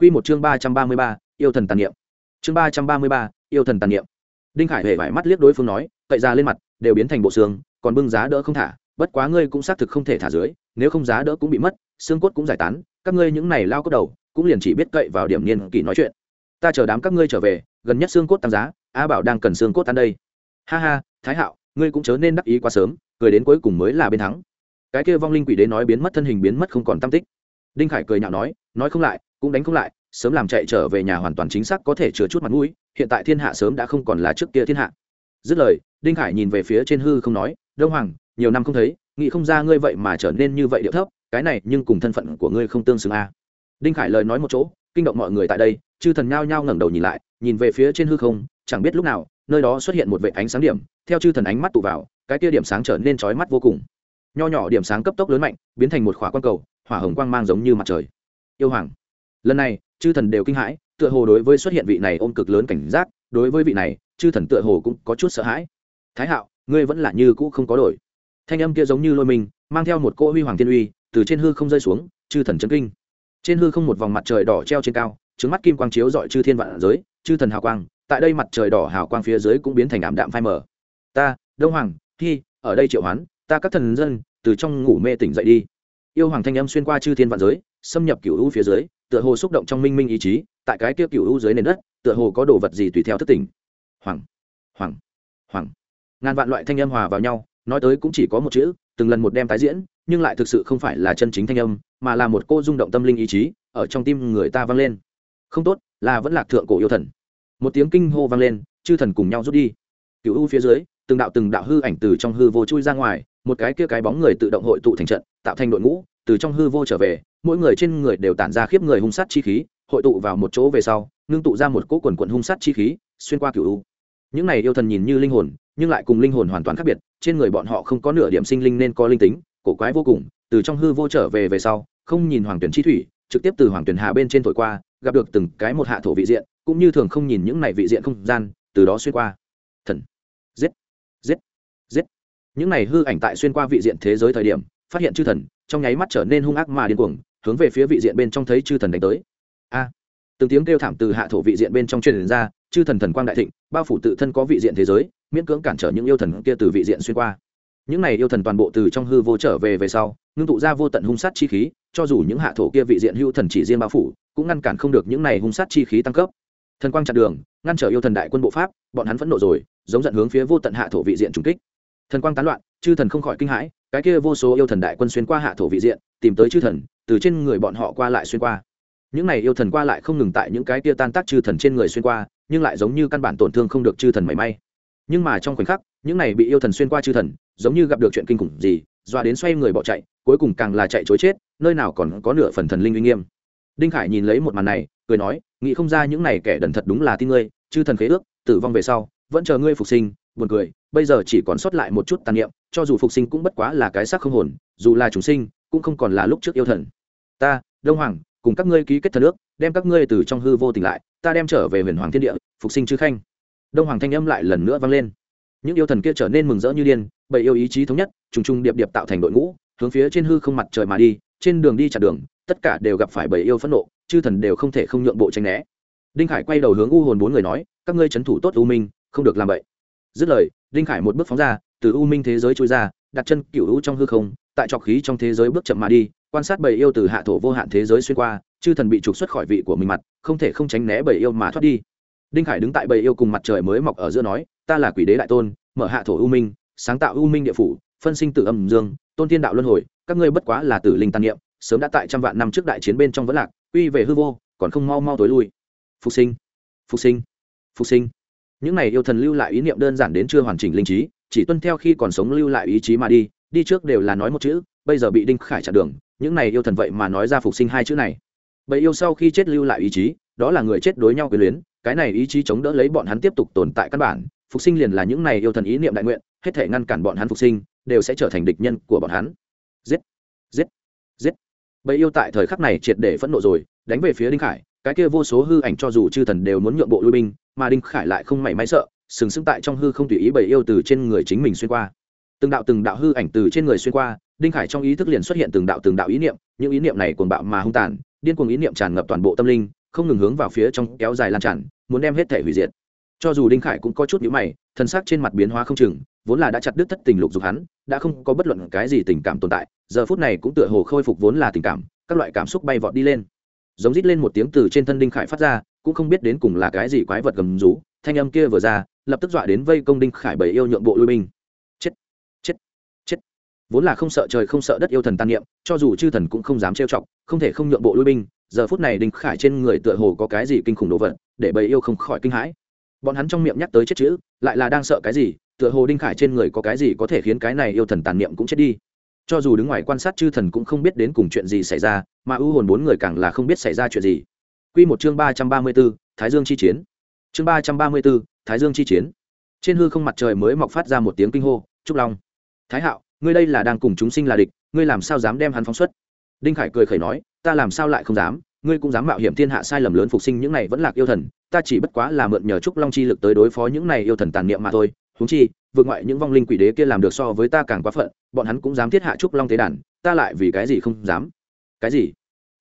Quy một chương ba trăm ba mươi ba, yêu thần tàn niệm. Chương ba trăm ba mươi ba, yêu thần tàn niệm. Đinh Khải hề vải mắt liếc đối phương nói, cậy ra lên mặt, đều biến thành bộ xương, còn bưng giá đỡ không thả, bất quá ngươi cũng xác thực không thể thả dưới, nếu không giá đỡ cũng bị mất, xương cốt cũng giải tán, các ngươi những này lao cốt đầu, cũng liền chỉ biết cậy vào điểm niên kỳ nói chuyện. Ta chờ đám các ngươi trở về, gần nhất xương cốt tăng giá, A Bảo đang cần xương cốt tan đây. Ha ha, Thái Hạo, ngươi cũng chớ nên đắc ý quá sớm, cười đến cuối cùng mới là bên thắng. Cái kia vong linh quỷ đế nói biến mất thân hình biến mất không còn tâm tích. Đinh Khải cười nhạo nói, nói không lại, cũng đánh không lại, sớm làm chạy trở về nhà hoàn toàn chính xác có thể chứa chút mặt mũi hiện tại thiên hạ sớm đã không còn là trước kia thiên hạ dứt lời đinh khải nhìn về phía trên hư không nói đông hoàng nhiều năm không thấy nghĩ không ra ngươi vậy mà trở nên như vậy điệu thấp cái này nhưng cùng thân phận của ngươi không tương xứng a à. đinh khải lời nói một chỗ kinh động mọi người tại đây chư thần nhao nhao ngẩng đầu nhìn lại nhìn về phía trên hư không chẳng biết lúc nào nơi đó xuất hiện một vệ ánh sáng điểm theo chư thần ánh mắt tụ vào cái kia điểm sáng trở nên chói mắt vô cùng nho nhỏ điểm sáng cấp tốc lớn mạnh biến thành một khỏa quan cầu hỏa hồng quang mang giống như mặt trời. Yêu hoàng lần này chư thần đều kinh hãi tựa hồ đối với xuất hiện vị này ôm cực lớn cảnh giác đối với vị này chư thần tựa hồ cũng có chút sợ hãi. Thái hạo ngươi vẫn là như cũ không có đổi. Thanh âm kia giống như lôi mình mang theo một cỗ huy hoàng thiên uy từ trên hư không rơi xuống chư thần chân kinh. Trên hư không một vòng mặt trời đỏ treo trên cao trứng mắt kim quang chiếu dọi chư thiên vạn giới chư thần hào quang tại đây mặt trời đỏ hào quang phía dưới cũng biến thành ảm đạm phai mờ. Ta đông hoàng thi, ở đây triệu hoán ta các thần dân từ trong ngủ mê tỉnh dậy đi yêu hoàng thanh âm xuyên qua chư thiên vạn giới, xâm nhập cửu u phía dưới, tựa hồ xúc động trong minh minh ý chí, tại cái kia cựu u dưới nền đất, tựa hồ có đồ vật gì tùy theo thất tình. hoàng hoàng hoàng. Ngàn vạn loại thanh âm hòa vào nhau, nói tới cũng chỉ có một chữ, từng lần một đem tái diễn, nhưng lại thực sự không phải là chân chính thanh âm, mà là một cô rung động tâm linh ý chí, ở trong tim người ta vang lên. Không tốt, là vẫn lạc thượng cổ yêu thần. Một tiếng kinh hô vang lên, chư thần cùng nhau rút đi. Cựu u phía dưới, từng đạo từng đạo hư ảnh từ trong hư vô chui ra ngoài, một cái kia cái bóng người tự động hội tụ thành trận tạo thành đội ngũ, từ trong hư vô trở về, mỗi người trên người đều tản ra khiếp người hung sát chi khí, hội tụ vào một chỗ về sau, ngưng tụ ra một cỗ quần quận hung sát chi khí, xuyên qua cựu u. Những này yêu thần nhìn như linh hồn, nhưng lại cùng linh hồn hoàn toàn khác biệt, trên người bọn họ không có nửa điểm sinh linh nên có linh tính, cổ quái vô cùng, từ trong hư vô trở về về sau, không nhìn hoàng tuyển chi thủy, trực tiếp từ hoàng tuyển hạ bên trên thổi qua, gặp được từng cái một hạ thổ vị diện, cũng như thường không nhìn những này vị diện không gian, từ đó xuyên qua. Thần. Giết. Giết. Giết. Những này hư ảnh tại xuyên qua vị diện thế giới thời điểm phát hiện chư thần, trong nháy mắt trở nên hung ác mà điên cuồng, hướng về phía vị diện bên trong thấy chư thần đánh tới. A! Từng tiếng kêu thảm từ hạ thổ vị diện bên trong truyền ra, chư thần thần quang đại thịnh, bao phủ tự thân có vị diện thế giới, miễn cưỡng cản trở những yêu thần kia từ vị diện xuyên qua. Những này yêu thần toàn bộ từ trong hư vô trở về về sau, ngưng tụ ra vô tận hung sát chi khí, cho dù những hạ thổ kia vị diện hưu thần chỉ riêng bao phủ, cũng ngăn cản không được những này hung sát chi khí tăng cấp. Thần quang chặn đường, ngăn trở yêu thần đại quân bộ pháp, bọn hắn phẫn nộ rồi, giống giận hướng phía vô tận hạ thổ vị diện trùng kích. Thần quang tán loạn, chư thần không khỏi kinh hãi cái kia vô số yêu thần đại quân xuyên qua hạ thổ vị diện, tìm tới chư thần, từ trên người bọn họ qua lại xuyên qua. Những này yêu thần qua lại không ngừng tại những cái kia tan tác chư thần trên người xuyên qua, nhưng lại giống như căn bản tổn thương không được chư thần mảy may. Nhưng mà trong khoảnh khắc, những này bị yêu thần xuyên qua chư thần, giống như gặp được chuyện kinh khủng gì, doa đến xoay người bỏ chạy, cuối cùng càng là chạy chối chết, nơi nào còn có nửa phần thần linh uy nghiêm. Đinh khải nhìn lấy một màn này, cười nói, nghĩ không ra những này kẻ đần thật đúng là tin ngươi, chư thần khế ước, tử vong về sau, vẫn chờ ngươi phục sinh, buồn cười bây giờ chỉ còn sót lại một chút tàn niệm, cho dù phục sinh cũng bất quá là cái xác không hồn, dù là chúng sinh, cũng không còn là lúc trước yêu thần. Ta, đông hoàng, cùng các ngươi ký kết thần ước, đem các ngươi từ trong hư vô tỉnh lại, ta đem trở về huyền hoàng thiên địa, phục sinh chư khanh. Đông hoàng thanh âm lại lần nữa vang lên. Những yêu thần kia trở nên mừng rỡ như điên, bảy yêu ý chí thống nhất, trùng trùng điệp điệp tạo thành đội ngũ, hướng phía trên hư không mặt trời mà đi, trên đường đi chặt đường, tất cả đều gặp phải bảy yêu phẫn nộ, chư thần đều không thể không nhượng bộ tranh né. Đinh khải quay đầu hướng u hồn bốn người nói, các ngươi c thủ tốt u minh, không được làm vậy dứt lời, đinh khải một bước phóng ra, từ u minh thế giới trôi ra, đặt chân cựu u trong hư không, tại trọc khí trong thế giới bước chậm mà đi, quan sát bầy yêu từ hạ thổ vô hạn thế giới xuyên qua, chư thần bị trục xuất khỏi vị của mình mặt, không thể không tránh né bầy yêu mà thoát đi. Đinh khải đứng tại bầy yêu cùng mặt trời mới mọc ở giữa nói, ta là quỷ đế đại tôn, mở hạ thổ u minh, sáng tạo u minh địa phủ, phân sinh tử âm dương, tôn thiên đạo luân hồi, các ngươi bất quá là tử linh tàn niệm, sớm đã tại trăm vạn năm trước đại chiến bên trong vẫn lạc uy về hư vô, còn không mau mau tối lui. Phục sinh phục sinh phục sinh những này yêu thần lưu lại ý niệm đơn giản đến chưa hoàn chỉnh linh trí, chỉ tuân theo khi còn sống lưu lại ý chí mà đi đi trước đều là nói một chữ, bây giờ bị đinh khải chặn đường, những này yêu thần vậy mà nói ra phục sinh hai chữ này. Bầy yêu sau khi chết lưu lại ý chí, đó là người chết đối nhau quyền luyến, cái này ý chí chống đỡ lấy bọn hắn tiếp tục tồn tại căn bản, phục sinh liền là những này yêu thần ý niệm đại nguyện, hết thể ngăn cản bọn hắn phục sinh, đều sẽ trở thành địch nhân của bọn hắn. Giết! Giết! Giết! Bầy yêu tại thời khắc này triệt để phẫn nộ rồi, đánh về phía đinh khải cái kia vô số hư ảnh cho dù chư thần đều muốn nhượng bộ lui binh, mà đinh khải lại không mảy may sợ, sừng sững tại trong hư không tùy ý bầy yêu từ trên người chính mình xuyên qua. Từng đạo từng đạo hư ảnh từ trên người xuyên qua, đinh khải trong ý thức liền xuất hiện từng đạo từng đạo ý niệm, những ý niệm này cuồng bạo mà hung tàn, điên cuồng ý niệm tràn ngập toàn bộ tâm linh, không ngừng hướng vào phía trong kéo dài lan tràn, muốn đem hết thể hủy diệt. Cho dù đinh khải cũng có chút nhữ mày, thân xác trên mặt biến hóa không chừng, vốn là đã chặt đứt thất tình lục dục hắn, đã không có bất luận cái gì tình cảm tồn tại, giờ phút này cũng tựa hồ khôi phục vốn là tình cảm, các loại cảm xúc bay vọt đi lên giống rít lên một tiếng từ trên thân đinh khải phát ra, cũng không biết đến cùng là cái gì quái vật gầm rú, thanh âm kia vừa ra, lập tức dọa đến vây công đinh khải bảy yêu nhượng bộ lui binh. Chết chết chết. Vốn là không sợ trời không sợ đất yêu thần tan niệm, cho dù chư thần cũng không dám trêu chọc, không thể không nhượng bộ lui binh. Giờ phút này đinh khải trên người tựa hồ có cái gì kinh khủng đồ vật, để bầy yêu không khỏi kinh hãi. Bọn hắn trong miệng nhắc tới chết chữ, lại là đang sợ cái gì, tựa hồ đinh khải trên người có cái gì có thể khiến cái này yêu thần tàn niệm cũng chết đi cho dù đứng ngoài quan sát chư thần cũng không biết đến cùng chuyện gì xảy ra mà ưu hồn bốn người càng là không biết xảy ra chuyện gì Quy một chương ba trăm ba mươi 334, Thái Dương chi chiến. Chương ba trăm ba mươi 334, Thái Dương chi chiến. Trên hư không mặt trời mới mọc phát ra một tiếng kinh hô, "Trúc Long, Thái Hạo, ngươi đây là đang cùng chúng sinh là địch, ngươi làm sao dám đem hắn phóng xuất?" Đinh Khải cười khẩy nói, "Ta làm sao lại không dám, ngươi cũng dám mạo hiểm thiên hạ sai lầm lớn phục sinh những này vẫn lạc yêu thần, ta chỉ bất quá là mượn nhờ trúc long chi lực tới đối phó những này yêu thần tàn niệm mà thôi huống chi, vượt ngoại những vong linh quỷ đế kia làm được so với ta càng quá phận, bọn hắn cũng dám thiết hạ trúc long tế đàn, ta lại vì cái gì không dám? Cái gì?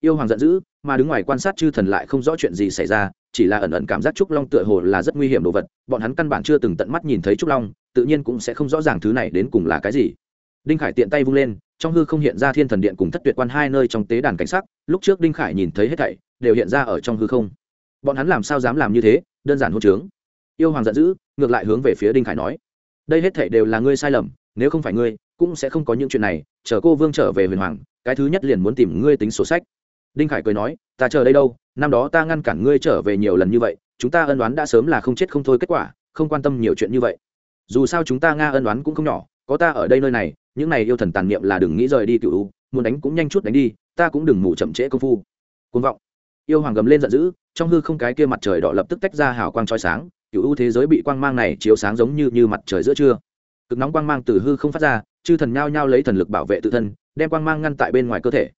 Yêu hoàng giận dữ, mà đứng ngoài quan sát chư thần lại không rõ chuyện gì xảy ra, chỉ là ẩn ẩn cảm giác trúc long tựa hồ là rất nguy hiểm đồ vật, bọn hắn căn bản chưa từng tận mắt nhìn thấy trúc long, tự nhiên cũng sẽ không rõ ràng thứ này đến cùng là cái gì. Đinh khải tiện tay vung lên, trong hư không hiện ra thiên thần điện cùng thất tuyệt quan hai nơi trong tế đàn cảnh sắc, lúc trước đinh khải nhìn thấy hết thảy, đều hiện ra ở trong hư không. Bọn hắn làm sao dám làm như thế, đơn giản hôn trướng yêu hoàng giận dữ, ngược lại hướng về phía đinh khải nói, đây hết thể đều là ngươi sai lầm, nếu không phải ngươi, cũng sẽ không có những chuyện này, chờ cô vương trở về huyền hoàng, cái thứ nhất liền muốn tìm ngươi tính sổ sách. Đinh khải cười nói, ta chờ đây đâu, năm đó ta ngăn cản ngươi trở về nhiều lần như vậy, chúng ta ân đoán đã sớm là không chết không thôi kết quả, không quan tâm nhiều chuyện như vậy. Dù sao chúng ta nga ân đoán cũng không nhỏ, có ta ở đây nơi này, những này yêu thần tàn niệm là đừng nghĩ rời đi cựu muốn đánh cũng nhanh chút đánh đi, ta cũng đừng ngủ chậm trễ công phu. Côn vọng. Yêu hoàng gầm lên giận dữ, trong hư không cái kia mặt trời đỏ lập tức tách ra hào quang trói sáng cựu ưu thế giới bị quang mang này chiếu sáng giống như như mặt trời giữa trưa. Cực nóng quang mang từ hư không phát ra, chư thần nhao nhao lấy thần lực bảo vệ tự thân, đem quang mang ngăn tại bên ngoài cơ thể.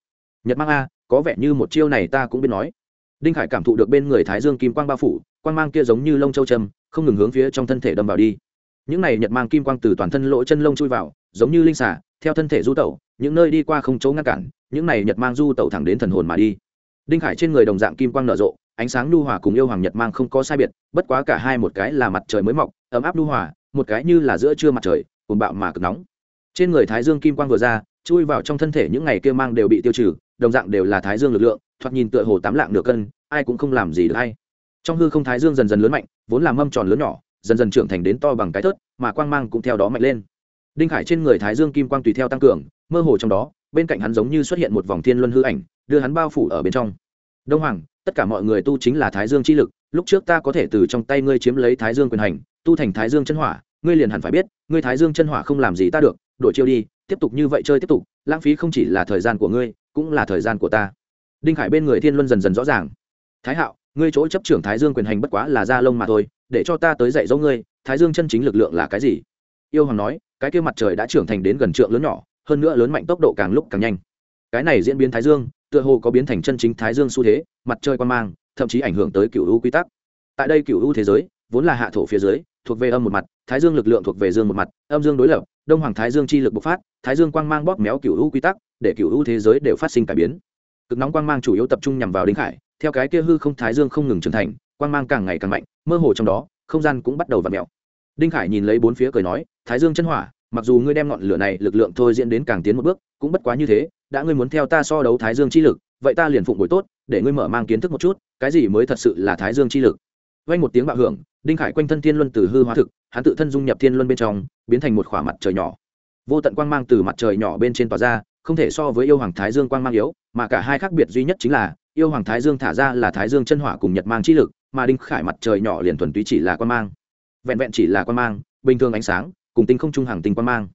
Nhật mang a, có vẻ như một chiêu này ta cũng biết nói. Đinh khải cảm thụ được bên người thái dương kim quang bao phủ, quang mang kia giống như lông châu châm, không ngừng hướng phía trong thân thể đâm vào đi. Những này nhật mang kim quang từ toàn thân lỗ chân lông chui vào, giống như linh xả theo thân thể du tẩu, những nơi đi qua không chỗ ngăn cản, những này nhật mang du tẩu thẳng đến thần hồn mà đi. Đinh khải trên người đồng dạng kim quang nở rộ ánh sáng nhu hòa cùng yêu hoàng nhật mang không có sai biệt, bất quá cả hai một cái là mặt trời mới mọc, ấm áp nhu hòa, một cái như là giữa trưa mặt trời cùng bạo mà cực nóng. Trên người thái dương kim quang vừa ra, chui vào trong thân thể những ngày kia mang đều bị tiêu trừ, đồng dạng đều là thái dương lực lượng, thoạt nhìn tựa hồ tám lạng nửa cân, ai cũng không làm gì được hay. Trong hư không thái dương dần dần lớn mạnh, vốn là mâm tròn lớn nhỏ, dần dần trưởng thành đến to bằng cái thớt, mà quang mang cũng theo đó mạnh lên. Đinh khải trên người thái dương kim quang tùy theo tăng cường, mơ hồ trong đó, bên cạnh hắn giống như xuất hiện một vòng thiên luân hư ảnh, đưa hắn bao phủ ở bên trong. Đông hoàng tất cả mọi người tu chính là thái dương chi lực, lúc trước ta có thể từ trong tay ngươi chiếm lấy thái dương quyền hành, tu thành thái dương chân hỏa, ngươi liền hẳn phải biết, ngươi thái dương chân hỏa không làm gì ta được, đổi chiêu đi, tiếp tục như vậy chơi tiếp tục, lãng phí không chỉ là thời gian của ngươi, cũng là thời gian của ta. Đinh khải bên người thiên luân dần dần rõ ràng. Thái hạo, ngươi chỗ chấp trưởng thái dương quyền hành bất quá là da lông mà thôi, để cho ta tới dạy dỗ ngươi, thái dương chân chính lực lượng là cái gì? Yêu hoàng nói, cái kia mặt trời đã trưởng thành đến gần trượng lớn nhỏ, hơn nữa lớn mạnh tốc độ càng lúc càng nhanh. Cái này diễn biến thái dương tựa hồ có biến thành chân chính thái dương xu thế, mặt trời quan mang, thậm chí ảnh hưởng tới cựu u quy tắc. Tại đây cựu u thế giới, vốn là hạ thổ phía dưới, thuộc về âm một mặt, thái dương lực lượng thuộc về dương một mặt, âm dương đối lập, đông hoàng thái dương chi lực bộc phát, thái dương quang mang bóp méo cựu u quy tắc, để cựu u thế giới đều phát sinh cải biến. Cực nóng quang mang chủ yếu tập trung nhằm vào đinh khải, theo cái kia hư không thái dương không ngừng trưởng thành, quang mang càng ngày càng mạnh, mơ hồ trong đó, không gian cũng bắt đầu v ặ mẹo đinh khải nhìn lấy bốn phía cười nói, thái dương chân hỏa, mặc dù ngươi đem ngọn lửa này lực lượng thôi diễn đến càng tiến một bước, cũng bất quá như thế đã ngươi muốn theo ta so đấu thái dương chi lực, vậy ta liền phụng bồi tốt, để ngươi mở mang kiến thức một chút, cái gì mới thật sự là thái dương chi lực. Vang một tiếng bạo hưởng, đinh khải quanh thân thiên luân từ hư hóa thực, hắn tự thân dung nhập thiên luân bên trong, biến thành một khỏa mặt trời nhỏ. Vô tận quang mang từ mặt trời nhỏ bên trên tỏa ra, không thể so với yêu hoàng thái dương quang mang yếu, mà cả hai khác biệt duy nhất chính là, yêu hoàng thái dương thả ra là thái dương chân hỏa cùng nhật mang chi lực, mà đinh khải mặt trời nhỏ liền thuần túy chỉ là quang mang. Vẹn vẹn chỉ là quang mang, bình thường ánh sáng, cùng tinh không trung hàng tinh quang mang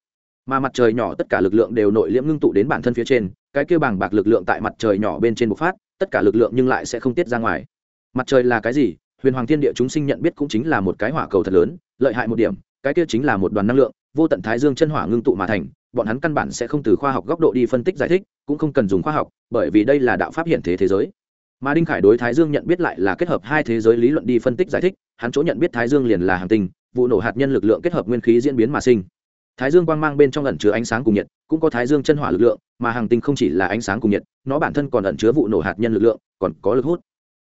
mà mặt trời nhỏ tất cả lực lượng đều nội liễm ngưng tụ đến bản thân phía trên, cái kia bàng bạc lực lượng tại mặt trời nhỏ bên trên bộc phát, tất cả lực lượng nhưng lại sẽ không tiết ra ngoài. Mặt trời là cái gì? Huyền hoàng thiên địa chúng sinh nhận biết cũng chính là một cái hỏa cầu thật lớn, lợi hại một điểm, cái kia chính là một đoàn năng lượng, vô tận thái dương chân hỏa ngưng tụ mà thành, bọn hắn căn bản sẽ không từ khoa học góc độ đi phân tích giải thích, cũng không cần dùng khoa học, bởi vì đây là đạo pháp hiện thế thế giới. Mà đinh khải đối thái dương nhận biết lại là kết hợp hai thế giới lý luận đi phân tích giải thích, hắn chỗ nhận biết thái dương liền là hàng tinh, vụ nổ hạt nhân lực lượng kết hợp nguyên khí diễn biến mà sinh thái dương quang mang bên trong ẩn chứa ánh sáng cùng nhiệt, cũng có thái dương chân hỏa lực lượng, mà hàng tinh không chỉ là ánh sáng cùng nhiệt, nó bản thân còn ẩn chứa vụ nổ hạt nhân lực lượng, còn có lực hút.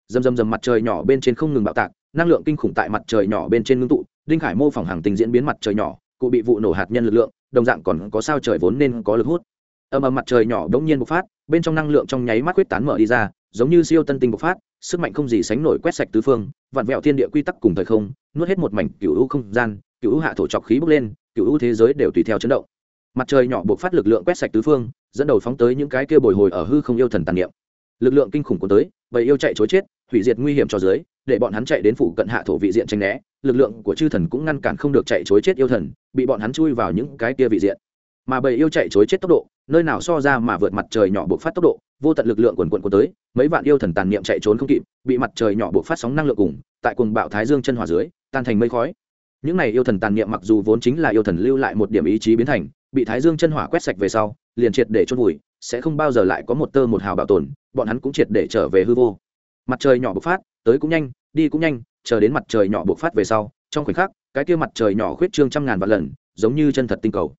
Dầm dầm dầm mặt trời nhỏ bên trên không ngừng bạo tạc, năng lượng kinh khủng tại mặt trời nhỏ bên trên ngưng tụ, đinh khải mô phỏng hàng Tinh diễn biến mặt trời nhỏ, cụ bị vụ nổ hạt nhân lực lượng, đồng dạng còn có sao trời vốn nên có lực hút. Âm ầm mặt trời nhỏ đ ỗ n g nhiên bộc phát, bên trong năng lượng trong nháy mắt quyết tán mở đi ra, giống như siêu tân tinh bộc phát, sức mạnh không gì sánh nổi quét sạch tứ phương vặn vẹo thiên địa quy tắc cùng thời không, nuốt hết một mảnh cựu hữu không gian cựu hữu hạ thổ trọc khí bốc lên cựu ưu thế giới đều tùy theo chấn động. Mặt trời nhỏ buộc phát lực lượng quét sạch tứ phương, dẫn đầu phóng tới những cái kia bồi hồi ở hư không yêu thần tàn niệm. Lực lượng kinh khủng của tới, bầy yêu chạy chối chết, hủy diệt nguy hiểm cho dưới để bọn hắn chạy đến phủ cận hạ thổ vị diện tranh né. Lực lượng của chư thần cũng ngăn cản không được chạy chối chết yêu thần, bị bọn hắn chui vào những cái kia vị diện. Mà bầy yêu chạy chối chết tốc độ, nơi nào so ra mà vượt mặt trời nhỏ buộc phát tốc độ, vô tận lực lượng quần quận của tới, mấy vạn yêu thần tàn niệm chạy trốn không kịp, bị mặt trời nhỏ buộc phát sóng năng lượng cùng, tại cuồng bạo thái dương chân hòa dưới, tan thành mây khói những này yêu thần tàn niệm mặc dù vốn chính là yêu thần lưu lại một điểm ý chí biến thành, bị thái dương chân hỏa quét sạch về sau, liền triệt để chôn vùi, sẽ không bao giờ lại có một tơ một hào bảo tồn, bọn hắn cũng triệt để trở về hư vô. Mặt trời nhỏ bộc phát, tới cũng nhanh, đi cũng nhanh, chờ đến mặt trời nhỏ bộc phát về sau, trong khoảnh khắc, cái kia mặt trời nhỏ khuyết trương trăm ngàn vạn lần, giống như chân thật tinh cầu.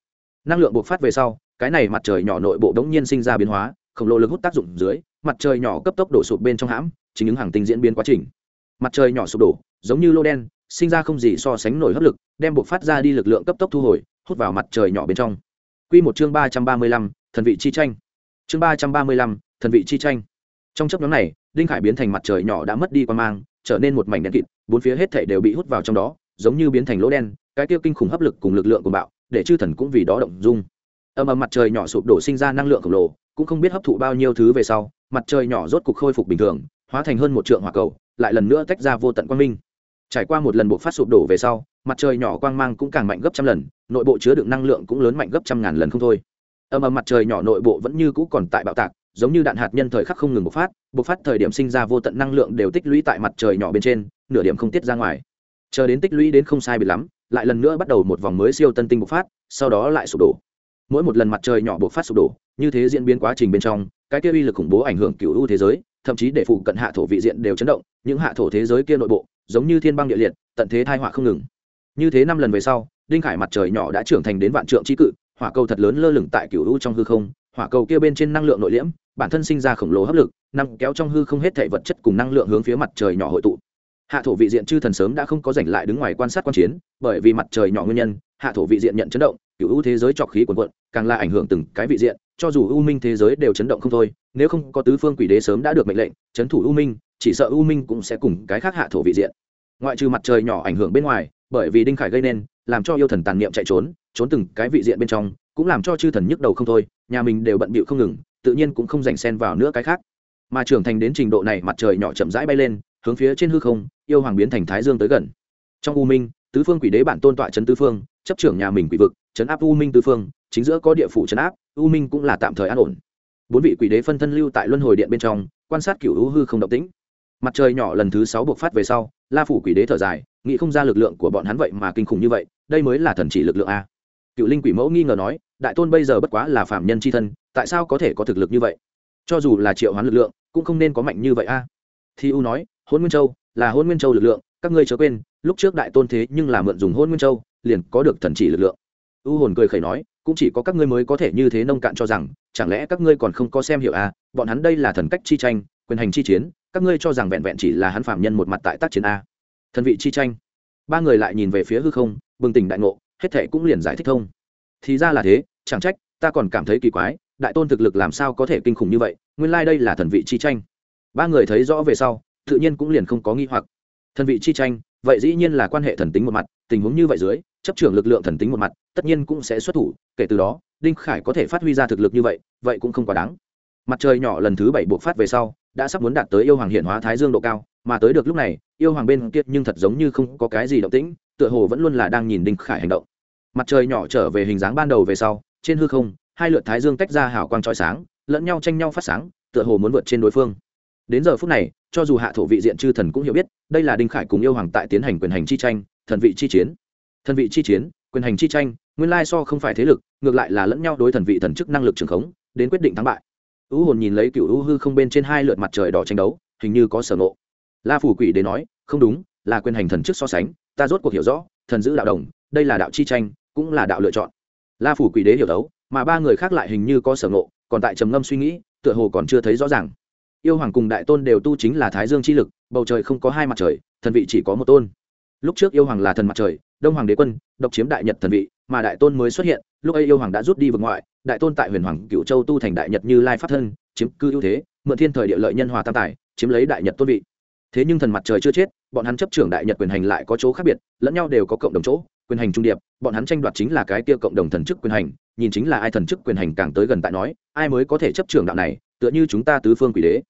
Năng lượng bộc phát về sau, cái này mặt trời nhỏ nội bộ đống nhiên sinh ra biến hóa, khổng lồ lực hút tác dụng dưới, mặt trời nhỏ cấp tốc đổ sụp bên trong hãm, chính những hàng tinh diễn biến quá trình. Mặt trời nhỏ sụp đổ, giống như lô đen sinh ra không gì so sánh nổi hấp lực, đem buộc phát ra đi lực lượng cấp tốc thu hồi, hút vào mặt trời nhỏ bên trong. Quy một chương ba trăm ba mươi lăm, thần vị chi tranh. Chương ba trăm ba mươi lăm, thần vị chi tranh. Trong chấp nhóm này, đinh khải biến thành mặt trời nhỏ đã mất đi quan mang, trở nên một mảnh đen kịt, bốn phía hết thể đều bị hút vào trong đó, giống như biến thành lỗ đen, cái tiêu kinh khủng hấp lực cùng lực lượng của bạo, để chư thần cũng vì đó động dung. Âm ầm mặt trời nhỏ sụp đổ sinh ra năng lượng khổng lồ, cũng không biết hấp thụ bao nhiêu thứ về sau, mặt trời nhỏ rốt cục khôi phục bình thường, hóa thành hơn một trượng hỏa cầu, lại lần nữa tách ra vô tận quang minh trải qua một lần bộ phát sụp đổ về sau, mặt trời nhỏ quang mang cũng càng mạnh gấp trăm lần, nội bộ chứa đựng năng lượng cũng lớn mạnh gấp trăm ngàn lần không thôi. Âm ầm mặt trời nhỏ nội bộ vẫn như cũ còn tại bạo tạc, giống như đạn hạt nhân thời khắc không ngừng bộc phát bộc phát thời điểm sinh ra vô tận năng lượng đều tích lũy tại mặt trời nhỏ bên trên, nửa điểm không tiết ra ngoài. Chờ đến tích lũy đến không sai bị lắm, lại lần nữa bắt đầu một vòng mới siêu tân tinh bộc phát, sau đó lại sụp đổ. Mỗi một lần mặt trời nhỏ bộc phát sụp đổ, như thế diễn biến quá trình bên trong, cái kia uy lực khủng bố ảnh hưởng cựu u thế giới thậm chí để phụ cận hạ thổ vị diện đều chấn động, những hạ thổ thế giới kia nội bộ, giống như thiên băng địa liệt, tận thế thai họa không ngừng. Như thế năm lần về sau, đinh khải mặt trời nhỏ đã trưởng thành đến vạn trượng trí cự, hỏa cầu thật lớn lơ lửng tại cựu u trong hư không, hỏa cầu kia bên trên năng lượng nội liễm, bản thân sinh ra khổng lồ hấp lực nằm kéo trong hư không hết thể vật chất cùng năng lượng hướng phía mặt trời nhỏ hội tụ. Hạ thổ vị diện chư thần sớm đã không có giành lại đứng ngoài quan sát quan chiến, bởi vì mặt trời nhỏ nguyên nhân, hạ thổ vị diện nhận chấn động cựu ưu thế giới trọc khí quần quận, càng là ảnh hưởng từng cái vị diện, cho dù u minh thế giới đều chấn động không thôi, nếu không có tứ phương quỷ đế sớm đã được mệnh lệnh, chấn thủ u minh, chỉ sợ u minh cũng sẽ cùng cái khác hạ thổ vị diện. Ngoại trừ mặt trời nhỏ ảnh hưởng bên ngoài, bởi vì đinh khải gây nên, làm cho yêu thần tàn niệm chạy trốn trốn từng cái vị diện bên trong, cũng làm cho chư thần nhức đầu không thôi, nhà mình đều bận bịu không ngừng, tự nhiên cũng không dành xen vào nữa cái khác. Mà trưởng thành đến trình độ này mặt trời nhỏ chậm rãi bay lên, hướng phía trên hư không, yêu hoàng biến thành thái dương tới gần. Trong u minh, tứ phương quỷ đế bản tôn tọa trấn tứ phương, chấp trưởng nhà mình quỷ vực trấn áp u minh tư phương, chính giữa có địa phủ trấn áp, u minh cũng là tạm thời an ổn. Bốn vị quỷ đế phân thân lưu tại luân hồi điện bên trong, quan sát cựu u hư không động tĩnh. Mặt trời nhỏ lần thứ sáu buộc phát về sau, la phủ quỷ đế thở dài, nghĩ không ra lực lượng của bọn hắn vậy mà kinh khủng như vậy, đây mới là thần chỉ lực lượng a. Cựu linh quỷ mẫu nghi ngờ nói, đại tôn bây giờ bất quá là phạm nhân c h i thân, tại sao có thể có thực lực như vậy? Cho dù là triệu hoán lực lượng, cũng không nên có mạnh như vậy a. Thi u nói hôn nguyên châu, là hôn nguyên châu lực lượng, các ngươi chớ quên, lúc trước đại tôn thế nhưng là mượn dùng hôn nguyên châu, liền có được thần chỉ lực lượng u hồn cười khẩy nói, cũng chỉ có các ngươi mới có thể như thế nông cạn cho rằng, chẳng lẽ các ngươi còn không có xem hiểu a bọn hắn đây là thần cách chi tranh, quyền hành chi chiến, các ngươi cho rằng vẹn vẹn chỉ là hắn phạm nhân một mặt tại tác chiến a. Thần vị chi tranh. Ba người lại nhìn về phía hư không, bừng tỉnh đại ngộ, hết thệ cũng liền giải thích thông. Thì ra là thế, chẳng trách, ta còn cảm thấy kỳ quái, đại tôn thực lực làm sao có thể kinh khủng như vậy, nguyên lai、like、đây là thần vị chi tranh. Ba người thấy rõ về sau, tự nhiên cũng liền không có nghi hoặc. Thần vị chi tranh, vậy dĩ nhiên là quan hệ thần tính một mặt, tình huống như vậy dưới chấp trưởng lực lượng thần tính một mặt, tất nhiên cũng sẽ xuất thủ, kể từ đó, đinh khải có thể phát huy ra thực lực như vậy vậy cũng không quá đáng. Mặt trời nhỏ lần thứ bảy buộc phát về sau, đã sắp muốn đạt tới yêu hoàng hiện hóa thái dương độ cao, mà tới được lúc này, yêu hoàng bên kia nhưng thật giống như không có cái gì động tĩnh, tựa hồ vẫn luôn là đang nhìn đinh khải hành động. Mặt trời nhỏ trở về hình dáng ban đầu về sau, trên hư không, hai lượt thái dương tách ra hào quang trói sáng, lẫn nhau tranh nhau phát sáng, tựa hồ muốn vượt trên đối phương. Đến giờ phút này, cho dù hạ thổ vị diện chư thần cũng hiểu biết, đây là đinh khải cùng yêu hoàng tại tiến hành quyền hành chi tranh, thần vị chi chiến thần vị chi chiến, quyền hành chi tranh, nguyên lai so không phải thế lực, ngược lại là lẫn nhau đối thần vị thần chức năng lực trường khống, đến quyết định thắng bại. U hồn nhìn lấy cựu u hư không bên trên hai lượt mặt trời đỏ tranh đấu, hình như có sở ngộ. La phủ quỷ đến nói, không đúng, là quyền hành thần chức so sánh, ta rốt cuộc hiểu rõ, thần giữ đạo đồng, đây là đạo chi tranh, cũng là đạo lựa chọn. La phủ quỷ đế hiểu đấu mà ba người khác lại hình như có sở ngộ, còn tại trầm ngâm suy nghĩ, tựa hồ còn chưa thấy rõ ràng. Yêu hoàng cùng đại tôn đều tu chính là thái dương chi lực, bầu trời không có hai mặt trời, thần vị chỉ có một tôn. Lúc trước yêu hoàng là thần mặt trời đông hoàng đế quân, độc chiếm đại nhật thần vị, mà đại tôn mới xuất hiện, lúc ấy yêu hoàng đã rút đi vực ngoại, đại tôn tại huyền hoàng cựu châu tu thành đại nhật như lai pháp thân, chiếm cư ưu thế, mượn thiên thời địa lợi nhân hòa tam tài, chiếm lấy đại nhật tôn vị. Thế nhưng thần mặt trời chưa chết, bọn hắn chấp trưởng đại nhật quyền hành lại có chỗ khác biệt, lẫn nhau đều có cộng đồng chỗ, quyền hành trung điệp, bọn hắn tranh đoạt chính là cái tiêu cộng đồng thần chức quyền hành, nhìn chính là ai thần chức quyền hành càng tới gần tại nói, ai mới có thể chấp trưởng đạo này, tựa như chúng ta tứ phương quỷ đế.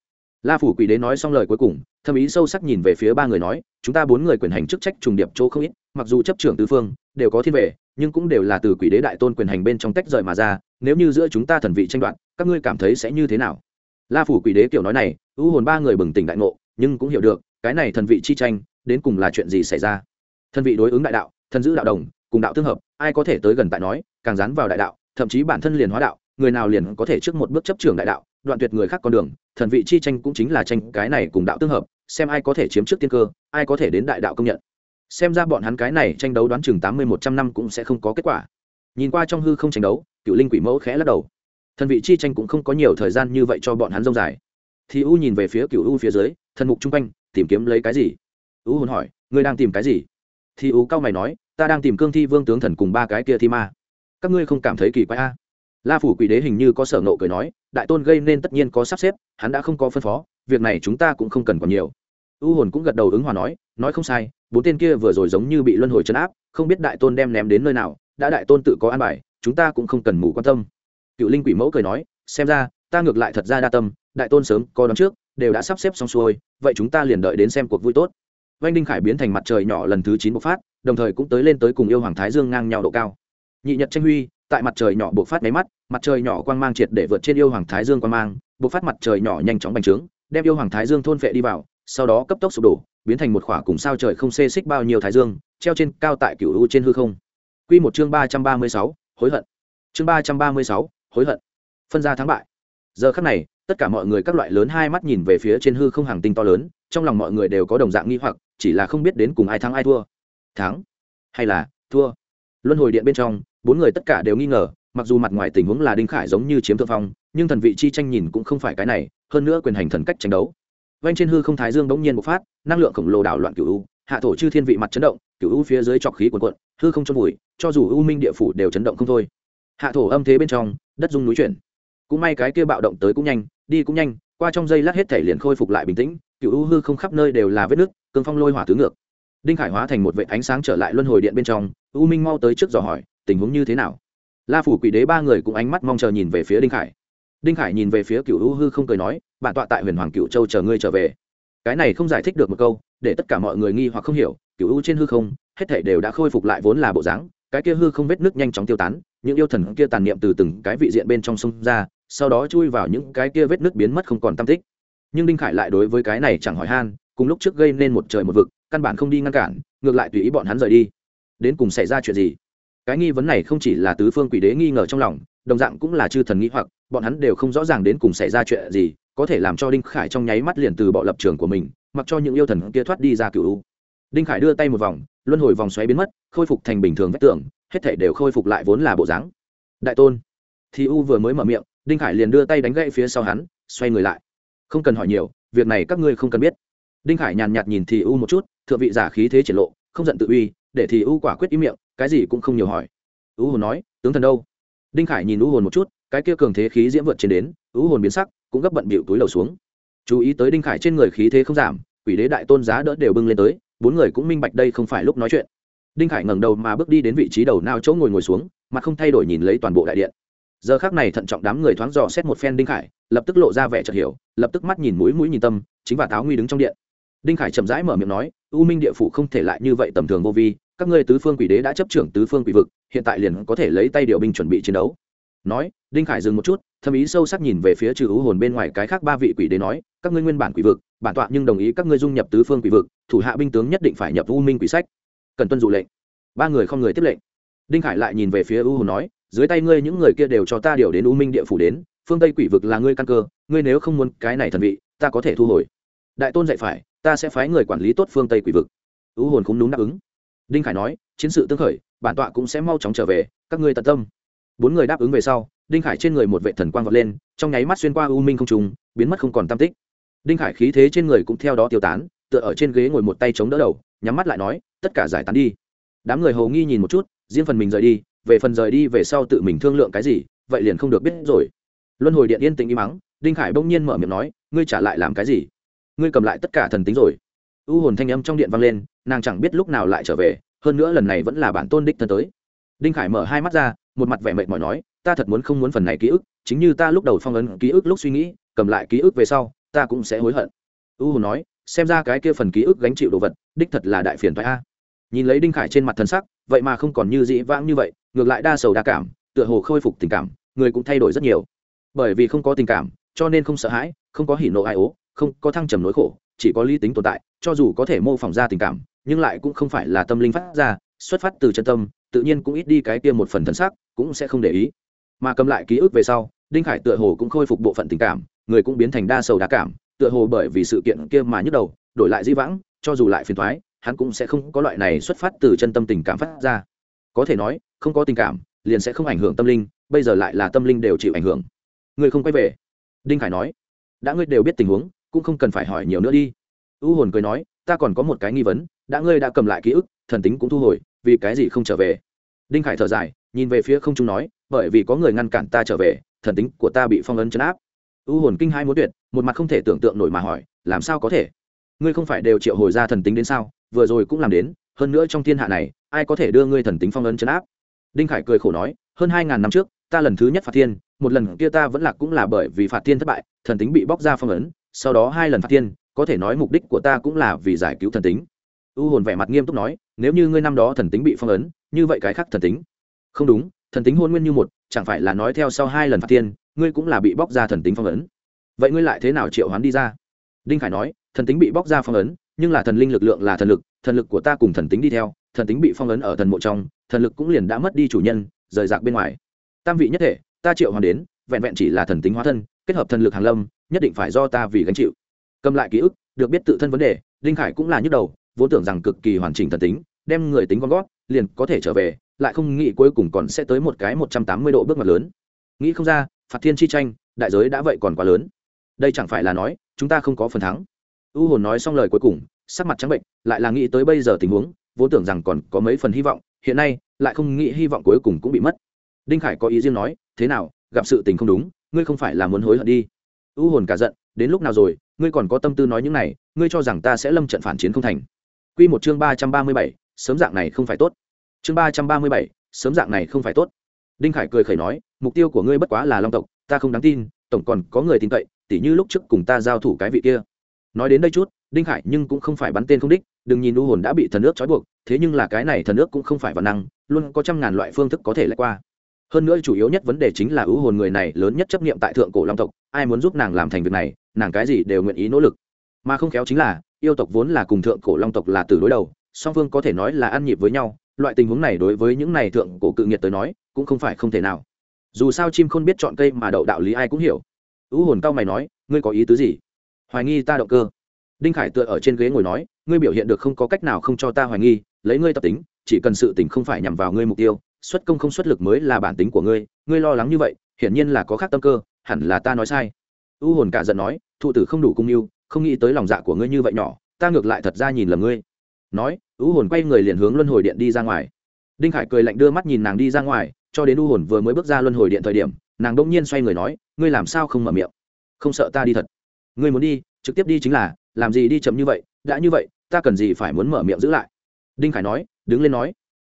La phủ quỷ đế nói xong lời cuối cùng thâm ý sâu sắc nhìn về phía ba người nói, chúng ta bốn người quyền hành chức trách trùng điệp chỗ không ít, mặc dù chấp trưởng tứ phương, đều có thiên vệ, nhưng cũng đều là từ quỷ đế đại tôn quyền hành bên trong tách rời mà ra, nếu như giữa chúng ta thần vị tranh đoạt, các ngươi cảm thấy sẽ như thế nào? La phủ quỷ đế kiểu nói này, ưu hồn ba người bừng tỉnh đại ngộ, nhưng cũng hiểu được, cái này thần vị chi tranh, đến cùng là chuyện gì xảy ra? Thần vị đối ứng đại đạo, thần giữ đạo đồng, cùng đạo tương hợp, ai có thể tới gần tại nói, càng dán vào đại đạo, thậm chí bản thân liền hóa đạo, người nào liền có thể trước một bước chấp trường đại đạo, đoạn tuyệt người khác con đường, thần vị chi tranh cũng chính là tranh cái này cùng đạo tương hợp xem ai có thể chiếm trước tiên cơ, ai có thể đến đại đạo công nhận. Xem ra bọn hắn cái này tranh đấu đoán chừng tám mươi, một trăm năm cũng sẽ không có kết quả. Nhìn qua trong hư không tranh đấu, cựu linh quỷ mẫu khẽ lắc đầu. Thần vị chi tranh cũng không có nhiều thời gian như vậy cho bọn hắn rông dài. Thì u nhìn về phía cựu u phía dưới, thần mục chung quanh, tìm kiếm lấy cái gì? U hồn hỏi, ngươi đang tìm cái gì? Thì u cao mày nói, ta đang tìm cương thi vương tướng thần cùng ba cái kia thi ma. Các ngươi không cảm thấy kỳ quái a? La phủ quỷ đế hình như có sở nộ cười nói, đại tôn gây nên tất nhiên có sắp xếp, hắn đã không có phân phó, việc này chúng ta cũng không cần còn nhiều u hồn cũng gật đầu ứng hòa nói nói không sai, bốn tên kia vừa rồi giống như bị luân hồi chấn áp, không biết đại tôn đem ném đến nơi nào, đã đại tôn tự có an bài, chúng ta cũng không cần mù quan tâm. Cựu linh quỷ mẫu cười nói, xem ra, ta ngược lại thật ra đa tâm, đại tôn sớm có đón trước, đều đã sắp xếp xong xuôi, vậy chúng ta liền đợi đến xem cuộc vui tốt. Vanh đinh khải biến thành mặt trời nhỏ lần thứ chín bộc phát, đồng thời cũng tới lên tới cùng yêu hoàng thái dương ngang nhau độ cao. Nhị nhật tranh huy, tại mặt trời nhỏ bộc phát máy mắt, mặt trời nhỏ quang mang triệt để vượt trên yêu hoàng thái dương quang mang, bộc phát mặt trời nhỏ nhanh chóng bành trướng, đem yêu hoàng thái dương thôn phệ đi vào sau đó cấp tốc sụp đổ, biến thành một khỏa cùng sao trời không xê xích bao nhiêu thái dương, treo trên cao tại cửu u trên hư không. Quy một chương ba trăm ba mươi sáu, hối hận. Chương ba trăm ba mươi sáu, hối hận. Phân ra thắng bại. Giờ khắc này, tất cả mọi người các loại lớn hai mắt nhìn về phía trên hư không hàng tinh to lớn, trong lòng mọi người đều có đồng dạng nghi hoặc, chỉ là không biết đến cùng ai thắng ai thua. Thắng hay là thua? Luân hồi điện bên trong, bốn người tất cả đều nghi ngờ, mặc dù mặt ngoài tình huống là đinh khải giống như chiếm thượng phong, nhưng thần vị chi tranh nhìn cũng không phải cái này, hơn nữa quyền hành thần cách tranh đấu vanh trên hư không thái dương bỗng nhiên bộc phát, năng lượng khổng lồ đảo loạn cửu u, hạ thổ chư thiên vị mặt chấn động, cửu u phía dưới trọc khí cuồn cuộn, hư không trôn vùi, cho dù u minh địa phủ đều chấn động không thôi. Hạ thổ âm thế bên trong, đất dung núi chuyển. Cũng may cái kia bạo động tới cũng nhanh, đi cũng nhanh, qua trong giây lát hết thể liền khôi phục lại bình tĩnh cựu u hư không khắp nơi đều là vết nước cương phong lôi hỏa tứ ngược. Đinh khải hóa thành một vệ ánh sáng trở lại luân hồi điện bên trong, u minh mau tới trước dò hỏi, tình huống như thế nào? La phủ quỷ đế ba người cũng ánh mắt mong chờ nhìn về phía đinh khải đinh khải nhìn về phía cựu u hư không cười nói bạn tọa tại huyền hoàng cựu châu chờ ngươi trở về. Cái này không giải thích được một câu, để tất cả mọi người nghi hoặc không hiểu cựu u trên hư không, hết thể đều đã khôi phục lại vốn là bộ dáng, cái kia hư không vết nước nhanh chóng tiêu tán, những yêu thần kia tàn niệm từ từng cái vị diện bên trong sông ra, sau đó chui vào những cái kia vết nước biến mất không còn tam tích. Nhưng đinh khải lại đối với cái này chẳng hỏi han, cùng lúc trước gây nên một trời một vực, căn bản không đi ngăn cản, ngược lại tùy ý bọn hắn rời đi. Đến cùng xảy ra chuyện gì? Cái nghi vấn này không chỉ là tứ phương quỷ đế nghi ngờ trong lòng đồng dạng cũng là chư thần nghĩ hoặc, bọn hắn đều không rõ ràng đến cùng xảy ra chuyện gì, có thể làm cho đinh khải trong nháy mắt liền từ bỏ lập trường của mình, mặc cho những yêu thần kia thoát đi ra cựu đinh khải đưa tay một vòng, luân hồi vòng xoáy biến mất, khôi phục thành bình thường vách tường, hết thể đều khôi phục lại vốn là bộ dáng. Đại tôn, thì u vừa mới mở miệng, đinh khải liền đưa tay đánh gậy phía sau hắn, xoay người lại. Không cần hỏi nhiều, việc này các ngươi không cần biết. Đinh khải nhàn nhạt nhìn thì u một chút, thượng vị giả khí thế triển lộ, không giận tự uy, để thì u quả quyết ý miệng, cái gì cũng không nhiều hỏi. U hồ nói, tướng thần đâu? Đinh khải nhìn u hồn một chút, cái kia cường thế khí diễm vượt trên đến, u hồn biến sắc, cũng gấp bận bịu túi lầu xuống. Chú ý tới đinh khải trên người khí thế không giảm, quỷ đế đại tôn giá đỡ đều bưng lên tới, bốn người cũng minh bạch đây không phải lúc nói chuyện. Đinh khải ngẩng đầu mà bước đi đến vị trí đầu nào chỗ ngồi ngồi xuống mà không thay đổi nhìn lấy toàn bộ đại điện. Giờ khác này thận trọng đám người thoáng dò xét một phen đinh khải, lập tức lộ ra vẻ chợt hiểu, lập tức mắt nhìn mũi mũi nhìn tâm, chính và táo nguy đứng trong điện. Đinh khải chậm rãi mở miệng nói, u minh địa phủ không thể lại như vậy tầm thường vô vi các ngươi tứ phương quỷ đế đã chấp trưởng tứ phương quỷ vực, hiện tại liền có thể lấy tay điều binh chuẩn bị chiến đấu. Nói, đinh khải dừng một chút, thâm ý sâu sắc nhìn về phía trừ ưu hồn bên ngoài cái khác ba vị quỷ đế nói, các ngươi nguyên bản quỷ vực, bản tọa nhưng đồng ý các ngươi dung nhập tứ phương quỷ vực, thủ hạ binh tướng nhất định phải nhập u minh quỷ sách. Cần tuân dụ lệnh. Ba người không người tiếp lệnh. Đinh khải lại nhìn về phía ưu hồn nói, dưới tay ngươi những người kia đều cho ta điều đến u minh địa phủ đến, phương tây quỷ vực là ngươi căn cơ, ngươi nếu không muốn cái này thần vị, ta có thể thu hồi. Đại tôn dạy phải, ta sẽ phái người quản lý tốt phương tây quỷ vực. Ưu hồn cũng đúng đáp ứng đinh khải nói, chiến sự tương khởi, bản tọa cũng sẽ mau chóng trở về, các ngươi tận tâm. Bốn người đáp ứng về sau, đinh khải trên người một vệ thần quang vọt lên, trong nháy mắt xuyên qua u minh không trùng biến mất không còn tam tích. Đinh khải khí thế trên người cũng theo đó tiêu tán, tựa ở trên ghế ngồi một tay chống đỡ đầu, nhắm mắt lại nói, tất cả giải tán đi. Đám người hầu nghi nhìn một chút, riêng phần mình rời đi, về phần rời đi về sau tự mình thương lượng cái gì, vậy liền không được biết rồi. Luân hồi điện yên tĩnh im mắng đinh khải bỗng nhiên mở miệng nói, ngươi trả lại làm cái gì? Ngươi cầm lại tất cả thần tính rồi. U hồn thanh âm trong điện vang lên nàng chẳng biết lúc nào lại trở về, hơn nữa lần này vẫn là bản tôn đích thân tới. Đinh khải mở hai mắt ra, một mặt vẻ mệt mỏi nói, ta thật muốn không muốn phần này ký ức, chính như ta lúc đầu phong ấn ký ức lúc suy nghĩ, cầm lại ký ức về sau, ta cũng sẽ hối hận. U hồ nói, xem ra cái kia phần ký ức gánh chịu đồ vật, đích thật là đại phiền thoại a. Nhìn lấy đinh khải trên mặt thân sắc, vậy mà không còn như dĩ vãng như vậy, ngược lại đa sầu đa cảm, tựa hồ khôi phục tình cảm, người cũng thay đổi rất nhiều. Bởi vì không có tình cảm, cho nên không sợ hãi, không có hỉ nộ ai ố, không có thăng trầm nỗi khổ, chỉ có lý tính tồn tại, cho dù có thể mô phỏng ra tình cảm nhưng lại cũng không phải là tâm linh phát ra, xuất phát từ chân tâm, tự nhiên cũng ít đi cái kia một phần thân xác cũng sẽ không để ý. Mà cầm lại ký ức về sau, đinh khải tựa hồ cũng khôi phục bộ phận tình cảm, người cũng biến thành đa sầu đa cảm, tựa hồ bởi vì sự kiện kia mà nhức đầu, đổi lại di vãng, cho dù lại phiền thoái hắn cũng sẽ không có loại này xuất phát từ chân tâm tình cảm phát ra. Có thể nói, không có tình cảm, liền sẽ không ảnh hưởng tâm linh, bây giờ lại là tâm linh đều chịu ảnh hưởng. Người không quay về. Đinh khải nói, đã ngươi đều biết tình huống, cũng không cần phải hỏi nhiều nữa đi. U hồn cười nói ta còn có một cái nghi vấn, đã ngươi đã cầm lại ký ức, thần tính cũng thu hồi, vì cái gì không trở về? Đinh khải thở dài, nhìn về phía không trung nói, bởi vì có người ngăn cản ta trở về, thần tính của ta bị phong ấn chấn áp. U hồn kinh hai muốn tuyệt, một mặt không thể tưởng tượng nổi mà hỏi, làm sao có thể? Ngươi không phải đều triệu hồi ra thần tính đến sao? Vừa rồi cũng làm đến, hơn nữa trong thiên hạ này, ai có thể đưa ngươi thần tính phong ấn chấn áp? Đinh khải cười khổ nói, hơn hai ngàn năm trước, ta lần thứ nhất phạt thiên, một lần kia ta vẫn lạc cũng là bởi vì phạt thiên thất bại, thần tính bị bóc ra phong ấn, sau đó hai lần phạt thiên có thể nói mục đích của ta cũng là vì giải cứu thần tính. U hồn vẻ mặt nghiêm túc nói nếu như ngươi năm đó thần tính bị phong ấn như vậy cái khác thần tính? Không đúng thần tính hôn nguyên như một chẳng phải là nói theo sau hai lần phạt tiên, ngươi cũng là bị bóc ra thần tính phong ấn. Vậy ngươi lại thế nào triệu hoán đi ra? Đinh khải nói thần tính bị bóc ra phong ấn nhưng là thần linh lực lượng là thần lực thần lực của ta cùng thần tính đi theo thần tính bị phong ấn ở thần mộ trong thần lực cũng liền đã mất đi chủ nhân rời rạc bên ngoài. Tam vị nhất thể ta triệu hoán đến vẹn vẹn chỉ là thần tính hóa thân kết hợp thần lực hàng lâm nhất định phải do ta vì gánh chịu cầm lại ký ức, được biết tự thân vấn đề linh khải cũng là nhức đầu, vốn tưởng rằng cực kỳ hoàn chỉnh thần tính, đem người tính con gót liền có thể trở về, lại không nghĩ cuối cùng còn sẽ tới một cái một trăm tám mươi độ bước ngoặt lớn. Nghĩ không ra, phạt thiên chi tranh, đại giới đã vậy còn quá lớn. Đây chẳng phải là nói, chúng ta không có phần thắng. U hồn nói xong lời cuối cùng, sắc mặt trắng bệnh, lại là nghĩ tới bây giờ tình huống, vốn tưởng rằng còn có mấy phần hy vọng, hiện nay, lại không nghĩ hy vọng cuối cùng cũng bị mất. Đinh khải có ý riêng nói, thế nào, gặp sự tình không đúng, ngươi không phải là muốn hối hận đi. U hồn cả giận, đến lúc nào rồi ngươi còn có tâm tư nói những này, ngươi cho rằng ta sẽ lâm trận phản chiến không thành. Q một chương ba trăm ba mươi bảy, sớm dạng này không phải tốt. Chương ba trăm ba mươi bảy, sớm dạng này không phải tốt. Đinh khải cười khẩy nói, mục tiêu của ngươi bất quá là long tộc, ta không đáng tin, tổng còn có người tin cậy, tỉ như lúc trước cùng ta giao thủ cái vị kia. Nói đến đây chút, đinh khải nhưng cũng không phải bắn tên không đích, đừng nhìn u hồn đã bị thần ước trói buộc, thế nhưng là cái này thần ước cũng không phải văn năng, luôn có trăm ngàn loại phương thức có thể lách qua hơn nữa chủ yếu nhất vấn đề chính là ưu hồn người này lớn nhất chấp nghiệm tại thượng cổ long tộc, ai muốn giúp nàng làm thành việc này, nàng cái gì đều nguyện ý nỗ lực. Mà không khéo chính là, yêu tộc vốn là cùng thượng cổ long tộc là từ đối đầu, song phương có thể nói là ăn nhịp với nhau, loại tình huống này đối với những này thượng cổ cự nghiệt tới nói, cũng không phải không thể nào. Dù sao chim không biết chọn cây mà đậu đạo lý ai cũng hiểu. Ưu hồn cao mày nói, ngươi có ý tứ gì? Hoài nghi ta động cơ. Đinh khải tựa ở trên ghế ngồi nói, ngươi biểu hiện được không có cách nào không cho ta hoài nghi, lấy ngươi tập tính, chỉ cần sự tình không phải nhằm vào ngươi mục tiêu xuất công không xuất lực mới là bản tính của ngươi ngươi lo lắng như vậy, hiển nhiên là có khác tâm cơ, hẳn là ta nói sai. U hồn cả giận nói, thụ tử không đủ cung yêu, không nghĩ tới lòng dạ của ngươi như vậy nhỏ, ta ngược lại thật ra nhìn là ngươi. Nói, u hồn quay người liền hướng luân hồi điện đi ra ngoài. Đinh khải cười lạnh đưa mắt nhìn nàng đi ra ngoài, cho đến u hồn vừa mới bước ra luân hồi điện thời điểm, nàng đông nhiên xoay người nói, ngươi làm sao không mở miệng? Không sợ ta đi thật. Ngươi muốn đi, trực tiếp đi chính là, làm gì đi chậm như vậy, đã như vậy, ta cần gì phải muốn mở miệng giữ lại? Đinh khải nói, đứng lên nói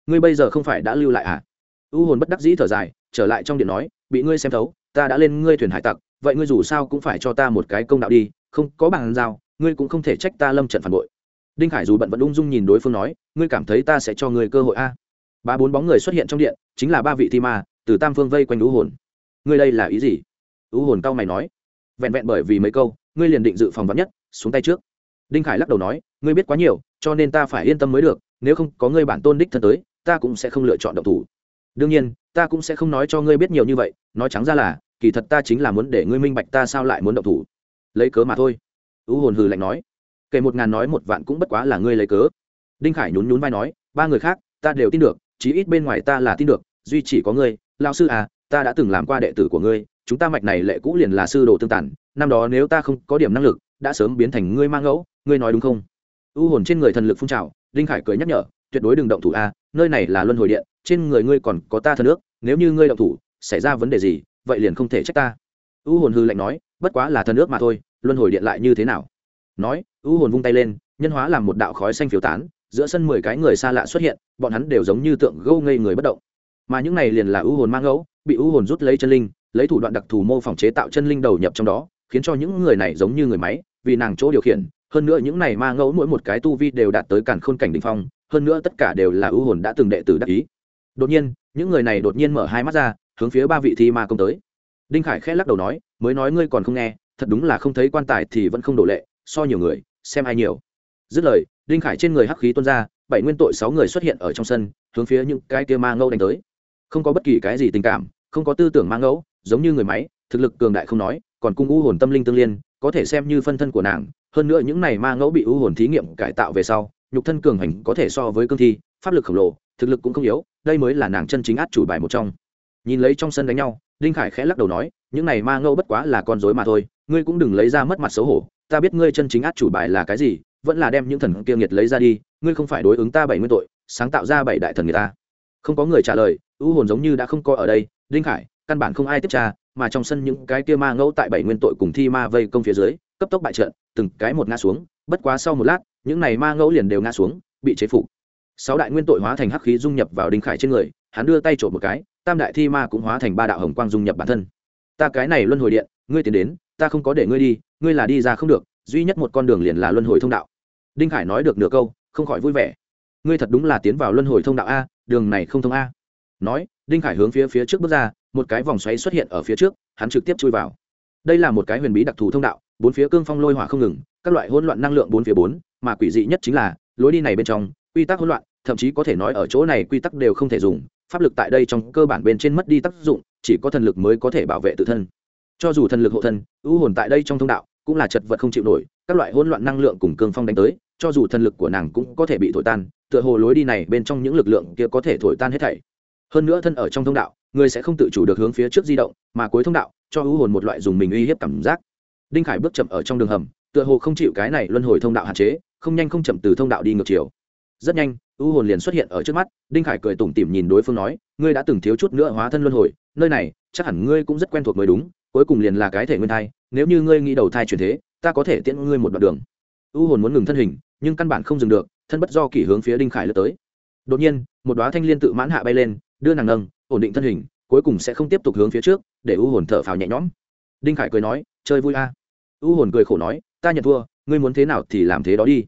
ngươi bây giờ không phải đã lưu lại à? U hồn bất đắc dĩ thở dài, trở lại trong điện nói, bị ngươi xem thấu, ta đã lên ngươi thuyền hải tặc, vậy ngươi dù sao cũng phải cho ta một cái công đạo đi, không có bàn giao, ngươi cũng không thể trách ta lâm trận phản bội. Đinh khải dù bận vẫn ung dung nhìn đối phương nói, ngươi cảm thấy ta sẽ cho ngươi cơ hội a ba bốn bóng người xuất hiện trong điện, chính là ba vị thi ma, từ tam phương vây quanh u hồn. Ngươi đây là ý gì? U hồn cao mày nói. Vẹn vẹn bởi vì mấy câu, ngươi liền định dự phòng vắn nhất, xuống tay trước. Đinh khải lắc đầu nói, ngươi biết quá nhiều, cho nên ta phải yên tâm mới được, nếu không có ngươi bản tôn đích thân tới ta cũng sẽ không lựa chọn động thủ. Đương nhiên, ta cũng sẽ không nói cho ngươi biết nhiều như vậy, nói trắng ra là, kỳ thật ta chính là muốn để ngươi minh bạch ta sao lại muốn động thủ. Lấy cớ mà thôi. U hồn hừ lạnh nói. Kể một ngàn nói một vạn cũng bất quá là ngươi lấy cớ. Đinh khải nhún nhún vai nói, ba người khác, ta đều tin được, chí ít bên ngoài ta là tin được, duy chỉ có ngươi lao sư à ta đã từng làm qua đệ tử của ngươi, chúng ta mạch này lệ cũ liền là sư đồ tương tản năm đó nếu ta không có điểm năng lực, đã sớm biến thành ngươi mang ngẫu, ngươi nói đúng không? U hồn trên người thần lực phun trào, đinh khải cười nhắc nhở tuyệt đối đừng động thủ a, nơi này là luân hồi điện, trên người ngươi còn có ta thần ước, nếu như ngươi động thủ, xảy ra vấn đề gì, vậy liền không thể trách ta. U hồn hư lạnh nói, bất quá là thần ước mà thôi, luân hồi điện lại như thế nào? Nói, u hồn vung tay lên, nhân hóa làm một đạo khói xanh phiếu tán, giữa sân mười cái người xa lạ xuất hiện, bọn hắn đều giống như tượng gâu ngây người bất động. Mà những này liền là u hồn mang ngẫu, bị u hồn rút lấy chân linh, lấy thủ đoạn đặc thù mô phỏng chế tạo chân linh đầu nhập trong đó, khiến cho những người này giống như người máy, vì nàng chỗ điều khiển, hơn nữa những này ma ngẫu mỗi một cái tu vi đều đạt tới cản khôn cảnh đ ỉ n h phong hơn nữa tất cả đều là ưu hồn đã từng đệ tử đắc ý. Đột nhiên, những người này đột nhiên mở hai mắt ra, hướng phía ba vị thi ma công tới. Đinh khải khẽ lắc đầu nói, mới nói ngươi còn không nghe, thật đúng là không thấy quan tài thì vẫn không đổ lệ, so nhiều người, xem ai nhiều. Dứt lời, đinh khải trên người hắc khí tuôn ra, bảy nguyên tội sáu người xuất hiện ở trong sân, hướng phía những cái kia ma ngẫu đánh tới. Không có bất kỳ cái gì tình cảm, không có tư tưởng ma ngẫu, giống như người máy, thực lực cường đại không nói, còn cung u hồn tâm linh tương liên, có thể xem như phân thân của nàng. Hơn nữa những này ma ngẫu bị u hồn thí nghiệm cải tạo về sau nhục thân cường hành có thể so với cương thi, pháp lực khổng lồ, thực lực cũng không yếu, đây mới là nàng chân chính át chủ bài một trong. Nhìn lấy trong sân đánh nhau, đinh khải khẽ lắc đầu nói, những này ma ngâu bất quá là con dối mà thôi, ngươi cũng đừng lấy ra mất mặt xấu hổ, ta biết ngươi chân chính át chủ bài là cái gì, vẫn là đem những thần kia nghiệt lấy ra đi, ngươi không phải đối ứng ta bảy mươi tội, sáng tạo ra bảy đại thần người ta. Không có người trả lời u hồn giống như đã không có ở đây, đinh khải, căn bản không ai tiếp tra, mà trong sân những cái kia ma ngẫu tại bảy nguyên tội cùng thi ma vây công phía dưới, cấp tốc bại trận, từng cái một ngã xuống, bất quá sau một lát những này ma ngẫu liền đều ngã xuống, bị chế phục. Sáu đại nguyên tội hóa thành hắc khí dung nhập vào đinh khải trên người, hắn đưa tay trộm một cái, tam đại thi ma cũng hóa thành ba đạo hồng quang dung nhập bản thân. Ta cái này luân hồi điện, ngươi tiến đến, ta không có để ngươi đi, ngươi là đi ra không được, duy nhất một con đường liền là luân hồi thông đạo. Đinh khải nói được nửa câu, không khỏi vui vẻ. Ngươi thật đúng là tiến vào luân hồi thông đạo a, đường này không thông a. Nói, đinh khải hướng phía phía trước bước ra, một cái vòng xoáy xuất hiện ở phía trước, hắn trực tiếp chui vào. Đây là một cái huyền bí đặc thù thông đạo bốn phía cương phong lôi hỏa không ngừng, các loại hỗn loạn năng lượng bốn phía bốn, mà quỷ dị nhất chính là, lối đi này bên trong, quy tắc hỗn loạn, thậm chí có thể nói ở chỗ này quy tắc đều không thể dùng, pháp lực tại đây trong cơ bản bên trên mất đi tác dụng, chỉ có thần lực mới có thể bảo vệ tự thân. Cho dù thần lực hộ thân, ưu hồn tại đây trong thông đạo, cũng là chật vật không chịu nổi, các loại hỗn loạn năng lượng cùng cương phong đánh tới, cho dù thần lực của nàng cũng có thể bị thổi tan, tựa hồ lối đi này bên trong những lực lượng kia có thể thổi tan hết thảy. Hơn nữa thân ở trong thông đạo, người sẽ không tự chủ được hướng phía trước di động, mà cuối thông đạo, cho ưu hồn một loại dùng mình uy hiếp cảm giác đinh khải bước chậm ở trong đường hầm, tựa hồ không chịu cái này luân hồi thông đạo hạn chế, không nhanh không chậm từ thông đạo đi ngược chiều. Rất nhanh, U hồn liền xuất hiện ở trước mắt, đinh khải cười tủm tỉm nhìn đối phương nói, ngươi đã từng thiếu chút nữa hóa thân luân hồi, nơi này, chắc hẳn ngươi cũng rất quen thuộc mới đúng, cuối cùng liền là cái thể nguyên thai, nếu như ngươi nghĩ đầu thai chuyển thế, ta có thể tiễn ngươi một đoạn đường. U hồn muốn ngừng thân hình, nhưng căn bản không dừng được, thân bất do kỷ hướng phía đinh khải lướt tới. Đột nhiên, một đoá thanh liên tự mãn hạ bay lên, đưa nàng nâng, ổn định thân hình, cuối cùng sẽ không tiếp tục hướng phía trước, để u hồn thở phào nhẹ nhõm. Đinh khải cười nói, chơi vui a. à u hồn cười khổ nói, ta nhận thua, ngươi muốn thế nào thì làm thế đó đi.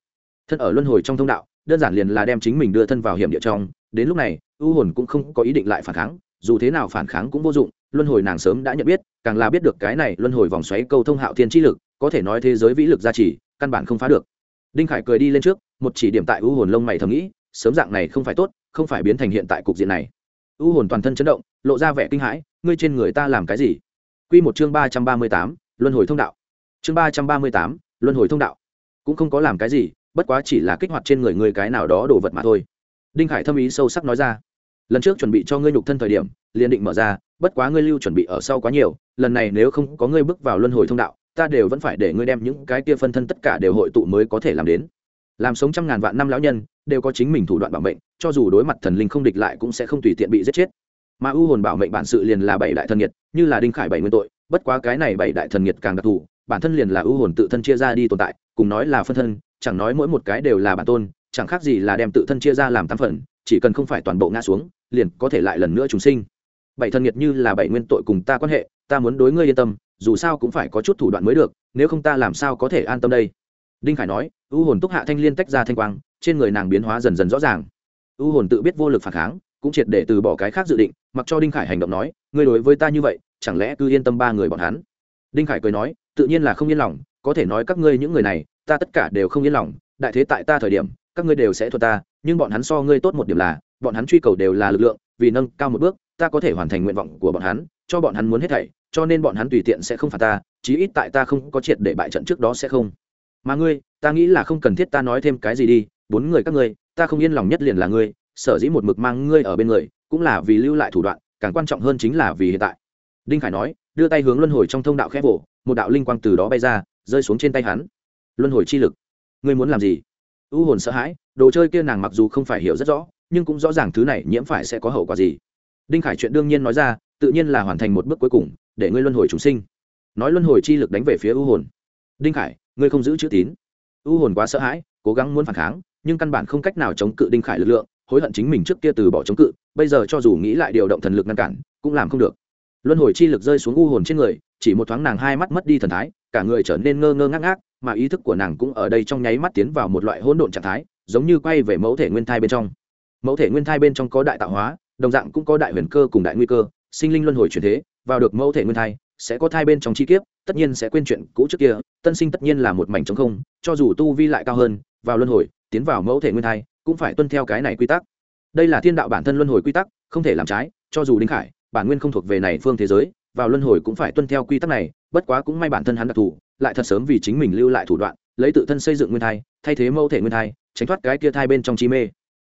Thân ở luân hồi trong thông đạo, đơn giản liền là đem chính mình đưa thân vào hiểm địa trong. Đến lúc này, u hồn cũng không có ý định lại phản kháng, dù thế nào phản kháng cũng vô dụng, luân hồi nàng sớm đã nhận biết, càng là biết được cái này luân hồi vòng xoáy câu thông hạo thiên chi lực, có thể nói thế giới vĩ lực gia trì, căn bản không phá được. Đinh khải cười đi lên trước, một chỉ điểm tại u hồn lông mày thầm nghĩ, sớm dạng này không phải tốt, không phải biến thành hiện tại cục diện này. U hồn toàn thân chấn động, lộ ra vẻ kinh hãi, ngươi trên người ta làm cái gì? Q một chương ba trăm ba mươi tám, luân hồi thông đạo chương ba trăm ba mươi tám, luân hồi thông đạo. Cũng không có làm cái gì, bất quá chỉ là kích hoạt trên người ngươi cái nào đó đồ vật mà thôi. Đinh khải thâm ý sâu sắc nói ra. Lần trước chuẩn bị cho ngươi nhục thân thời điểm, liền định mở ra, bất quá ngươi lưu chuẩn bị ở sau quá nhiều, lần này nếu không có ngươi bước vào luân hồi thông đạo, ta đều vẫn phải để ngươi đem những cái kia phân thân tất cả đều hội tụ mới có thể làm đến. Làm sống trăm ngàn vạn năm lão nhân, đều có chính mình thủ đoạn bảo mệnh, cho dù đối mặt thần linh không địch lại cũng sẽ không tùy tiện bị giết chết. Mà ưu hồn bảo mệnh bản sự liền là bảy đại thần nhiệt như là đinh khải bảy nguyên tội, bất quá cái này bảy đại thần nhiệt càng đặc thù bản thân liền là ưu hồn tự thân chia ra đi tồn tại, cùng nói là phân thân, chẳng nói mỗi một cái đều là bản tôn, chẳng khác gì là đem tự thân chia ra làm tám phần, chỉ cần không phải toàn bộ ngã xuống, liền có thể lại lần nữa chúng sinh. Bảy thân nhiệt như là bảy nguyên tội cùng ta quan hệ, ta muốn đối ngươi yên tâm, dù sao cũng phải có chút thủ đoạn mới được, nếu không ta làm sao có thể an tâm đây? Đinh khải nói u hồn túc hạ thanh liên tách ra thanh quang, trên người nàng biến hóa dần dần rõ ràng. U hồn tự biết vô lực phản kháng, cũng triệt để từ bỏ cái khác dự định, mặc cho đinh khải hành động nói, ngươi đối với ta như vậy, chẳng lẽ cứ yên tâm ba người bọn hắn? Đinh khải cười nói tự nhiên là không yên lòng, có thể nói các ngươi những người này, ta tất cả đều không yên lòng, đại thế tại ta thời điểm, các ngươi đều sẽ thuật ta, nhưng bọn hắn so ngươi tốt một điểm là, bọn hắn truy cầu đều là lực lượng, vì nâng cao một bước, ta có thể hoàn thành nguyện vọng của bọn hắn, cho bọn hắn muốn hết thảy, cho nên bọn hắn tùy tiện sẽ không phạt ta, chí ít tại ta không có triệt để bại trận trước đó sẽ không. Mà ngươi, ta nghĩ là không cần thiết ta nói thêm cái gì đi, bốn người các ngươi, ta không yên lòng nhất liền là ngươi, sở dĩ một mực mang ngươi ở bên người, cũng là vì lưu lại thủ đoạn, càng quan trọng hơn chính là vì hiện tại. Đinh khải nói, đưa tay hướng luân hồi trong thông đạo khép vỗ một đạo linh quang từ đó bay ra, rơi xuống trên tay hắn. Luân hồi chi lực. Ngươi muốn làm gì? U hồn sợ hãi, đồ chơi kia nàng mặc dù không phải hiểu rất rõ, nhưng cũng rõ ràng thứ này nhiễm phải sẽ có hậu quả gì. Đinh khải chuyện đương nhiên nói ra, tự nhiên là hoàn thành một bước cuối cùng, để ngươi luân hồi chúng sinh. Nói luân hồi chi lực đánh về phía u hồn. Đinh khải, ngươi không giữ chữ tín. U hồn quá sợ hãi, cố gắng muốn phản kháng, nhưng căn bản không cách nào chống cự đinh khải lực lượng, hối hận chính mình trước kia từ bỏ chống cự, bây giờ cho dù nghĩ lại điều động thần lực ngăn cản, cũng làm không được luân hồi chi lực rơi xuống u hồn trên người, chỉ một thoáng nàng hai mắt mất đi thần thái, cả người trở nên ngơ ngơ ngác ngác, mà ý thức của nàng cũng ở đây trong nháy mắt tiến vào một loại hỗn độn trạng thái, giống như quay về mẫu thể nguyên thai bên trong. Mẫu thể nguyên thai bên trong có đại tạo hóa, đồng dạng cũng có đại huyền cơ cùng đại nguy cơ, sinh linh luân hồi chuyển thế, vào được mẫu thể nguyên thai, sẽ có thai bên trong chi kiếp, tất nhiên sẽ quên chuyện cũ trước kia, tân sinh tất nhiên là một mảnh trống không, cho dù tu vi lại cao hơn, vào luân hồi, tiến vào mẫu thể nguyên thai, cũng phải tuân theo cái này quy tắc. Đây là thiên đạo bản thân luân hồi quy tắc, không thể làm trái, cho dù đinh khải bản nguyên không thuộc về này phương thế giới, vào luân hồi cũng phải tuân theo quy tắc này, bất quá cũng may bản thân hắn đặc thù, lại thật sớm vì chính mình lưu lại thủ đoạn, lấy tự thân xây dựng nguyên thai, thay thế mẫu thể nguyên thai, tránh thoát cái kia thai bên trong chi mê.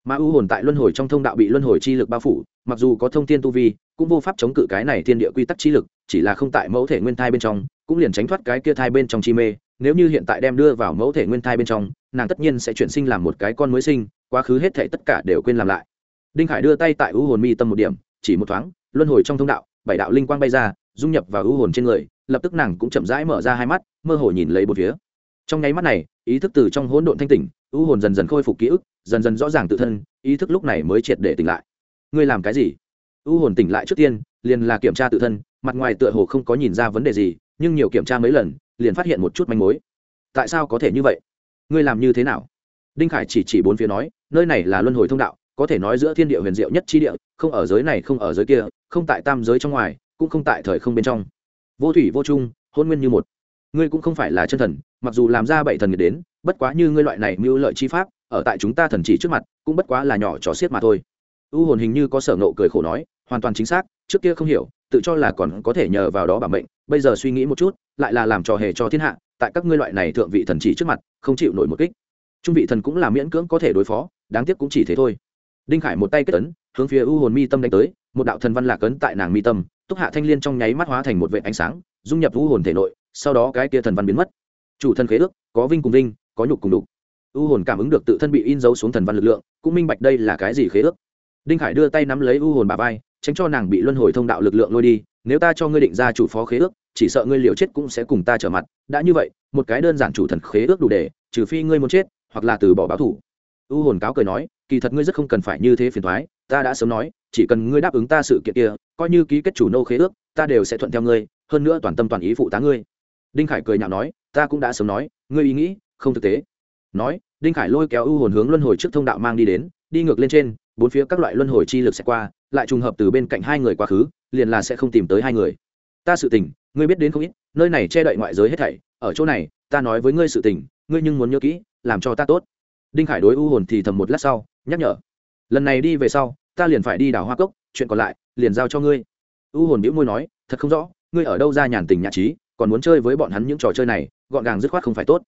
Mà ưu hồn tại luân hồi trong thông đạo bị luân hồi chi lực bao phủ, mặc dù có thông tin tu vi, cũng vô pháp chống cự cái này thiên địa quy tắc chi lực, chỉ là không tại mẫu thể nguyên thai bên trong, cũng liền tránh thoát cái kia thai bên trong chi mê. Nếu như hiện tại đem đưa vào mẫu thể nguyên thai bên trong, nàng tất nhiên sẽ chuyển sinh làm một cái con mới sinh, quá khứ hết thể tất cả đều quên làm lại. Đinh khải đưa tay tại ưu hồn mi tâm một điểm, chỉ một thoáng luân hồi trong thông đạo, bảy đạo linh quang bay ra, dung nhập vào ưu hồn trên người, lập tức nàng cũng chậm rãi mở ra hai mắt, mơ hồ nhìn lấy bốn phía. Trong nháy mắt này, ý thức từ trong hỗn độn thanh tỉnh, ưu hồn dần dần khôi phục ký ức, dần dần rõ ràng tự thân, ý thức lúc này mới triệt để tỉnh lại. Ngươi làm cái gì? Ưu hồn tỉnh lại trước tiên, liền là kiểm tra tự thân, mặt ngoài tựa hồ không có nhìn ra vấn đề gì, nhưng nhiều kiểm tra mấy lần, liền phát hiện một chút manh mối. Tại sao có thể như vậy? Ngươi làm như thế nào? Đinh khải chỉ chỉ bốn phía nói, nơi này là luân hồi thông đạo có thể nói giữa thiên địa huyền diệu nhất chi địa, không ở giới này, không ở giới kia, không tại tam giới trong ngoài, cũng không tại thời không bên trong. Vô thủy, vô trung, hôn nguyên như một. Ngươi cũng không phải là chân thần, mặc dù làm ra bảy thần nghiệt đến, bất quá như ngươi loại này mưu lợi chi pháp, ở tại chúng ta thần chỉ trước mặt, cũng bất quá là nhỏ trò xiết mà thôi. U hồn hình như có sở nộ cười khổ nói, hoàn toàn chính xác, trước kia không hiểu, tự cho là còn có thể nhờ vào đó bảo mệnh, bây giờ suy nghĩ một chút, lại là làm trò hề cho thiên hạ, tại các ngươi loại này thượng vị thần chỉ trước mặt, không chịu nổi một kích. Trung vị thần cũng là miễn cưỡng có thể đối phó, đáng tiếc cũng chỉ thế thôi đinh khải một tay kết ấn, hướng phía u hồn mi tâm đánh tới, một đạo thần văn lạc ấn tại nàng mi tâm, túc hạ thanh liên trong nháy mắt hóa thành một vệ ánh sáng, dung nhập u hồn thể nội, sau đó cái kia thần văn biến mất. Chủ thân khế ước, có vinh cùng vinh, có nhục cùng đục u hồn cảm ứng được tự thân bị in dấu xuống thần văn lực lượng, cũng minh bạch đây là cái gì khế ước. Đinh khải đưa tay nắm lấy u hồn bà vai, tránh cho nàng bị luân hồi thông đạo lực lượng lôi đi, nếu ta cho ngươi định ra chủ phó khế ước, chỉ sợ ngươi liều chết cũng sẽ cùng ta trở mặt. Đã như vậy, một cái đơn giản chủ thần khế ước đủ để, trừ phi ngươi muốn chết, hoặc là từ bỏ báo thủ. U hồn cáo cười nói kỳ thật ngươi rất không cần phải như thế phiền thoái, ta đã sớm nói, chỉ cần ngươi đáp ứng ta sự kiện kia, coi như ký kết chủ nô khế ước, ta đều sẽ thuận theo ngươi, hơn nữa toàn tâm toàn ý phụ tá ngươi. Đinh khải cười nhạo nói, ta cũng đã sớm nói, ngươi ý nghĩ, không thực tế. Nói, đinh khải lôi kéo ưu hồn hướng luân hồi trước thông đạo mang đi đến, đi ngược lên trên, bốn phía các loại luân hồi chi lực sẽ qua, lại trùng hợp từ bên cạnh hai người quá khứ, liền là sẽ không tìm tới hai người. Ta sự tình, ngươi biết đến không ít, nơi này che đậy ngoại giới hết thảy, ở chỗ này, ta nói với ngươi sự tình, ngươi nhưng muốn nhớ kỹ, làm cho ta tốt đinh khải đối u hồn thì thầm một lát sau, nhắc nhở. Lần này đi về sau, ta liền phải đi đào hoa cốc, chuyện còn lại, liền giao cho ngươi. U hồn bĩu môi nói, thật không rõ, ngươi ở đâu ra nhàn tình nhã trí, còn muốn chơi với bọn hắn những trò chơi này, gọn gàng dứt khoát không phải tốt.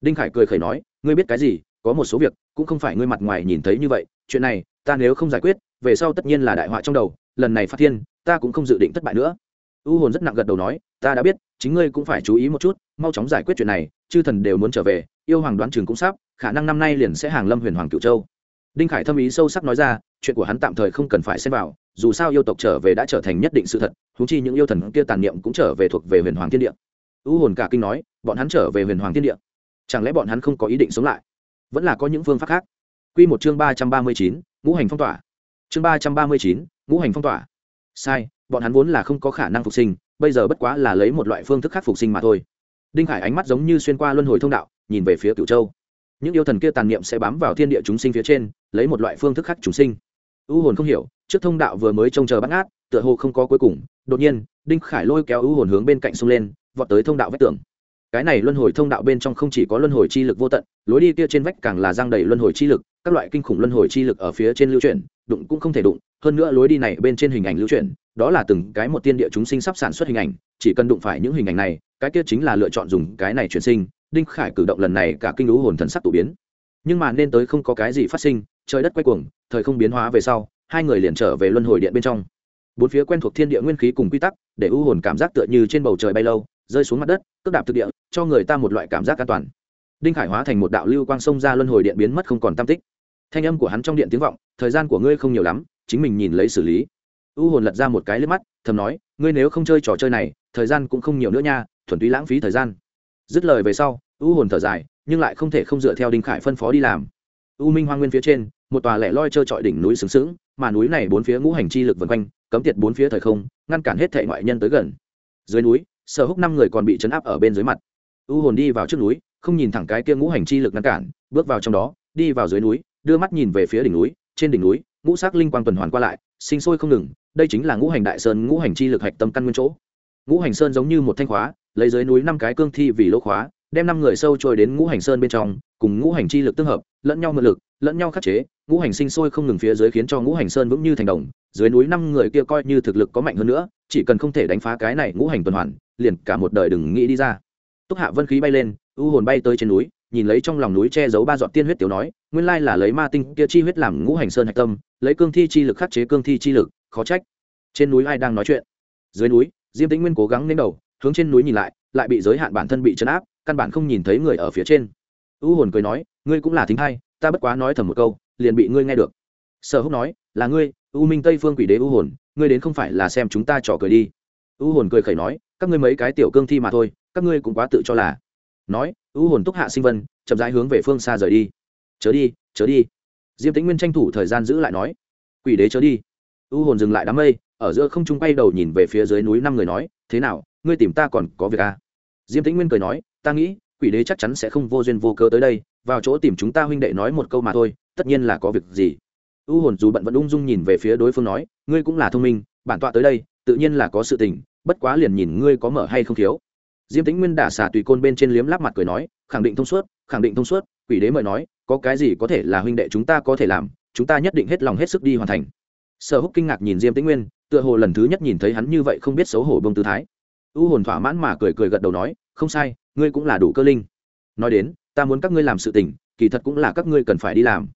Đinh khải cười khẩy nói, ngươi biết cái gì, có một số việc, cũng không phải ngươi mặt ngoài nhìn thấy như vậy, chuyện này, ta nếu không giải quyết, về sau tất nhiên là đại họa trong đầu, lần này phát thiên, ta cũng không dự định thất bại nữa. U hồn rất nặng gật đầu nói, ta đã biết, chính ngươi cũng phải chú ý một chút, mau chóng giải quyết chuyện này, chư thần đều muốn trở về yêu hoàng đoán chừng cũng sắp, khả năng năm nay liền sẽ hàng lâm huyền hoàng cựu châu. Đinh khải thâm ý sâu sắc nói ra, chuyện của hắn tạm thời không cần phải xem vào, dù sao yêu tộc trở về đã trở thành nhất định sự thật thú chi những yêu thần kia tàn niệm cũng trở về thuộc về huyền hoàng thiên địa. U hồn cả kinh nói, bọn hắn trở về huyền hoàng thiên địa. Chẳng lẽ bọn hắn không có ý định sống lại? Vẫn là có những phương pháp khác. Q một chương ba trăm ba mươi chín, ngũ hành phong tỏa. Chương ba trăm ba mươi chín, ngũ hành phong tỏa. Sai, bọn hắn vốn là không có khả năng phục sinh, bây giờ bất quá là lấy một loại phương thức khác phục sinh mà thôi đinh khải ánh mắt giống như xuyên qua luân hồi thông đạo, nhìn về phía cửu châu. Những yêu thần kia tàn niệm sẽ bám vào thiên địa chúng sinh phía trên, lấy một loại phương thức khác chúng sinh. U hồn không hiểu, trước thông đạo vừa mới trông chờ bắt ngát, tựa hồ không có cuối cùng. Đột nhiên, đinh khải lôi kéo u hồn hướng bên cạnh sông lên, vọt tới thông đạo vách tường. Cái này luân hồi thông đạo bên trong không chỉ có luân hồi chi lực vô tận, lối đi kia trên vách càng là giang đầy luân hồi chi lực, các loại kinh khủng luân hồi chi lực ở phía trên lưu chuyển, đụng cũng không thể đụng. Hơn nữa lối đi này bên trên hình ảnh lưu chuyển, đó là từng cái một tiên địa chúng sinh sắp sản xuất hình ảnh, chỉ cần đụng phải những hình ảnh này cái kia chính là lựa chọn dùng cái này chuyển sinh, đinh khải cử động lần này cả kinh lũ hồn thần sắc tụ biến. Nhưng mà nên tới không có cái gì phát sinh, trời đất quay cuồng, thời không biến hóa về sau, hai người liền trở về luân hồi điện bên trong. Bốn phía quen thuộc thiên địa nguyên khí cùng quy tắc, để u hồn cảm giác tựa như trên bầu trời bay lâu, rơi xuống mặt đất, cước đạp thực địa, cho người ta một loại cảm giác an toàn. Đinh khải hóa thành một đạo lưu quang sông ra luân hồi điện biến mất không còn tam tích. Thanh âm của hắn trong điện tiếng vọng, thời gian của ngươi không nhiều lắm, chính mình nhìn lấy xử lý. U hồn lật ra một cái liếc mắt, thầm nói, ngươi nếu không chơi trò chơi này thời gian cũng không nhiều nữa nha thuần túy lãng phí thời gian. Dứt lời về sau u hồn thở dài nhưng lại không thể không dựa theo đinh khải phân phó đi làm. U minh hoa nguyên phía trên một tòa lẻ loi trơ trọi đỉnh núi sướng sướng, mà núi này bốn phía ngũ hành chi lực vần quanh cấm tiệt bốn phía thời không ngăn cản hết thệ ngoại nhân tới gần. Dưới núi sở húc năm người còn bị chấn áp ở bên dưới mặt. U hồn đi vào trước núi không nhìn thẳng cái kia ngũ hành chi lực ngăn cản bước vào trong đó đi vào dưới núi đưa mắt nhìn về phía đỉnh núi. Trên đỉnh núi ngũ sắc linh quang tuần hoàn qua lại sinh sôi không ngừng đây chính là ngũ hành đại sơn ngũ hành chi lực hạch tâm căn nguyên chỗ ngũ hành sơn giống như một thanh khóa, lấy dưới núi năm cái cương thi vì lỗ khóa, đem năm người sâu trôi đến ngũ hành sơn bên trong, cùng ngũ hành chi lực tương hợp, lẫn nhau mượn lực, lẫn nhau khắc chế, ngũ hành sinh sôi không ngừng phía dưới khiến cho ngũ hành sơn vững như thành đồng, dưới núi năm người kia coi như thực lực có mạnh hơn nữa, chỉ cần không thể đánh phá cái này ngũ hành tuần hoàn, liền cả một đời đừng nghĩ đi ra. Túc hạ vân khí bay lên u hồn bay tới trên núi, nhìn lấy trong lòng núi che giấu ba giọt tiên huyết tiểu nói, nguyên lai là lấy ma tinh kia chi huyết làm ngũ hành sơn hạch tâm, lấy cương thi chi lực khắc chế cương thi chi lực, khó trách. Trên núi ai đang nói chuyện? Dưới núi diêm tĩnh nguyên cố gắng lên đầu, hướng trên núi nhìn lại lại bị giới hạn bản thân bị chấn áp, căn bản không nhìn thấy người ở phía trên. U hồn cười nói, ngươi cũng là thính hay ta bất quá nói thầm một câu, liền bị ngươi nghe được. Sở húc nói, là ngươi, u minh tây phương quỷ đế u hồn, ngươi đến không phải là xem chúng ta trò cười đi. U hồn cười khẩy nói, các ngươi mấy cái tiểu cương thi mà thôi, các ngươi cũng quá tự cho là. Nói, u hồn túc hạ sinh vân, chậm rãi hướng về phương xa rời đi. Chớ đi chớ đi. Diêm tĩnh nguyên tranh thủ thời gian giữ lại nói, quỷ đế chớ đi u hồn dừng lại đám mây, ở giữa không trung bay đầu nhìn về phía dưới núi năm người nói, thế nào, ngươi tìm ta còn có việc à? diêm tĩnh nguyên cười nói, ta nghĩ, quỷ đế chắc chắn sẽ không vô duyên vô cớ tới đây, vào chỗ tìm chúng ta huynh đệ nói một câu mà thôi, tất nhiên là có việc gì. U hồn dù bận vẫn ung dung nhìn về phía đối phương nói, ngươi cũng là thông minh, bản tọa tới đây, tự nhiên là có sự tình, bất quá liền nhìn ngươi có mở hay không thiếu. Diêm tĩnh nguyên đả xả tùy côn bên trên liếm láp mặt cười nói, khẳng định thông suốt, khẳng định thông suốt, quỷ đế mời nói, có cái gì có thể là huynh đệ chúng ta có thể làm, chúng ta nhất định hết lòng hết sức đi hoàn thành sở húc kinh ngạc nhìn diêm tĩnh nguyên, tựa hồ lần thứ nhất nhìn thấy hắn như vậy không biết xấu hổ bông tư thái. U hồn thỏa mãn mà cười cười gật đầu nói, không sai, ngươi cũng là đủ cơ linh. Nói đến, ta muốn các ngươi làm sự tình, kỳ thật cũng là các ngươi cần phải đi làm.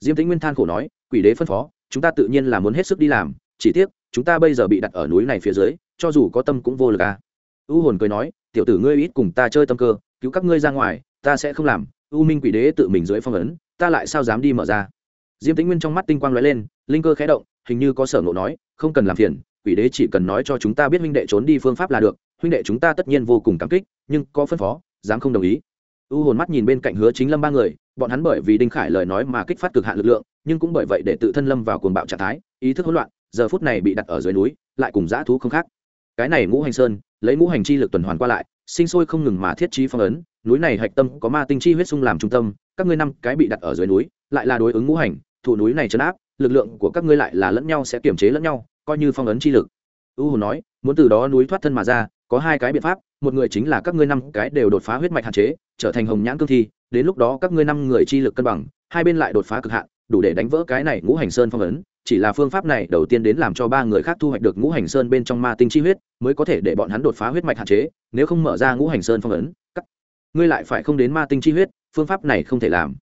Diêm tĩnh nguyên than khổ nói, quỷ đế phân phó, chúng ta tự nhiên là muốn hết sức đi làm, chỉ tiếc, chúng ta bây giờ bị đặt ở núi này phía dưới, cho dù có tâm cũng vô lực à. u hồn cười nói, tiểu tử ngươi ít cùng ta chơi tâm cơ, cứu các ngươi ra ngoài, ta sẽ không làm, u minh quỷ đế tự mình dưới phong ấn, ta lại sao dám đi mở ra? Diêm tĩnh nguyên trong mắt tinh quang lóe lên, linh cơ khé động hình như có sở ngộ nói, không cần làm phiền, quỷ đế chỉ cần nói cho chúng ta biết huynh đệ trốn đi phương pháp là được, huynh đệ chúng ta tất nhiên vô cùng cảm kích, nhưng có phân phó, dám không đồng ý. U hồn mắt nhìn bên cạnh hứa chính lâm ba người, bọn hắn bởi vì đinh khải lời nói mà kích phát cực hạn lực lượng, nhưng cũng bởi vậy để tự thân lâm vào cuồng bạo trạng thái, ý thức hỗn loạn, giờ phút này bị đặt ở dưới núi, lại cùng dã thú không khác. Cái này ngũ hành sơn, lấy ngũ hành chi lực tuần hoàn qua lại, sinh sôi không ngừng mà thiết trí phong ấn, núi này hạch tâm có ma tinh chi huyết sung làm trung tâm, các ngươi năm cái bị đặt ở dưới núi, lại là đối ứng ngũ hành thủ núi này chấn áp lực lượng của các ngươi lại là lẫn nhau sẽ kiểm chế lẫn nhau, coi như phong ấn chi lực. U hồn nói, muốn từ đó núi thoát thân mà ra, có hai cái biện pháp, một người chính là các ngươi năm cái đều đột phá huyết mạch hạn chế, trở thành hồng nhãn cương thi, đến lúc đó các ngươi năm người chi lực cân bằng, hai bên lại đột phá cực hạn, đủ để đánh vỡ cái này ngũ hành sơn phong ấn, chỉ là phương pháp này đầu tiên đến làm cho ba người khác thu hoạch được ngũ hành sơn bên trong ma tinh chi huyết, mới có thể để bọn hắn đột phá huyết mạch hạn chế, nếu không mở ra ngũ hành sơn phong ấn, các ngươi lại phải không đến ma tinh chi huyết, phương pháp này không thể làm.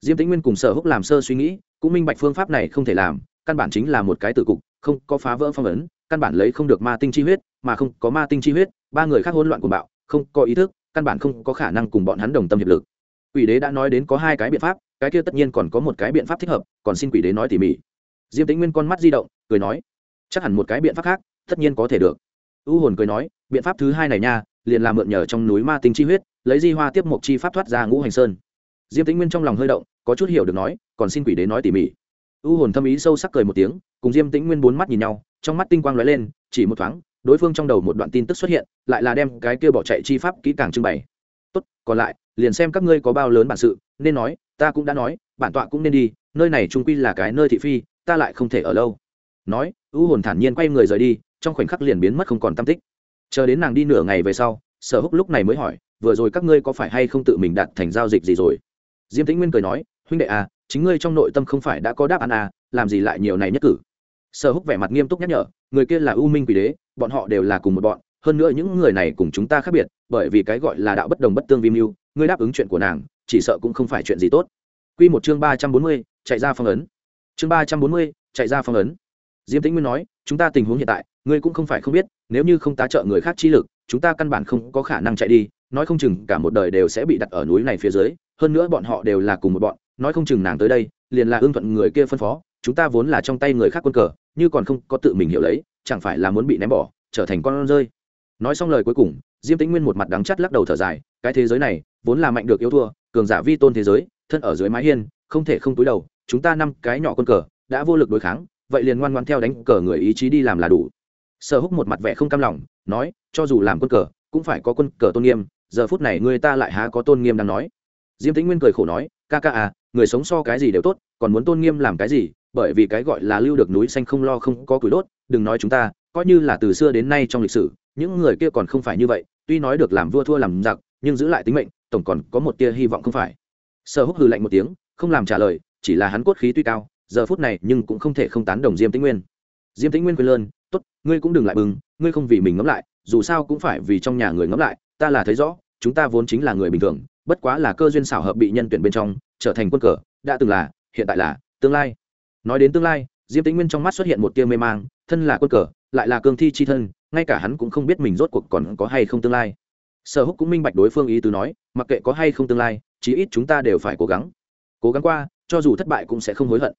Diêm tĩnh nguyên cùng sở húc làm sơ suy nghĩ cũng minh bạch phương pháp này không thể làm, căn bản chính là một cái tử cục, không có phá vỡ phong ấn, căn bản lấy không được ma tinh chi huyết, mà không có ma tinh chi huyết, ba người khác hỗn loạn của bạo, không có ý thức, căn bản không có khả năng cùng bọn hắn đồng tâm hiệp lực. Quỷ đế đã nói đến có hai cái biện pháp, cái kia tất nhiên còn có một cái biện pháp thích hợp, còn xin quỷ đế nói tỉ mỉ. Diêm tĩnh nguyên con mắt di động, cười nói, chắc hẳn một cái biện pháp khác, tất nhiên có thể được. U hồn cười nói, biện pháp thứ hai này nha, liền làm mượn nhờ trong núi ma tinh chi huyết, lấy di hoa tiếp mộc chi pháp thoát ra ngũ hành sơn diêm tĩnh nguyên trong lòng hơi động, có chút hiểu được nói, còn xin quỷ đế nói tỉ mỉ. U hồn thâm ý sâu sắc cười một tiếng, cùng diêm tĩnh nguyên bốn mắt nhìn nhau, trong mắt tinh quang lóe lên, chỉ một thoáng, đối phương trong đầu một đoạn tin tức xuất hiện, lại là đem cái kia bỏ chạy chi pháp kỹ càng trưng bày. Tốt, còn lại, liền xem các ngươi có bao lớn bản sự, nên nói, ta cũng đã nói, bản tọa cũng nên đi, nơi này trung quy là cái nơi thị phi, ta lại không thể ở lâu. Nói, u hồn thản nhiên quay người rời đi, trong khoảnh khắc liền biến mất không còn tâm tích. Chờ đến nàng đi nửa ngày về sau, sở húc lúc này mới hỏi, vừa rồi các ngươi có phải hay không tự mình đặt thành giao dịch gì rồi? Diêm tĩnh nguyên cười nói huynh đệ à chính ngươi trong nội tâm không phải đã có đáp án à làm gì lại nhiều này nhất cử sở húc vẻ mặt nghiêm túc nhắc nhở người kia là u minh quỷ đế bọn họ đều là cùng một bọn hơn nữa những người này cùng chúng ta khác biệt bởi vì cái gọi là đạo bất đồng bất tương vi mưu ngươi đáp ứng chuyện của nàng chỉ sợ cũng không phải chuyện gì tốt Quy một chương ba trăm bốn mươi, chạy ra phong ấn. Chương ba trăm bốn mươi, chạy ra phong ấn. Diêm Tĩnh Nguyên nói, chúng ta tình huống hiện tại, ngươi cũng không phải không biết, nếu như không tá trợ người khác chi lực, chúng ta căn bản không có khả năng chạy đi, nói không chừng cả một đời đều sẽ bị đặt ở núi này phía dưới, hơn nữa bọn họ đều là cùng một bọn, nói không chừng nàng tới đây, liền là ương thuận người kia phân phó, chúng ta vốn là trong tay người khác quân cờ, như còn không có tự mình hiểu lấy, chẳng phải là muốn bị ném bỏ, trở thành con rơi. Nói xong lời cuối cùng, diêm tĩnh nguyên một mặt đắng chắt lắc đầu thở dài, cái thế giới này, vốn là mạnh được yếu thua, cường giả vi tôn thế giới, thân ở dưới mái hiên, không thể không túi đầu, chúng ta năm cái nhỏ quân cờ, đã vô lực đối kháng, vậy liền ngoan ngoan theo đánh cờ người ý chí đi làm là đủ. Sở húc một mặt vẻ không cam lòng, nói, cho dù làm quân cờ, cũng phải có quân cờ tôn nghiêm, giờ phút này người ta lại há có tôn nghiêm đang nói diêm tĩnh nguyên cười khổ nói, ca ca à người sống so cái gì đều tốt, còn muốn tôn nghiêm làm cái gì? Bởi vì cái gọi là lưu được núi xanh không lo không có củi đốt, đừng nói chúng ta, coi như là từ xưa đến nay trong lịch sử, những người kia còn không phải như vậy, tuy nói được làm vua thua làm giặc, nhưng giữ lại tính mệnh, tổng còn có một tia hy vọng không phải. Sở húc hừ lạnh một tiếng, không làm trả lời, chỉ là hắn cốt khí tuy cao, giờ phút này nhưng cũng không thể không tán đồng diêm tĩnh nguyên. Diêm tĩnh nguyên quên lơn, tốt, ngươi cũng đừng lại bừng, ngươi không vì mình ngẫm lại, dù sao cũng phải vì trong nhà người ngẫm lại, ta là thấy rõ, chúng ta vốn chính là người bình thường bất quá là cơ duyên xảo hợp bị nhân tuyển bên trong, trở thành quân cờ, đã từng là, hiện tại là, tương lai. Nói đến tương lai, diêm tĩnh nguyên trong mắt xuất hiện một tia mê mang, thân là quân cờ, lại là cương thi chi thân, ngay cả hắn cũng không biết mình rốt cuộc còn có hay không tương lai. Sở húc cũng minh bạch đối phương ý tứ nói, mặc kệ có hay không tương lai, chí ít chúng ta đều phải cố gắng. Cố gắng qua, cho dù thất bại cũng sẽ không hối hận.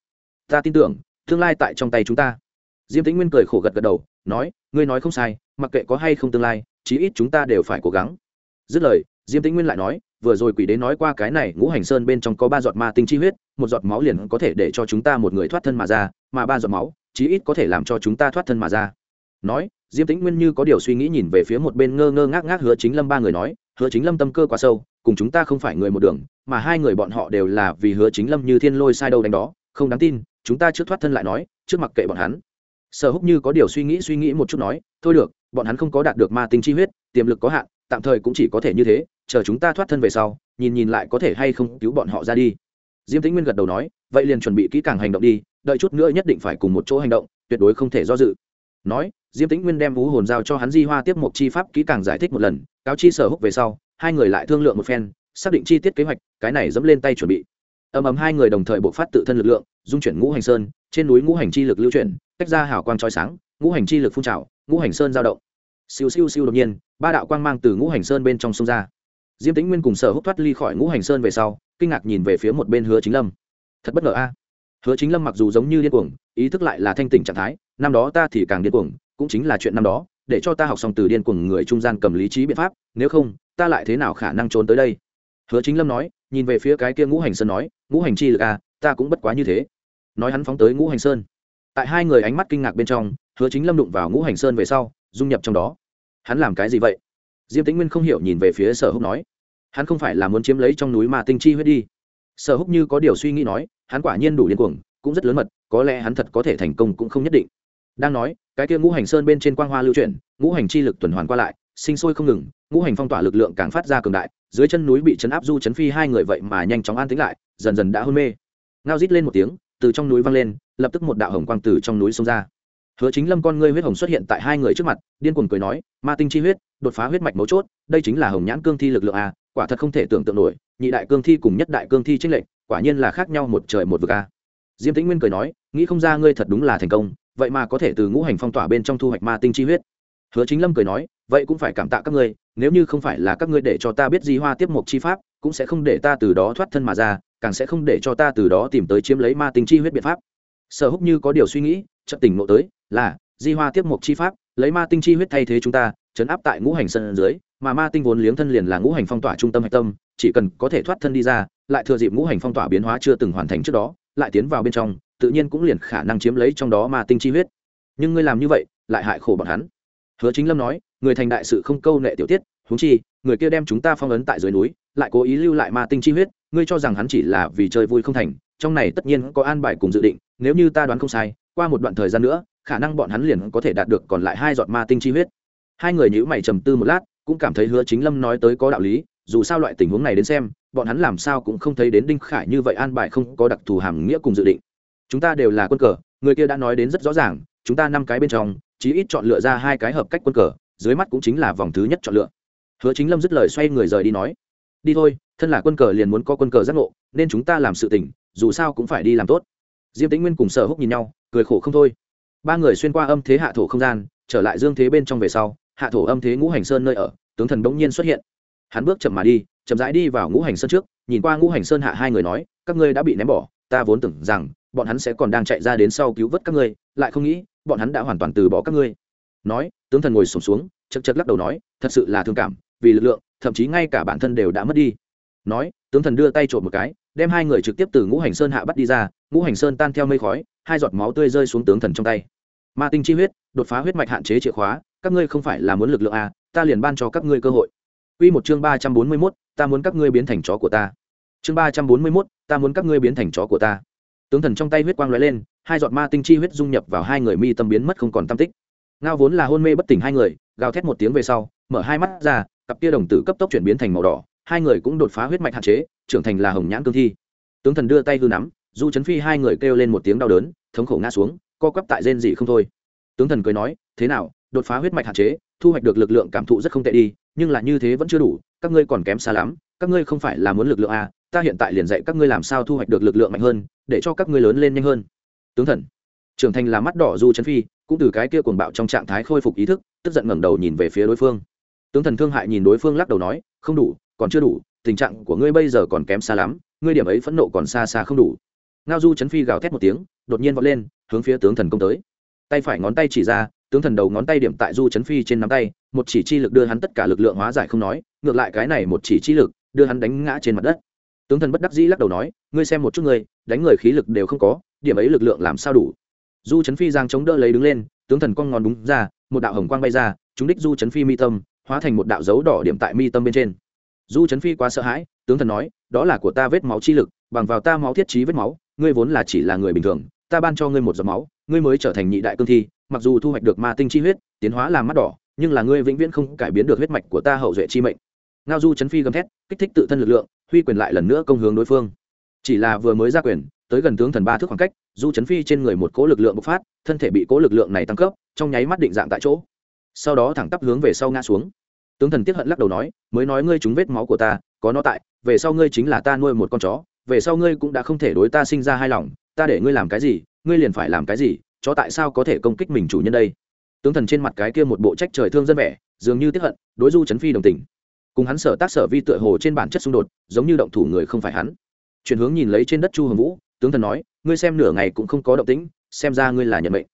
Ta tin tưởng, tương lai tại trong tay chúng ta. Diêm tĩnh nguyên cười khổ gật gật đầu, nói, ngươi nói không sai, mặc kệ có hay không tương lai, chí ít chúng ta đều phải cố gắng. Dứt lời, diêm tĩnh nguyên lại nói vừa rồi quỷ đế nói qua cái này, ngũ hành sơn bên trong có ba giọt ma tinh chi huyết, một giọt máu liền có thể để cho chúng ta một người thoát thân mà ra, mà ba giọt máu, chí ít có thể làm cho chúng ta thoát thân mà ra. Nói, diêm tĩnh nguyên như có điều suy nghĩ nhìn về phía một bên ngơ ngơ ngác ngác hứa chính lâm ba người nói, hứa chính lâm tâm cơ quá sâu, cùng chúng ta không phải người một đường, mà hai người bọn họ đều là vì hứa chính lâm như thiên lôi sai đâu đánh đó, không đáng tin, chúng ta trước thoát thân lại nói, trước mặc kệ bọn hắn. Sở húc như có điều suy nghĩ suy nghĩ một chút nói, thôi được, bọn hắn không có đạt được ma tinh chi huyết, tiềm lực có hạn tạm thời cũng chỉ có thể như thế, chờ chúng ta thoát thân về sau, nhìn nhìn lại có thể hay không cứu bọn họ ra đi. Diêm tĩnh nguyên gật đầu nói, vậy liền chuẩn bị kỹ càng hành động đi, đợi chút nữa nhất định phải cùng một chỗ hành động, tuyệt đối không thể do dự. Nói, diêm tĩnh nguyên đem vũ hồn giao cho hắn di hoa tiếp một chi pháp kỹ càng giải thích một lần, cáo chi sở húc về sau, hai người lại thương lượng một phen, xác định chi tiết kế hoạch, cái này dẫm lên tay chuẩn bị. Ầm ầm hai người đồng thời bộc phát tự thân lực lượng, dung chuyển ngũ hành sơn, trên núi ngũ hành chi lực lưu chuyển, tách ra hào quang trói sáng, ngũ hành chi lực phun trào, ngũ hành sơn giao động siêu siêu siêu đột nhiên, ba đạo quang mang từ ngũ hành sơn bên trong sông ra. Diêm tĩnh nguyên cùng sở húc thoát ly khỏi ngũ hành sơn về sau, kinh ngạc nhìn về phía một bên hứa chính lâm. Thật bất ngờ a. À. Hứa chính lâm mặc dù giống như điên cuồng, ý thức lại là thanh tỉnh trạng thái, năm đó ta thì càng điên cuồng, cũng chính là chuyện năm đó, để cho ta học xong từ điên cuồng người trung gian cầm lý trí biện pháp, nếu không, ta lại thế nào khả năng trốn tới đây? Hứa chính lâm nói, nhìn về phía cái kia ngũ hành sơn nói, ngũ hành chi lực a ta cũng bất quá như thế. Nói hắn phóng tới ngũ hành sơn. Tại hai người ánh mắt kinh ngạc bên trong, hứa chính lâm đụng vào ngũ hành sơn về sau dung nhập trong đó. Hắn làm cái gì vậy? Diêm tĩnh nguyên không hiểu nhìn về phía sở húc nói. Hắn không phải là muốn chiếm lấy trong núi mà tinh chi huyết đi. Sở húc như có điều suy nghĩ nói, hắn quả nhiên đủ điên cuồng, cũng rất lớn mật, có lẽ hắn thật có thể thành công cũng không nhất định. Đang nói, cái kia ngũ hành sơn bên trên quang hoa lưu chuyển, ngũ hành chi lực tuần hoàn qua lại, sinh sôi không ngừng, ngũ hành phong tỏa lực lượng càng phát ra cường đại, dưới chân núi bị chấn áp du chấn phi hai người vậy mà nhanh chóng an tính lại, dần dần đã hôn mê. Ngao rít lên một tiếng, từ trong núi văng lên, lập tức một đạo hồng quang từ trong núi xông ra hứa chính lâm con ngươi huyết hồng xuất hiện tại hai người trước mặt, điên cuồng cười nói, ma tinh chi huyết, đột phá huyết mạch mấu chốt, đây chính là hồng nhãn cương thi lực lượng a, quả thật không thể tưởng tượng nổi, nhị đại cương thi cùng nhất đại cương thi tranh lệch, quả nhiên là khác nhau một trời một vực a. Diêm tĩnh nguyên cười nói, nghĩ không ra ngươi thật đúng là thành công, vậy mà có thể từ ngũ hành phong tỏa bên trong thu hoạch ma tinh chi huyết. Hứa chính lâm cười nói, vậy cũng phải cảm tạ các ngươi, nếu như không phải là các ngươi để cho ta biết di hoa tiếp mục chi pháp, cũng sẽ không để ta từ đó thoát thân mà ra, càng sẽ không để cho ta từ đó tìm tới chiếm lấy ma tinh chi huyết biện pháp sở húc như có điều suy nghĩ, chợt tỉnh ngộ tới, là, di hoa tiếp mục chi pháp, lấy ma tinh chi huyết thay thế chúng ta, chấn áp tại ngũ hành sân dưới, mà ma tinh vốn liếng thân liền là ngũ hành phong tỏa trung tâm hạch tâm, chỉ cần có thể thoát thân đi ra, lại thừa dịp ngũ hành phong tỏa biến hóa chưa từng hoàn thành trước đó, lại tiến vào bên trong, tự nhiên cũng liền khả năng chiếm lấy trong đó ma tinh chi huyết. Nhưng ngươi làm như vậy, lại hại khổ bọn hắn. Hứa chính lâm nói, người thành đại sự không câu nệ tiểu tiết, huống chi, người kia đem chúng ta phong ấn tại dưới núi, lại cố ý lưu lại ma tinh chi huyết, ngươi cho rằng hắn chỉ là vì chơi vui không thành trong này tất nhiên có an bài cùng dự định, nếu như ta đoán không sai, qua một đoạn thời gian nữa, khả năng bọn hắn liền có thể đạt được còn lại hai giọt ma tinh chi huyết. Hai người nhữ mày trầm tư một lát, cũng cảm thấy hứa chính lâm nói tới có đạo lý, dù sao loại tình huống này đến xem, bọn hắn làm sao cũng không thấy đến đinh khải như vậy an bài không có đặc thù hàm nghĩa cùng dự định. Chúng ta đều là quân cờ, người kia đã nói đến rất rõ ràng, chúng ta năm cái bên trong, chí ít chọn lựa ra hai cái hợp cách quân cờ, dưới mắt cũng chính là vòng thứ nhất chọn lựa. Hứa chính lâm dứt lời xoay người rời đi nói, đi thôi, thân là quân cờ liền muốn có quân cờ giác ngộ, nên chúng ta làm sự tình dù sao cũng phải đi làm tốt. Diêm tĩnh nguyên cùng sở húc nhìn nhau cười khổ không thôi. Ba người xuyên qua âm thế hạ thổ không gian trở lại dương thế bên trong về sau hạ thổ âm thế ngũ hành sơn nơi ở tướng thần bỗng nhiên xuất hiện. Hắn bước chậm mà đi chậm rãi đi vào ngũ hành sơn trước nhìn qua ngũ hành sơn hạ hai người nói các ngươi đã bị ném bỏ ta vốn tưởng rằng bọn hắn sẽ còn đang chạy ra đến sau cứu vớt các ngươi lại không nghĩ bọn hắn đã hoàn toàn từ bỏ các ngươi. Nói tướng thần ngồi sổm xuống, xuống chật chật lắc đầu nói thật sự là thương cảm vì lực lượng thậm chí ngay cả bản thân đều đã mất đi. Nói tướng thần đưa tay trộm một cái đem hai người trực tiếp từ ngũ hành sơn hạ bắt đi ra ngũ hành sơn tan theo mây khói hai giọt máu tươi rơi xuống tướng thần trong tay ma tinh chi huyết đột phá huyết mạch hạn chế chìa khóa các ngươi không phải là muốn lực lượng à, ta liền ban cho các ngươi cơ hội Quy một chương ba trăm bốn mươi 341, ta muốn các ngươi biến thành chó của ta. Chương ba trăm bốn mươi 341, ta muốn các ngươi biến thành chó của ta. Tướng thần trong tay huyết quang lóe lên, hai giọt ma tinh chi huyết dung nhập vào hai người mi tâm biến mất không còn tâm tích. Ngao vốn là hôn mê bất tỉnh hai người, gào thét một tiếng về sau, mở hai mắt ra, cặp kia đồng tử cấp tốc chuyển biến thành màu đỏ, hai người cũng đột phá huyết mạch hạn chế, trưởng thành là hồng nhãn cương thi. Tướng thần đưa tay hư nắm, Du Trấn Phi hai người kêu lên một tiếng đau đớn, thống khổ ngã xuống, co quắp tại rên dị không thôi. Tướng thần cười nói, thế nào, đột phá huyết mạch hạn chế, thu hoạch được lực lượng cảm thụ rất không tệ đi, nhưng là như thế vẫn chưa đủ, các ngươi còn kém xa lắm, các ngươi không phải là muốn lực lượng à, ta hiện tại liền dạy các ngươi làm sao thu hoạch được lực lượng mạnh hơn, để cho các ngươi lớn lên nhanh hơn. Tướng thần, trưởng thành là mắt đỏ Du Trấn Phi, cũng từ cái kia cuồng bạo trong trạng thái khôi phục ý thức, tức giận ngẩng đầu nhìn về phía đối phương. Tướng thần thương hại nhìn đối phương lắc đầu nói, không đủ, còn chưa đủ, tình trạng của ngươi bây giờ còn kém xa lắm, ngươi điểm ấy phẫn nộ còn xa xa không đủ. Ngao Du Chấn Phi gào thét một tiếng, đột nhiên vọt lên, hướng phía tướng thần công tới. Tay phải ngón tay chỉ ra, tướng thần đầu ngón tay điểm tại du chấn phi trên nắm tay một chỉ chi lực đưa hắn tất cả lực lượng hóa giải không nói ngược lại cái này một chỉ chi lực đưa hắn đánh ngã trên mặt đất tướng thần bất đắc dĩ lắc đầu nói ngươi xem một chút ngươi đánh người khí lực đều không có điểm ấy lực lượng làm sao đủ du chấn phi giang chống đỡ lấy đứng lên tướng thần cong ngón đúng ra một đạo hồng quang bay ra chúng đích du chấn phi mi tâm hóa thành một đạo dấu đỏ điểm tại mi tâm bên trên du chấn phi quá sợ hãi, tướng thần nói, đó là của ta vết máu chi lực, bằng vào ta máu thiết trí vết máu, ngươi vốn là chỉ là người bình thường, ta ban cho ngươi một giọt máu, ngươi mới trở thành nhị đại cương thi, mặc dù thu hoạch được ma tinh chi huyết, tiến hóa làm mắt đỏ, nhưng là ngươi vĩnh viễn không cải biến được huyết mạch của ta hậu duệ chi mệnh. Ngao du chấn phi gầm thét, kích thích tự thân lực lượng, huy quyền lại lần nữa công hướng đối phương. Chỉ là vừa mới ra quyền, tới gần tướng thần ba thước khoảng cách, du chấn phi trên người một cố lực lượng bộc phát, thân thể bị cố lực lượng này tăng cấp, trong nháy mắt định dạng tại chỗ. Sau đó thẳng tắp hướng về sau ngã xuống tướng thần tiếp hận lắc đầu nói, mới nói ngươi trúng vết máu của ta, có nó tại, về sau ngươi chính là ta nuôi một con chó, về sau ngươi cũng đã không thể đối ta sinh ra hai lòng, ta để ngươi làm cái gì, ngươi liền phải làm cái gì, chó tại sao có thể công kích mình chủ nhân đây? Tướng thần trên mặt cái kia một bộ trách trời thương dân vẻ, dường như tiếp hận, đối du chấn phi đồng tình. Cùng hắn sở tác sở vi tựa hồ trên bản chất xung đột, giống như động thủ người không phải hắn. Chuyển hướng nhìn lấy trên đất chu hồng vũ, tướng thần nói, ngươi xem nửa ngày cũng không có động tĩnh, xem ra ngươi là nhận mệnh.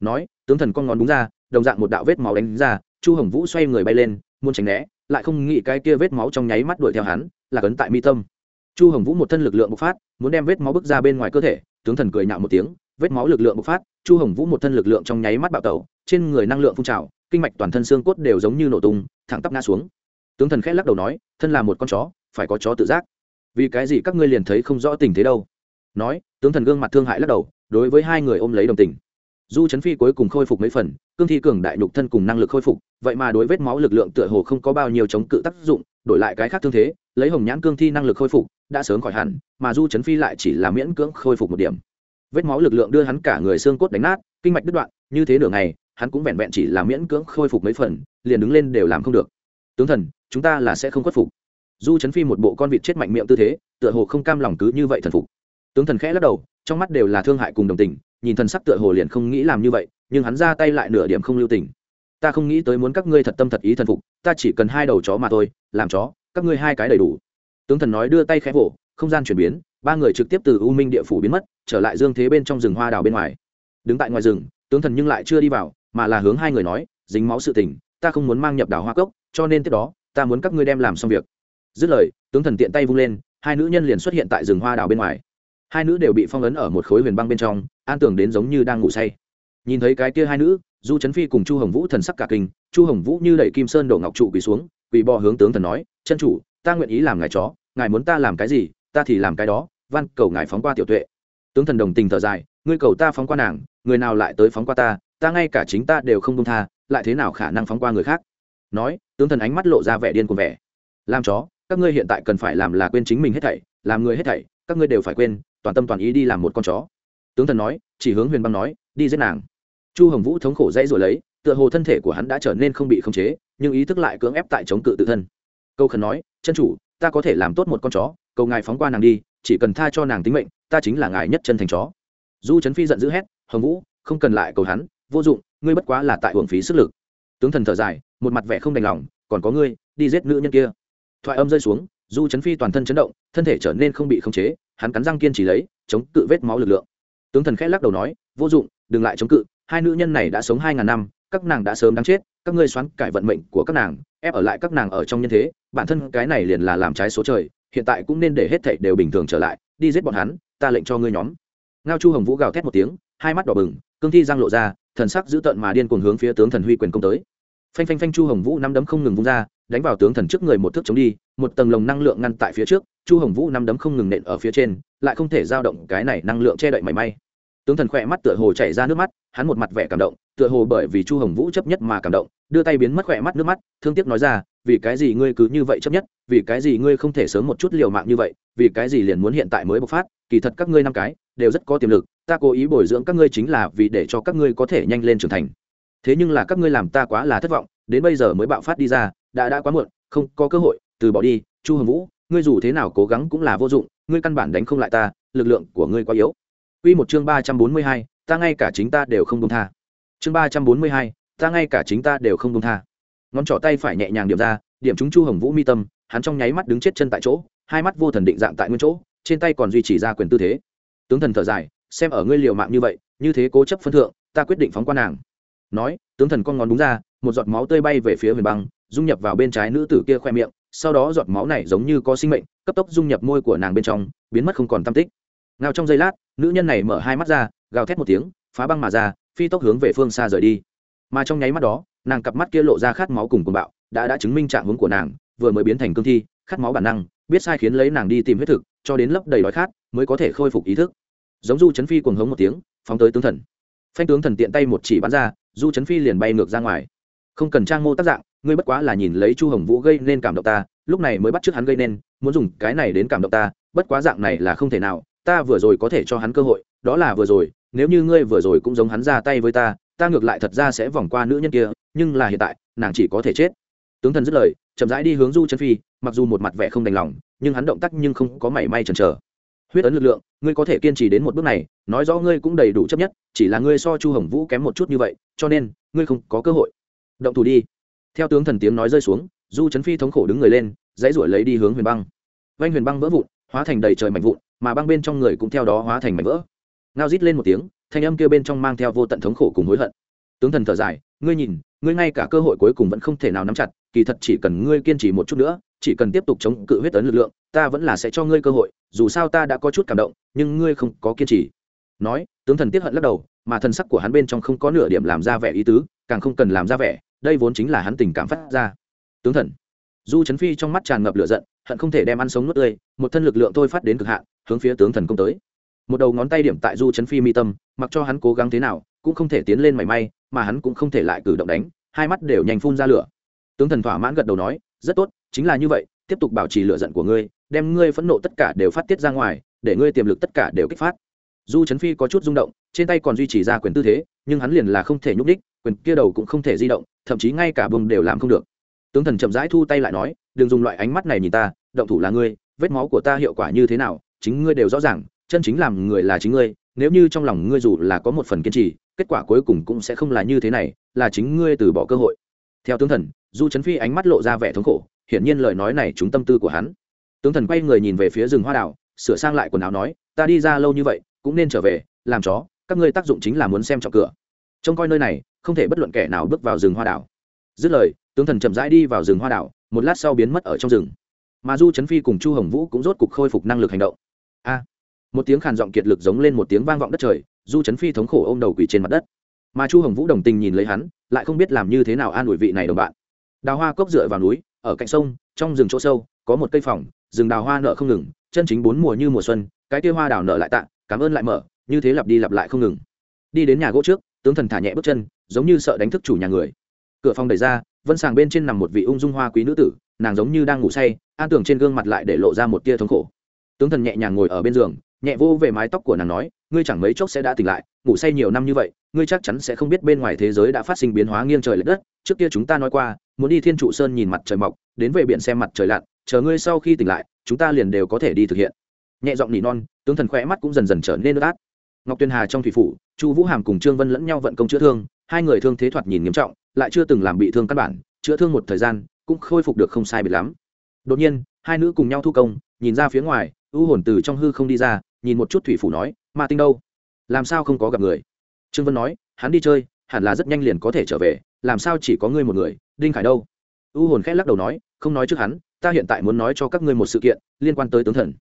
Nói, tướng thần con ngón đúng ra, đồng dạng một đạo vết máu đánh ra, chu hồng vũ xoay người bay lên muốn tránh né, lại không nghĩ cái kia vết máu trong nháy mắt đuổi theo hắn, là cấn tại mi tâm. Chu hồng vũ một thân lực lượng bộc phát, muốn đem vết máu bước ra bên ngoài cơ thể, tướng thần cười nhạo một tiếng, vết máu lực lượng bộc phát, chu hồng vũ một thân lực lượng trong nháy mắt bạo tẩu, trên người năng lượng phun trào, kinh mạch toàn thân xương cốt đều giống như nổ tung, thẳng tắp ngã xuống. Tướng thần khẽ lắc đầu nói, thân là một con chó, phải có chó tự giác. Vì cái gì các ngươi liền thấy không rõ tình thế đâu? Nói, tướng thần gương mặt thương hại lắc đầu, đối với hai người ôm lấy đồng tình. Du trấn phi cuối cùng khôi phục mấy phần cương thi cường đại nhục thân cùng năng lực khôi phục, vậy mà đối vết máu lực lượng tựa hồ không có bao nhiêu chống cự tác dụng, đổi lại cái khác thương thế, lấy hồng nhãn cương thi năng lực khôi phục, đã sớm khỏi hẳn, mà du trấn phi lại chỉ là miễn cưỡng khôi phục một điểm. Vết máu lực lượng đưa hắn cả người xương cốt đánh nát, kinh mạch đứt đoạn, như thế nửa ngày, hắn cũng vẹn vẹn chỉ là miễn cưỡng khôi phục mấy phần, liền đứng lên đều làm không được. Tướng thần, chúng ta là sẽ không khuất phục. Du chấn phi một bộ con vịt chết mạnh miệng tư thế, tựa hồ không cam lòng cứ như vậy thần phục. Tướng thần khẽ lắc đầu, trong mắt đều là thương hại cùng đồng tình, nhìn thần sắc tựa hồ liền không nghĩ làm như vậy nhưng hắn ra tay lại nửa điểm không lưu tình. Ta không nghĩ tới muốn các ngươi thật tâm thật ý thần phục, ta chỉ cần hai đầu chó mà thôi, làm chó, các ngươi hai cái đầy đủ. Tướng thần nói đưa tay khẽ vỗ, không gian chuyển biến, ba người trực tiếp từ u minh địa phủ biến mất, trở lại dương thế bên trong rừng hoa đào bên ngoài. Đứng tại ngoài rừng, tướng thần nhưng lại chưa đi vào, mà là hướng hai người nói, dính máu sự tình, ta không muốn mang nhập đảo hoa cốc, cho nên tiếp đó, ta muốn các ngươi đem làm xong việc. Dứt lời, tướng thần tiện tay vung lên, hai nữ nhân liền xuất hiện tại rừng hoa đào bên ngoài. Hai nữ đều bị phong ấn ở một khối huyền băng bên trong, an tưởng đến giống như đang ngủ say nhìn thấy cái kia hai nữ, du trấn phi cùng chu hồng vũ thần sắc cả kinh, chu hồng vũ như đẩy kim sơn đổ ngọc trụ quỳ xuống, quỳ bò hướng tướng thần nói, chân chủ, ta nguyện ý làm ngài chó, ngài muốn ta làm cái gì, ta thì làm cái đó, van cầu ngài phóng qua tiểu tuệ. Tướng thần đồng tình thở dài, ngươi cầu ta phóng qua nàng, người nào lại tới phóng qua ta ta ngay cả chính ta đều không công tha, lại thế nào khả năng phóng qua người khác? Nói, tướng thần ánh mắt lộ ra vẻ điên cuồng vẻ. Làm chó, các ngươi hiện tại cần phải làm là quên chính mình hết thảy, làm người hết thảy, các ngươi đều phải quên, toàn tâm toàn ý đi làm một con chó. Tướng thần nói, chỉ hướng huyền băng nói, đi giết nàng chu hồng vũ thống khổ dãy rồi lấy, tựa hồ thân thể của hắn đã trở nên không bị khống chế, nhưng ý thức lại cưỡng ép tại chống cự tự thân. Câu khẩn nói, chân chủ, ta có thể làm tốt một con chó, cầu ngài phóng qua nàng đi, chỉ cần tha cho nàng tính mệnh, ta chính là ngài nhất chân thành chó. Du trấn phi giận dữ hét, hồng vũ, không cần lại cầu hắn, vô dụng, ngươi bất quá là tại hưởng phí sức lực. Tướng thần thở dài, một mặt vẻ không đành lòng, còn có ngươi, đi giết nữ nhân kia. Thoại âm rơi xuống, du trấn phi toàn thân chấn động, thân thể trở nên không bị khống chế, hắn cắn răng kiên trì lấy, chống cự vết máu lực lượng. Tướng thần khẽ lắc đầu nói, vô dụng, đừng lại chống cự hai nữ nhân này đã sống hai ngàn năm, các nàng đã sớm đáng chết, các ngươi xoắn cải vận mệnh của các nàng, ép ở lại các nàng ở trong nhân thế, bản thân cái này liền là làm trái số trời, hiện tại cũng nên để hết thảy đều bình thường trở lại, đi giết bọn hắn, ta lệnh cho ngươi nhóm. Ngao chu hồng vũ gào thét một tiếng, hai mắt đỏ bừng, cương thi giang lộ ra, thần sắc dữ tợn mà điên cuồng hướng phía tướng thần huy quyền công tới. Phanh phanh phanh chu hồng vũ năm đấm không ngừng vung ra, đánh vào tướng thần trước người một thước chống đi, một tầng lồng năng lượng ngăn tại phía trước, chu hồng vũ năm đấm không ngừng nện ở phía trên, lại không thể giao động cái này năng lượng che đậy mảy may. Tướng thần khỏe mắt tựa hồ chảy ra nước mắt hắn một mặt vẻ cảm động tựa hồ bởi vì chu hồng vũ chấp nhất mà cảm động đưa tay biến mất khỏe mắt nước mắt thương tiếc nói ra vì cái gì ngươi cứ như vậy chấp nhất? Vì cái gì ngươi không thể sớm một chút liều mạng như vậy? Vì cái gì liền muốn hiện tại mới bộc phát? Kỳ thật các ngươi năm cái đều rất có tiềm lực ta cố ý bồi dưỡng các ngươi chính là vì để cho các ngươi có thể nhanh lên trưởng thành. Thế nhưng là các ngươi làm ta quá là thất vọng đến bây giờ mới bạo phát đi ra đã đã quá muộn không có cơ hội từ bỏ đi chu hồng vũ ngươi dù thế nào cố gắng cũng là vô dụng ngươi căn bản đánh không lại ta lực lượng của ngươi quá yếu. Quy một chương 342, ta ngay cả chính ta đều không buông tha. Chương ba trăm bốn mươi hai, ta ngay cả chính ta đều không buông tha. Ngón trỏ tay phải nhẹ nhàng điểm ra, điểm chúng Chu Hồng Vũ mi tâm, hắn trong nháy mắt đứng chết chân tại chỗ, hai mắt vô thần định dạng tại nguyên chỗ, trên tay còn duy trì ra quyền tư thế. Tướng thần thở dài, xem ở ngươi liều mạng như vậy, như thế cố chấp phân thượng, ta quyết định phóng qua nàng. Nói, tướng thần con ngón đúng ra, một giọt máu tươi bay về phía Huyền Băng, dung nhập vào bên trái nữ tử kia khoe miệng, sau đó giọt máu này giống như có sinh mệnh, cấp tốc dung nhập môi của nàng bên trong, biến mất không còn tam tích. Ngao trong giây lát, nữ nhân này mở hai mắt ra gào thét một tiếng, phá băng mà ra, phi tốc hướng về phương xa rời đi. Mà trong nháy mắt đó, nàng cặp mắt kia lộ ra khát máu cùng cuồng bạo, đã đã chứng minh trạng hướng của nàng, vừa mới biến thành cương thi, khát máu bản năng, biết sai khiến lấy nàng đi tìm huyết thực, cho đến lấp đầy đói khát, mới có thể khôi phục ý thức. Giống du chấn phi cuồng hống một tiếng, phóng tới tướng thần. Phanh tướng thần tiện tay một chỉ bắn ra, du chấn phi liền bay ngược ra ngoài. Không cần trang mô tác dạng, ngươi bất quá là nhìn lấy chu hồng vũ gây nên cảm động ta, lúc này mới bắt trước hắn gây nên, muốn dùng cái này đến cảm động ta, bất quá dạng này là không thể nào, ta vừa rồi có thể cho hắn cơ hội, đó là vừa rồi nếu như ngươi vừa rồi cũng giống hắn ra tay với ta ta ngược lại thật ra sẽ vòng qua nữ nhân kia, nhưng là hiện tại, nàng chỉ có thể chết. Tướng thần dứt lời, chậm rãi đi hướng du chân phi, mặc dù một mặt vẻ không đành lòng, nhưng hắn động tác nhưng không có mảy may chần chờ. Huyết ấn lực lượng, ngươi có thể kiên trì đến một bước này, nói rõ ngươi cũng đầy đủ chấp nhất, chỉ là ngươi so chu hồng vũ kém một chút như vậy, cho nên, ngươi không có cơ hội. Động thủ đi. Theo tướng thần tiếng nói rơi xuống, du trấn phi thống khổ đứng người lên, dãy ruổi lấy đi hướng huyền băng. Vanh huyền băng vỡ vụn, hóa thành đầy trời mảnh vụn, mà băng bên trong người cũng theo đó hóa thành mảnh vỡ ngao rít lên một tiếng, thanh âm kia bên trong mang theo vô tận thống khổ cùng hối hận. Tướng thần thở dài, ngươi nhìn, ngươi ngay cả cơ hội cuối cùng vẫn không thể nào nắm chặt, kỳ thật chỉ cần ngươi kiên trì một chút nữa, chỉ cần tiếp tục chống cự huyết tấn lực lượng, ta vẫn là sẽ cho ngươi cơ hội, dù sao ta đã có chút cảm động, nhưng ngươi không có kiên trì. Nói, tướng thần tiếp hận lắc đầu, mà thần sắc của hắn bên trong không có nửa điểm làm ra vẻ ý tứ, càng không cần làm ra vẻ, đây vốn chính là hắn tình cảm phát ra. Tướng thần, du trấn phi trong mắt tràn ngập lửa giận, hận không thể đem ăn sống nuốt tươi, một thân lực lượng thôi phát đến cực hạn, hướng phía tướng thần công tới một đầu ngón tay điểm tại du chấn phi mi tâm, mặc cho hắn cố gắng thế nào, cũng không thể tiến lên mảy may, mà hắn cũng không thể lại cử động đánh, hai mắt đều nhanh phun ra lửa. Tướng thần thỏa mãn gật đầu nói, rất tốt, chính là như vậy, tiếp tục bảo trì lửa giận của ngươi, đem ngươi phẫn nộ tất cả đều phát tiết ra ngoài, để ngươi tiềm lực tất cả đều kích phát. Du chấn phi có chút rung động, trên tay còn duy trì ra quyền tư thế, nhưng hắn liền là không thể nhúc đích quyền kia đầu cũng không thể di động, thậm chí ngay cả vùng đều làm không được. Tướng thần chậm rãi thu tay lại nói, đừng dùng loại ánh mắt này nhìn ta, động thủ là ngươi, vết máu của ta hiệu quả như thế nào, chính ngươi đều rõ ràng chân chính làm người là chính ngươi, nếu như trong lòng ngươi dù là có một phần kiên trì, kết quả cuối cùng cũng sẽ không là như thế này, là chính ngươi từ bỏ cơ hội. Theo tướng thần, du trấn phi ánh mắt lộ ra vẻ thống khổ, hiển nhiên lời nói này trúng tâm tư của hắn. Tướng thần quay người nhìn về phía rừng hoa đảo, sửa sang lại quần áo nói, ta đi ra lâu như vậy, cũng nên trở về, làm chó, các ngươi tác dụng chính là muốn xem trọng cửa. Trông coi nơi này, không thể bất luận kẻ nào bước vào rừng hoa đảo. Dứt lời, tướng thần chậm rãi đi vào rừng hoa đảo, một lát sau biến mất ở trong rừng. Mà du trấn phi cùng chu hồng vũ cũng rốt cục khôi phục năng lực hành động. A! Một tiếng khàn giọng kiệt lực giống lên một tiếng vang vọng đất trời, du trấn phi thống khổ ôm đầu quỷ trên mặt đất. Mà chu hồng vũ đồng tình nhìn lấy hắn, lại không biết làm như thế nào an ủi vị này đồng bạn. Đào hoa cốc dựa vào núi, ở cạnh sông, trong rừng chỗ sâu, có một cây phòng, rừng đào hoa nợ không ngừng, chân chính bốn mùa như mùa xuân, cái kia hoa đào nợ lại tạ, cảm ơn lại mở, như thế lặp đi lặp lại không ngừng. Đi đến nhà gỗ trước, tướng thần thả nhẹ bước chân, giống như sợ đánh thức chủ nhà người. Cửa phòng đẩy ra, vân sàng bên trên nằm một vị ung dung hoa quý nữ tử, nàng giống như đang ngủ say, an tưởng trên gương mặt lại để lộ ra một tia thống khổ. Tướng thần nhẹ nhàng ngồi ở bên giường nhẹ vô về mái tóc của nàng nói, ngươi chẳng mấy chốc sẽ đã tỉnh lại, ngủ say nhiều năm như vậy, ngươi chắc chắn sẽ không biết bên ngoài thế giới đã phát sinh biến hóa nghiêng trời l ệ đất. Trước kia chúng ta nói qua, muốn đi thiên trụ sơn nhìn mặt trời mọc, đến về biển xem mặt trời lặn, chờ ngươi sau khi tỉnh lại, chúng ta liền đều có thể đi thực hiện. Nhẹ giọng nỉ non, tướng thần khỏe mắt cũng dần dần trở nên ướt át. Ngọc tuyên hà trong thủy phủ, chu vũ hàm cùng trương vân lẫn nhau vận công chữa thương, hai người thương thế thoạt nhìn nghiêm trọng, lại chưa từng làm bị thương căn bản, chữa thương một thời gian, cũng khôi phục được không sai biệt lắm. Đột nhiên, hai nữ cùng nhau thu công, nhìn ra phía ngoài, ưu hồn từ trong hư không đi ra nhìn một chút thủy phủ nói, ma tinh đâu? Làm sao không có gặp người? Trương vân nói, hắn đi chơi, hẳn là rất nhanh liền có thể trở về, làm sao chỉ có ngươi một người, đinh khải đâu? Ưu hồn khẽ lắc đầu nói, không nói trước hắn, ta hiện tại muốn nói cho các ngươi một sự kiện, liên quan tới tướng thần.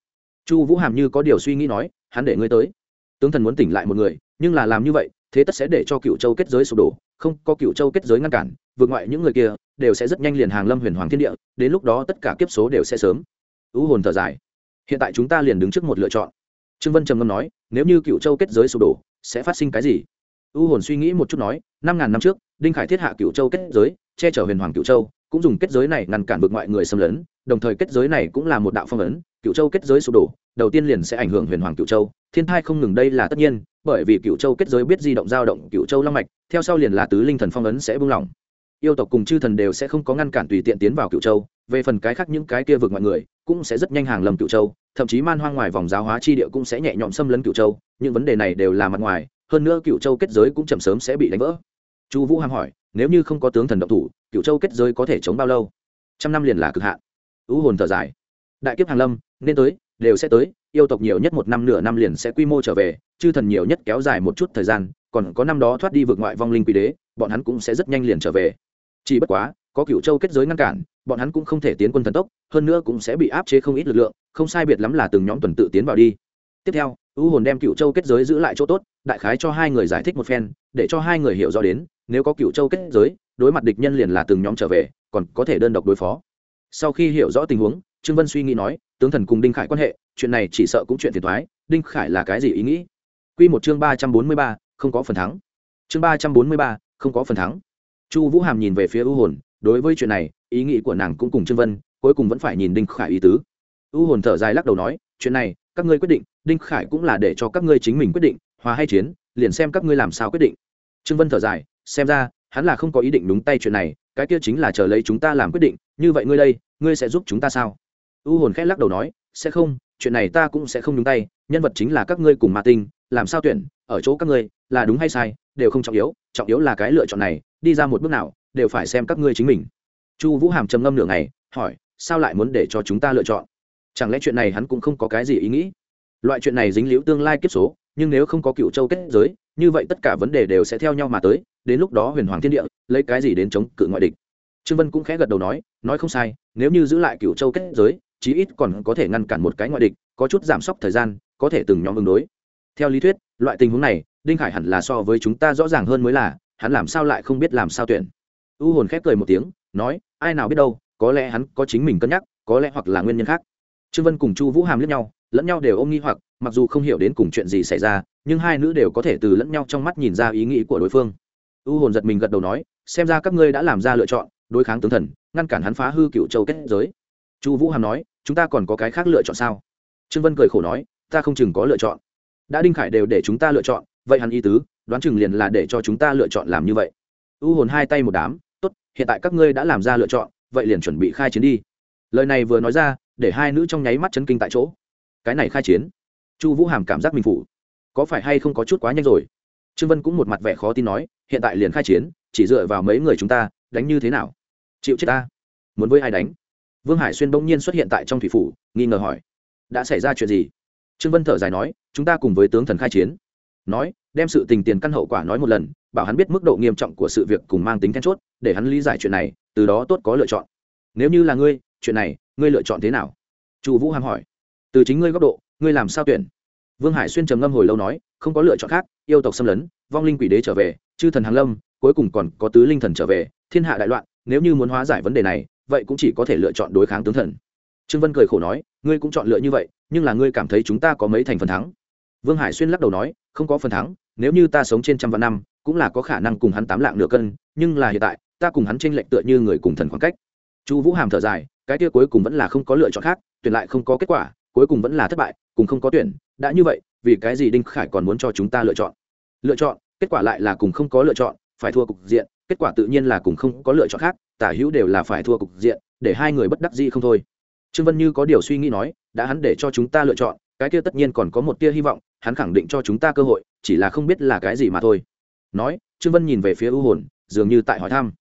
Chu vũ hàm như có điều suy nghĩ nói, hắn để ngươi tới. Tướng thần muốn tỉnh lại một người, nhưng là làm như vậy, thế tất sẽ để cho cựu châu kết giới sụp đổ, không có cựu châu kết giới ngăn cản, vượt ngoại những người kia đều sẽ rất nhanh liền hàng lâm huyền hoàng thiên địa, đến lúc đó tất cả kiếp số đều sẽ sớm. Ưu hồn thở dài, hiện tại chúng ta liền đứng trước một lựa chọn trương vân trầm ngâm nói, nếu như cựu châu kết giới sụp đổ, sẽ phát sinh cái gì? U hồn suy nghĩ một chút nói, năm ngàn năm trước, đinh khải thiết hạ cựu châu kết giới, che chở huyền hoàng cựu châu, cũng dùng kết giới này ngăn cản vực ngoại người xâm lấn, đồng thời kết giới này cũng là một đạo phong ấn, cựu châu kết giới sụp đổ, đầu tiên liền sẽ ảnh hưởng huyền hoàng cựu châu. Thiên thai không ngừng đây là tất nhiên, bởi vì cựu châu kết giới biết di động dao động cựu châu long mạch, theo sau liền là tứ linh thần phong ấn sẽ buông lỏng. Yêu tộc cùng chư thần đều sẽ không có ngăn cản tùy tiện tiến vào cựu châu, về phần cái khác những cái kia vượt mọi người, cũng sẽ rất nhanh hàng lầm cựu châu thậm chí man hoang ngoài vòng giáo hóa chi địa cũng sẽ nhẹ nhõm xâm lấn cựu châu, những vấn đề này đều là mặt ngoài, hơn nữa cựu châu kết giới cũng chậm sớm sẽ bị đánh vỡ. Chu vũ hàm hỏi, nếu như không có tướng thần động thủ cựu châu kết giới có thể chống bao lâu? Trăm năm liền là cực hạn. U hồn thở dài. Đại kiếp hàng lâm, nên tới, đều sẽ tới, yêu tộc nhiều nhất một năm nửa năm liền sẽ quy mô trở về, chư thần nhiều nhất kéo dài một chút thời gian, còn có năm đó thoát đi vượt ngoại vong linh quy đế, bọn hắn cũng sẽ rất nhanh liền trở về. Chỉ bất quá, có cựu châu kết giới ngăn cản, bọn hắn cũng không thể tiến quân thần tốc, hơn nữa cũng sẽ bị áp chế không ít lực lượng không sai biệt lắm là từng nhóm tuần tự tiến vào đi. Tiếp theo u hồn đem cựu châu kết giới giữ lại chỗ tốt, đại khái cho hai người giải thích một phen, để cho hai người hiểu rõ đến, nếu có cựu châu kết giới, đối mặt địch nhân liền là từng nhóm trở về, còn có thể đơn độc đối phó. Sau khi hiểu rõ tình huống, trương vân suy nghĩ nói, tướng thần cùng đinh khải quan hệ, chuyện này chỉ sợ cũng chuyện phiền thoái đinh khải là cái gì ý nghĩ? Q một chương ba trăm bốn mươi ba, không có phần thắng. Chương ba trăm bốn mươi ba, không có phần thắng. Chu vũ hàm nhìn về phía ưu hồn, đối với chuyện này, ý nghĩ của nàng cũng cùng trương vân, cuối cùng vẫn phải nhìn đinh khải ý tứ. U hồn thở dài lắc đầu nói, chuyện này, các ngươi quyết định, đinh khải cũng là để cho các ngươi chính mình quyết định, hòa hay chiến, liền xem các ngươi làm sao quyết định. Trương vân thở dài, xem ra, hắn là không có ý định đúng tay chuyện này, cái kia chính là chờ lấy chúng ta làm quyết định, như vậy ngươi đây, ngươi sẽ giúp chúng ta sao? U hồn khẽ lắc đầu nói, sẽ không, chuyện này ta cũng sẽ không đúng tay, nhân vật chính là các ngươi cùng ma tinh, làm sao tuyển, ở chỗ các ngươi, là đúng hay sai, đều không trọng yếu trọng yếu là cái lựa chọn này, đi ra một bước nào, đều phải xem các ngươi chính mình. Chu vũ hàm trầm ngâm nửa ngày, hỏi, sao lại muốn để cho chúng ta lựa chọn? Chẳng lẽ chuyện này hắn cũng không có cái gì ý nghĩ? Loại chuyện này dính liễu tương lai kiếp số, nhưng nếu không có cựu châu kết giới, như vậy tất cả vấn đề đều sẽ theo nhau mà tới, đến lúc đó huyền hoàng thiên địa, lấy cái gì đến chống cự ngoại địch? Trương vân cũng khẽ gật đầu nói nói không sai, nếu như giữ lại cựu châu kết giới, chí ít còn có thể ngăn cản một cái ngoại địch, có chút giảm sốc thời gian, có thể từng nhóm ứng đối. Theo lý thuyết, loại tình huống này, đinh khải hẳn là so với chúng ta rõ ràng hơn mới là, hắn làm sao lại không biết làm sao tuyển? U hồn khép cười một tiếng, nói, ai nào biết đâu, có lẽ hắn có chính mình cân nhắc, có lẽ hoặc là nguyên nhân khác trương vân cùng chu vũ hàm lẫn nhau lẫn nhau đều ôm nghi hoặc, mặc dù không hiểu đến cùng chuyện gì xảy ra, nhưng hai nữ đều có thể từ lẫn nhau trong mắt nhìn ra ý nghĩ của đối phương. U hồn giật mình gật đầu nói, xem ra các ngươi đã làm ra lựa chọn, đối kháng tướng thần, ngăn cản hắn phá hư cựu châu kết giới. Chu vũ hàm nói, chúng ta còn có cái khác lựa chọn sao? Trương vân cười khổ nói, ta không chừng có lựa chọn. Đã đinh khải đều để chúng ta lựa chọn, vậy hắn ý tứ, đoán chừng liền là để cho chúng ta lựa chọn làm như vậy. U hồn hai tay một đám, tốt, hiện tại các ngươi đã làm ra lựa chọn, vậy liền chuẩn bị khai chiến đi. Lời này vừa nói ra để hai nữ trong nháy mắt chấn kinh tại chỗ. Cái này khai chiến, chu vũ hàm cảm giác mình phủ. Có phải hay không có chút quá nhanh rồi? Trương vân cũng một mặt vẻ khó tin nói, hiện tại liền khai chiến, chỉ dựa vào mấy người chúng ta, đánh như thế nào? Chịu chết ta. Muốn với ai đánh? Vương hải xuyên bỗng nhiên xuất hiện tại trong thủy phủ, nghi ngờ hỏi, đã xảy ra chuyện gì? Trương vân thở dài nói, chúng ta cùng với tướng thần khai chiến. Nói, đem sự tình tiền căn hậu quả nói một lần, bảo hắn biết mức độ nghiêm trọng của sự việc cùng mang tính then chốt, để hắn lý giải chuyện này, từ đó tốt có lựa chọn. Nếu như là ngươi, chuyện này ngươi lựa chọn thế nào? Chu vũ hàm hỏi. Từ chính ngươi góc độ, ngươi làm sao tuyển? Vương hải xuyên trầm ngâm hồi lâu nói, không có lựa chọn khác, yêu tộc xâm lấn, vong linh quỷ đế trở về, chư thần hàng lâm, cuối cùng còn có tứ linh thần trở về, thiên hạ đại loạn, nếu như muốn hóa giải vấn đề này, vậy cũng chỉ có thể lựa chọn đối kháng tướng thần. Trương vân cười khổ nói, ngươi cũng chọn lựa như vậy, nhưng là ngươi cảm thấy chúng ta có mấy thành phần thắng? Vương hải xuyên lắc đầu nói, không có phần thắng, nếu như ta sống trên trăm vạn năm, cũng là có khả năng cùng hắn tám lạng nửa cân, nhưng là hiện tại, ta cùng hắn tranh lệch tựa như người cùng thần khoảng cách. Chu vũ hàm thở dài cái kia cuối cùng vẫn là không có lựa chọn khác, tuyển lại không có kết quả, cuối cùng vẫn là thất bại, cùng không có tuyển, đã như vậy, vì cái gì đinh khải còn muốn cho chúng ta lựa chọn? Lựa chọn, kết quả lại là cùng không có lựa chọn, phải thua cục diện, kết quả tự nhiên là cùng không có lựa chọn khác, tả hữu đều là phải thua cục diện, để hai người bất đắc dĩ không thôi. Trương vân như có điều suy nghĩ nói, đã hắn để cho chúng ta lựa chọn, cái kia tất nhiên còn có một tia hy vọng, hắn khẳng định cho chúng ta cơ hội, chỉ là không biết là cái gì mà thôi. Nói, trương vân nhìn về phía u hồn, dường như tại hỏi thăm.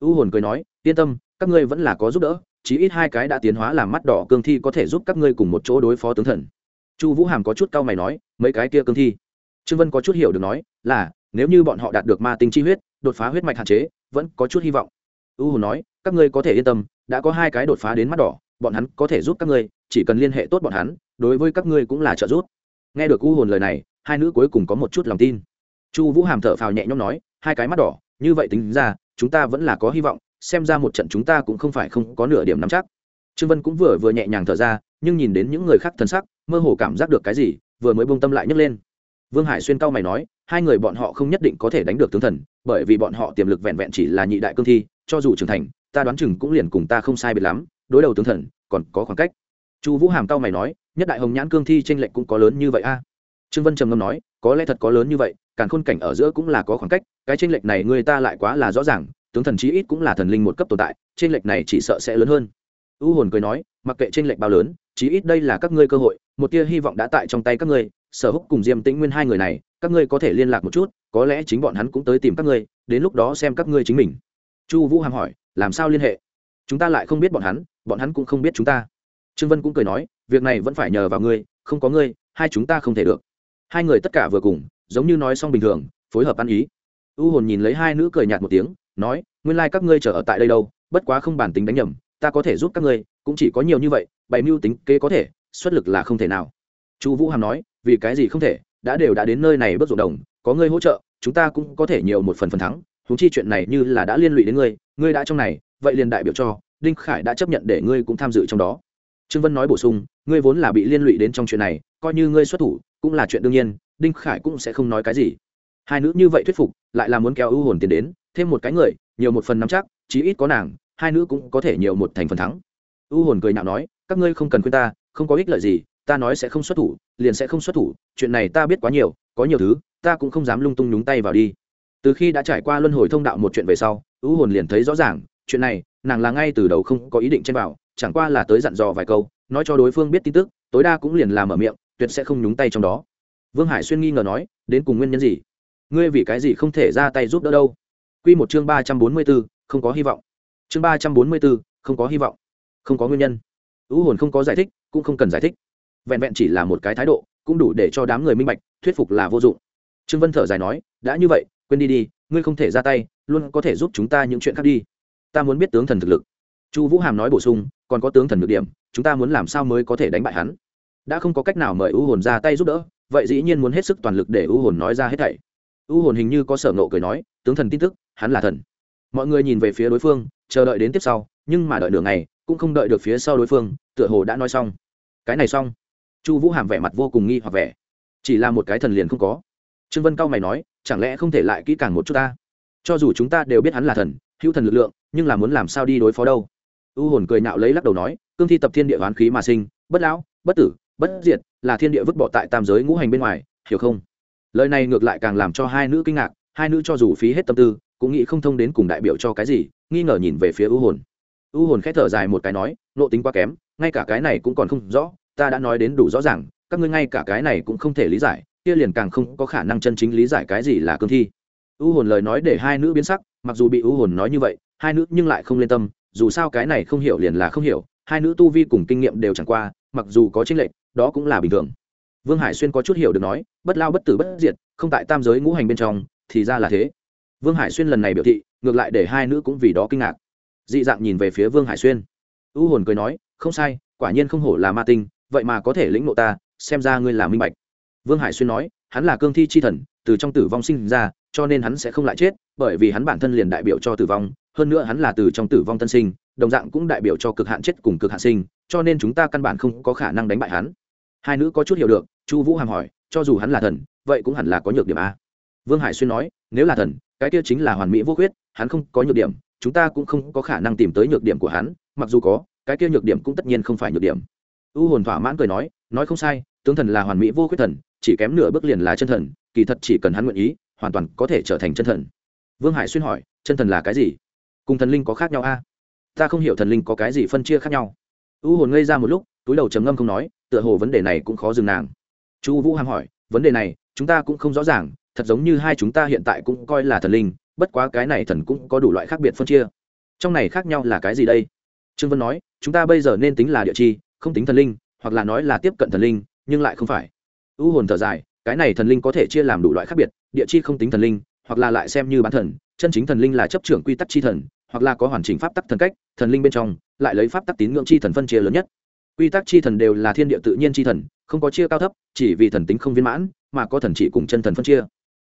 U hồn cười nói, yên tâm, các ngươi vẫn là có giúp đỡ chí ít hai cái đã tiến hóa làm mắt đỏ cương thi có thể giúp các ngươi cùng một chỗ đối phó tướng thần. Chu vũ hàm có chút cau mày nói, mấy cái kia cương thi. Trương vân có chút hiểu được nói, là, nếu như bọn họ đạt được ma tinh chi huyết, đột phá huyết mạch hạn chế, vẫn có chút hy vọng. U hồn nói, các ngươi có thể yên tâm, đã có hai cái đột phá đến mắt đỏ, bọn hắn có thể giúp các ngươi, chỉ cần liên hệ tốt bọn hắn, đối với các ngươi cũng là trợ giúp. Nghe được u hồn lời này, hai nữ cuối cùng có một chút lòng tin. Chu vũ hàm thở phào nhẹ nhõm nói, hai cái mắt đỏ, như vậy tính ra, chúng ta vẫn là có hy vọng xem ra một trận chúng ta cũng không phải không có nửa điểm nắm chắc. Trương vân cũng vừa vừa nhẹ nhàng thở ra, nhưng nhìn đến những người khác thân sắc, mơ hồ cảm giác được cái gì, vừa mới bông tâm lại nhấc lên. Vương hải xuyên cao mày nói, hai người bọn họ không nhất định có thể đánh được tướng thần, bởi vì bọn họ tiềm lực vẹn vẹn chỉ là nhị đại cương thi, cho dù trưởng thành, ta đoán chừng cũng liền cùng ta không sai biệt lắm, đối đầu tướng thần, còn có khoảng cách. Chu vũ hàm cao mày nói, nhất đại hồng nhãn cương thi tranh lệch cũng có lớn như vậy a? Trương vân trầm ngâm nói, có lẽ thật có lớn như vậy càng khôn cảnh ở giữa cũng là có khoảng cách, cái tranh lệch này người ta lại quá là rõ ràng tướng thần chí ít cũng là thần linh một cấp tồn tại, trên lệch này chỉ sợ sẽ lớn hơn. U hồn cười nói, mặc kệ trên lệch bao lớn, chí ít đây là các ngươi cơ hội, một tia hy vọng đã tại trong tay các ngươi, sở húc cùng diêm tĩnh nguyên hai người này, các ngươi có thể liên lạc một chút, có lẽ chính bọn hắn cũng tới tìm các ngươi, đến lúc đó xem các ngươi chính mình. Chu vũ hàm hỏi, làm sao liên hệ? Chúng ta lại không biết bọn hắn bọn hắn cũng không biết chúng ta. Trương vân cũng cười nói, việc này vẫn phải nhờ vào ngươi, không có ngươi, hai chúng ta không thể được. Hai người tất cả vừa cùng, giống như nói xong bình thường, phối hợp ăn ý. U hồn nhìn lấy hai nữ cười nhạt một tiếng nói, nguyên lai、like、các ngươi chờ ở tại đây đâu, bất quá không bản tính đánh nhầm, ta có thể giúp các ngươi, cũng chỉ có nhiều như vậy, bày mưu tính kế có thể, xuất lực là không thể nào. Chu vũ hàm nói, vì cái gì không thể, đã đều đã đến nơi này bước ruộng đồng, có ngươi hỗ trợ, chúng ta cũng có thể nhiều một phần phần thắng húng chi chuyện này như là đã liên lụy đến ngươi ngươi đã trong này, vậy liền đại biểu cho, đinh khải đã chấp nhận để ngươi cũng tham dự trong đó. Trương vân nói bổ sung, ngươi vốn là bị liên lụy đến trong chuyện này, coi như ngươi xuất thủ, cũng là chuyện đương nhiên, đinh khải cũng sẽ không nói cái gì. Hai nữ như vậy thuyết phục, lại là muốn kéo ưu hồn tiền đến thêm một cái người, nhiều một phần nắm chắc, chí ít có nàng, hai nữ cũng có thể nhiều một thành phần thắng. U hồn cười nhạo nói, các ngươi không cần khuyên ta, không có ích lợi gì, ta nói sẽ không xuất thủ, liền sẽ không xuất thủ, chuyện này ta biết quá nhiều, có nhiều thứ, ta cũng không dám lung tung nhúng tay vào đi. Từ khi đã trải qua luân hồi thông đạo một chuyện về sau, U hồn liền thấy rõ ràng, chuyện này, nàng là ngay từ đầu không có ý định chen vào, chẳng qua là tới dặn dò vài câu, nói cho đối phương biết tin tức, tối đa cũng liền làm ở miệng, tuyệt sẽ không nhúng tay trong đó. Vương hải xuyên nghi ngờ nói, đến cùng nguyên nhân gì? Ngươi vì cái gì không thể ra tay giúp đỡ đâu? Quy một chương ba trăm bốn mươi b ố không có hy vọng. Chương ba trăm bốn mươi b ố không có hy vọng. Không có nguyên nhân. U hồn không có giải thích, cũng không cần giải thích. Vẹn vẹn chỉ là một cái thái độ, cũng đủ để cho đám người minh bạch, thuyết phục là vô dụng. Trương vân thở dài nói, đã như vậy, quên đi đi, ngươi không thể ra tay, luôn có thể giúp chúng ta những chuyện khác đi. Ta muốn biết tướng thần thực lực. Chu vũ hàm nói bổ sung, còn có tướng thần nhược điểm, chúng ta muốn làm sao mới có thể đánh bại hắn? Đã không có cách nào mời u hồn ra tay giúp đỡ, vậy dĩ nhiên muốn hết sức toàn lực để u hồn nói ra hết thảy. U hồn hình như có sở ngộ cười nói, tướng thần tin tức hắn là thần. Mọi người nhìn về phía đối phương, chờ đợi đến tiếp sau, nhưng mà đợi nửa ngày, cũng không đợi được phía sau đối phương, tựa hồ đã nói xong. Cái này xong. Chu vũ hàm vẻ mặt vô cùng nghi hoặc vẻ. Chỉ là một cái thần liền không có. Trương vân cao mày nói, chẳng lẽ không thể lại kỹ càng một chút ta? Cho dù chúng ta đều biết hắn là thần, hữu thần lực lượng, nhưng là muốn làm sao đi đối phó đâu? U hồn cười nạo lấy lắc đầu nói, cương thi tập thiên địa oán khí mà sinh, bất lão, bất tử, bất diệt, là thiên địa vứt bỏ tại tam giới ngũ hành bên ngoài, hiểu không? Lời này ngược lại càng làm cho hai nữ kinh ngạc, hai nữ cho dù phí hết tâm tư cũng nghĩ không thông đến cùng đại biểu cho cái gì, nghi ngờ nhìn về phía u hồn. U hồn khét thở dài một cái nói, nộ tính quá kém, ngay cả cái này cũng còn không rõ, ta đã nói đến đủ rõ ràng, các ngươi ngay cả cái này cũng không thể lý giải, kia liền càng không có khả năng chân chính lý giải cái gì là cương thi. U hồn lời nói để hai nữ biến sắc, mặc dù bị u hồn nói như vậy, hai nữ nhưng lại không lên tâm, dù sao cái này không hiểu liền là không hiểu, hai nữ tu vi cùng kinh nghiệm đều chẳng qua, mặc dù có tranh lệch, đó cũng là bình thường. Vương hải xuyên có chút hiểu được nói, bất lao bất tử bất diệt, không tại tam giới ngũ hành bên trong, thì ra là thế vương hải xuyên lần này biểu thị, ngược lại để hai nữ cũng vì đó kinh ngạc. Dị dạng nhìn về phía vương hải xuyên. U hồn cười nói, không sai, quả nhiên không hổ là ma tinh, vậy mà có thể lĩnh nộ ta, xem ra ngươi là minh bạch. Vương hải xuyên nói, hắn là cương thi chi thần, từ trong tử vong sinh ra, cho nên hắn sẽ không lại chết, bởi vì hắn bản thân liền đại biểu cho tử vong, hơn nữa hắn là từ trong tử vong tân sinh, đồng dạng cũng đại biểu cho cực hạn chết cùng cực hạn sinh, cho nên chúng ta căn bản không có khả năng đánh bại hắn. Hai nữ có chút hiểu được, chu vũ hàm hỏi, cho dù hắn là thần, vậy cũng hẳn là có nhược điểm a. Vương hải xuyên nói, nếu là thần cái kia chính là hoàn mỹ vô khuyết, hắn không có nhược điểm, chúng ta cũng không có khả năng tìm tới nhược điểm của hắn, mặc dù có, cái kia nhược điểm cũng tất nhiên không phải nhược điểm. U hồn thỏa mãn cười nói nói không sai, tướng thần là hoàn mỹ vô khuyết thần, chỉ kém nửa bước liền là chân thần, kỳ thật chỉ cần hắn nguyện ý, hoàn toàn có thể trở thành chân thần. Vương hải xuyên hỏi, chân thần là cái gì? Cùng thần linh có khác nhau a? Ta không hiểu thần linh có cái gì phân chia khác nhau. U hồn ngây ra một lúc, túi đầu trầm ngâm không nói, tựa hồ vấn đề này cũng khó dừng nàng. Chu vũ hàm hỏi, vấn đề này, chúng ta cũng không rõ ràng thật giống như hai chúng ta hiện tại cũng coi là thần linh, bất quá cái này thần cũng có đủ loại khác biệt phân chia. Trong này khác nhau là cái gì đây? Trương vân nói, chúng ta bây giờ nên tính là địa chi, không tính thần linh, hoặc là nói là tiếp cận thần linh, nhưng lại không phải. U hồn thở dài, cái này thần linh có thể chia làm đủ loại khác biệt, địa chi không tính thần linh, hoặc là lại xem như bán thần, chân chính thần linh là chấp trưởng quy tắc chi thần, hoặc là có hoàn chỉnh pháp tắc thần cách, thần linh bên trong, lại lấy pháp tắc tín ngưỡng chi thần phân chia lớn nhất. Quy tắc chi thần đều là thiên địa tự nhiên chi thần, không có chia cao thấp, chỉ vì thần tính không viên mãn, mà có thần chỉ cùng chân thần phân chia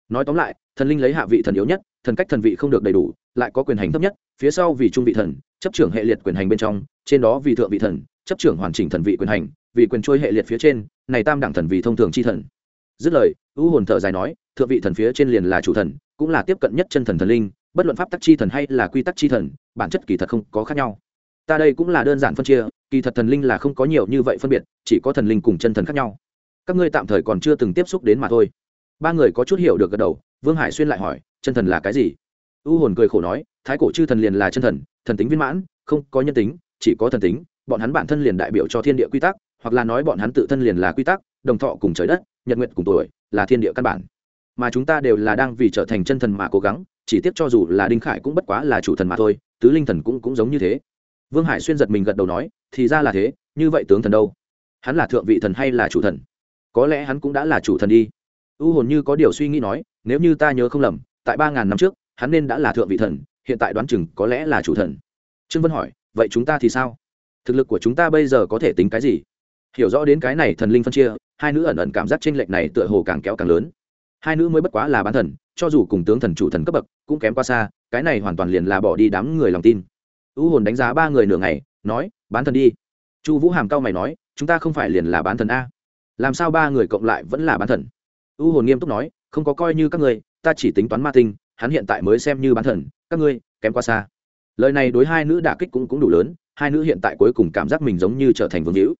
nói tóm lại, thần linh lấy hạ vị thần yếu nhất, thần cách thần vị không được đầy đủ, lại có quyền hành thấp nhất, phía sau vì trung vị thần, chấp trưởng hệ liệt quyền hành bên trong, trên đó vì thượng vị thần, chấp trưởng hoàn chỉnh thần vị quyền hành, vì quyền trôi hệ liệt phía trên, này tam đẳng thần vị thông thường chi thần. Dứt lời, u hồn thở dài nói, thượng vị thần phía trên liền là chủ thần, cũng là tiếp cận nhất chân thần thần linh, bất luận pháp tắc chi thần hay là quy tắc chi thần, bản chất kỳ thật không có khác nhau. Ta đây cũng là đơn giản phân chia, kỳ thật thần linh là không có nhiều như vậy phân biệt, chỉ có thần linh cùng chân thần khác nhau. Các ngươi tạm thời còn chưa từng tiếp xúc đến mà thôi ba người có chút hiểu được gật đầu, vương hải xuyên lại hỏi, chân thần là cái gì? U hồn cười khổ nói, thái cổ chư thần liền là chân thần thần tính viên mãn, không có nhân tính, chỉ có thần tính, bọn hắn bản thân liền đại biểu cho thiên địa quy tắc, hoặc là nói bọn hắn tự thân liền là quy tắc, đồng thọ cùng trời đất, nhật nguyện cùng tuổi, là thiên địa căn bản. Mà chúng ta đều là đang vì trở thành chân thần mà cố gắng, chỉ tiếc cho dù là đinh khải cũng bất quá là chủ thần mà thôi, tứ linh thần cũng cũng giống như thế. Vương hải xuyên giật mình gật đầu nói, thì ra là thế, như vậy tướng thần đâu? Hắn là thượng vị thần hay là chủ thần? Có lẽ hắn cũng đã là chủ thần đi u hồn như có điều suy nghĩ nói, nếu như ta nhớ không lầm, tại ba ngàn năm trước, hắn nên đã là thượng vị thần, hiện tại đoán chừng có lẽ là chủ thần. Trương vân hỏi, vậy chúng ta thì sao? Thực lực của chúng ta bây giờ có thể tính cái gì? Hiểu rõ đến cái này thần linh phân chia, hai nữ ẩn ẩn cảm giác tranh lệch này tựa hồ càng kéo càng lớn. Hai nữ mới bất quá là bán thần, cho dù cùng tướng thần chủ thần cấp bậc, cũng kém qua xa, cái này hoàn toàn liền là bỏ đi đám người lòng tin. U hồn đánh giá ba người nửa ngày, nói, bán thần đi. Chu vũ hàm cao mày nói, chúng ta không phải liền là bán thần a? Làm sao ba người cộng lại vẫn là bán thần? U hồn nghiêm túc nói, không có coi như các ngươi, ta chỉ tính toán ma tinh, hắn hiện tại mới xem như bán thần, các ngươi, kém qua xa. Lời này đối hai nữ đả kích cũng cũng đủ lớn, hai nữ hiện tại cuối cùng cảm giác mình giống như trở thành vương hữu.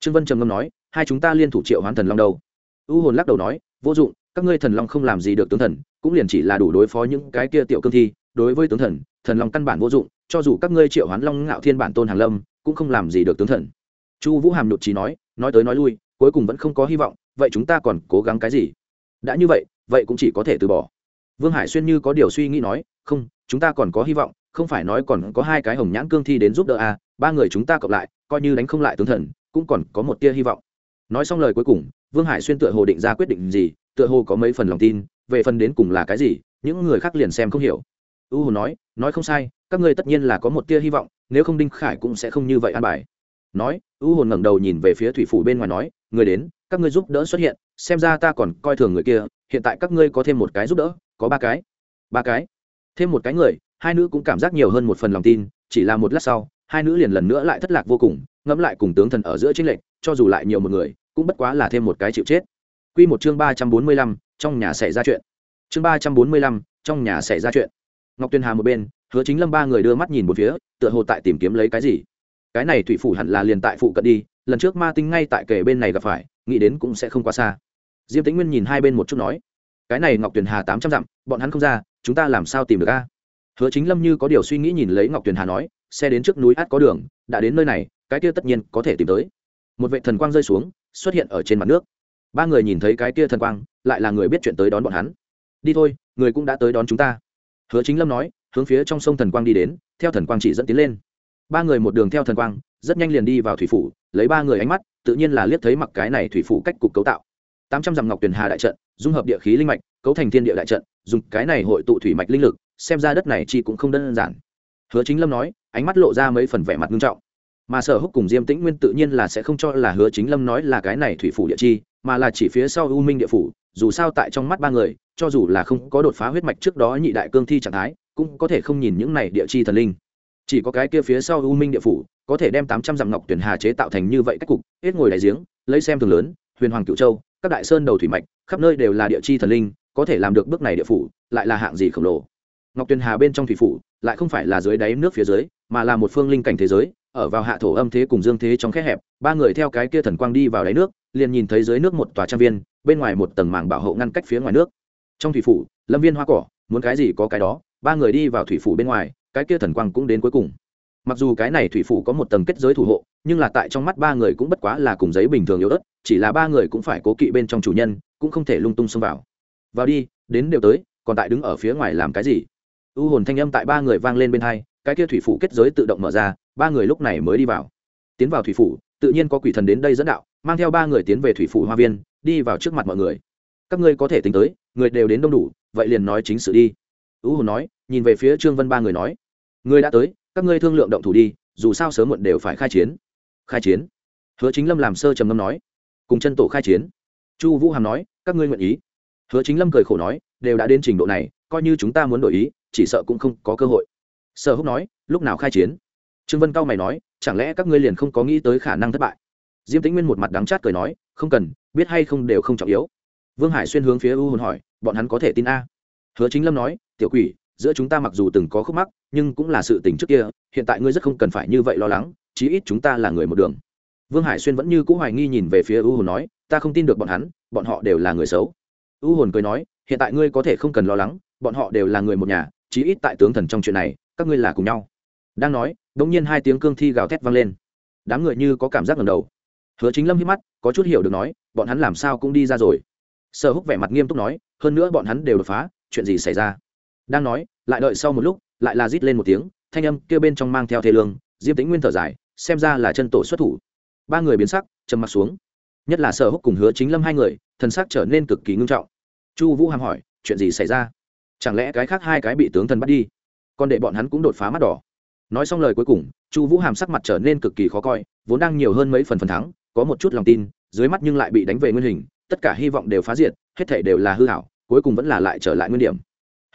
Trương vân trầm ngâm nói, hai chúng ta liên thủ triệu hoán thần long đâu? U hồn lắc đầu nói, vô dụng, các ngươi thần long không làm gì được tướng thần, cũng liền chỉ là đủ đối phó những cái kia tiểu cương thi. Đối với tướng thần thần long căn bản vô dụng, cho dù các ngươi triệu hoán long ngạo thiên bản tôn hàng lâm, cũng không làm gì được tướng thần. Chu vũ hàm nhụt trí nói nói tới nói lui, cuối cùng vẫn không có hy vọng, vậy chúng ta còn cố gắng cái gì? Đã như vậy vậy cũng chỉ có thể từ bỏ. Vương hải xuyên như có điều suy nghĩ nói không chúng ta còn có hy vọng không phải nói còn có hai cái hồng nhãn cương thi đến giúp đỡ à, ba người chúng ta cộng lại coi như đánh không lại tướng thần cũng còn có một tia hy vọng. Nói xong lời cuối cùng vương hải xuyên tựa hồ định ra quyết định gì tựa hồ có mấy phần lòng tin về phần đến cùng là cái gì những người khác liền xem không hiểu. U hồ nói nói không sai các ngươi tất nhiên là có một tia hy vọng nếu không đinh khải cũng sẽ không như vậy an bài. Nói u hồn ngẩng đầu nhìn về phía thủy phủ bên ngoài nói người đến các ngươi giúp đỡ xuất hiện, xem ra ta còn coi thường người kia, hiện tại các ngươi có thêm một cái giúp đỡ, có ba cái. Ba cái. Thêm một cái người, hai nữ cũng cảm giác nhiều hơn một phần lòng tin, chỉ là một lát sau, hai nữ liền lần nữa lại thất lạc vô cùng, ngẫm lại cùng tướng thần ở giữa chính lệnh cho dù lại nhiều một người, cũng bất quá là thêm một cái chịu chết. Quy một chương ba trăm bốn mươi lăm, trong nhà xảy ra chuyện. Chương ba trăm bốn mươi lăm, trong nhà xảy ra chuyện. Ngọc tuyên hà một bên, hứa chính lâm ba người đưa mắt nhìn một phía, tựa hồ tại tìm kiếm lấy cái gì. Cái này thủy phủ hẳn là liền tại phụ cận đi, lần trước ma tinh ngay tại kề bên này gặp phải nghĩ đến cũng sẽ không quá xa. Diêm tĩnh nguyên nhìn hai bên một chút nói, cái này ngọc tuyền hà tám trăm dặm, bọn hắn không ra, chúng ta làm sao tìm được a? Hứa chính lâm như có điều suy nghĩ nhìn lấy ngọc tuyền hà nói, xe đến trước núi át có đường, đã đến nơi này, cái kia tất nhiên có thể tìm tới. Một vệ thần quang rơi xuống, xuất hiện ở trên mặt nước. Ba người nhìn thấy cái kia thần quang, lại là người biết chuyện tới đón bọn hắn. Đi thôi, người cũng đã tới đón chúng ta. Hứa chính lâm nói, hướng phía trong sông thần quang đi đến, theo thần quang chỉ dẫn tiến lên ba người một đường theo thần quang, rất nhanh liền đi vào thủy phủ, lấy ba người ánh mắt, tự nhiên là liếc thấy mặc cái này thủy phủ cách cục cấu tạo. Tám trăm dặm ngọc tuyền hà đại trận, dung hợp địa khí linh mạch, cấu thành thiên địa đại trận, dùng cái này hội tụ thủy mạch linh lực, xem ra đất này chi cũng không đơn giản. Hứa chính lâm nói, ánh mắt lộ ra mấy phần vẻ mặt nghiêm trọng. Mà sở húc cùng diêm tĩnh nguyên tự nhiên là sẽ không cho là hứa chính lâm nói là cái này thủy phủ địa chi, mà là chỉ phía sau u minh địa phủ, dù sao tại trong mắt ba người, cho dù là không có đột phá huyết mạch trước đó nhị đại cương thi trạng thái, cũng có thể không nhìn những này địa chi thần linh chỉ có cái kia phía sau u minh địa phủ, có thể đem tám trăm dặm ngọc tuyển hà chế tạo thành như vậy cách cục, hết ngồi đại giếng, lấy xem thường lớn, huyền hoàng cựu châu, các đại sơn đầu thủy mạch, khắp nơi đều là địa chi thần linh, có thể làm được bước này địa phủ, lại là hạng gì khổng lồ. Ngọc tuyền hà bên trong thủy phủ, lại không phải là dưới đáy nước phía dưới, mà là một phương linh cảnh thế giới, ở vào hạ thổ âm thế cùng dương thế trong khe hẹp, ba người theo cái kia thần quang đi vào đáy nước, liền nhìn thấy dưới nước một tòa trang viên, bên ngoài một tầng màng bảo hộ ngăn cách phía ngoài nước. Trong thủy phủ, lâm viên hoa cỏ, muốn cái gì có cái đó, ba người đi vào thủy phủ bên ngoài cái kia thần quang cũng đến cuối cùng. Mặc dù cái này thủy phủ có một tầng kết giới thủ hộ, nhưng là tại trong mắt ba người cũng bất quá là cùng giấy bình thường yếu ớt, chỉ là ba người cũng phải cố kỵ bên trong chủ nhân, cũng không thể lung tung xông vào. Vào đi, đến đều tới, còn tại đứng ở phía ngoài làm cái gì? U hồn thanh âm tại ba người vang lên bên hai, cái kia thủy phủ kết giới tự động mở ra, ba người lúc này mới đi vào. Tiến vào thủy phủ, tự nhiên có quỷ thần đến đây dẫn đạo, mang theo ba người tiến về thủy phủ hoa viên, đi vào trước mặt mọi người. Các ngươi có thể tính tới, người đều đến đông đủ, vậy liền nói chính sự đi. U hồn nói, nhìn về phía trương vân ba người nói người đã tới, các ngươi thương lượng động thủ đi, dù sao sớm muộn đều phải khai chiến. Khai chiến? Hứa chính lâm làm sơ trầm ngâm nói. Cùng chân tổ khai chiến. Chu vũ hàm nói, các ngươi nguyện ý. Hứa chính lâm cười khổ nói, đều đã đến trình độ này, coi như chúng ta muốn đổi ý, chỉ sợ cũng không có cơ hội. Sở húc nói, lúc nào khai chiến? Trương vân cao mày nói, chẳng lẽ các ngươi liền không có nghĩ tới khả năng thất bại? Diêm tĩnh nguyên một mặt đắng chát cười nói, không cần, biết hay không đều không trọng yếu. Vương hải xuyên hướng phía u hồn hỏi, bọn hắn có thể tin a? Hứa chính lâm nói, tiểu quỷ giữa chúng ta mặc dù từng có khúc mắc, nhưng cũng là sự tình trước kia, hiện tại ngươi rất không cần phải như vậy lo lắng, chí ít chúng ta là người một đường. Vương hải xuyên vẫn như cũ hoài nghi nhìn về phía u hồn nói, ta không tin được bọn hắn, bọn họ đều là người xấu. U hồn cười nói, hiện tại ngươi có thể không cần lo lắng, bọn họ đều là người một nhà, chí ít tại tướng thần trong chuyện này, các ngươi là cùng nhau. Đang nói đ ỗ n g nhiên hai tiếng cương thi gào thét vang lên. Đám người như có cảm giác ngầm đầu. Hứa chính lâm hít mắt, có chút hiểu được nói, bọn hắn làm sao cũng đi ra rồi. Sở húc vẻ mặt nghiêm túc nói, hơn nữa bọn hắn đều đột phá, chuyện gì xảy ra? Đang nói lại đợi sau một lúc, lại là rít lên một tiếng, thanh âm kêu bên trong mang theo thê lương, diêm tính nguyên thở dài, xem ra là chân tổ xuất thủ. Ba người biến sắc, trầm mặt xuống. Nhất là sở húc cùng hứa chính lâm hai người, thần sắc trở nên cực kỳ ngưng trọng. Chu vũ hàm hỏi, chuyện gì xảy ra? Chẳng lẽ cái khác hai cái bị tướng thần bắt đi? Còn để bọn hắn cũng đột phá mắt đỏ. Nói xong lời cuối cùng, chu vũ hàm sắc mặt trở nên cực kỳ khó coi, vốn đang nhiều hơn mấy phần phần thắng, có một chút lòng tin, dưới mắt nhưng lại bị đánh về nguyên hình, tất cả hy vọng đều phá diệt, hết thể đều là hư hảo, cuối cùng vẫn là lại trở lại nguyên điểm.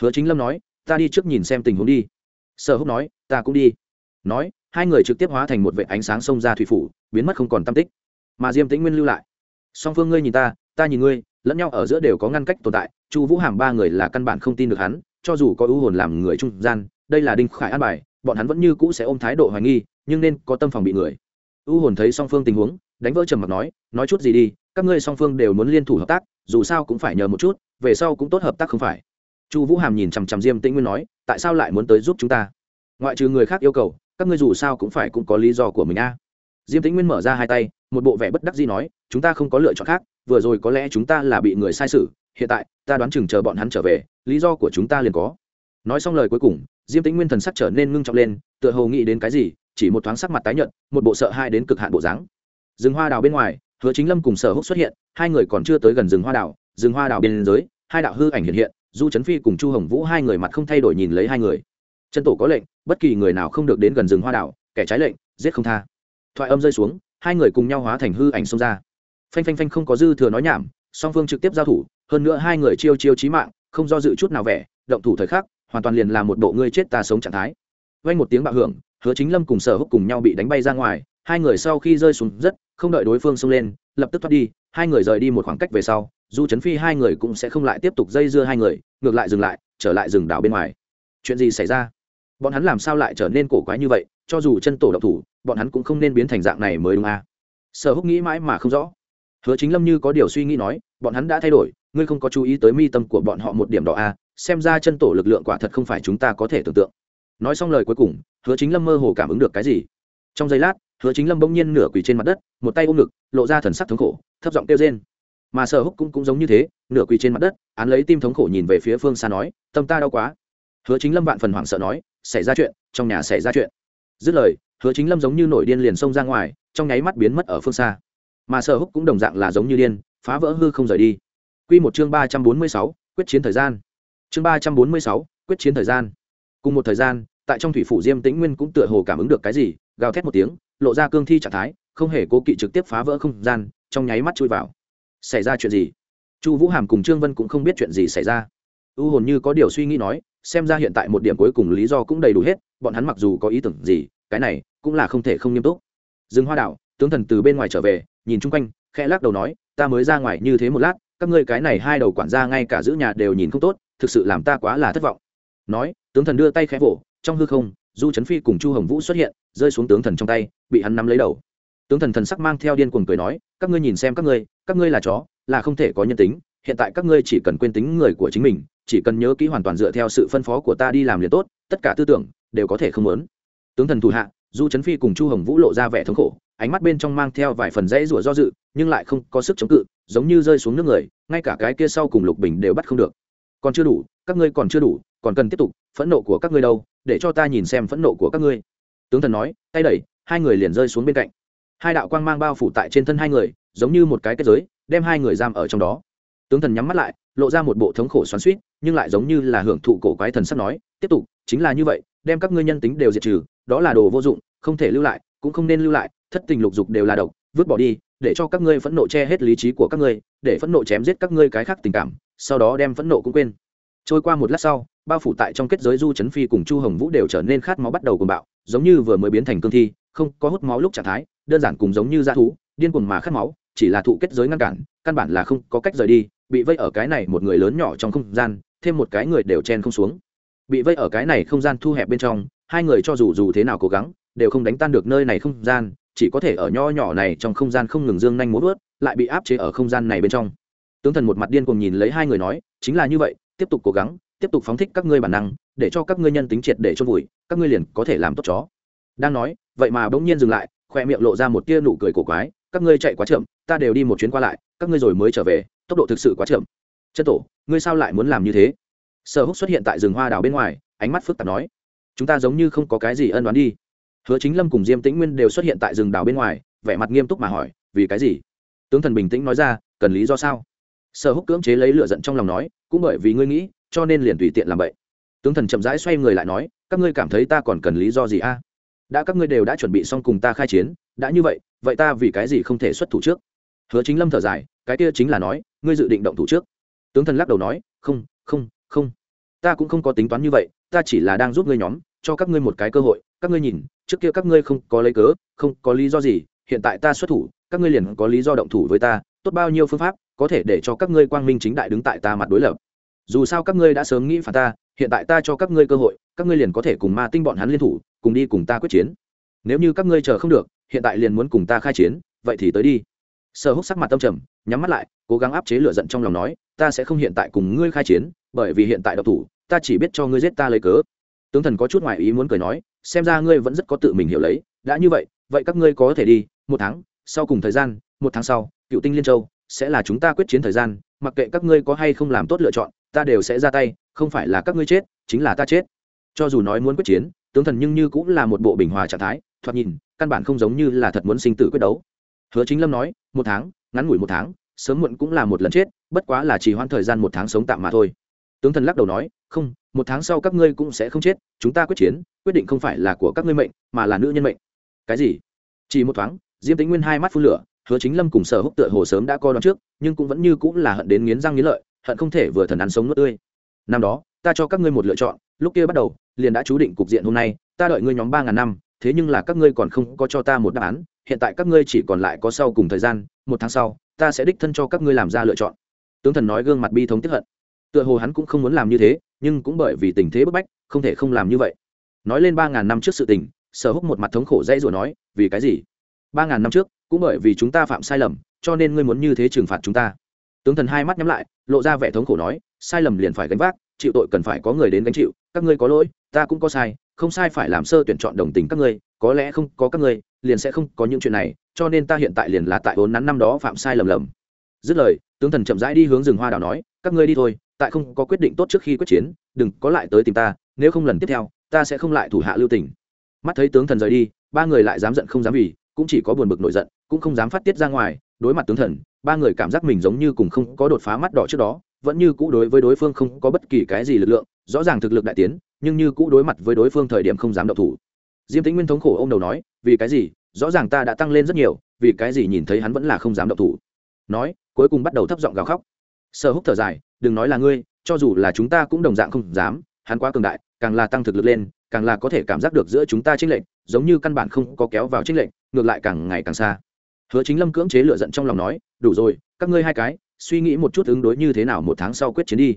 Hứa chính lâm nói ta đi trước nhìn xem tình huống đi. Sở húc nói, ta cũng đi. Nói, hai người trực tiếp hóa thành một vệ ánh sáng xông ra thủy phủ, biến mất không còn tam tích. Mà diêm tĩnh nguyên lưu lại. Song phương ngươi nhìn ta ta nhìn ngươi, lẫn nhau ở giữa đều có ngăn cách tồn tại, chu vũ hàm ba người là căn bản không tin được hắn, cho dù có ưu hồn làm người trung gian, đây là đinh khải an bài, bọn hắn vẫn như cũ sẽ ôm thái độ hoài nghi, nhưng nên có tâm phòng bị người. Ưu hồn thấy song phương tình huống, đánh vỡ trầm mặc nói nói chút gì đi, các ngươi song phương đều muốn liên thủ hợp tác, dù sao cũng phải nhờ một chút, về sau cũng tốt hợp tác không phải chu vũ hàm nhìn chằm chằm diêm tĩnh nguyên nói, tại sao lại muốn tới giúp chúng ta? Ngoại trừ người khác yêu cầu, các ngươi dù sao cũng phải cũng có lý do của mình a. Diêm tĩnh nguyên mở ra hai tay, một bộ vẻ bất đắc dĩ nói, chúng ta không có lựa chọn khác, vừa rồi có lẽ chúng ta là bị người sai sự hiện tại, ta đoán chừng chờ bọn hắn trở về, lý do của chúng ta liền có. Nói xong lời cuối cùng, diêm tĩnh nguyên thần sắc trở nên ngưng trọng lên, tựa hồ nghĩ đến cái gì, chỉ một thoáng sắc mặt tái nhợt, một bộ sợ hai đến cực hạn bộ dáng. Rừng hoa đào bên ngoài, hứa chính lâm cùng sở húc xuất hiện, hai người còn chưa tới gần rừng hoa đào, rừng hoa đào bên dưới, hai đạo hư ảnh hiện hiện du trấn phi cùng chu hồng vũ hai người mặt không thay đổi nhìn lấy hai người chân tổ có lệnh bất kỳ người nào không được đến gần rừng hoa đào kẻ trái lệnh giết không tha thoại âm rơi xuống hai người cùng nhau hóa thành hư ảnh xông ra phanh phanh phanh không có dư thừa nói nhảm song phương trực tiếp giao thủ hơn nữa hai người chiêu chiêu chí mạng không do dự chút nào vẻ động thủ thời khắc hoàn toàn liền là một bộ ngươi chết ta sống trạng thái vang một tiếng bạo hưởng hứa chính lâm cùng sở húc cùng nhau bị đánh bay ra ngoài hai người sau khi rơi xuống rất không đợi đối phương xông lên lập tức thoát đi hai người rời đi một khoảng cách về sau dù chấn phi hai người cũng sẽ không lại tiếp tục dây dưa hai người ngược lại dừng lại trở lại rừng đảo bên ngoài. Chuyện gì xảy ra? Bọn hắn làm sao lại trở nên cổ quái như vậy cho dù chân tổ độc thủ bọn hắn cũng không nên biến thành dạng này mới đúng à. sở húc nghĩ mãi mà không rõ. Hứa chính lâm như có điều suy nghĩ nói bọn hắn đã thay đổi ngươi không có chú ý tới mi tâm của bọn họ một điểm đỏ à, xem ra chân tổ lực lượng quả thật không phải chúng ta có thể tưởng tượng. Nói xong lời cuối cùng hứa chính lâm mơ hồ cảm ứng được cái gì? Trong giây lát hứa chính lâm bỗng nhiên nửa quỳ trên mặt đất một tay ôm ngực lộ ra thần sắc thống khổ thấp giọng kêu rên mà sở húc cũng, cũng giống như thế nửa quỳ trên mặt đất án lấy tim thống khổ nhìn về phía phương xa nói tâm ta đau quá. Hứa chính lâm vạn phần hoảng sợ nói xảy ra chuyện trong nhà xảy ra chuyện. Dứt lời hứa chính lâm giống như nổi điên liền xông ra ngoài trong nháy mắt biến mất ở phương xa. Mà sở húc cũng đồng dạng là giống như điên phá vỡ hư không rời đi. Q một chương ba trăm bốn mươi sáu quyết chiến thời gian. Chương ba trăm bốn mươi sáu quyết chiến thời gian. Cùng một thời gian tại trong thủy phủ diêm tĩnh nguyên cũng tựa hồ cảm ứng được cái gì gào thét một tiếng lộ ra cương thi trạng thái không hề cố kỵ trực tiếp phá vỡ không gian trong nháy mắt chui vào xảy ra chuyện gì? Chu vũ hàm cùng trương vân cũng không biết chuyện gì xảy ra. U hồn như có điều suy nghĩ nói, xem ra hiện tại một điểm cuối cùng lý do cũng đầy đủ hết, bọn hắn mặc dù có ý tưởng gì, cái này cũng là không thể không nghiêm túc. Dừng hoa đạo tướng thần từ bên ngoài trở về, nhìn chung quanh, khẽ lắc đầu nói, ta mới ra ngoài như thế một lát, các ngươi cái này hai đầu quản gia ngay cả giữ nhà đều nhìn không tốt, thực sự làm ta quá là thất vọng. Nói, tướng thần đưa tay khẽ vỗ, trong hư không, du trấn phi cùng chu hồng vũ xuất hiện, rơi xuống tướng thần trong tay, bị hắn nắm lấy đầu tướng thần thần sắc mang theo điên cuồng cười nói, các ngươi nhìn xem các ngươi các ngươi là chó, là không thể có nhân tính. Hiện tại các ngươi chỉ cần quên tính người của chính mình, chỉ cần nhớ kỹ hoàn toàn dựa theo sự phân phó của ta đi làm liền tốt, tất cả tư tưởng đều có thể không muốn. Tướng thần thủ hạ, du trấn phi cùng chu hồng vũ lộ ra vẻ thống khổ, ánh mắt bên trong mang theo vài phần dễ rủa do dự, nhưng lại không có sức chống cự, giống như rơi xuống nước người, ngay cả cái kia sau cùng lục bình đều bắt không được. Còn chưa đủ, các ngươi còn chưa đủ, còn cần tiếp tục, phẫn nộ của các ngươi đâu, để cho ta nhìn xem phẫn nộ của các ngươi. Tướng thần nói, tay đẩy, hai người liền rơi xuống bên cạnh hai đạo quang mang bao phủ tại trên thân hai người, giống như một cái kết giới, đem hai người giam ở trong đó. Tướng thần nhắm mắt lại, lộ ra một bộ thống khổ xoắn suýt nhưng lại giống như là hưởng thụ cổ quái thần sắp nói, tiếp tục, chính là như vậy, đem các ngươi nhân tính đều diệt trừ, đó là đồ vô dụng, không thể lưu lại, cũng không nên lưu lại, thất tình lục dục đều là độc, vứt bỏ đi, để cho các ngươi phẫn nộ che hết lý trí của các ngươi, để phẫn nộ chém giết các ngươi cái khác tình cảm, sau đó đem phẫn nộ cũng quên. Trôi qua một lát sau, bao phủ tại trong kết giới du chấn phi cùng chu hồng vũ đều trở nên khát máu bắt đầu cùng bạo, giống như vừa mới biến thành cương thi, không có hút máu lúc trạng thái đơn giản cùng giống như dã thú, điên cuồng mà khát máu, chỉ là thụ kết giới ngăn cản, căn bản là không có cách rời đi, bị vây ở cái này một người lớn nhỏ trong không gian, thêm một cái người đều chen không xuống. Bị vây ở cái này không gian thu hẹp bên trong, hai người cho dù dù thế nào cố gắng, đều không đánh tan được nơi này không gian, chỉ có thể ở nho nhỏ này trong không gian không ngừng dương nhanh muốn vớt, lại bị áp chế ở không gian này bên trong. Tướng thần một mặt điên cùng nhìn lấy hai người nói, chính là như vậy, tiếp tục cố gắng, tiếp tục phóng thích các ngươi bản năng, để cho các ngươi nhân tính triệt để chôn vùi, các ngươi liền có thể làm tốt chó. Đang nói, vậy mà bỗng nhiên dừng lại khoe miệng lộ ra một tia nụ cười cổ quái, các ngươi chạy quá chậm, ta đều đi một chuyến qua lại, các ngươi rồi mới trở về, tốc độ thực sự quá chậm. Chân tổ, ngươi sao lại muốn làm như thế? Sở húc xuất hiện tại rừng hoa đào bên ngoài, ánh mắt phức tạp nói, chúng ta giống như không có cái gì ân đoán đi. Hứa chính lâm cùng diêm tĩnh nguyên đều xuất hiện tại rừng đào bên ngoài, vẻ mặt nghiêm túc mà hỏi, vì cái gì? Tướng thần bình tĩnh nói ra, cần lý do sao? Sở húc cưỡng chế lấy lựa giận trong lòng nói, cũng bởi vì ngươi nghĩ, cho nên liền tùy tiện làm vậy. Tướng thần chậm rãi xoay người lại nói, các ngươi cảm thấy ta còn cần lý do gì a? Đã các ngươi đều đã chuẩn bị xong cùng ta khai chiến, đã như vậy vậy ta vì cái gì không thể xuất thủ trước? Hứa chính lâm thở dài, cái kia chính là nói, ngươi dự định động thủ trước. Tướng thần lắc đầu nói, không không không. Ta cũng không có tính toán như vậy, ta chỉ là đang giúp ngươi nhóm, cho các ngươi một cái cơ hội. Các ngươi nhìn, trước kia các ngươi không có lấy cớ, không có lý do gì, hiện tại ta xuất thủ, các ngươi liền có lý do động thủ với ta. Tốt bao nhiêu phương pháp, có thể để cho các ngươi quang minh chính đại đứng tại ta mặt đối lập. Dù sao các ngươi đã sớm nghĩ phản ta, hiện tại ta cho các ngươi cơ hội, các ngươi liền có thể cùng ma tinh bọn hắn liên thủ cùng đi cùng ta quyết chiến. Nếu như các ngươi chờ không được, hiện tại liền muốn cùng ta khai chiến, vậy thì tới đi. Sở húc sắc mặt tâm trầm, nhắm mắt lại, cố gắng áp chế lửa giận trong lòng nói, ta sẽ không hiện tại cùng ngươi khai chiến, bởi vì hiện tại độc thủ, ta chỉ biết cho ngươi giết ta lấy cớ. Tướng thần có chút ngoại ý muốn cười nói, xem ra ngươi vẫn rất có tự mình hiểu lấy, đã như vậy vậy các ngươi có thể đi, một tháng, sau cùng thời gian, một tháng sau, cựu tinh liên châu, sẽ là chúng ta quyết chiến thời gian, mặc kệ các ngươi có hay không làm tốt lựa chọn, ta đều sẽ ra tay, không phải là các ngươi chết, chính là ta chết. Cho dù nói muốn quyết chiến tướng thần nhưng như cũng là một bộ bình hòa trạng thái, thoạt nhìn, căn bản không giống như là thật muốn sinh tử quyết đấu. Hứa chính lâm nói, một tháng, ngắn ngủi một tháng, sớm muộn cũng là một lần chết, bất quá là chỉ hoãn thời gian một tháng sống tạm mà thôi. Tướng thần lắc đầu nói, không, một tháng sau các ngươi cũng sẽ không chết, chúng ta quyết chiến, quyết định không phải là của các ngươi mệnh, mà là nữ nhân mệnh. Cái gì? Chỉ một thoáng, diêm tính nguyên hai mắt phun lửa, hứa chính lâm cùng sở húc tựa hồ sớm đã coi đón trước, nhưng cũng vẫn như cũng là hận đến nghiến răng nghiến lợi, hận không thể vừa thần ăn sống nuốt tươi. Năm đó, ta cho các ngươi một lựa chọn, lúc kia bắt đầu liền đã chú định cục diện hôm nay, ta đợi ngươi nhóm ba ngàn năm, thế nhưng là các ngươi còn không có cho ta một đáp án, hiện tại các ngươi chỉ còn lại có sau cùng thời gian, một tháng sau, ta sẽ đích thân cho các ngươi làm ra lựa chọn. Tướng thần nói gương mặt bi thống tiếp hận. Tựa hồ hắn cũng không muốn làm như thế, nhưng cũng bởi vì tình thế bức bách, không thể không làm như vậy. Nói lên ba ngàn năm trước sự tình, sở húc một mặt thống khổ dãy rủa nói, vì cái gì? Ba ngàn năm trước, cũng bởi vì chúng ta phạm sai lầm, cho nên ngươi muốn như thế trừng phạt chúng ta. Tướng thần hai mắt nhắm lại, lộ ra vẻ thống khổ nói, sai lầm liền phải gánh vác, chịu tội cần phải có người đến gánh chịu, các ngươi có lỗi ta cũng có sai, không sai phải làm sơ tuyển chọn đồng tình các ngươi, có lẽ không có các ngươi, liền sẽ không có những chuyện này, cho nên ta hiện tại liền là tại vốn nắn năm đó phạm sai lầm lầm. Dứt lời, tướng thần chậm rãi đi hướng rừng hoa đào nói, các ngươi đi thôi, tại không có quyết định tốt trước khi quyết chiến, đừng có lại tới tìm ta, nếu không lần tiếp theo, ta sẽ không lại thủ hạ lưu tình. Mắt thấy tướng thần rời đi, ba người lại dám giận không dám vì, cũng chỉ có buồn bực nổi giận, cũng không dám phát tiết ra ngoài, đối mặt tướng thần, ba người cảm giác mình giống như cùng không có đột phá mắt đỏ trước đó, vẫn như cũ đối với đối phương không có bất kỳ cái gì lực lượng rõ ràng thực lực đại tiến, nhưng như cũ đối mặt với đối phương thời điểm không dám động thủ. Diêm tĩnh nguyên thống khổ ô m đầu nói, vì cái gì? Rõ ràng ta đã tăng lên rất nhiều, vì cái gì nhìn thấy hắn vẫn là không dám động thủ? Nói, cuối cùng bắt đầu thấp giọng gào khóc. Sợ húc thở dài, đừng nói là ngươi, cho dù là chúng ta cũng đồng dạng không dám, hắn quá cường đại, càng là tăng thực lực lên, càng là có thể cảm giác được giữa chúng ta trinh lệnh giống như căn bản không có kéo vào trinh lệnh ngược lại càng ngày càng xa. Hứa chính lâm cưỡng chế lựa giận trong lòng nói, đủ rồi, các ngươi hai cái, suy nghĩ một chút ứng đối như thế nào một tháng sau quyết chiến đi.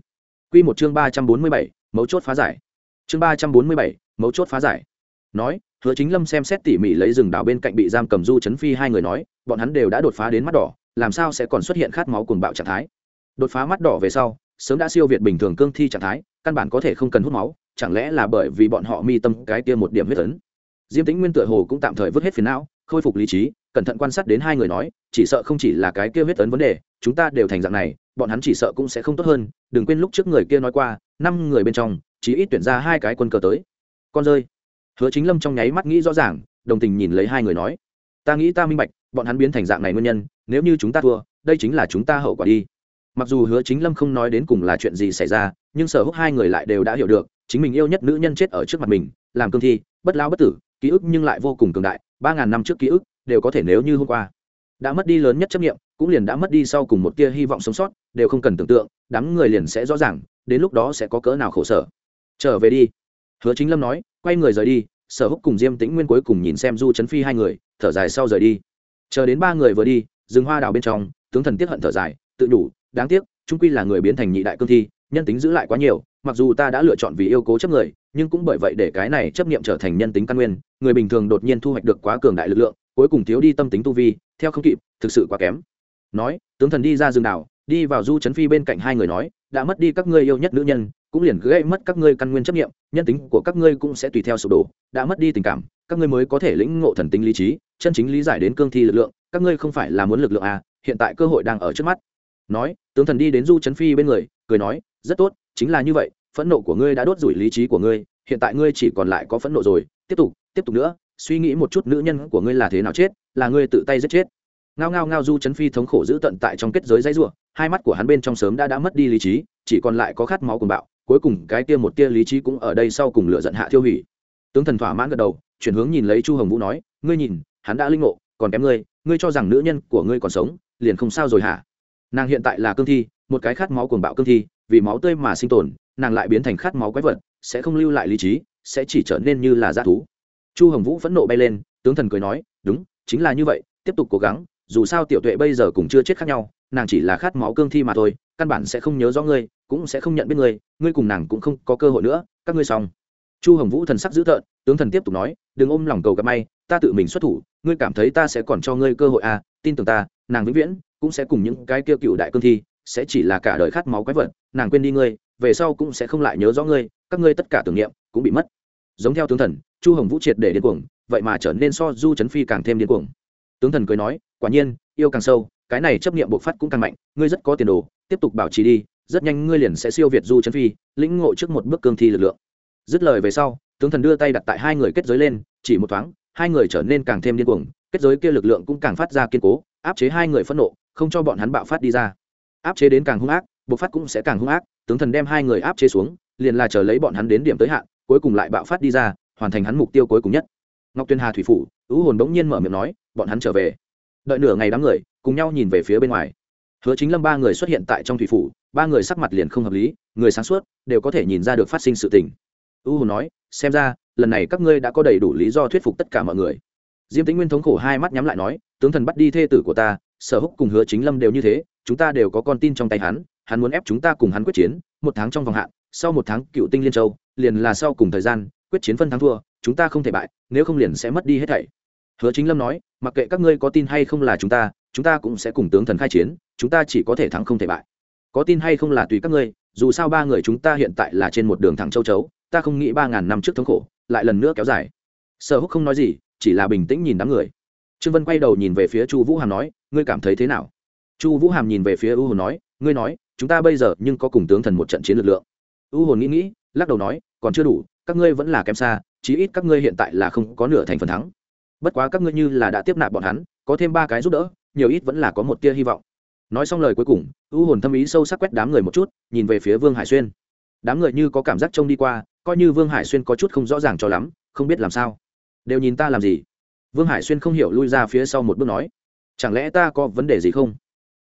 Q một chương ba trăm bốn mươi bảy mấu chốt phá giải. Chương ba trăm bốn mươi bảy, mấu chốt phá giải. Nói, hứa chính lâm xem xét tỉ mỉ lấy rừng đảo bên cạnh bị giam cầm du chấn phi hai người nói, bọn hắn đều đã đột phá đến mắt đỏ, làm sao sẽ còn xuất hiện khát máu cuồng bạo trạng thái? Đột phá mắt đỏ về sau, sớm đã siêu việt bình thường cương thi trạng thái, căn bản có thể không cần hút máu, chẳng lẽ là bởi vì bọn họ mi tâm cái kia một điểm huyết tấn diêm tĩnh nguyên tựa hồ cũng tạm thời vứt hết phiền não, khôi phục lý trí, cẩn thận quan sát đến hai người nói, chỉ sợ không chỉ là cái kia huyết tấn vấn đề, chúng ta đều thành dạng này, bọn hắn chỉ sợ cũng sẽ không tốt hơn, đừng quên lúc trước người kia nói qua năm người bên trong, chỉ ít tuyển ra hai cái quân cờ tới. Con rơi. Hứa chính lâm trong nháy mắt nghĩ rõ ràng, đồng tình nhìn lấy hai người nói, ta nghĩ ta minh bạch, bọn hắn biến thành dạng này nguyên nhân, nếu như chúng ta thua, đây chính là chúng ta hậu quả đi. Mặc dù hứa chính lâm không nói đến cùng là chuyện gì xảy ra, nhưng sở húc hai người lại đều đã hiểu được, chính mình yêu nhất nữ nhân chết ở trước mặt mình, làm cương thi, bất lao bất tử, ký ức nhưng lại vô cùng cường đại, ba ngàn năm trước ký ức đều có thể nếu như hôm qua đã mất đi lớn nhất chấp nghiệm cũng liền đã mất đi sau cùng một tia hy vọng sống sót đều không cần tưởng tượng, đám người liền sẽ rõ ràng, đến lúc đó sẽ có cỡ nào khổ sở. Trở về đi. Hứa chính lâm nói, quay người rời đi, sở húc cùng diêm tĩnh nguyên cuối cùng nhìn xem du chấn phi hai người, thở dài sau rời đi. Chờ đến ba người vừa đi, rừng hoa đào bên trong, tướng thần tiết hận thở dài, tự đủ, đáng tiếc trung quy là người biến thành nhị đại cương thi, nhân tính giữ lại quá nhiều, mặc dù ta đã lựa chọn vì yêu cố chấp người, nhưng cũng bởi vậy để cái này chấp niệm trở thành nhân tính căn nguyên, người bình thường đột nhiên thu hoạch được quá cường đại lực lượng, cuối cùng thiếu đi tâm tính tu vi, theo không kịp, thực sự quá kém. Nói, tướng thần đi ra rừng đảo đi vào du trấn phi bên cạnh hai người nói, đã mất đi các ngươi yêu nhất nữ nhân, cũng liền gây mất các ngươi căn nguyên chấp niệm, nhân tính của các ngươi cũng sẽ tùy theo sụp đổ, đã mất đi tình cảm, các ngươi mới có thể lĩnh ngộ thần tính lý trí, chân chính lý giải đến cương thi lực lượng, các ngươi không phải là muốn lực lượng à hiện tại cơ hội đang ở trước mắt. Nói, tướng thần đi đến du trấn phi bên người, cười nói, rất tốt, chính là như vậy, phẫn nộ của ngươi đã đốt rủi lý trí của ngươi, hiện tại ngươi chỉ còn lại có phẫn nộ rồi, tiếp tục tiếp tục nữa, suy nghĩ một chút nữ nhân của ngươi là thế nào chết, là ngươi tự tay giết chết ngao ngao ngao du chấn phi thống khổ giữ tận tại trong kết giới dãy ruộng hai mắt của hắn bên trong sớm đã đã mất đi lý trí, chỉ còn lại có khát máu cùng bạo, cuối cùng cái tia một tia lý trí cũng ở đây sau cùng lựa giận hạ thiêu hủy. Tướng thần thỏa mãn gật đầu, chuyển hướng nhìn lấy chu hồng vũ nói, ngươi nhìn, hắn đã linh ngộ, còn kém ngươi ngươi cho rằng nữ nhân của ngươi còn sống, liền không sao rồi hả? Nàng hiện tại là cương thi, một cái khát máu cuồng bạo cương thi, vì máu tươi mà sinh tồn, nàng lại biến thành khát máu quái vật, sẽ không lưu lại lý trí, sẽ chỉ trở nên như là g thú. Chu hồng vũ phẫn nộ bay lên, tướng thần cười nói, đúng, chính là như vậy, tiếp tục cố gắng dù sao tiểu tuệ bây giờ cũng chưa chết khác nhau, nàng chỉ là khát máu cương thi mà thôi, căn bản sẽ không nhớ rõ ngươi, cũng sẽ không nhận biết ngươi ngươi cùng nàng cũng không có cơ hội nữa, các ngươi xong. Chu hồng vũ thần sắc dữ tợn, tướng thần tiếp tục nói, đừng ôm lòng cầu gặp may, ta tự mình xuất thủ, ngươi cảm thấy ta sẽ còn cho ngươi cơ hội à tin tưởng ta, nàng vĩnh viễn cũng sẽ cùng những cái kia cựu đại cương thi, sẽ chỉ là cả đời khát máu quái vật, nàng quên đi ngươi, về sau cũng sẽ không lại nhớ rõ ngươi, các ngươi tất cả tưởng niệm cũng bị mất. Giống theo tướng thần, chu hồng vũ triệt để điên cuồng, vậy mà trở nên so du chấn phi càng thêm điên cuồng tướng thần cười nói, quả nhiên, yêu càng sâu, cái này chấp niệm bộc phát cũng càng mạnh, ngươi rất có tiền đồ, tiếp tục bảo trì đi, rất nhanh ngươi liền sẽ siêu việt du chấn phi, lĩnh ngộ trước một bước cương thi lực lượng. Dứt lời về sau, tướng thần đưa tay đặt tại hai người kết giới lên, chỉ một thoáng, hai người trở nên càng thêm điên cuồng, kết giới kia lực lượng cũng càng phát ra kiên cố, áp chế hai người phẫn nộ, không cho bọn hắn bạo phát đi ra. Áp chế đến càng hung ác, bộc phát cũng sẽ càng hung ác, tướng thần đem hai người áp chế xuống, liền là chờ lấy bọn hắn đến điểm tới hạn, cuối cùng lại bạo phát đi ra, hoàn thành hắn mục tiêu cuối cùng nhất ngọc tuyên hà thủy phủ, ứ hồn bỗng nhiên mở miệng nói, bọn hắn trở về. Đợi nửa ngày đám người, cùng nhau nhìn về phía bên ngoài. Hứa chính lâm ba người xuất hiện tại trong thủy phủ, ba người sắc mặt liền không hợp lý, người sáng suốt, đều có thể nhìn ra được phát sinh sự tình. Ứ hồn nói, xem ra, lần này các ngươi đã có đầy đủ lý do thuyết phục tất cả mọi người. Diêm tĩnh nguyên thống khổ hai mắt nhắm lại nói, tướng thần bắt đi thê tử của ta, sở húc cùng hứa chính lâm đều như thế, chúng ta đều có con tin trong tay hắn hắn muốn ép chúng ta cùng hắn quyết chiến, một tháng trong vòng hạn, sau một tháng cựu tinh liên châu, liền là sau cùng thời gian, quyết chiến phân thắng thua chúng ta không thể bại, nếu không liền sẽ mất đi hết thảy. Hứa chính lâm nói, mặc kệ các ngươi có tin hay không là chúng ta chúng ta cũng sẽ cùng tướng thần khai chiến, chúng ta chỉ có thể thắng không thể bại. Có tin hay không là tùy các ngươi, dù sao ba người chúng ta hiện tại là trên một đường thẳng châu chấu, ta không nghĩ ba ngàn năm trước thống khổ, lại lần nữa kéo dài. Sở húc không nói gì, chỉ là bình tĩnh nhìn đám người. Trương vân quay đầu nhìn về phía chu vũ hàm nói, ngươi cảm thấy thế nào? Chu vũ hàm nhìn về phía u hồn nói, ngươi nói, chúng ta bây giờ nhưng có cùng tướng thần một trận chiến lực lượng. U hồn nghĩ nghĩ, lắc đầu nói, còn chưa đủ, các ngươi vẫn là kém xa chí ít các ngươi hiện tại là không có nửa thành phần thắng. Bất quá các ngươi như là đã tiếp nạp bọn hắn, có thêm ba cái giúp đỡ, nhiều ít vẫn là có một tia hy vọng. Nói xong lời cuối cùng, u hồn thâm ý sâu sắc quét đám người một chút, nhìn về phía vương hải xuyên. Đám người như có cảm giác trông đi qua, coi như vương hải xuyên có chút không rõ ràng cho lắm, không biết làm sao. Đều nhìn ta làm gì? Vương hải xuyên không hiểu lui ra phía sau một bước nói. Chẳng lẽ ta có vấn đề gì không?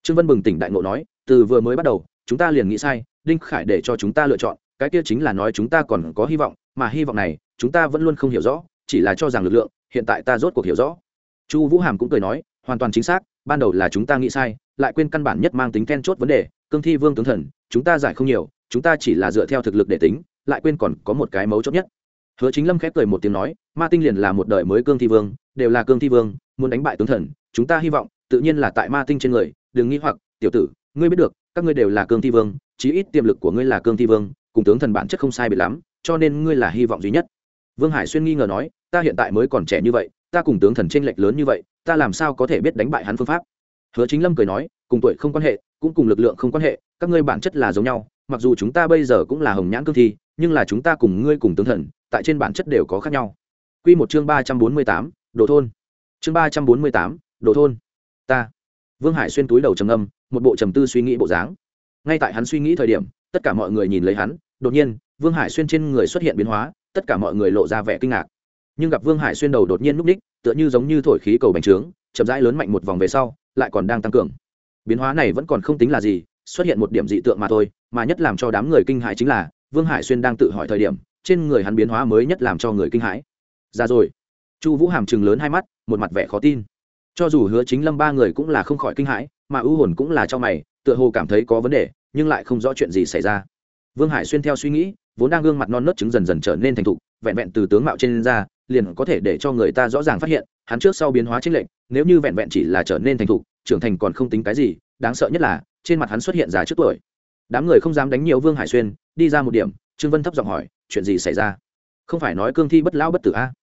Trương vân bừng tỉnh đại ngộ nói, từ vừa mới bắt đầu, chúng ta liền nghĩ sai, đinh khải để cho chúng ta lựa chọn cái kia chính là nói chúng ta còn có hy vọng, mà hy vọng này, chúng ta vẫn luôn không hiểu rõ, chỉ là cho rằng lực lượng, hiện tại ta rốt cuộc hiểu rõ. Chu vũ hàm cũng cười nói, hoàn toàn chính xác, ban đầu là chúng ta nghĩ sai, lại quên căn bản nhất mang tính then chốt vấn đề, cương thi vương tướng thần, chúng ta giải không nhiều, chúng ta chỉ là dựa theo thực lực để tính, lại quên còn có một cái mấu chốt nhất. Hứa chính lâm khép cười một tiếng nói, ma tinh liền là một đời mới cương thi vương, đều là cương thi vương, muốn đánh bại tướng thần, chúng ta hy vọng, tự nhiên là tại ma tinh trên người, đừng nghĩ hoặc, tiểu tử, ngươi biết được, các ngươi đều là cương thi vương, chí ít tiềm lực của ngươi là cương thi vương cùng tướng thần bản chất không sai biệt lắm, cho nên ngươi là hy vọng duy nhất. Vương hải xuyên nghi ngờ nói, ta hiện tại mới còn trẻ như vậy, ta cùng tướng thần t r ê n lệch lớn như vậy, ta làm sao có thể biết đánh bại hắn phương pháp? Hứa chính lâm cười nói, cùng tuổi không quan hệ, cũng cùng lực lượng không quan hệ, các ngươi bản chất là giống nhau, mặc dù chúng ta bây giờ cũng là hồng nhãn cương thi, nhưng là chúng ta cùng ngươi cùng tướng thần, tại trên bản chất đều có khác nhau. Quy một chương ba trăm bốn mươi tám, đồ thôn. Chương ba trăm bốn mươi tám, đồ thôn. Ta. Vương hải xuyên túi đầu trầm âm một bộ trầm tư suy nghĩ bộ dáng. Ngay tại hắn suy nghĩ thời điểm, tất cả mọi người nhìn lấy hắn đột nhiên, vương hải xuyên trên người xuất hiện biến hóa, tất cả mọi người lộ ra vẻ kinh ngạc. Nhưng gặp vương hải xuyên đầu đột nhiên núp ních tựa như giống như thổi khí cầu bành trướng, chậm rãi lớn mạnh một vòng về sau, lại còn đang tăng cường. Biến hóa này vẫn còn không tính là gì, xuất hiện một điểm dị tượng mà thôi, mà nhất làm cho đám người kinh hãi chính là, vương hải xuyên đang tự hỏi thời điểm, trên người hắn biến hóa mới nhất làm cho người kinh hãi. Ra rồi. Chu vũ hàm chừng lớn hai mắt, một mặt vẻ khó tin. Cho dù hứa chính lâm ba người cũng là không khỏi kinh hãi, mà ưu hồn cũng là cho mày, tựa hồ cảm thấy có vấn đề, nhưng lại không rõ chuyện gì xảy ra vương hải xuyên theo suy nghĩ, vốn đang gương mặt non nớt chứng dần dần trở nên thành thục, vẹn vẹn từ tướng mạo trên ra, liền có thể để cho người ta rõ ràng phát hiện, hắn trước sau biến hóa chính lệnh nếu như vẹn vẹn chỉ là trở nên thành thục, trưởng thành còn không tính cái gì, đáng sợ nhất là, trên mặt hắn xuất hiện già trước tuổi. Đám người không dám đánh nhiều vương hải xuyên, đi ra một điểm, trương vân thấp giọng hỏi, chuyện gì xảy ra? Không phải nói cương thi bất lão bất tử a. À?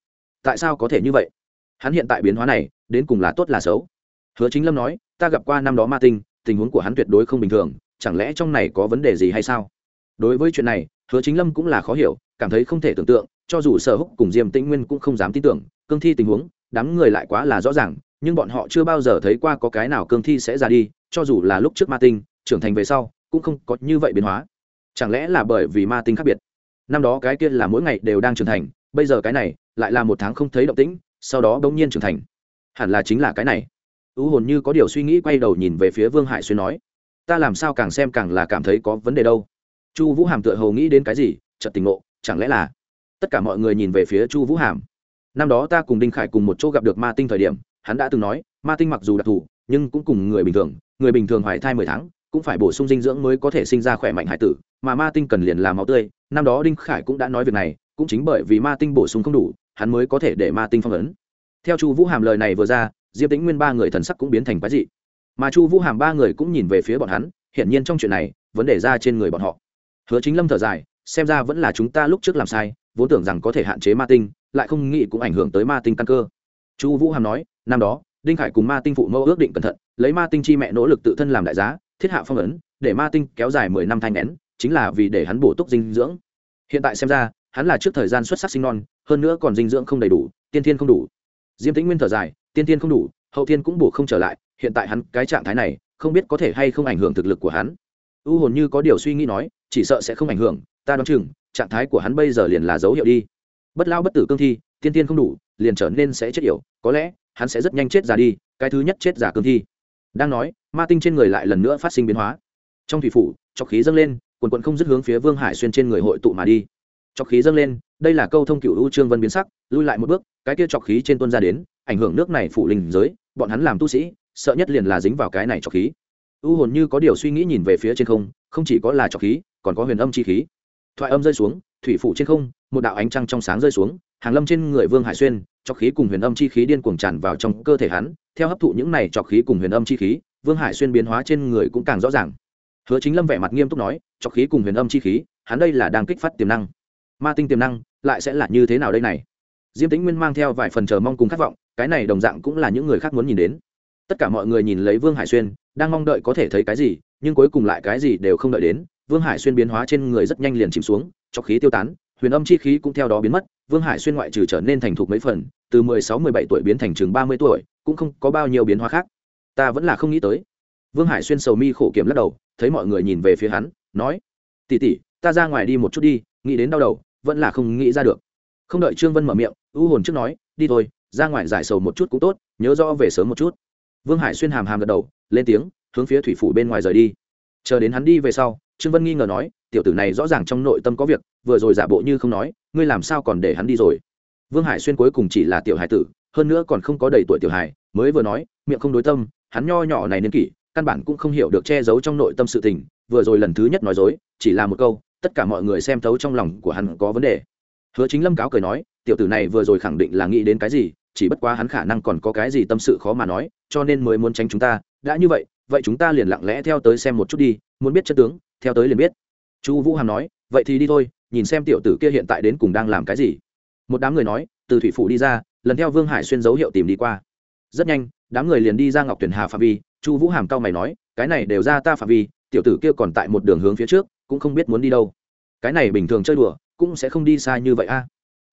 tại sao có thể như vậy? Hắn hiện tại biến hóa này, đến cùng là tốt là xấu. Hứa chính lâm nói, ta gặp qua năm đó ma tinh, tình huống của hắn tuyệt đối không bình thường, chẳng lẽ trong này có vấn đề gì hay sao? Đối với chuyện này, hứa chính lâm cũng là khó hiểu, cảm thấy không thể tưởng tượng, cho dù sở húc cùng diêm tĩnh nguyên cũng không dám tin tưởng, cương thi tình huống, đám người lại quá là rõ ràng, nhưng bọn họ chưa bao giờ thấy qua có cái nào cương thi sẽ ra đi, cho dù là lúc trước ma tinh, trưởng thành về sau, cũng không có như vậy biến hóa. Chẳng lẽ là bởi vì ma tinh khác biệt? Năm đó cái kia là mỗi ngày đều đang trưởng thành, bây giờ cái này lại là một tháng không thấy động tĩnh, sau đó bỗng nhiên trưởng thành. Hẳn là chính là cái này. Ưu hồn như có điều suy nghĩ quay đầu nhìn về phía vương hải xuyên nói, ta làm sao càng xem càng là cảm thấy có vấn đề đâu? Chu vũ hàm tựa hồ nghĩ đến cái gì, chợt tình ngộ, chẳng lẽ là tất cả mọi người nhìn về phía chu vũ hàm? Năm đó ta cùng đinh khải cùng một chỗ gặp được ma tinh thời điểm, hắn đã từng nói, ma tinh mặc dù đặc thù, nhưng cũng cùng người bình thường, người bình thường hoài thai mười tháng, cũng phải bổ sung dinh dưỡng mới có thể sinh ra khỏe mạnh hải tử, mà ma tinh cần liền làm máu tươi. Năm đó đinh khải cũng đã nói việc này, cũng chính bởi vì ma tinh bổ sung không đủ, hắn mới có thể để ma tinh phong ấn. Theo chu vũ hàm lời này vừa ra, diệp tĩnh nguyên ba người thần sắc cũng biến thành quái dị. Mà chu vũ hàm ba người cũng nhìn về phía bọn hắn, hiển nhiên trong chuyện này, vấn đề ra trên người bọn họ hứa chính lâm thở dài, xem ra vẫn là chúng ta lúc trước làm sai, vốn tưởng rằng có thể hạn chế ma tinh, lại không nghĩ cũng ảnh hưởng tới ma tinh căn cơ. Chu vũ hàm nói, năm đó, đinh khải cùng ma tinh phụ mẫu ước định cẩn thận, lấy ma tinh chi mẹ nỗ lực tự thân làm đại giá, thiết hạ phong ấn, để ma tinh kéo dài mười năm thanh nén, chính là vì để hắn bổ túc dinh dưỡng. Hiện tại xem ra, hắn là trước thời gian xuất sắc sinh non, hơn nữa còn dinh dưỡng không đầy đủ, tiên thiên không đủ. Diêm tĩnh nguyên thở dài, tiên thiên không đủ, hậu thiên cũng bổ không trở lại, hiện tại hắn cái trạng thái này, không biết có thể hay không ảnh hưởng thực lực của hắn u hồn như có điều suy nghĩ nói, chỉ sợ sẽ không ảnh hưởng, ta đoán chừng, trạng thái của hắn bây giờ liền là dấu hiệu đi. Bất lao bất tử cương thi, tiên tiên không đủ, liền trở nên sẽ chết yểu, có lẽ, hắn sẽ rất nhanh chết già đi, cái thứ nhất chết giả cương thi. Đang nói, ma tinh trên người lại lần nữa phát sinh biến hóa. Trong thủy phủ trọc khí dâng lên, quần quận không dứt hướng phía vương hải xuyên trên người hội tụ mà đi. Trọc khí dâng lên, đây là câu thông cựu u trương vân biến sắc, lui lại một bước, cái kia trọc khí trên tuân ra đến, ảnh hưởng nước này phủ linh giới, bọn hắn làm tu sĩ, sợ nhất liền là dính vào cái này trọc khí u hồn như có điều suy nghĩ nhìn về phía trên không không chỉ có là trọc khí, còn có huyền âm chi khí. Thoại âm rơi xuống, thủy phủ trên không, một đạo ánh trăng trong sáng rơi xuống, hàng lâm trên người vương hải xuyên, trọc khí cùng huyền âm chi khí điên cuồng tràn vào trong cơ thể hắn. Theo hấp thụ những này trọc khí cùng huyền âm chi khí, vương hải xuyên biến hóa trên người cũng càng rõ ràng. Hứa chính lâm vẻ mặt nghiêm túc nói, trọc khí cùng huyền âm chi khí, hắn đây là đang kích phát tiềm năng. Ma tinh tiềm năng lại sẽ là như thế nào đây này? Diêm tĩnh nguyên mang theo vài phần chờ mong cùng khát vọng, cái này đồng dạng cũng là những người khác muốn nhìn đến. Tất cả mọi người nhìn lấy vương hải xuyên đang mong đợi có thể thấy cái gì, nhưng cuối cùng lại cái gì đều không đợi đến, vương hải xuyên biến hóa trên người rất nhanh liền chìm xuống cho khí tiêu tán, huyền âm chi khí cũng theo đó biến mất, vương hải xuyên ngoại trừ trở nên thành thục mấy phần, từ mười sáu, mười bảy tuổi biến thành chừng ba mươi tuổi, cũng không có bao nhiêu biến hóa khác. Ta vẫn là không nghĩ tới. Vương hải xuyên sầu mi khổ kiểm lắc đầu, thấy mọi người nhìn về phía hắn, nói tỉ tỉ ta ra ngoài đi một chút đi, nghĩ đến đau đầu, vẫn là không nghĩ ra được. Không đợi trương vân mở miệng, u hồn trước nói, đi thôi, ra ngoài giải sầu một chút cũng tốt, nhớ rõ về sớm một chút. Vương hải xuyên hàm hàm gật đầu lên tiếng, hướng phía thủy phủ bên ngoài rời đi. Chờ đến hắn đi về sau, trương vân nghi ngờ nói, tiểu tử này rõ ràng trong nội tâm có việc, vừa rồi giả bộ như không nói, ngươi làm sao còn để hắn đi rồi? Vương hải xuyên cuối cùng chỉ là tiểu hải tử, hơn nữa còn không có đầy tuổi tiểu hải mới vừa nói, miệng không đối tâm, hắn nho nhỏ này niên kỷ, căn bản cũng không hiểu được che giấu trong nội tâm sự tình, vừa rồi lần thứ nhất nói dối, chỉ là một câu, tất cả mọi người xem thấu trong lòng của hắn có vấn đề. Hứa chính lâm cáo cười nói, tiểu tử này vừa rồi khẳng định là nghĩ đến cái gì, chỉ bất quá hắn khả năng còn có cái gì tâm sự khó mà nói, cho nên mới muốn tránh chúng ta đã như vậy vậy chúng ta liền lặng lẽ theo tới xem một chút đi, muốn biết chân tướng, theo tới liền biết. Chu vũ hàm nói, vậy thì đi thôi, nhìn xem tiểu tử kia hiện tại đến cùng đang làm cái gì. Một đám người nói, từ thủy phủ đi ra, lần theo vương hải xuyên dấu hiệu tìm đi qua. Rất nhanh, đám người liền đi ra ngọc tuyển hà phạm vi, chu vũ hàm cao mày nói, cái này đều ra ta phạm vi, tiểu tử kia còn tại một đường hướng phía trước, cũng không biết muốn đi đâu. Cái này bình thường chơi đùa, cũng sẽ không đi xa như vậy a.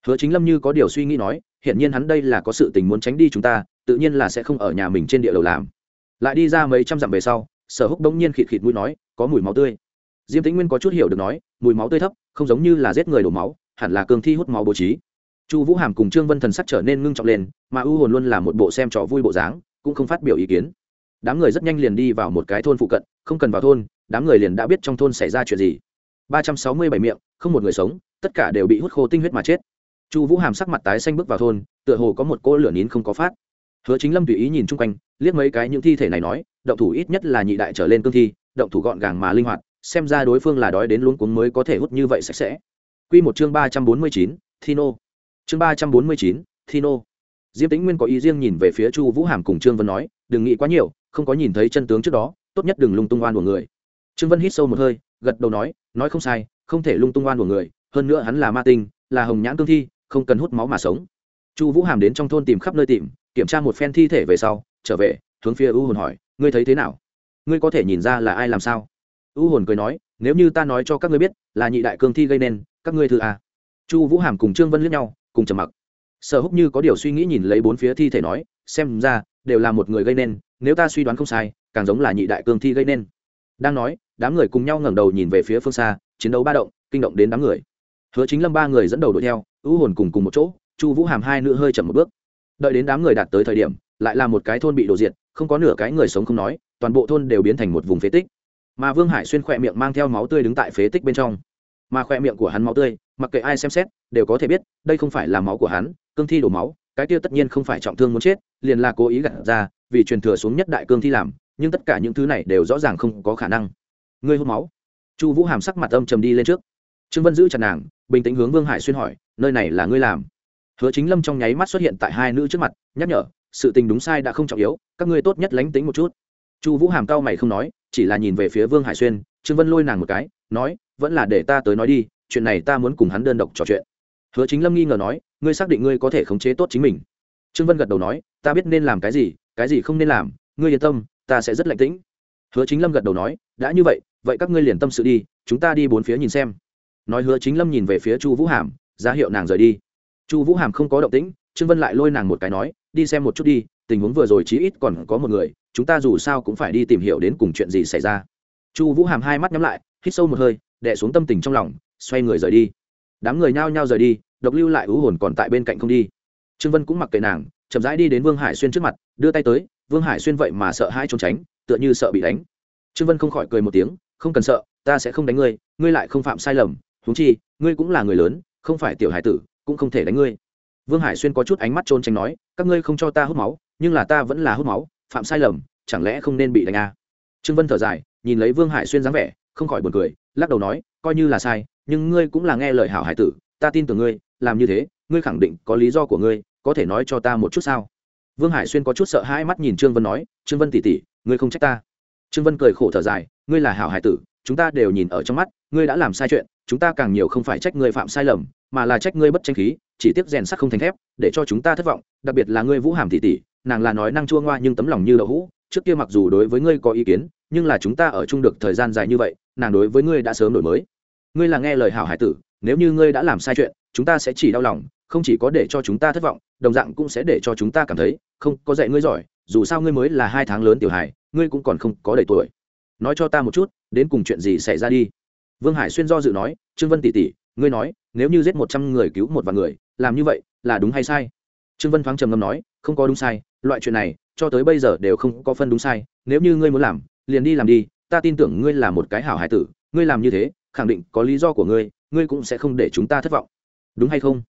Hứa chính lâm như có điều suy nghĩ nói, hiển nhiên hắn đây là có sự tình muốn tránh đi chúng ta, tự nhiên là sẽ không ở nhà mình trên địa đầu làm lại đi ra mấy trăm dặm về sau, sở húc bỗng nhiên khịt khịt mũi nói, có mùi máu tươi. Diêm tĩnh nguyên có chút hiểu được nói, mùi máu tươi thấp, không giống như là giết người đổ máu, hẳn là cương thi hút máu bố trí. Chu vũ hàm cùng trương vân thần sắc trở nên ngưng trọng lên, mà ưu hồn luôn là một bộ xem trò vui bộ dáng, cũng không phát biểu ý kiến. Đám người rất nhanh liền đi vào một cái thôn phụ cận, không cần vào thôn, đám người liền đã biết trong thôn xảy ra chuyện gì. Ba trăm sáu mươi bảy miệng, không một người sống, tất cả đều bị hút khô tinh huyết mà chết. Chu vũ hàm sắc mặt tái xanh bước vào thôn, tựa hồ có một cô lửa nín không có phát hứa chính lâm tùy ý nhìn chung quanh, liếc mấy cái những thi thể này nói, động thủ ít nhất là nhị đại trở lên cương thi, động thủ gọn gàng mà linh hoạt, xem ra đối phương là đói đến luống cuống mới có thể hút như vậy sạch sẽ. Quy một chương ba trăm bốn mươi chín, thino. Chương ba trăm bốn mươi chín, thino. Diêm tĩnh nguyên có ý riêng nhìn về phía chu vũ hàm cùng trương vân nói, đừng nghĩ quá nhiều, không có nhìn thấy chân tướng trước đó, tốt nhất đừng lung tung oan của người. Trương vân hít sâu một hơi, gật đầu nói nói không sai, không thể lung tung oan của người, hơn nữa hắn là ma tinh, là hồng nhãn cương thi, không cần hút máu mà sống. Chu vũ hàm đến trong thôn tìm khắp nơi tìm kiểm tra một phen thi thể về sau, trở về, hướng phía u hồn hỏi, ngươi thấy thế nào? Ngươi có thể nhìn ra là ai làm sao? U hồn cười nói, nếu như ta nói cho các ngươi biết là nhị đại cương thi gây nên, các ngươi thư à. chu vũ hàm cùng trương vân liếc nhau, cùng trầm mặc. Sở húc như có điều suy nghĩ nhìn lấy bốn phía thi thể nói, xem ra, đều là một người gây nên, nếu ta suy đoán không sai, càng giống là nhị đại cương thi gây nên. Đang nói, đám người cùng nhau ngẩng đầu nhìn về phía phương xa, chiến đấu ba động, kinh động đến đám người. Hứa chính lâm ba người dẫn đầu đuổi theo ưu hồn cùng cùng một chỗ, chu vũ hàm hai nữ hơi chậm một bước đợi đến đám người đạt tới thời điểm, lại là một cái thôn bị đổ diệt, không có nửa cái người sống không nói, toàn bộ thôn đều biến thành một vùng phế tích. Mà vương hải xuyên khỏe miệng mang theo máu tươi đứng tại phế tích bên trong. Mà khỏe miệng của hắn máu tươi, mặc kệ ai xem xét, đều có thể biết, đây không phải là máu của hắn, cương thi đổ máu, cái kia tất nhiên không phải trọng thương muốn chết, liền là cố ý gặt ra, vì truyền thừa xuống nhất đại cương thi làm, nhưng tất cả những thứ này đều rõ ràng không có khả năng. Ngươi hút máu. Chu vũ hàm sắc mặt âm trầm đi lên trước. Trương vân giữ chặt nàng, bình tĩnh hướng vương hải xuyên hỏi, nơi này là ngươi làm? Hứa chính lâm trong nháy mắt xuất hiện tại hai nữ trước mặt, nhắc nhở, sự tình đúng sai đã không trọng yếu, các ngươi tốt nhất lánh tính một chút. Chu vũ hàm cao mày không nói, chỉ là nhìn về phía vương hải xuyên, trương vân lôi nàng một cái, nói, vẫn là để ta tới nói đi, chuyện này ta muốn cùng hắn đơn độc trò chuyện. Hứa chính lâm nghi ngờ nói, ngươi xác định ngươi có thể khống chế tốt chính mình? Trương vân gật đầu nói, ta biết nên làm cái gì cái gì không nên làm, ngươi yên tâm, ta sẽ rất lạnh tĩnh. Hứa chính lâm gật đầu nói, đã như vậy vậy các ngươi liền tâm sự đi, chúng ta đi bốn phía nhìn xem. Nói hứa chính lâm nhìn về phía chu vũ hàm, ra hiệu nàng rời đi chu vũ hàm không có động tĩnh, trương vân lại lôi nàng một cái nói, đi xem một chút đi, tình huống vừa rồi chí ít còn có một người, chúng ta dù sao cũng phải đi tìm hiểu đến cùng chuyện gì xảy ra. Chu vũ hàm hai mắt nhắm lại, hít sâu một hơi đẻ xuống tâm tình trong lòng, xoay người rời đi. Đám người nhao nhao rời đi, độc lưu lại ú hồn còn tại bên cạnh không đi. Trương vân cũng mặc kệ nàng, chậm rãi đi đến vương hải xuyên trước mặt, đưa tay tới, vương hải xuyên vậy mà sợ hai trốn tránh, tựa như sợ bị đánh. Trương vân không khỏi cười một tiếng, không cần sợ, ta sẽ không đánh ngươi ngươi lại không phạm sai lầm, huống chi, ngươi cũng là người lớn, không phải tiểu hải tử cũng không thể đánh ngươi. Vương hải xuyên có chút ánh mắt trôn tránh nói, các ngươi không cho ta hút máu, nhưng là ta vẫn là hút máu, phạm sai lầm, chẳng lẽ không nên bị đánh à? trương vân thở dài, nhìn lấy vương hải xuyên dáng vẻ, không khỏi buồn cười, lắc đầu nói, coi như là sai, nhưng ngươi cũng là nghe lời hảo hải tử, ta tin tưởng ngươi, làm như thế, ngươi khẳng định có lý do của ngươi, có thể nói cho ta một chút sao? Vương hải xuyên có chút sợ hai mắt nhìn trương vân nói, trương vân tỉ tỉ ngươi không trách ta. Trương vân cười khổ thở dài, ngươi là hảo hải tử, chúng ta đều nhìn ở trong mắt, ngươi đã làm sai chuyện, chúng ta càng nhiều không phải trách ngươi phạm sai lầm mà là trách ngươi bất tranh khí, chỉ tiếc rèn sắc không thành thép, để cho chúng ta thất vọng, đặc biệt là ngươi vũ hàm thị tỷ, nàng là nói năng chua ngoa nhưng tấm lòng như đậu hũ, trước kia mặc dù đối với ngươi có ý kiến, nhưng là chúng ta ở chung được thời gian dài như vậy, nàng đối với ngươi đã sớm đổi mới. Ngươi là nghe lời hảo hải tử, nếu như ngươi đã làm sai chuyện, chúng ta sẽ chỉ đau lòng, không chỉ có để cho chúng ta thất vọng, đồng dạng cũng sẽ để cho chúng ta cảm thấy, không, có dạy ngươi giỏi, dù sao ngươi mới là hai tháng lớn tiểu hải ngươi cũng còn không có đầy tuổi. Nói cho ta một chút, đến cùng chuyện gì xảy ra đi? Vương hải xuyên do dự nói, trương vân tỷ tỷ ngươi nói, nếu như giết một trăm người cứu một vài người, làm như vậy là đúng hay sai? Trương vân thoáng trầm ngâm nói, không có đúng sai, loại chuyện này, cho tới bây giờ đều không có phân đúng sai, nếu như ngươi muốn làm, liền đi làm đi, ta tin tưởng ngươi là một cái hảo hải tử, ngươi làm như thế, khẳng định có lý do của ngươi ngươi cũng sẽ không để chúng ta thất vọng. Đúng hay không?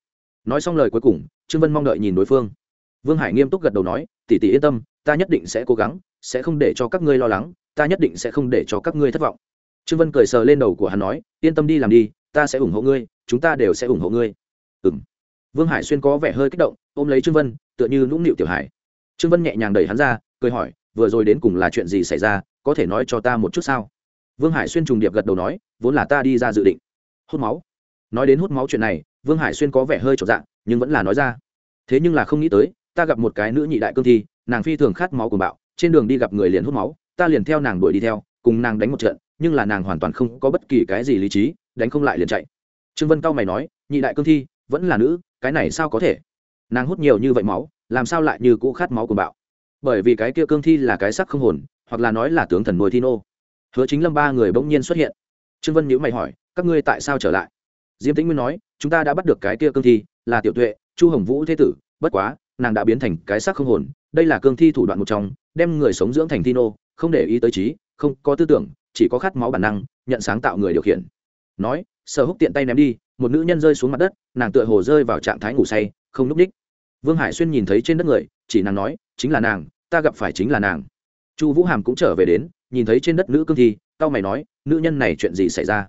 Nói xong lời cuối cùng, trương vân mong đợi nhìn đối phương. Vương hải nghiêm túc gật đầu nói tỉ tỉ yên tâm, ta nhất định sẽ cố gắng, sẽ không để cho các ngươi lo lắng, ta nhất định sẽ không để cho các ngươi thất vọng. Trương vân cười sờ lên đầu của hắn nói, yên tâm đi làm đi ta sẽ ủng hộ ngươi, chúng ta đều sẽ ủng hộ ngươi. Ừ vương hải xuyên có vẻ hơi kích động, ôm lấy trương vân, tựa như nũng nịu tiểu hải trương vân nhẹ nhàng đẩy hắn ra, cười hỏi, vừa rồi đến cùng là chuyện gì xảy ra, có thể nói cho ta một chút sao? Vương hải xuyên trùng điệp gật đầu nói, vốn là ta đi ra dự định. Hút máu. Nói đến hút máu chuyện này, vương hải xuyên có vẻ hơi trọn dạng, nhưng vẫn là nói ra. Thế nhưng là không nghĩ tới, ta gặp một cái nữ nhị đại cương thi, nàng phi thường khát máu cuồng bạo, trên đường đi gặp người liền hút máu, ta liền theo nàng đuổi đi theo, cùng nàng đánh một trận, nhưng là nàng hoàn toàn không có bất kỳ cái gì lý trí đánh không lại liền chạy. Trương vân cao mày nói, nhị đại cương thi, vẫn là nữ, cái này sao có thể? Nàng hút nhiều như vậy máu, làm sao lại như cũ khát máu của bạo? Bởi vì cái kia cương thi là cái sắc không hồn, hoặc là nói là tướng thần nuôi thi nô. Hứa chính lâm ba người bỗng nhiên xuất hiện. Trương vân nhữ mày hỏi, các ngươi tại sao trở lại? Diêm tĩnh nguyên nói, chúng ta đã bắt được cái kia cương thi, là tiểu tuệ, chu hồng vũ thế tử, bất quá, nàng đã biến thành cái xác không hồn, đây là cương thi thủ đoạn một trong, đem người sống dưỡng thành thi nô, không để ý tới trí, không có tư tưởng, chỉ có khát máu bản năng, nhận sáng tạo người điều khiển nói, sở húc tiện tay ném đi, một nữ nhân rơi xuống mặt đất, nàng tựa hồ rơi vào trạng thái ngủ say, không núp đích. Vương hải xuyên nhìn thấy trên đất người, chỉ nàng nói, chính là nàng, ta gặp phải chính là nàng. Chu vũ hàm cũng trở về đến, nhìn thấy trên đất nữ cương thi tao mày nói, nữ nhân này chuyện gì xảy ra?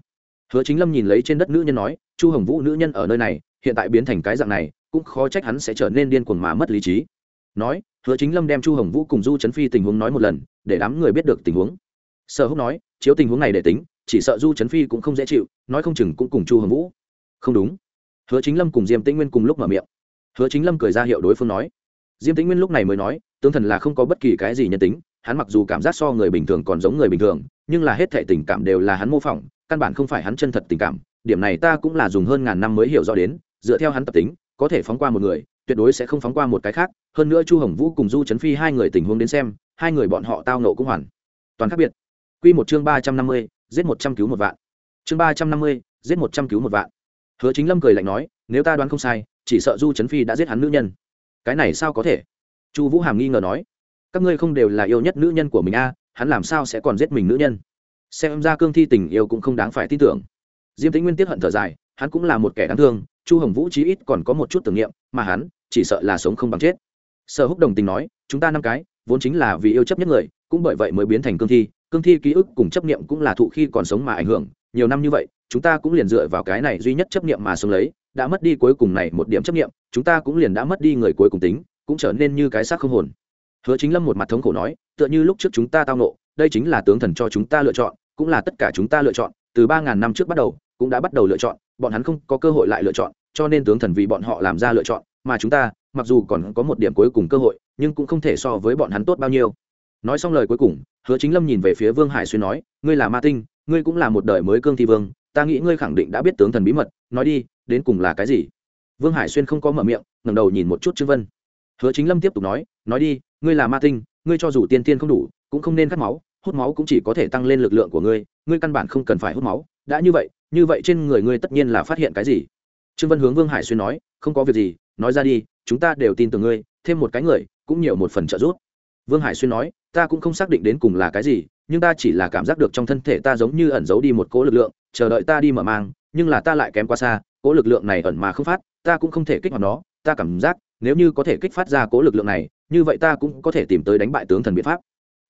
Hứa chính lâm nhìn lấy trên đất nữ nhân nói, chu hồng vũ nữ nhân ở nơi này, hiện tại biến thành cái dạng này, cũng khó trách hắn sẽ trở nên điên cuồng mà mất lý trí. Nói, hứa chính lâm đem chu hồng vũ cùng du trấn phi tình huống nói một lần, để đám người biết được tình huống. Sở húc nói, chiếu tình huống này để tính chỉ sợ du trấn phi cũng không dễ chịu, nói không chừng cũng cùng chu hồng vũ. Không đúng. Hứa chính lâm cùng diêm tĩnh nguyên cùng lúc mở miệng. Hứa chính lâm cười ra hiệu đối phương nói. Diêm tĩnh nguyên lúc này mới nói, tướng thần là không có bất kỳ cái gì nhân tính, hắn mặc dù cảm giác so người bình thường còn giống người bình thường, nhưng là hết thể tình cảm đều là hắn mô phỏng, căn bản không phải hắn chân thật tình cảm. Điểm này ta cũng là dùng hơn ngàn năm mới hiểu rõ đến, dựa theo hắn tập tính, có thể phóng qua một người, tuyệt đối sẽ không phóng qua một cái khác. Hơn nữa chu hồng vũ cùng du trấn phi hai người tình huống đến xem, hai người bọn họ tao nộ cũng hoàn toàn khác biệt. Q một chương ba trăm năm mươi giết một trăm cứu một vạn. Chương ba trăm năm mươi giết một trăm cứu một vạn. Hứa chính lâm cười lạnh nói nếu ta đoán không sai chỉ sợ du trấn phi đã giết hắn nữ nhân. Cái này sao có thể? Chu vũ hàm nghi ngờ nói các ngươi không đều là yêu nhất nữ nhân của mình a à, hắn làm sao sẽ còn giết mình nữ nhân? Xem ra cương thi tình yêu cũng không đáng phải tin tưởng. Diêm tĩnh nguyên tiếp hận thở dài hắn cũng là một kẻ đáng thương chu hồng vũ chí ít còn có một chút tưởng niệm mà hắn chỉ sợ là sống không bằng chết. Sở húc đồng tình nói chúng ta năm cái vốn chính là vì yêu chấp nhất người cũng bởi vậy mới biến thành cương thi cương thi ký ức cùng chấp niệm cũng là thụ khi còn sống mà ảnh hưởng, nhiều năm như vậy, chúng ta cũng liền dựa vào cái này duy nhất chấp niệm mà sống lấy, đã mất đi cuối cùng này một điểm chấp niệm, chúng ta cũng liền đã mất đi người cuối cùng tính, cũng trở nên như cái xác không hồn. Hứa chính lâm một mặt thống khổ nói, tựa như lúc trước chúng ta tao nộ đây chính là tướng thần cho chúng ta lựa chọn, cũng là tất cả chúng ta lựa chọn, từ ba ngàn năm trước bắt đầu, cũng đã bắt đầu lựa chọn, bọn hắn không có cơ hội lại lựa chọn, cho nên tướng thần vì bọn họ làm ra lựa chọn, mà chúng ta, mặc dù còn có một điểm cuối cùng cơ hội, nhưng cũng không thể so với bọn hắn tốt bao nhiêu nói xong lời cuối cùng, hứa chính lâm nhìn về phía vương hải xuyên nói, ngươi là ma tinh, ngươi cũng là một đời mới cương thi vương, ta nghĩ ngươi khẳng định đã biết tướng thần bí mật, nói đi, đến cùng là cái gì? Vương hải xuyên không có mở miệng, ngẩng đầu nhìn một chút trương vân. Hứa chính lâm tiếp tục nói nói đi, ngươi là ma tinh, ngươi cho dù tiên tiên không đủ, cũng không nên cắt máu, hút máu cũng chỉ có thể tăng lên lực lượng của ngươi ngươi căn bản không cần phải hút máu. Đã như vậy như vậy trên người ngươi tất nhiên là phát hiện cái gì? Trương vân hướng vương hải xuyên nói, không có việc gì, nói ra đi, chúng ta đều tin tưởng ngươi, thêm một cái người, cũng nhiều một phần trợ giúp. Vương hải xuyên nói ta cũng không xác định đến cùng là cái gì, nhưng ta chỉ là cảm giác được trong thân thể ta giống như ẩn giấu đi một cỗ lực lượng, chờ đợi ta đi mở mang, nhưng là ta lại kém quá xa, cỗ lực lượng này ẩn mà không phát, ta cũng không thể kích hoạt nó. Ta cảm giác nếu như có thể kích phát ra cỗ lực lượng này, như vậy ta cũng có thể tìm tới đánh bại tướng thần biện pháp.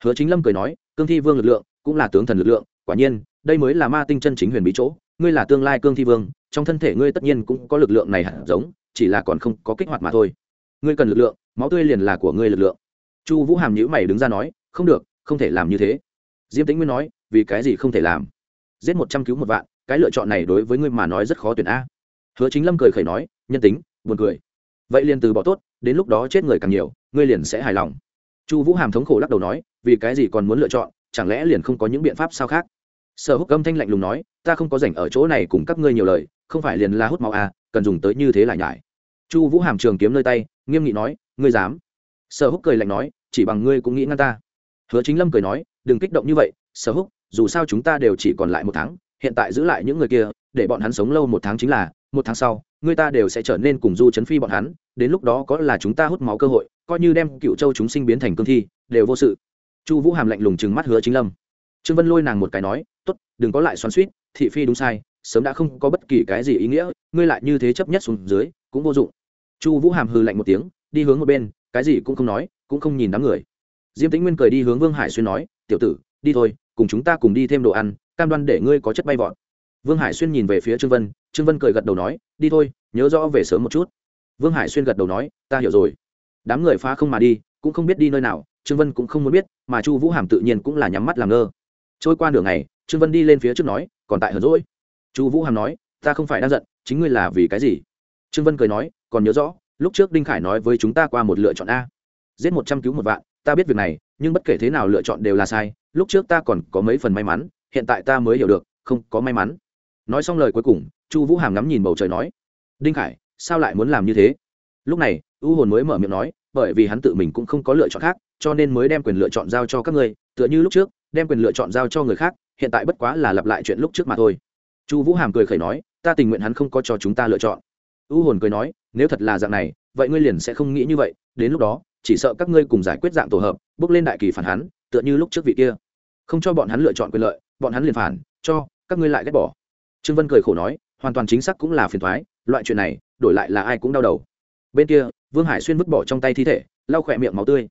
Hứa chính lâm cười nói, cương thi vương lực lượng cũng là tướng thần lực lượng, quả nhiên, đây mới là ma tinh chân chính huyền bí chỗ, ngươi là tương lai cương thi vương, trong thân thể ngươi tất nhiên cũng có lực lượng này hẳn giống, chỉ là còn không có kích hoạt mà thôi. Ngươi cần lực lượng, máu tươi liền là của ngươi lực lượng chu vũ hàm nhữ mày đứng ra nói, không được, không thể làm như thế. Diêm tĩnh nguyên nói, vì cái gì không thể làm? Giết một trăm cứu một vạn, cái lựa chọn này đối với ngươi mà nói rất khó tuyển a. Hứa chính lâm cười khẩy nói, nhân tính, buồn cười. Vậy liền từ bỏ tốt, đến lúc đó chết người càng nhiều, ngươi liền sẽ hài lòng. Chu vũ hàm thống khổ lắc đầu nói, vì cái gì còn muốn lựa chọn, chẳng lẽ liền không có những biện pháp sao khác? Sở húc âm thanh lạnh lùng nói, ta không có rảnh ở chỗ này cùng các ngươi nhiều lời, không phải liền la hút máu à cần dùng tới như thế lại nhải. Chu vũ hàm trường kiếm nơi tay, nghiêm nghị nói, ngươi dám? Sở húc cười lạnh nói, chỉ bằng ngươi cũng nghĩ ngăn ta. Hứa chính lâm cười nói, đừng kích động như vậy, sở húc, dù sao chúng ta đều chỉ còn lại một tháng, hiện tại giữ lại những người kia, để bọn hắn sống lâu một tháng chính là, một tháng sau, người ta đều sẽ trở nên cùng du chấn phi bọn hắn, đến lúc đó có là chúng ta hút máu cơ hội, coi như đem cựu châu chúng sinh biến thành cương thi, đều vô sự. Chu vũ hàm lạnh lùng chừng mắt hứa chính lâm. Trương vân lôi nàng một cái nói t ố t đừng có lại xoắn suýt thị phi đúng sai, sớm đã không có bất kỳ cái gì ý nghĩa, ngươi lại như thế chấp nhất xuống dưới, cũng vô dụng. Chu vũ hàm hư lạnh một tiếng, đi hướng một bên cái gì cũng không nói, cũng không nhìn đám người. Diêm tĩnh nguyên cười đi hướng vương hải xuyên nói, tiểu tử, đi thôi, cùng chúng ta cùng đi thêm đồ ăn, cam đoan để ngươi có chất bay vọt. Vương hải xuyên nhìn về phía trương vân trương vân cười gật đầu nói, đi thôi, nhớ rõ về sớm một chút. Vương hải xuyên gật đầu nói, ta hiểu rồi. Đám người phá không mà đi, cũng không biết đi nơi nào, trương vân cũng không muốn biết, mà chu vũ hàm tự nhiên cũng là nhắm mắt làm ngơ. Trôi qua nửa ngày, trương vân đi lên phía trước nói, còn tại hờn rỗi chu vũ hàm nói, ta không phải đang giận, chính ngươi là vì cái gì? Trương vân cười nói, còn nhớ rõ lúc trước đinh khải nói với chúng ta qua một lựa chọn a. Giết một trăm cứu một vạn, ta biết việc này, nhưng bất kể thế nào lựa chọn đều là sai, lúc trước ta còn có mấy phần may mắn, hiện tại ta mới hiểu được, không có may mắn. Nói xong lời cuối cùng, chu vũ hàm ngắm nhìn bầu trời nói, đinh khải, sao lại muốn làm như thế? Lúc này, u hồn mới mở miệng nói, bởi vì hắn tự mình cũng không có lựa chọn khác, cho nên mới đem quyền lựa chọn giao cho các ngươi, tựa như lúc trước, đem quyền lựa chọn giao cho người khác, hiện tại bất quá là lặp lại chuyện lúc trước mà thôi. Chu vũ hàm cười khẩy nói, ta tình nguyện hắn không có cho chúng ta lựa chọn u hồn cười nói, nếu thật là dạng này, vậy ngươi liền sẽ không nghĩ như vậy. Đến lúc đó, chỉ sợ các ngươi cùng giải quyết dạng tổ hợp, bước lên đại kỳ phản hắn, tựa như lúc trước vị kia. Không cho bọn hắn lựa chọn quyền lợi, bọn hắn liền phản, cho các ngươi lại ghét bỏ. Trương vân cười khổ nói, hoàn toàn chính xác cũng là phiền thoái loại chuyện này, đổi lại là ai cũng đau đầu. Bên kia, vương hải xuyên vứt bỏ trong tay thi thể, lau khỏe miệng máu tươi.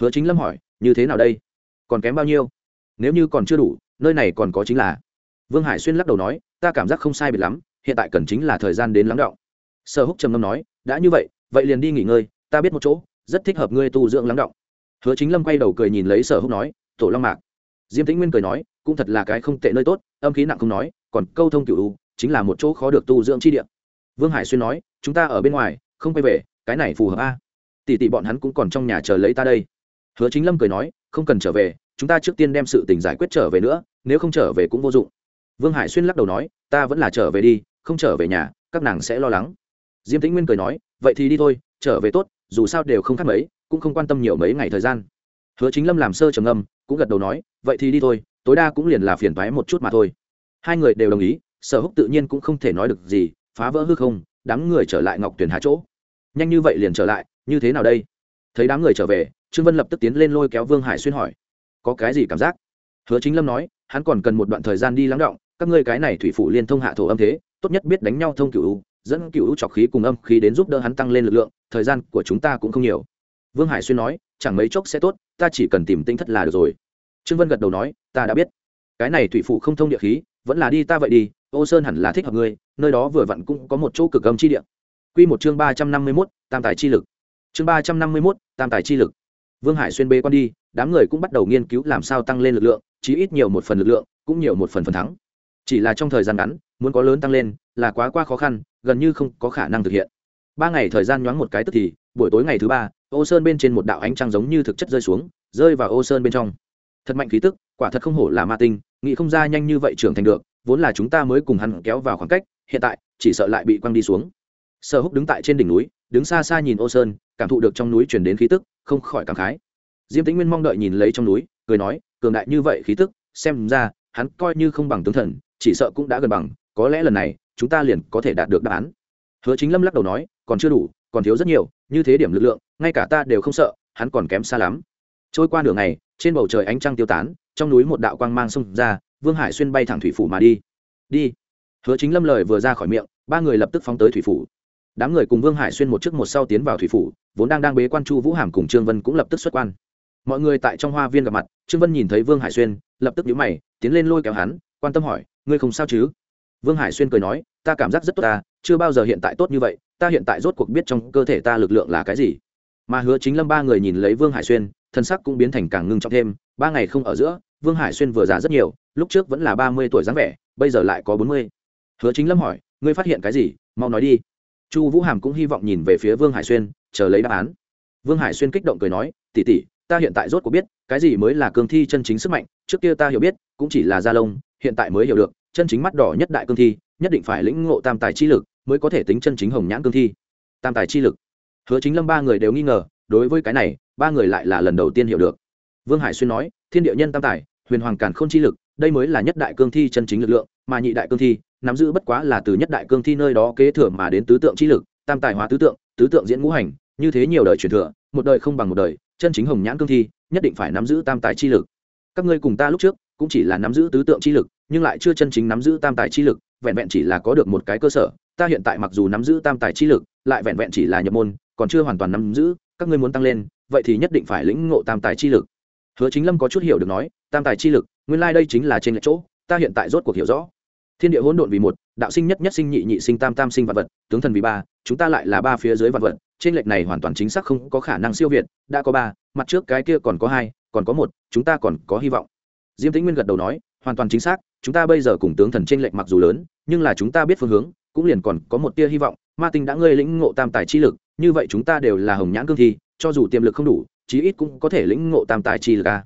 Hứa chính lâm hỏi, như thế nào đây? Còn kém bao nhiêu? Nếu như còn chưa đủ, nơi này còn có chính là vương hải xuyên lắc đầu nói, ta cảm giác không sai biệt lắm, hiện tại cần chính là thời gian đến lắng động sở húc trầm ngâm nói, đã như vậy vậy liền đi nghỉ ngơi, ta biết một chỗ, rất thích hợp ngươi tu dưỡng lắng động. Hứa chính lâm quay đầu cười nhìn lấy sở húc nói, tổ long mạc. Diêm tĩnh nguyên cười nói, cũng thật là cái không tệ nơi tốt, âm khí nặng không nói, còn câu thông cựu chính là một chỗ khó được tu dưỡng chi địa. Vương hải xuyên nói, chúng ta ở bên ngoài, không quay về, cái này phù hợp a. Tỷ tỷ bọn hắn cũng còn trong nhà chờ lấy ta đây. Hứa chính lâm cười nói, không cần trở về, chúng ta trước tiên đem sự tình giải quyết trở về nữa, nếu không trở về cũng vô dụng. Vương hải xuyên lắc đầu nói, ta vẫn là trở về đi, không trở về nhà, các nàng sẽ lo lắng diêm tĩnh nguyên cười nói, vậy thì đi thôi, trở về tốt, dù sao đều không khác mấy, cũng không quan tâm nhiều mấy ngày thời gian. Hứa chính lâm làm sơ trầm âm cũng gật đầu nói, vậy thì đi thôi, tối đa cũng liền là phiền toái một chút mà thôi. Hai người đều đồng ý, sở húc tự nhiên cũng không thể nói được gì, phá vỡ hư không, đám người trở lại ngọc tuyển hạ chỗ. Nhanh như vậy liền trở lại, như thế nào đây? Thấy đám người trở về, trương vân lập tức tiến lên lôi kéo vương hải xuyên hỏi, có cái gì cảm giác? Hứa chính lâm nói, hắn còn cần một đoạn thời gian đi lắng động, các ngươi cái này thủy phủ liên thông hạ thổ âm thế, tốt nhất biết đánh nhau thông cựu dẫn cựu trọc khí cùng âm khí đến giúp đỡ hắn tăng lên lực lượng, thời gian của chúng ta cũng không nhiều. Vương hải xuyên nói, chẳng mấy chốc sẽ tốt, ta chỉ cần tìm tinh thất là được rồi. Trương vân gật đầu nói, ta đã biết. Cái này thủy phụ không thông địa khí, vẫn là đi ta vậy đi, ô sơn hẳn là thích hợp ngươi, nơi đó vừa vặn cũng có một chỗ cực âm chi địa. Q một chương ba trăm năm mươi mốt, tam tài chi lực. Chương ba trăm năm mươi mốt, tam tài chi lực. Vương hải xuyên bê quan đi, đám người cũng bắt đầu nghiên cứu làm sao tăng lên lực lượng, chí ít nhiều một phần lực lượng, cũng nhiều một phần phần thắng. Chỉ là trong thời gian ngắn, muốn có lớn tăng lên, là quá qua khó khăn gần như không có khả năng thực hiện. Ba ngày thời gian nhoáng một cái tức thì, buổi tối ngày thứ ba, ô sơn bên trên một đạo ánh trăng giống như thực chất rơi xuống, rơi vào ô sơn bên trong. Thật mạnh khí tức, quả thật không hổ là ma tinh, nghĩ không ra nhanh như vậy trưởng thành được, vốn là chúng ta mới cùng hắn kéo vào khoảng cách, hiện tại, chỉ sợ lại bị quăng đi xuống. Sở húc đứng tại trên đỉnh núi, đứng xa xa nhìn ô sơn, cảm thụ được trong núi chuyển đến khí tức, không khỏi cảm khái. Diêm tĩnh nguyên mong đợi nhìn lấy trong núi, cười nói, cường đại như vậy khí tức, xem ra, hắn coi như không bằng tướng thần, chỉ sợ cũng đã gần bằng, có lẽ lần này chúng ta liền có thể đạt được đáp án. Hứa chính lâm lắc đầu nói, còn chưa đủ, còn thiếu rất nhiều, như thế điểm lực lượng, ngay cả ta đều không sợ, hắn còn kém xa lắm. Trôi qua nửa ngày, trên bầu trời ánh trăng tiêu tán, trong núi một đạo quang mang xông ra, vương hải xuyên bay thẳng thủy phủ mà đi. Đi. Hứa chính lâm lời vừa ra khỏi miệng, ba người lập tức phóng tới thủy phủ. Đám người cùng vương hải xuyên một trước một sau tiến vào thủy phủ, vốn đang đang bế quan chu vũ hàm cùng trương vân cũng lập tức xuất quan. Mọi người tại trong hoa viên gặp mặt, trương vân nhìn thấy vương hải xuyên, lập tức nhíu mày, tiến lên lôi kéo hắn, quan tâm hỏi, ngươi không sao chứ? Vương hải xuyên cười nói, ta cảm giác rất tốt ta, chưa bao giờ hiện tại tốt như vậy, ta hiện tại rốt cuộc biết trong cơ thể ta lực lượng là cái gì. Mà hứa chính lâm ba người nhìn lấy vương hải xuyên thân sắc cũng biến thành càng ngưng trọng thêm, ba ngày không ở giữa, vương hải xuyên vừa già rất nhiều, lúc trước vẫn là ba mươi tuổi dáng vẻ, bây giờ lại có bốn mươi. Hứa chính lâm hỏi, ngươi phát hiện cái gì? Mau nói đi. Chu vũ hàm cũng hy vọng nhìn về phía vương hải xuyên, chờ lấy đáp án. Vương hải xuyên kích động cười nói tỉ tỉ ta hiện tại rốt cuộc biết, cái gì mới là cương thi chân chính sức mạnh, trước kia ta hiểu biết, cũng chỉ là da lông, hiện tại mới hiểu được chân chính mắt đỏ nhất đại cương thi, nhất định phải lĩnh ngộ tam tài chi lực mới có thể tính chân chính hồng nhãn cương thi. Tam tài chi lực. Hứa chính lâm ba người đều nghi ngờ, đối với cái này, ba người lại là lần đầu tiên hiểu được. Vương hải xuyên nói, thiên địa nhân tam tài, huyền hoàng càn k h ô n chi lực, đây mới là nhất đại cương thi chân chính lực lượng, mà nhị đại cương thi, nắm giữ bất quá là từ nhất đại cương thi nơi đó kế thừa mà đến tứ tượng chi lực, tam tài hóa tứ tượng tứ tượng diễn ngũ hành, như thế nhiều đời truyền thừa, một đời không bằng một đời, chân chính hồng nhãn cương thi, nhất định phải nắm giữ tam tài chi lực. Các ngươi cùng ta lúc trước cũng chỉ là nắm giữ tứ tượng chi lực, nhưng lại chưa chân chính nắm giữ tam tài chi lực, vẹn vẹn chỉ là có được một cái cơ sở. Ta hiện tại mặc dù nắm giữ tam tài chi lực, lại vẹn vẹn chỉ là nhập môn, còn chưa hoàn toàn nắm giữ, các ngươi muốn tăng lên, vậy thì nhất định phải lĩnh ngộ tam tài chi lực. Hứa chính lâm có chút hiểu được nói, tam tài chi lực, nguyên lai、like、đây chính là trên lệch chỗ, ta hiện tại rốt cuộc hiểu rõ. Thiên địa hỗn độn vì một, đạo sinh nhất nhất sinh nhị nhị sinh tam tam sinh vạn vật, tướng thần vì ba, chúng ta lại là ba phía dưới vạn vật, trên lệch này hoàn toàn chính xác không có khả năng siêu việt, đã có ba, mặt trước cái kia còn có hai, còn có một, chúng ta còn có hy vọng diêm tĩnh nguyên gật đầu nói, hoàn toàn chính xác, chúng ta bây giờ cùng tướng thần trên lệch mặc dù lớn, nhưng là chúng ta biết phương hướng, cũng liền còn có một tia hy vọng. Ma tinh đã ngơi lĩnh ngộ tam tài chi lực, như vậy chúng ta đều là hồng nhãn cương thi, cho dù tiềm lực không đủ, chí ít cũng có thể lĩnh ngộ tam tài chi lực a.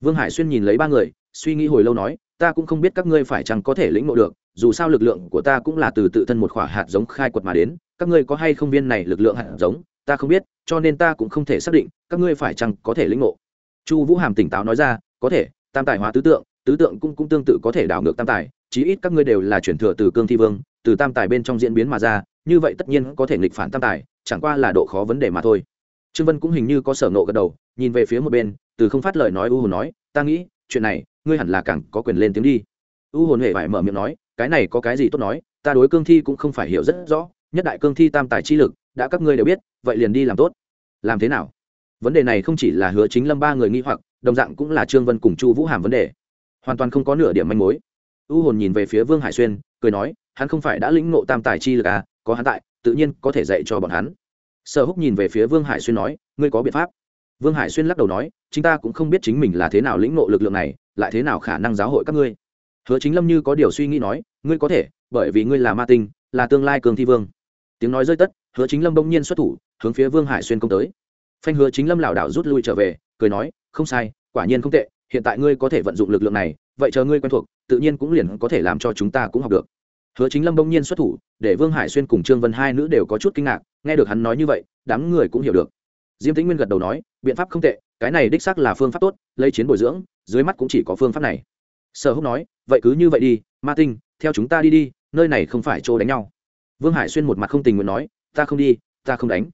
Vương hải xuyên nhìn lấy ba người, suy nghĩ hồi lâu nói, ta cũng không biết các ngươi phải chăng có thể lĩnh ngộ được, dù sao lực lượng của ta cũng là từ tự thân một khỏa hạt giống khai quật mà đến, các ngươi có hay không viên này lực lượng hạt giống, ta không biết, cho nên ta cũng không thể xác định, các ngươi phải chăng có thể lĩnh ngộ. Chu vũ hàm tỉnh táo nói ra, có thể tam tài hóa tứ tượng tứ tượng cũng cũng tương tự có thể đảo ngược tam tài, chí ít các ngươi đều là chuyển thừa từ cương thi vương, từ tam tài bên trong diễn biến mà ra, như vậy tất nhiên có thể nghịch phản tam tài, chẳng qua là độ khó vấn đề mà thôi. Trương vân cũng hình như có sở nộ gật đầu, nhìn về phía một bên, từ không phát lời nói u hồn nói, ta nghĩ, chuyện này, ngươi hẳn là càng có quyền lên tiếng đi. U hồn hề phải mở miệng nói, cái này có cái gì tốt nói, ta đối cương thi cũng không phải hiểu rất rõ, nhất đại cương thi tam tài chi lực, đã các ngươi đều biết, vậy liền đi làm tốt. Làm thế nào? Vấn đề này không chỉ là hứa chính lâm ba người nghi hoặc đồng dạng cũng là trương vân cùng chu vũ hàm vấn đề. Hoàn toàn không có nửa điểm manh mối. U hồn nhìn về phía vương hải xuyên, cười nói, hắn không phải đã lĩnh ngộ tam tài chi lực à có hắn tại, tự nhiên có thể dạy cho bọn hắn. Sở húc nhìn về phía vương hải xuyên nói, ngươi có biện pháp. Vương hải xuyên lắc đầu nói chúng ta cũng không biết chính mình là thế nào lĩnh ngộ lực lượng này, lại thế nào khả năng giáo hội các ngươi. Hứa chính lâm như có điều suy nghĩ nói, ngươi có thể, bởi vì ngươi là ma tinh, là tương lai cường thi vương. Tiếng nói rơi tất, hứa chính lâm bỗng nhiên xuất thủ, hướng phía vương hải xuyên công tới. Phanh hứa chính lâm lảo đảo rút lui trở về, cười nói không sai, quả nhiên không tệ, hiện tại ngươi có thể vận dụng lực lượng này, vậy chờ ngươi quen thuộc, tự nhiên cũng liền có thể làm cho chúng ta cũng học được. Hứa chính lâm bỗng nhiên xuất thủ, để vương hải xuyên cùng trương vân hai nữ đều có chút kinh ngạc, nghe được hắn nói như vậy, đám người cũng hiểu được. Diêm tĩnh nguyên gật đầu nói, biện pháp không tệ, cái này đích xác là phương pháp tốt, lấy chiến bồi dưỡng, dưới mắt cũng chỉ có phương pháp này. Sở húc nói, vậy cứ như vậy đi, ma tinh, theo chúng ta đi đi, nơi này không phải chỗ đánh nhau. Vương hải xuyên một mặt không tình nguyện nói, ta không đi, ta không đánh.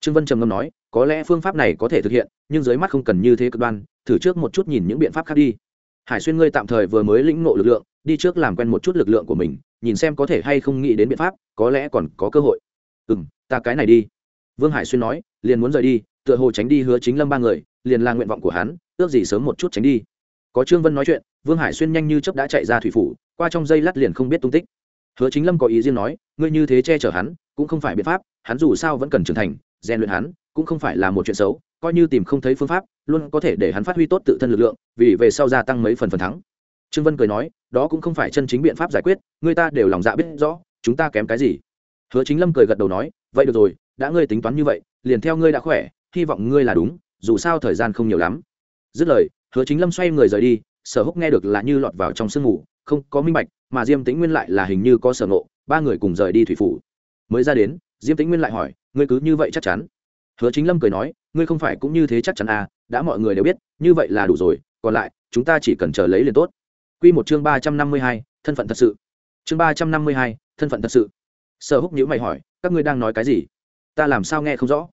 Trương vân trầm ngâm nói có lẽ phương pháp này có thể thực hiện, nhưng dưới mắt không cần như thế cực đoan, thử trước một chút nhìn những biện pháp khác đi. Hải xuyên ngươi tạm thời vừa mới lĩnh ngộ lực lượng, đi trước làm quen một chút lực lượng của mình, nhìn xem có thể hay không nghĩ đến biện pháp, có lẽ còn có cơ hội. Ừ m ta cái này đi. Vương hải xuyên nói, liền muốn rời đi, tựa hồ tránh đi hứa chính lâm ba người, liền là nguyện vọng của hắn, ước gì sớm một chút tránh đi. Có trương vân nói chuyện, vương hải xuyên nhanh như chấp đã chạy ra thủy phủ, qua trong dây lát liền không biết tung tích. Hứa chính lâm có ý riêng nói, ngươi như thế che chở hắn, cũng không phải biện pháp, hắn dù sao vẫn cần trưởng thành, rèn luyện hắn cũng không phải là một chuyện xấu, coi như tìm không thấy phương pháp, luôn có thể để hắn phát huy tốt tự thân lực lượng, vì về sau gia tăng mấy phần phần thắng. Trương vân cười nói, đó cũng không phải chân chính biện pháp giải quyết, người ta đều lòng dạ biết rõ, chúng ta kém cái gì? Hứa chính lâm cười gật đầu nói, vậy được rồi, đã ngươi tính toán như vậy, liền theo ngươi đã khỏe, hy vọng ngươi là đúng, dù sao thời gian không nhiều lắm. Dứt lời, hứa chính lâm xoay người rời đi, sở húc nghe được là như lọt vào trong sương mù, không có minh bạch, mà diêm tĩnh nguyên lại là hình như có sở ngộ, ba người cùng rời đi thủy phủ. Mới ra đến, diêm tĩnh nguyên lại hỏi, ngươi cứ như vậy chắc chắn? Hứa chính lâm cười nói, ngươi không phải cũng như thế chắc chắn à đã mọi người đều biết, như vậy là đủ rồi, còn lại, chúng ta chỉ cần chờ lấy liền tốt. Q một chương ba trăm năm mươi hai, thân phận thật sự. Chương ba trăm năm mươi hai, thân phận thật sự. Sở húc nhữ mày hỏi, các ngươi đang nói cái gì? Ta làm sao nghe không rõ?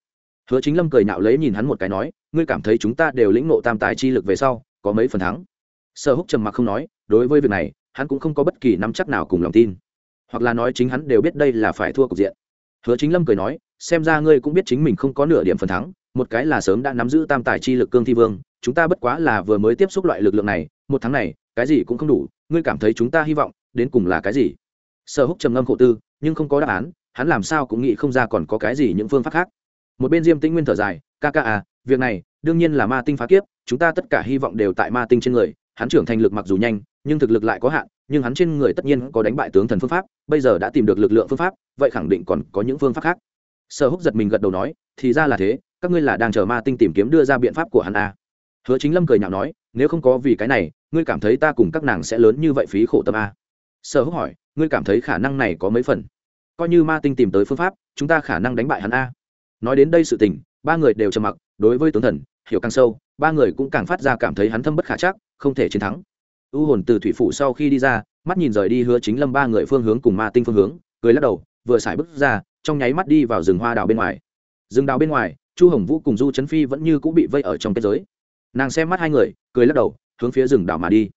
Hứa chính lâm cười nạo lấy nhìn hắn một cái nói, ngươi cảm thấy chúng ta đều lĩnh nộ tam tài chi lực về sau, có mấy phần thắng? Sở húc trầm mặc không nói, đối với việc này, hắn cũng không có bất kỳ nắm chắc nào cùng lòng tin. Hoặc là nói chính hắn đều biết đây là phải thua cục diện hứa chính lâm cười nói, xem ra ngươi cũng biết chính mình không có nửa điểm phần thắng, một cái là sớm đã nắm giữ tam tài chi lực cương thi vương, chúng ta bất quá là vừa mới tiếp xúc loại lực lượng này, một tháng này, cái gì cũng không đủ, ngươi cảm thấy chúng ta hy vọng đến cùng là cái gì? Sở húc trầm ngâm khổ tư, nhưng không có đáp án, hắn làm sao cũng nghĩ không ra còn có cái gì những phương pháp khác. Một bên diêm tĩnh nguyên thở dài, ca ca à việc này, đương nhiên là ma tinh phá kiếp, chúng ta tất cả hy vọng đều tại ma tinh trên người, hắn trưởng thành lực mặc dù nhanh, nhưng thực lực lại có hạn nhưng hắn trên người tất nhiên có đánh bại tướng thần phương pháp, bây giờ đã tìm được lực lượng phương pháp, vậy khẳng định còn có những phương pháp khác sở húc giật mình gật đầu nói, thì ra là thế, các ngươi là đang chờ ma tinh tìm kiếm đưa ra biện pháp của hắn à. hứa chính lâm cười nhạo nói, nếu không có vì cái này, ngươi cảm thấy ta cùng các nàng sẽ lớn như vậy phí khổ tâm à. sở húc hỏi, ngươi cảm thấy khả năng này có mấy phần coi như ma tinh tìm tới phương pháp, chúng ta khả năng đánh bại hắn a nói đến đây sự tình, ba người đều trầm mặc, đối với tướng thần, hiểu càng sâu, ba người cũng càng phát ra cảm thấy hắn thâm bất khả chắc, không thể chiến thắng u hồn từ thủy phủ sau khi đi ra, mắt nhìn rời đi hứa chính lâm ba người phương hướng cùng ma tinh phương hướng, cười lắc đầu, vừa xài bước ra, trong nháy mắt đi vào rừng hoa đào bên ngoài. Rừng đào bên ngoài, chu hồng vũ cùng du trấn phi vẫn như cũng bị vây ở trong kết giới. Nàng xem mắt hai người, cười lắc đầu, hướng phía rừng đào mà đi.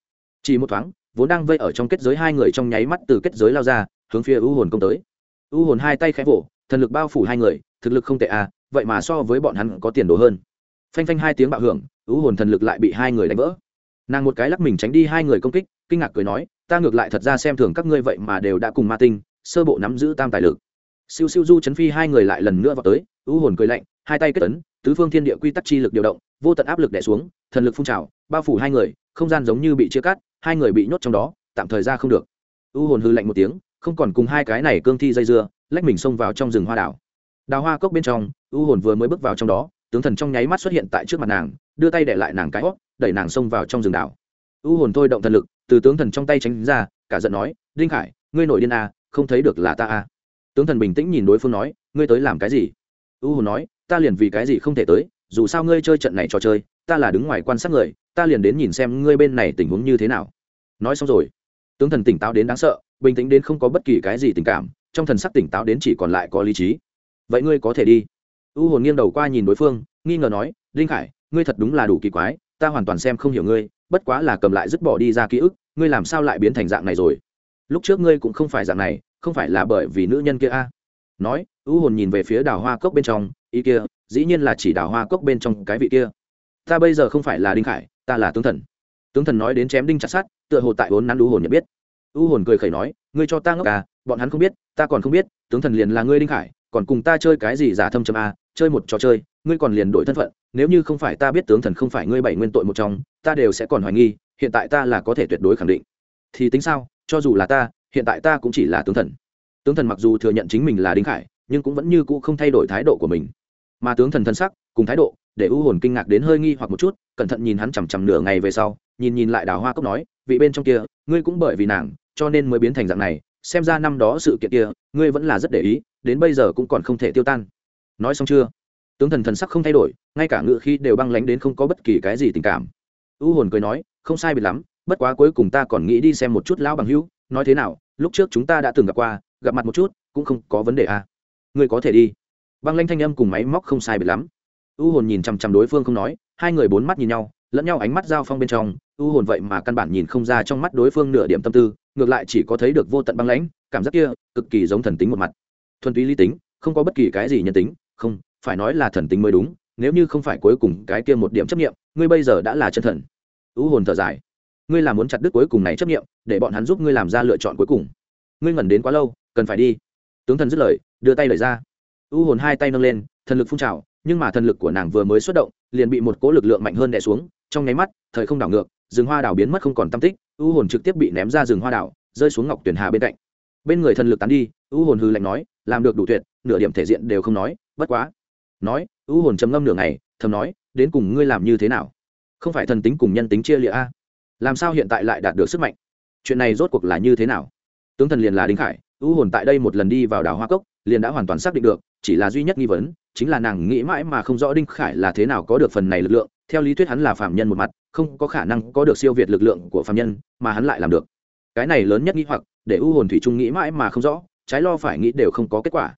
Chỉ một thoáng, vốn đang vây ở trong kết giới hai người trong nháy mắt từ kết giới lao ra, hướng phía u hồn công tới. U hồn hai tay khẽ vỗ, thần lực bao phủ hai người, thực lực không tệ à vậy mà so với bọn hắn có tiền đồ hơn. Phanh phanh hai tiếng bạo hưởng, u hồn thần lực lại bị hai người đánh vỡ nàng một cái lắc mình tránh đi hai người công kích, kinh ngạc cười nói, ta ngược lại thật ra xem thường các ngươi vậy mà đều đã cùng ma tinh, sơ bộ nắm giữ tam tài lực. Siêu siêu du chấn phi hai người lại lần nữa vào tới, u hồn cười lạnh, hai tay kết tấn tứ phương thiên địa quy tắc chi lực điều động, vô tận áp lực đè xuống, thần lực phun trào, bao phủ hai người, không gian giống như bị chia cắt, hai người bị nhốt trong đó, tạm thời ra không được. U hồn hư lạnh một tiếng, không còn cùng hai cái này cương thi dây dưa, lách mình xông vào trong rừng hoa đảo. Đào hoa cốc bên trong, u hồn vừa mới bước vào trong đó, tướng thần trong nháy mắt xuất hiện tại trước mặt nàng đưa tay để lại nàng cái hót đẩy nàng xông vào trong rừng đảo. U hồn thôi động thần lực từ tướng thần trong tay tránh ra cả giận nói đinh khải ngươi nổi điên à, không thấy được là ta à. tướng thần bình tĩnh nhìn đối phương nói ngươi tới làm cái gì? U hồn nói ta liền vì cái gì không thể tới dù sao ngươi chơi trận này trò chơi ta là đứng ngoài quan sát người ta liền đến nhìn xem ngươi bên này tình huống như thế nào. Nói xong rồi tướng thần tỉnh táo đến đáng sợ bình tĩnh đến không có bất kỳ cái gì tình cảm trong thần sắc tỉnh táo đến chỉ còn lại có lý trí. Vậy ngươi có thể đi. U hồn nghiêng đầu qua nhìn đối phương nghi ngờ nói Đinh khải ngươi thật đúng là đủ kỳ quái, ta hoàn toàn xem không hiểu ngươi, bất quá là cầm lại dứt bỏ đi ra ký ức, ngươi làm sao lại biến thành dạng này rồi? Lúc trước ngươi cũng không phải dạng này, không phải là bởi vì nữ nhân kia a? Nói u hồn nhìn về phía đào hoa cốc bên trong, ý kia, dĩ nhiên là chỉ đào hoa cốc bên trong cái vị kia. Ta bây giờ không phải là đinh khải, ta là tướng thần. Tướng thần nói đến chém đinh chặt sát tựa hồ tại vốn nắn u hồn nhận biết. U hồn cười khẩy nói, ngươi cho ta ngốc à bọn hắn không biết, ta còn không biết, tướng thần liền là ngươi đinh khải, còn cùng ta chơi cái gì giả thâm châm a chơi một trò chơi ngươi còn liền đổi thân phận, nếu như không phải ta biết tướng thần không phải ngươi bảy nguyên tội một trong, ta đều sẽ còn hoài nghi, hiện tại ta là có thể tuyệt đối khẳng định. Thì tính sao, cho dù là ta, hiện tại ta cũng chỉ là tướng thần. Tướng thần mặc dù thừa nhận chính mình là đinh khải, nhưng cũng vẫn như cũ không thay đổi thái độ của mình. Mà tướng thần thân sắc, cùng thái độ, để u hồn kinh ngạc đến hơi nghi hoặc một chút, cẩn thận nhìn hắn chằm chằm nửa ngày về sau, nhìn nhìn lại đào hoa cốc nói, vị bên trong kia, ngươi cũng bởi vì nàng, cho nên mới biến thành dạng này, xem ra năm đó sự kiện kia, ngươi vẫn là rất để ý, đến bây giờ cũng còn không thể tiêu tan. Nói xong chưa? Tướng thần thần sắc không thay đổi, ngay cả ngự khi đều băng lánh đến không có bất kỳ cái gì tình cảm. U hồn cười nói, không sai biệt lắm, bất quá cuối cùng ta còn nghĩ đi xem một chút lão bằng hữu, nói thế nào, lúc trước chúng ta đã từng gặp qua, gặp mặt một chút, cũng không có vấn đề à. ngươi có thể đi. Băng lanh thanh âm cùng máy móc không sai biệt lắm. U hồn nhìn chằm chằm đối phương không nói, hai người bốn mắt nhìn nhau, lẫn nhau ánh mắt giao phong bên trong, u hồn vậy mà căn bản nhìn không ra trong mắt đối phương nửa điểm tâm tư, ngược lại chỉ có thấy được vô tận băng lãnh, cảm giác kia cực kỳ giống thần tính một mặt. Thuần túy lý tính, không có bất kỳ cái gì nhân tính, không phải nói là thần tính mới đúng, nếu như không phải cuối cùng cái kia một điểm chấp nghiệm ngươi bây giờ đã là chân thần. U hồn thở dài. Ngươi là muốn chặt đứt cuối cùng này chấp nghiệm để bọn hắn giúp ngươi làm ra lựa chọn cuối cùng. Ngươi ngẩn đến quá lâu, cần phải đi. Tướng thần dứt lời, đưa tay lời ra. U hồn hai tay nâng lên, thần lực phun trào, nhưng mà thần lực của nàng vừa mới xuất động, liền bị một cỗ lực lượng mạnh hơn đè xuống, trong nháy mắt, thời không đảo ngược, rừng hoa đảo biến mất không còn tâm tích u hồn trực tiếp bị ném ra rừng hoa đảo, rơi xuống ngọc tuyển hà bên cạnh. Bên người thần lực tán đi u hồn hư lạnh nói, làm được đủ tuyệt, nửa điểm thể diện đều không nói, bất quá nói, u hồn trầm ngâm nửa ngày, thầm nói, đến cùng ngươi làm như thế nào? Không phải thần tính cùng nhân tính chia lịa a? Làm sao hiện tại lại đạt được sức mạnh? Chuyện này rốt cuộc là như thế nào? Tướng thần liền là đinh khải, u hồn tại đây một lần đi vào đảo hoa cốc, liền đã hoàn toàn xác định được, chỉ là duy nhất nghi vấn, chính là nàng nghĩ mãi mà không rõ đinh khải là thế nào có được phần này lực lượng, theo lý thuyết hắn là phạm nhân một mặt, không có khả năng có được siêu việt lực lượng của phạm nhân, mà hắn lại làm được. Cái này lớn nhất nghĩ hoặc, để u hồn thủy trung nghĩ mãi mà không rõ, trái lo phải nghĩ đều không có kết quả.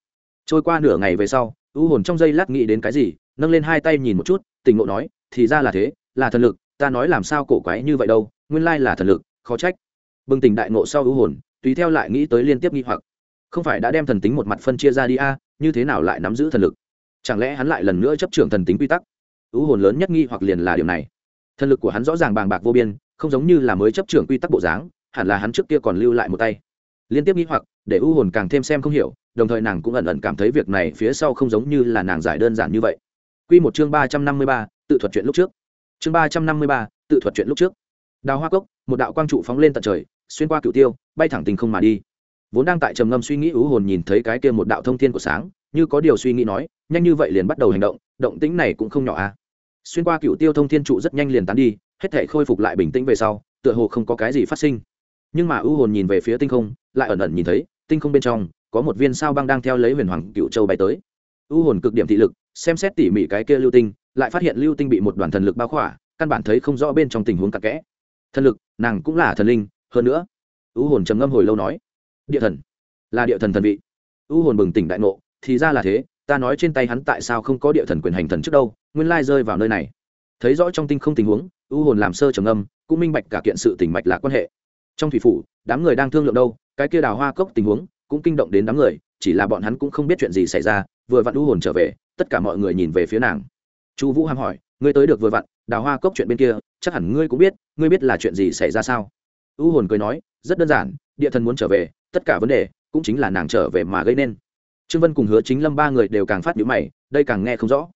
Trôi qua nửa ngày về sau u hồn trong giây lát nghĩ đến cái gì, nâng lên hai tay nhìn một chút tình ngộ nói, thì ra là thế, là thần lực, ta nói làm sao cổ quái như vậy đâu, nguyên lai là thần lực, khó trách. Bừng tỉnh đại ngộ sau u hồn, tùy theo lại nghĩ tới liên tiếp nghi hoặc. Không phải đã đem thần tính một mặt phân chia ra đi a, như thế nào lại nắm giữ thần lực? Chẳng lẽ hắn lại lần nữa chấp trưởng thần tính quy tắc? U hồn lớn nhất nghi hoặc liền là điều này. Thần lực của hắn rõ ràng bàng bạc vô biên, không giống như là mới chấp trưởng quy tắc bộ dáng, hẳn là hắn trước kia còn lưu lại một tay. Liên tiếp nghi hoặc, để u hồn càng thêm xem không hiểu đồng thời nàng cũng ẩn ẩn cảm thấy việc này phía sau không giống như là nàng giải đơn giản như vậy Quy một chương ba trăm năm mươi ba, tự thuật chuyện lúc trước. Chương ba trăm năm mươi ba, tự thuật chuyện lúc trước. Đào Hoa Cốc, một đạo quang trụ phóng lên tận trời, xuyên qua cửu tiêu, bay thẳng tình không mà đi. Vốn đang tại trầm ngâm suy nghĩ u hồn nhìn thấy cái kia một đạo thông thiên của sáng, như có điều suy nghĩ nói, nhanh như vậy liền bắt đầu hành động, động tĩnh này cũng không nhỏ a. À. Xuyên qua cửu tiêu thông thiên trụ rất nhanh liền tán đi, hết thảy khôi phục lại bình tĩnh về sau, tựa hồ không có cái gì phát sinh nhưng mà u hồn nhìn về phía tinh không lại ẩn ẩn nhìn thấy tinh không bên trong có một viên sao băng đang theo lấy huyền hoàng cựu châu bay tới. U hồn cực điểm thị lực, xem xét tỉ mỉ cái kia lưu tinh, lại phát hiện lưu tinh bị một đoàn thần lực bao khỏa, căn bản thấy không rõ bên trong tình huống cặn kẽ. Thần lực, nàng cũng là thần linh, hơn nữa, u hồn trầm ngâm hồi lâu nói, địa thần, là địa thần thần vị. U hồn bừng tỉnh đại ngộ, thì ra là thế, ta nói trên tay hắn tại sao không có địa thần quyền hành thần trước đâu, nguyên lai rơi vào nơi này. Thấy rõ trong tinh không tình huống, u hồn làm sơ trầm ngâm, cũng minh bạch cả kiện sự tình mạch là quan hệ. Trong thủy phủ, đám người đang thương lượng đâu, cái kia đào hoa cốc tình huống cũng kinh động đến đám người, chỉ là bọn hắn cũng không biết chuyện gì xảy ra, vừa vặn u hồn trở về, tất cả mọi người nhìn về phía nàng. Chu vũ hàm hỏi, ngươi tới được vừa vặn, đào hoa cốc chuyện bên kia, chắc hẳn ngươi cũng biết, ngươi biết là chuyện gì xảy ra sao? U hồn cười nói, rất đơn giản, địa thần muốn trở về, tất cả vấn đề cũng chính là nàng trở về mà gây nên. Trương vân cùng hứa chính lâm ba người đều càng phát nhữ mày, đây càng nghe không rõ.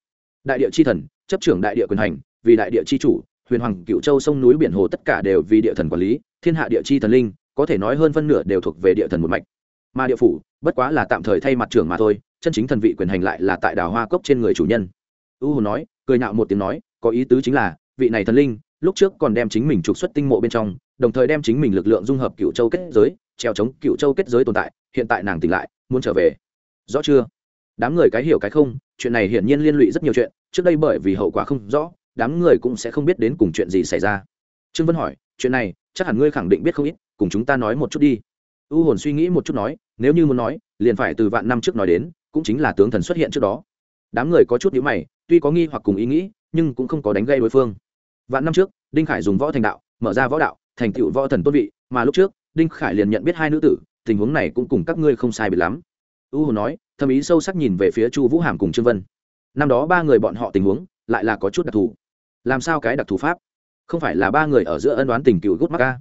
Đại địa chi thần, chấp trưởng đại địa quyền hành, vì đại địa chi chủ, huyền hoàng cựu châu, sông núi biển hồ tất cả đều vì địa thần quản lý, thiên hạ địa chi thần linh, có thể nói hơn phân nửa đều thuộc về địa thần một mạch mà địa phủ, bất quá là tạm thời thay mặt trưởng mà thôi, chân chính thần vị quyền hành lại là tại đào hoa cốc trên người chủ nhân. U hồn nói, cười nhạo một tiếng nói, có ý tứ chính là, vị này thần linh, lúc trước còn đem chính mình trục xuất tinh mộ bên trong, đồng thời đem chính mình lực lượng dung hợp cựu châu kết giới, treo chống cựu châu kết giới tồn tại, hiện tại nàng tỉnh lại, muốn trở về. Rõ chưa? Đám người cái hiểu cái không, chuyện này hiển nhiên liên lụy rất nhiều chuyện, trước đây bởi vì hậu quả không rõ, đám người cũng sẽ không biết đến cùng chuyện gì xảy ra. Trương vân hỏi, chuyện này, chắc hẳn ngươi khẳng định biết không ít, cùng chúng ta nói một chút đi. U hồn suy nghĩ một chút nói nếu như muốn nói, liền phải từ vạn năm trước nói đến, cũng chính là tướng thần xuất hiện trước đó. Đám người có chút nhữ mày, tuy có nghi hoặc cùng ý nghĩ, nhưng cũng không có đánh gây đối phương. Vạn năm trước, đinh khải dùng võ thành đạo, mở ra võ đạo, thành tựu võ thần tôn vị, mà lúc trước, đinh khải liền nhận biết hai nữ tử, tình huống này cũng cùng các ngươi không sai biệt lắm. U hồ nói thâm ý sâu sắc nhìn về phía chu vũ hàm cùng trương vân. Năm đó ba người bọn họ tình huống, lại là có chút đặc thù. Làm sao cái đặc thù pháp? Không phải là ba người ở giữa ân đoán tình cựu gút mắc ca?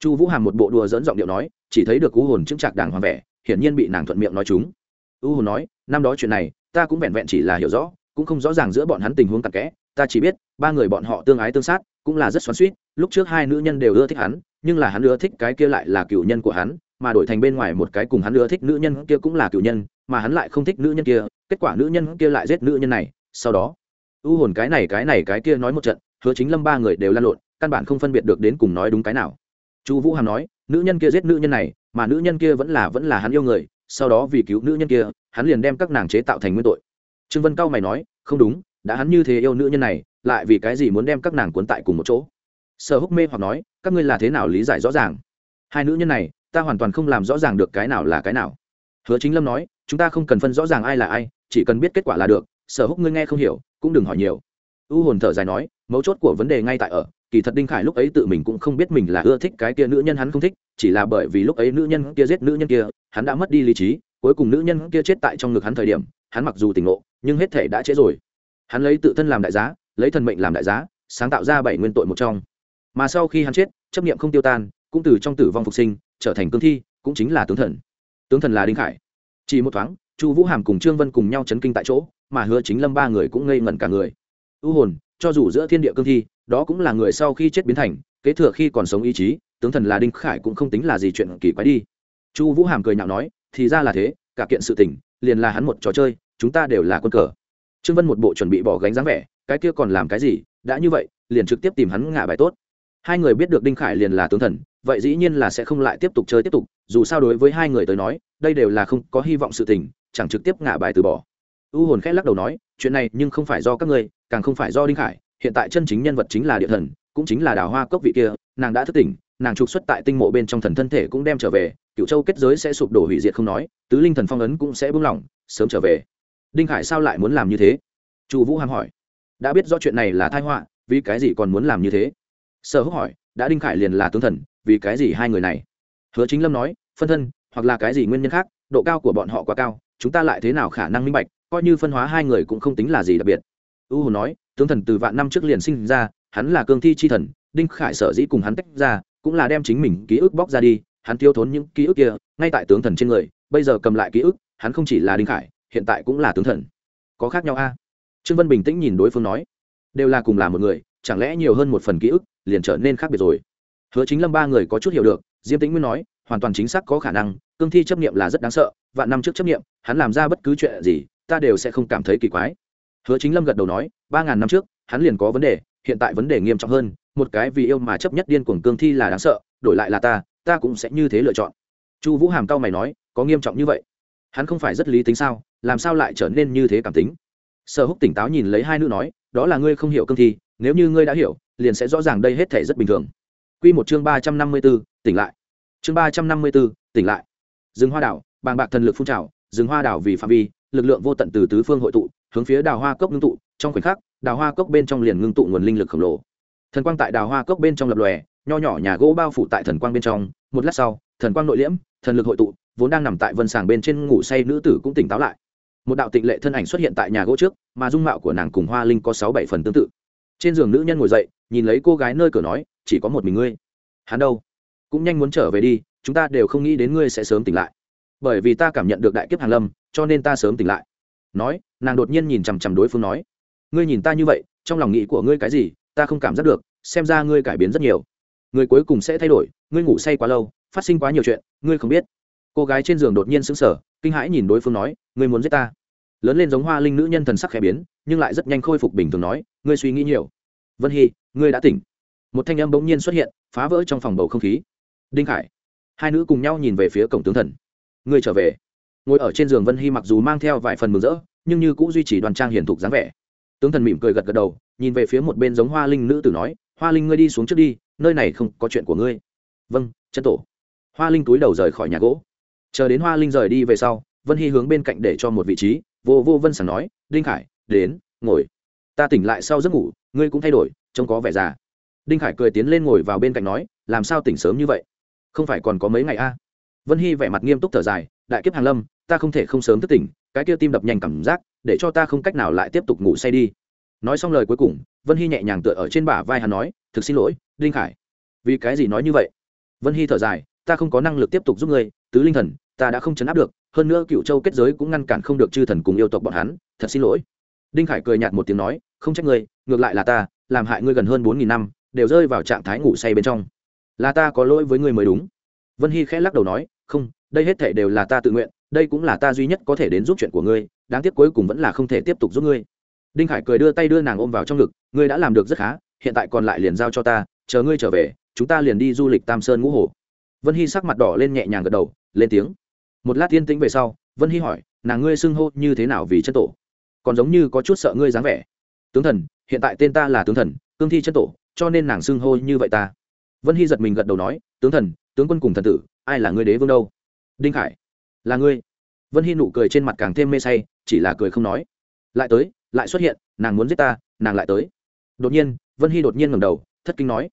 Chu vũ hàm một bộ đùa dẫn giọng điệu nói, chỉ thấy được cú hồn chứng trạc đàng hoàng vẻ hiển nhiên bị nàng thuận miệng nói chúng. U hồn nói, năm đó chuyện này, ta cũng vẹn vẹn chỉ là hiểu rõ, cũng không rõ ràng giữa bọn hắn tình huống cặn kẽ. Ta chỉ biết, ba người bọn họ tương ái tương sát, cũng là rất xoắn suýt lúc trước hai nữ nhân đều ưa thích hắn, nhưng là hắn ưa thích cái kia lại là cựu nhân của hắn, mà đổi thành bên ngoài một cái cùng hắn ưa thích nữ nhân kia cũng là cựu nhân, mà hắn lại không thích nữ nhân kia. Kết quả nữ nhân kia lại giết nữ nhân này. Sau đó, u hồn cái này cái này, cái kia nói một trận, hứa chính lâm ba người đều lan lộn, căn bản không phân biệt được đến cùng nói đúng cái nào. Chu vũ hàm nói, nữ nhân kia giết nữ nhân này mà nữ nhân kia vẫn là vẫn là hắn yêu người, sau đó vì cứu nữ nhân kia, hắn liền đem các nàng chế tạo thành nguyên tội. Trương vân cao mày nói, không đúng, đã hắn như thế yêu nữ nhân này, lại vì cái gì muốn đem các nàng cuốn tại cùng một chỗ? Sở húc mê hoặc nói, các ngươi là thế nào lý giải rõ ràng? Hai nữ nhân này, ta hoàn toàn không làm rõ ràng được cái nào là cái nào. Hứa chính lâm nói, chúng ta không cần phân rõ ràng ai là ai, chỉ cần biết kết quả là được, sở húc ngươi nghe không hiểu, cũng đừng hỏi nhiều. U hồn thở dài nói, mấu chốt của vấn đề ngay tại ở kỳ thật đinh khải lúc ấy tự mình cũng không biết mình là ưa thích cái kia nữ nhân hắn không thích, chỉ là bởi vì lúc ấy nữ nhân kia giết nữ nhân kia, hắn đã mất đi lý trí, cuối cùng nữ nhân kia chết tại trong ngực hắn thời điểm, hắn mặc dù tỉnh ngộ, nhưng hết thể đã chết rồi. Hắn lấy tự thân làm đại giá, lấy thần mệnh làm đại giá, sáng tạo ra bảy nguyên tội một trong. Mà sau khi hắn chết, chấp niệm không tiêu tan, cũng từ trong tử vong phục sinh, trở thành cương thi, cũng chính là tướng thần. Tướng thần là đinh khải. Chỉ một thoáng, chu vũ hàm cùng trương vân cùng nhau chấn kinh tại chỗ, mà hứa chính lâm ba người cũng ngây ngẩn cả người. Ưu hồn cho dù giữa thiên địa cương thi, đó cũng là người sau khi chết biến thành, kế thừa khi còn sống ý chí, tướng thần là đinh khải cũng không tính là gì chuyện kỳ quái đi. Chu vũ hàm cười nhạo nói, thì ra là thế, cả kiện sự tình, liền là hắn một trò chơi, chúng ta đều là quân cờ. Trương vân một bộ chuẩn bị bỏ gánh dáng vẻ, cái kia còn làm cái gì, đã như vậy, liền trực tiếp tìm hắn ngả bài tốt. Hai người biết được đinh khải liền là tướng thần, vậy dĩ nhiên là sẽ không lại tiếp tục chơi tiếp tục, dù sao đối với hai người tới nói, đây đều là không có hy vọng sự tình, chẳng trực tiếp ngả bài từ bỏ. U hồn khẽ lắc đầu nói, chuyện này nhưng không phải do các ngươi càng không phải do đinh khải, hiện tại chân chính nhân vật chính là địa thần, cũng chính là đào hoa cốc vị kia, nàng đã thức tỉnh, nàng trục xuất tại tinh mộ bên trong thần thân thể cũng đem trở về cựu châu kết giới sẽ sụp đổ hủy diệt không nói, tứ linh thần phong ấn cũng sẽ buông lỏng, sớm trở về. Đinh khải sao lại muốn làm như thế? Chu vũ hàm hỏi. Đã biết do chuyện này là thai họa, vì cái gì còn muốn làm như thế? Sở húc hỏi, đã đinh khải liền là tướng thần, vì cái gì hai người này? Hứa chính lâm nói, phân thân, hoặc là cái gì nguyên nhân khác, độ cao của bọn họ quá cao, chúng ta lại thế nào khả năng minh bạch, coi như phân hóa hai người cũng không tính là gì đặc biệt u Hồn nói, tướng thần từ vạn năm trước liền sinh ra, hắn là cương thi chi thần, đinh khải sở dĩ cùng hắn tách ra, cũng là đem chính mình ký ức bóc ra đi, hắn tiêu thốn những ký ức kia, ngay tại tướng thần trên người, bây giờ cầm lại ký ức, hắn không chỉ là đinh khải, hiện tại cũng là tướng thần. Có khác nhau a? Trương vân bình tĩnh nhìn đối phương nói, đều là cùng là một người, chẳng lẽ nhiều hơn một phần ký ức, liền trở nên khác biệt rồi? Hứa chính lâm ba người có chút hiểu được, diêm tĩnh nguyên nói, hoàn toàn chính xác có khả năng, cương thi chấp nghiệm là rất đáng sợ, vạn năm trước chấp nghiệm hắn làm ra bất cứ chuyện gì, ta đều sẽ không cảm thấy kỳ quái hứa chính lâm gật đầu nói, ba ngàn năm trước, hắn liền có vấn đề, hiện tại vấn đề nghiêm trọng hơn, một cái vì yêu mà chấp nhất điên cuồng cương thi là đáng sợ, đổi lại là ta ta cũng sẽ như thế lựa chọn. Chu vũ hàm cao mày nói, có nghiêm trọng như vậy? Hắn không phải rất lý tính sao, làm sao lại trở nên như thế cảm tính? Sở húc tỉnh táo nhìn lấy hai nữ nói, đó là ngươi không hiểu cương thi, nếu như ngươi đã hiểu, liền sẽ rõ ràng đây hết thể rất bình thường. Q một chương ba trăm năm mươi b ố tỉnh lại. Chương ba trăm năm mươi b ố tỉnh lại. Rừng hoa đảo, bàng bạc thần lực phun trào, rừng hoa đảo vì phạm vi, lực lượng vô tận từ tứ phương hội tụ hướng phía đào hoa cốc ngưng tụ, trong khoảnh khắc, đào hoa cốc bên trong liền ngưng tụ nguồn linh lực khổng lồ. Thần quang tại đào hoa cốc bên trong lập lòe, nho nhỏ nhà gỗ bao phủ tại thần quang bên trong. Một lát sau, thần quang nội liễm, thần lực hội tụ, vốn đang nằm tại vân sàng bên trên ngủ say nữ tử cũng tỉnh táo lại. Một đạo tịnh lệ thân ảnh xuất hiện tại nhà gỗ trước, mà dung mạo của nàng cùng hoa linh có sáu bảy phần tương tự. Trên giường nữ nhân ngồi dậy, nhìn lấy cô gái nơi cửa nói, chỉ có một mình ngươi. Hắn đâu? Cũng nhanh muốn trở về đi, chúng ta đều không nghĩ đến ngươi sẽ sớm tỉnh lại. Bởi vì ta cảm nhận được đại kiếp hàn lâm, cho nên ta sớm tỉnh lại nói, nàng đột nhiên nhìn chằm chằm đối phương nói, ngươi nhìn ta như vậy, trong lòng nghĩ của ngươi cái gì, ta không cảm giác được, xem ra ngươi cải biến rất nhiều. Người cuối cùng sẽ thay đổi, ngươi ngủ say quá lâu, phát sinh quá nhiều chuyện, ngươi không biết. Cô gái trên giường đột nhiên sững sờ, kinh hãi nhìn đối phương nói, ngươi muốn giết ta? Lớn lên giống hoa linh nữ nhân thần sắc khẽ biến, nhưng lại rất nhanh khôi phục bình thường nói, ngươi suy nghĩ nhiều. Vân hy, ngươi đã tỉnh. Một thanh âm bỗng nhiên xuất hiện, phá vỡ trong phòng bầu không khí. Đinh khải. Hai nữ cùng nhau nhìn về phía cổng tướng thần. Ngươi trở về ngồi ở trên giường vân hy mặc dù mang theo vài phần mừng rỡ, nhưng như cũng duy trì đoàn trang hiền thục dáng vẻ. Tướng thần mỉm cười gật gật đầu, nhìn về phía một bên giống hoa linh nữ tử nói, hoa linh ngươi đi xuống trước đi, nơi này không có chuyện của ngươi. Vâng chân tổ. Hoa linh túi đầu rời khỏi nhà gỗ. Chờ đến hoa linh rời đi về sau, vân hy hướng bên cạnh để cho một vị trí, vô vô vân sảng nói, đinh khải, đến, ngồi. Ta tỉnh lại sau giấc ngủ, ngươi cũng thay đổi, trông có vẻ già. Đinh khải cười tiến lên ngồi vào bên cạnh nói, làm sao tỉnh sớm như vậy? Không phải còn có mấy ngày a? À? vân hy vẻ mặt nghiêm túc thở dài, đại kiếp hàng lâm ta không thể không sớm thức tỉnh, cái kia tim đập nhanh cảm giác, để cho ta không cách nào lại tiếp tục ngủ say đi. Nói xong lời cuối cùng, vân hy nhẹ nhàng tựa ở trên bả vai hắn nói, thực xin lỗi, đinh khải. Vì cái gì nói như vậy? Vân hy thở dài, ta không có năng lực tiếp tục giúp ngươi, tứ linh thần, ta đã không chấn áp được, hơn nữa cựu châu kết giới cũng ngăn cản không được chư thần cùng yêu tộc bọn hắn, thật xin lỗi. Đinh khải cười nhạt một tiếng nói, không trách ngươi, ngược lại là ta, làm hại ngươi gần hơn bốn nghìn năm, đều rơi vào trạng thái ngủ say bên trong. Là ta có lỗi với ngươi mới đúng. Vân hy khẽ lắc đầu nói, không, đây hết thể đều là ta tự nguyện đây cũng là ta duy nhất có thể đến giúp chuyện của ngươi, đáng tiếc cuối cùng vẫn là không thể tiếp tục giúp ngươi. Đinh khải cười đưa tay đưa nàng ôm vào trong ngực, ngươi đã làm được rất khá, hiện tại còn lại liền giao cho ta, chờ ngươi trở về, chúng ta liền đi du lịch tam sơn ngũ hồ. Vân hy sắc mặt đỏ lên nhẹ nhàng gật đầu, lên tiếng. Một lát tiên tĩnh về sau, vân hy hỏi, nàng ngươi xưng hô như thế nào vì chân tổ? Còn giống như có chút sợ ngươi dáng vẻ. Tướng thần, hiện tại tên ta là tướng thần, cương thi chân tổ, cho nên nàng xưng hô như vậy ta. Vân hy giật mình gật đầu nói, tướng thần, tướng quân cùng thần tử, ai là ngươi đế vương đâu? Đinh khải là ngươi. Vân hy nụ cười trên mặt càng thêm mê say, chỉ là cười không nói. Lại tới, lại xuất hiện, nàng muốn giết ta, nàng lại tới. Đột nhiên, vân hy đột nhiên ngầm đầu, thất kinh nói.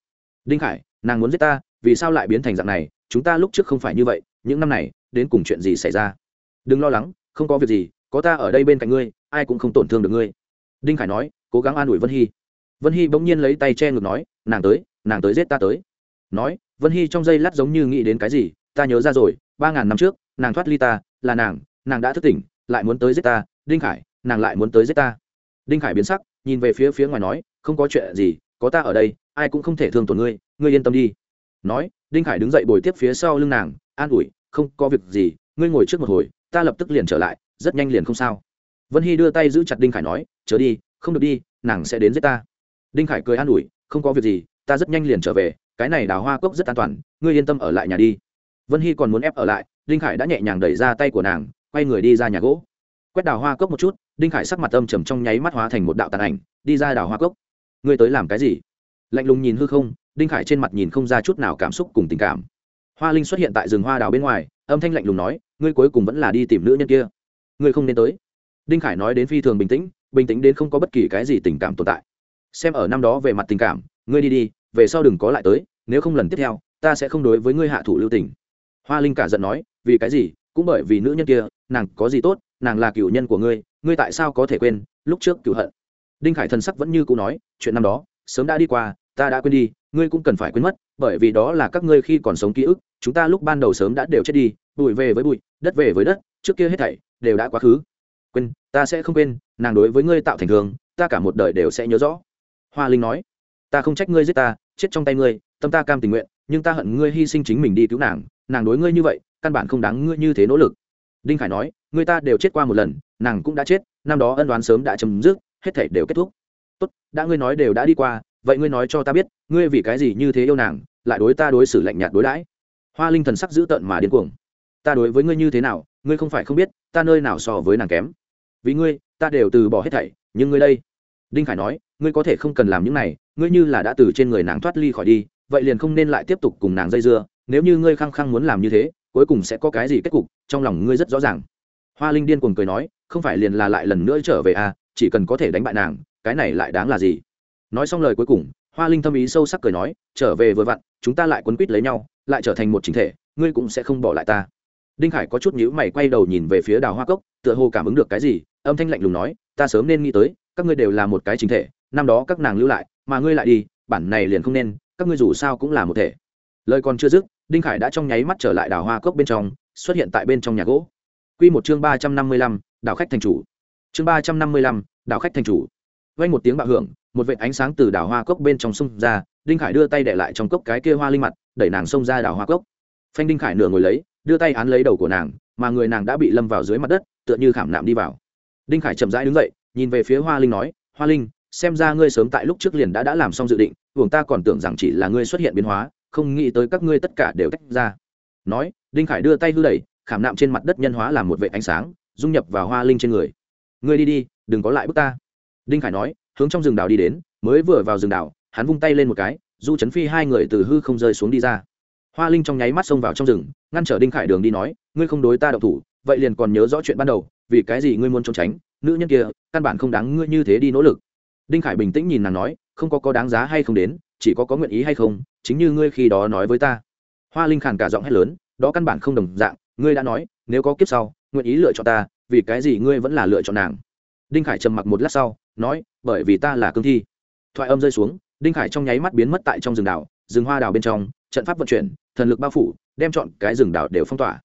Đinh khải, nàng muốn giết ta, vì sao lại biến thành dạng này? Chúng ta lúc trước không phải như vậy, những năm này, đến cùng chuyện gì xảy ra? Đừng lo lắng, không có việc gì, có ta ở đây bên cạnh ngươi, ai cũng không tổn thương được ngươi. Đinh khải nói, cố gắng an ủi vân hy. Vân hy bỗng nhiên lấy tay che ngực nói, nàng tới nàng tới giết ta tới. Nói, vân hy trong giây lát giống như nghĩ đến cái gì, ta nhớ ra rồi, ba ngàn năm trước nàng thoát ly ta, là nàng nàng đã thức tỉnh, lại muốn tới giết ta, đinh khải, nàng lại muốn tới giết ta. Đinh khải biến sắc, nhìn về phía phía ngoài nói, không có chuyện gì, có ta ở đây, ai cũng không thể thương tổn ngươi ngươi yên tâm đi. Nói, đinh khải đứng dậy bồi tiếp phía sau lưng nàng, an ủi, không có việc gì, ngươi ngồi trước một hồi, ta lập tức liền trở lại, rất nhanh liền không sao. Vân hy đưa tay giữ chặt đinh khải nói, chớ đi, không được đi, nàng sẽ đến giết ta. Đinh khải cười an ủi, không có việc gì, ta rất nhanh liền trở về, cái này đào hoa cốc rất an toàn, ngươi yên tâm ở lại nhà đi. Vân hy còn muốn ép ở lại đinh khải đã nhẹ nhàng đẩy ra tay của nàng, quay người đi ra nhà gỗ. Quét đào hoa cốc một chút, đinh khải sắc mặt âm trầm trong nháy mắt hóa thành một đạo tàn ảnh, đi ra đào hoa cốc. Ngươi tới làm cái gì? Lạnh lùng nhìn hư không, đinh khải trên mặt nhìn không ra chút nào cảm xúc cùng tình cảm. Hoa linh xuất hiện tại rừng hoa đào bên ngoài, âm thanh lạnh lùng nói, ngươi cuối cùng vẫn là đi tìm nữ nhân kia. Ngươi không nên tới. Đinh khải nói đến phi thường bình tĩnh bình tĩnh đến không có bất kỳ cái gì tình cảm tồn tại. Xem ở năm đó về mặt tình cảm, ngươi đi đi, về sau đừng có lại tới, nếu không lần tiếp theo, ta sẽ không đối với ngươi hạ thủ lưu tình. Hoa linh cả giận nói vì cái gì? Cũng bởi vì nữ nhân kia, nàng có gì tốt, nàng là cựu nhân của ngươi ngươi tại sao có thể quên? Lúc trước cựu hận. Đinh khải thần sắc vẫn như cũ nói, chuyện năm đó, sớm đã đi qua, ta đã quên đi, ngươi cũng cần phải quên mất, bởi vì đó là các ngươi khi còn sống ký ức, chúng ta lúc ban đầu sớm đã đều chết đi, bụi về với bụi, đất về với đất, trước kia hết thảy đều đã quá khứ. Quên, ta sẽ không quên, nàng đối với ngươi tạo thành thường ta cả một đời đều sẽ nhớ rõ. Hoa linh nói, ta không trách ngươi giết ta, chết trong tay ngươi, tâm ta cam tình nguyện, nhưng ta hận ngươi hy sinh chính mình đi cứu nàng nàng đối ngươi như vậy, căn bản không đáng ngươi như thế nỗ lực. Đinh khải nói, người ta đều chết qua một lần, nàng cũng đã chết, năm đó ân đoán sớm đã chấm dứt, hết thể đều kết thúc. Tốt, đã ngươi nói đều đã đi qua, vậy ngươi nói cho ta biết, ngươi vì cái gì như thế yêu nàng, lại đối ta đối xử lạnh nhạt đối đãi? Hoa linh thần sắc dữ tợn mà điên cuồng. Ta đối với ngươi như thế nào, ngươi không phải không biết, ta nơi nào so với nàng kém. Vì ngươi, ta đều từ bỏ hết thảy, nhưng ngươi đây. Đinh khải nói, ngươi có thể không cần làm những này, ngươi như là đã từ trên người nàng thoát ly khỏi đi, vậy liền không nên lại tiếp tục cùng nàng dây dưa nếu như ngươi khăng khăng muốn làm như thế, cuối cùng sẽ có cái gì kết cục, trong lòng ngươi rất rõ ràng. Hoa linh điên cuồng cười nói, không phải liền là lại lần nữa trở về à chỉ cần có thể đánh bại nàng, cái này lại đáng là gì? Nói xong lời cuối cùng, hoa linh thâm ý sâu sắc cười nói, trở về vừa vặn, chúng ta lại quấn quýt lấy nhau, lại trở thành một chính thể, ngươi cũng sẽ không bỏ lại ta. Đinh khải có chút nhíu mày quay đầu nhìn về phía đào hoa cốc, tựa hồ cảm ứng được cái gì, âm thanh lạnh lùng nói, ta sớm nên nghĩ tới, các ngươi đều là một cái chính thể, năm đó các nàng lưu lại, mà ngươi lại đi, bản này liền không nên, các ngươi dù sao cũng là một thể lời còn chưa dứt, đinh khải đã trong nháy mắt trở lại đào hoa cốc bên trong, xuất hiện tại bên trong nhà gỗ. Q một chương ba trăm năm mươi lăm đào khách thành chủ. Chương ba trăm năm mươi lăm đào khách thành chủ. Vay một tiếng bạo hưởng, một vệ ánh sáng từ đào hoa cốc bên trong sông ra, đinh khải đưa tay để lại trong cốc cái kia hoa linh mặt, đẩy nàng xông ra đào hoa cốc. Phanh đinh khải nửa ngồi lấy, đưa tay án lấy đầu của nàng, mà người nàng đã bị lâm vào dưới mặt đất, tựa như khảm nạm đi vào. Đinh khải chậm rãi đứng dậy, nhìn về phía hoa linh nói, hoa linh, xem ra ngươi sớm tại lúc trước liền đã đã làm xong dự định buồng ta còn tưởng rằng chỉ là ngươi xuất hiện biến hóa không nghĩ tới các ngươi tất cả đều tách ra. Nói, đinh khải đưa tay hư đẩy, khảm nạm trên mặt đất nhân hóa làm một vệ ánh sáng, dung nhập vào hoa linh trên người. Ngươi đi đi, đừng có lại bước ta. Đinh khải nói, hướng trong rừng đào đi đến, mới vừa vào rừng đào hắn vung tay lên một cái, du chấn phi hai người từ hư không rơi xuống đi ra. Hoa linh trong nháy mắt xông vào trong rừng, ngăn trở đinh khải đường đi nói, ngươi không đối ta đậu thủ, vậy liền còn nhớ rõ chuyện ban đầu, vì cái gì ngươi muốn trốn tránh, nữ nhân kia, căn bản không đáng ngươi như thế đi nỗ lực. Đinh khải bình tĩnh nhìn nàng nói, không có có đáng giá hay không đến, chỉ có có nguyện ý hay không chính như ngươi khi đó nói với ta. Hoa linh khàn cả giọng hét lớn, đó căn bản không đồng dạng, ngươi đã nói, nếu có kiếp sau, nguyện ý lựa chọn ta, vì cái gì ngươi vẫn là lựa chọn nàng? Đinh khải trầm mặc một lát sau, nói, bởi vì ta là cương thi. Thoại âm rơi xuống, đinh khải trong nháy mắt biến mất tại trong rừng đảo, rừng hoa đào bên trong, trận pháp vận chuyển, thần lực bao phủ, đem chọn cái rừng đảo đều phong tỏa.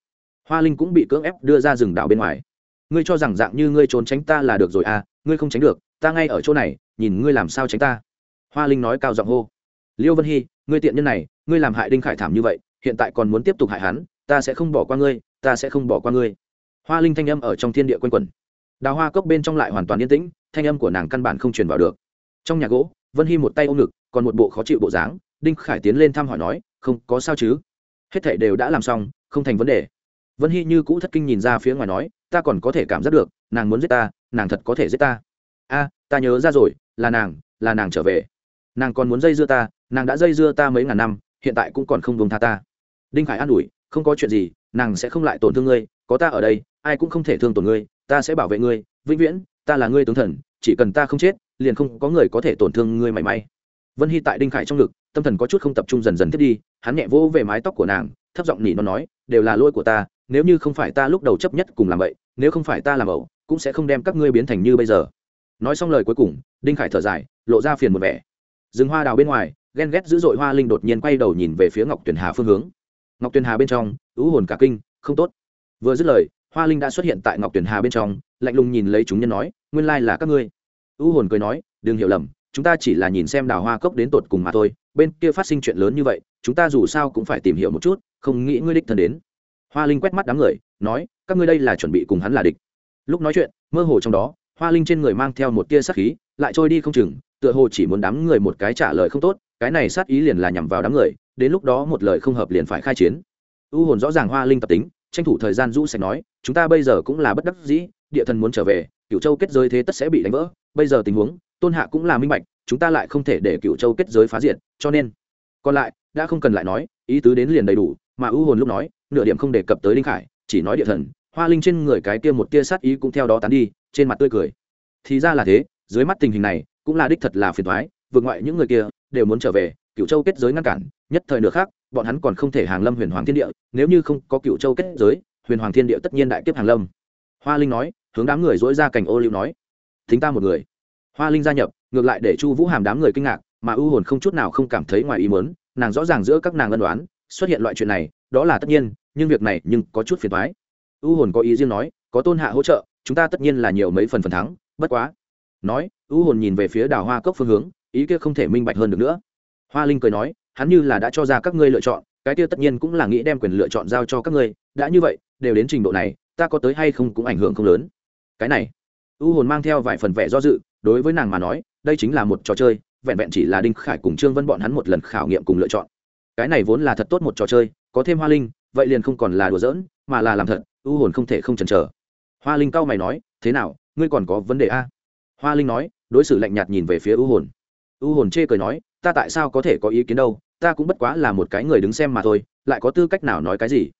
Hoa linh cũng bị cưỡng ép đưa ra rừng đảo bên ngoài. Ngươi cho rằng dạng như ngươi trốn tránh ta là được rồi à ngươi không tránh được, ta ngay ở chỗ này, nhìn ngươi làm sao tránh ta. Hoa linh nói cao giọng hô liêu vân hy, ngươi tiện nhân này, ngươi làm hại đinh khải thảm như vậy, hiện tại còn muốn tiếp tục hại hắn, ta sẽ không bỏ qua ngươi, ta sẽ không bỏ qua ngươi. Hoa linh thanh âm ở trong thiên địa quanh quẩn. Đào hoa cốc bên trong lại hoàn toàn yên tĩnh, thanh âm của nàng căn bản không truyền vào được. Trong nhà gỗ, vân hy một tay ôm ngực, còn một bộ khó chịu bộ dáng, đinh khải tiến lên thăm hỏi nói, không, có sao chứ? Hết thảy đều đã làm xong, không thành vấn đề. Vân hy như cũ thất kinh nhìn ra phía ngoài nói, ta còn có thể cảm giác được, nàng muốn giết ta, nàng thật có thể giết ta. A, ta nhớ ra rồi, là nàng là nàng trở về. Nàng còn muốn dây dưa ta nàng đã dây dưa ta mấy ngàn năm, hiện tại cũng còn không buông tha ta. Đinh khải an ủi, không có chuyện gì, nàng sẽ không lại tổn thương ngươi, có ta ở đây, ai cũng không thể thương tổn ngươi, ta sẽ bảo vệ ngươi, vĩnh viễn, ta là ngươi tướng thần, chỉ cần ta không chết, liền không có người có thể tổn thương ngươi mảy may. Vân hy tại đinh khải trong ngực, tâm thần có chút không tập trung dần dần thiết đi, hắn nhẹ vỗ về mái tóc của nàng, thấp giọng nỉ nó nói, đều là lỗi của ta, nếu như không phải ta lúc đầu chấp nhất cùng làm vậy, nếu không phải ta làm ẩu, cũng sẽ không đem các ngươi biến thành như bây giờ. Nói xong lời cuối cùng, đinh khải thở dài, lộ ra phiền một vẻ. Rừng hoa đào bên ngoài ghen ghét dữ dội hoa linh đột nhiên quay đầu nhìn về phía ngọc tuyền hà phương hướng. Ngọc tuyền hà bên trong ứ hồn cả kinh, không tốt. Vừa dứt lời, hoa linh đã xuất hiện tại ngọc tuyền hà bên trong, lạnh lùng nhìn lấy chúng nhân nói, nguyên lai là các ngươi. Ứ hồn cười nói, đừng hiểu lầm, chúng ta chỉ là nhìn xem đào hoa cốc đến tột cùng mà thôi, bên kia phát sinh chuyện lớn như vậy, chúng ta dù sao cũng phải tìm hiểu một chút, không nghĩ ngươi đích thân đến. Hoa linh quét mắt đám người, nói, các ngươi đây là chuẩn bị cùng hắn là địch. Lúc nói chuyện, mơ hồ trong đó, hoa linh trên người mang theo một tia sát khí, lại trôi đi không chừng, tựa hồ chỉ muốn đám người một cái trả lời không tốt cái này sát ý liền là nhằm vào đám người đến lúc đó một lời không hợp liền phải khai chiến. U hồn rõ ràng hoa linh tập tính tranh thủ thời gian rũ sạch nói chúng ta bây giờ cũng là bất đắc dĩ địa thần muốn trở về cựu châu kết giới thế tất sẽ bị đánh vỡ bây giờ tình huống tôn hạ cũng là minh bạch chúng ta lại không thể để cựu châu kết giới phá diện, cho nên còn lại đã không cần lại nói ý tứ đến liền đầy đủ mà ưu hồn lúc nói nửa điểm không đề cập tới linh khải chỉ nói địa thần hoa linh trên người cái kia một tia sát ý cũng theo đó tán đi trên mặt tươi cười. Thì ra là thế dưới mắt tình hình này cũng là đích thật là phiền thoái vượt ngoại những người kia đều muốn trở về cựu châu kết giới ngăn cản, nhất thời nữa khác, bọn hắn còn không thể hàng lâm huyền hoàng thiên địa, nếu như không có cựu châu kết giới, huyền hoàng thiên địa tất nhiên đại kiếp hàng lâm. Hoa linh nói, hướng đám người dỗi ra cảnh ô liu nói, thính ta một người. Hoa linh gia nhập, ngược lại để chu vũ hàm đám người kinh ngạc, mà ưu hồn không chút nào không cảm thấy ngoài ý mớn nàng rõ ràng giữa các nàng ân đoán xuất hiện loại chuyện này, đó là tất nhiên, nhưng việc này nhưng có chút phiền thoái ưu hồn có ý riêng nói, có tôn hạ hỗ trợ, chúng ta tất nhiên là nhiều mấy phần phần thắng, bất quá. Nói ưu hồn nhìn về phía đào hoa cốc phương hướng ý kia không thể minh bạch hơn được nữa. Hoa linh cười nói, hắn như là đã cho ra các ngươi lựa chọn, cái kia tất nhiên cũng là nghĩ đem quyền lựa chọn giao cho các ngươi, đã như vậy, đều đến trình độ này, ta có tới hay không cũng ảnh hưởng không lớn. Cái này, u hồn mang theo vài phần vẻ do dự, đối với nàng mà nói, đây chính là một trò chơi, vẹn vẹn chỉ là đinh khải cùng trương vân bọn hắn một lần khảo nghiệm cùng lựa chọn. Cái này vốn là thật tốt một trò chơi, có thêm hoa linh, vậy liền không còn là đùa giỡn, mà là làm thật, u hồn không thể không chần chờ. Hoa linh cau mày nói, thế nào, ngươi còn có vấn đề a? Hoa linh nói, đối xử lạnh nhạt nhìn về phía u hồn u hồn chê cười nói, ta tại sao có thể có ý kiến đâu, ta cũng bất quá là một cái người đứng xem mà thôi, lại có tư cách nào nói cái gì?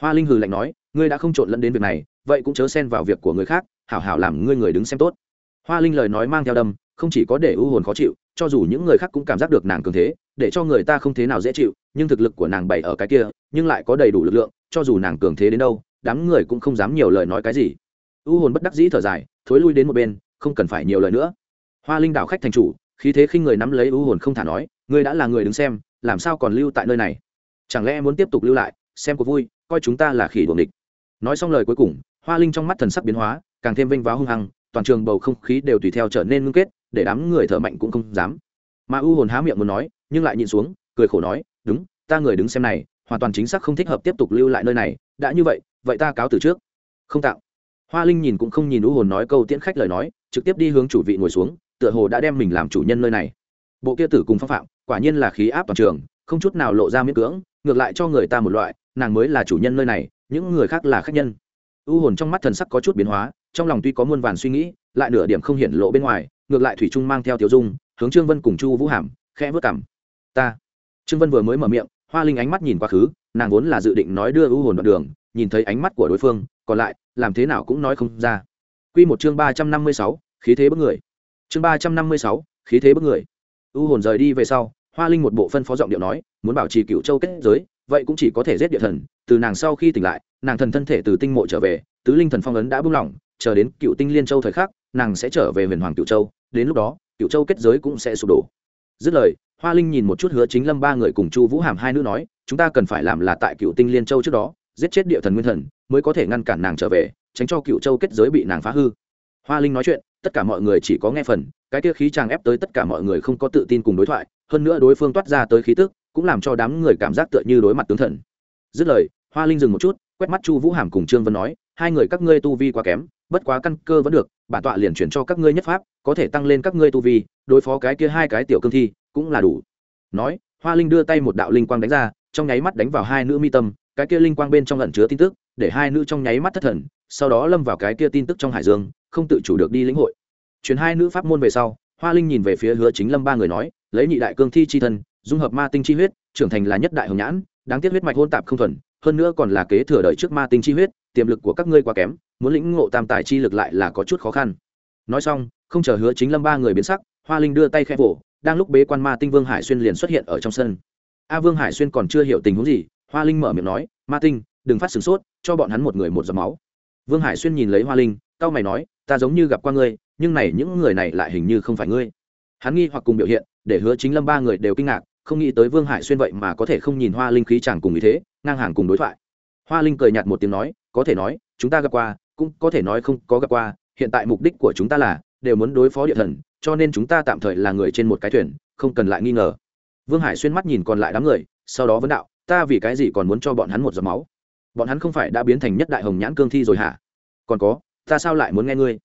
Hoa linh hừ lạnh nói, ngươi đã không trộn lẫn đến việc này, vậy cũng chớ xen vào việc của người khác, hảo hảo làm ngươi người đứng xem tốt. Hoa linh lời nói mang theo đâm, không chỉ có để u hồn khó chịu, cho dù những người khác cũng cảm giác được nàng cường thế, để cho người ta không thế nào dễ chịu, nhưng thực lực của nàng bày ở cái kia, nhưng lại có đầy đủ lực lượng, cho dù nàng cường thế đến đâu, đám người cũng không dám nhiều lời nói cái gì. U hồn bất đắc dĩ thở dài, thối lui đến một bên, không cần phải nhiều lời nữa. Hoa linh đảo khách thành chủ khí thế khinh người nắm lấy ưu hồn không thả nói, ngươi đã là người đứng xem, làm sao còn lưu tại nơi này? Chẳng lẽ muốn tiếp tục lưu lại, xem có vui, coi chúng ta là khỉ đuồng địch? Nói xong lời cuối cùng, hoa linh trong mắt thần sắc biến hóa, càng thêm vênh váo hung hăng, toàn trường bầu không khí đều tùy theo trở nên ngưng kết, để đám người thở mạnh cũng không dám. Mà u hồn há miệng muốn nói, nhưng lại nhìn xuống, cười khổ nói, đúng, ta người đứng xem này, hoàn toàn chính xác không thích hợp tiếp tục lưu lại nơi này, đã như vậy vậy ta cáo từ trước. Không tạo hoa linh nhìn cũng không nhìn u hồn nói câu tiễn khách lời nói, trực tiếp đi hướng chủ vị ngồi xuống tựa hồ đã đem mình làm chủ nhân nơi này. Bộ kia tử cùng phong phạm, quả nhiên là khí áp toàn trường, không chút nào lộ ra miễn cưỡng, ngược lại cho người ta một loại, nàng mới là chủ nhân nơi này, những người khác là khách nhân. U hồn trong mắt thần sắc có chút biến hóa, trong lòng tuy có muôn vàn suy nghĩ, lại nửa điểm không hiển lộ bên ngoài, ngược lại thủy trung mang theo tiểu dung, hướng trương vân cùng chu vũ hàm, khẽ vớt cảm ta. Trương vân vừa mới mở miệng, hoa linh ánh mắt nhìn quá khứ, nàng vốn là dự định nói đưa u hồn đoạn đường, nhìn thấy ánh mắt của đối phương, còn lại, làm thế nào cũng nói không ra. Quy một chương ba trăm năm mươi sáu, khí thế bức người chương ba trăm năm mươi sáu, khí thế bức người. U hồn rời đi về sau, hoa linh một bộ phân phó giọng điệu nói, muốn bảo trì cựu châu kết giới, vậy cũng chỉ có thể giết địa thần. Từ nàng sau khi tỉnh lại, nàng thần thân thể từ tinh mộ trở về, tứ linh thần phong ấn đã buông lỏng, chờ đến cựu tinh liên châu thời khắc, nàng sẽ trở về huyền hoàng cựu châu. Đến lúc đó cựu châu kết giới cũng sẽ sụp đổ. Dứt lời, hoa linh nhìn một chút hứa chính lâm ba người cùng chu vũ hàm hai nữ nói, chúng ta cần phải làm là tại cựu tinh liên châu trước đó, giết chết địa thần nguyên thần, mới có thể ngăn cản nàng trở về, tránh cho cựu châu kết giới bị nàng phá hư. Hoa linh nói chuyện tất cả mọi người chỉ có nghe phần, cái kia khí chàng ép tới tất cả mọi người không có tự tin cùng đối thoại, hơn nữa đối phương toát ra tới khí tức, cũng làm cho đám người cảm giác tựa như đối mặt tướng thần. Dứt lời, hoa linh dừng một chút, quét mắt chu vũ hàm cùng trương vân nói, hai người các ngươi tu vi quá kém, bất quá căn cơ vẫn được, bản tọa liền chuyển cho các ngươi nhất pháp, có thể tăng lên các ngươi tu vi, đối phó cái kia hai cái tiểu cương thi, cũng là đủ. Nói, hoa linh đưa tay một đạo linh quang đánh ra, trong nháy mắt đánh vào hai nữ mi tâm, cái kia linh quang bên trong lẩn chứa tin tức, để hai nữ trong nháy mắt thất thần, sau đó lâm vào cái kia tin tức trong hải dương không tự chủ được đi lĩnh hội. Chuyển hai nữ pháp môn về sau, hoa linh nhìn về phía hứa chính lâm ba người nói, lấy nhị đại cương thi chi thân, dung hợp ma tinh chi huyết, trưởng thành là nhất đại hồng nhãn, đáng tiếc huyết mạch hôn tạp không thuần, hơn nữa còn là kế thừa đời trước ma tinh chi huyết, tiềm lực của các ngươi quá kém, muốn lĩnh ngộ tam tài chi lực lại là có chút khó khăn. Nói xong, không chờ hứa chính lâm ba người biến sắc, hoa linh đưa tay khẽ vỗ, đang lúc bế quan ma tinh vương hải xuyên liền xuất hiện ở trong sân. A vương hải xuyên còn chưa hiểu tình huống gì, hoa linh mở miệng nói, ma tinh, đừng phát sửng sốt, cho bọn hắn một người một giọt máu. Vương hải xuyên nhìn lấy hoa linh tao mày nói, ta giống như gặp qua ngươi, nhưng này những người này lại hình như không phải ngươi. Hắn nghi hoặc cùng biểu hiện, để hứa chính lâm ba người đều kinh ngạc, không nghĩ tới vương hải xuyên vậy mà có thể không nhìn hoa linh khí chàng cùng ý thế, ngang hàng cùng đối thoại. Hoa linh cười nhạt một tiếng nói, có thể nói, chúng ta gặp qua, cũng có thể nói không có gặp qua, hiện tại mục đích của chúng ta là, đều muốn đối phó địa thần, cho nên chúng ta tạm thời là người trên một cái thuyền, không cần lại nghi ngờ. Vương hải xuyên mắt nhìn còn lại đám người, sau đó vấn đạo, ta vì cái gì còn muốn cho bọn hắn một giọt máu? Bọn hắn không phải đã biến thành nhất đại hồng nhãn cương thi rồi hả? Còn có ta sao lại muốn nghe ngươi?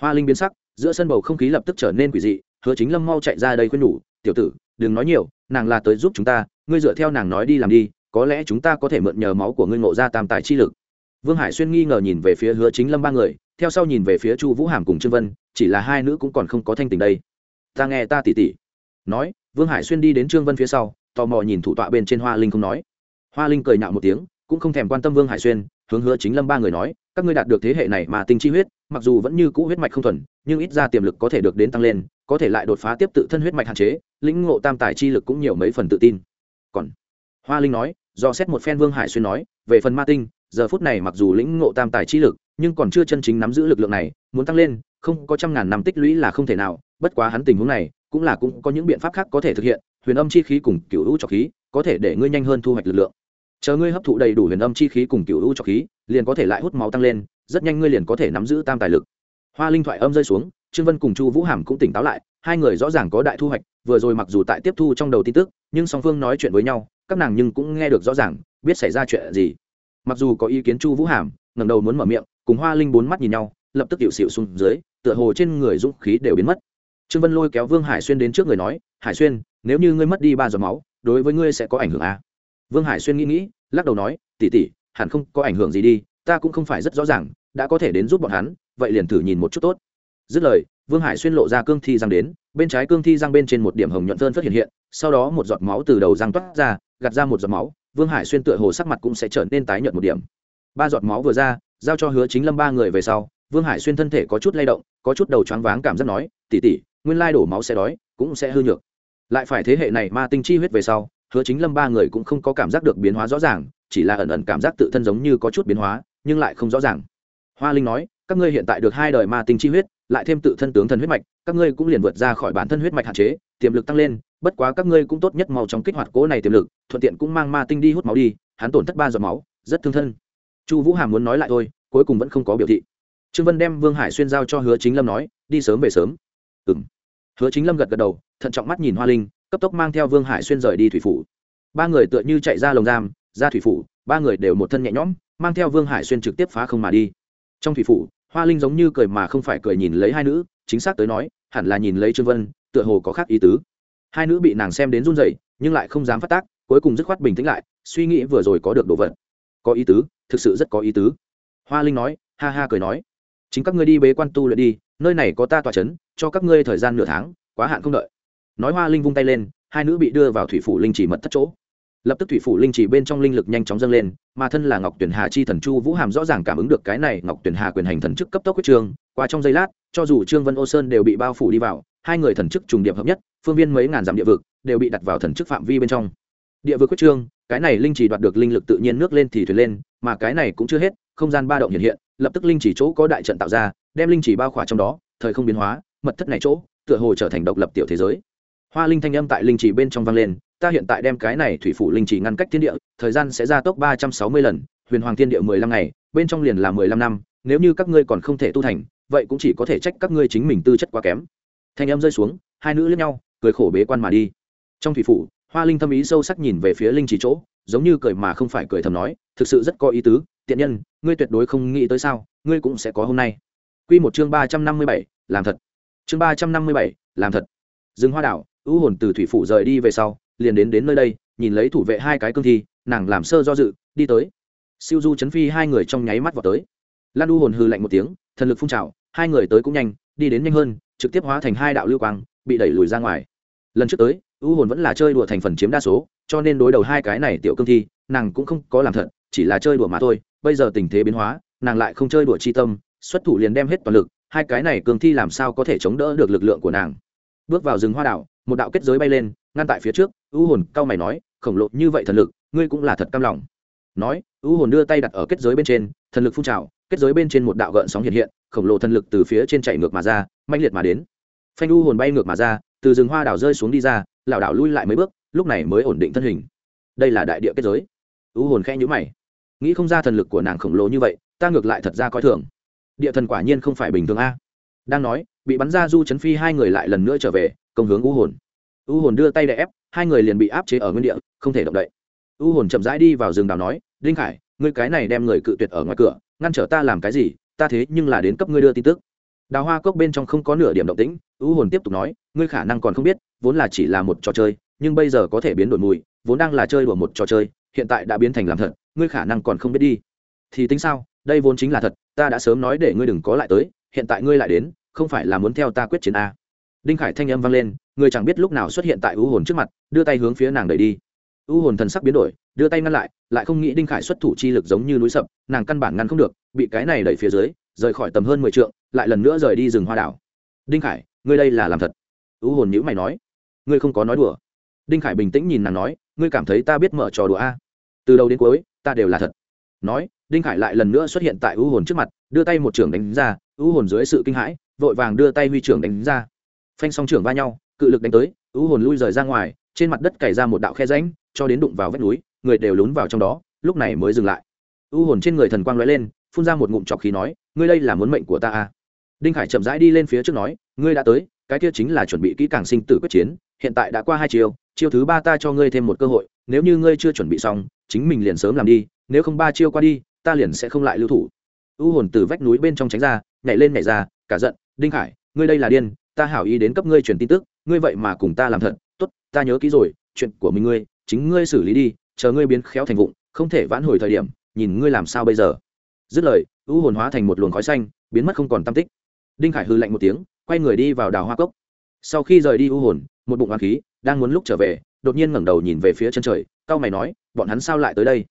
Hoa linh biến sắc, giữa sân bầu không khí lập tức trở nên quỷ dị, hứa chính lâm mau chạy ra đây khuyên nhủ, tiểu tử, đừng nói nhiều, nàng là tới giúp chúng ta, ngươi dựa theo nàng nói đi làm đi, có lẽ chúng ta có thể mượn nhờ máu của ngươi ngộ ra tam tài chi lực. Vương hải xuyên nghi ngờ nhìn về phía hứa chính lâm ba người, theo sau nhìn về phía chu vũ hàm cùng trương vân, chỉ là hai nữ cũng còn không có thanh tình đây. Ta nghe ta tỉ tỉ. Nói, vương hải xuyên đi đến trương vân phía sau, tò mò nhìn thủ tọa bên trên hoa linh không nói. Hoa linh cười nhạo một tiếng, cũng không thèm quan tâm vương hải xuyên, hướng hứa chính lâm ba người nói các ngươi đạt được thế hệ này mà tinh chi huyết, mặc dù vẫn như cũ huyết mạch không thuần, nhưng ít ra tiềm lực có thể được đến tăng lên, có thể lại đột phá tiếp tự thân huyết mạch hạn chế, lĩnh ngộ tam tài chi lực cũng nhiều mấy phần tự tin. Còn, hoa linh nói, do xét một phen vương hải xuyên nói, về phần ma tinh, giờ phút này mặc dù lĩnh ngộ tam tài chi lực, nhưng còn chưa chân chính nắm giữ lực lượng này, muốn tăng lên, không có trăm ngàn năm tích lũy là không thể nào, bất quá hắn tình huống này, cũng là cũng có những biện pháp khác có thể thực hiện, huyền âm chi khí cùng cựu hữu trọc khí, có thể để ngươi nhanh hơn thu hoạch lực lượng chờ ngươi hấp thụ đầy đủ huyền âm chi khí cùng cựu hữu trọc khí, liền có thể lại hút máu tăng lên, rất nhanh ngươi liền có thể nắm giữ tam tài lực. Hoa linh thoại âm rơi xuống, trương vân cùng chu vũ hàm cũng tỉnh táo lại, hai người rõ ràng có đại thu hoạch, vừa rồi mặc dù tại tiếp thu trong đầu tin tức, nhưng song phương nói chuyện với nhau, các nàng nhưng cũng nghe được rõ ràng, biết xảy ra chuyện gì. Mặc dù có ý kiến chu vũ hàm, ngẩng đầu muốn mở miệng, cùng hoa linh bốn mắt nhìn nhau, lập tức hiệu xịu xuống dưới, tựa hồ trên người dũng khí đều biến mất. Trương vân lôi kéo vương hải xuyên đến trước người nói, hải xuyên, nếu như ngươi mất đi ba giọt máu, đối với ngươi sẽ có ảnh hưởng à? Vương hải xuyên nghĩ nghĩ, lắc đầu nói tỉ tỉ hẳn không có ảnh hưởng gì đi, ta cũng không phải rất rõ ràng, đã có thể đến giúp bọn hắn, vậy liền thử nhìn một chút tốt. Dứt lời, vương hải xuyên lộ ra cương thi răng đến, bên trái cương thi răng bên trên một điểm hồng nhuận phơn phất hiện hiện, sau đó một giọt máu từ đầu răng toát ra, gạt ra một giọt máu, vương hải xuyên tựa hồ sắc mặt cũng sẽ trở nên tái nhợt một điểm. Ba giọt máu vừa ra, giao cho hứa chính lâm ba người về sau, vương hải xuyên thân thể có chút lay động, có chút đầu choáng váng cảm giác nói tỉ tỉ nguyên lai đổ máu sẽ đói, cũng sẽ hư nhược. Lại phải thế hệ này ma tinh chi huyết về sau hứa chính lâm ba người cũng không có cảm giác được biến hóa rõ ràng, chỉ là ẩn ẩn cảm giác tự thân giống như có chút biến hóa, nhưng lại không rõ ràng. Hoa linh nói, các ngươi hiện tại được hai đời ma tinh chi huyết, lại thêm tự thân tướng thần huyết mạch, các ngươi cũng liền vượt ra khỏi bản thân huyết mạch hạn chế, tiềm lực tăng lên, bất quá các ngươi cũng tốt nhất mau trong kích hoạt cố này tiềm lực, thuận tiện cũng mang ma tinh đi hút máu đi, hắn tổn thất ba giọt máu, rất thương thân. Chu vũ hàm muốn nói lại thôi, cuối cùng vẫn không có biểu thị. Trương vân đem vương hải xuyên giao cho hứa chính lâm nói, đi sớm về sớm. Ừ m hứa chính lâm gật gật đầu, thận trọng mắt nhìn hoa linh cấp tốc mang theo vương hải xuyên rời đi thủy phủ. Ba người tựa như chạy ra lồng giam, ra thủy phủ, ba người đều một thân nhẹ nhõm, mang theo vương hải xuyên trực tiếp phá không mà đi. Trong thủy phủ, hoa linh giống như cười mà không phải cười nhìn lấy hai nữ, chính xác tới nói, hẳn là nhìn lấy trương vân, tựa hồ có khác ý tứ. Hai nữ bị nàng xem đến run rẩy, nhưng lại không dám phát tác, cuối cùng dứt khoát bình tĩnh lại, suy nghĩ vừa rồi có được đồ vật. Có ý tứ, thực sự rất có ý tứ. Hoa linh nói, ha ha cười nói, chính các ngươi đi bế quan tu luyện đi, nơi này có ta tỏa c h ấ n cho các ngươi thời gian nửa tháng, quá hạn không đợi nói hoa linh vung tay lên, hai nữ bị đưa vào thủy phủ linh chỉ mật thất chỗ. Lập tức thủy phủ linh chỉ bên trong linh lực nhanh chóng dâng lên, mà thân là ngọc tuyển hà chi thần chu vũ hàm rõ ràng cảm ứng được cái này ngọc tuyển hà quyền hành thần chức cấp tốc quyết trường, qua trong giây lát, cho dù trương vân ô sơn đều bị bao phủ đi vào, hai người thần chức trùng điệp hợp nhất, phương viên mấy ngàn dặm địa vực, đều bị đặt vào thần chức phạm vi bên trong. Địa vực quyết trương cái này linh chỉ đoạt được linh lực tự nhiên nước lên thì thuyền lên, mà cái này cũng chưa hết, không gian ba động hiện hiện, lập tức linh chỉ chỗ có đại trận tạo ra, đem linh chỉ bao khỏa trong đó, thời không biến hóa, mật thất này chỗ, tựa hồ trở thành độc lập tiểu thế giới hoa linh thanh âm tại linh chỉ bên trong vang lên, ta hiện tại đem cái này thủy phủ linh chỉ ngăn cách thiên địa, thời gian sẽ gia tốc ba trăm sáu mươi lần, huyền hoàng thiên địa mười lăm ngày, bên trong liền là mười lăm năm, nếu như các ngươi còn không thể tu thành, vậy cũng chỉ có thể trách các ngươi chính mình tư chất quá kém. Thanh âm rơi xuống, hai nữ lẫn nhau, cười khổ bế quan mà đi. Trong thủy phủ, hoa linh thâm ý sâu sắc nhìn về phía linh chỉ chỗ, giống như cười mà không phải cười thầm nói, thực sự rất có ý tứ, tiện nhân, ngươi tuyệt đối không nghĩ tới sao, ngươi cũng sẽ có hôm nay. Quy một chương ba trăm năm mươi bảy, làm thật. Chương ba trăm năm mươi bảy, làm thật. Rừng hoa đảo ưu hồn từ thủy phủ rời đi về sau, liền đến đến nơi đây, nhìn lấy thủ vệ hai cái cương thi, nàng làm sơ do dự, đi tới. Siêu du, chấn phi hai người trong nháy mắt vào tới. Lan u hồn hư lạnh một tiếng, thần lực phun trào, hai người tới cũng nhanh, đi đến nhanh hơn, trực tiếp hóa thành hai đạo lưu quang, bị đẩy lùi ra ngoài. Lần trước tới, u hồn vẫn là chơi đùa thành phần chiếm đa số, cho nên đối đầu hai cái này tiểu cương thi, nàng cũng không có làm thật, chỉ là chơi đùa mà thôi. Bây giờ tình thế biến hóa, nàng lại không chơi đùa chi tâm, xuất thủ liền đem hết toàn lực, hai cái này cương thi làm sao có thể chống đỡ được lực lượng của nàng? Bước vào rừng hoa đảo một đạo kết giới bay lên, ngăn tại phía trước, u hồn cao mày nói, khổng lồ, như vậy thần lực, ngươi cũng là thật cam lòng. Nói, u hồn đưa tay đặt ở kết giới bên trên, thần lực phun trào, kết giới bên trên một đạo gợn sóng hiện hiện, khổng lồ thần lực từ phía trên chạy ngược mà ra mạnh liệt mà đến. Phanh u hồn bay ngược mà ra, từ rừng hoa đảo rơi xuống đi ra, lảo đảo lui lại mấy bước, lúc này mới ổn định thân hình. Đây là đại địa kết giới. U hồn khẽ nhữ mày. Nghĩ không ra thần lực của nàng khổng lồ như vậy, ta ngược lại thật ra coi thường. Địa thần quả nhiên không phải bình thường a đang nói, bị bắn ra du chấn phi hai người lại lần nữa trở về, công hướng u hồn. U hồn đưa tay đè ép, hai người liền bị áp chế ở nguyên địa, không thể động đậy. U hồn chậm rãi đi vào rừng đào nói, đinh khải, ngươi cái này đem người cự tuyệt ở ngoài cửa, ngăn trở ta làm cái gì? Ta thế nhưng là đến cấp ngươi đưa tin tức. Đào hoa cốc bên trong không có nửa điểm động tĩnh, u hồn tiếp tục nói, ngươi khả năng còn không biết, vốn là chỉ là một trò chơi, nhưng bây giờ có thể biến đổi mùi, vốn đang là chơi đùa một trò chơi, hiện tại đã biến thành làm thật, ngươi khả năng còn không biết đi. Thì tính sao? Đây vốn chính là thật, ta đã sớm nói để ngươi đừng có lại tới hiện tại ngươi lại đến, không phải là muốn theo ta quyết chiến a. Đinh khải thanh âm vang lên, người chẳng biết lúc nào xuất hiện tại u hồn trước mặt, đưa tay hướng phía nàng đẩy đi. U hồn thần sắc biến đổi, đưa tay ngăn lại lại không nghĩ đinh khải xuất thủ chi lực giống như núi sập, nàng căn bản ngăn không được, bị cái này đẩy phía dưới, rời khỏi tầm hơn mười t lại lần nữa rời đi rừng hoa đảo. Đinh khải, ngươi đây là làm thật. U hồn nhữ mày nói, ngươi không có nói đùa. Đinh khải bình tĩnh nhìn nàng nói, ngươi cảm thấy ta biết mở trò đùa a. Từ đầu đến cuối, ta đều là thật. Nói, đinh khải lại lần nữa xuất hiện tại u hồn trước mặt, đưa tay một trưởng đánh ra u hồn dưới sự kinh hãi, vội vàng đưa tay huy trưởng đánh ra. Phanh song trưởng va nhau, cự lực đánh tới u hồn lui rời ra ngoài, trên mặt đất cày ra một đạo khe ránh cho đến đụng vào vách núi, người đều lún vào trong đó, lúc này mới dừng lại. U hồn trên người thần quang lóe lên, phun ra một ngụm trọc khí nói, ngươi đây là muốn mệnh của ta à? Đinh khải chậm rãi đi lên phía trước nói, ngươi đã tới, cái kia chính là chuẩn bị kỹ càng sinh tử quyết chiến, hiện tại đã qua hai chiều, chiêu thứ ba ta cho ngươi thêm một cơ hội, nếu như ngươi chưa chuẩn bị xong, chính mình liền sớm làm đi, nếu không ba chiêu qua đi, ta liền sẽ không lại lưu thủ. U hồn từ vách núi bên trong tránh ra nhảy lên nhảy ra, cả giận, đinh khải, ngươi đây là điên, ta hảo ý đến cấp ngươi truyền tin tức, ngươi vậy mà cùng ta làm thật, tốt, ta nhớ kỹ rồi, chuyện của mình ngươi, chính ngươi xử lý đi, chờ ngươi biến khéo thành vụng, không thể vãn hồi thời điểm, nhìn ngươi làm sao bây giờ. Dứt lời u hồn hóa thành một luồng khói xanh, biến mất không còn tam tích. Đinh khải hư lạnh một tiếng, quay người đi vào đào hoa cốc. Sau khi rời đi u hồn, một bụng hoa khí, đang muốn lúc trở về, đột nhiên ngẩng đầu nhìn về phía chân trời, cao mày nói, bọn hắn sao lại tới đây?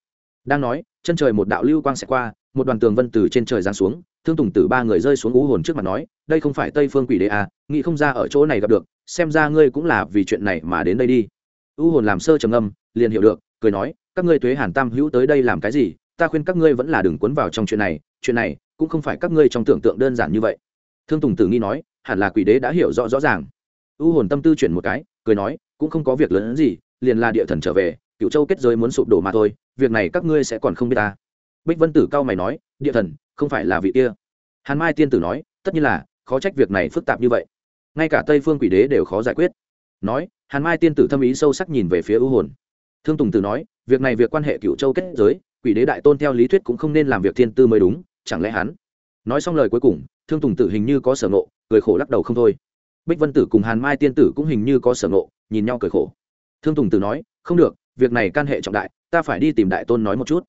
Đang nói, chân trời một đạo lưu quang sẽ qua, một đoàn tường vân từ trên trời giáng xuống thương tùng tử ba người rơi xuống u hồn trước mặt nói, đây không phải tây phương quỷ đế à nghĩ không ra ở chỗ này gặp được, xem ra ngươi cũng là vì chuyện này mà đến đây đi. U hồn làm sơ trầm âm liền hiểu được, cười nói, các ngươi tuế hàn tam hữu tới đây làm cái gì? Ta khuyên các ngươi vẫn là đừng cuốn vào trong chuyện này chuyện này cũng không phải các ngươi trong tưởng tượng đơn giản như vậy. Thương tùng tử nghi nói, hẳn là quỷ đế đã hiểu rõ rõ ràng. U hồn tâm tư chuyển một cái, cười nói, cũng không có việc lớn gì, liền là địa thần trở về cựu châu kết giới muốn sụp đổ mà thôi, việc này các ngươi sẽ còn không biết ta. Bích vân tử cao mày nói, địa thần không phải là vị kia. Hàn mai tiên tử nói, tất nhiên là, khó trách việc này phức tạp như vậy. Ngay cả tây phương quỷ đế đều khó giải quyết. Nói, hàn mai tiên tử thâm ý sâu sắc nhìn về phía ưu hồn. Thương tùng tử nói, việc này việc quan hệ cựu châu kết giới, quỷ đế đại tôn theo lý thuyết cũng không nên làm việc thiên tư mới đúng, chẳng lẽ hắn? Nói xong lời cuối cùng, thương tùng tử hình như có sở ngộ, cười khổ lắc đầu không thôi. Bích vân tử cùng hàn mai tiên tử cũng hình như có sở ngộ, nhìn nhau cười khổ. Thương tùng tử nói, không được, việc này can hệ trọng đại, ta phải đi tìm đại tôn nói một chút.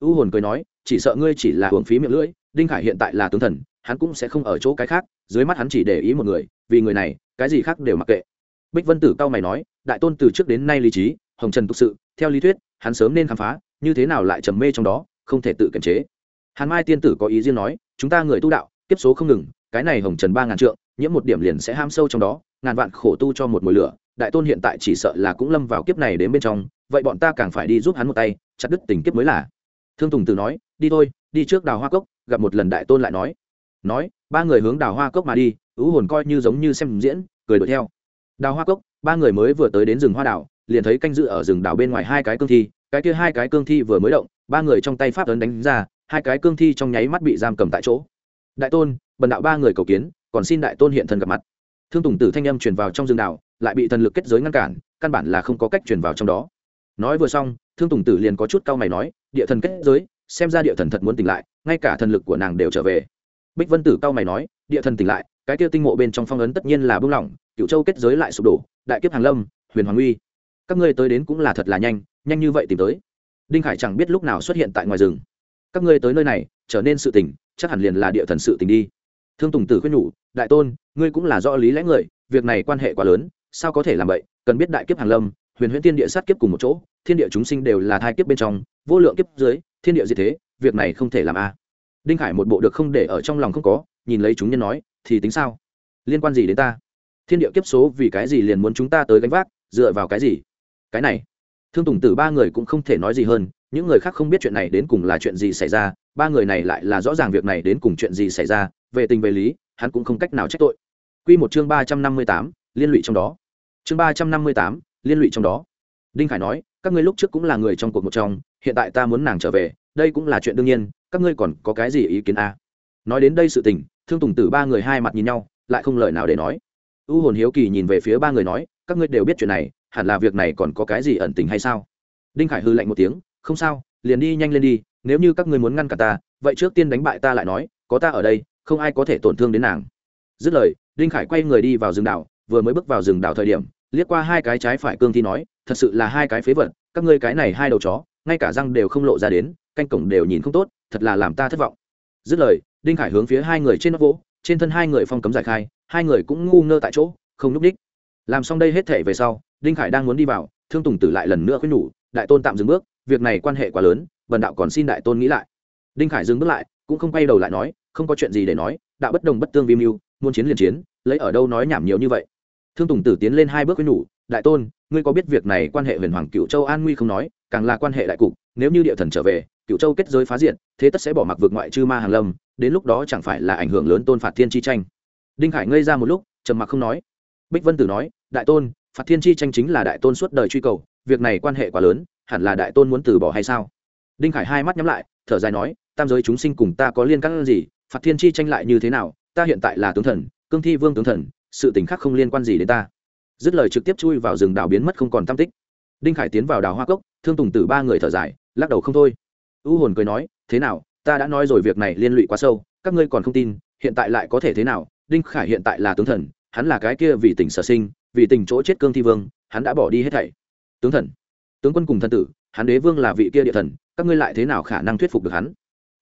U hồn cười nói chỉ sợ ngươi chỉ là hưởng phí miệng lưỡi, đinh khải hiện tại là tướng thần, hắn cũng sẽ không ở chỗ cái khác, dưới mắt hắn chỉ để ý một người, vì người này, cái gì khác đều mặc kệ. Bích vân tử cao mày nói, đại tôn từ trước đến nay lý trí, hồng trần thực sự, theo lý thuyết, hắn sớm nên khám phá, như thế nào lại trầm mê trong đó, không thể tự kiềm chế. Hàn mai tiên tử có ý riêng nói, chúng ta người tu đạo, kiếp số không ngừng, cái này hồng trần ba ngàn trượng, nhiễm một điểm liền sẽ ham sâu trong đó, ngàn vạn khổ tu cho một mùi lửa, đại tôn hiện tại chỉ sợ là cũng lâm vào kiếp này đến bên trong, vậy bọn ta càng phải đi giúp hắn một tay, chặt đứt tình kiếp mới là thương tùng Tử nói, đi thôi, đi trước đào hoa cốc, gặp một lần đại tôn lại nói. Nói, ba người hướng đào hoa cốc mà đi, ứ hồn coi như giống như xem diễn, cười đuổi theo. Đào hoa cốc, ba người mới vừa tới đến rừng hoa đào liền thấy canh dự ở rừng đào bên ngoài hai cái cương thi, cái kia hai cái cương thi vừa mới động, ba người trong tay pháp ấn đánh ra, hai cái cương thi trong nháy mắt bị giam cầm tại chỗ. Đại tôn, bần đạo ba người cầu kiến, còn xin đại tôn hiện thân gặp mặt. Thương tùng tử thanh âm truyền vào trong rừng đào lại bị thần lực kết giới ngăn cản, căn bản là không có cách truyền vào trong đó nói vừa xong, thương tùng tử liền có chút cau mày nói, địa thần kết giới, xem ra địa thần thật muốn tỉnh lại, ngay cả thần lực của nàng đều trở về. Bích vân tử cau mày nói, địa thần tỉnh lại, cái kia tinh mộ bên trong phong ấn tất nhiên là bưng lỏng cựu châu kết giới lại sụp đổ, đại kiếp hàng lâm, huyền hoàng uy. Các ngươi tới đến cũng là thật là nhanh nhanh như vậy tìm tới. Đinh khải chẳng biết lúc nào xuất hiện tại ngoài rừng. Các ngươi tới nơi này, trở nên sự tình chắc hẳn liền là địa thần sự tình đi. Thương tùng tử khuyên nhủ, đại tôn, ngươi cũng là do lý lẽ người, việc này quan hệ quá lớn, sao có thể làm vậy? Cần biết đại kiếp hàng lâm huyền huyễn tiên địa sát kiếp cùng một chỗ, thiên địa chúng sinh đều là thai kiếp bên trong, vô lượng kiếp dưới, thiên địa gì thế, việc này không thể làm a. Đinh khải một bộ được không để ở trong lòng không có, nhìn lấy chúng nhân nói, thì tính sao? Liên quan gì đến ta? Thiên địa kiếp số vì cái gì liền muốn chúng ta tới gánh vác, dựa vào cái gì? Cái này, thương tùng tử ba người cũng không thể nói gì hơn, những người khác không biết chuyện này đến cùng là chuyện gì xảy ra, ba người này lại là rõ ràng việc này đến cùng chuyện gì xảy ra, về tình về lý, hắn cũng không cách nào trách tội. Quy một chương ba trăm năm mươi tám, liên lụy trong đó. Chương ba trăm năm mươi tám liên lụy trong đó. Đinh khải nói, các ngươi lúc trước cũng là người trong cuộc một trong, hiện tại ta muốn nàng trở về, đây cũng là chuyện đương nhiên, các ngươi còn có cái gì ý kiến a? À? nói đến đây sự tình, thương tùng tử ba người hai mặt nhìn nhau, lại không lời nào để nói. U hồn hiếu kỳ nhìn về phía ba người nói, các ngươi đều biết chuyện này, hẳn là việc này còn có cái gì ẩn tình hay sao? Đinh khải hư lạnh một tiếng, không sao, liền đi nhanh lên đi, nếu như các ngươi muốn ngăn cả ta, vậy trước tiên đánh bại ta lại nói, có ta ở đây, không ai có thể tổn thương đến nàng. Dứt lời, đinh khải quay người đi vào rừng đảo, vừa mới bước vào rừng đảo thời điểm liếc qua hai cái trái phải cương thi nói, thật sự là hai cái phế vật, các ngươi cái này hai đầu chó, ngay cả răng đều không lộ ra đến, canh cổng đều nhìn không tốt, thật là làm ta thất vọng. Dứt lời, đinh khải hướng phía hai người trên nóc vỗ trên thân hai người phong cấm giải khai, hai người cũng ngu ngơ tại chỗ, không núp đích. Làm xong đây hết thể về sau, đinh khải đang muốn đi vào, thương tùng tử lại lần nữa khuyên nhủ, đại tôn tạm dừng bước, việc này quan hệ quá lớn vần đạo còn xin đại tôn nghĩ lại. Đinh khải dừng bước lại, cũng không quay đầu lại nói, không có chuyện gì để nói, đạo bất đồng bất tương vi mưu, muốn chiến liền chiến, lấy ở đâu nói nhảm nhiều như vậy thương tùng tử tiến lên hai bước với nhủ, đại tôn, ngươi có biết việc này quan hệ huyền hoàng cựu châu an nguy không nói, càng là quan hệ đại cục, nếu như địa thần trở về cựu châu kết giới phá diện, thế tất sẽ bỏ mặc vượt ngoại chư ma hàng lâm, đến lúc đó chẳng phải là ảnh hưởng lớn tôn phạt thiên chi tranh. Đinh khải ngây ra một lúc, trầm mặc không nói. Bích vân tử nói, đại tôn, phạt thiên chi tranh chính là đại tôn suốt đời truy cầu, việc này quan hệ quá lớn, hẳn là đại tôn muốn từ bỏ hay sao? Đinh khải hai mắt nhắm lại, thở dài nói, tam giới chúng sinh cùng ta có liên căn gì, phạt thiên chi tranh lại như thế nào, ta hiện tại là tướng thần, cương thi vương tướng thần sự tình khác không liên quan gì đến ta. Dứt lời trực tiếp chui vào rừng đảo biến mất không còn tam tích. Đinh khải tiến vào đảo hoa cốc, thương tùng tử ba người thở dài, lắc đầu không thôi. U hồn cười nói, thế nào, ta đã nói rồi việc này liên lụy quá sâu, các ngươi còn không tin, hiện tại lại có thể thế nào? Đinh khải hiện tại là tướng thần, hắn là cái kia vì tình sở sinh, vì tình chỗ chết cương thi vương, hắn đã bỏ đi hết thảy. Tướng thần? Tướng quân cùng thân tử, hắn đế vương là vị kia địa thần, các ngươi lại thế nào khả năng thuyết phục được hắn?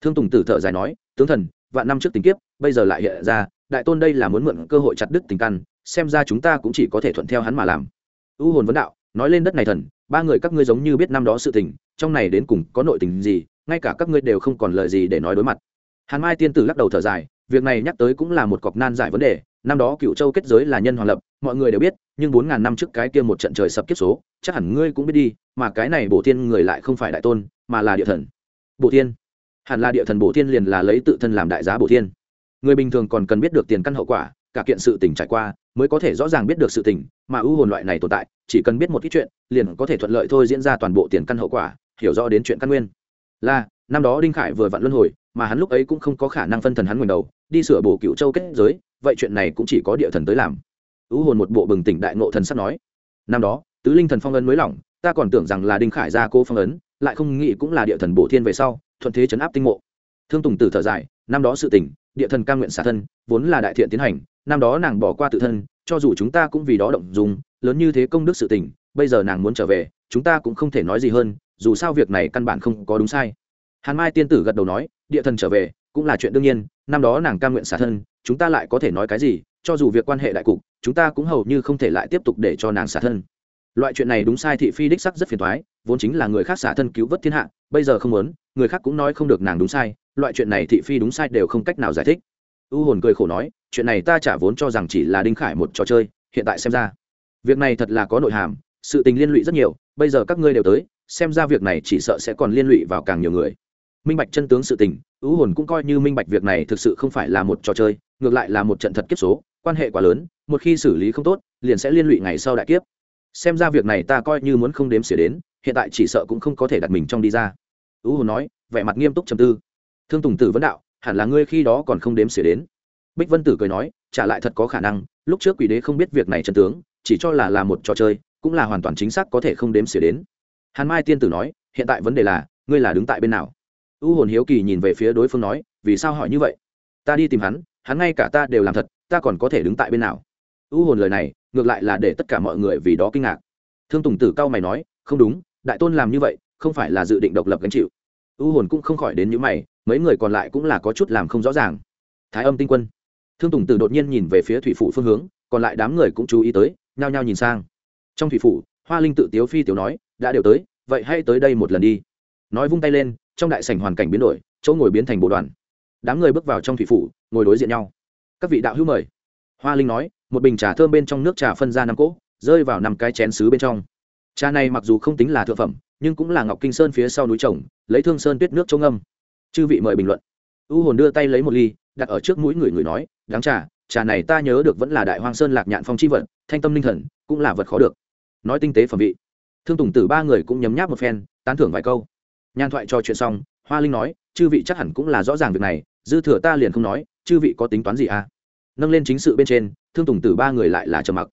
Thương tùng tử thở dài nói, tướng thần, vạn năm trước tình kiếp, bây giờ lại hiện ra đại tôn đây là muốn mượn cơ hội chặt đứt tình căn, xem ra chúng ta cũng chỉ có thể thuận theo hắn mà làm. U hồn vấn đạo, nói lên đất này thần, ba người các ngươi giống như biết năm đó sự tình, trong này đến cùng có nội tình gì, ngay cả các ngươi đều không còn lời gì để nói đối mặt. Hàn mai tiên tử lắc đầu thở dài, việc này nhắc tới cũng là một cọc nan giải vấn đề, năm đó cựu châu kết giới là nhân hoàng lập, mọi người đều biết, nhưng bốn ngàn năm trước cái kia một trận trời sập kiếp số, chắc hẳn ngươi cũng biết đi, mà cái này bổ thiên người lại không phải đại tôn, mà là địa thần. Bổ thiên. Hẳn là địa thần bổ thiên liền là lấy tự thân làm đại giá bổ thiên người bình thường còn cần biết được tiền căn hậu quả, cả kiện sự tình trải qua mới có thể rõ ràng biết được sự tình, mà ưu hồn loại này tồn tại, chỉ cần biết một ít chuyện, liền có thể thuận lợi thôi diễn ra toàn bộ tiền căn hậu quả, hiểu rõ đến chuyện căn nguyên. Là, năm đó đinh khải vừa vặn luân hồi, mà hắn lúc ấy cũng không có khả năng phân thần hắn ngừng đầu, đi sửa bổ cựu châu kết giới, vậy chuyện này cũng chỉ có địa thần tới làm. Ưu hồn một bộ bừng tỉnh đại ngộ thần sắp nói, năm đó, tứ linh thần phong ấn mới lỏng, ta còn tưởng rằng là đinh khải ra cô phong ấn, lại không nghĩ cũng là địa thần bổ thiên về sau, thuận thế chấn áp tinh mộ. Thương tùng tử thở dài, năm đó sự tỉnh địa thần ca nguyện xả thân, vốn là đại thiện tiến hành, năm đó nàng bỏ qua tự thân, cho dù chúng ta cũng vì đó động dùng lớn như thế công đức sự tình, bây giờ nàng muốn trở về, chúng ta cũng không thể nói gì hơn, dù sao việc này căn bản không có đúng sai. Hàn mai tiên tử gật đầu nói, địa thần trở về, cũng là chuyện đương nhiên, năm đó nàng cam nguyện xả thân, chúng ta lại có thể nói cái gì, cho dù việc quan hệ đại cục, chúng ta cũng hầu như không thể lại tiếp tục để cho nàng xả thân. Loại chuyện này đúng sai thị phi đích sắc rất phiền thoái vốn chính là người khác xả thân cứu vớt thiên hạ, bây giờ không muốn, người khác cũng nói không được nàng đúng sai loại chuyện này thị phi đúng sai đều không cách nào giải thích. U hồn cười khổ nói, chuyện này ta trả vốn cho rằng chỉ là đinh khải một trò chơi, hiện tại xem ra, việc này thật là có nội hàm, sự tình liên lụy rất nhiều, bây giờ các ngươi đều tới, xem ra việc này chỉ sợ sẽ còn liên lụy vào càng nhiều người. Minh bạch chân tướng sự tình ưu hồn cũng coi như minh bạch việc này thực sự không phải là một trò chơi, ngược lại là một trận thật kiếp số, quan hệ quá lớn, một khi xử lý không tốt, liền sẽ liên lụy ngày sau đại kiếp. Xem ra việc này ta coi như muốn không đếm xỉa đến, hiện tại chỉ sợ cũng không có thể đặt mình trong đi ra. Ưu hồn nói, vẻ mặt nghiêm túc trầm tư thương tùng tử vấn đạo, hẳn là ngươi khi đó còn không đếm xỉa đến. Bích vân tử cười nói, trả lại thật có khả năng, lúc trước quỷ đế không biết việc này chân tướng, chỉ cho là là một trò chơi, cũng là hoàn toàn chính xác có thể không đếm xỉa đến. Hàn mai tiên tử nói, hiện tại vấn đề là, ngươi là đứng tại bên nào? U hồn hiếu kỳ nhìn về phía đối phương nói, vì sao hỏi như vậy? Ta đi tìm hắn hắn ngay cả ta đều làm thật, ta còn có thể đứng tại bên nào? U hồn lời này, ngược lại là để tất cả mọi người vì đó kinh ngạc. Thương tùng tử cao mày nói, không đúng, đại tôn làm như vậy, không phải là dự định độc lập gánh chịu u hồn cũng không khỏi đến những mày, mấy người còn lại cũng là có chút làm không rõ ràng. Thái âm tinh quân. Thương tùng tử đột nhiên nhìn về phía thủy phủ phương hướng, còn lại đám người cũng chú ý tới, nhao nhao nhìn sang. Trong thủy phủ, hoa linh tự tiếu phi tiểu nói, đã đều tới, vậy hãy tới đây một lần đi. Nói vung tay lên, trong đại sảnh hoàn cảnh biến đổi, chỗ ngồi biến thành bộ đoàn. Đám người bước vào trong thủy phủ, ngồi đối diện nhau. Các vị đạo hữu mời. Hoa linh nói, một bình trà thơm bên trong nước trà phân ra năm cỗ, rơi vào năm cái chén xứ bên trong trà này mặc dù không tính là thượng phẩm, nhưng cũng là ngọc kinh sơn phía sau núi trồng, lấy thương sơn tuyết nước châu ngâm. Chư vị mời bình luận. U hồn đưa tay lấy một ly, đặt ở trước mũi người người nói, đáng trà trà này ta nhớ được vẫn là đại hoang sơn lạc nhạn phong chi vật, thanh tâm linh thần, cũng là vật khó được. Nói tinh tế phẩm vị. Thương tùng tử ba người cũng nhấm nháp một phen, tán thưởng vài câu. Nhan thoại cho chuyện xong, hoa linh nói, chư vị chắc hẳn cũng là rõ ràng việc này, dư thừa ta liền không nói, chư vị có tính toán gì à? Nâng lên chính sự bên trên, thương tùng tử ba người lại là trầm mặc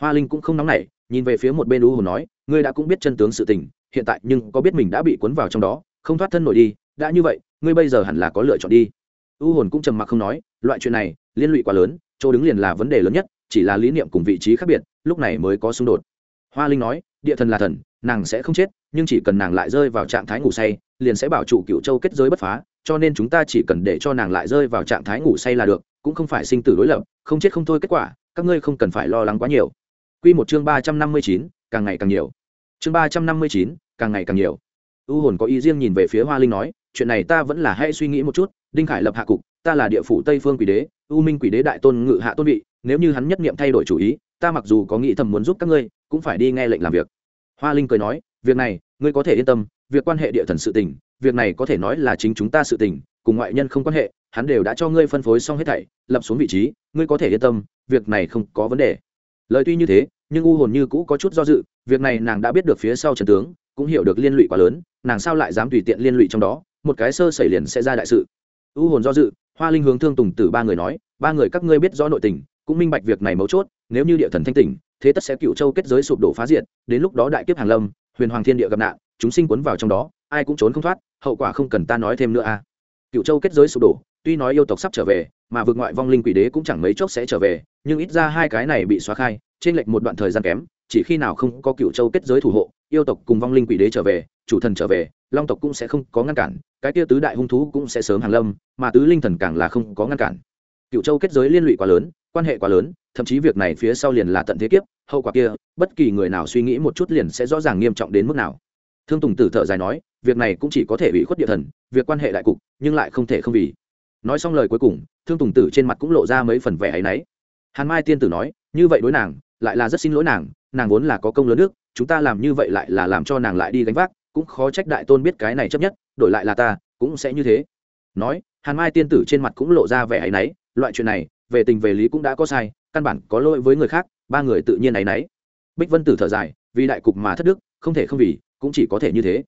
hoa linh cũng không nóng nảy, nhìn về phía một bên u Hồn nói, ngươi đã cũng biết chân tướng sự tình, hiện tại nhưng có biết mình đã bị cuốn vào trong đó, không thoát thân nổi đi, đã như vậy, ngươi bây giờ hẳn là có lựa chọn đi. U hồn cũng trầm mặc không nói, loại chuyện này, liên lụy quá lớn, chỗ đứng liền là vấn đề lớn nhất, chỉ là lý niệm cùng vị trí khác biệt, lúc này mới có xung đột. Hoa linh nói, địa thần là thần, nàng sẽ không chết, nhưng chỉ cần nàng lại rơi vào trạng thái ngủ say, liền sẽ bảo trụ cựu châu kết giới bất phá, cho nên chúng ta chỉ cần để cho nàng lại rơi vào trạng thái ngủ say là được, cũng không phải sinh tử đối lập, không chết không thôi kết quả, các ngươi không cần phải lo lắng quá nhiều. Quy một chương ba trăm năm mươi chín, càng ngày càng nhiều. Chương ba trăm năm mươi chín, càng ngày càng nhiều. U hồn có ý riêng nhìn về phía hoa linh nói, chuyện này ta vẫn là hãy suy nghĩ một chút, đinh khải lập hạ cục, ta là địa phủ tây phương quỷ đế, u minh quỷ đế đại tôn ngự hạ tôn vị, nếu như hắn nhất niệm thay đổi chủ ý, ta mặc dù có nghĩ thầm muốn giúp các ngươi, cũng phải đi nghe lệnh làm việc. Hoa linh cười nói, việc này, ngươi có thể yên tâm, việc quan hệ địa thần sự tình, việc này có thể nói là chính chúng ta sự tình, cùng ngoại nhân không quan hệ, hắn đều đã cho ngươi phân phối xong hết thảy, lập xuống vị trí, ngươi có thể yên tâm, việc này không có vấn đề lời tuy như thế, nhưng u hồn như cũ có chút do dự, việc này nàng đã biết được phía sau trần tướng, cũng hiểu được liên lụy quá lớn, nàng sao lại dám tùy tiện liên lụy trong đó, một cái sơ xảy liền sẽ ra đại sự u hồn do dự, hoa linh hướng thương tùng tử ba người nói, ba người các ngươi biết rõ nội tình, cũng minh bạch việc này mấu chốt, nếu như địa thần thanh tỉnh, thế tất sẽ cựu châu kết giới sụp đổ phá diện đến lúc đó đại kiếp hàng lâm, huyền hoàng thiên địa gặp nạn, chúng sinh quấn vào trong đó, ai cũng trốn không thoát, hậu quả không cần ta nói thêm nữa a à. cựu châu kết giới sụp đổ, tuy nói yêu tộc sắp trở về mà vượt ngoại vong linh quỷ đế cũng chẳng mấy chốc sẽ trở về, nhưng ít ra hai cái này bị xóa khai, trên lệch một đoạn thời gian kém, chỉ khi nào không có cựu châu kết giới thủ hộ, yêu tộc cùng vong linh quỷ đế trở về, chủ thần trở về, long tộc cũng sẽ không có ngăn cản, cái kia tứ đại hung thú cũng sẽ sớm hàng lâm, mà tứ linh thần càng là không có ngăn cản. Cựu châu kết giới liên lụy quá lớn, quan hệ quá lớn, thậm chí việc này phía sau liền là tận thế kiếp, hậu quả kia, bất kỳ người nào suy nghĩ một chút liền sẽ rõ ràng nghiêm trọng đến mức nào. Thương tùng tử thở dài nói, việc này cũng chỉ có thể bị khuất địa thần, việc quan hệ đại cục, nhưng lại không thể không vì nói xong lời cuối cùng, thương tùng tử trên mặt cũng lộ ra mấy phần vẻ áy náy. Hàn mai tiên tử nói, như vậy đối nàng, lại là rất xin lỗi nàng nàng vốn là có công lớn nước, chúng ta làm như vậy lại là làm cho nàng lại đi gánh vác, cũng khó trách đại tôn biết cái này chấp nhất, đổi lại là ta, cũng sẽ như thế. Nói, hàn mai tiên tử trên mặt cũng lộ ra vẻ áy náy, loại chuyện này, về tình về lý cũng đã có sai, căn bản có lỗi với người khác, ba người tự nhiên áy náy. Bích vân tử thở dài, vì đại cục mà thất đức, không thể không vì, cũng chỉ có thể như thế.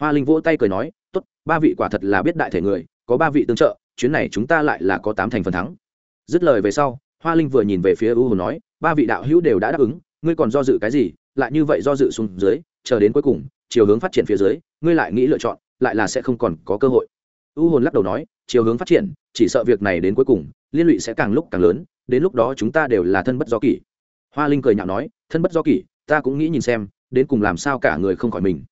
Hoa linh vỗ tay cười nói, tốt, ba vị quả thật là biết đại thể người, có ba vị tương trợ chuyến này chúng ta lại là có tám thành phần thắng. Dứt lời về sau, hoa linh vừa nhìn về phía u hồ nói, ba vị đạo hữu đều đã đáp ứng, ngươi còn do dự cái gì? Lại như vậy do dự xuống dưới, chờ đến cuối cùng, chiều hướng phát triển phía dưới, ngươi lại nghĩ lựa chọn, lại là sẽ không còn có cơ hội. U hồn lắc đầu nói, chiều hướng phát triển, chỉ sợ việc này đến cuối cùng, liên lụy sẽ càng lúc càng lớn, đến lúc đó chúng ta đều là thân bất do kỷ. Hoa linh cười nhạo nói, thân bất do kỷ, ta cũng nghĩ nhìn xem, đến cùng làm sao cả người không khỏi mình.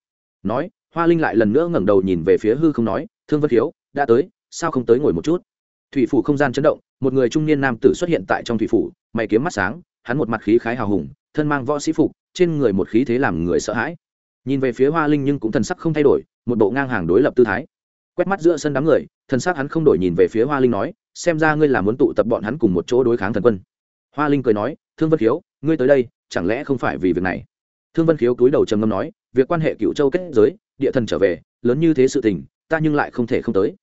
Nói, hoa linh lại lần nữa ngẩng đầu nhìn về phía hư không nói, thương vân khiếu đã tới sao không tới ngồi một chút? Thủy phủ không gian chấn động, một người trung niên nam tử xuất hiện tại trong thủy phủ, mày kiếm mắt sáng, hắn một mặt khí khái hào hùng, thân mang võ sĩ phục, trên người một khí thế làm người sợ hãi. Nhìn về phía hoa linh nhưng cũng thần sắc không thay đổi, một bộ ngang hàng đối lập tư thái. Quét mắt giữa sân đám người, thần sắc hắn không đổi nhìn về phía hoa linh nói, xem ra ngươi là muốn tụ tập bọn hắn cùng một chỗ đối kháng thần quân. Hoa linh cười nói, thương vân khiếu, ngươi tới đây, chẳng lẽ không phải vì việc này? Thương vân khiếu cúi đầu trầm ngâm nói, việc quan hệ cựu châu kết giới, địa thần trở về, lớn như thế sự tình, ta nhưng lại không thể không tới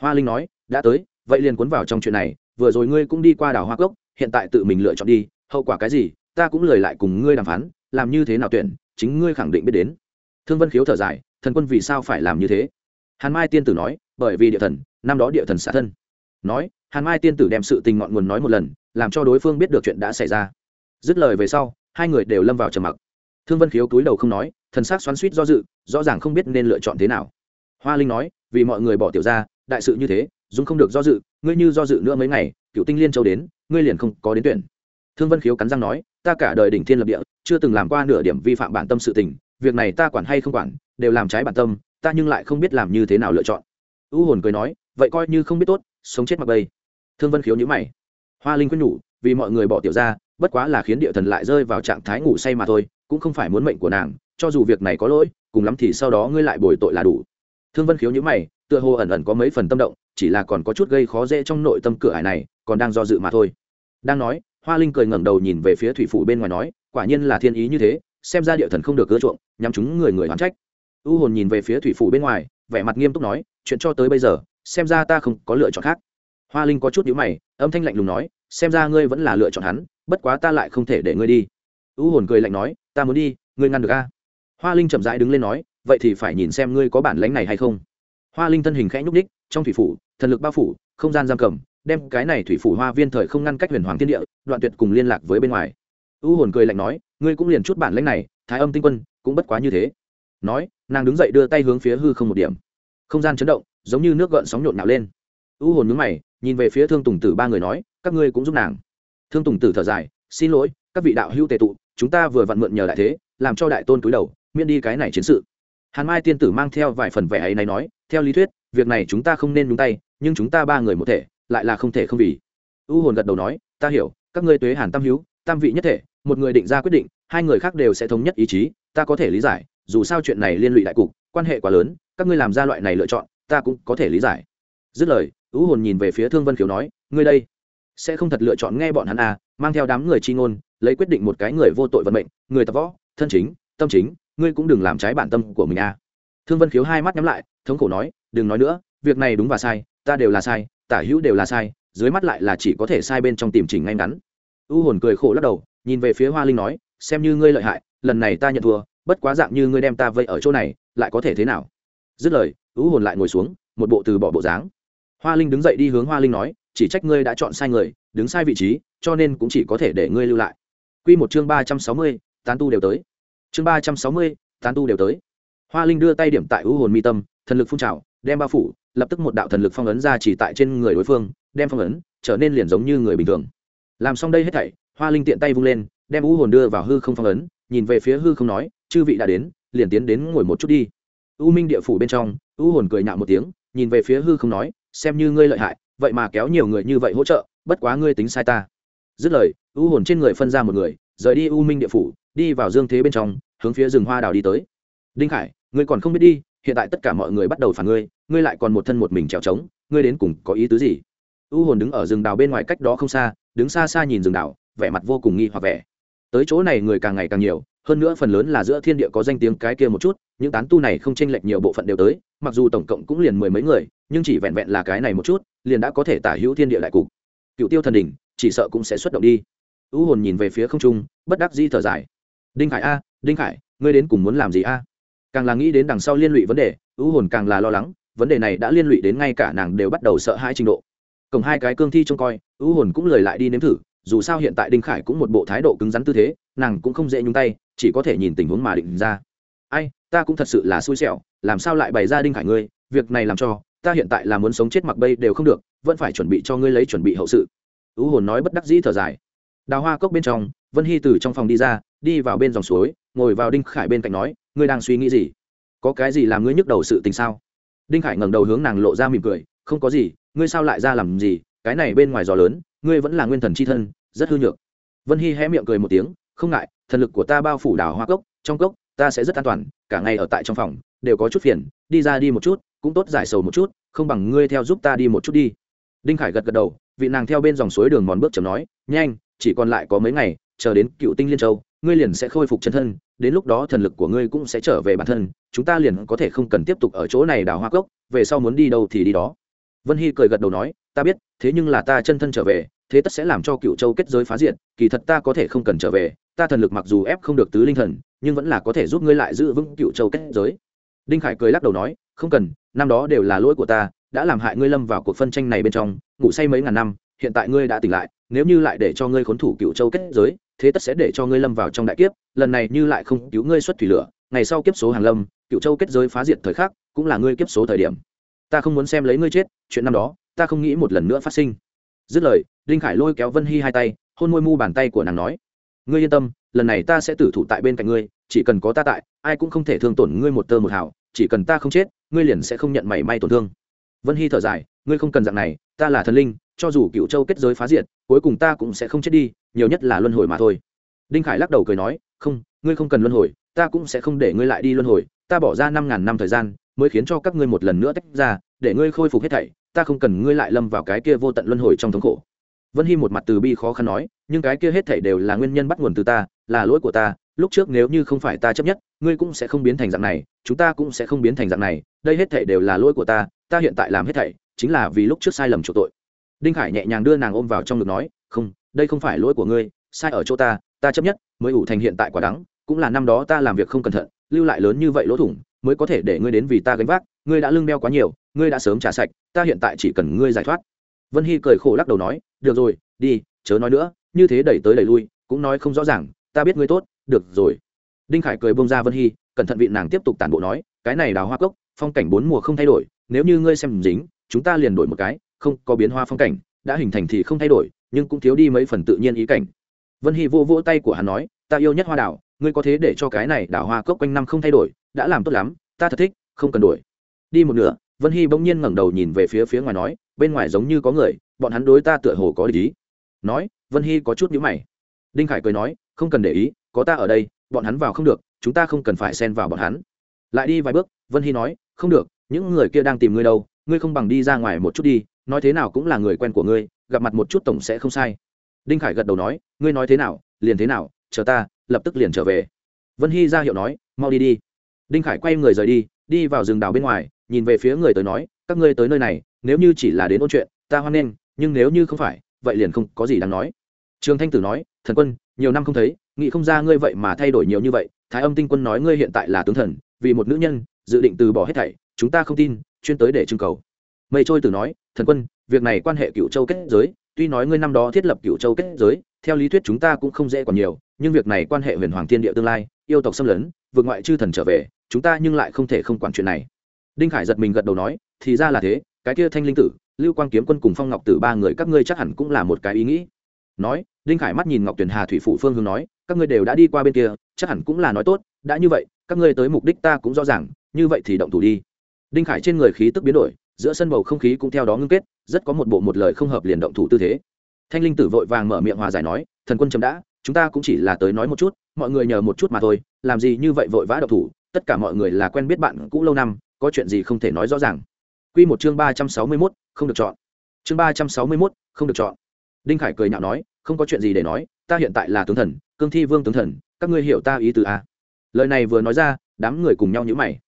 hoa linh nói, đã tới, vậy liền cuốn vào trong chuyện này, vừa rồi ngươi cũng đi qua đảo hoa cốc, hiện tại tự mình lựa chọn đi, hậu quả cái gì, ta cũng lời lại cùng ngươi đàm phán, làm như thế nào tuyển, chính ngươi khẳng định biết đến. Thương vân khiếu thở dài, thần quân vì sao phải làm như thế? Hàn mai tiên tử nói, bởi vì địa thần, năm đó địa thần xả thân. Nói, hàn mai tiên tử đem sự tình ngọn nguồn nói một lần, làm cho đối phương biết được chuyện đã xảy ra. Dứt lời về sau, hai người đều lâm vào trầm mặc. Thương vân khiếu cúi đầu không nói, thần sắc xoắn suýt do dự, rõ ràng không biết nên lựa chọn thế nào. Hoa linh nói, vì mọi người bỏ tiểu ra đại sự như thế, dung không được do dự, ngươi như do dự nữa mấy ngày, cựu tinh liên châu đến, ngươi liền không có đến tuyển. Thương vân khiếu cắn răng nói, ta cả đời đỉnh thiên lập địa, chưa từng làm qua nửa điểm vi phạm bản tâm sự tình, việc này ta quản hay không quản, đều làm trái bản tâm, ta nhưng lại không biết làm như thế nào lựa chọn. U hồn cười nói, vậy coi như không biết tốt, sống chết mặc bây thương vân khiếu nhữ mày. Hoa linh quyết nhủ, vì mọi người bỏ tiểu ra, bất quá là khiến địa thần lại rơi vào trạng thái ngủ say mà thôi, cũng không phải muốn mệnh của nàng, cho dù việc này có lỗi, cùng lắm thì sau đó ngươi lại bồi tội là đủ thương vân khiếu nhữ mày, tựa hồ ẩn ẩn có mấy phần tâm động, chỉ là còn có chút gây khó dễ trong nội tâm cửa ải này, còn đang do dự mà thôi. Đang nói, hoa linh cười ngẩng đầu nhìn về phía thủy phủ bên ngoài nói, quả nhiên là thiên ý như thế, xem ra địa thần không được ưa chuộng, nhắm chúng người người oán trách. U hồn nhìn về phía thủy phủ bên ngoài, vẻ mặt nghiêm túc nói, chuyện cho tới bây giờ, xem ra ta không có lựa chọn khác. Hoa linh có chút nhữ mày, âm thanh lạnh lùng nói, xem ra ngươi vẫn là lựa chọn hắn, bất quá ta lại không thể để ngươi đi. U hồn cười lạnh nói, ta muốn đi, ngươi ngăn được a? Hoa linh chậm rãi đứng lên nói vậy thì phải nhìn xem ngươi có bản lãnh này hay không. Hoa linh thân hình khẽ nhúc ních trong thủy phủ, thần lực bao phủ, không gian giam cầm, đem cái này thủy phủ hoa viên thời không ngăn cách huyền hoàng thiên địa, đoạn tuyệt cùng liên lạc với bên ngoài. U hồn cười lạnh nói, ngươi cũng liền chút bản lãnh này, thái âm tinh quân cũng bất quá như thế. Nói, nàng đứng dậy đưa tay hướng phía hư không một điểm. Không gian chấn động, giống như nước gợn sóng nhộn nhạo lên. U hồn nhướng mày, nhìn về phía thương tùng tử ba người nói, các ngươi cũng giúp nàng. Thương tùng tử thở dài, xin lỗi, các vị đạo hữu tề tụ, chúng ta vừa vặn mượn nhờ đại thế, làm cho đại tôn túi đầu, miễn đi cái này chiến sự hàn mai tiên tử mang theo vài phần vẻ ấy này nói, theo lý thuyết, việc này chúng ta không nên nhúng tay, nhưng chúng ta ba người một thể, lại là không thể không vì. U hồn gật đầu nói, ta hiểu, các ngươi tuế hàn tam hữu tam vị nhất thể, một người định ra quyết định, hai người khác đều sẽ thống nhất ý chí, ta có thể lý giải, dù sao chuyện này liên lụy đại cục, quan hệ quá lớn, các ngươi làm ra loại này lựa chọn, ta cũng có thể lý giải. Dứt lời, u hồn nhìn về phía thương vân khiếu nói, ngươi đây sẽ không thật lựa chọn nghe bọn hắn à mang theo đám người chi ngôn, lấy quyết định một cái người vô tội vận mệnh, người tập võ, thân chính, tâm chính ngươi cũng đừng làm trái bản tâm của mình à. Thương vân khiếu hai mắt nhắm lại, thống khổ nói, đừng nói nữa, việc này đúng và sai, ta đều là sai, tả hữu đều là sai, dưới mắt lại là chỉ có thể sai bên trong tìm chỉnh ngay ngắn. U hồn cười khổ lắc đầu, nhìn về phía hoa linh nói, xem như ngươi lợi hại, lần này ta nhận thua, bất quá dạng như ngươi đem ta vây ở chỗ này, lại có thể thế nào? Dứt lời, u hồn lại ngồi xuống, một bộ từ bỏ bộ dáng. Hoa linh đứng dậy đi hướng hoa linh nói, chỉ trách ngươi đã chọn sai người, đứng sai vị trí, cho nên cũng chỉ có thể để ngươi lưu lại. Q một chương ba trăm sáu mươi, tán tu đều tới chương ba trăm sáu mươi, tán tu đều tới. Hoa linh đưa tay điểm tại u hồn mi tâm, thần lực phun trào, đem bao phủ, lập tức một đạo thần lực phong ấn ra chỉ tại trên người đối phương, đem phong ấn trở nên liền giống như người bình thường. Làm xong đây hết thảy, hoa linh tiện tay vung lên, đem u hồn đưa vào hư không phong ấn, nhìn về phía hư không nói, chư vị đã đến, liền tiến đến ngồi một chút đi. U minh địa phủ bên trong u hồn cười nhạo một tiếng, nhìn về phía hư không nói, xem như ngươi lợi hại, vậy mà kéo nhiều người như vậy hỗ trợ, bất quá ngươi tính sai ta. Dứt lời u hồn trên người phân ra một người, rời đi u minh địa phủ đi vào dương thế bên trong, hướng phía rừng hoa đào đi tới. Đinh khải, ngươi còn không biết đi, hiện tại tất cả mọi người bắt đầu phản ngươi ngươi lại còn một thân một mình trèo trống, ngươi đến cùng có ý tứ gì? U hồn đứng ở rừng đào bên ngoài cách đó không xa, đứng xa xa nhìn rừng đào, vẻ mặt vô cùng nghi hoặc vẻ. Tới chỗ này người càng ngày càng nhiều, hơn nữa phần lớn là giữa thiên địa có danh tiếng cái kia một chút, những tán tu này không chênh lệch nhiều bộ phận đều tới, mặc dù tổng cộng cũng liền mười mấy người, nhưng chỉ vẹn vẹn là cái này một chút, liền đã có thể tả hữu thiên địa đại cục. Cựu tiêu thần đỉnh, chỉ sợ cũng sẽ xuất động đi. U hồn nhìn về phía không trung, bất đắc di thở dài đinh khải a, đinh khải, ngươi đến cùng muốn làm gì a? Càng là nghĩ đến đằng sau liên lụy vấn đề u hồn càng là lo lắng, vấn đề này đã liên lụy đến ngay cả nàng đều bắt đầu sợ hãi trình độ. Cộng hai cái cương thi trông coi u hồn cũng lời lại đi nếm thử, dù sao hiện tại đinh khải cũng một bộ thái độ cứng rắn tư thế, nàng cũng không dễ nhung tay, chỉ có thể nhìn tình huống mà định ra. Ai, ta cũng thật sự là xui xẻo, làm sao lại bày ra đinh khải ngươi, việc này làm cho, ta hiện tại là muốn sống chết mặc bây đều không được, vẫn phải chuẩn bị cho ngươi lấy chuẩn bị hậu sự. U hồn nói bất đắc dĩ thở dài. Đào hoa cốc bên trong vân hy từ trong phòng đi ra, đi vào bên dòng suối, ngồi vào đinh khải bên cạnh nói, ngươi đang suy nghĩ gì? Có cái gì làm ngươi nhức đầu sự tình sao? Đinh khải ngẩng đầu hướng nàng lộ ra mỉm cười, không có gì, ngươi sao lại ra làm gì? Cái này bên ngoài gió lớn, ngươi vẫn là nguyên thần c h i thân, rất hư nhược. Vân hy hé miệng cười một tiếng, không ngại, thần lực của ta bao phủ đảo hoa cốc, trong cốc, ta sẽ rất an toàn, cả ngày ở tại trong phòng, đều có chút phiền, đi ra đi một chút, cũng tốt giải sầu một chút, không bằng ngươi theo giúp ta đi một chút đi. Đinh khải gật gật đầu, vị nàng theo bên dòng suối đường mòn bước chầm nói, nhanh, chỉ còn lại có mấy ngày chờ đến cựu tinh liên châu, ngươi liền sẽ khôi phục chân thân, đến lúc đó thần lực của ngươi cũng sẽ trở về bản thân, chúng ta liền có thể không cần tiếp tục ở chỗ này đào hoa cốc, về sau muốn đi đâu thì đi đó. Vân hy cười gật đầu nói, ta biết, thế nhưng là ta chân thân trở về, thế tất sẽ làm cho cựu châu kết giới phá diện kỳ thật ta có thể không cần trở về, ta thần lực mặc dù ép không được tứ linh thần, nhưng vẫn là có thể giúp ngươi lại giữ vững cựu châu kết giới. Đinh khải cười lắc đầu nói, không cần, năm đó đều là lỗi của ta, đã làm hại ngươi lâm vào cuộc phân tranh này bên trong, ngủ say mấy ngàn năm hiện tại ngươi đã tỉnh lại, nếu như lại để cho ngươi khốn thủ cựu châu kết giới, thế tất sẽ để cho ngươi lâm vào trong đại kiếp, lần này như lại không cứu ngươi xuất thủy lửa, ngày sau kiếp số hàng lâm, cựu châu kết giới phá diệt thời khắc, cũng là ngươi kiếp số thời điểm. Ta không muốn xem lấy ngươi chết, chuyện năm đó, ta không nghĩ một lần nữa phát sinh. Dứt lời, đinh khải lôi kéo vân hy hai tay, hôn môi mu bàn tay của nàng nói, ngươi yên tâm, lần này ta sẽ tử thủ tại bên cạnh ngươi, chỉ cần có ta tại, ai cũng không thể thương tổn ngươi một tơ một hào, chỉ cần ta không chết, ngươi liền sẽ không nhận mảy may tổn thương. Vân hy thở dài, ngươi không cần dạng này, ta là thần linh cho dù cựu châu kết giới phá diệt, cuối cùng ta cũng sẽ không chết đi, nhiều nhất là luân hồi mà thôi. Đinh khải lắc đầu cười nói, không, ngươi không cần luân hồi, ta cũng sẽ không để ngươi lại đi luân hồi, ta bỏ ra năm ngàn năm thời gian, mới khiến cho các ngươi một lần nữa tách ra, để ngươi khôi phục hết thảy, ta không cần ngươi lại lâm vào cái kia vô tận luân hồi trong thống khổ. Vân hy một mặt từ bi khó khăn nói, nhưng cái kia hết thảy đều là nguyên nhân bắt nguồn từ ta, là lỗi của ta, lúc trước nếu như không phải ta chấp nhất, ngươi cũng sẽ không biến thành dạng này, chúng ta cũng sẽ không biến thành dạng này, đây hết thảy đều là lỗi của ta ta hiện tại làm hết thảy, chính là vì lúc trước sai lầm chỗ tội đinh khải nhẹ nhàng đưa nàng ôm vào trong ngực nói, không, đây không phải lỗi của ngươi, sai ở chỗ ta ta chấp nhất, mới ủ thành hiện tại quả đắng, cũng là năm đó ta làm việc không cẩn thận, lưu lại lớn như vậy lỗ thủng, mới có thể để ngươi đến vì ta gánh vác, ngươi đã lưng đeo quá nhiều, ngươi đã sớm trả sạch, ta hiện tại chỉ cần ngươi giải thoát. Vân hy cười khổ lắc đầu nói, được rồi, đi, chớ nói nữa, như thế đẩy tới đẩy lui, cũng nói không rõ ràng, ta biết ngươi tốt, được rồi. Đinh khải cười bông ra vân hy, cẩn thận vị nàng tiếp tục tản bộ nói, cái này đào hoa cốc, phong cảnh bốn mùa không thay đổi, nếu như ngươi xem dính, chúng ta liền đổi một cái không có biến hoa phong cảnh, đã hình thành thì không thay đổi, nhưng cũng thiếu đi mấy phần tự nhiên ý cảnh. Vân hy vô vỗ tay của hắn nói, ta yêu nhất hoa đảo, ngươi có thế để cho cái này đảo hoa cốc quanh năm không thay đổi, đã làm tốt lắm, ta thật thích, không cần đổi. Đi một nửa, vân hy bỗng nhiên ngẩng đầu nhìn về phía phía ngoài nói, bên ngoài giống như có người, bọn hắn đối ta tựa hồ có ý nói, vân hy có chút nhữ mày. Đinh khải cười nói, không cần để ý, có ta ở đây, bọn hắn vào không được, chúng ta không cần phải xen vào bọn hắn. Lại đi vài bước, vân hy nói, không được, những người kia đang tìm ngươi đâu, ngươi không bằng đi ra ngoài một chút đi nói thế nào cũng là người quen của ngươi, gặp mặt một chút tổng sẽ không sai. Đinh khải gật đầu nói, ngươi nói thế nào, liền thế nào, chờ ta, lập tức liền trở về. Vân hy ra hiệu nói, mau đi đi. Đinh khải quay người rời đi đi vào rừng đào bên ngoài, nhìn về phía người tới nói, các ngươi tới nơi này, nếu như chỉ là đến ôn chuyện, ta hoan nghênh, nhưng nếu như không phải, vậy liền không có gì đáng nói. Trường thanh tử nói, thần quân, nhiều năm không thấy, nghĩ không ra ngươi vậy mà thay đổi nhiều như vậy, thái âm tinh quân nói ngươi hiện tại là tướng thần, vì một nữ nhân, dự định từ bỏ hết thảy, chúng ta không tin, chuyên tới để trưng cầu mây trôi tử nói, thần quân, việc này quan hệ cựu châu kết giới, tuy nói ngươi năm đó thiết lập cựu châu kết giới, theo lý thuyết chúng ta cũng không dễ còn nhiều, nhưng việc này quan hệ huyền hoàng thiên địa tương lai, yêu tộc xâm lấn, vượt ngoại chư thần trở về, chúng ta nhưng lại không thể không quản chuyện này. Đinh khải giật mình gật đầu nói, thì ra là thế, cái kia thanh linh tử, lưu quang kiếm quân cùng phong ngọc tử ba người các ngươi chắc hẳn cũng là một cái ý nghĩ. Nói, đinh khải mắt nhìn ngọc tuyền hà thủy phụ phương hướng nói, các ngươi đều đã đi qua bên kia, chắc hẳn cũng là nói tốt, đã như vậy, các ngươi tới mục đích ta cũng rõ ràng, như vậy thì động thủ đi. Đinh khải trên người khí tức biến đổi giữa sân bầu không khí cũng theo đó ngưng kết rất có một bộ một lời không hợp liền động thủ tư thế thanh linh tử vội vàng mở miệng hòa giải nói thần quân chấm đã chúng ta cũng chỉ là tới nói một chút mọi người nhờ một chút mà thôi làm gì như vậy vội vã động thủ tất cả mọi người là quen biết bạn cũ lâu năm có chuyện gì không thể nói rõ ràng Quy một chương ba trăm sáu mươi 361, không được chọn. Chương ba trăm sáu mươi 361, không được chọn. Đinh Khải cười nhạo nói, không có chuyện gì để nói, ta hiện tại là tướng thần, cương thi vương tướng thần, các ngươi hiểu ta ý từ à? Lời này vừa nói ra, đám người cùng nhau nhíu mày.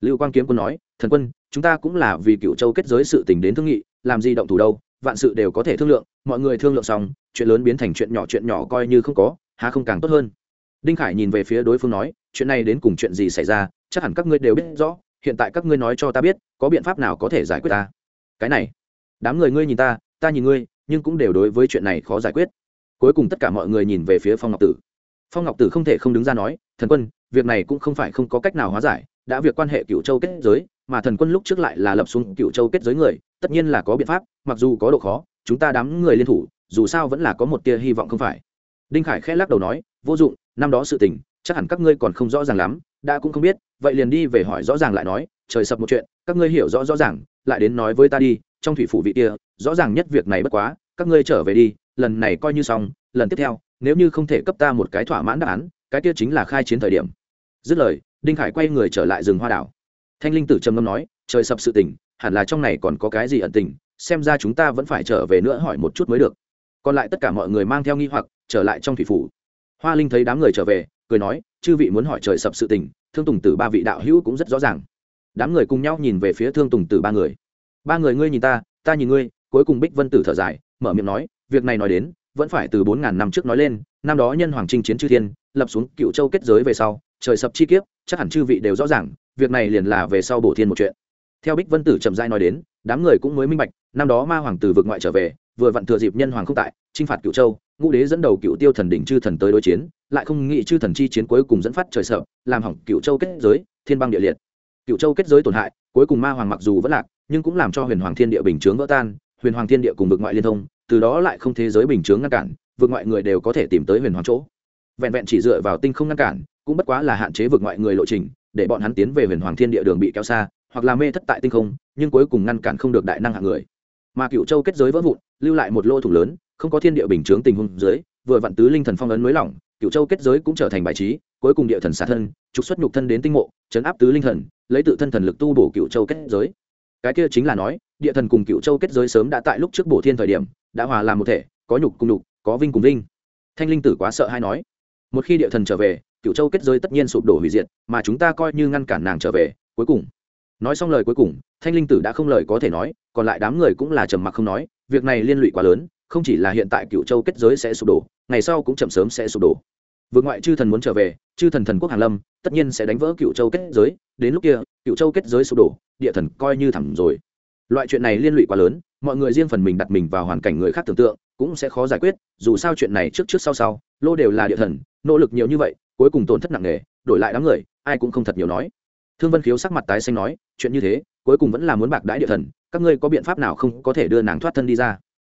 Lưu Quang Kiếm Quân nói, thần quân, chúng ta cũng là vì Cựu Châu kết giới sự tình đến thương nghị, làm gì động thủ đâu, vạn sự đều có thể thương lượng, mọi người thương lượng xong, chuyện lớn biến thành chuyện nhỏ chuyện nhỏ coi như không có, há không càng tốt hơn. Đinh Khải nhìn về phía đối phương nói, chuyện này đến cùng chuyện gì xảy ra, chắc hẳn các ngươi đều biết rõ, hiện tại các ngươi nói cho ta biết có biện pháp nào có thể giải quyết ta? Cái này đám người ngươi nhìn ta ta nhìn ngươi nhưng cũng đều đối với chuyện này khó giải quyết. Cuối cùng tất cả mọi người nhìn về phía phong ngọc tử. Phong ngọc tử không thể không đứng ra nói thần quân việc này cũng không phải không có cách nào hóa giải đã việc quan hệ cựu châu kết giới mà thần quân lúc trước lại là lập xuống cựu châu kết giới người, tất nhiên là có biện pháp, mặc dù có độ khó, chúng ta đám người liên thủ, dù sao vẫn là có một tia hy vọng không phải. Đinh khải khẽ lắc đầu nói, vô dụng, năm đó sự tình, chắc hẳn các ngươi còn không rõ ràng lắm, đã cũng không biết, vậy liền đi về hỏi rõ ràng lại nói, trời sập một chuyện, các ngươi hiểu rõ rõ ràng, lại đến nói với ta đi, trong thủy phủ vị kia, rõ ràng nhất việc này bất quá, các ngươi trở về đi, lần này coi như xong, lần tiếp theo, nếu như không thể cấp ta một cái thỏa mãn đáp án, cái kia chính là khai chiến thời điểm. Dứt lời, đinh khải quay người trở lại rừng hoa đảo thanh linh tử trầm ngâm nói, trời sập sự tình, hẳn là trong này còn có cái gì ẩn tình, xem ra chúng ta vẫn phải trở về nữa hỏi một chút mới được. Còn lại tất cả mọi người mang theo nghi hoặc, trở lại trong thủy phủ. Hoa linh thấy đám người trở về, cười nói, chư vị muốn hỏi trời sập sự tình, thương tùng tử ba vị đạo hữu cũng rất rõ ràng. Đám người cùng nhau nhìn về phía thương tùng tử ba người. Ba người ngươi nhìn ta ta nhìn ngươi. Cuối cùng bích vân tử thở dài, mở miệng nói, việc này nói đến, vẫn phải từ bốn ngàn năm trước nói lên, năm đó nhân hoàng trinh chiến chư thiên, lập xuống cựu châu kết giới về sau, trời sập chi kiếp, chắc hẳn chư vị đều rõ ràng việc này liền là về sau bổ thiên một chuyện. Theo bích vân tử chậm dai nói đến, đám người cũng mới minh bạch, năm đó ma hoàng tử vượt ngoại trở về, vừa vặn thừa dịp nhân hoàng không tại, chinh phạt cựu châu, ngũ đế dẫn đầu cựu tiêu thần đỉnh chư thần tới đối chiến, lại không nghĩ chư thần chi chiến cuối cùng dẫn phát trời sợ, làm hỏng cựu châu kết giới, thiên băng địa liệt. Cựu châu kết giới tổn hại, cuối cùng ma hoàng mặc dù vẫn lạc, nhưng cũng làm cho huyền hoàng thiên địa bình chướng vỡ tan, huyền hoàng thiên địa cùng vực ngoại liên thông, từ đó lại không thế giới bình chướng ngăn cản, vực ngoại người đều có thể tìm tới huyền hoàng chỗ. Vẹn vẹn chỉ dựa vào tinh không ngăn cản, cũng bất quá là hạn chế vực ngoại người lộ trình để bọn hắn tiến về huyền hoàng thiên địa đường bị kéo xa, hoặc là mê thất tại tinh không, nhưng cuối cùng ngăn cản không được đại năng hạng người. Mà cựu châu kết giới vỡ vụn, lưu lại một lô thủ lớn, không có thiên địa bình chướng tình huống dưới, vừa vặn tứ linh thần phong ấn nới lỏng cựu châu kết giới cũng trở thành bài trí, cuối cùng địa thần xả thân, trục xuất nhục thân đến tinh mộ, chấn áp tứ linh thần, lấy tự thân thần lực tu bổ cựu châu kết giới. Cái kia chính là nói, địa thần cùng cựu châu kết giới sớm đã tại lúc trước bổ thiên thời điểm, đã hòa làm một thể, có nhục cùng nhục, có vinh cùng vinh. Thanh linh tử quá sợ hay nói. Một khi địa thần trở về cựu châu kết giới tất nhiên sụp đổ hủy diệt, mà chúng ta coi như ngăn cản nàng trở về, cuối cùng. Nói xong lời cuối cùng, thanh linh tử đã không lời có thể nói, còn lại đám người cũng là trầm mặc không nói, việc này liên lụy quá lớn, không chỉ là hiện tại cựu châu kết giới sẽ sụp đổ, ngày sau cũng chậm sớm sẽ sụp đổ. Vượt ngoại chư thần muốn trở về, chư thần thần quốc hàn lâm, tất nhiên sẽ đánh vỡ cựu châu kết giới, đến lúc kia cựu châu kết giới sụp đổ, địa thần coi như thẳm rồi. Loại chuyện này liên lụy quá lớn, mọi người riêng phần mình đặt mình vào hoàn cảnh người khác tưởng tượng, cũng sẽ khó giải quyết, dù sao chuyện này trước trước sau sau, lô đều là địa thần, nỗ lực nhiều như vậy cuối cùng tổn thất nặng nề, đổi lại đám người, ai cũng không thật nhiều nói. Thương vân khiếu sắc mặt tái xanh nói, chuyện như thế, cuối cùng vẫn là muốn bạc đãi địa thần, các ngươi có biện pháp nào không có thể đưa nàng thoát thân đi ra?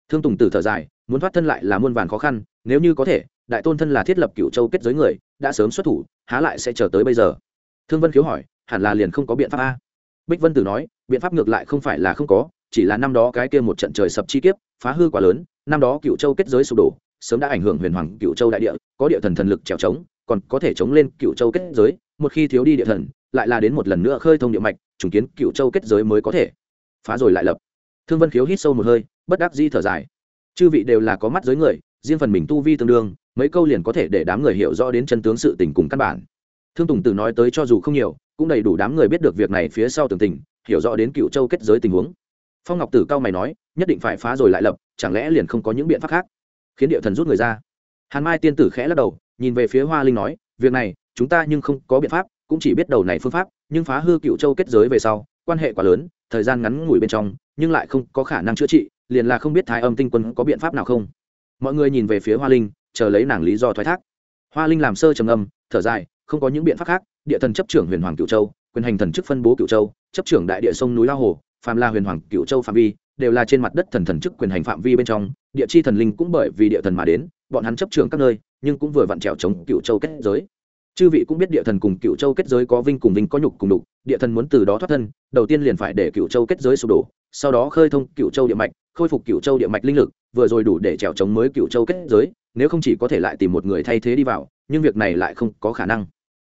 Thương tùng tử thở dài, muốn thoát thân lại là muôn vàn khó khăn, nếu như có thể, đại tôn thân là thiết lập cựu châu kết giới người, đã sớm xuất thủ, há lại sẽ chờ tới bây giờ? Thương vân khiếu hỏi, hẳn là liền không có biện pháp a. Bích vân tử nói, biện pháp ngược lại không phải là không có, chỉ là năm đó cái kia một trận trời sập chi kiếp, phá hư quá lớn, năm đó cựu châu kết giới sụp đổ, sớm đã ảnh hưởng huyền hoàng cựu châu đại địa, có địa thần thần lực trèo trống còn có thể chống lên cựu châu kết giới, một khi thiếu đi địa thần, lại là đến một lần nữa khơi thông địa mạch, trùng kiến cựu châu kết giới mới có thể. Phá rồi lại lập. Thương vân khiếu hít sâu một hơi, bất đắc di thở dài. Chư vị đều là có mắt giới người, riêng phần mình tu vi tương đương, mấy câu liền có thể để đám người hiểu rõ đến chân tướng sự tình cùng căn bản. Thương tùng tử nói tới cho dù không nhiều, cũng đầy đủ đám người biết được việc này phía sau tường tình, hiểu rõ đến cựu châu kết giới tình huống. Phong ngọc tử cao mày nói, nhất định phải phá rồi lại lập, chẳng lẽ liền không có những biện pháp khác? Khiến địa thần rút người ra. Hàn mai tiên tử khẽ lắc đầu nhìn về phía hoa linh nói, việc này, chúng ta nhưng không có biện pháp, cũng chỉ biết đầu này phương pháp, nhưng phá hư cựu châu kết giới về sau, quan hệ quá lớn, thời gian ngắn ngủi bên trong, nhưng lại không có khả năng chữa trị, liền là không biết thái âm tinh quân có biện pháp nào không. Mọi người nhìn về phía hoa linh, chờ lấy nàng lý do thoái thác. Hoa linh làm sơ trầm âm thở dài, không có những biện pháp khác, địa thần chấp trưởng huyền hoàng cựu châu, quyền hành thần chức phân bố cựu châu, chấp trưởng đại địa sông núi la hồ, phàm la huyền hoàng cựu châu phạm vi, đều là trên mặt đất thần thần chức quyền hành phạm vi bên trong, địa chi thần linh cũng bởi vì địa thần mà đến bọn hắn chấp trưởng các nơi, nhưng cũng vừa vặn trèo chống cựu châu kết giới. Chư vị cũng biết địa thần cùng cựu châu kết giới có vinh cùng vinh có nhục cùng đục, địa thần muốn từ đó thoát thân, đầu tiên liền phải để cựu châu kết giới sụp đổ, sau đó khơi thông cựu châu địa mạch, khôi phục cựu châu địa mạch linh lực, vừa rồi đủ để trèo chống mới cựu châu kết giới, nếu không chỉ có thể lại tìm một người thay thế đi vào, nhưng việc này lại không có khả năng.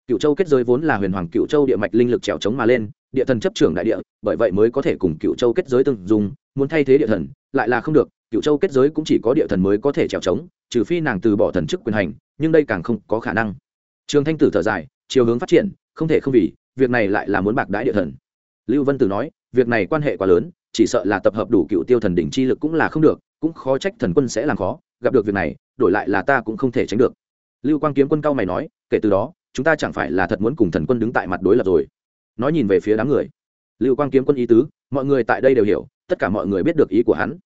Cựu châu kết giới vốn là huyền hoàng cựu châu địa mạch linh lực trèo chống mà lên, địa thần chấp trưởng đại địa, bởi vậy mới có thể cùng cựu châu kết giới tương dùng muốn thay thế địa thần lại là không được cựu châu kết giới cũng chỉ có địa thần mới có thể trèo trống, trừ phi nàng từ bỏ thần chức quyền hành nhưng đây càng không có khả năng. Trường thanh tử thở dài chiều hướng phát triển không thể không vì việc này lại là muốn bạc đãi địa thần. Lưu vân tử nói việc này quan hệ quá lớn chỉ sợ là tập hợp đủ cựu tiêu thần đỉnh chi lực cũng là không được cũng khó trách thần quân sẽ làm khó gặp được việc này đổi lại là ta cũng không thể tránh được. Lưu quang kiếm quân cao mày nói kể từ đó chúng ta chẳng phải là thật muốn cùng thần quân đứng tại mặt đối lập rồi. Nói nhìn về phía đám người. Lưu quang kiếm quân ý tứ mọi người tại đây đều hiểu tất cả mọi người biết được ý của hắn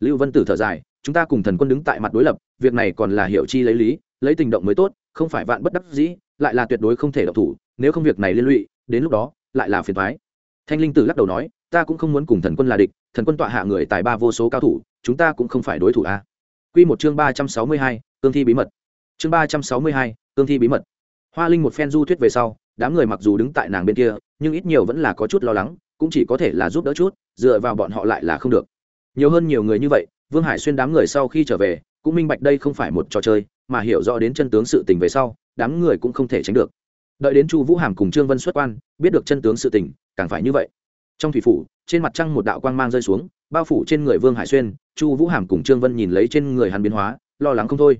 lưu vân tử thở dài, chúng ta cùng thần quân đứng tại mặt đối lập, việc này còn là hiểu chi lấy lý, lấy tình động mới tốt, không phải vạn bất đắc dĩ, lại là tuyệt đối không thể độc thủ, nếu không việc này liên lụy, đến lúc đó, lại là phiền thoái thanh linh tử lắc đầu nói, ta cũng không muốn cùng thần quân là địch, thần quân tọa hạ người tài ba vô số cao thủ, chúng ta cũng không phải đối thủ a à. q một chương ba trăm sáu mươi hai, cương thi bí mật. Chương ba trăm sáu mươi hai, cương thi bí mật. Hoa linh một phen du thuyết về sau, đám người mặc dù đứng tại nàng bên kia, nhưng ít nhiều vẫn là có chút lo lắng, cũng chỉ có thể là giúp đỡ chút, dựa vào bọn họ lại là không được nhiều hơn nhiều người như vậy, vương hải xuyên đám người sau khi trở về, cũng minh bạch đây không phải một trò chơi, mà hiểu rõ đến chân tướng sự tình về sau, đám người cũng không thể tránh được. Đợi đến chu vũ hàm cùng trương vân xuất quan, biết được chân tướng sự tình, càng phải như vậy. Trong thủy phủ, trên mặt trăng một đạo quang mang rơi xuống, bao phủ trên người vương hải xuyên, chu vũ hàm cùng trương vân nhìn lấy trên người hắn biến hóa, lo lắng không thôi.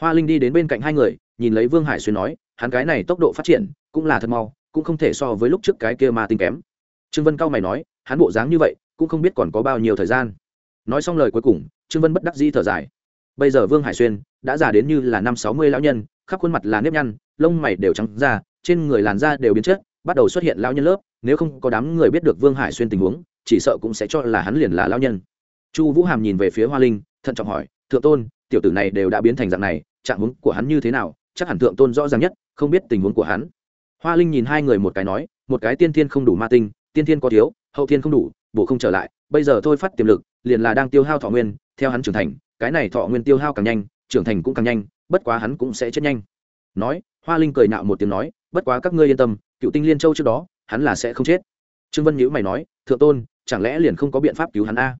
Hoa linh đi đến bên cạnh hai người, nhìn lấy vương hải xuyên nói, hắn cái này tốc độ phát triển, cũng là thật mau, cũng không thể so với lúc trước cái kia ma tinh kém. Trương vân cao mày nói, hắn bộ dáng như vậy, cũng không biết còn có bao nhiêu thời gian nói xong lời cuối cùng, trương vân bất đắc dĩ thở dài. Bây giờ vương hải xuyên đã già đến như là năm sáu mươi lão nhân, khắp khuôn mặt là nếp nhăn, lông mày đều trắng ra, trên người làn da đều biến chất, bắt đầu xuất hiện lão nhân lớp, nếu không có đám người biết được vương hải xuyên tình huống, chỉ sợ cũng sẽ cho là hắn liền là lão nhân. Chu vũ hàm nhìn về phía hoa linh, thận trọng hỏi, thượng tôn, tiểu tử này đều đã biến thành dạng này, trạng huống của hắn như thế nào? Chắc hẳn thượng tôn rõ ràng nhất, không biết tình huống của hắn. Hoa linh nhìn hai người một cái nói, một cái tiên thiên không đủ ma tinh, tiên thiên có thiếu, hậu thiên không đủ, bổ không trở lại bây giờ thôi phát tiềm lực, liền là đang tiêu hao thọ nguyên, theo hắn trưởng thành, cái này thọ nguyên tiêu hao càng nhanh, trưởng thành cũng càng nhanh, bất quá hắn cũng sẽ chết nhanh. Nói, hoa linh cười nạo một tiếng nói, bất quá các ngươi yên tâm, cựu tinh liên châu trước đó, hắn là sẽ không chết. Trương vân nhữ mày nói, thượng tôn, chẳng lẽ liền không có biện pháp cứu hắn a?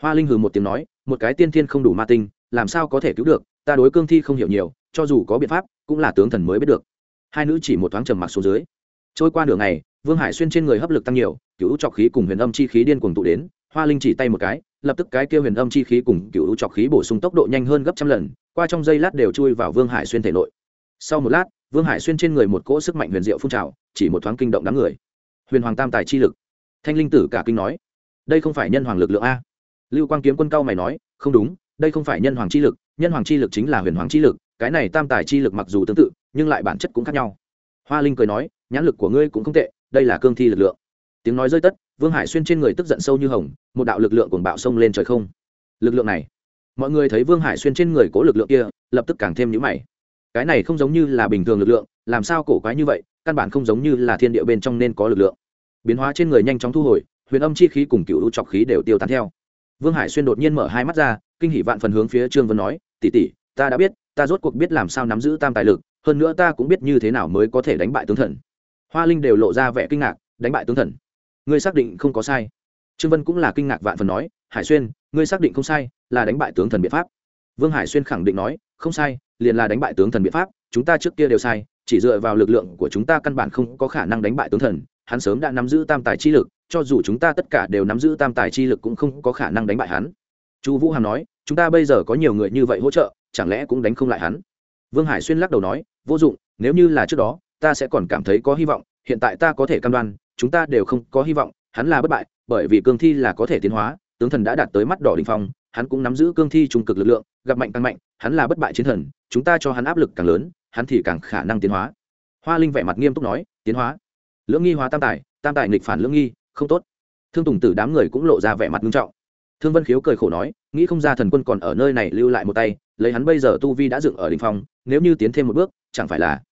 Hoa linh hừ một tiếng nói, một cái tiên thiên không đủ ma tinh, làm sao có thể cứu được, ta đối cương thi không hiểu nhiều, cho dù có biện pháp, cũng là tướng thần mới biết được. Hai nữ chỉ một thoáng trầm mặc xuống dưới. Trôi qua nửa ngày, vương hải xuyên trên người hấp lực tăng nhiều cứu trọc khí cùng huyền âm chi khí điên cuồng tụ đến hoa linh chỉ tay một cái, lập tức cái kia huyền âm chi khí cùng cựu trọc khí bổ sung tốc độ nhanh hơn gấp trăm lần, qua trong giây lát đều chui vào vương hải xuyên thể nội. Sau một lát, vương hải xuyên trên người một cỗ sức mạnh huyền diệu phun trào, chỉ một thoáng kinh động đám người. Huyền hoàng tam tài chi lực. Thanh linh tử cả kinh nói, đây không phải nhân hoàng lực lượng a? Lưu quang kiếm quân cao mày nói, không đúng, đây không phải nhân hoàng chi lực, nhân hoàng chi lực chính là huyền hoàng chi lực, cái này tam tài chi lực mặc dù tương tự, nhưng lại bản chất cũng khác nhau. Hoa linh cười nói, nhãn lực của ngươi cũng không tệ, đây là cương thi lực lượng. Tiếng nói rơi tất vương hải xuyên trên người tức giận sâu như hồng, một đạo lực lượng cuồng bạo xông lên trời không. Lực lượng này, mọi người thấy vương hải xuyên trên người cố lực lượng kia, lập tức càng thêm nhữ mày. Cái này không giống như là bình thường lực lượng, làm sao cổ quái như vậy, căn bản không giống như là thiên địa bên trong nên có lực lượng. Biến hóa trên người nhanh chóng thu hồi, huyền âm chi khí cùng cựu u trọc khí đều tiêu tán theo. Vương hải xuyên đột nhiên mở hai mắt ra, kinh hỷ vạn phần hướng phía trương vân nói tỉ tỉ ta đã biết, ta rốt cuộc biết làm sao nắm giữ tam tài lực, hơn nữa ta cũng biết như thế nào mới có thể đánh bại tướng thần. Hoa linh đều lộ ra vẻ kinh ngạc, đánh bại tướng thần? Ngươi xác định không có sai. Trương vân cũng là kinh ngạc vạn phần nói, hải xuyên, ngươi xác định không sai, là đánh bại tướng thần biện pháp. Vương hải xuyên khẳng định nói, không sai, liền là đánh bại tướng thần biện pháp, chúng ta trước kia đều sai, chỉ dựa vào lực lượng của chúng ta căn bản không có khả năng đánh bại tướng thần, hắn sớm đã nắm giữ tam tài chi lực, cho dù chúng ta tất cả đều nắm giữ tam tài chi lực cũng không có khả năng đánh bại hắn. Chu vũ hàm nói, chúng ta bây giờ có nhiều người như vậy hỗ trợ, chẳng lẽ cũng đánh không lại hắn? Vương hải xuyên lắc đầu nói, vô dụng, nếu như là trước đó, ta sẽ còn cảm thấy có hy vọng, hiện tại ta có thể cam đoan chúng ta đều không có hy vọng, hắn là bất bại, bởi vì cương thi là có thể tiến hóa, tướng thần đã đạt tới mắt đỏ đình phong, hắn cũng nắm giữ cương thi trung cực lực lượng, gặp mạnh tăng mạnh, hắn là bất bại chiến thần, chúng ta cho hắn áp lực càng lớn, hắn thì càng khả năng tiến hóa. Hoa linh vẻ mặt nghiêm túc nói, tiến hóa. Lưỡng nghi hóa tam tài tam tài nghịch phản lưỡng nghi, không tốt. Thương tùng tử đám người cũng lộ ra vẻ mặt nghiêm trọng. Thương vân khiếu cười khổ nói, nghĩ không ra thần quân còn ở nơi này lưu lại một tay, lấy hắn bây giờ tu vi đã dựng ở đỉnh phong, nếu như tiến thêm một bước, chẳng phải là.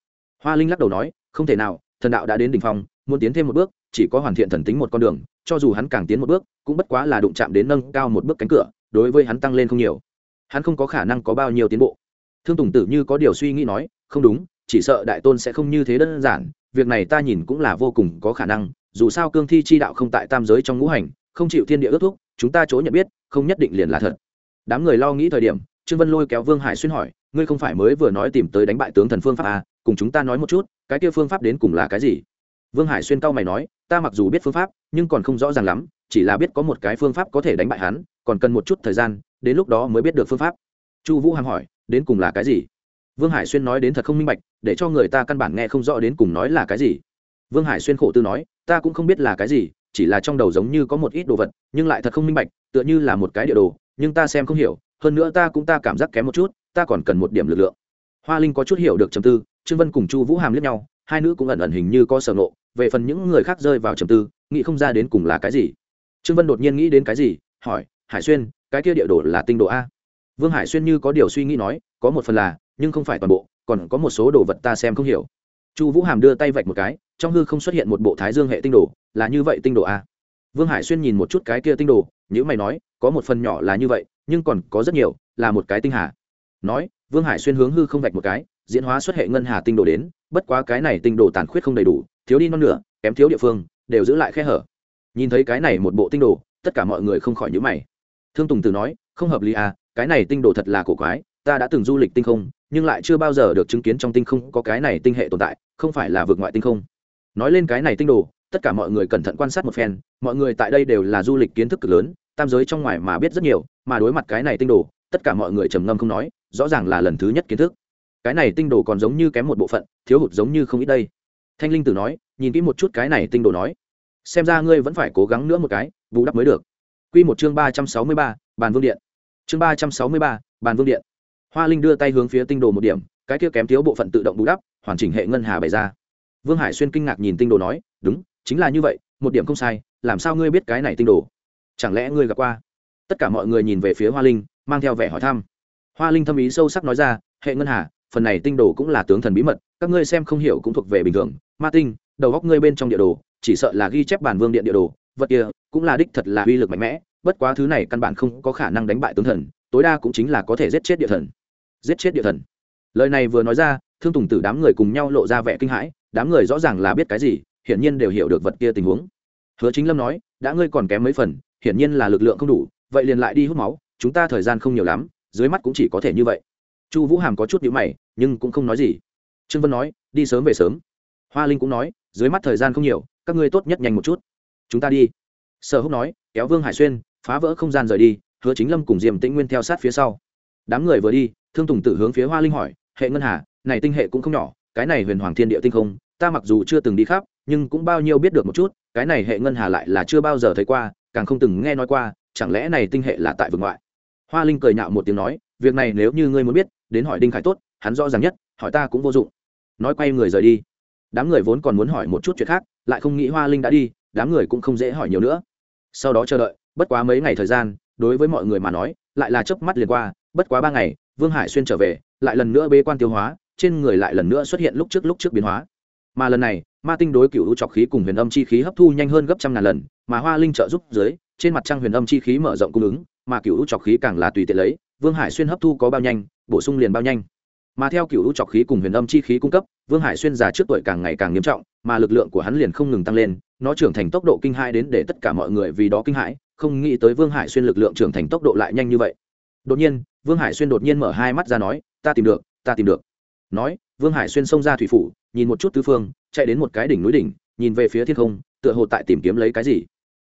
Hoa linh lắc đầu nói, không thể nào, thần đạo đã đến đỉnh phong, muốn tiến thêm một bước chỉ có hoàn thiện thần tính một con đường cho dù hắn càng tiến một bước cũng bất quá là đụng chạm đến nâng cao một bước cánh cửa đối với hắn tăng lên không nhiều. Hắn không có khả năng có bao nhiêu tiến bộ. Thương tùng tử như có điều suy nghĩ nói không đúng chỉ sợ đại tôn sẽ không như thế đơn giản việc này ta nhìn cũng là vô cùng có khả năng dù sao cương thi chi đạo không tại tam giới trong ngũ hành không chịu thiên địa ước thúc chúng ta chỗ nhận biết không nhất định liền là thật. Đám người lo nghĩ thời điểm trương vân lôi kéo vương hải xuyên hỏi ngươi không phải mới vừa nói tìm tới đánh bại tướng thần phương pháp à, cùng chúng ta nói một chút cái kia phương pháp đến cùng là cái gì? Vương hải xuyên cao mày nói, ta mặc dù biết phương pháp, nhưng còn không rõ ràng lắm, chỉ là biết có một cái phương pháp có thể đánh bại hắn, còn cần một chút thời gian, đến lúc đó mới biết được phương pháp. Chu vũ hàm hỏi, đến cùng là cái gì? Vương hải xuyên nói đến thật không minh bạch, để cho người ta căn bản nghe không rõ đến cùng nói là cái gì. Vương hải xuyên khổ tư nói, ta cũng không biết là cái gì, chỉ là trong đầu giống như có một ít đồ vật, nhưng lại thật không minh bạch, tựa như là một cái địa đồ, nhưng ta xem không hiểu, hơn nữa ta cũng ta cảm giác kém một chút, ta còn cần một điểm lực lượng. Hoa linh có chút hiểu được chầm tư, trương vân cùng chu vũ hàm liếc nhau hai nữ cũng ẩn ẩn hình như có sở ngộ, về phần những người khác rơi vào trầm tư, nghĩ không ra đến cùng là cái gì. Trương vân đột nhiên nghĩ đến cái gì, hỏi, hải xuyên, cái kia địa đồ là tinh độ a? Vương hải xuyên như có điều suy nghĩ nói, có một phần là, nhưng không phải toàn bộ, còn có một số đồ vật ta xem không hiểu. Chu vũ hàm đưa tay vạch một cái, trong hư không xuất hiện một bộ thái dương hệ tinh đồ, là như vậy tinh đồ a? Vương hải xuyên nhìn một chút cái kia tinh đồ nhữ mày nói, có một phần nhỏ là như vậy, nhưng còn có rất nhiều, là một cái tinh hà. Nói, vương hải xuyên hướng hư không vạch một cái diễn hóa xuất hệ ngân hà tinh đồ đến, bất quá cái này tinh đồ tàn khuyết không đầy đủ, thiếu đi non nửa, kém thiếu địa phương, đều giữ lại khe hở. Nhìn thấy cái này một bộ tinh đồ, tất cả mọi người không khỏi nhữ mày. Thương tùng từ nói, không hợp lý à cái này tinh đồ thật là cổ quái, ta đã từng du lịch tinh không, nhưng lại chưa bao giờ được chứng kiến trong tinh không có cái này tinh hệ tồn tại, không phải là vượt ngoại tinh không. Nói lên cái này tinh đồ, tất cả mọi người cẩn thận quan sát một phen, mọi người tại đây đều là du lịch kiến thức cực lớn, tam giới trong ngoài mà biết rất nhiều, mà đối mặt cái này tinh đồ, tất cả mọi người trầm ngâm không nói, rõ ràng là lần thứ nhất kiến thức cái này tinh đồ còn giống như kém một bộ phận, thiếu hụt giống như không ít đây. Thanh linh tử nói, nhìn kỹ một chút cái này tinh đồ nói. Xem ra ngươi vẫn phải cố gắng nữa một cái, bù đắp mới được. Q một chương ba trăm sáu mươi ba, bàn vương điện. Chương ba trăm sáu mươi ba, bàn vương điện. Hoa linh đưa tay hướng phía tinh đồ một điểm, cái kia kém thiếu bộ phận tự động bù đắp, hoàn chỉnh hệ ngân hà bày ra. Vương hải xuyên kinh ngạc nhìn tinh đồ nói, đúng, chính là như vậy, một điểm không sai, làm sao ngươi biết cái này tinh đồ? Chẳng lẽ ngươi gặp qua? Tất cả mọi người nhìn về phía hoa linh, mang theo vẻ hỏi thăm. Hoa linh thâm ý sâu sắc nói ra, hệ ngân hà phần này tinh đồ cũng là tướng thần bí mật, các ngươi xem không hiểu cũng thuộc về bình thường. Ma tinh, đầu góc ngươi bên trong địa đồ, chỉ sợ là ghi chép bản vương điện địa đồ, vật kia cũng là đích thật là uy lực mạnh mẽ, bất quá thứ này căn bản không có khả năng đánh bại tướng thần, tối đa cũng chính là có thể giết chết địa thần. Giết chết địa thần. Lời này vừa nói ra, thương tùng tử đám người cùng nhau lộ ra vẻ kinh hãi, đám người rõ ràng là biết cái gì, hiển nhiên đều hiểu được vật kia tình huống. Hứa chính lâm nói, đã ngươi còn kém mấy phần, hiển nhiên là lực lượng không đủ, vậy liền lại đi hút máu, chúng ta thời gian không nhiều lắm, dưới mắt cũng chỉ có thể như vậy chu vũ hàm có chút nhữ mày, nhưng cũng không nói gì. Trương vân nói, đi sớm về sớm. Hoa linh cũng nói, dưới mắt thời gian không nhiều, các ngươi tốt nhất nhanh một chút. Chúng ta đi. Sở húc nói, kéo vương hải xuyên, phá vỡ không gian rời đi, hứa chính lâm cùng diềm tĩnh nguyên theo sát phía sau. Đám người vừa đi, thương tùng tử hướng phía hoa linh hỏi, hệ ngân hà, này tinh hệ cũng không nhỏ, cái này huyền hoàng thiên địa tinh không, ta mặc dù chưa từng đi khắp, nhưng cũng bao nhiêu biết được một chút, cái này hệ ngân hà lại là chưa bao giờ thấy qua, càng không từng nghe nói qua, chẳng lẽ này tinh hệ là tại vực ngoại? Hoa linh cười nhạo một tiếng nói, việc này nếu như ngươi muốn biết đến hỏi đinh khải tốt, hắn rõ ràng nhất, hỏi ta cũng vô dụng. Nói quay người rời đi. Đám người vốn còn muốn hỏi một chút chuyện khác, lại không nghĩ hoa linh đã đi, đám người cũng không dễ hỏi nhiều nữa. Sau đó chờ đợi, bất quá mấy ngày thời gian, đối với mọi người mà nói, lại là chớp mắt liền qua, bất quá ba ngày, vương hải xuyên trở về, lại lần nữa bê quan tiêu hóa, trên người lại lần nữa xuất hiện lúc trước lúc trước biến hóa. Mà lần này, ma tinh đối cựu trọc khí cùng huyền âm chi khí hấp thu nhanh hơn gấp trăm ngàn lần, mà hoa linh trợ giúp dưới, trên mặt trăng huyền âm chi khí mở rộng cung ứng, mà cựu trọc khí càng là tùy tiện lấy vương hải xuyên hấp thu có bao nhanh, bổ sung liền bao nhanh. Mà theo cựu trọc khí cùng huyền âm chi khí cung cấp, vương hải xuyên già trước tuổi càng ngày càng nghiêm trọng, mà lực lượng của hắn liền không ngừng tăng lên, nó trưởng thành tốc độ kinh hãi đến để tất cả mọi người vì đó kinh hãi, không nghĩ tới vương hải xuyên lực lượng trưởng thành tốc độ lại nhanh như vậy. Đột nhiên, vương hải xuyên đột nhiên mở hai mắt ra nói, ta tìm được, ta tìm được. Nói, vương hải xuyên xông ra thủy phủ, nhìn một chút tư phương, chạy đến một cái đỉnh núi đỉnh, nhìn về phía thiên không, tựa hồ tại tìm kiếm lấy cái gì.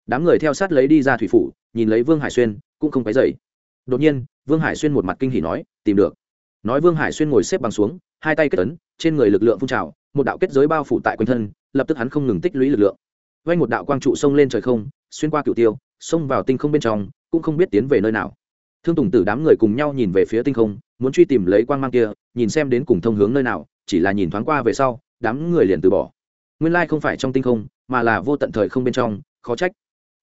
Đám người theo sát lấy đi ra thủy phủ, nhìn lấy vương hải xuyên, cũng không cái dậy đột nhiên vương hải xuyên một mặt kinh hỉ nói, tìm được. Nói vương hải xuyên ngồi xếp bằng xuống, hai tay kết ấn, trên người lực lượng phun trào, một đạo kết giới bao phủ tại quanh thân, lập tức hắn không ngừng tích lũy lực lượng. Vay một đạo quang trụ xông lên trời không, xuyên qua cửu tiêu, xông vào tinh không bên trong, cũng không biết tiến về nơi nào. Thương tùng tử đám người cùng nhau nhìn về phía tinh không, muốn truy tìm lấy quang mang kia, nhìn xem đến cùng thông hướng nơi nào, chỉ là nhìn thoáng qua về sau, đám người liền từ bỏ. Nguyên lai không phải trong tinh không, mà là vô tận thời không bên trong, khó trách.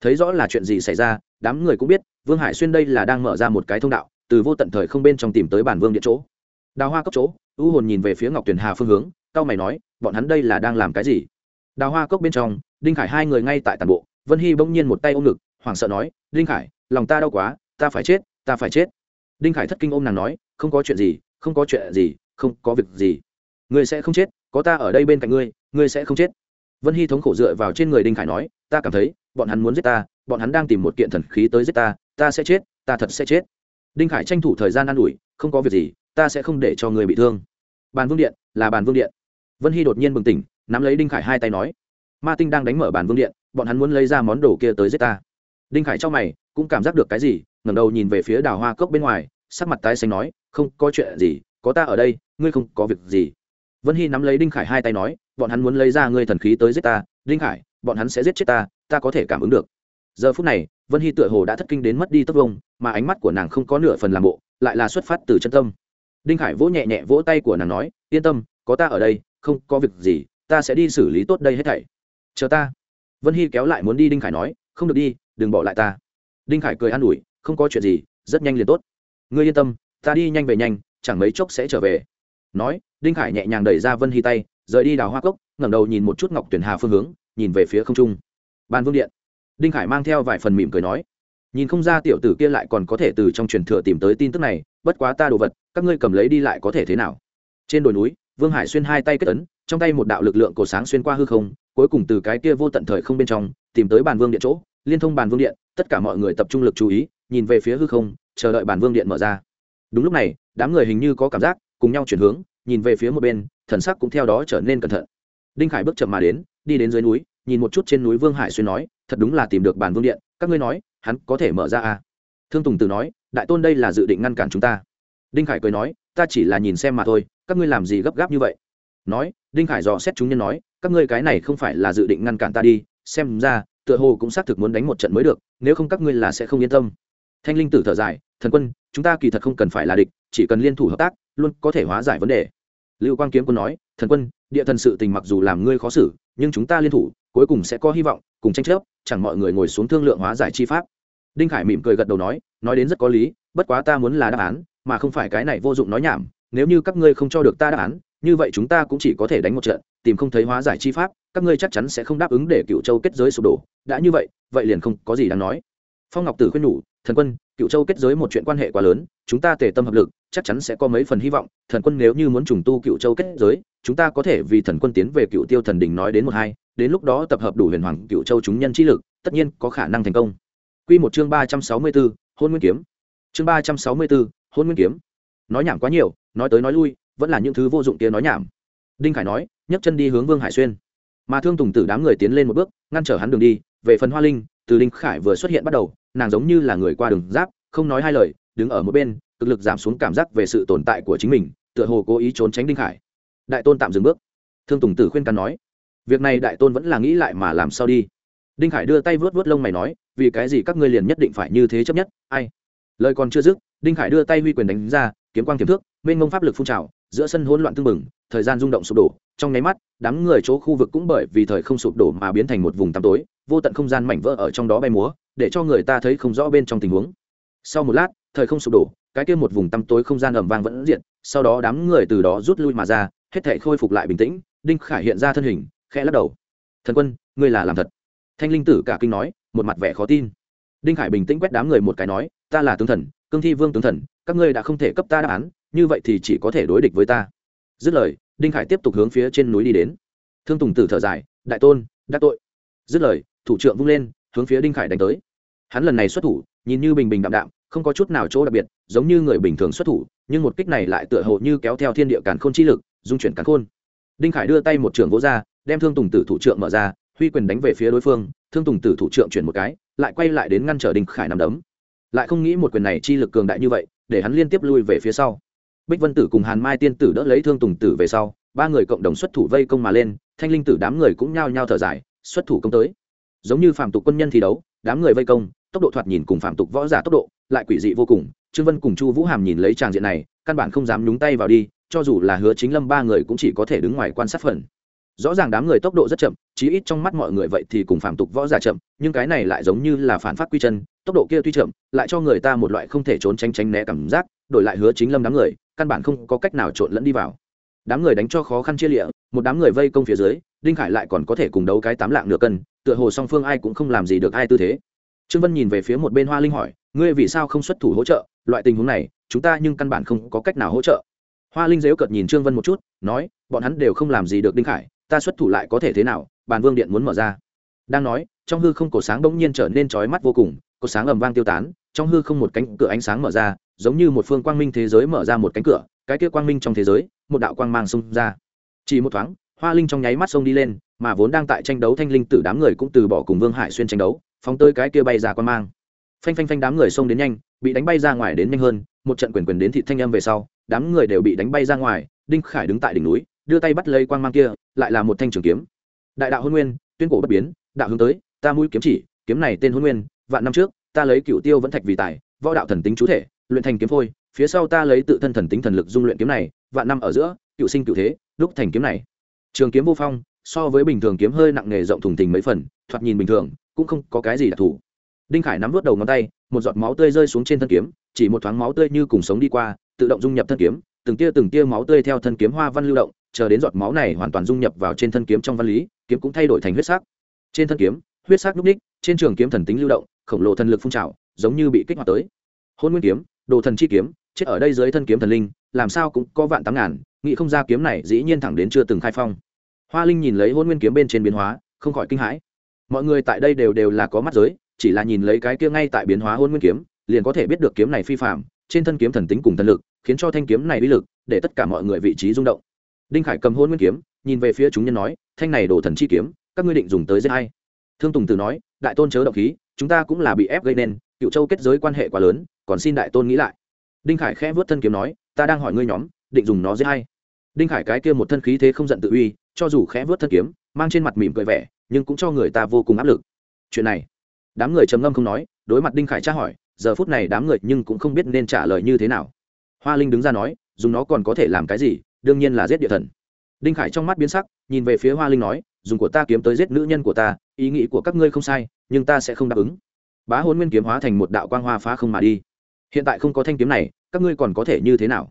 Thấy rõ là chuyện gì xảy ra, đám người cũng biết, vương hải xuyên đây là đang mở ra một cái thông đạo từ vô tận thời không bên trong tìm tới bản vương điện chỗ. Đào hoa cốc chỗ, ưu hồn nhìn về phía ngọc tuyền hà phương hướng cao mày nói, bọn hắn đây là đang làm cái gì? Đào hoa cốc bên trong, đinh khải hai người ngay tại tàn bộ, vân hy bỗng nhiên một tay ôm ngực, hoảng sợ nói, đinh khải, lòng ta đau quá, ta phải chết, ta phải chết. Đinh khải thất kinh ôm nàng nói, không có chuyện gì, không có chuyện gì, không có việc gì. Ngươi sẽ không chết, có ta ở đây bên cạnh ngươi ngươi sẽ không chết. Vân hy thống khổ dựa vào trên người đinh khải nói, ta cảm thấy, bọn hắn muốn giết ta, bọn hắn đang tìm một kiện thần khí tới giết ta ta sẽ chết, ta thật sẽ chết đinh khải tranh thủ thời gian an ủi, không có việc gì, ta sẽ không để cho người bị thương. Bàn vương điện, là bàn vương điện. Vân hy đột nhiên bừng tỉnh, nắm lấy đinh khải hai tay nói, ma tinh đang đánh mở bàn vương điện, bọn hắn muốn lấy ra món đồ kia tới giết ta. Đinh khải trong mày, cũng cảm giác được cái gì, ngẩng đầu nhìn về phía đào hoa cốc bên ngoài, sắc mặt tái xanh nói, không có chuyện gì, có ta ở đây, ngươi không có việc gì. Vân hy nắm lấy đinh khải hai tay nói, bọn hắn muốn lấy ra ngươi thần khí tới giết ta, đinh khải, bọn hắn sẽ giết chết ta ta có thể cảm ứng được. Giờ phút này vân hy tựa hồ đã thất kinh đến mất đi tất vông mà ánh mắt của nàng không có nửa phần làm bộ, lại là xuất phát từ chân tâm. Đinh khải vỗ nhẹ nhẹ vỗ tay của nàng nói, yên tâm, có ta ở đây, không có việc gì, ta sẽ đi xử lý tốt đây hết thảy. Chờ ta. Vân hy kéo lại muốn đi, đinh khải nói, không được đi, đừng bỏ lại ta. Đinh khải cười an ủi, không có chuyện gì, rất nhanh liền tốt. Ngươi yên tâm, ta đi nhanh về nhanh, chẳng mấy chốc sẽ trở về. Nói, đinh khải nhẹ nhàng đẩy ra vân hy tay, rời đi đào hoa cốc, ngẩng đầu nhìn một chút ngọc tuyển hà phương hướng, nhìn về phía không trung. Ban vương điện đinh khải mang theo vài phần mỉm cười nói, nhìn không ra tiểu tử kia lại còn có thể từ trong truyền thừa tìm tới tin tức này, bất quá ta đồ vật, các ngươi cầm lấy đi lại có thể thế nào? Trên đồi núi, vương hải xuyên hai tay kết ấn, trong tay một đạo lực lượng cổ sáng xuyên qua hư không, cuối cùng từ cái kia vô tận thời không bên trong, tìm tới bàn vương điện chỗ, liên thông bàn vương điện, tất cả mọi người tập trung lực chú ý, nhìn về phía hư không, chờ đợi bàn vương điện mở ra. Đúng lúc này, đám người hình như có cảm giác, cùng nhau chuyển hướng, nhìn về phía một bên, thần sắc cũng theo đó trở nên cẩn thận. Đinh khải bước chậm mà đến, đi đến dưới núi nhìn một chút trên núi vương hải xuyên nói, thật đúng là tìm được bàn vương điện, các ngươi nói, hắn có thể mở ra à? Thương tùng từ nói, đại tôn đây là dự định ngăn cản chúng ta. Đinh khải cười nói, ta chỉ là nhìn xem mà thôi, các ngươi làm gì gấp gáp như vậy? Nói, đinh khải dò xét chúng nhân nói, các ngươi cái này không phải là dự định ngăn cản ta đi, xem ra, tựa hồ cũng xác thực muốn đánh một trận mới được, nếu không các ngươi là sẽ không yên tâm. Thanh linh tử thở dài, thần quân, chúng ta kỳ thật không cần phải là địch, chỉ cần liên thủ hợp tác, luôn có thể hóa giải vấn đề. Lưu quang kiếm quân nói, thần quân, địa thần sự tình mặc dù làm ngươi khó xử nhưng chúng ta liên thủ, cuối cùng sẽ có hy vọng, cùng tranh chấp, chẳng mọi người ngồi xuống thương lượng hóa giải chi pháp. Đinh khải mỉm cười gật đầu nói nói đến rất có lý, bất quá ta muốn là đáp án, mà không phải cái này vô dụng nói nhảm. Nếu như các ngươi không cho được ta đáp án, như vậy chúng ta cũng chỉ có thể đánh một trận, tìm không thấy hóa giải chi pháp, các ngươi chắc chắn sẽ không đáp ứng để cựu châu kết giới sụp đổ. Đã như vậy vậy liền không có gì đáng nói. Phong ngọc tử khuyên nhủ, thần quân cựu châu kết giới một chuyện quan hệ quá lớn chúng ta tề tâm hợp lực chắc chắn sẽ có mấy phần hy vọng thần quân nếu như muốn trùng tu cựu châu kết giới chúng ta có thể vì thần quân tiến về cựu tiêu thần đình nói đến một hai đến lúc đó tập hợp đủ huyền hoàng cựu châu chúng nhân trí lực tất nhiên có khả năng thành công Quy một chương ba trăm sáu mươi 364, hôn nguyên kiếm. Chương ba trăm sáu mươi 364, hôn nguyên kiếm. Nói nhảm quá nhiều, nói tới nói lui, vẫn là những thứ vô dụng kia nói nhảm. Đinh Khải nói, nhấc chân đi hướng Vương Hải Xuyên. Mà Thương Tùng Tử đám người tiến lên một bước, ngăn trở hắn đường đi, về phần Hoa Linh, từ Đinh Khải vừa xuất hiện bắt đầu, nàng giống như là người qua đường giáp, không nói hai lời, đứng ở một bên, cực lực giảm xuống cảm giác về sự tồn tại của chính mình, tựa hồ cố ý trốn tránh Đinh Khải. Đại tôn tạm dừng bước. Thương Tùng Tử khuyên can nói, việc này đại tôn vẫn là nghĩ lại mà làm sao đi đinh khải đưa tay vớt vớt lông mày nói vì cái gì các ngươi liền nhất định phải như thế chấp nhất ai lời còn chưa dứt đinh khải đưa tay huy quyền đánh ra kiếm quang tiềm thước mênh mông pháp lực phun trào giữa sân hỗn loạn tưng bừng thời gian rung động sụp đổ trong nháy mắt, đám người chỗ khu vực cũng bởi vì thời không sụp đổ mà biến thành một vùng tăm tối, vô tận không gian mảnh vỡ ở trong đó bay múa, để cho người ta thấy không rõ bên trong tình huống. Sau một lát, thời không sụp đổ, cái kia một vùng tăm tối không gian ầm vang vẫn diện sau đó đám người từ đó rút lui mà ra, hết thể khôi phục lại bình tĩnh, đinh khải hiện ra thân hình, khẽ lắc đầu. Thần quân, ngươi là làm thật. Thanh linh tử cả kinh nói, một mặt vẻ khó tin. Đinh khải bình tĩnh quét đám người một cái nói, ta là tướng thần, cương thi vương tướng thần, các ngươi đã không thể cấp ta đáp án, như vậy thì chỉ có thể đối địch với ta. Dứt lời đinh khải tiếp tục hướng phía trên núi đi đến. Thương tùng tử thở dài, đại tôn đắc tội. Dứt lời, thủ trưởng vung lên, hướng phía đinh khải đánh tới. Hắn lần này xuất thủ, nhìn như bình bình đạm đạm, không có chút nào chỗ đặc biệt, giống như người bình thường xuất thủ, nhưng một kích này lại tựa hồ như kéo theo thiên địa càn khôn chi lực, dung chuyển càn khôn. Đinh khải đưa tay một trường vỗ ra, đem thương tùng tử thủ trưởng mở ra, huy quyền đánh về phía đối phương, thương tùng tử thủ trưởng chuyển một cái, lại quay lại đến ngăn trở đinh khải nằm đấm. Lại không nghĩ một quyền này chi lực cường đại như vậy, để hắn liên tiếp lui về phía sau bích vân tử cùng hàn mai tiên tử đỡ lấy thương tùng tử về sau, ba người cộng đồng xuất thủ vây công mà lên, thanh linh tử đám người cũng nhao nhao thở dài, xuất thủ công tới. Giống như phạm tục quân nhân thi đấu, đám người vây công, tốc độ thoạt nhìn cùng phạm tục võ giả tốc độ lại quỷ dị vô cùng. Trương vân cùng chu vũ hàm nhìn lấy tràng diện này, căn bản không dám nhúng tay vào đi, cho dù là hứa chính lâm ba người cũng chỉ có thể đứng ngoài quan sát phần. Rõ ràng đám người tốc độ rất chậm, chí ít trong mắt mọi người vậy thì cùng phạm tục võ giả chậm, nhưng cái này lại giống như là phản phát quy chân tốc độ kia tuy chậm, lại cho người ta một loại không thể trốn tránh tránh né cảm giác, đổi lại hứa chính lâm đám người, căn bản không có cách nào trộn lẫn đi vào. Đám người đánh cho khó khăn chia lịa, một đám người vây công phía dưới, đinh khải lại còn có thể cùng đấu cái tám lạng nửa cân, tựa hồ song phương ai cũng không làm gì được ai tư thế. Trương vân nhìn về phía một bên hoa linh hỏi, ngươi vì sao không xuất thủ hỗ trợ? Loại tình huống này, chúng ta nhưng căn bản không có cách nào hỗ trợ. Hoa linh dếu cợt nhìn trương vân một chút, nói, bọn hắn đều không làm gì được đinh khải, ta xuất thủ lại có thể thế nào? Bàn vương điện muốn mở ra. Đang nói, trong hư không cổ sáng bỗng nhiên trở nên trói mắt vô cùng cổ sáng ầm vang tiêu tán, trong hư không một cánh cửa ánh sáng mở ra, giống như một phương quang minh thế giới mở ra một cánh cửa, cái kia quang minh trong thế giới, một đạo quang mang xông ra. Chỉ một thoáng, hoa linh trong nháy mắt xông đi lên, mà vốn đang tại tranh đấu thanh linh tử đám người cũng từ bỏ cùng vương hải xuyên tranh đấu, phóng tới cái kia bay ra quang mang. Phanh phanh phanh đám người xông đến nhanh, bị đánh bay ra ngoài đến nhanh hơn, một trận quyền quyền đến thị thanh âm về sau, đám người đều bị đánh bay ra ngoài, đinh khải đứng tại đỉnh núi, đưa tay bắt lấy quang mang kia, lại là một thanh trường kiếm. Đại đạo hôn nguyên, tuyên cổ bất biến, đạo hướng tới, ta mũi kiếm chỉ, kiếm này tên hôn nguyên vạn năm trước, ta lấy cựu tiêu vẫn thạch vì tài, võ đạo thần tính chú thể, luyện thành kiếm phôi, phía sau ta lấy tự thân thần tính thần lực dung luyện kiếm này, vạn năm ở giữa, cựu sinh cựu thế, đúc thành kiếm này. Trường kiếm vô phong, so với bình thường kiếm hơi nặng nghề rộng thùng thình mấy phần, thoạt nhìn bình thường, cũng không có cái gì đặc thù. Đinh khải nắm vớt đầu ngón tay, một giọt máu tươi rơi xuống trên thân kiếm, chỉ một thoáng máu tươi như cùng sống đi qua, tự động dung nhập thân kiếm, từng tia từng tia máu tươi theo thân kiếm hoa văn lưu động, chờ đến giọt máu này hoàn toàn dung nhập vào trên thân kiếm trong văn lý, kiếm cũng thay đổi thành huyết sắc. Trên thân kiếm huyết sắc núp ních trên trường kiếm thần tính lưu động, khổng lồ thần lực phun trào, giống như bị kích hoạt tới. Hôn nguyên kiếm, đồ thần chi kiếm, chết ở đây dưới thân kiếm thần linh, làm sao cũng có vạn tám ngàn, nghĩ không ra kiếm này dĩ nhiên thẳng đến chưa từng khai phong. Hoa linh nhìn lấy hôn nguyên kiếm bên trên biến hóa, không khỏi kinh hãi. Mọi người tại đây đều đều là có mắt giới, chỉ là nhìn lấy cái kia ngay tại biến hóa hôn nguyên kiếm, liền có thể biết được kiếm này phi phạm trên thân kiếm thần tính cùng thần lực, khiến cho thanh kiếm này uy lực, để tất cả mọi người vị trí rung động. Đinh khải cầm hôn nguyên kiếm, nhìn về phía chúng nhân nói, thanh này đổ thần chi kiếm, các ngươi định dùng tới giết hay thương tùng tử nói, đại tôn chớ động khí, chúng ta cũng là bị ép gây nên cựu châu kết giới quan hệ quá lớn, còn xin đại tôn nghĩ lại. Đinh khải khẽ vớt thân kiếm nói, ta đang hỏi ngươi nhóm, định dùng nó giết hay đinh khải cái kia một thân khí thế không giận tự uy, cho dù khẽ vớt thân kiếm, mang trên mặt mỉm cười vẻ, nhưng cũng cho người ta vô cùng áp lực. Chuyện này, đám người trầm ngâm không nói, đối mặt đinh khải tra hỏi, giờ phút này đám người nhưng cũng không biết nên trả lời như thế nào. Hoa linh đứng ra nói, dùng nó còn có thể làm cái gì? Đương nhiên là giết địa thần. Đinh khải trong mắt biến sắc, nhìn về phía hoa linh nói, dùng của ta kiếm tới giết nữ nhân của ta ý nghĩ của các ngươi không sai, nhưng ta sẽ không đáp ứng. Bá hôn nguyên kiếm hóa thành một đạo quang hoa phá không mà đi. Hiện tại không có thanh kiếm này, các ngươi còn có thể như thế nào?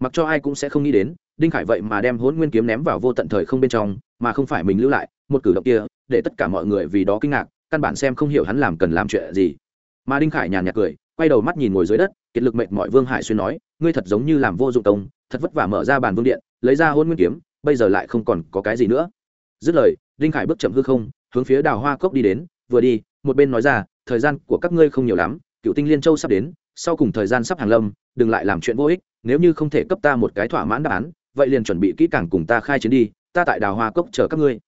Mặc cho ai cũng sẽ không nghĩ đến, đinh khải vậy mà đem hôn nguyên kiếm ném vào vô tận thời không bên trong, mà không phải mình lưu lại, một cử động kia, để tất cả mọi người vì đó kinh ngạc, căn bản xem không hiểu hắn làm cần làm chuyện gì. Mà đinh khải nhàn nhạt cười, quay đầu mắt nhìn ngồi dưới đất, kiệt lực mệnh mọi vương hải xuyên nói, ngươi thật giống như làm vô dụng công, thật vất vả mở ra bàn vương điện, lấy ra hôn nguyên kiếm, bây giờ lại không còn có cái gì nữa. Dứt lời, đinh khải bước chậm hư không hướng phía đào hoa cốc đi đến, vừa đi, một bên nói ra, thời gian của các ngươi không nhiều lắm, cựu tinh liên châu sắp đến, sau cùng thời gian sắp hàng lâm, đừng lại làm chuyện vô ích, nếu như không thể cấp ta một cái thỏa mãn đáp án, vậy liền chuẩn bị kỹ càng cùng ta khai chiến đi, ta tại đào hoa cốc chờ các ngươi.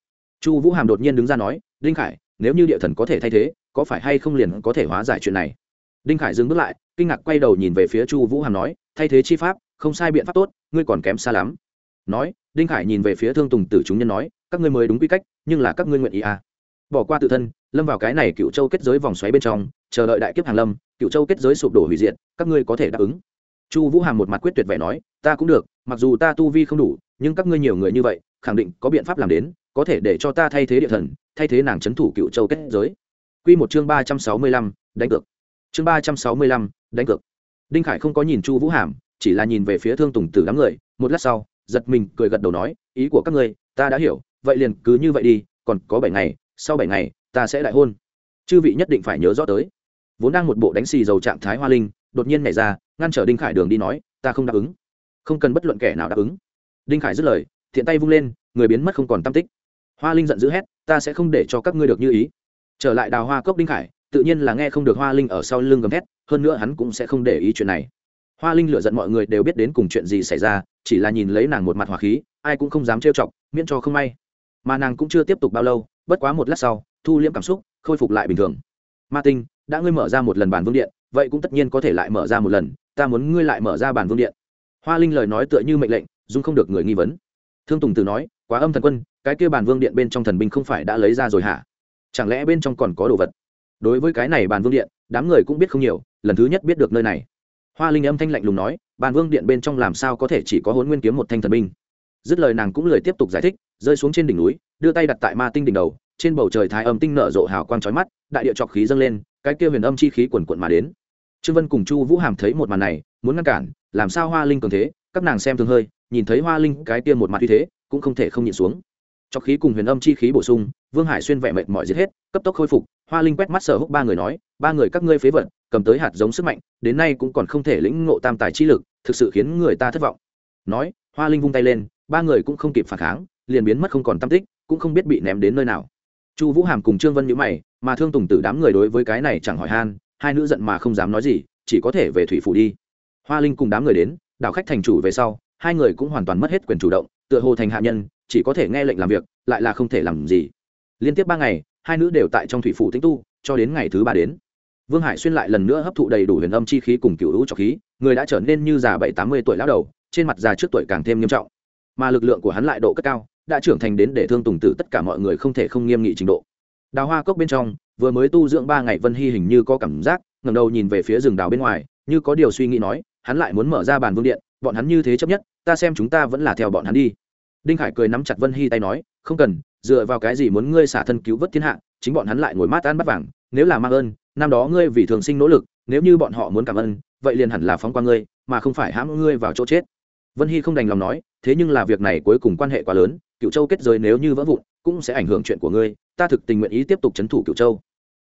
Chu vũ hàm đột nhiên đứng ra nói, đinh khải, nếu như địa thần có thể thay thế, có phải hay không liền có thể hóa giải chuyện này? Đinh khải dừng bước lại, kinh ngạc quay đầu nhìn về phía chu vũ hàm nói, thay thế chi pháp, không sai biện pháp tốt, ngươi còn kém xa lắm. Nói, đinh khải nhìn về phía thương tùng tử chúng nhân nói, các ngươi mới đúng quy cách, nhưng là các ngươi nguyện ý à bỏ qua tự thân, lâm vào cái này cựu châu kết giới vòng xoáy bên trong, chờ đợi đại kiếp hàng lâm, cựu châu kết giới sụp đổ hủy diệt, các ngươi có thể đáp ứng. Chu vũ hàm một mặt quyết tuyệt vẻ nói, ta cũng được, mặc dù ta tu vi không đủ, nhưng các ngươi nhiều người như vậy, khẳng định có biện pháp làm đến, có thể để cho ta thay thế địa thần, thay thế nàng c h ấ n thủ cựu châu kết giới. Q một chương ba trăm sáu mươi lăm, đánh cược. Chương ba trăm sáu mươi lăm, đánh cược. Đinh khải không có nhìn chu vũ hàm, chỉ là nhìn về phía thương tùng tử đám người, một lát sau, giật mình cười gật đầu nói, ý của các ngươi, ta đã hiểu, vậy liền cứ như vậy đi, còn có bảy ngày sau bảy ngày ta sẽ đại hôn. Chư vị nhất định phải nhớ rõ tới. Vốn đang một bộ đánh xì dầu trạng thái hoa linh đột nhiên nhảy ra ngăn trở đinh khải đường đi nói ta không đáp ứng. Không cần bất luận kẻ nào đáp ứng. Đinh khải dứt lời thiện tay vung lên người biến mất không còn tam tích. Hoa linh giận dữ hét ta sẽ không để cho các ngươi được như ý. Trở lại đào hoa cốc đinh khải tự nhiên là nghe không được hoa linh ở sau lưng gầm hét, hơn nữa hắn cũng sẽ không để ý chuyện này. Hoa linh lựa giận mọi người đều biết đến cùng chuyện gì xảy ra chỉ là nhìn lấy nàng một mặt hỏa khí ai cũng không dám trêu chọc miễn cho không may. Mà nàng cũng chưa tiếp tục bao lâu bất quá một lát sau, thu liễm cảm xúc khôi phục lại bình thường. Ma tinh, đã ngươi mở ra một lần bàn vương điện, vậy cũng tất nhiên có thể lại mở ra một lần, ta muốn ngươi lại mở ra bàn vương điện. Hoa linh lời nói tựa như mệnh lệnh dung không được người nghi vấn. Thương tùng từ nói, quá âm thần quân, cái kia bàn vương điện bên trong thần binh không phải đã lấy ra rồi hả? Chẳng lẽ bên trong còn có đồ vật? Đối với cái này bàn vương điện, đám người cũng biết không nhiều, lần thứ nhất biết được nơi này. Hoa linh âm thanh lạnh lùng nói bàn vương điện bên trong làm sao có thể chỉ có hôn nguyên kiếm một thanh thần binh? Dứt lời nàng cũng lời tiếp tục giải thích, rơi xuống trên đỉnh núi, đưa tay đặt tại ma tinh đỉnh đầu, trên bầu trời thái âm tinh nở rộ hào quang trói mắt, đại địa trọc khí dâng lên, cái kia huyền âm chi khí quần quận mà đến. Trương vân cùng chu vũ hàm thấy một màn này, muốn ngăn cản, làm sao hoa linh cường thế, các nàng xem thường hơi, nhìn thấy hoa linh cái kia một mặt như thế, cũng không thể không nhịn xuống. Cho khí cùng huyền âm chi khí bổ sung, vương hải xuyên vẻ mệt mỏi giết hết, cấp tốc khôi phục, hoa linh quét mắt sở húc ba người nói, ba người các ngươi phế vật, cầm tới hạt giống sức mạnh, đến nay cũng còn không thể lĩnh ngộ tam tài chi lực, thực sự khiến người ta thất vọng. Nói, hoa linh vung tay lên ba người cũng không kịp phản kháng, liền biến mất không còn tam tích, cũng không biết bị ném đến nơi nào. Chu vũ hàm cùng trương vân nhữ mày, mà thương tùng tử đám người đối với cái này chẳng hỏi han, hai nữ giận mà không dám nói gì, chỉ có thể về thủy phủ đi. Hoa linh cùng đám người đến, đảo khách thành chủ về sau, hai người cũng hoàn toàn mất hết quyền chủ động, tựa hồ thành hạ nhân, chỉ có thể nghe lệnh làm việc, lại là không thể làm gì. Liên tiếp ba ngày, hai nữ đều tại trong thủy phủ tĩnh tu, cho đến ngày thứ ba đến. Vương hải xuyên lại lần nữa hấp thụ đầy đủ huyền âm chi khí cùng cựu lũ trọc khí, người đã trở nên như già bảy tám mươi tuổi lão đầu, trên mặt già trước tuổi càng thêm nghiêm trọng mà lực lượng của hắn lại độ cất cao, đã trưởng thành đến để thương tùng tử tất cả mọi người không thể không nghiêm nghị trình độ. Đào hoa cốc bên trong, vừa mới tu dưỡng ba ngày vân hy hình như có cảm giác ngầm đầu nhìn về phía rừng đào bên ngoài, như có điều suy nghĩ nói, hắn lại muốn mở ra bàn vương điện, bọn hắn như thế chấp nhất, ta xem chúng ta vẫn là theo bọn hắn đi. Đinh khải cười nắm chặt vân hy tay nói, không cần, dựa vào cái gì muốn ngươi xả thân cứu vớt thiên hạ, chính bọn hắn lại ngồi mát ăn bắt vàng, nếu là mang ơn, năm đó ngươi vì thường sinh nỗ lực, nếu như bọn họ muốn cảm ơn, vậy liền hẳn là phóng qua ngươi, mà không phải hãm ngươi vào chỗ chết vân hy không đành lòng nói, thế nhưng là việc này cuối cùng quan hệ quá lớn cựu châu kết giới nếu như vỡ vụn, cũng sẽ ảnh hưởng chuyện của ngươi, ta thực tình nguyện ý tiếp tục c h ấ n thủ cựu châu.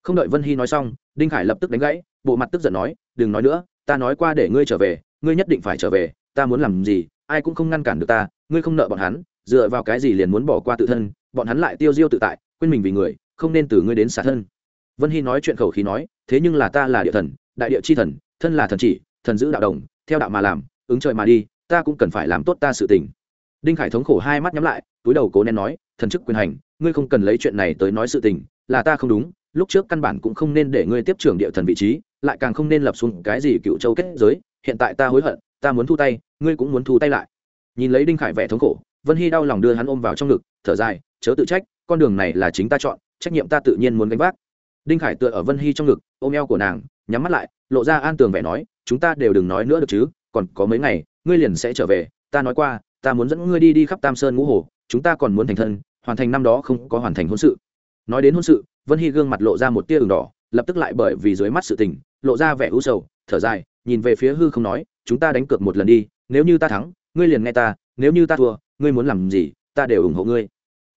Không đợi vân hy nói xong, đinh khải lập tức đánh gãy, bộ mặt tức giận nói, đừng nói nữa, ta nói qua để ngươi trở về, ngươi nhất định phải trở về, ta muốn làm gì, ai cũng không ngăn cản được ta, ngươi không nợ bọn hắn, dựa vào cái gì liền muốn bỏ qua tự thân, bọn hắn lại tiêu diêu tự tại, quên mình vì người, không nên từ ngươi đến xả thân. Vân hy nói chuyện khẩu khí nói, thế nhưng là ta là địa thần, đại địa chi thần, thân là thần chỉ, thần giữ đạo đồng, theo đạo mà làm, ứng trời mà đi ta cũng cần phải làm tốt ta sự tình. Đinh khải thống khổ hai mắt nhắm lại, túi đầu cố nén nói, thần chức quyền hành, ngươi không cần lấy chuyện này tới nói sự tình, là ta không đúng, lúc trước căn bản cũng không nên để ngươi tiếp trưởng địa thần vị trí, lại càng không nên lập xuống cái gì cựu châu kết giới, hiện tại ta hối hận, ta muốn thu tay, ngươi cũng muốn thu tay lại. Nhìn lấy đinh khải vẻ thống khổ, vân hy đau lòng đưa hắn ôm vào trong ngực, thở dài, chớ tự trách, con đường này là chính ta chọn, trách nhiệm ta tự nhiên muốn gánh vác. Đinh khải tựa ở vân hy trong ngực, ôm eo của nàng, nhắm mắt lại, lộ ra an tường vẻ nói, chúng ta đều đừng nói nữa được chứ, còn có mấy ngày ngươi liền sẽ trở về, ta nói qua, ta muốn dẫn ngươi đi đi khắp tam sơn ngũ hồ, chúng ta còn muốn thành thân, hoàn thành năm đó không có hoàn thành hôn sự. Nói đến hôn sự, vân hy gương mặt lộ ra một tia ửng đỏ, lập tức lại bởi vì dưới mắt sự tình, lộ ra vẻ u sầu, thở dài, nhìn về phía hư không nói, chúng ta đánh cược một lần đi, nếu như ta thắng, ngươi liền nghe ta, nếu như ta thua, ngươi muốn làm gì, ta đều ủng hộ ngươi.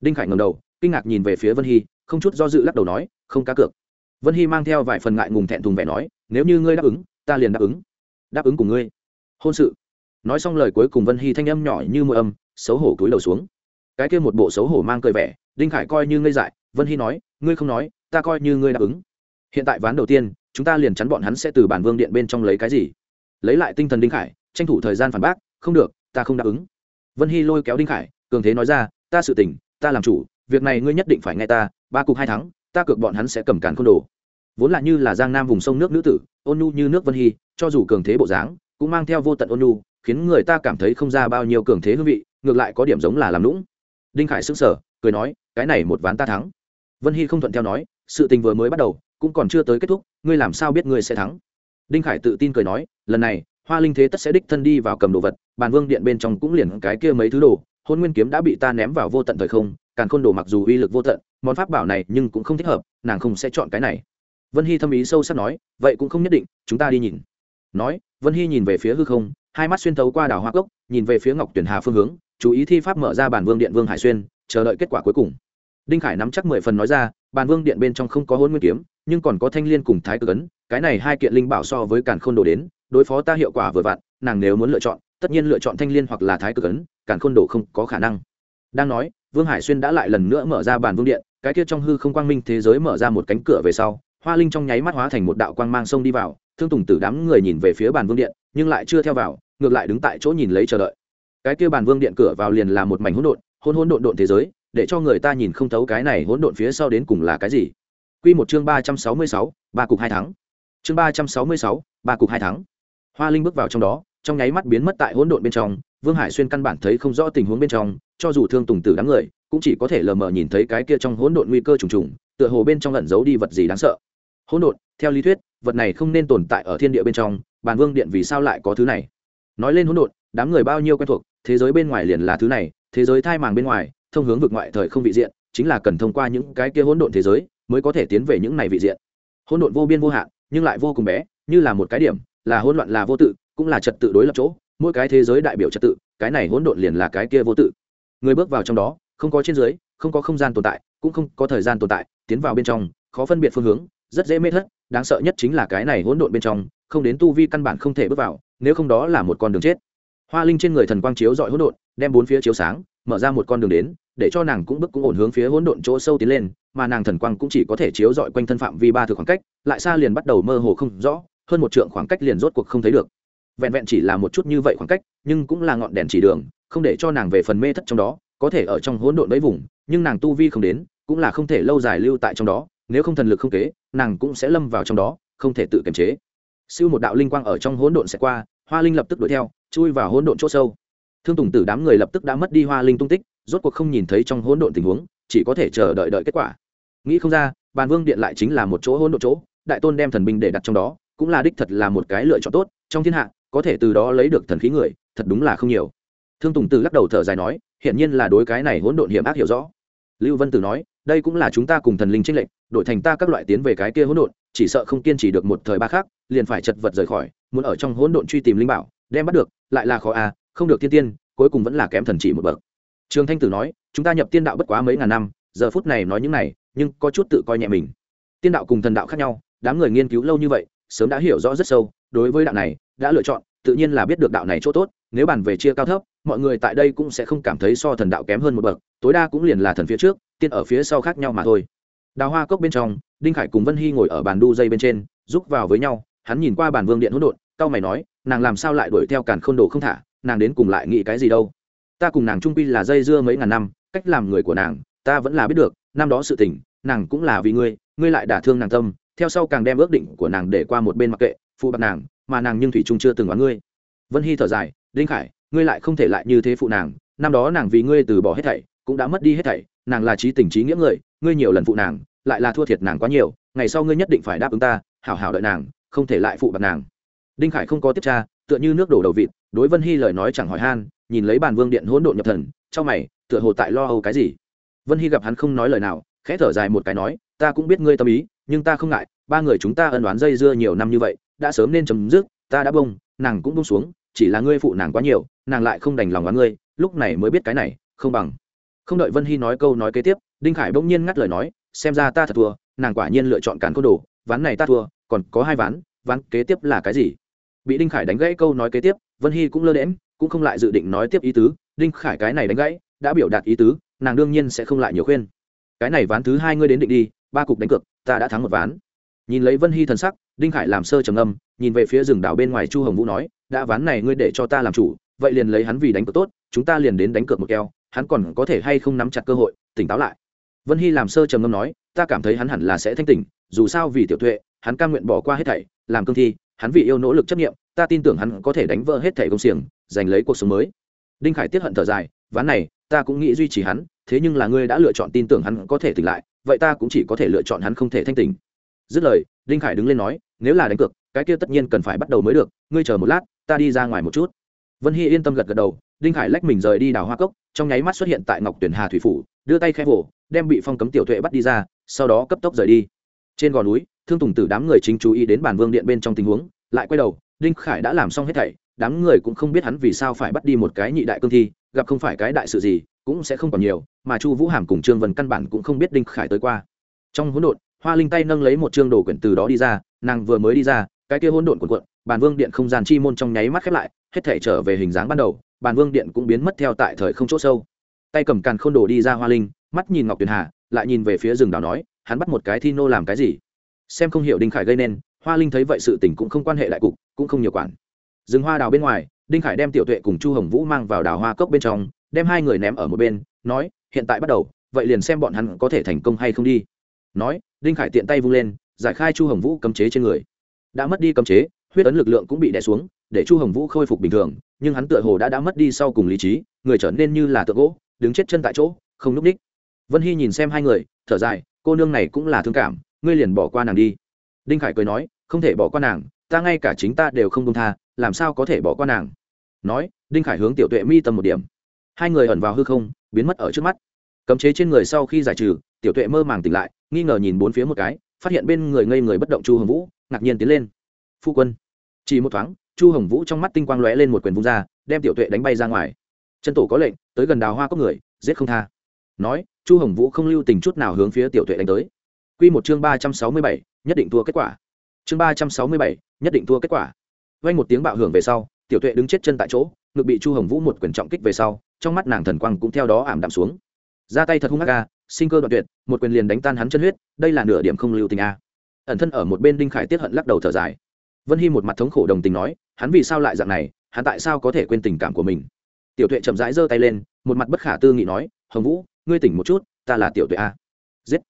Đinh khải ngầm đầu, kinh ngạc nhìn về phía vân hy, không chút do dự lắc đầu nói, không cá cược. Vân hy mang theo vài phần ngại ngùng thẹn thùng vẻ nói, nếu như ngươi đáp ứng, ta liền đáp ứng. Đáp ứng cùng ngươi. Hôn sự nói xong lời cuối cùng vân hy thanh âm nhỏ như mưa âm, xấu hổ cúi đầu xuống. Cái kia một bộ xấu hổ mang cười vẻ, đinh khải coi như ngây dại, vân hy nói, ngươi không nói, ta coi như ngươi đáp ứng. Hiện tại ván đầu tiên, chúng ta liền chắn bọn hắn sẽ từ bản vương điện bên trong lấy cái gì? Lấy lại tinh thần đinh khải, tranh thủ thời gian phản bác, không được, ta không đáp ứng. Vân hy lôi kéo đinh khải, cường thế nói ra, ta sự tình, ta làm chủ, việc này ngươi nhất định phải nghe ta, ba cục hai thắng, ta cược bọn hắn sẽ cầm càn côn đồ. Vốn là như là giang nam vùng sông nước nữ tử, ôn nhu như nước vân hy, cho dù cường thế bộ dáng, cũng mang theo vô tận ôn nhu khiến người ta cảm thấy không ra bao nhiêu cường thế hương vị, ngược lại có điểm giống là làm lũng đinh khải sững sờ, cười nói, cái này một ván ta thắng. Vân hy không thuận theo nói, sự tình vừa mới bắt đầu, cũng còn chưa tới kết thúc, ngươi làm sao biết ngươi sẽ thắng? Đinh khải tự tin cười nói, lần này, hoa linh thế tất sẽ đích thân đi vào cầm đồ vật, bàn vương điện bên trong cũng liền cái kia mấy thứ đồ, hôn nguyên kiếm đã bị ta ném vào vô tận thời không, càn khôn đồ mặc dù uy lực vô tận, món pháp bảo này nhưng cũng không thích hợp, nàng không sẽ chọn cái này. Vân hy thâm ý sâu sắc nói, vậy cũng không nhất định, chúng ta đi nhìn. Nói, vân hy nhìn về phía hư không hai mắt xuyên thấu qua đảo hoa cốc, nhìn về phía ngọc tuyển hà phương hướng, chú ý thi pháp mở ra bản vương điện vương hải xuyên, chờ đợi kết quả cuối cùng. Đinh khải nắm chắc mười phần nói ra, bản vương điện bên trong không có hôn nguyên kiếm, nhưng còn có thanh l i ê n cùng thái cực ấn, cái này hai kiện linh bảo so với càn khôn đồ đến, đối phó ta hiệu quả vừa vặn, nàng nếu muốn lựa chọn, tất nhiên lựa chọn thanh l i ê n hoặc là thái cực ấn, càn khôn đồ không có khả năng. Đang nói, vương hải xuyên đã lại lần nữa mở ra bản vương điện, cái kia trong hư không quang minh thế giới mở ra một cánh cửa về sau, hoa linh trong nháy mắt hóa thành một đạo quang mang sông đi vào, thương tùng tử đám người nhìn về phía bàn vương điện, nhưng lại chưa theo vào ngược lại đứng tại chỗ nhìn lấy chờ đợi cái kia bàn vương điện cửa vào liền là một mảnh hỗn độn hỗn hỗn độn độn thế giới để cho người ta nhìn không thấu cái này hỗn độn phía sau đến cùng là cái gì Quy một chương ba trăm sáu mươi sáu, ba cục hai tháng. Chương ba trăm sáu mươi sáu, ba cục hai tháng. Hoa Linh bước vào trong đó, trong nháy mắt biến mất tại hỗn độn bên trong, Vương Hải xuyên căn bản thấy không rõ tình huống bên trong, cho dù thương tùng tử đám người, cũng chỉ có thể lờ mờ nhìn thấy cái kia trong hỗn độn nguy cơ trùng trùng, tựa hồ bên trong ẩn giấu đi vật gì đáng sợ. Hỗn độn, theo lý thuyết, vật này không nên tồn tại ở thiên địa bên trong, bàn vương điện vì sao lại có thứ này? Nói lên hỗn độn, đám người bao nhiêu quen thuộc, thế giới bên ngoài liền là thứ này, thế giới thai màng bên ngoài, thông hướng vực ngoại thời không vị diện chính là cần thông qua những cái kia hỗn độn thế giới mới có thể tiến về những này vị diện. Hỗn độn vô biên vô hạn nhưng lại vô cùng bé như là một cái điểm là hỗn loạn là vô tự cũng là trật tự đối lập chỗ mỗi cái thế giới đại biểu trật tự cái này hỗn độn liền là cái kia vô tự. Người bước vào trong đó không có trên dưới không có không gian tồn tại cũng không có thời gian tồn tại tiến vào bên trong khó phân biệt phương hướng rất dễ mê thất đáng sợ nhất chính là cái này hỗn độn bên trong không đến tu vi căn bản không thể bước vào nếu không đó là một con đường chết. Hoa linh trên người thần quang chiếu dọi hỗn độn, đem bốn phía chiếu sáng, mở ra một con đường đến, để cho nàng cũng bước cũng ổn hướng phía hỗn độn chỗ sâu tiến lên, mà nàng thần quang cũng chỉ có thể chiếu dọi quanh thân phạm vi ba thước khoảng cách, lại xa liền bắt đầu mơ hồ không rõ, hơn một trượng khoảng cách liền rốt cuộc không thấy được. Vẹn vẹn chỉ là một chút như vậy khoảng cách, nhưng cũng là ngọn đèn chỉ đường, không để cho nàng về phần mê thất trong đó, có thể ở trong hỗn độn đấy vùng, nhưng nàng tu vi không đến, cũng là không thể lâu dài lưu tại trong đó, nếu không thần lực không kế, nàng cũng sẽ lâm vào trong đó, không thể tự kiềm chế siêu một đạo linh quang ở trong hỗn độn sẽ qua, hoa linh lập tức đuổi theo, chui vào hỗn độn chỗ sâu. Thương tùng tử đám người lập tức đã mất đi hoa linh tung tích, rốt cuộc không nhìn thấy trong hỗn độn tình huống, chỉ có thể chờ đợi đợi kết quả. Nghĩ không ra, bàn vương điện lại chính là một chỗ hỗn độn chỗ, đại tôn đem thần binh để đặt trong đó, cũng là đích thật là một cái lựa chọn tốt, trong thiên hạ, có thể từ đó lấy được thần khí người, thật đúng là không nhiều. Thương tùng tử lắc đầu thở dài nói hiện nhiên là đối cái này hỗn độn hiểm ác hiểu rõ. Lưu vân tử nói đây cũng là chúng ta cùng thần linh tranh lệnh đổi thành ta các loại tiến về cái kia hỗn độn, chỉ sợ không kiên trì được một thời ba khác liền phải chật vật rời khỏi, muốn ở trong hỗn độn truy tìm linh bảo, đem bắt được, lại là khó à không được tiên tiên, cuối cùng vẫn là kém thần chỉ một bậc. Trường thanh tử nói, chúng ta nhập tiên đạo bất quá mấy ngàn năm, giờ phút này nói những này, nhưng có chút tự coi nhẹ mình. Tiên đạo cùng thần đạo khác nhau, đám người nghiên cứu lâu như vậy, sớm đã hiểu rõ rất sâu, đối với đạo này, đã lựa chọn, tự nhiên là biết được đạo này chỗ tốt, nếu bàn về chia cao thấp mọi người tại đây cũng sẽ không cảm thấy so thần đạo kém hơn một bậc, tối đa cũng liền là thần phía trước, tiên ở phía sau khác nhau mà thôi. Đào hoa cốc bên trong, đinh khải cùng vân hy ngồi ở bàn đu dây bên trên giúp vào với nhau, hắn nhìn qua bàn vương điện hỗn độn, cau mày nói, nàng làm sao lại đuổi theo càn khôn đồ không thả, nàng đến cùng lại nghĩ cái gì đâu. Ta cùng nàng trung pi là dây dưa mấy ngàn năm, cách làm người của nàng, ta vẫn là biết được, năm đó sự tình, nàng cũng là vì ngươi ngươi lại đả thương nàng tâm, theo sau càng đem ước định của nàng để qua một bên mặc kệ, phụ bạc nàng, mà nàng nhưng thủy trung chưa từng đoán ngươi. Vân hy thở dài, đinh khải ngươi lại không thể lại như thế phụ nàng, năm đó nàng vì ngươi từ bỏ hết thảy, cũng đã mất đi hết thảy, nàng là trí tình trí nghĩa người, ngươi nhiều lần phụ nàng, lại là thua thiệt nàng quá nhiều, ngày sau ngươi nhất định phải đáp ứng ta, hảo hảo đợi nàng, không thể lại phụ bạc nàng. Đinh khải không có tiếp tra, tựa như nước đổ đầu vịt, đối vân hy lời nói chẳng hỏi han, nhìn lấy bàn vương điện hỗn độn nhập thần, trong mày, tựa hồ tại lo âu cái gì. Vân hy gặp hắn không nói lời nào, khẽ thở dài một cái nói, ta cũng biết ngươi tâm ý, nhưng ta không ngại, ba người chúng ta ân đoán dây dưa nhiều năm như vậy, đã sớm nên chấm dứt, ta đã bông, nàng cũng bông xuống chỉ là ngươi phụ nàng quá nhiều, nàng lại không đành lòng oán ngươi, lúc này mới biết cái này, không bằng. Không đợi vân hy nói câu nói kế tiếp, đinh khải bỗng nhiên ngắt lời nói, xem ra ta thật thua, nàng quả nhiên lựa chọn cản côn đồ, ván này ta thua, còn có hai ván ván kế tiếp là cái gì? Bị đinh khải đánh gãy câu nói kế tiếp, vân hy cũng lơ đễm cũng không lại dự định nói tiếp ý tứ, đinh khải cái này đánh gãy, đã biểu đạt ý tứ, nàng đương nhiên sẽ không lại nhiều khuyên. Cái này ván thứ hai ngươi đến định đi, ba cục đánh cược, ta đã thắng một ván. Nhìn lấy vân hy thần sắc đinh khải làm sơ trầm âm nhìn về phía rừng đảo bên ngoài chu hồng vũ nói, đã ván này ngươi để cho ta làm chủ, vậy liền lấy hắn vì đánh cược tốt, chúng ta liền đến đánh cược một keo, hắn còn có thể hay không nắm chặt cơ hội, tỉnh táo lại. Vân hy làm sơ trầm ngâm nói, ta cảm thấy hắn hẳn là sẽ thanh tỉnh, dù sao vì tiểu tuệ, hắn cam nguyện bỏ qua hết thảy, làm cương thi, hắn vì yêu nỗ lực chấp nghiệm ta tin tưởng hắn có thể đánh vỡ hết thảy công xiềng, giành lấy cuộc sống mới. Đinh khải tiết hận thở dài, ván này, ta cũng nghĩ duy trì hắn, thế nhưng là ngươi đã lựa chọn tin tưởng hắn có thể tỉnh lại, vậy ta cũng chỉ có thể lựa chọn hắn không thể thanh tỉnh. Dứt lời đinh khải đứng lên nói, nếu là đánh cược, cái kia tất nhiên cần phải bắt đầu mới được, ngươi chờ một lát, ta đi ra ngoài một chút. Vân hy yên tâm gật gật đầu, đinh khải lách mình rời đi đào hoa cốc, trong nháy mắt xuất hiện tại ngọc tuyển hà thủy phủ, đưa tay khai vỗ đem bị phong cấm tiểu tuệ bắt đi ra, sau đó cấp tốc rời đi. Trên gò núi, thương tùng tử đám người chính chú ý đến bản vương điện bên trong tình huống, lại quay đầu, đinh khải đã làm xong hết thảy, đám người cũng không biết hắn vì sao phải bắt đi một cái nhị đại cương thi, gặp không phải cái đại sự gì, cũng sẽ không còn nhiều, mà chu vũ hàm cùng trương vân căn bản cũng không biết đinh khải tới qua. Trong hỗn độn hoa linh tay nâng lấy một chương đồ quyển từ đó đi ra, nàng vừa mới đi ra, cái kia hỗn độn cuộn cuộn, bàn vương điện không gian chi môn trong nháy mắt khép lại, hết thể trở về hình dáng ban đầu, bàn vương điện cũng biến mất theo tại thời không chỗ sâu. Tay cầm càn khôn đồ đi ra hoa linh, mắt nhìn ngọc tuyền hà, lại nhìn về phía rừng đào nói, hắn bắt một cái thi nô làm cái gì? Xem không hiểu đinh khải gây nên, hoa linh thấy vậy sự tình cũng không quan hệ lại cục, cũng không nhiều quản. Rừng hoa đào bên ngoài, đinh khải đem tiểu tuệ cùng chu hồng vũ mang vào đào hoa cốc bên trong, đem hai người ném ở một bên, nói, hiện tại bắt đầu, vậy liền xem bọn hắn có thể thành công hay không đi nói, đinh khải tiện tay vung lên, giải khai chu hồng vũ cấm chế trên người. Đã mất đi cấm chế, huyết ấn lực lượng cũng bị đè xuống, để chu hồng vũ khôi phục bình thường, nhưng hắn tựa hồ đã đã mất đi sau cùng lý trí, người trở nên như là tượng gỗ, đứng chết chân tại chỗ, không núp ních vân hy nhìn xem hai người, thở dài, cô nương này cũng là thương cảm, ngươi liền bỏ qua nàng đi. Đinh khải cười nói, không thể bỏ qua nàng, ta ngay cả chính ta đều không công tha, làm sao có thể bỏ qua nàng? Nói, đinh khải hướng tiểu tuệ mi tầm một điểm. Hai người ẩn vào hư không, biến mất ở trước mắt cấm chế trên người sau khi giải trừ, tiểu tuệ mơ màng tỉnh lại, nghi ngờ nhìn bốn phía một cái, phát hiện bên người ngây người bất động chu hồng vũ, ngạc nhiên tiến lên. Phu quân. Chỉ một thoáng, chu hồng vũ trong mắt tinh quang lóe lên một quyền vung ra, đem tiểu tuệ đánh bay ra ngoài. Chân tổ có lệnh, tới gần đào hoa có người, giết không tha. Nói, chu hồng vũ không lưu tình chút nào hướng phía tiểu tuệ đánh tới. Q một chương ba trăm sáu mươi bảy, nhất định thua kết quả. Chương ba trăm sáu mươi bảy, nhất định thua kết quả. Vay một tiếng bạo hưởng về sau, tiểu tuệ đứng chết chân tại chỗ, ngực bị chu hồng vũ một quyền trọng kích về sau, trong mắt nàng thần quang cũng theo đó ảm đạm xuống ra tay thật hung ác ca, sinh cơ đoạn tuyệt, một quyền liền đánh tan hắn chân huyết, đây là nửa điểm không lưu tình a. Ẩn thân ở một bên đinh khải tiết hận lắc đầu thở dài. Vân hy một mặt thống khổ đồng tình nói, hắn vì sao lại dạng này, hắn tại sao có thể quên tình cảm của mình? Tiểu tuệ chậm rãi giơ tay lên, một mặt bất khả tư nghị nói, hồng vũ, ngươi tỉnh một chút, ta là tiểu tuệ a. Giết.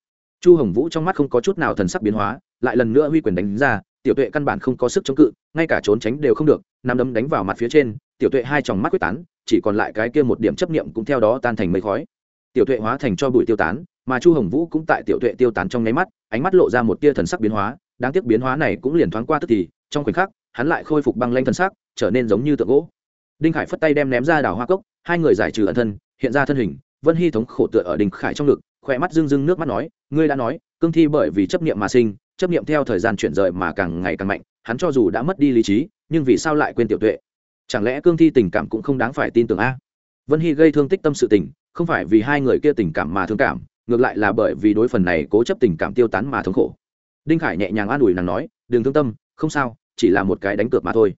Chu hồng vũ trong mắt không có chút nào thần sắc biến hóa, lại lần nữa huy quyền đánh ra, tiểu tuệ căn bản không có sức chống cự, ngay cả trốn tránh đều không được nằm đấm đánh vào mặt phía trên, tiểu tuệ hai tròng mắt quyết tán, chỉ còn lại cái kia một điểm chấp niệm cũng theo đó tan thành mây khói tiểu tuệ hóa thành cho bụi tiêu tán, mà chu hồng vũ cũng tại tiểu tuệ tiêu tán trong nháy mắt, ánh mắt lộ ra một tia thần sắc biến hóa, đáng tiếc biến hóa này cũng liền thoáng qua tức thì, trong khoảnh khắc, hắn lại khôi phục băng lanh thần sắc, trở nên giống như tượng gỗ. Đinh khải phất tay đem ném ra đảo hoa cốc, hai người giải trừ ẩn thân, hiện ra thân hình, vân hy thống khổ tựa ở đinh khải trong ngực, khỏe mắt rưng rưng nước mắt nói, ngươi đã nói, cương thi bởi vì chấp niệm mà sinh, chấp niệm theo thời gian chuyển rời mà càng ngày càng mạnh, hắn cho dù đã mất đi lý trí, nhưng vì sao lại quên tiểu tuệ? Chẳng lẽ cương thi tình cảm cũng không đáng phải tin tưởng a? Vân hy gây thương tích tâm sự tình không phải vì hai người kia tình cảm mà thương cảm, ngược lại là bởi vì đối phần này cố chấp tình cảm tiêu tán mà thống khổ. Đinh khải nhẹ nhàng an ủi nàng nói đừng thương tâm, không sao, chỉ là một cái đánh cược mà thôi.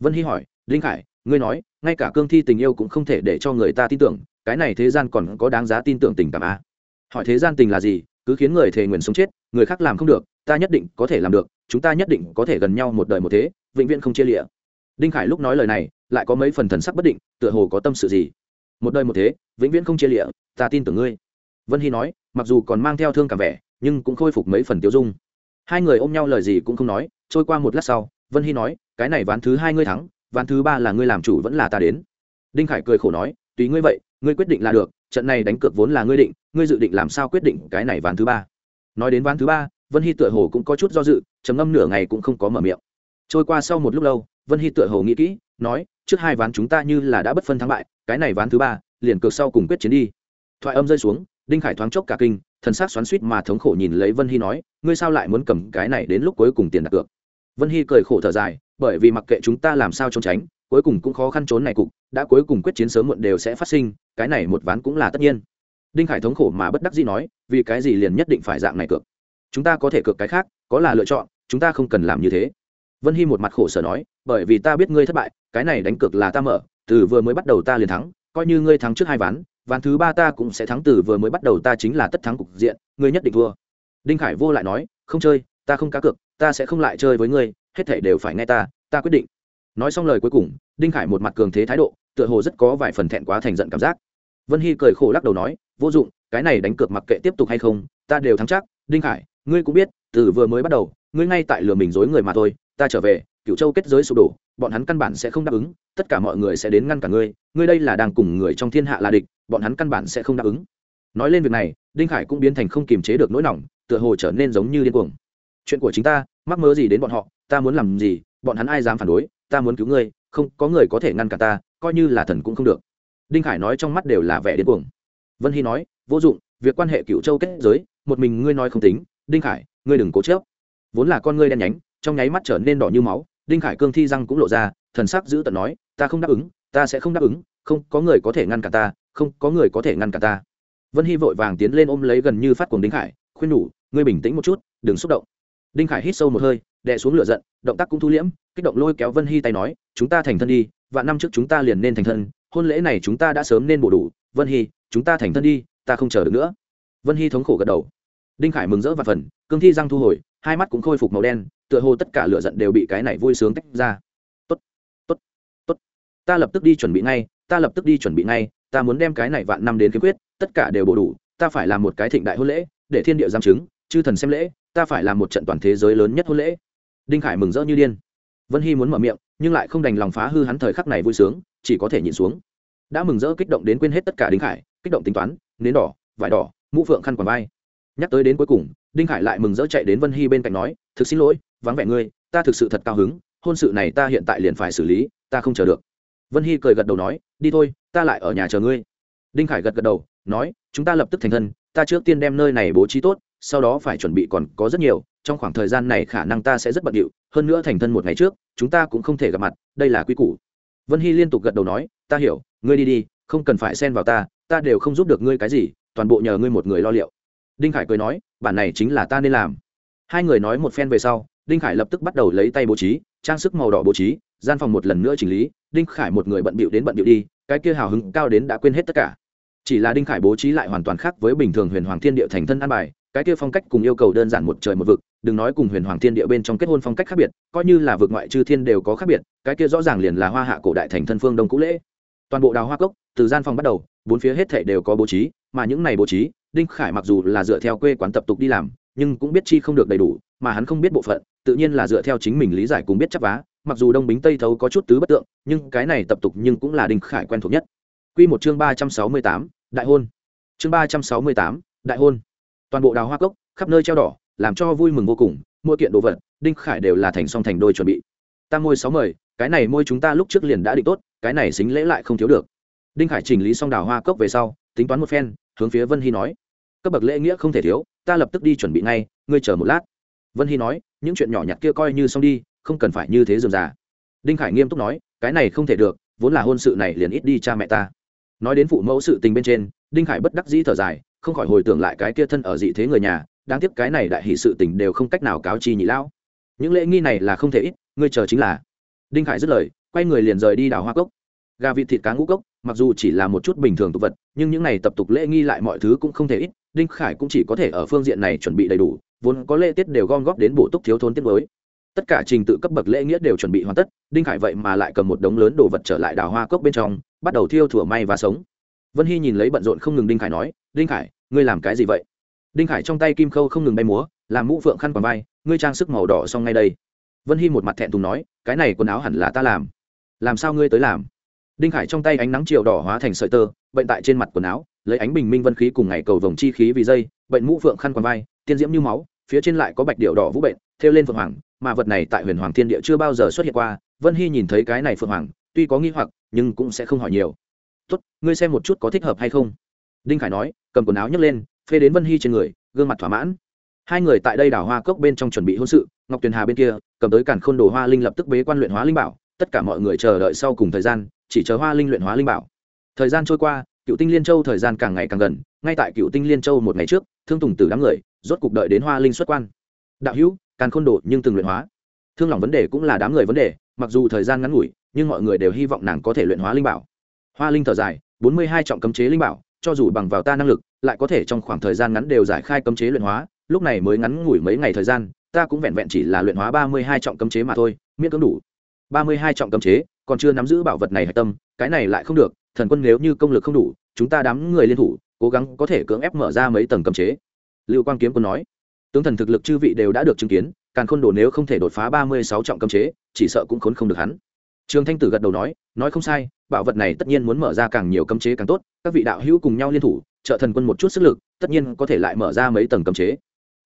Vân hy hỏi, đinh khải, ngươi nói, ngay cả cương thi tình yêu cũng không thể để cho người ta tin tưởng, cái này thế gian còn có đáng giá tin tưởng tình cảm à? hỏi, thế gian tình là gì? Cứ khiến người thề nguyện sống chết, người khác làm không được, ta nhất định có thể làm được, chúng ta nhất định có thể gần nhau một đời một thế, vĩnh viễn không chia lịa đinh khải lúc nói lời này, lại có mấy phần thần sắc bất định, tựa hồ có tâm sự gì một đời một thế, vĩnh viễn không chia lịa, ta tin tưởng ngươi. Vân hy nói, mặc dù còn mang theo thương cảm vẻ, nhưng cũng khôi phục mấy phần tiêu dung. Hai người ôm nhau lời gì cũng không nói, trôi qua một lát sau, vân hy nói, cái này ván thứ hai ngươi thắng, ván thứ ba là ngươi làm chủ vẫn là ta đến. Đinh khải cười khổ nói, tùy ngươi vậy, ngươi quyết định là được, trận này đánh cược vốn là ngươi định, ngươi dự định làm sao quyết định cái này ván thứ ba? Nói đến ván thứ ba, vân hy tựa hồ cũng có chút do dự, trầm ngâm nửa ngày cũng không có mở miệng. Trôi qua sau một lúc lâu vân hy tựa hồ nghĩ kỹ, nói, trước hai ván chúng ta như là đã bất phân thắng bại, cái này ván thứ ba, liền cược sau cùng quyết chiến đi. Thoại âm rơi xuống, đinh khải thoáng chốc cả kinh, thần s á c xoắn suýt mà thống khổ nhìn lấy vân hy nói, ngươi sao lại muốn cầm cái này đến lúc cuối cùng tiền đặt cược? Vân hy cười khổ thở dài, bởi vì mặc kệ chúng ta làm sao trốn tránh, cuối cùng cũng khó khăn trốn này cục, đã cuối cùng quyết chiến sớm muộn đều sẽ phát sinh, cái này một ván cũng là tất nhiên. Đinh khải thống khổ mà bất đắc dĩ nói, vì cái gì liền nhất định phải dạng này cược? Chúng ta có thể cược cái khác, có là lựa chọn, chúng ta không cần làm như thế vân hy một mặt khổ sở nói, bởi vì ta biết ngươi thất bại, cái này đánh cược là ta mở, từ vừa mới bắt đầu ta liền thắng, coi như ngươi thắng trước hai ván ván thứ ba ta cũng sẽ thắng từ vừa mới bắt đầu ta chính là tất thắng cục diện, ngươi nhất định thua. Đinh khải vô lại nói, không chơi, ta không cá cược, ta sẽ không lại chơi với ngươi, hết thể đều phải nghe ta ta quyết định. Nói xong lời cuối cùng, đinh khải một mặt cường thế thái độ, tựa hồ rất có vài phần thẹn quá thành giận cảm giác. Vân hy cười khổ lắc đầu nói, vô dụng, cái này đánh cược mặc kệ tiếp tục hay không, ta đều thắng chắc. Đinh khải, ngươi cũng biết, từ vừa mới bắt đầu, ngươi ngay tại lừa mình dối người mà thôi ta trở về cựu châu kết giới sụp đổ, bọn hắn căn bản sẽ không đáp ứng, tất cả mọi người sẽ đến ngăn cả ngươi ngươi đây là đang cùng người trong thiên hạ là địch, bọn hắn căn bản sẽ không đáp ứng. Nói lên việc này, đinh khải cũng biến thành không kiềm chế được nỗi lòng tựa hồ trở nên giống như điên cuồng. Chuyện của chính ta, mắc mơ gì đến bọn họ, ta muốn làm gì, bọn hắn ai dám phản đối, ta muốn cứu ngươi, không, có người có thể ngăn cả ta, coi như là thần cũng không được. Đinh khải nói trong mắt đều là vẻ điên cuồng. Vân hy nói, vô dụng, việc quan hệ cựu châu kết giới, một mình ngươi nói không tính, đinh khải, ngươi đừng cố chớp vốn là con ngươi đen nhánh trong nháy mắt trở nên đỏ như máu, đinh khải cương thi răng cũng lộ ra, thần sắc giữ tận nói, ta không đáp ứng, ta sẽ không đáp ứng, không, có người có thể ngăn cả ta, không, có người có thể ngăn cả ta. Vân hy vội vàng tiến lên ôm lấy gần như phát cuồng đinh khải, khuyên nhủ, ngươi bình tĩnh một chút, đừng xúc động. Đinh khải hít sâu một hơi, đè xuống lửa giận, động tác cũng thu liễm, kích động lôi kéo vân hy tay nói, chúng ta thành thân đi và năm trước chúng ta liền nên thành thân, hôn lễ này chúng ta đã sớm nên bổ đủ, vân hy, chúng ta thành thân đi, ta không chờ được nữa. Vân hy thống khổ gật đầu. Đinh khải mừng rỡ và phần cương thi răng thu hồi, hai mắt cũng khôi phục màu đen tựa hồ tất cả lửa giận đều bị cái này vui sướng tách ra. Tốt tốt tốt. Ta lập tức đi chuẩn bị ngay, ta lập tức đi chuẩn bị ngay, ta muốn đem cái này vạn năm đến kiếm quyết, tất cả đều bổ đủ, ta phải làm một cái thịnh đại hôn lễ, để thiên địa giam chứng, chư thần xem lễ, ta phải làm một trận toàn thế giới lớn nhất hôn lễ. Đinh khải mừng rỡ như điên. Vân hy muốn mở miệng, nhưng lại không đành lòng phá hư hắn thời khắc này vui sướng, chỉ có thể nhìn xuống. Đã mừng rỡ kích động đến quên hết tất cả đinh khải, kích động tính toán, nến đỏ, vải đỏ, mũ phượng khăn quàng vai. Nhắc tới đến cuối cùng, đinh khải lại mừng rỡ chạy đến vân hy bên cạnh nói, thực xin lỗi vắng vẻ ngươi, ta thực sự thật cao hứng, hôn sự này ta hiện tại liền phải xử lý, ta không chờ được. Vân hy cười gật đầu nói, đi thôi, ta lại ở nhà chờ ngươi. Đinh khải gật gật đầu, nói, chúng ta lập tức thành thân, ta trước tiên đem nơi này bố trí tốt, sau đó phải chuẩn bị còn có rất nhiều, trong khoảng thời gian này khả năng ta sẽ rất bận điệu, hơn nữa thành thân một ngày trước, chúng ta cũng không thể gặp mặt, đây là quy củ. Vân hy liên tục gật đầu nói, ta hiểu, ngươi đi đi, không cần phải xen vào ta ta đều không giúp được ngươi cái gì, toàn bộ nhờ ngươi một người lo liệu. Đinh khải cười nói, bản này chính là ta nên làm. Hai người nói một phen về sau đinh khải lập tức bắt đầu lấy tay bố trí, trang sức màu đỏ bố trí, gian phòng một lần nữa chỉnh lý, đinh khải một người bận bịu đến bận bịu đi, cái kia hào hứng cao đến đã quên hết tất cả. Chỉ là đinh khải bố trí lại hoàn toàn khác với bình thường huyền hoàng thiên địa thành thân an bài, cái kia phong cách cùng yêu cầu đơn giản một trời một vực, đừng nói cùng huyền hoàng thiên địa bên trong kết hôn phong cách khác biệt, coi như là vực ngoại chư thiên đều có khác biệt, cái kia rõ ràng liền là hoa hạ cổ đại thành thân phương đông cũ lễ. Toàn bộ đào hoa cốc, từ gian phòng bắt đầu, bốn phía hết thảy đều có bố trí, mà những này bố trí, đinh khải mặc dù là dựa theo quê quán tập tục đi làm, nhưng cũng biết chi không được đầy đủ mà hắn không biết bộ phận, tự nhiên là dựa theo chính mình lý giải cũng biết chắc vá, mặc dù đông bính tây thấu có chút tứ bất tượng, nhưng cái này tập tục nhưng cũng là đinh khải quen thuộc nhất. Quy một chương ba trăm sáu mươi tám, đại hôn. Chương ba trăm sáu mươi tám, đại hôn. Toàn bộ đào hoa cốc, khắp nơi treo đỏ, làm cho vui mừng vô cùng, mỗi kiện đồ vật, đinh khải đều là thành song thành đôi chuẩn bị. Ta môi sáu mời, cái này môi chúng ta lúc trước liền đã định tốt, cái này xính lễ lại không thiếu được. Đinh khải chỉnh lý xong đào hoa cốc về sau, tính toán một phen, hướng phía vân hy nói. Cấp bậc lễ nghĩa không thể thiếu, ta lập tức đi chuẩn bị ngay, ngươi chờ một lát vân hy nói, những chuyện nhỏ nhặt kia coi như xong đi, không cần phải như thế dườm già. Đinh khải nghiêm túc nói, cái này không thể được, vốn là hôn sự này liền ít đi cha mẹ ta. Nói đến phụ mẫu sự tình bên trên, đinh khải bất đắc dĩ thở dài, không khỏi hồi tưởng lại cái kia thân ở dị thế người nhà, đáng tiếc cái này đại hỷ sự tình đều không cách nào cáo chi nhị lão. Những lễ nghi này là không thể ít, ngươi chờ chính là. Đinh khải dứt lời, quay người liền rời đi đào hoa cốc. Gà vịt thịt cá ngũ cốc, mặc dù chỉ là một chút bình thường tục vật, nhưng những này tập tục lễ nghi lại mọi thứ cũng không thể ít, đinh khải cũng chỉ có thể ở phương diện này chuẩn bị đầy đủ vốn có lễ tiết đều gom góp đến bổ túc thiếu thốn tiết mới. Tất cả trình tự cấp bậc lễ nghĩa đều chuẩn bị hoàn tất, đinh khải vậy mà lại cầm một đống lớn đồ vật trở lại đào hoa cốc bên trong, bắt đầu thiêu thủa may và sống. Vân hy nhìn lấy bận rộn không ngừng đinh khải nói, đinh khải, ngươi làm cái gì vậy? Đinh khải trong tay kim khâu không ngừng bay múa, làm mũ phượng khăn quàng vai, ngươi trang sức màu đỏ xong ngay đây. Vân hy một mặt thẹn thùng nói, cái này quần áo hẳn là ta làm. Làm sao ngươi tới làm? Đinh khải trong tay ánh nắng chiều đỏ hóa thành sợi tơ, bệnh tại trên mặt quần áo, lấy ánh bình minh vân khí cùng ngày cầu vồng chi khí vì dây, bệnh mũ phượng khăn quàng vai tiên diễm như máu, phía trên lại có bạch điệu đỏ vũ bệnh, thêu lên phượng hoàng, mà vật này tại huyền hoàng thiên địa chưa bao giờ xuất hiện qua, vân hy nhìn thấy cái này phượng hoàng, tuy có nghi hoặc, nhưng cũng sẽ không hỏi nhiều. Tốt, ngươi xem một chút có thích hợp hay không. Đinh khải nói, cầm quần áo nhấc lên, phê đến vân hy trên người, gương mặt thỏa mãn. Hai người tại đây đảo hoa cốc bên trong chuẩn bị hôn sự, ngọc tuyền hà bên kia, cầm tới cản khôn đồ hoa linh lập tức bế quan luyện hóa linh bảo, tất cả mọi người chờ đợi sau cùng thời gian, chỉ chờ hoa linh luyện hóa linh bảo. Thời gian trôi qua, cựu tinh liên châu thời gian càng ngày càng gần, ngay tại cựu tinh liên châu một ngày trước, thương tùng tử đám người rốt cục đợi đến hoa linh xuất quan. Đạo hữu, càn khôn đồ nhưng từng luyện hóa. Thương lòng vấn đề cũng là đám người vấn đề, mặc dù thời gian ngắn ngủi, nhưng mọi người đều hy vọng nàng có thể luyện hóa linh bảo. Hoa linh thở dài, bốn mươi hai trọng cấm chế linh bảo, cho dù bằng vào ta năng lực, lại có thể trong khoảng thời gian ngắn đều giải khai cấm chế luyện hóa, lúc này mới ngắn ngủi mấy ngày thời gian, ta cũng vẹn vẹn chỉ là luyện hóa ba mươi hai trọng cấm chế mà thôi, miễn cưỡng đủ. ba mươi hai trọng cấm chế, còn chưa nắm giữ bảo vật này hạch tâm, cái này lại không được, thần quân nếu như công lực không đủ, chúng ta đám người liên thủ, cố gắng có thể cưỡng ép mở ra mấy tầng cấm chế lưu quang kiếm quân nói, tướng thần thực lực chư vị đều đã được chứng kiến, càn khôn đồ nếu không thể đột phá ba mươi sáu trọng cấm chế, chỉ sợ cũng khốn không được hắn. Trường thanh tử gật đầu nói nói không sai, bảo vật này tất nhiên muốn mở ra càng nhiều cấm chế càng tốt, các vị đạo hữu cùng nhau liên thủ, trợ thần quân một chút sức lực, tất nhiên có thể lại mở ra mấy tầng cấm chế.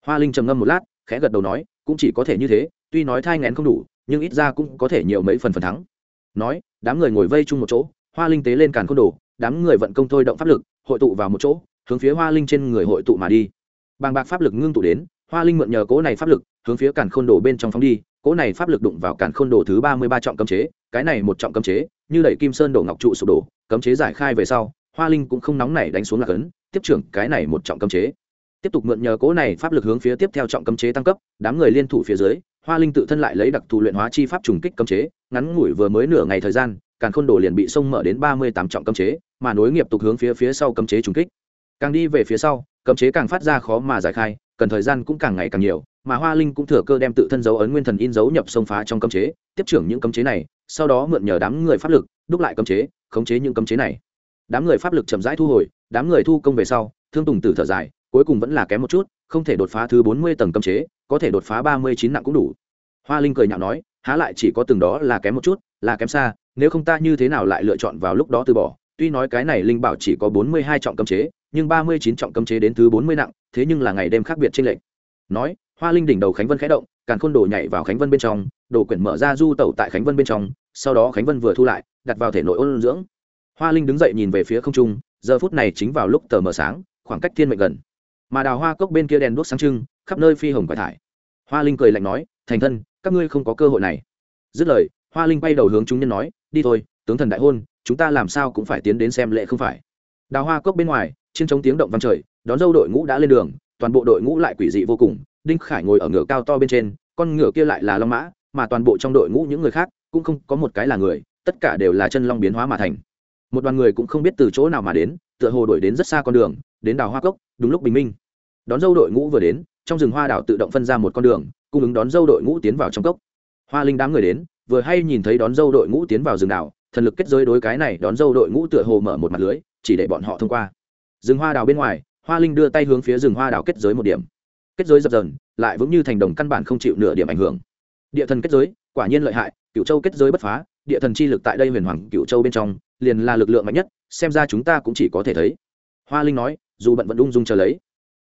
Hoa linh trầm ngâm một lát, khẽ gật đầu nói, cũng chỉ có thể như thế, tuy nói thai ngén không đủ, nhưng ít ra cũng có thể nhiều mấy phần phần thắng. Nói, đám người ngồi vây chung một chỗ, hoa linh tế lên càn khôn đồ, đám người vận công thôi động pháp lực, hội tụ vào một chỗ, hướng phía hoa linh trên người hội tụ mà đi bàng bạc pháp lực ngưng tụ đến, hoa linh mượn nhờ cỗ này pháp lực, hướng phía càn khôn đồ bên trong phóng đi. Cỗ này pháp lực đụng vào càn khôn đồ thứ ba mươi ba trọng cấm chế, cái này một trọng cấm chế, như đẩy kim sơn đổ ngọc trụ sụp đổ, cấm chế giải khai về sau, hoa linh cũng không nóng nảy đánh xuống lạc ấn tiếp trưởng cái này một trọng cấm chế. Tiếp tục mượn nhờ cỗ này pháp lực hướng phía tiếp theo trọng cấm chế tăng cấp, đám người liên thủ phía dưới, hoa linh tự thân lại lấy đặc thù luyện hóa chi pháp trùng kích cấm chế, ngắn ngủi vừa mới nửa ngày thời gian, càn khôn đồ liền bị sông mở đến ba mươi tám trọng cấm chế, mà nối nghiệp tục hướng phía phía sau cấm chế trùng kích. Càng đi về phía sau cấm chế càng phát ra khó mà giải khai, cần thời gian cũng càng ngày càng nhiều, mà hoa linh cũng thừa cơ đem tự thân dấu ấn nguyên thần in dấu nhập sông phá trong cấm chế, tiếp trưởng những cấm chế này, sau đó mượn nhờ đám người pháp lực, đúc lại cấm chế, khống chế những cấm chế này. Đám người pháp lực chậm rãi thu hồi, đám người thu công về sau, thương tùng tử thở dài, cuối cùng vẫn là kém một chút, không thể đột phá thứ bốn mươi tầng cấm chế, có thể đột phá ba mươi chín nặng cũng đủ. Hoa linh cười nhạo nói, há lại chỉ có từng đó là kém một chút, là kém xa, nếu không ta như thế nào lại lựa chọn vào lúc đó từ bỏ? Tuy nói cái này linh bảo chỉ có bốn mươi hai trọng cấm chế nhưng ba mươi chín trọng cấm chế đến thứ bốn mươi nặng, thế nhưng là ngày đêm khác biệt chênh lệch. nói, hoa linh đỉnh đầu khánh vân khẽ động, càn khôn đồ nhảy vào khánh vân bên trong đồ quyển mở ra du tẩu tại khánh vân bên trong, sau đó khánh vân vừa thu lại, đặt vào thể nội ôn dưỡng. Hoa linh đứng dậy nhìn về phía không trung, giờ phút này chính vào lúc tờ mờ sáng, khoảng cách thiên mệnh gần. Mà đào hoa cốc bên kia đèn đuốc sáng trưng, khắp nơi phi hồng quải thải. Hoa linh cười lạnh nói, thành thân, các ngươi không có cơ hội này. Dứt lời, hoa linh bay đầu hướng chúng nhân nói, đi thôi, tướng thần đại hôn, chúng ta làm sao cũng phải tiến đến xem lễ không phải. Đào hoa cốc bên ngoài trên trống tiếng động vang trời, đón dâu đội ngũ đã lên đường, toàn bộ đội ngũ lại quỷ dị vô cùng, đinh khải ngồi ở ngựa cao to bên trên, con ngựa kia lại là long mã, mà toàn bộ trong đội ngũ những người khác cũng không có một cái là người, tất cả đều là chân long biến hóa mà thành. Một đoàn người cũng không biết từ chỗ nào mà đến, tựa hồ đổi đến rất xa con đường, đến đào hoa cốc, đúng lúc bình minh. Đón dâu đội ngũ vừa đến, trong rừng hoa đảo tự động phân ra một con đường, cung ứng đón dâu đội ngũ tiến vào trong cốc. Hoa linh đám người đến, vừa hay nhìn thấy đón dâu đội ngũ tiến vào rừng đảo, thần lực kết giới đối cái này đón dâu đội ngũ tựa hồ mở một mặt lưới, chỉ để bọn họ thông qua rừng hoa đào bên ngoài, hoa linh đưa tay hướng phía rừng hoa đào kết giới một điểm. Kết giới dập dần lại vững như thành đồng căn bản không chịu nửa điểm ảnh hưởng. Địa thần kết giới, quả nhiên lợi hại cựu châu kết giới bất phá, địa thần chi lực tại đây huyền hoàng cựu châu bên trong, liền là lực lượng mạnh nhất, xem ra chúng ta cũng chỉ có thể thấy. Hoa linh nói, dù bận vẫn ung dung chờ lấy.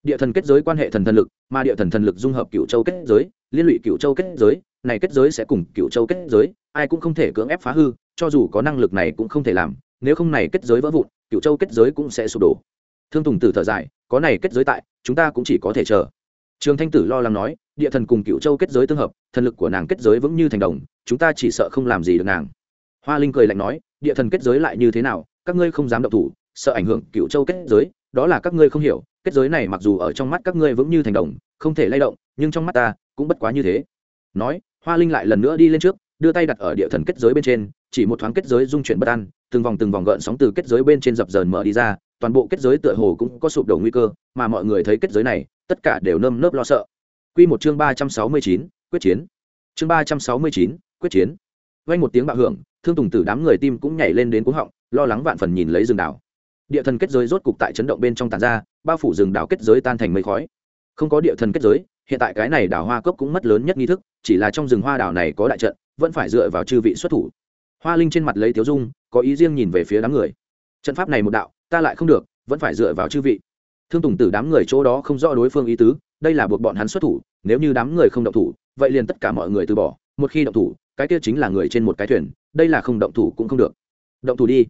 Địa thần kết giới quan hệ thần thần lực, mà địa thần thần lực dung hợp cựu châu kết giới, liên lụy cựu châu kết giới, này kết giới sẽ cùng cựu châu kết giới, ai cũng không thể cưỡng ép phá hư, cho dù có năng lực này cũng không thể làm, nếu không này kết giới vỡ vụn cựu châu kết giới cũng sẽ sụp đổ thương tùng tử thở dài, có này kết giới tại, chúng ta cũng chỉ có thể chờ. Trường thanh tử lo lắng nói, địa thần cùng cựu châu kết giới tương hợp, thần lực của nàng kết giới vững như thành đồng, chúng ta chỉ sợ không làm gì được nàng. Hoa linh cười lạnh nói, địa thần kết giới lại như thế nào, các ngươi không dám động thủ, sợ ảnh hưởng cựu châu kết giới, đó là các ngươi không hiểu, kết giới này mặc dù ở trong mắt các ngươi vững như thành đồng, không thể lay động, nhưng trong mắt ta cũng bất quá như thế. Nói, hoa linh lại lần nữa đi lên trước đưa tay đặt ở địa thần kết giới bên trên, chỉ một thoáng kết giới dung chuyển bất an, từng vòng từng vòng gợn sóng từ kết giới bên trên dập dờn mở đi ra, toàn bộ kết giới tựa hồ cũng có sụp đổ nguy cơ, mà mọi người thấy kết giới này, tất cả đều nơm nớp lo sợ. Quy một chương ba trăm sáu mươi chín, quyết chiến. Chương ba trăm sáu mươi chín, quyết chiến. Vang một tiếng bạo hưởng, thương tùng tử đám người tim cũng nhảy lên đến cuống họng, lo lắng vạn phần nhìn lấy rừng đảo. Địa thần kết giới rốt cục tại chấn động bên trong tàn ra, bao phủ rừng đảo kết giới tan thành mây khói. Không có địa thần kết giới hiện tại cái này đảo hoa cốc cũng mất lớn nhất nghi thức, chỉ là trong rừng hoa đảo này có đại trận, vẫn phải dựa vào chư vị xuất thủ. Hoa linh trên mặt lấy tiếu dung, có ý riêng nhìn về phía đám người. Trận pháp này một đạo, ta lại không được, vẫn phải dựa vào chư vị. Thương tùng tử đám người chỗ đó không rõ đối phương ý tứ, đây là buộc bọn hắn xuất thủ, nếu như đám người không động thủ, vậy liền tất cả mọi người từ bỏ, một khi động thủ, cái kia chính là người trên một cái thuyền, đây là không động thủ cũng không được. Động thủ đi.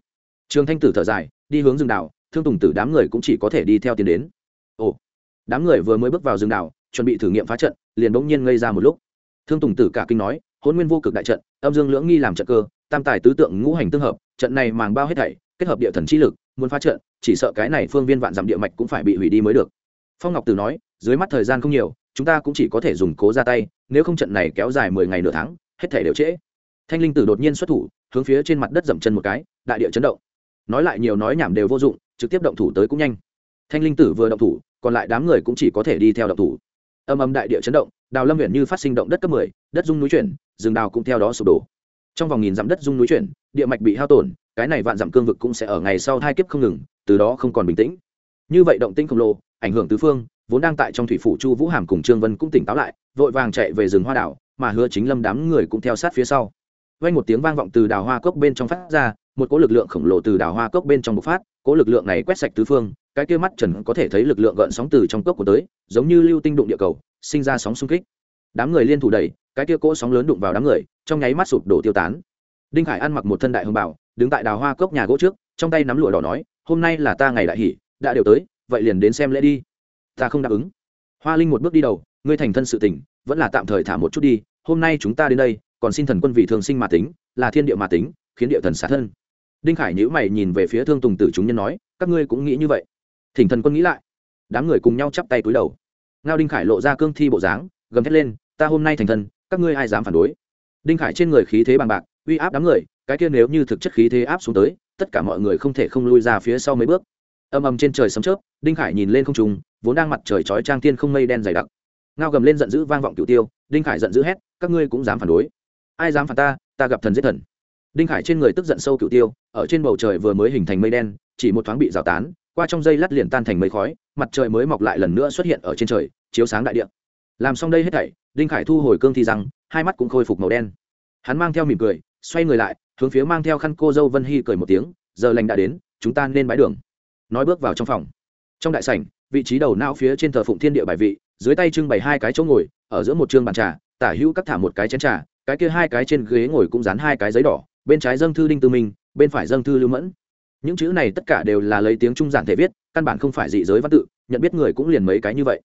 Trường thanh tử thở dài, đi hướng rừng đảo, thương tùng tử đám người cũng chỉ có thể đi theo tiến đến. Ồ, đám người vừa mới bước vào rừng đảo chuẩn bị thử nghiệm phá trận, liền bỗng nhiên ngây ra một lúc. Thương tùng tử cả kinh nói hôn nguyên vô cực đại trận, âm dương lưỡng nghi làm trận cơ, tam tài tứ tượng ngũ hành tương hợp, trận này màng bao hết thảy, kết hợp địa thần chi lực, muốn phá trận, chỉ sợ cái này phương viên vạn dặm địa mạch cũng phải bị hủy đi mới được. Phong ngọc tử nói, dưới mắt thời gian không nhiều, chúng ta cũng chỉ có thể dùng cố ra tay, nếu không trận này kéo dài mười ngày nửa tháng, hết thể đều trễ. Thanh linh tử đột nhiên xuất thủ, hướng phía trên mặt đất dậm chân một cái, đại địa chấn động. Nói lại nhiều nói nhảm đều vô dụng, trực tiếp động thủ tới cũng nhanh. Thanh linh tử vừa động thủ, còn lại đám người cũng chỉ có thể đi theo động thủ âm âm đại địa chấn động, đào lâm huyện như phát sinh động đất cấp mười, đất dung núi chuyển, rừng đào cũng theo đó sụp đổ. Trong vòng nghìn dặm đất dung núi chuyển, địa mạch bị hao tổn, cái này vạn dặm cương vực cũng sẽ ở ngày sau hai kiếp không ngừng, từ đó không còn bình tĩnh. Như vậy động tĩnh khổng lồ, ảnh hưởng tứ phương, vốn đang tại trong thủy phủ chu vũ hàm cùng trương vân cũng tỉnh táo lại, vội vàng chạy về rừng hoa đảo, mà hứa chính lâm đám người cũng theo sát phía sau. Vang một tiếng vang vọng từ đào hoa cốc bên trong phát ra một cỗ lực lượng khổng lồ từ đào hoa cốc bên trong bộc phát cỗ lực lượng này quét sạch tứ phương cái kia mắt trần có thể thấy lực lượng gợn sóng từ trong cốc của tới giống như lưu tinh đụng địa cầu sinh ra sóng xung kích. Đám người liên thủ đẩy cái kia cỗ sóng lớn đụng vào đám người trong nháy mắt sụp đổ tiêu tán. Đinh khải ăn mặc một thân đại hồng bảo đứng tại đào hoa cốc nhà gỗ trước trong tay nắm lụa đỏ nói hôm nay là ta ngày đại hỷ đã đều tới vậy liền đến xem lễ đi. Ta không đáp ứng. Hoa linh một bước đi đầu ngươi thành thân sự tỉnh, vẫn là tạm thời thả một chút đi hôm nay chúng ta đến đây còn xin thần quân vị thường sinh mà tính là thiên địa mà tính khiến địa thần xả thân đinh khải nhữ mày nhìn về phía thương tùng tử chúng nhân nói các ngươi cũng nghĩ như vậy. Thỉnh thần quân nghĩ lại. Đám người cùng nhau chắp tay cúi đầu. Ngao đinh khải lộ ra cương thi bộ dáng gầm thét lên ta hôm nay thành thân các ngươi ai dám phản đối? Đinh khải trên người khí thế bằng bạc uy áp đám người cái kia nếu như thực chất khí thế áp xuống tới tất cả mọi người không thể không lui ra phía sau mấy bước. Âm ầm trên trời sấm chớp đinh khải nhìn lên không trùng, vốn đang mặt trời chói trang tiên không mây đen dày đặc. Ngao gầm lên giận dữ vang vọng cửu tiêu đinh khải giận dữ hét các ngươi cũng dám phản đối? Ai dám phản ta? Ta gặp thần giết thần đinh khải trên người tức giận sâu cựu tiêu, ở trên bầu trời vừa mới hình thành mây đen, chỉ một thoáng bị rào tán, qua trong dây lát liền tan thành mây khói, mặt trời mới mọc lại lần nữa xuất hiện ở trên trời, chiếu sáng đại địa. Làm xong đây hết thảy, đinh khải thu hồi cương thi rằng hai mắt cũng khôi phục màu đen. Hắn mang theo mỉm cười, xoay người lại, hướng phía mang theo khăn cô dâu vân hy cười một tiếng, giờ lành đã đến, chúng ta nên bãi đường. Nói bước vào trong phòng. Trong đại sảnh, vị trí đầu não phía trên thờ phụng thiên địa bài vị, dưới tay trưng bày hai cái chỗ ngồi, ở giữa một chương bàn trà, tả hữu cắt thả một cái chén trà, cái kia hai cái trên ghế ngồi cũng dán hai cái giấy đỏ bên trái dâng thư đinh tư minh, bên phải dâng thư lưu mẫn. Những chữ này tất cả đều là lấy tiếng trung giản thể viết, căn bản không phải dị giới văn tự, nhận biết người cũng liền mấy cái như vậy.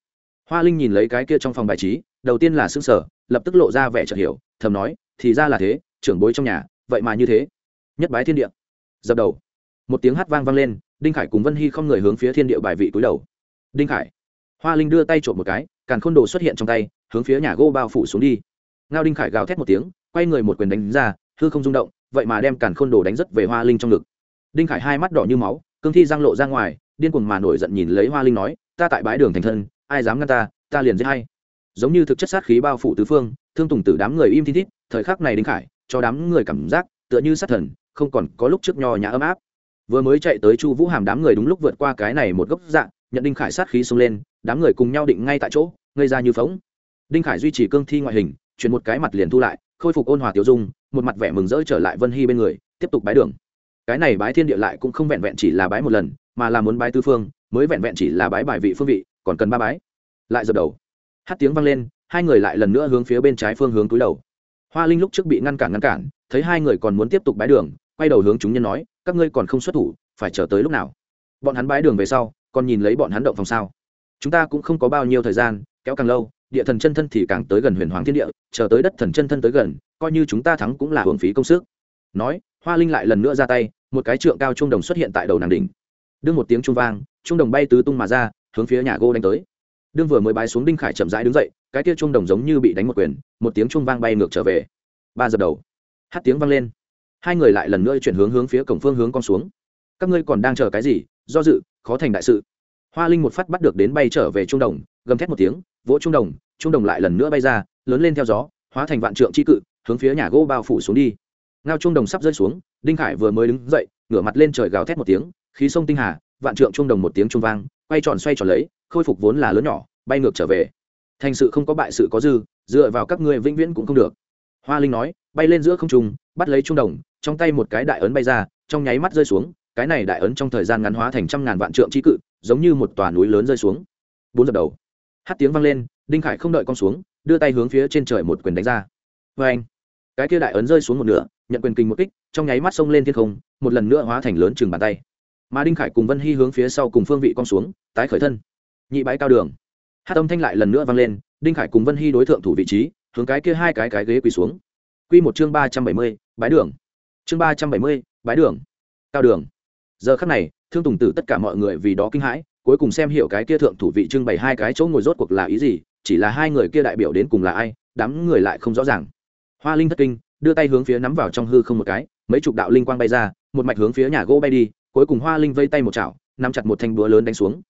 Hoa linh nhìn lấy cái kia trong phòng bài trí, đầu tiên là xương sở lập tức lộ ra vẻ chợt hiểu, thầm nói, thì ra là thế, trưởng bối trong nhà, vậy mà như thế. Nhất bái thiên địa. Dập đầu. Một tiếng hát vang vang lên, đinh khải cùng vân hy không người hướng phía thiên địa bài vị cúi đầu. Đinh khải. Hoa linh đưa tay trộm một cái, càn khôn đồ xuất hiện trong tay, hướng phía nhà gỗ bao phủ xuống đi. Ngao đinh khải gào thét một tiếng, quay người một quyền đánh ra, hư không rung động vậy mà đem càn khôn đồ đánh rất về hoa linh trong ngực. Đinh khải hai mắt đỏ như máu, cương thi giang lộ ra ngoài, điên cuồng mà nổi giận nhìn lấy hoa linh nói, ta tại bãi đường thành thân, ai dám ngăn ta ta liền giết hay. Giống như thực chất sát khí bao phủ tứ phương, thương tùng tử đám người im thít thít, thời khắc này đinh khải, cho đám người cảm giác, tựa như sát thần, không còn có lúc trước nho nhã ấm áp. Vừa mới chạy tới chu vũ hàm đám người đúng lúc vượt qua cái này một gốc dạng nhận đinh khải sát khí xông lên, đám người cùng nhau định ngay tại chỗ gây ra như phóng. Đinh khải duy trì cương thi ngoại hình, chuyển một cái mặt liền thu lại khôi phục ôn hòa tiêu dung, một mặt vẻ mừng rỡ trở lại vân hy bên người, tiếp tục bái đường. Cái này bái thiên địa lại cũng không vẹn vẹn chỉ là bái một lần, mà là muốn bái tư phương, mới vẹn vẹn chỉ là bái bài vị phương vị, còn cần ba bái. Lại dập đầu. Hát tiếng vang lên, hai người lại lần nữa hướng phía bên trái phương hướng túi đầu. Hoa linh lúc trước bị ngăn cản ngăn cản, thấy hai người còn muốn tiếp tục bái đường, quay đầu hướng chúng nhân nói, các ngươi còn không xuất thủ, phải chờ tới lúc nào? Bọn hắn bái đường về sau, còn nhìn lấy bọn hắn động phòng sao? Chúng ta cũng không có bao nhiêu thời gian, kéo càng lâu địa thần chân thân thì càng tới gần huyền hoàng thiên địa, chờ tới đất thần chân thân tới gần, coi như chúng ta thắng cũng là hưởng phí công sức. Nói, hoa linh lại lần nữa ra tay, một cái trượng cao trung đồng xuất hiện tại đầu nàng đỉnh. Đương một tiếng trung vang, trung đồng bay tứ tung mà ra, hướng phía nhà gô đánh tới. Đương vừa mới bay xuống đinh khải chậm rãi đứng dậy, cái kia trung đồng giống như bị đánh một quyền, một tiếng trung vang bay ngược trở về. Ba giờ đầu, hát tiếng vang lên. Hai người lại lần nữa chuyển hướng hướng phía cổng phương hướng con xuống. Các ngươi còn đang chờ cái gì? Do dự, khó thành đại sự. Hoa linh một phát bắt được đến bay trở về trung đồng, gầm thét một tiếng, vỗ trung đồng trung đồng lại lần nữa bay ra, lớn lên theo gió, hóa thành vạn trượng c cự, hướng phía nhà gỗ bao phủ xuống đi. Ngao trung đồng sắp rơi xuống, đinh khải vừa mới đứng dậy, ngửa mặt lên trời gào thét một tiếng, khí sông tinh hà, vạn trượng trung đồng một tiếng trung vang, quay tròn xoay tròn lấy, khôi phục vốn là lớn nhỏ, bay ngược trở về. Thành sự không có bại sự có dư, dựa vào các ngươi vĩnh viễn cũng không được. Hoa linh nói, bay lên giữa không trung, bắt lấy trung đồng, trong tay một cái đại ấn bay ra, trong nháy mắt rơi xuống, cái này đại ấn trong thời gian ngắn hóa thành trăm ngàn vạn trượng trí cự, giống như một tòa núi lớn rơi xuống. Bốn dập đầu hát tiếng vang lên, đinh khải không đợi con xuống, đưa tay hướng phía trên trời một quyền đánh ra. Vê anh, cái kia đại ấn rơi xuống một nửa, nhận quyền kinh một kích, trong nháy mắt xông lên thiên không, một lần nữa hóa thành lớn chừng bàn tay. Mà đinh khải cùng vân hy hướng phía sau cùng phương vị con xuống, tái khởi thân. Nhị bãi cao đường. Hát âm thanh lại lần nữa vang lên, đinh khải cùng vân hy đối tượng thủ vị trí, hướng cái kia hai cái cái ghế quỳ xuống. Q một chương ba trăm bảy mươi bái đường. Chương ba trăm bảy mươi bái đường. Cao đường. Giờ khắc này, thương tùng tử tất cả mọi người vì đó kinh hãi cuối cùng xem hiểu cái kia thượng thủ vị trưng bày hai cái chỗ ngồi rốt cuộc là ý gì, chỉ là hai người kia đại biểu đến cùng là ai, đám người lại không rõ ràng. Hoa linh thất kinh, đưa tay hướng phía nắm vào trong hư không một cái, mấy chục đạo linh quang bay ra, một mạch hướng phía nhà gỗ bay đi, cuối cùng hoa linh vây tay một chảo, nắm chặt một thanh búa lớn đánh xuống.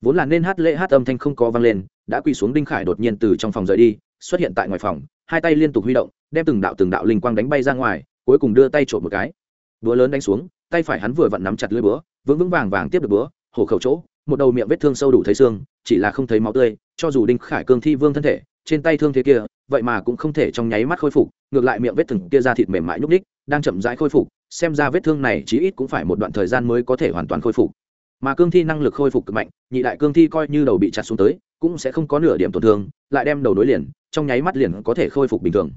Vốn là nên hát lễ hát âm thanh không có vang lên, đã quỳ xuống đinh khải đột nhiên từ trong phòng rời đi, xuất hiện tại ngoài phòng, hai tay liên tục huy động, đem từng đạo từng đạo linh quang đánh bay ra ngoài, cuối cùng đưa tay trộm một cái. Búa lớn đánh xuống, tay phải hắn vừa vặn nắm chặt lưỡi búa, vững vững vàng vàng tiếp được búa, hổ khẩu chỗ một đầu miệng vết thương sâu đủ thấy xương, chỉ là không thấy máu tươi, cho dù đinh khải cương thi vương thân thể, trên tay thương thế kia, vậy mà cũng không thể trong nháy mắt khôi phục, ngược lại miệng vết thương kia ra thịt mềm mại nhúc ních đang chậm rãi khôi phục, xem ra vết thương này chí ít cũng phải một đoạn thời gian mới có thể hoàn toàn khôi phục. Mà cương thi năng lực khôi phục cực mạnh, nhị đại cương thi coi như đầu bị chặt xuống tới, cũng sẽ không có nửa điểm tổn thương, lại đem đầu nối liền, trong nháy mắt liền có thể khôi phục bình thường.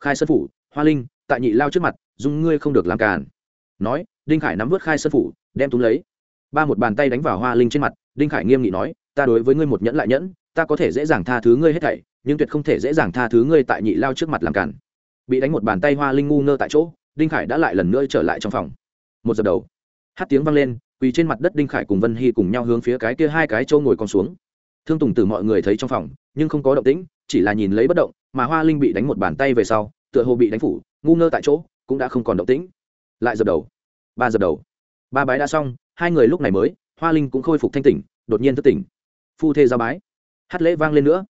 Khai sơn phủ, hoa linh, tại nhị lao trước mặt, dung ngươi không được làm càn. Nói, đinh khải nắm vớt khai sơn phủ, đem túm lấy ba một bàn tay đánh vào hoa linh trên mặt, đinh khải nghiêm nghị nói, ta đối với ngươi một nhẫn lại nhẫn, ta có thể dễ dàng tha thứ ngươi hết thảy, nhưng tuyệt không thể dễ dàng tha thứ ngươi tại nhị lao trước mặt làm cản bị đánh một bàn tay hoa linh ngu ngơ tại chỗ, đinh khải đã lại lần nữa trở lại trong phòng. Một giờ đầu, hát tiếng vang lên, quỳ trên mặt đất đinh khải cùng vân hy cùng nhau hướng phía cái kia hai cái châu ngồi con xuống. Thương tùng từ mọi người thấy trong phòng, nhưng không có động tĩnh, chỉ là nhìn lấy bất động, mà hoa linh bị đánh một bàn tay về sau, tựa hồ bị đánh phủ, ngu ngơ tại chỗ, cũng đã không còn động tĩnh. Lại dập đầu, ba dập đầu, ba bái đã xong hai người lúc này mới, hoa linh cũng khôi phục thanh tỉnh, đột nhiên thức tỉnh. Phu thê giao bái. Hát lễ vang lên nữa.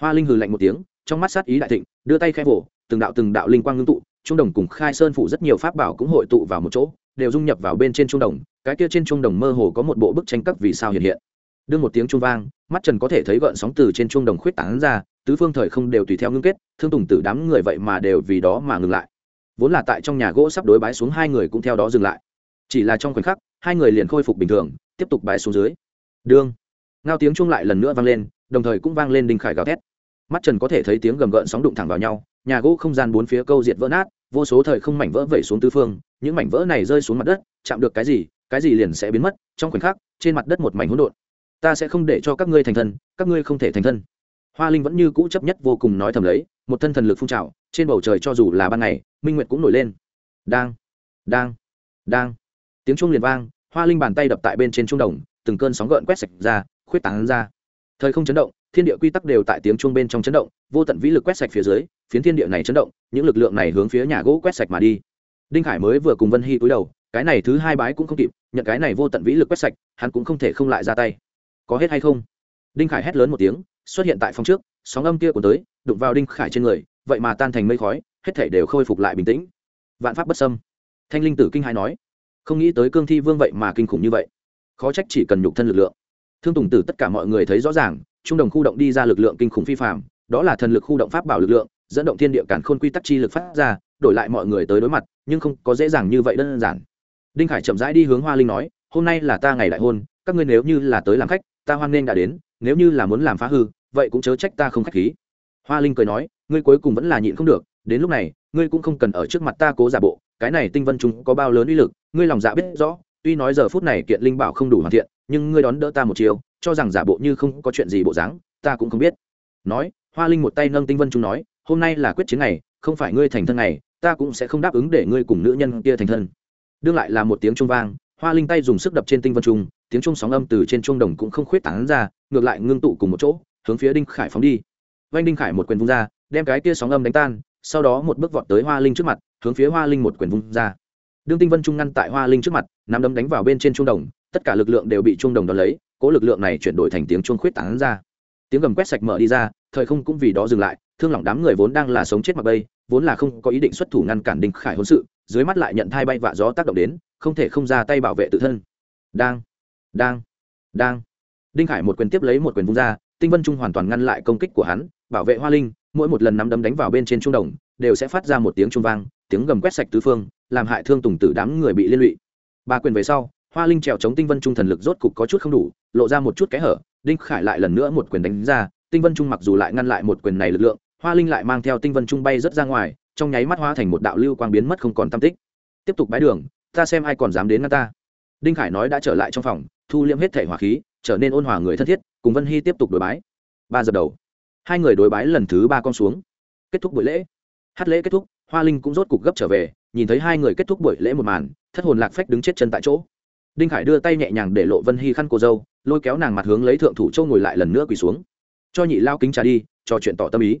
Hoa linh hừ lạnh một tiếng, trong mắt sát ý đại thịnh, đưa tay khai vỗ, từng đạo từng đạo linh quang ngưng tụ, trung đồng cùng khai sơn phủ rất nhiều pháp bảo cũng hội tụ vào một chỗ, đều dung nhập vào bên trên trung đồng, cái kia trên trung đồng mơ hồ có một bộ bức tranh các vì sao hiện hiện. Đương một tiếng trung vang, mắt trần có thể thấy gợn sóng từ trên trung đồng khuyết tán ra, tứ phương thời không đều tùy theo ngưng kết, thương tùng tử đám người vậy mà đều vì đó mà ngừng lại. Vốn là tại trong nhà gỗ sắp đối bái xuống hai người cũng theo đó dừng lại. Chỉ là trong khoảnh khắc hai người liền khôi phục bình thường, tiếp tục bái xuống dưới. Đương ngao tiếng chung lại lần nữa vang lên, đồng thời cũng vang lên đinh khải gào thét. Mắt trần có thể thấy tiếng gầm gợn sóng đụng thẳng vào nhau, nhà gỗ không gian bốn phía câu diệt vỡ nát, vô số thời không mảnh vỡ vẩy xuống tứ phương, những mảnh vỡ này rơi xuống mặt đất, chạm được cái gì cái gì liền sẽ biến mất, trong khoảnh khắc, trên mặt đất một mảnh hỗn độn. Ta sẽ không để cho các ngươi thành thân, các ngươi không thể thành thân. Hoa linh vẫn như cũ chấp nhất vô cùng nói thầm lấy, một thân thần lực phun trào, trên bầu trời cho dù là ban ngày, minh nguyệt cũng nổi lên. Đang đang đang tiếng chuông liền vang, hoa linh bàn tay đập tại bên trên trung đồng, từng cơn sóng gợn quét sạch ra, khuyết tán ra. Thời không chấn động, thiên địa quy tắc đều tại tiếng chuông bên trong chấn động, vô tận vĩ lực quét sạch phía dưới, phiến thiên địa này chấn động, những lực lượng này hướng phía nhà gỗ quét sạch mà đi. Đinh khải mới vừa cùng vân hy cúi đầu, cái này thứ hai bái cũng không kịp, nhận cái này vô tận vĩ lực quét sạch, hắn cũng không thể không lại ra tay. Có hết hay không? Đinh khải hét lớn một tiếng, xuất hiện tại phòng trước, sóng âm kia của tới, đụng vào đinh khải trên người, vậy mà tan thành mây khói, hết thể đều khôi phục lại bình tĩnh. Vạn pháp bất sâm thanh linh tử kinh hai nói không nghĩ tới cương thi vương vậy mà kinh khủng như vậy. Khó trách chỉ cần nhục thân lực lượng. Thương tùng tử tất cả mọi người thấy rõ ràng, trung đồng khu động đi ra lực lượng kinh khủng phi phạm đó là thần lực khu động pháp bảo lực lượng, dẫn động thiên địa cản khôn quy tắc chi lực phát ra, đổi lại mọi người tới đối mặt, nhưng không có dễ dàng như vậy đơn giản. Đinh khải chậm rãi đi hướng hoa linh nói, hôm nay là ta ngày đại hôn, các ngươi nếu như là tới làm khách, ta hoan nghênh đã đến, nếu như là muốn làm phá hư, vậy cũng chớ trách ta không khách khí. Hoa linh cười nói, ngươi cuối cùng vẫn là nhịn không được, đến lúc này, ngươi cũng không cần ở trước mặt ta cố giả bộ, cái này tinh vân chúng có bao lớn uy lực ngươi lòng dạ biết rõ, tuy nói giờ phút này kiện linh bảo không đủ hoàn thiện, nhưng ngươi đón đỡ ta một chiều, cho rằng giả bộ như không có chuyện gì bộ dáng, ta cũng không biết. Nói, hoa linh một tay nâng tinh vân Trung nói, hôm nay là quyết chiến này không phải ngươi thành thân này ta cũng sẽ không đáp ứng để ngươi cùng nữ nhân kia thành thân. Đương lại là một tiếng trung vang, hoa linh tay dùng sức đập trên tinh vân trung, tiếng trung sóng âm từ trên trung đồng cũng không khuyết tán ra, ngược lại ngưng tụ cùng một chỗ, hướng phía đinh khải phóng đi. Vanh đinh khải một quyền vung ra, đem cái kia sóng âm đánh tan, sau đó một bước vọt tới hoa linh trước mặt, hướng phía hoa linh một quyền vung ra đương tinh vân trung ngăn tại hoa linh trước mặt, nắm đấm đánh vào bên trên trung đồng, tất cả lực lượng đều bị trung đồng đón lấy, cố lực lượng này chuyển đổi thành tiếng chuông khuyết tán ra. Tiếng gầm quét sạch mở đi ra, thời không cũng vì đó dừng lại, thương lỏng đám người vốn đang là sống chết mặc bây vốn là không có ý định xuất thủ ngăn cản đinh khải hôn sự, dưới mắt lại nhận thai bay vạ gió tác động đến, không thể không ra tay bảo vệ tự thân. Đang đang đang. Đinh khải một quyền tiếp lấy một quyền vung ra, tinh vân trung hoàn toàn ngăn lại công kích của hắn, bảo vệ hoa linh, mỗi một lần nắm đấm đánh vào bên trên trung đồng, đều sẽ phát ra một tiếng trung vang, tiếng gầm quét sạch tứ phương làm hại thương tùng tử đám người bị liên lụy. Ba quyền về sau, hoa linh trèo chống tinh vân trung thần lực rốt cục có chút không đủ, lộ ra một chút kẽ hở, đinh khải lại lần nữa một quyền đánh ra, tinh vân trung mặc dù lại ngăn lại một quyền này lực lượng, hoa linh lại mang theo tinh vân trung bay rất ra ngoài, trong nháy mắt hoa thành một đạo lưu quang biến mất không còn tam tích. Tiếp tục bái đường, ta xem ai còn dám đến ngăn ta. Đinh khải nói đã trở lại trong phòng, thu liễm hết thể hỏa khí, trở nên ôn hòa người thân thiết, cùng vân hy tiếp tục đối bái. Ba giờ đầu, hai người đối bái lần thứ ba con xuống. Kết thúc buổi lễ. Hát lễ kết thúc, hoa linh cũng rốt cục gấp trở về nhìn thấy hai người kết thúc buổi lễ một màn, thất hồn lạc phách đứng chết chân tại chỗ. Đinh khải đưa tay nhẹ nhàng để lộ vân hy khăn cô dâu, lôi kéo nàng mặt hướng lấy thượng thủ châu ngồi lại lần nữa quỳ xuống. Cho nhị lao kính trà đi cho chuyện tỏ tâm ý.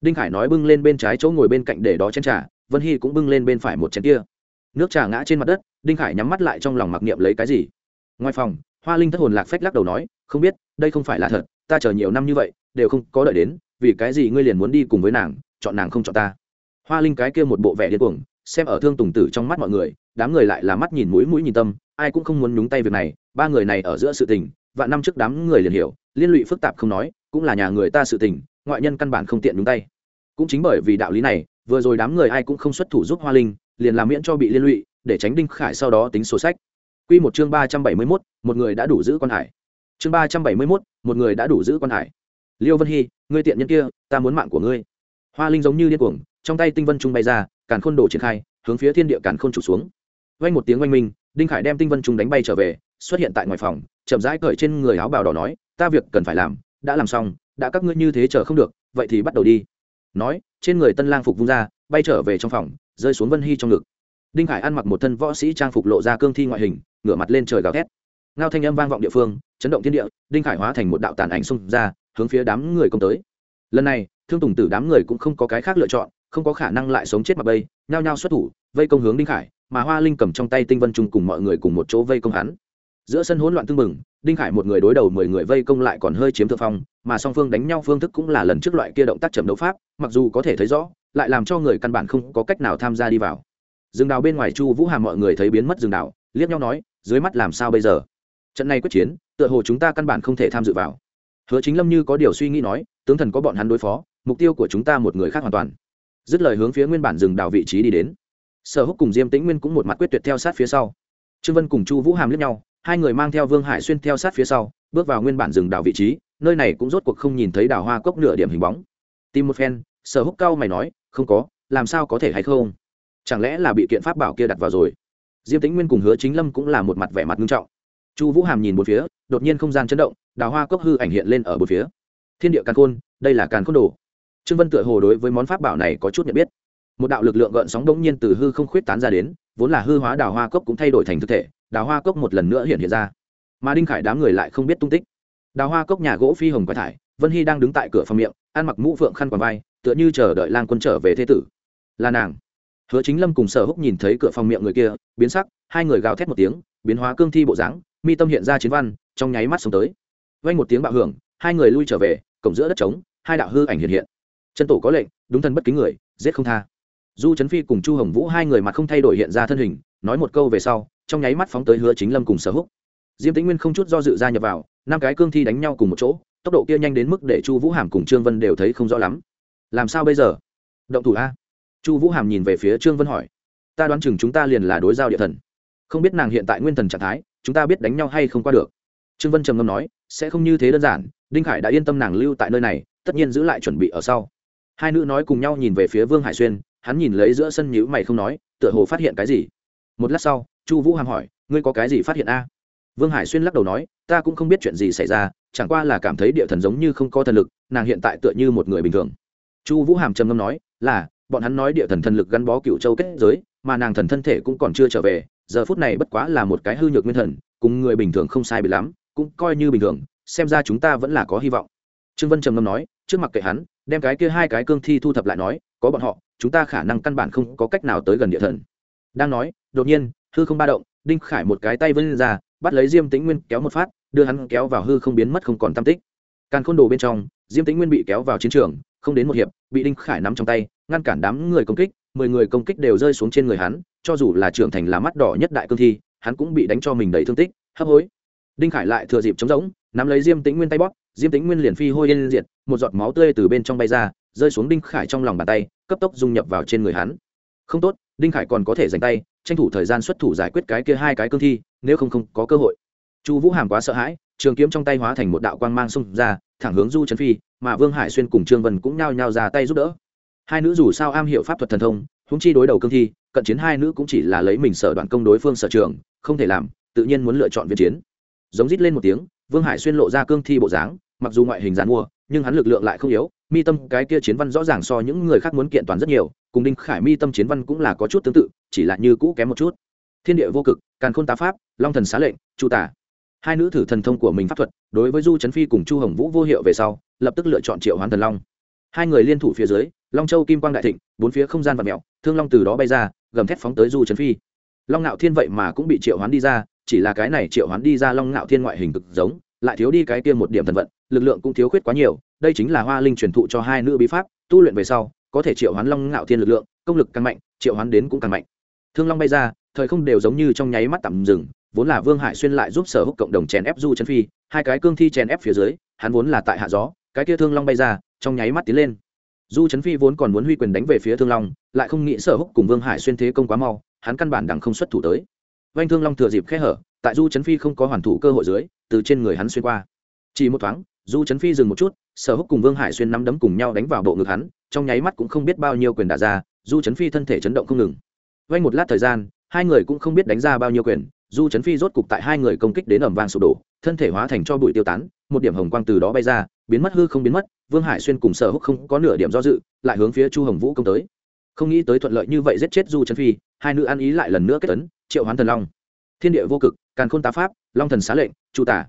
Đinh khải nói bưng lên bên trái chỗ ngồi bên cạnh để đó chén trà, vân hy cũng bưng lên bên phải một chén kia. Nước trà ngã trên mặt đất, đinh khải nhắm mắt lại trong lòng mặc niệm lấy cái gì. Ngoài phòng, hoa linh thất hồn lạc phách lắc đầu nói, không biết, đây không phải là thật, ta chờ nhiều năm như vậy, đều không có đợi đến, vì cái gì ngươi liền muốn đi cùng với nàng, chọn nàng không chọn ta? Hoa linh cái kia một bộ vẻ điên cuồng xem ở thương tùng tử trong mắt mọi người đám người lại là mắt nhìn mũi mũi nhìn tâm ai cũng không muốn nhúng tay việc này ba người này ở giữa sự tình và năm trước đám người liền hiểu liên lụy phức tạp không nói cũng là nhà người ta sự tình ngoại nhân căn bản không tiện nhúng tay cũng chính bởi vì đạo lý này vừa rồi đám người ai cũng không xuất thủ giúp hoa linh liền làm miễn cho bị liên lụy để tránh đinh khải sau đó tính sổ sách Quy một chương ba trăm bảy mươi 371, một người đã đủ giữ quan hải. Chương ba trăm bảy mươi 371, một người đã đủ giữ quan hải. Liêu Vân Hy, ngươi tiện nhân kia, ta muốn mạng của ngươi. Hoa Linh giống như điên cuồng, trong tay tinh vân trung bay ra, càn khôn đổ triển khai, hướng phía thiên địa càn khôn chủ xuống. Vang một tiếng oanh minh, Đinh Khải đem tinh vân trung đánh bay trở về, xuất hiện tại ngoài phòng, chậm rãi cởi trên người áo bào đỏ nói, ta việc cần phải làm, đã làm xong, đã các ngươi như thế chờ không được, vậy thì bắt đầu đi. Nói, trên người tân lang phục vung ra, bay trở về trong phòng, rơi xuống Vân Hy trong ngực. Đinh Khải ăn mặc một thân võ sĩ trang phục lộ ra cương thi ngoại hình, ngửa mặt lên trời gào thét ngao thanh âm vang vọng địa phương chấn động thiên địa đinh khải hóa thành một đạo tàn ảnh xông ra hướng phía đám người công tới lần này thương tùng tử đám người cũng không có cái khác lựa chọn không có khả năng lại sống chết mà bây, nhao nhao xuất thủ, vây công hướng đinh khải, mà hoa linh cầm trong tay tinh vân trung cùng mọi người cùng một chỗ vây công hắn. Giữa sân hỗn loạn tương mừng đinh khải một người đối đầu mười người vây công lại còn hơi chiếm thượng phong, mà song phương đánh nhau phương thức cũng là lần trước loại kia động tác chậm đấu pháp, mặc dù có thể thấy rõ, lại làm cho người căn bản không có cách nào tham gia đi vào. Rừng đào bên ngoài chu vũ hàm mọi người thấy biến mất rừng đào, liếc nhau nói, dưới mắt làm sao bây giờ? Trận này quyết chiến, tựa hồ chúng ta căn bản không thể tham dự vào. Hứa chính lâm như có điều suy nghĩ nói, tướng thần có bọn hắn đối phó, mục tiêu của chúng ta một người khác hoàn toàn dứt lời hướng phía nguyên bản rừng đào vị trí đi đến. Sở húc cùng diêm tĩnh nguyên cũng một mặt quyết tuyệt theo sát phía sau. Trương vân cùng chu vũ hàm liếc nhau, hai người mang theo vương hải xuyên theo sát phía sau, bước vào nguyên bản rừng đào vị trí, nơi này cũng rốt cuộc không nhìn thấy đào hoa cốc nửa điểm hình bóng. Tìm một phen, sở húc cao mày nói, không có, làm sao có thể hay không? Chẳng lẽ là bị kiện pháp bảo kia đặt vào rồi? Diêm tĩnh nguyên cùng hứa chính lâm cũng là một mặt vẻ mặt nghiêm trọng. Chu vũ hàm nhìn một phía, đột nhiên không gian chấn động, đào hoa cốc hư ảnh hiện lên ở một phía. Thiên địa càn khôn, đây là càn khôn đồ trương vân tựa hồ đối với món pháp bảo này có chút nhận biết. Một đạo lực lượng gợn sóng đống nhiên từ hư không khuyết tán ra đến, vốn là hư hóa đào hoa cốc cũng thay đổi thành thực thể, đào hoa cốc một lần nữa hiện hiện ra. Mà đinh khải đám người lại không biết tung tích. Đào hoa cốc nhà gỗ phi hồng quái thải, vân hy đang đứng tại cửa phòng miệng, ăn mặc mũ phượng khăn quàng vai, tựa như chờ đợi lang quân trở về thế tử. Là nàng. Hứa chính lâm cùng sở húc nhìn thấy cửa phòng miệng người kia, biến sắc, hai người gào thét một tiếng, biến hóa cương thi bộ dáng, mi tâm hiện ra chiến văn, trong nháy mắt xuống tới. Vay một tiếng bạo hưởng, hai người lui trở về, cổng giữa đất trống, hai đạo hư ảnh hiện hiện chân tổ có lệnh, đúng thân bất kính người, giết không tha. Du trấn phi cùng chu hồng vũ hai người mặt không thay đổi hiện ra thân hình, nói một câu về sau, trong nháy mắt phóng tới hứa chính lâm cùng sở húc. Diêm tĩnh nguyên không chút do dự ra nhập vào, năm cái cương thi đánh nhau cùng một chỗ, tốc độ kia nhanh đến mức để chu vũ hàm cùng trương vân đều thấy không rõ lắm. Làm sao bây giờ? Động thủ a. Chu vũ hàm nhìn về phía trương vân hỏi. Ta đoán chừng chúng ta liền là đối giao địa thần. Không biết nàng hiện tại nguyên thần trạng thái, chúng ta biết đánh nhau hay không qua được. Trương vân trầm ngâm nói, sẽ không như thế đơn giản, đinh khải đã yên tâm nàng lưu tại nơi này, tất nhiên giữ lại chuẩn bị ở sau hai nữ nói cùng nhau nhìn về phía vương hải xuyên, hắn nhìn lấy giữa sân nhữ mày không nói, tựa hồ phát hiện cái gì. Một lát sau, chu vũ hàm hỏi, ngươi có cái gì phát hiện a? Vương hải xuyên lắc đầu nói, ta cũng không biết chuyện gì xảy ra, chẳng qua là cảm thấy địa thần giống như không có thần lực, nàng hiện tại tựa như một người bình thường. Chu vũ hàm trầm ngâm nói, là, bọn hắn nói địa thần thần lực gắn bó cựu châu kết giới, mà nàng thần thân thể cũng còn chưa trở về, giờ phút này bất quá là một cái hư nhược nguyên thần, cùng người bình thường không sai bị lắm, cũng coi như bình thường, xem ra chúng ta vẫn là có hy vọng. Trương vân trầm ngâm nói, trước mặt kệ hắn đem cái kia hai cái cương thi thu thập lại nói, có bọn họ, chúng ta khả năng căn bản không có cách nào tới gần địa thần. Đang nói, đột nhiên, hư không ba động, đinh khải một cái tay vươn ra, bắt lấy diêm tĩnh nguyên kéo một phát, đưa hắn kéo vào hư không biến mất không còn tam tích. Càng khôn đồ bên trong, diêm tĩnh nguyên bị kéo vào chiến trường, không đến một hiệp, bị đinh khải nắm trong tay, ngăn cản đám người công kích, mười người công kích đều rơi xuống trên người hắn, cho dù là trưởng thành là mắt đỏ nhất đại cương thi, hắn cũng bị đánh cho mình đầy thương tích, hấp hối đinh khải lại thừa dịp chống rỗng, nắm lấy diêm tĩnh nguyên tay bóp, diêm tĩnh nguyên liền phi hôi lên diệt, một giọt máu tươi từ bên trong bay ra, rơi xuống đinh khải trong lòng bàn tay, cấp tốc dung nhập vào trên người hắn. Không tốt, đinh khải còn có thể dành tay, tranh thủ thời gian xuất thủ giải quyết cái kia hai cái cương thi, nếu không không có cơ hội. Chu vũ hàm quá sợ hãi, trường kiếm trong tay hóa thành một đạo quang mang xông ra, thẳng hướng du trấn phi, mà vương hải xuyên cùng trương vân cũng nhao nhao ra tay giúp đỡ. Hai nữ dù sao am hiểu pháp thuật thần thông húng chi đối đầu cương thi, cận chiến hai nữ cũng chỉ là lấy mình sở đoạn công đối phương sở trường, không thể làm, tự nhiên muốn lựa chọn viện chiến giống rít lên một tiếng, vương hải xuyên lộ ra cương thi bộ dáng, mặc dù ngoại hình dàn mua, nhưng hắn lực lượng lại không yếu, mi tâm cái kia chiến văn rõ ràng so những người khác muốn kiện toàn rất nhiều, cùng đinh khải mi tâm chiến văn cũng là có chút tương tự, chỉ là như cũ kém một chút. Thiên địa vô cực, càn khôn tá pháp, long thần xá lệnh, chu tả. Hai nữ thử thần thông của mình pháp thuật, đối với du trấn phi cùng chu hồng vũ vô hiệu về sau, lập tức lựa chọn triệu hoán thần long. Hai người liên thủ phía dưới, long châu kim quang đại thịnh, bốn phía không gian và mẹo thương long từ đó bay ra, gầm thép phóng tới du trấn phi. Long ngạo thiên vậy mà cũng bị triệu hoán đi ra chỉ là cái này triệu hoán đi ra long ngạo thiên ngoại hình cực giống, lại thiếu đi cái kia một điểm thần vận, lực lượng cũng thiếu khuyết quá nhiều, đây chính là hoa linh truyền thụ cho hai nữ bí pháp, tu luyện về sau, có thể triệu hoán long ngạo thiên lực lượng, công lực càng mạnh, triệu hoán đến cũng càng mạnh. Thương long bay ra, thời không đều giống như trong nháy mắt tạm dừng, vốn là vương hải xuyên lại giúp sở húc cộng đồng chèn ép du chân phi, hai cái cương thi chèn ép phía dưới, hắn vốn là tại hạ gió, cái kia thương long bay ra, trong nháy mắt tiến lên. Du trấn phi vốn còn muốn huy quyền đánh về phía thương long, lại không nghĩ sở húc cùng vương hải xuyên thế công quá mau, hắn căn bản đằng không xuất thủ tới oanh thương long thừa dịp khe hở, tại du trấn phi không có hoàn thủ cơ hội dưới, từ trên người hắn xuyên qua. Chỉ một thoáng, du trấn phi dừng một chút, sở húc cùng vương hải xuyên nắm đấm cùng nhau đánh vào bộ ngực hắn, trong nháy mắt cũng không biết bao nhiêu quyền đả ra, du trấn phi thân thể chấn động không ngừng. Oanh một lát thời gian, hai người cũng không biết đánh ra bao nhiêu quyền, du trấn phi rốt cục tại hai người công kích đến ẩm vang sụp đổ, thân thể hóa thành cho bụi tiêu tán, một điểm hồng quang từ đó bay ra, biến mất hư không biến mất, vương hải xuyên cùng sở húc không có nửa điểm do dự, lại hướng phía chu hồng vũ công tới. Không nghĩ tới thuận lợi như vậy giết chết du trấn phi hai nữ ăn ý lại lần nữa kết tấn, triệu hoán thần long. Thiên địa vô cực, càn khôn tá pháp, long thần xá lệnh, chu tả.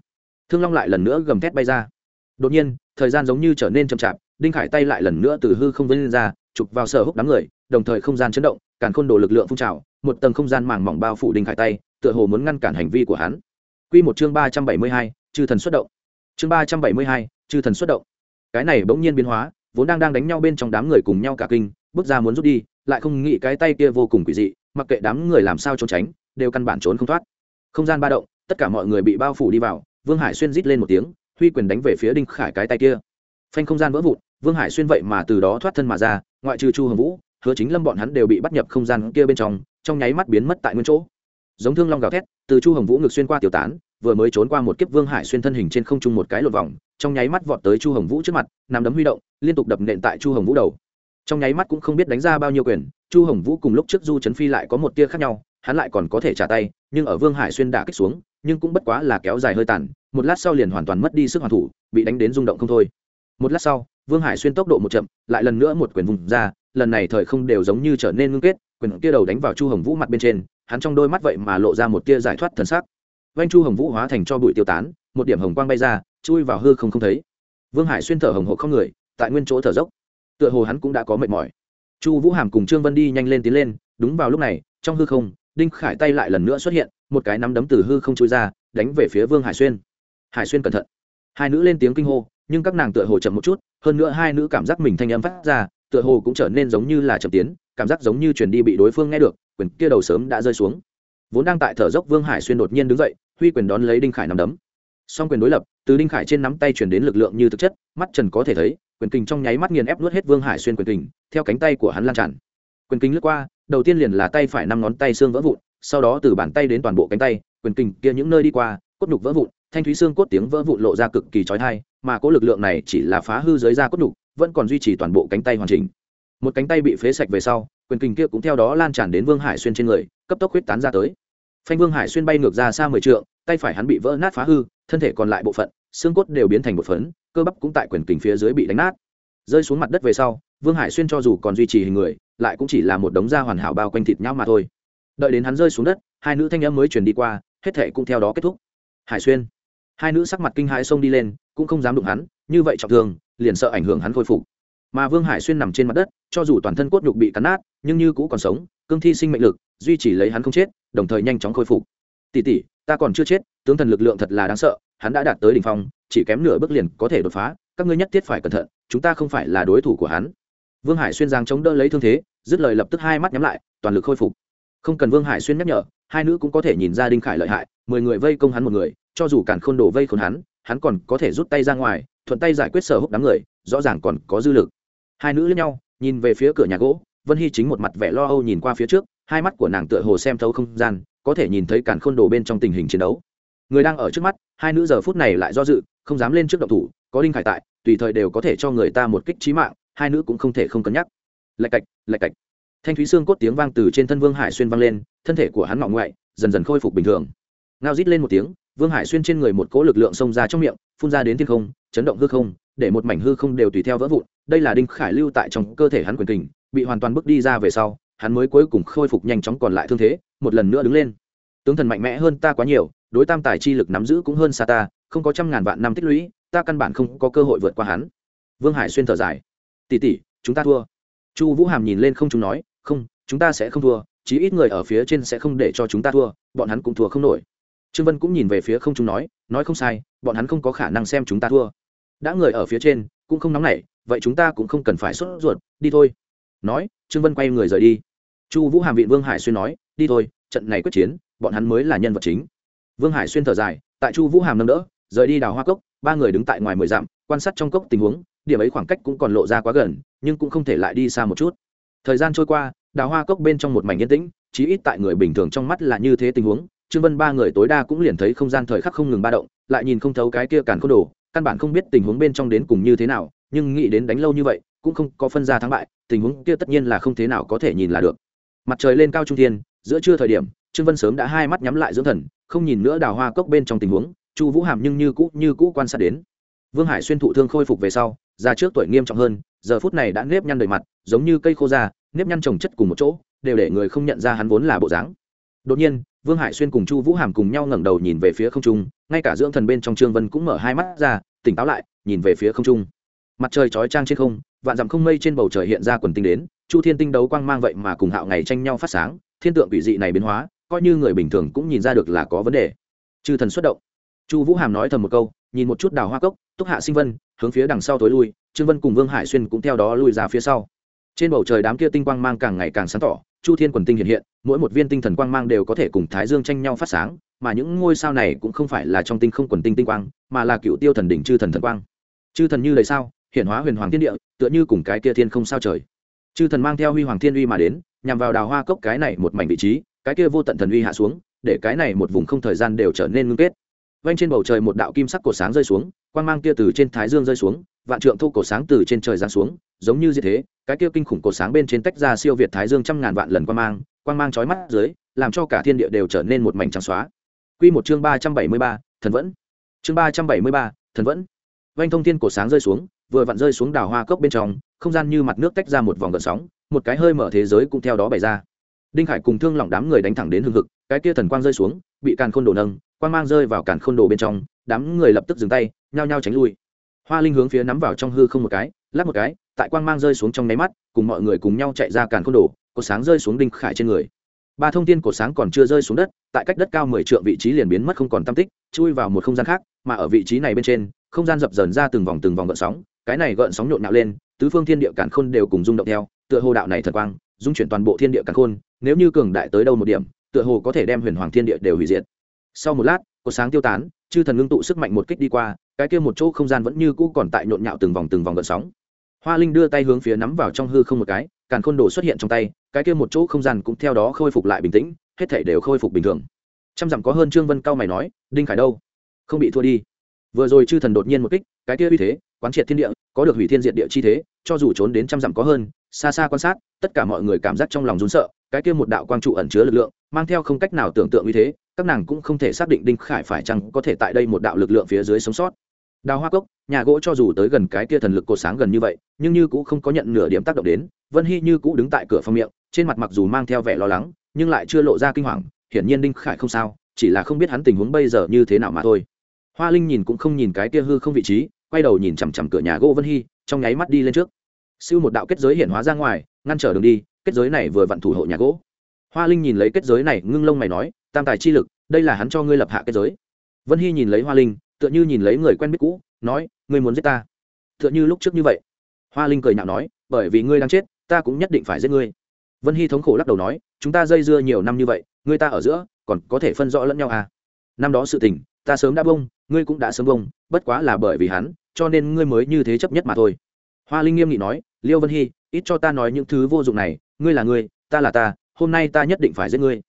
Thương long lại lần nữa gầm thét bay ra. Đột nhiên, thời gian giống như trở nên chậm chạp, đinh khải tay lại lần nữa từ hư không vân lên ra, chụp vào sở húc đám người, đồng thời không gian chấn động, càn khôn đổ lực lượng phun trào, một tầng không gian màng mỏng bao phủ đinh khải tay, tựa hồ muốn ngăn cản hành vi của hắn. Quy một chương ba trăm bảy mươi hai, chư thần xuất động. Chương ba trăm bảy mươi hai, chư thần xuất động. Cái này bỗng nhiên biến hóa, vốn đang đang đánh nhau bên trong đám người cùng nhau cả kinh, bước ra muốn rút đi, lại không nghĩ cái tay kia vô cùng quỷ dị mặc kệ đám người làm sao trốn tránh, đều căn bản trốn không thoát. Không gian ba động, tất cả mọi người bị bao phủ đi vào, vương hải xuyên rít lên một tiếng, huy quyền đánh về phía đinh khải cái tay kia. Phanh không gian vỡ vụn, vương hải xuyên vậy mà từ đó thoát thân mà ra, ngoại trừ chu hồng vũ, hứa chính lâm bọn hắn đều bị bắt nhập không gian kia bên trong trong nháy mắt biến mất tại nguyên chỗ. Giống thương long gào thét, từ chu hồng vũ ngực xuyên qua tiểu tán, vừa mới trốn qua một kiếp vương hải xuyên thân hình trên không trung một cái lột vòng, trong nháy mắt vọt tới chu hồng vũ trước mặt nằm đấm huy động, liên tục đập nện tại chu hồng vũ đầu trong nháy mắt cũng không biết đánh ra bao nhiêu quyền, chu hồng vũ cùng lúc trước du trấn phi lại có một tia khác nhau, hắn lại còn có thể trả tay, nhưng ở vương hải xuyên đả kích xuống, nhưng cũng bất quá là kéo dài hơi tàn, một lát sau liền hoàn toàn mất đi sức hoàn thủ, bị đánh đến rung động không thôi. Một lát sau, vương hải xuyên tốc độ một chậm, lại lần nữa một quyền vùng ra, lần này thời không đều giống như trở nên ngưng kết, quyền kia đầu đánh vào chu hồng vũ mặt bên trên, hắn trong đôi mắt vậy mà lộ ra một tia giải thoát thần sắc. Vanh chu hồng vũ hóa thành cho bụi tiêu tán, một điểm hồng quang bay ra, chui vào hư không không thấy. Vương hải xuyên thở hồng hộ không người, tại nguyên chỗ thở dốc tựa hồ hắn cũng đã có mệt mỏi. Chu vũ hàm cùng trương vân đi nhanh lên tiến lên, đúng vào lúc này, trong hư không, đinh khải tay lại lần nữa xuất hiện, một cái nắm đấm từ hư không trôi ra, đánh về phía vương hải xuyên. Hải xuyên cẩn thận. Hai nữ lên tiếng kinh hô, nhưng các nàng tựa hồ chậm một chút, hơn nữa hai nữ cảm giác mình thanh âm phát ra, tựa hồ cũng trở nên giống như là chậm tiến, cảm giác giống như chuyển đi bị đối phương nghe được, quyền kia đầu sớm đã rơi xuống. Vốn đang tại thở dốc, vương hải xuyên đột nhiên đứng dậy, huy quyền đón lấy đinh khải nắm đấm. Song quyền đối lập, từ đinh khải trên nắm tay chuyển đến lực lượng như thực chất, mắt trần có thể thấy quyền kình trong nháy mắt nghiền ép nuốt hết vương hải xuyên quyền kình, theo cánh tay của hắn lan tràn. Quyền kình lướt qua, đầu tiên liền là tay phải năm ngón tay xương vỡ vụn, sau đó từ bàn tay đến toàn bộ cánh tay, quyền kình kia những nơi đi qua, cốt nhục vỡ vụn, thanh thúy xương cốt tiếng vỡ vụn lộ ra cực kỳ trói thai mà cỗ lực lượng này chỉ là phá hư dưới da cốt nhục, vẫn còn duy trì toàn bộ cánh tay hoàn chỉnh. Một cánh tay bị phế sạch về sau, quyền kình kia cũng theo đó lan tràn đến vương hải xuyên trên người, cấp tốc huyết tán ra tới. Phanh vương hải xuyên bay ngược ra xa mười trượng, tay phải hắn bị vỡ nát phá hư, thân thể còn lại bộ phận, xương cốt đều biến thành một phấn cơ bắp cũng tại quyền kình phía dưới bị đánh nát. Rơi xuống mặt đất về sau, vương hải xuyên cho dù còn duy trì hình người, lại cũng chỉ là một đống da hoàn hảo bao quanh thịt nhau mà thôi. Đợi đến hắn rơi xuống đất, hai nữ thanh âm mới chuyển đi qua, hết thệ cũng theo đó kết thúc. Hải xuyên. Hai nữ sắc mặt kinh hãi xông đi lên, cũng không dám đụng hắn, như vậy trọng thương, liền sợ ảnh hưởng hắn khôi phục. Mà vương hải xuyên nằm trên mặt đất, cho dù toàn thân cốt nhục bị cắn nát, nhưng như cũ còn sống, cương thi sinh mệnh lực, duy trì lấy hắn không chết, đồng thời nhanh chóng khôi phục. Tỷ tỷ, ta còn chưa chết, tướng thần lực lượng thật là đáng sợ hắn đã đạt tới đỉnh phong, chỉ kém nửa bước liền có thể đột phá, các ngươi nhất thiết phải cẩn thận, chúng ta không phải là đối thủ của hắn. Vương hải xuyên giang chống đỡ lấy thương thế, dứt lời lập tức hai mắt nhắm lại, toàn lực khôi phục. Không cần vương hải xuyên nhắc nhở, hai nữ cũng có thể nhìn ra đinh khải lợi hại, mười người vây công hắn một người, cho dù càn khôn đổ vây khốn hắn hắn còn có thể rút tay ra ngoài, thuận tay giải quyết sở húc đám người, rõ ràng còn có dư lực. Hai nữ lẫn nhau, nhìn về phía cửa nhà gỗ, vân hy chính một mặt vẻ lo âu nhìn qua phía trước, hai mắt của nàng tựa hồ xem thấu không gian, có thể nhìn thấy càn khôn đồ bên trong tình hình chiến đấu. Người đang ở trước mắt hai nữ giờ phút này lại do dự không dám lên trước động thủ có đinh khải tại tùy thời đều có thể cho người ta một kích trí mạng hai nữ cũng không thể không cân nhắc. Lạch cạch lạch cạch. Thanh thúy xương cốt tiếng vang từ trên thân vương hải xuyên vang lên thân thể của hắn ngọ ngoại dần dần khôi phục bình thường. Ngao rít lên một tiếng vương hải xuyên trên người một cỗ lực lượng xông ra trong miệng phun ra đến thiên không chấn động hư không để một mảnh hư không đều tùy theo vỡ vụn. Đây là đinh khải lưu tại trong cơ thể hắn quyền tình, bị hoàn toàn bước đi ra về sau hắn mới cuối cùng khôi phục nhanh chóng còn lại thương thế một lần nữa đứng lên. Tướng thần mạnh mẽ hơn ta quá nhiều đối tam tài chi lực nắm giữ cũng hơn xa ta, không có trăm ngàn vạn năm tích lũy, ta căn bản không có cơ hội vượt qua hắn. Vương hải xuyên thở dài. Tỉ tỉ chúng ta thua. Chu vũ hàm nhìn lên không chúng nói, không, chúng ta sẽ không thua, chí ít người ở phía trên sẽ không để cho chúng ta thua, bọn hắn cũng thua không nổi. Trương vân cũng nhìn về phía không chúng nói nói không sai, bọn hắn không có khả năng xem chúng ta thua. Đã người ở phía trên, cũng không nóng nảy, vậy chúng ta cũng không cần phải sốt ruột, đi thôi. Nói, trương vân quay người rời đi. Chu vũ hàm vị vương hải xuyên nói, đi thôi, trận này quyết chiến, bọn hắn mới là nhân vật chính vương hải xuyên thở dài, tại chu vũ hàm nâng đỡ, rời đi đào hoa cốc, ba người đứng tại ngoài mười dặm, quan sát trong cốc tình huống, điểm ấy khoảng cách cũng còn lộ ra quá gần, nhưng cũng không thể lại đi xa một chút. Thời gian trôi qua đào hoa cốc bên trong một mảnh yên tĩnh, chí ít tại người bình thường trong mắt là như thế tình huống, trương vân ba người tối đa cũng liền thấy không gian thời khắc không ngừng ba động, lại nhìn không thấu cái kia càn k h ô n đồ, căn bản không biết tình huống bên trong đến cùng như thế nào, nhưng nghĩ đến đánh lâu như vậy, cũng không có phân ra thắng bại, tình huống kia tất nhiên là không thế nào có thể nhìn là được. Mặt trời lên cao trung thiên, giữa trưa thời điểm, trương vân sớm đã hai mắt nhắm lại dưỡng thần không nhìn nữa đào hoa cốc bên trong tình huống, chu vũ hàm nhưng như cũ như cũ quan sát đến. Vương hải xuyên thụ thương khôi phục về sau, ra trước tuổi nghiêm trọng hơn, giờ phút này đã nếp nhăn đầy mặt, giống như cây khô da, nếp nhăn trồng chất cùng một chỗ, đều để người không nhận ra hắn vốn là bộ dáng. Đột nhiên, vương hải xuyên cùng chu vũ hàm cùng nhau ngẩng đầu nhìn về phía không trung, ngay cả dưỡng thần bên trong trương vân cũng mở hai mắt ra, tỉnh táo lại, nhìn về phía không trung. Mặt trời chói trang trên không, vạn dặm không mây trên bầu trời hiện ra quần tinh đến, chu thiên tinh đấu quang mang vậy mà cùng hạo ngày tranh nhau phát sáng, thiên tượng quỷ dị này biến hóa coi như người bình thường cũng nhìn ra được là có vấn đề. Chư thần xuất động. Chu vũ hàm nói thầm một câu, nhìn một chút đào hoa cốc, túc hạ sinh vân, hướng phía đằng sau tối lui, trương vân cùng vương hải xuyên cũng theo đó lui ra phía sau. Trên bầu trời đám kia tinh quang mang càng ngày càng sáng tỏ, chu thiên quần tinh hiện hiện, mỗi một viên tinh thần quang mang đều có thể cùng thái dương tranh nhau phát sáng, mà những ngôi sao này cũng không phải là trong tinh không quần tinh tinh quang, mà là cựu tiêu thần đỉnh chư thần thần quang. Chư thần như lời sao, hiện hóa huyền hoàng thiên địa, tựa như cùng cái kia thiên không sao trời. Chư thần mang theo huy hoàng thiên uy mà đến, nhằm vào đào hoa cốc cái này một mảnh vị trí cái kia vô tận thần uy hạ xuống, để cái này một vùng không thời gian đều trở nên ngưng kết. Vanh trên bầu trời một đạo kim sắc cổ sáng rơi xuống, quang mang kia từ trên thái dương rơi xuống, vạn trượng thu cổ sáng từ trên trời giáng xuống, giống như như thế, cái kia kinh khủng cổ sáng bên trên tách ra siêu việt thái dương trăm ngàn vạn lần quang mang quang mang chói mắt dưới, làm cho cả thiên địa đều trở nên một mảnh trắng xóa. Quy một chương ba trăm bảy mươi ba, thần vẫn. Chương ba trăm bảy mươi ba, thần vẫn. Vanh thông thiên cổ sáng rơi xuống, vừa vặn rơi xuống đào hoa cốc bên trong, không gian như mặt nước tách ra một vòng gợn sóng, một cái hơi mở thế giới cũng theo đó bày ra đinh khải cùng thương lỏng đám người đánh thẳng đến hưng hực, cái kia thần quang rơi xuống, bị càn khôn đồ nâng, quang mang rơi vào càn khôn đồ bên trong, đám người lập tức dừng tay, nhao nhao tránh lui. Hoa linh hướng phía nắm vào trong hư không một cái lắp một cái, tại quang mang rơi xuống trong nháy mắt, cùng mọi người cùng nhau chạy ra càn khôn đồ cột sáng rơi xuống đinh khải trên người. Ba thông tin cột sáng còn chưa rơi xuống đất, tại cách đất cao mười triệu vị trí liền biến mất không còn tam tích, chui vào một không gian khác, mà ở vị trí này bên trên, không gian dập dần ra từng vòng từng vòng gợn sóng, cái này gợn sóng nhộn nhạo lên, tứ phương thiên địa càn khôn đều cùng rung động theo, tựa hồ đạo này thật quang dung chuyển toàn bộ thiên địa càn khôn, nếu như cường đại tới đâu một điểm, tựa hồ có thể đem huyền hoàng thiên địa đều hủy diệt. Sau một lát, có sáng tiêu tán, chư thần ngưng tụ sức mạnh một kích đi qua, cái kia một chỗ không gian vẫn như cũ còn tại nhộn nhạo từng vòng từng vòng gợn sóng. Hoa linh đưa tay hướng phía nắm vào trong hư không một cái, càn khôn đồ xuất hiện trong tay, cái kia một chỗ không gian cũng theo đó khôi phục lại bình tĩnh, hết thể đều khôi phục bình thường. Trăm dặm có hơn trương vân cao mày nói, đinh khải đâu? Không bị thua đi. Vừa rồi chư thần đột nhiên một kích, cái kia uy thế, quán triệt thiên địa, có được hủy thiên diệt địa chi thế, cho dù trốn đến trăm dặm có hơn xa xa quan sát, tất cả mọi người cảm giác trong lòng rún sợ, cái kia một đạo quang trụ ẩn chứa lực lượng, mang theo không cách nào tưởng tượng uy thế, các nàng cũng không thể xác định đinh khải phải chăng có thể tại đây một đạo lực lượng phía dưới sống sót. Đào hoa cốc, nhà gỗ cho dù tới gần cái kia thần lực cột sáng gần như vậy, nhưng như cũng không có nhận nửa điểm tác động đến, vân hy như cũ đứng tại cửa phòng miệng, trên mặt mặc dù mang theo vẻ lo lắng, nhưng lại chưa lộ ra kinh hoàng, hiển nhiên đinh khải không sao, chỉ là không biết hắn tình huống bây giờ như thế nào mà thôi. Hoa linh nhìn cũng không nhìn cái kia hư không vị trí, quay đầu nhìn chằm chằm cửa nhà gỗ vân hy, trong nháy mắt đi lên trước siêu một đạo kết giới hiện hóa ra ngoài, ngăn trở đường đi, kết giới này vừa vặn thủ hộ nhà gỗ. Hoa linh nhìn lấy kết giới này, ngưng lông mày nói, tam tài chi lực, đây là hắn cho ngươi lập hạ kết giới. Vân hy nhìn lấy hoa linh, tựa như nhìn lấy người quen biết cũ, nói, ngươi muốn giết ta? Tựa như lúc trước như vậy. Hoa linh cười nhạo nói, bởi vì ngươi đang chết, ta cũng nhất định phải giết ngươi. Vân hy thống khổ lắc đầu nói, chúng ta dây dưa nhiều năm như vậy, ngươi ta ở giữa, còn có thể phân rõ lẫn nhau à? Năm đó sự tình, ta sớm đã bông, ngươi cũng đã sớm bông, bất quá là bởi vì hắn, cho nên ngươi mới như thế chấp nhất mà thôi. Hoa linh nghiêm nghị nói liêu vân hy, ít cho ta nói những thứ vô dụng này, ngươi là ngươi, ta là ta, hôm nay ta nhất định phải giết ngươi.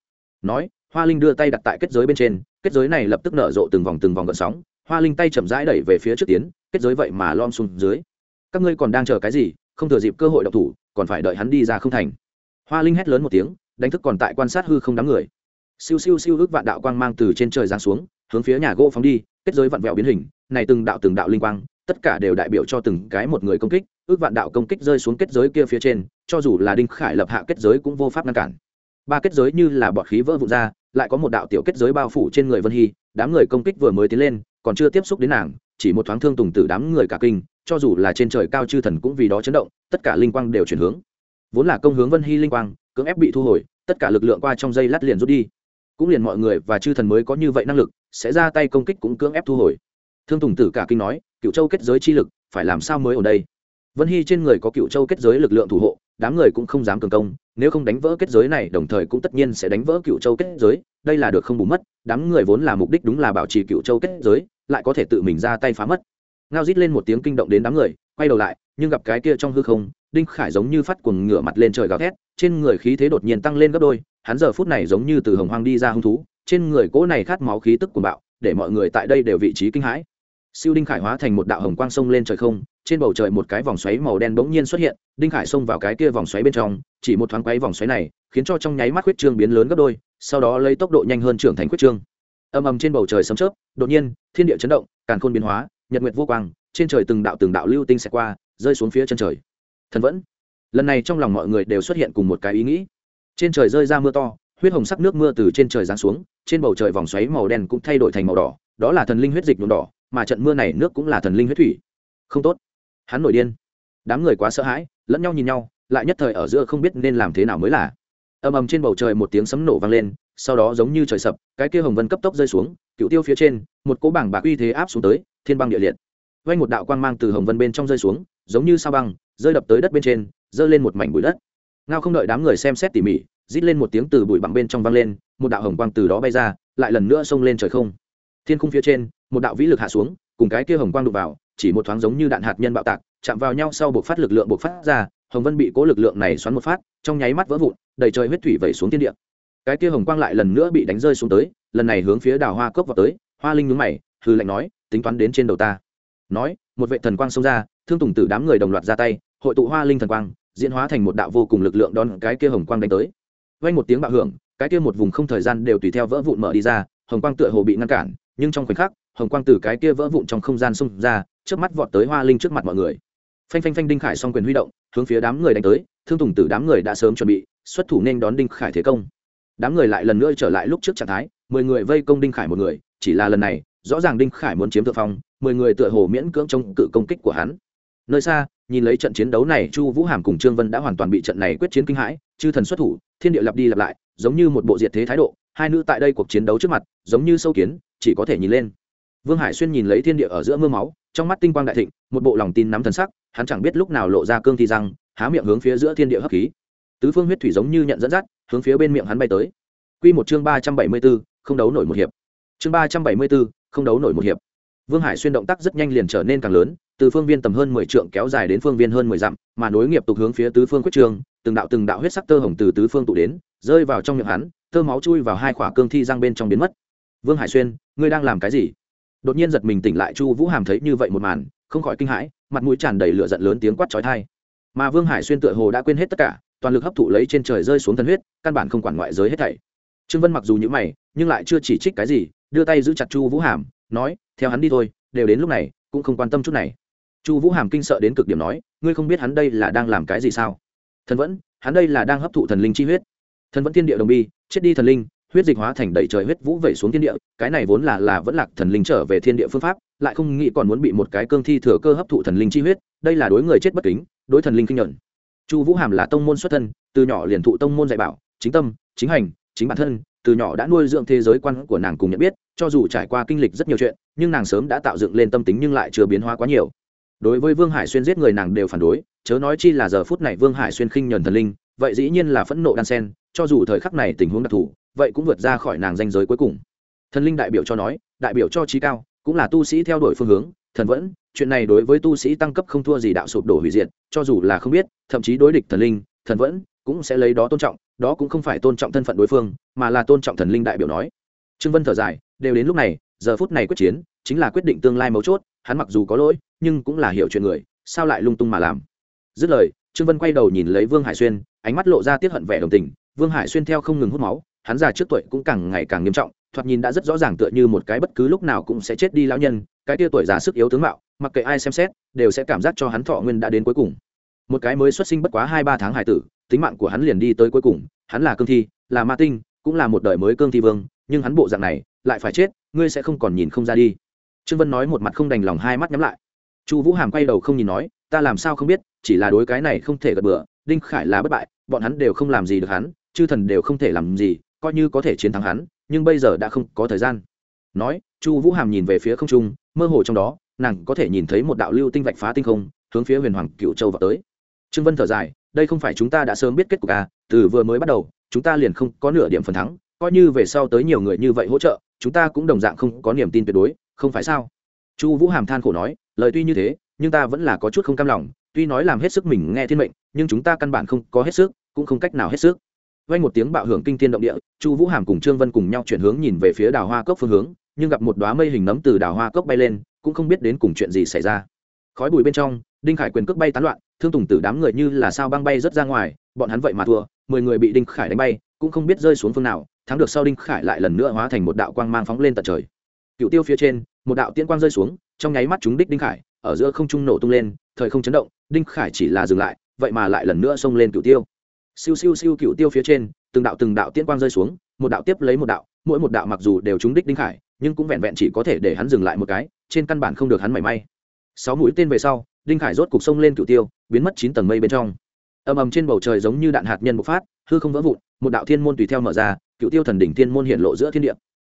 Nói, hoa linh đưa tay đặt tại kết giới bên trên, kết giới này lập tức nở rộ từng vòng từng vòng gợn sóng. Hoa linh tay chậm rãi đẩy về phía trước tiến, kết giới vậy mà lom xuống dưới. Các ngươi còn đang chờ cái gì? Không thừa dịp cơ hội độc thủ, còn phải đợi hắn đi ra không thành. Hoa linh hét lớn một tiếng, đánh thức còn tại quan sát hư không đám người. Siêu siêu siêu ước vạn đạo quang mang từ trên trời giáng xuống, hướng phía nhà gỗ phóng đi, kết giới vặn vẹo biến hình, này từng đạo từng đạo linh quang, tất cả đều đại biểu cho từng cái một người công kích ước vạn đạo công kích rơi xuống kết giới kia phía trên, cho dù là đinh khải lập hạ kết giới cũng vô pháp ngăn cản. Ba kết giới như là bọt khí vỡ vụn ra, lại có một đạo tiểu kết giới bao phủ trên người vân hy, đám người công kích vừa mới tiến lên, còn chưa tiếp xúc đến nàng, chỉ một thoáng thương tùng tử đám người cả kinh, cho dù là trên trời cao chư thần cũng vì đó chấn động, tất cả linh quang đều chuyển hướng. Vốn là công hướng vân hy linh quang, cưỡng ép bị thu hồi, tất cả lực lượng qua trong dây lát liền rút đi. Cũng liền mọi người và chư thần mới có như vậy năng lực, sẽ ra tay công kích cũng cưỡng ép thu hồi. Thương tùng tử cả kinh nói cựu châu kết giới chi lực, phải làm sao mới ở đây? Vân hy trên người có cựu châu kết giới lực lượng thủ hộ, đám người cũng không dám cường công, nếu không đánh vỡ kết giới này, đồng thời cũng tất nhiên sẽ đánh vỡ cựu châu kết giới, đây là được không bù mất, đám người vốn là mục đích đúng là bảo trì cựu châu kết giới, lại có thể tự mình ra tay phá mất. Ngao rít lên một tiếng kinh động đến đám người, quay đầu lại, nhưng gặp cái kia trong hư không, đinh khải giống như phát cuồng ngửa mặt lên trời gào thét, trên người khí thế đột nhiên tăng lên gấp đôi, hắn giờ phút này giống như từ hồng hoang đi ra hung thú, trên người cỗ này khát máu khí tức của bạo, để mọi người tại đây đều vị trí kinh hãi. Siêu đinh khải hóa thành một đạo hồng quang sông lên trời không trên bầu trời một cái vòng xoáy màu đen bỗng nhiên xuất hiện, đinh khải xông vào cái kia vòng xoáy bên trong, chỉ một thoáng quấy vòng xoáy này, khiến cho trong nháy mắt huyết trương biến lớn gấp đôi, sau đó lấy tốc độ nhanh hơn trưởng thành huyết trương. Âm ầm trên bầu trời sấm chớp, đột nhiên, thiên địa chấn động, càn khôn biến hóa, nhật nguyệt vô quang, trên trời từng đạo từng đạo lưu tinh sẽ qua, rơi xuống phía chân trời. Thần vẫn. Lần này trong lòng mọi người đều xuất hiện cùng một cái ý nghĩ. Trên trời rơi ra mưa to, huyết hồng sắc nước mưa từ trên trời giáng xuống, trên bầu trời vòng xoáy màu đen cũng thay đổi thành màu đỏ, đó là thần linh huyết dịch nhuộm đỏ, mà trận mưa này nước cũng là thần linh huyết thủy. Không tốt hắn nổi điên. Đám người quá sợ hãi, lẫn nhau nhìn nhau, lại nhất thời ở giữa không biết nên làm thế nào mới là. Ầm ầm trên bầu trời một tiếng sấm nổ vang lên, sau đó giống như trời sập, cái kia hồng vân cấp tốc rơi xuống, cựu tiêu phía trên, một cỗ bảng bạc uy thế áp xuống tới, thiên băng địa liệt. Vay một đạo quang mang từ hồng vân bên trong rơi xuống, giống như sao băng, rơi đập tới đất bên trên rơi lên một mảnh bụi đất. Ngao không đợi đám người xem xét tỉ mỉ, rít lên một tiếng từ bụi bặm bên trong vang lên, một đạo hồng quang từ đó bay ra, lại lần nữa xông lên trời không. Thiên khung phía trên, một đạo vĩ lực hạ xuống, cùng cái kia hồng quang đục vào chỉ một thoáng giống như đạn hạt nhân bạo tạc, chạm vào nhau sau buộc phát lực lượng buộc phát ra, hồng vân bị cố lực lượng này xoắn một phát, trong nháy mắt vỡ vụn, đầy trời huyết thủy vẩy xuống thiên địa. Cái kia hồng quang lại lần nữa bị đánh rơi xuống tới, lần này hướng phía đào hoa cốc vào tới, hoa linh nhúng mày hư lạnh nói, tính toán đến trên đầu ta. Nói, một vệ thần quang xông ra, thương tùng tử đám người đồng loạt ra tay, hội tụ hoa linh thần quang, diễn hóa thành một đạo vô cùng lực lượng đón cái kia hồng quang đánh tới. Vang một tiếng bạo hưởng, cái kia một vùng không thời gian đều tùy theo vỡ vụn mở đi ra, hồng quang tựa hồ bị ngăn cản, nhưng trong khoảnh khắc, hồng quang từ cái kia vỡ vụn trong không gian xông ra trước mắt vọt tới hoa linh trước mặt mọi người. Phanh phanh phanh đinh khải xong quyền huy động, hướng phía đám người đánh tới, thương tùng tử đám người đã sớm chuẩn bị, xuất thủ nên đón đinh khải thế công. Đám người lại lần nữa trở lại lúc trước trạng thái, mười người vây công đinh khải một người, chỉ là lần này, rõ ràng đinh khải muốn chiếm thượng phong, mười người tựa hồ miễn cưỡng chống cự công kích của hắn. Nơi xa, nhìn lấy trận chiến đấu này, chu vũ hàm cùng trương vân đã hoàn toàn bị trận này quyết chiến kinh hãi, chư thần xuất thủ, thiên địa lặp đi lặp lại, giống như một bộ diệt thế thái độ, hai nữ tại đây cuộc chiến đấu trước mặt, giống như sâu kiến, chỉ có thể nhìn lên vương hải xuyên nhìn lấy thiên địa ở giữa mưa máu trong mắt tinh quang đại thịnh một bộ lòng tin nắm thần sắc hắn chẳng biết lúc nào lộ ra cương thi răng há miệng hướng phía giữa thiên địa hấp khí tứ phương huyết thủy giống như nhận dẫn dắt hướng phía bên miệng hắn bay tới Quy một chương ba trăm bảy mươi 374, không đấu nổi một hiệp. Chương ba trăm bảy mươi 374, không đấu nổi một hiệp. Vương Hải xuyên động tác rất nhanh liền trở nên càng lớn, từ phương viên tầm hơn mười trượng kéo dài đến phương viên hơn mười dặm, mà nối nghiệp tục hướng phía tứ phương quyết trường, từng đạo từng đạo huyết sắc tơ hồng từ tứ phương tụ đến, rơi vào trong miệng hắn, tơ máu chui vào hai khỏa cương thi răng bên trong biến mất. Vương Hải xuyên, ngươi đang làm cái gì? Đột nhiên giật mình tỉnh lại Chu Vũ Hàm thấy như vậy một màn, không khỏi kinh hãi, mặt mũi tràn đầy lửa giận lớn tiếng quát chói tai. Mà Vương Hải xuyên tựa hồ đã quên hết tất cả, toàn lực hấp thụ lấy trên trời rơi xuống thần huyết, căn bản không quản ngoại giới hết thảy. Trương Vân mặc dù nhữ mày, nhưng lại chưa chỉ trích cái gì, đưa tay giữ chặt Chu Vũ Hàm, nói, theo hắn đi thôi, đều đến lúc này, cũng không quan tâm chút này chu vũ hàm kinh sợ đến cực điểm nói ngươi không biết hắn đây là đang làm cái gì sao thần vẫn hắn đây là đang hấp thụ thần linh chi huyết thần vẫn thiên địa đồng bi chết đi thần linh huyết dịch hóa thành đầy trời huyết vũ vẩy xuống thiên địa, cái này vốn là là vẫn lạc thần linh trở về thiên địa phương pháp, lại không nghĩ còn muốn bị một cái cương thi thừa cơ hấp thụ thần linh chi huyết, đây là đối người chết bất kính, đối thần linh kinh nhuận. Chu vũ hàm là tông môn xuất thân, từ nhỏ liền thụ tông môn dạy bảo, chính tâm, chính hành, chính bản thân, từ nhỏ đã nuôi dưỡng thế giới quan của nàng cùng nhận biết, cho dù trải qua kinh lịch rất nhiều chuyện, nhưng nàng sớm đã tạo dựng lên tâm tính nhưng lại chưa biến hóa quá nhiều. Đối với vương hải xuyên giết người nàng đều phản đối, chớ nói chi là giờ phút này vương hải xuyên khinh nhuần thần linh, vậy dĩ nhiên là phẫn nộ đan sen, cho dù thời khắc này tình huống đặc thù vậy cũng vượt ra khỏi nàng danh giới cuối cùng. Thần linh đại biểu cho nói, đại biểu cho trí cao, cũng là tu sĩ theo đuổi phương hướng, thần vẫn, chuyện này đối với tu sĩ tăng cấp không thua gì đạo sụp đổ hủy diệt, cho dù là không biết, thậm chí đối địch thần linh, thần vẫn, cũng sẽ lấy đó tôn trọng, đó cũng không phải tôn trọng thân phận đối phương, mà là tôn trọng thần linh đại biểu nói. Trương vân thở dài, đều đến lúc này, giờ phút này quyết chiến, chính là quyết định tương lai mấu chốt, hắn mặc dù có lỗi, nhưng cũng là hiểu chuyện người, sao lại lung tung mà làm. Dứt lời, trương vân quay đầu nhìn lấy vương hải xuyên, ánh mắt lộ ra tiết hận vẻ đồng tình vương hải xuyên theo không ngừng hút máu, hắn già trước tuổi cũng càng ngày càng nghiêm trọng, thoạt nhìn đã rất rõ ràng tựa như một cái bất cứ lúc nào cũng sẽ chết đi lão nhân, cái tia tuổi già sức yếu tướng mạo, mặc kệ ai xem xét, đều sẽ cảm giác cho hắn thọ nguyên đã đến cuối cùng. Một cái mới xuất sinh bất quá hai ba tháng hải tử, tính mạng của hắn liền đi tới cuối cùng, hắn là cương thi, là ma tinh, cũng là một đời mới cương thi vương, nhưng hắn bộ dạng này, lại phải chết, ngươi sẽ không còn nhìn không ra đi. Trương vân nói một mặt không đành lòng hai mắt nhắm lại. Chu vũ hàm quay đầu không nhìn nói, ta làm sao không biết, chỉ là đối cái này không thể gật bừa, đinh khải là bất bại, bọn hắn đều không làm gì được hắn chư thần đều không thể làm gì, coi như có thể chiến thắng hắn, nhưng bây giờ đã không có thời gian. Nói, chu vũ hàm nhìn về phía không trung, mơ hồ trong đó, nàng có thể nhìn thấy một đạo lưu tinh vạch phá tinh không, hướng phía huyền hoàng cựu châu vào tới. Trương vân thở dài, đây không phải chúng ta đã sớm biết kết cục à từ vừa mới bắt đầu, chúng ta liền không có nửa điểm phần thắng, coi như về sau tới nhiều người như vậy hỗ trợ, chúng ta cũng đồng dạng không có niềm tin tuyệt đối, không phải sao? Chu vũ hàm than khổ nói, lời tuy như thế, nhưng ta vẫn là có chút không cam lòng, tuy nói làm hết sức mình nghe thiên mệnh, nhưng chúng ta căn bản không có hết sức, cũng không cách nào hết sức vang một tiếng bạo hưởng kinh thiên động địa, chu vũ hàm cùng trương vân cùng nhau chuyển hướng nhìn về phía đào hoa cốc phương hướng, nhưng gặp một đóa mây hình nấm từ đào hoa cốc bay lên, cũng không biết đến cùng chuyện gì xảy ra. Khói bụi bên trong, đinh khải quyền cước bay tán loạn, thương tùng tử đám người như là sao băng bay rất ra ngoài, bọn hắn vậy mà thua, mười người bị đinh khải đánh bay, cũng không biết rơi xuống phương nào, thắng được sau đinh khải lại lần nữa hóa thành một đạo quang mang phóng lên tận trời. Cựu tiêu phía trên, một đạo tiên quang rơi xuống, trong nháy mắt chúng đích đinh khải, ở giữa không trung nổ tung lên, thời không chấn động, đinh khải chỉ là dừng lại, vậy mà lại lần nữa xông lên cựu tiêu siêu siêu siêu cựu tiêu phía trên, từng đạo từng đạo tiên quang rơi xuống, một đạo tiếp lấy một đạo, mỗi một đạo mặc dù đều trúng đích đinh khải, nhưng cũng vẹn vẹn chỉ có thể để hắn dừng lại một cái, trên căn bản không được hắn mảy may. Sáu mũi tên về sau, đinh khải rốt cục sông lên cựu tiêu, biến mất chín tầng mây bên trong. Ầm ầm trên bầu trời giống như đạn hạt nhân bộc phát, hư không vỡ vụn, một đạo thiên môn tùy theo mở ra, cựu tiêu thần đỉnh thiên môn hiện lộ giữa thiên địa.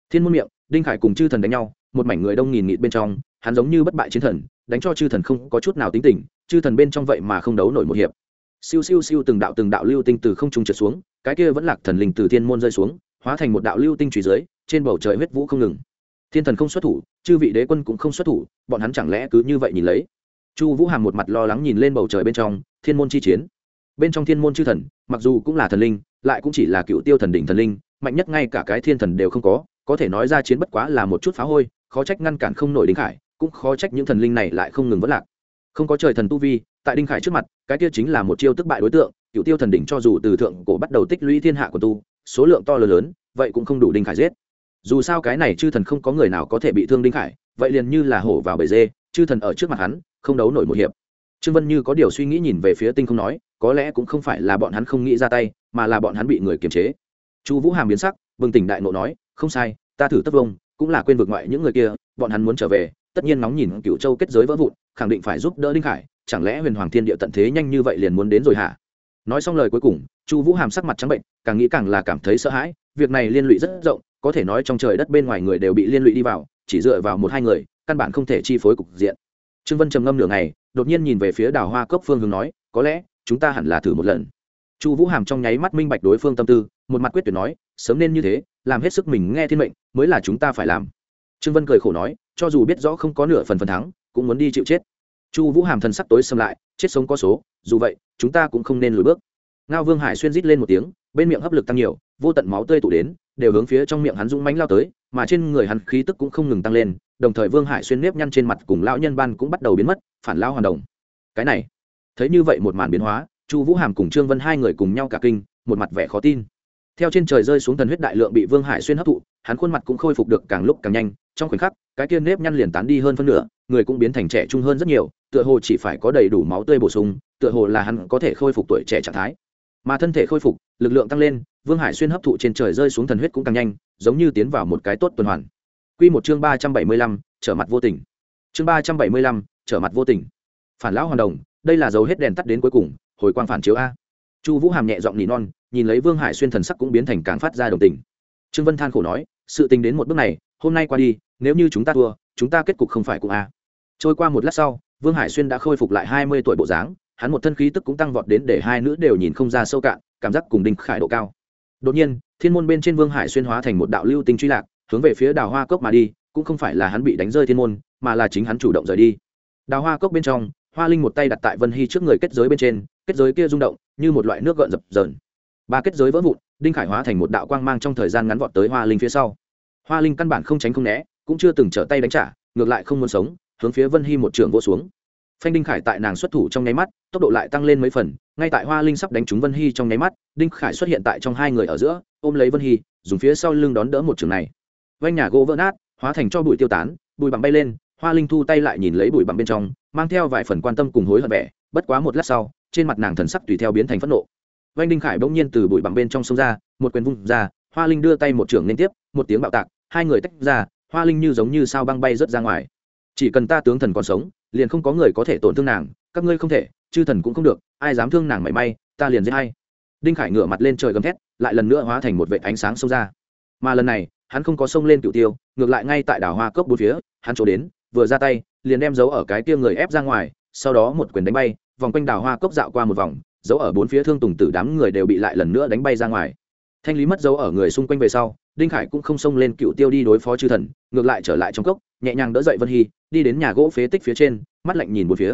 Thiên môn miệng, đinh khải cùng chư thần đánh nhau, một mảnh người đông nghìn nghịt bên trong, hắn giống như bất bại chiến thần, đánh cho chư thần không có chút nào tính tình, chư thần bên trong vậy mà không đấu nổi một hiệp siêu siêu siêu từng đạo từng đạo lưu tinh từ không trung trượt xuống, cái kia vẫn lạc thần linh từ thiên môn rơi xuống, hóa thành một đạo lưu tinh trùy dưới, trên bầu trời huyết vũ không ngừng. Thiên thần không xuất thủ, chư vị đế quân cũng không xuất thủ, bọn hắn chẳng lẽ cứ như vậy nhìn lấy? Chu vũ hàm một mặt lo lắng nhìn lên bầu trời bên trong, thiên môn chi chiến. Bên trong thiên môn chư thần, mặc dù cũng là thần linh, lại cũng chỉ là cựu tiêu thần đỉnh thần linh, mạnh nhất ngay cả cái thiên thần đều không có có thể nói ra chiến bất quá là một chút phá hôi, khó trách ngăn cản không nổi đính khải, cũng khó trách những thần linh này lại không ngừng vất lạc không có trời thần tu vi, tại đinh khải trước mặt, cái kia chính là một chiêu tức bại đối tượng, cựu tiêu thần đỉnh cho dù từ thượng cổ bắt đầu tích lũy thiên hạ của tu, số lượng to lớn lớn, vậy cũng không đủ đinh khải giết. Dù sao cái này chư thần không có người nào có thể bị thương đinh khải, vậy liền như là hổ vào bể dê, chư thần ở trước mặt hắn, không đấu nổi một hiệp. Trương vân như có điều suy nghĩ nhìn về phía tinh không nói, có lẽ cũng không phải là bọn hắn không nghĩ ra tay, mà là bọn hắn bị người kiềm chế. Chu vũ hàm biến sắc, bừng tỉnh đại nộ nói, không sai, ta thử tất vông cũng là quên vượt ngoại những người kia, bọn hắn muốn trở về tất nhiên nóng nhìn cựu châu kết giới vỡ vụn, khẳng định phải giúp đỡ đinh khải, chẳng lẽ huyền hoàng thiên địa tận thế nhanh như vậy liền muốn đến rồi hả? Nói xong lời cuối cùng, chu vũ hàm sắc mặt trắng bệnh, càng nghĩ càng là cảm thấy sợ hãi, việc này liên lụy rất rộng, có thể nói trong trời đất bên ngoài người đều bị liên lụy đi vào, chỉ dựa vào một hai người, căn bản không thể chi phối cục diện. Trương vân trầm ngâm nửa ngày, đột nhiên nhìn về phía đào hoa cốc phương hướng nói, có lẽ, chúng ta hẳn là thử một lần. Chu vũ hàm trong nháy mắt minh bạch đối phương tâm tư, một mặt quyết tuyệt nói, sớm nên như thế, làm hết sức mình nghe thiên mệnh, mới là chúng ta phải làm trương vân cười khổ nói, cho dù biết rõ không có nửa phần phần thắng, cũng muốn đi chịu chết. Chu vũ hàm thần sắc tối xâm lại, chết sống có số, dù vậy, chúng ta cũng không nên lùi bước. Ngao vương hải xuyên rít lên một tiếng, bên miệng hấp lực tăng nhiều, vô tận máu tươi tụ đến, đều hướng phía trong miệng hắn dũng mánh lao tới, mà trên người hắn khí tức cũng không ngừng tăng lên, đồng thời vương hải xuyên nếp nhăn trên mặt cùng lão nhân ban cũng bắt đầu biến mất, phản lao hoàn đồng. Cái này, thấy như vậy một màn biến hóa, chu vũ hàm cùng trương vân hai người cùng nhau cả kinh, một mặt vẻ khó tin theo trên trời rơi xuống thần huyết đại lượng bị vương hải xuyên hấp thụ, hắn khuôn mặt cũng khôi phục được càng lúc càng nhanh, trong khoảnh khắc, cái kia nếp nhăn liền tán đi hơn phân nửa, người cũng biến thành trẻ trung hơn rất nhiều, tựa hồ chỉ phải có đầy đủ máu tươi bổ sung, tựa hồ là hắn có thể khôi phục tuổi trẻ trạng thái. Mà thân thể khôi phục, lực lượng tăng lên, vương hải xuyên hấp thụ trên trời rơi xuống thần huyết cũng càng nhanh, giống như tiến vào một cái tốt tuần hoàn. Q một chương ba trăm bảy mươi lăm, trở mặt vô tình. Chương ba trăm bảy mươi lăm, trở mặt vô tình. Phản lão hoàn đồng, đây là dấu hết đèn tắt đến cuối cùng, hồi quang phản chiếu a. Chu vũ hàm nhẹ giọng nỉ non nhìn lấy vương hải xuyên thần sắc cũng biến thành càng phát ra đồng tình. Trương vân than khổ nói, sự tình đến một bước này, hôm nay qua đi, nếu như chúng ta thua, chúng ta kết cục không phải cùng a. Trôi qua một lát sau, vương hải xuyên đã khôi phục lại hai mươi tuổi bộ dáng, hắn một thân khí tức cũng tăng vọt đến để hai nữ đều nhìn không ra sâu cạn, cảm giác cùng đinh khải độ cao. Đột nhiên, thiên môn bên trên vương hải xuyên hóa thành một đạo lưu tinh truy lạc, hướng về phía đào hoa cốc mà đi, cũng không phải là hắn bị đánh rơi thiên môn, mà là chính hắn chủ động rời đi. Đào hoa cốc bên trong, hoa linh một tay đặt tại vân hy trước người kết giới bên trên, kết giới kia rung động, như một loại nước gợn dập dờn ba kết giới vỡ vụn, đinh khải hóa thành một đạo quang mang trong thời gian ngắn vọt tới hoa linh phía sau. hoa linh căn bản không tránh không né, cũng chưa từng trở tay đánh trả, ngược lại không muốn sống, hướng phía vân hy một trường vô xuống. phanh đinh khải tại nàng xuất thủ trong nháy mắt, tốc độ lại tăng lên mấy phần, ngay tại hoa linh sắp đánh trúng vân hy trong nháy mắt, đinh khải xuất hiện tại trong hai người ở giữa, ôm lấy vân hy, dùng phía sau lưng đón đỡ một trường này. vanh nhà gỗ vỡ nát, hóa thành cho bụi tiêu tán, bụi bặm bay lên, hoa linh thu tay lại nhìn lấy bụi bặm bên trong, mang theo vài phần quan tâm cùng hối hận vẻ, bất quá một lát sau, trên mặt nàng thần sắc tùy theo biến thành phẫn nộ vanh đinh khải bỗng nhiên từ bụi bặm bên trong sông ra, một quyền vung ra, hoa linh đưa tay một trường liên tiếp, một tiếng bạo tạc, hai người tách ra, hoa linh như giống như sao băng bay rớt ra ngoài. Chỉ cần ta tướng thần còn sống, liền không có người có thể tổn thương nàng, các ngươi không thể, chư thần cũng không được, ai dám thương nàng mảy may, ta liền giết hay đinh khải ngửa mặt lên trời gầm thét, lại lần nữa hóa thành một vệ ánh sáng xông ra. Mà lần này, hắn không có xông lên cựu tiêu, ngược lại ngay tại đảo hoa cốc bốn phía, hắn trổ đến, vừa ra tay, liền đem giấu ở cái kia người ép ra ngoài, sau đó một quyền đánh bay, vòng quanh đảo hoa cốc dạo qua một vòng dấu ở bốn phía thương tùng tử đám người đều bị lại lần nữa đánh bay ra ngoài. Thanh lý mất dấu ở người xung quanh về sau, đinh khải cũng không xông lên cựu tiêu đi đối phó chư thần, ngược lại trở lại trong cốc, nhẹ nhàng đỡ dậy vân hy, đi đến nhà gỗ phế tích phía trên, mắt lạnh nhìn một phía.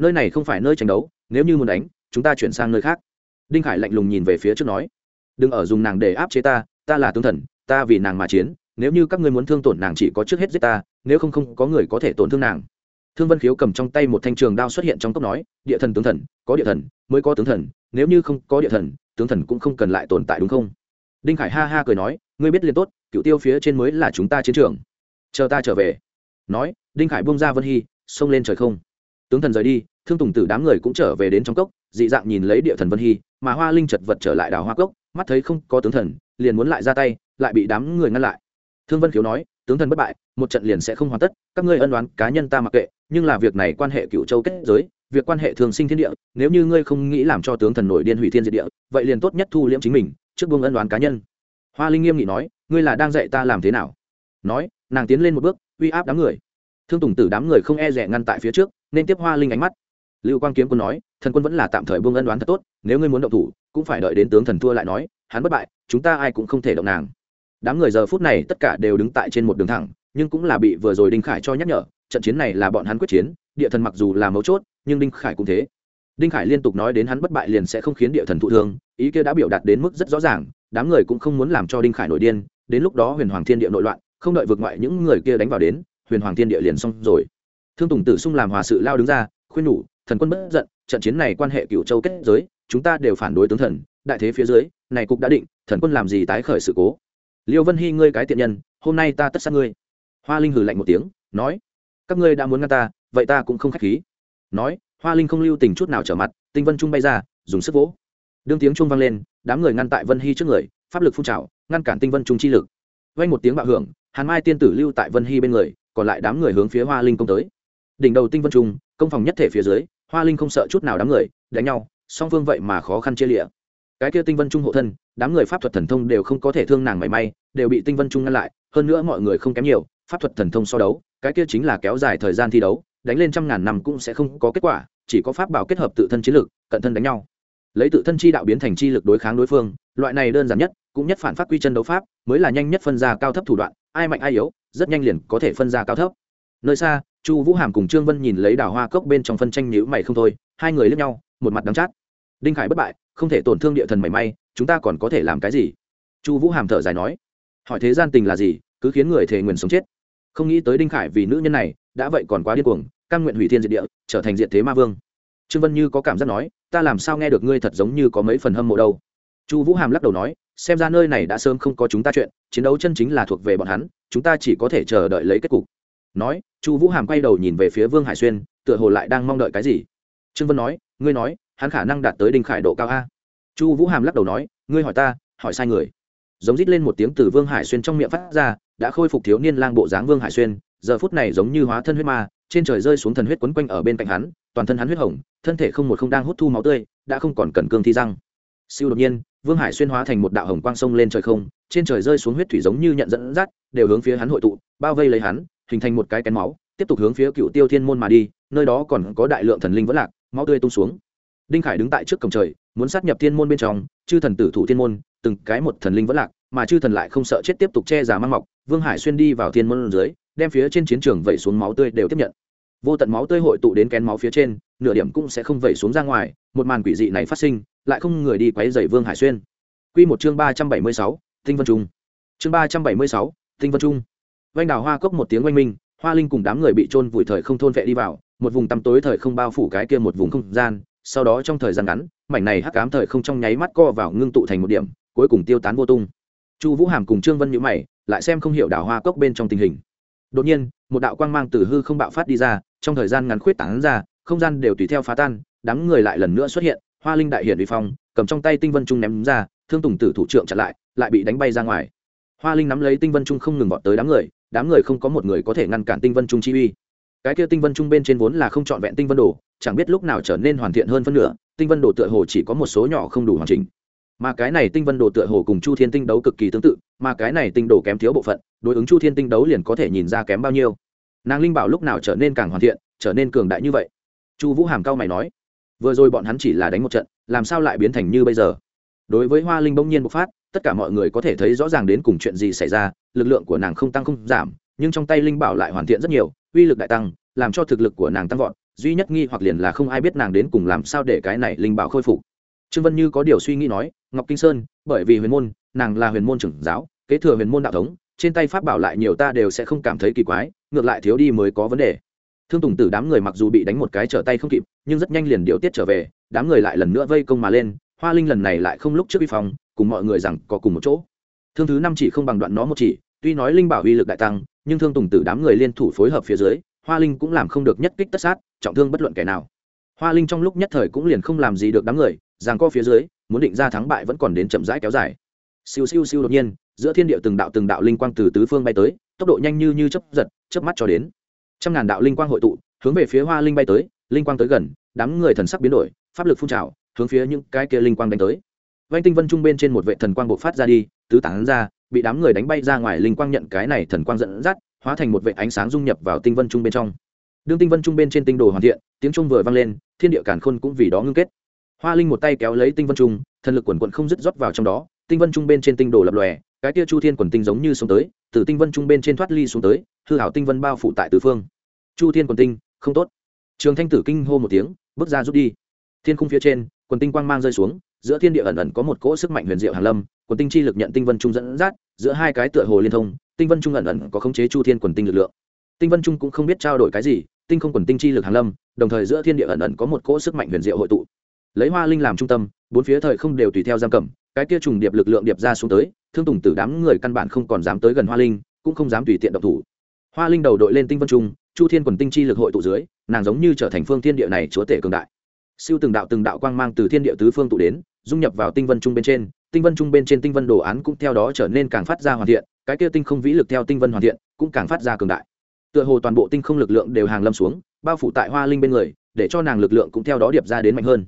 Nơi này không phải nơi tranh đấu, nếu như muốn đánh, chúng ta chuyển sang nơi khác. Đinh khải lạnh lùng nhìn về phía trước nói, đừng ở dùng nàng để áp chế ta ta là tướng thần, ta vì nàng mà chiến, nếu như các ngươi muốn thương tổn nàng chỉ có trước hết giết ta, nếu không không có người có thể tổn thương nàng thương vân khiếu cầm trong tay một thanh trường đao xuất hiện trong cốc nói, địa thần tướng thần, có địa thần, mới có tướng thần, nếu như không có địa thần, tướng thần cũng không cần lại tồn tại đúng không? Đinh khải ha ha cười nói, ngươi biết liền tốt cựu tiêu phía trên mới là chúng ta chiến trường. Chờ ta trở về. Nói, đinh khải bông ra vân hy, xông lên trời không. Tướng thần rời đi, thương tùng tử đám người cũng trở về đến trong cốc, dị dạng nhìn lấy địa thần vân hy, mà hoa linh chật vật trở lại đào hoa cốc, mắt thấy không có tướng thần, liền muốn lại ra tay, lại bị đám người ngăn lại. Thương vân khiếu nói tướng thần bất bại, một trận liền sẽ không hoàn tất, các ngươi ân đoán cá nhân ta mặc kệ, nhưng là việc này quan hệ cựu châu kết giới, việc quan hệ thường sinh thiên địa, nếu như ngươi không nghĩ làm cho tướng thần nổi điên hủy thiên diệt địa, vậy liền tốt nhất thu liễm chính mình, trước buông ân đoán cá nhân. Hoa linh nghiêm nghị nói, ngươi là đang dạy ta làm thế nào? Nói, nàng tiến lên một bước, uy áp đám người. Thương tùng tử đám người không e rẻ ngăn tại phía trước, nên tiếp hoa linh ánh mắt. Lưu quang kiếm quân nói, thần quân vẫn là tạm thời buông ân đoán thật tốt, nếu ngươi muốn động thủ, cũng phải đợi đến tướng thần thua lại nói, hắn bất bại, chúng ta ai cũng không thể động nàng đám người giờ phút này tất cả đều đứng tại trên một đường thẳng, nhưng cũng là bị vừa rồi đinh khải cho nhắc nhở, trận chiến này là bọn hắn quyết chiến, địa thần mặc dù là mấu chốt, nhưng đinh khải cũng thế. Đinh khải liên tục nói đến hắn bất bại liền sẽ không khiến địa thần thụ thương, ý kia đã biểu đạt đến mức rất rõ ràng, đám người cũng không muốn làm cho đinh khải nổi điên, đến lúc đó huyền hoàng thiên địa nội loạn, không đợi vượt ngoại những người kia đánh vào đến, huyền hoàng thiên địa liền xong rồi. Thương tùng tử xung làm hòa sự lao đứng ra, khuyên nhủ, thần quân bất giận, trận chiến này quan hệ cựu châu kết giới, chúng ta đều phản đối tướng thần, đại thế phía dưới, này cục đã định, thần quân làm gì tái khởi sự cố? Liêu vân hy, ngươi cái tiện nhân, hôm nay ta tất sát ngươi. Hoa linh hừ lạnh một tiếng, nói, các ngươi đã muốn ngăn ta, vậy ta cũng không k h á c h khí. Nói, hoa linh không lưu tình chút nào trở mặt, tinh vân trung bay ra, dùng sức vỗ. Đương tiếng trung vang lên, đám người ngăn tại vân hy trước người, pháp lực phun trào, ngăn cản tinh vân trung chi lực. Vay một tiếng bạo hưởng, hàn mai tiên tử lưu tại vân hy bên người, còn lại đám người hướng phía hoa linh công tới. Đỉnh đầu tinh vân trung, công phòng nhất thể phía dưới, hoa linh không sợ chút nào đám người, đánh nhau, song phương vậy mà khó khăn chia lịa cái kia tinh vân trung hộ thân, đám người pháp thuật thần thông đều không có thể thương nàng mảy may, đều bị tinh vân trung ngăn lại, hơn nữa mọi người không kém nhiều, pháp thuật thần thông so đấu, cái kia chính là kéo dài thời gian thi đấu, đánh lên trăm ngàn năm cũng sẽ không có kết quả, chỉ có pháp bảo kết hợp tự thân chiến lực, cận thân đánh nhau. Lấy tự thân chi đạo biến thành chi lực đối kháng đối phương, loại này đơn giản nhất, cũng nhất phản phát quy chân đấu pháp, mới là nhanh nhất phân ra cao thấp thủ đoạn, ai mạnh ai yếu, rất nhanh liền có thể phân ra cao thấp. Nơi xa, chu vũ hàm cùng trương vân nhìn lấy đào hoa cốc bên trong phân tranh nhữ mày không thôi, hai người lướt nhau, một mặt đắng chát. Đinh khải bất bại không thể tổn thương địa thần mảy may, chúng ta còn có thể làm cái gì? Chu vũ hàm thở dài nói. Hỏi thế gian tình là gì, cứ khiến người thề nguyền sống chết. Không nghĩ tới đinh khải vì nữ nhân này, đã vậy còn quá điên cuồng căn nguyện hủy thiên diệt địa, trở thành diện thế ma vương. Trương vân như có cảm giác nói, ta làm sao nghe được ngươi thật giống như có mấy phần hâm mộ đâu? Chu vũ hàm lắc đầu nói, xem ra nơi này đã sớm không có chúng ta chuyện, chiến đấu chân chính là thuộc về bọn hắn, chúng ta chỉ có thể chờ đợi lấy kết cục. Nói, chu vũ hàm quay đầu nhìn về phía vương hải xuyên, tựa hồ lại đang mong đợi cái gì. Trương vân nói, ngươi nói hắn khả năng đạt tới đinh khải độ cao a. Chu vũ hàm lắc đầu nói, ngươi hỏi ta, hỏi sai người. Giống rít lên một tiếng từ vương hải xuyên trong miệng phát ra, đã khôi phục thiếu niên lang bộ dáng vương hải xuyên, giờ phút này giống như hóa thân huyết ma, trên trời rơi xuống thần huyết quấn quanh ở bên cạnh hắn, toàn thân hắn huyết hồng, thân thể không một không đang hút thu máu tươi, đã không còn cần cương thi răng. Siêu đột nhiên, vương hải xuyên hóa thành một đạo hồng quang sông lên trời không, trên trời rơi xuống huyết thủy giống như nhận dẫn dắt, đều hướng phía hắn hội tụ, bao vây lấy hắn, hình thành một cái kén máu, tiếp tục hướng phía cựu tiêu thiên môn mà đi, nơi đó còn có đại lượng thần linh vẫn lạc, máu tươi tung xuống đinh khải đứng tại trước cổng trời, muốn sát nhập thiên môn bên trong, chư thần tử thủ thiên môn, từng cái một thần linh vẫn lạc, mà chư thần lại không sợ chết tiếp tục che giả mang mọc. Vương hải xuyên đi vào thiên môn dưới, đem phía trên chiến trường vẩy xuống máu tươi đều tiếp nhận. Vô tận máu tươi hội tụ đến kén máu phía trên, nửa điểm cũng sẽ không vẩy xuống ra ngoài, một màn quỷ dị này phát sinh, lại không người đi quấy dày vương hải xuyên. Q một chương ba trăm bảy mươi sáu, tinh vân trung. Chương ba trăm bảy mươi sáu, tinh vân trung. Vanh đào hoa cốc một tiếng oanh minh, hoa linh cùng đám người bị trôn vùi thời không thôn vệ đi vào, một vùng tăm tối thời không bao phủ cái kia một vùng không gian sau đó trong thời gian ngắn, mảnh này hắc cám thời không trong nháy mắt co vào ngưng tụ thành một điểm, cuối cùng tiêu tán vô tung. Chu vũ hàm cùng trương vân nhữ mày, lại xem không hiểu đảo hoa cốc bên trong tình hình. Đột nhiên, một đạo quang mang từ hư không bạo phát đi ra, trong thời gian ngắn khuyết tảng ra, không gian đều tùy theo phá tan, đám người lại lần nữa xuất hiện, hoa linh đại hiển uy phong, cầm trong tay tinh vân trung ném ra, thương tùng tử thủ trưởng chặn lại lại bị đánh bay ra ngoài. Hoa linh nắm lấy tinh vân trung không ngừng vọt tới đám người đám người không có một người có thể ngăn cản tinh vân trung chi uy cái kia tinh vân trung bên trên vốn là không trọn vẹn tinh vân đồ, chẳng biết lúc nào trở nên hoàn thiện hơn phân nửa, tinh vân đồ tựa hồ chỉ có một số nhỏ không đủ hoàn chỉnh. Mà cái này tinh vân đồ tựa hồ cùng chu thiên tinh đấu cực kỳ tương tự, mà cái này tinh đồ kém thiếu bộ phận, đối ứng chu thiên tinh đấu liền có thể nhìn ra kém bao nhiêu. Nàng linh bảo lúc nào trở nên càng hoàn thiện, trở nên cường đại như vậy? Chu vũ hàm cao mày nói. Vừa rồi bọn hắn chỉ là đánh một trận, làm sao lại biến thành như bây giờ? Đối với hoa linh bỗng nhiên bộc phát, tất cả mọi người có thể thấy rõ ràng đến cùng chuyện gì xảy ra, lực lượng của nàng không tăng không giảm nhưng trong tay linh bảo lại hoàn thiện rất nhiều, uy lực đại tăng, làm cho thực lực của nàng tăng vọt, duy nhất nghi hoặc liền là không ai biết nàng đến cùng làm sao để cái này linh bảo khôi phục. Trương vân như có điều suy nghĩ nói, ngọc kinh sơn, bởi vì huyền môn, nàng là huyền môn trưởng giáo, kế thừa huyền môn đạo thống, trên tay pháp bảo lại nhiều ta đều sẽ không cảm thấy kỳ quái, ngược lại thiếu đi mới có vấn đề. Thương tùng tử đám người mặc dù bị đánh một cái trở tay không kịp, nhưng rất nhanh liền điều tiết trở về, đám người lại lần nữa vây công mà lên, hoa linh lần này lại không lúc trước vi phòng cùng mọi người rằng có cùng một chỗ. Thương thứ năm chỉ không bằng đoạn nó một chỉ, tuy nói linh bảo uy lực đại tăng nhưng thương tùng tử đám người liên thủ phối hợp phía dưới, hoa linh cũng làm không được nhất kích tất sát, trọng thương bất luận kẻ nào. Hoa linh trong lúc nhất thời cũng liền không làm gì được đám người rằng co phía dưới, muốn định ra thắng bại vẫn còn đến chậm rãi kéo dài. Siêu siêu siêu đột nhiên, giữa thiên địa từng đạo từng đạo linh quang từ tứ phương bay tới, tốc độ nhanh như như chấp giật, chớp mắt cho đến. Trăm ngàn đạo linh quang hội tụ, hướng về phía hoa linh bay tới, linh quang tới gần, đám người thần sắc biến đổi, pháp lực phun trào, hướng phía những cái kia linh quang đánh tới. Vanh tinh vân trung bên trên một vệ thần quang bộc phát ra đi, tứ tán ra bị đám người đánh bay ra ngoài linh quang nhận cái này thần quang dẫn dắt, hóa thành một vệ ánh sáng dung nhập vào tinh vân trung bên trong. Đương tinh vân trung bên trên tinh đồ hoàn thiện, tiếng trung vừa vang lên, thiên địa càn khôn cũng vì đó ngưng kết. Hoa linh một tay kéo lấy tinh vân trung, thần lực quần quận không dứt rót vào trong đó, tinh vân trung bên trên tinh đồ lập lòe, cái kia chu thiên quần tinh giống như xuống tới, từ tinh vân trung bên trên thoát ly xuống tới, hư hảo tinh vân bao phủ tại tứ phương. Chu thiên quần tinh, không tốt. Trường thanh tử kinh hô một tiếng, bước ra rút đi. Thiên khung phía trên, quần tinh quang mang rơi xuống, giữa thiên địa ẩn ẩn có một cỗ sức mạnh huyền diệu hàn lâm, quần tinh chi lực nhận tinh vân trung dẫn dắt giữa hai cái tựa hồ liên thông, tinh vân trung ẩn ẩn có khống chế chu thiên quần tinh lực lượng. Tinh vân trung cũng không biết trao đổi cái gì, tinh không quần tinh chi lực hàn lâm, đồng thời giữa thiên địa ẩn ẩn có một cỗ sức mạnh huyền diệu hội tụ. Lấy hoa linh làm trung tâm, bốn phía thời không đều tùy theo giam cầm, cái kia trùng điệp lực lượng điệp ra xuống tới, thương tùng tử đám người căn bản không còn dám tới gần hoa linh, cũng không dám tùy tiện động thủ. Hoa linh đầu đội lên tinh vân trung, chu thiên quần tinh chi lực hội tụ dưới, nàng giống như trở thành phương thiên địa này chúa tể cường đại. Siêu từng đạo từng đạo quang mang từ thiên địa tứ phương tụ đến, dung nhập vào tinh vân trung bên trên tinh vân trung bên trên tinh vân đồ án cũng theo đó trở nên càng phát ra hoàn thiện, cái kia tinh không vĩ lực theo tinh vân hoàn thiện cũng càng phát ra cường đại. Tựa hồ toàn bộ tinh không lực lượng đều hàng lâm xuống, bao phủ tại hoa linh bên người, để cho nàng lực lượng cũng theo đó điệp ra đến mạnh hơn.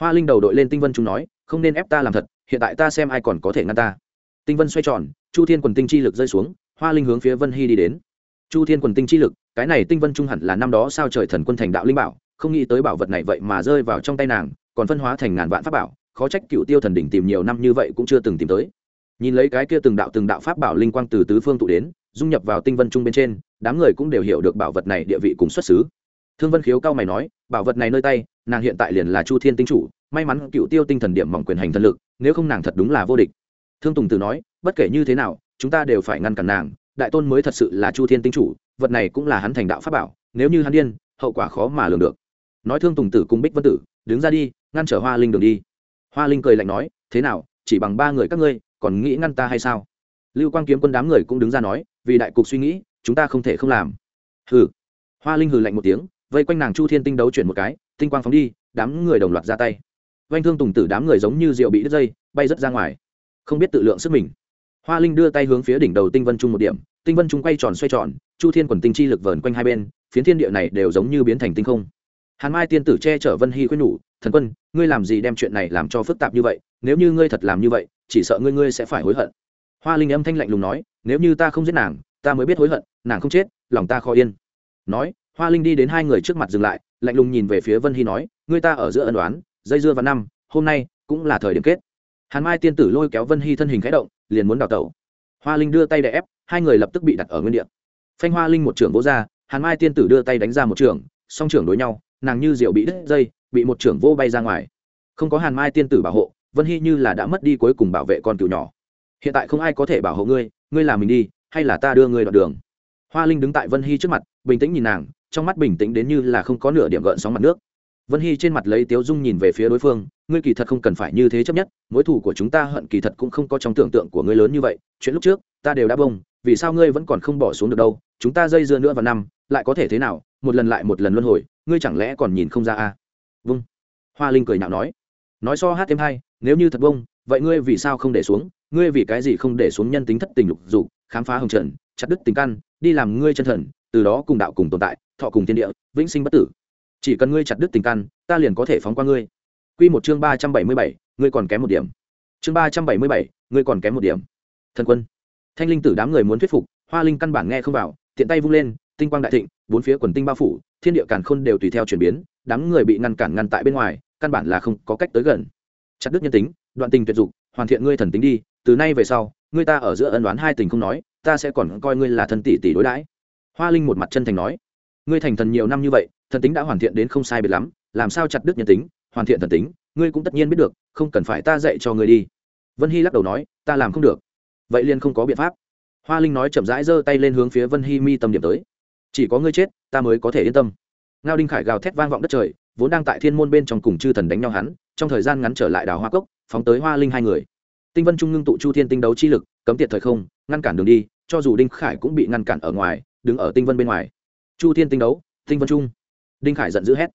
Hoa linh đầu đội lên tinh vân trung nói, không nên ép ta làm thật, hiện tại ta xem ai còn có thể ngăn ta. Tinh vân xoay tròn, chu thiên quần tinh chi lực rơi xuống, hoa linh hướng phía vân hy đi đến. Chu thiên quần tinh chi lực, cái này tinh vân trung hẳn là năm đó sao trời thần quân thành đạo linh bảo, không nghĩ tới bảo vật này vậy mà rơi vào trong tay nàng, còn phân hóa thành ngàn vạn pháp bảo khó trách cựu tiêu thần đỉnh tìm nhiều năm như vậy cũng chưa từng tìm tới. Nhìn lấy cái kia từng đạo từng đạo pháp bảo linh quang từ tứ phương tụ đến, dung nhập vào tinh vân trung bên trên, đám người cũng đều hiểu được bảo vật này địa vị cùng xuất xứ. Thương vân khiếu cao mày nói, bảo vật này nơi tay, nàng hiện tại liền là chu thiên tinh chủ, may mắn cựu tiêu tinh thần điểm mỏng quyền hành thần lực, nếu không nàng thật đúng là vô địch. Thương tùng từ nói, bất kể như thế nào, chúng ta đều phải ngăn cản nàng, đại tôn mới thật sự là chu thiên tinh chủ, vật này cũng là hắn thành đạo pháp bảo, nếu như hắn điên, hậu quả khó mà lường được. Nói thương tùng tử cùng bích vân tử, đứng ra đi, ngăn trở hoa linh đường đi hoa linh cười lạnh nói, thế nào, chỉ bằng ba người các ngươi, còn nghĩ ngăn ta hay sao? Lưu quang kiếm quân đám người cũng đứng ra nói, vì đại cục suy nghĩ, chúng ta không thể không làm. Hừ. Hoa linh hừ lạnh một tiếng, vây quanh nàng chu thiên tinh đấu chuyển một cái, tinh quang phóng đi, đám người đồng loạt ra tay. Vanh thương tùng tử đám người giống như rượu bị đứt dây, bay rớt ra ngoài. Không biết tự lượng sức mình. Hoa linh đưa tay hướng phía đỉnh đầu tinh vân trung một điểm, tinh vân trung quay tròn xoay tròn, chu thiên quần tinh chi lực vờn quanh hai bên, phiến thiên địa này đều giống như biến thành tinh không hàn mai tiên tử che chở vân hy khuyên nhủ, thần quân, ngươi làm gì đem chuyện này làm cho phức tạp như vậy? Nếu như ngươi thật làm như vậy, chỉ sợ ngươi ngươi sẽ phải hối hận. Hoa linh âm thanh lạnh lùng nói, nếu như ta không giết nàng, ta mới biết hối hận, nàng không chết, lòng ta khó yên. Nói, hoa linh đi đến hai người trước mặt dừng lại, lạnh lùng nhìn về phía vân hy nói, ngươi ta ở giữa ân đoán dây dưa và năm, hôm nay cũng là thời điểm kết. Hàn mai tiên tử lôi kéo vân hy thân hình khẽ động, liền muốn đào tẩu. Hoa linh đưa tay đè ép, hai người lập tức bị đặt ở nguyên địa. Phanh hoa linh một trưởng vỗ ra, hàn mai tiên tử đưa tay đánh ra một trưởng, song trưởng đối nhau nàng như rượu bị đứt dây, bị một trưởng vô bay ra ngoài. Không có hàn mai tiên tử bảo hộ, vân hy như là đã mất đi cuối cùng bảo vệ con cựu nhỏ. Hiện tại không ai có thể bảo hộ ngươi ngươi làm mình đi, hay là ta đưa ngươi đoạn đường? Hoa linh đứng tại vân hy trước mặt, bình tĩnh nhìn nàng, trong mắt bình tĩnh đến như là không có nửa điểm gợn sóng mặt nước. Vân hy trên mặt lấy tiếu dung nhìn về phía đối phương, ngươi kỳ thật không cần phải như thế chấp nhất, mối thù của chúng ta hận kỳ thật cũng không có trong tưởng tượng của ngươi lớn như vậy, chuyện lúc trước, ta đều đã bông, vì sao ngươi vẫn còn không bỏ xuống được đâu, chúng ta dây dưa nữa vào năm, lại có thể thế nào, một lần lại một lần luân hồi ngươi chẳng lẽ còn nhìn không ra à? vâng. Hoa linh cười nhạo nói. Nói so hát thêm hay nếu như thật bông vậy ngươi vì sao không để xuống? Ngươi vì cái gì không để xuống nhân tính thất tình lục dục, khám phá hồng trần, chặt đứt tình căn, đi làm ngươi chân thần, từ đó cùng đạo cùng tồn tại, thọ cùng thiên địa, vĩnh sinh bất tử. Chỉ cần ngươi chặt đứt tình căn, ta liền có thể phóng qua ngươi. Quy một chương ba trăm bảy mươi bảy, ngươi còn kém một điểm. Chương ba trăm bảy mươi bảy, ngươi còn kém một điểm. Thần quân. Thanh linh tử đám người muốn thuyết phục, hoa linh căn bản nghe không vào, tiện tay vung lên, tinh quang đại thịnh, bốn phía quần tinh bao phủ thiên địa càn khôn đều tùy theo chuyển biến, đám người bị ngăn cản ngăn tại bên ngoài, căn bản là không có cách tới gần. Chặt đứt nhân tính, đoạn tình tuyệt dục, hoàn thiện ngươi thần tính đi, từ nay về sau, ngươi ta ở giữa ân đoán hai tình không nói, ta sẽ còn coi ngươi là thân tỷ tỷ đối đãi. Hoa linh một mặt chân thành nói, ngươi thành thần nhiều năm như vậy, thần tính đã hoàn thiện đến không sai biệt lắm, làm sao chặt đứt nhân tính, hoàn thiện thần tính, ngươi cũng tất nhiên biết được, không cần phải ta dạy cho ngươi đi. Vân hy lắc đầu nói, ta làm không được. Vậy liền không có biện pháp. Hoa linh nói chậm rãi giơ tay lên hướng phía vân hy mi tâm điểm tới chỉ có ngươi chết, ta mới có thể yên tâm. Ngao đinh khải gào thét vang vọng đất trời, vốn đang tại thiên môn bên trong cùng chư thần đánh nhau hắn, trong thời gian ngắn trở lại đào hoa cốc, phóng tới hoa linh hai người. Tinh vân trung ngưng tụ chu thiên tinh đấu chi lực, cấm tiệt thời không, ngăn cản đường đi, cho dù đinh khải cũng bị ngăn cản ở ngoài, đứng ở tinh vân bên ngoài. Chu thiên tinh đấu, tinh vân trung. Đinh khải giận dữ hét.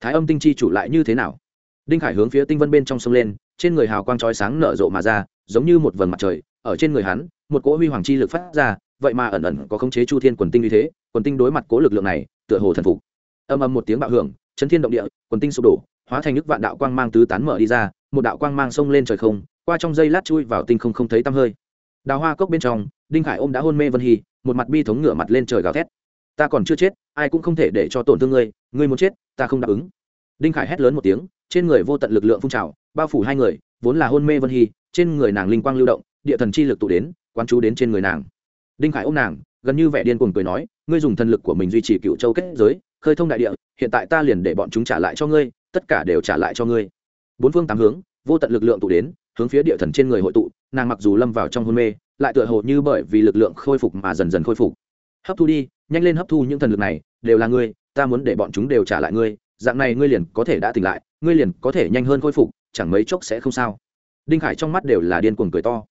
Thái âm tinh chi chủ lại như thế nào? Đinh khải hướng phía tinh vân bên trong sông lên, trên người hào quang trói sáng nở rộ mà ra, giống như một vầng mặt trời, ở trên người hắn, một cỗ huy hoàng chi lực phát ra, vậy mà ẩn ẩn có khống chế chu thiên quần tinh như thế quần tinh đối mặt cố lực lượng này, tựa hồ thần phục. Âm âm một tiếng bạo hưởng, chấn thiên động địa, quần tinh sụp đổ, hóa thành nước vạn đạo quang mang tứ tán mở đi ra, một đạo quang mang xông lên trời không, qua trong dây lát chui vào tinh không không thấy tăm hơi. Đào hoa cốc bên trong, đinh khải ôm đã hôn mê vân hy, một mặt bi thống ngửa mặt lên trời gào thét. Ta còn chưa chết, ai cũng không thể để cho tổn thương ngươi ngươi muốn chết, ta không đáp ứng. Đinh khải hét lớn một tiếng, trên người vô tận lực lượng phun trào, bao phủ hai người, vốn là hôn mê vân hy, trên người nàng linh quang lưu động, địa thần chi lực tụ đến, quán chú đến trên người nàng. Đinh khải ôm nàng gần như vẻ điên cuồng cười nói, ngươi dùng thần lực của mình duy trì cựu châu kết giới, khơi thông đại địa, hiện tại ta liền để bọn chúng trả lại cho ngươi, tất cả đều trả lại cho ngươi. Bốn phương tám hướng, vô tận lực lượng tụ đến, hướng phía địa thần trên người hội tụ, nàng mặc dù lâm vào trong hôn mê, lại tựa hồ như bởi vì lực lượng khôi phục mà dần dần khôi phục. Hấp thu đi, nhanh lên hấp thu những thần lực này, đều là ngươi, ta muốn để bọn chúng đều trả lại ngươi, dạng này ngươi liền có thể đã tỉnh lại, ngươi liền có thể nhanh hơn khôi phục, chẳng mấy chốc sẽ không sao. Đinh khải trong mắt đều là điên cuồng cười to.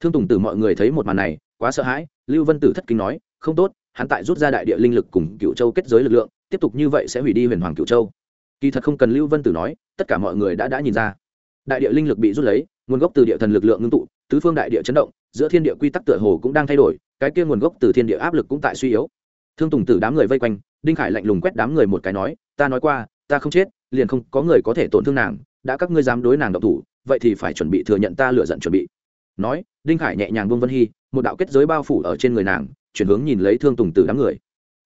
Thương tùng tử mọi người thấy một màn này quá sợ hãi, lưu vân tử thất kinh nói, không tốt, hắn tại rút ra đại địa linh lực cùng cựu châu kết giới lực lượng, tiếp tục như vậy sẽ hủy đi huyền hoàng cựu châu. Kỳ thật không cần lưu vân tử nói, tất cả mọi người đã đã nhìn ra. Đại địa linh lực bị rút lấy, nguồn gốc từ địa thần lực lượng ngưng tụ, tứ phương đại địa chấn động, giữa thiên địa quy tắc tựa hồ cũng đang thay đổi, cái kia nguồn gốc từ thiên địa áp lực cũng tại suy yếu. Thương tùng tử đám người vây quanh, đinh khải lạnh lùng quét đám người một cái nói, ta nói qua, ta không chết, liền không có người có thể tổn thương nàng, đã các ngươi dám đối nàng độc thủ, vậy thì phải chuẩn bị thừa nhận ta lựa giận chuẩn bị nói, đinh khải nhẹ nhàng buông vân hy, một đạo kết giới bao phủ ở trên người nàng, chuyển hướng nhìn lấy thương tùng tử đám người.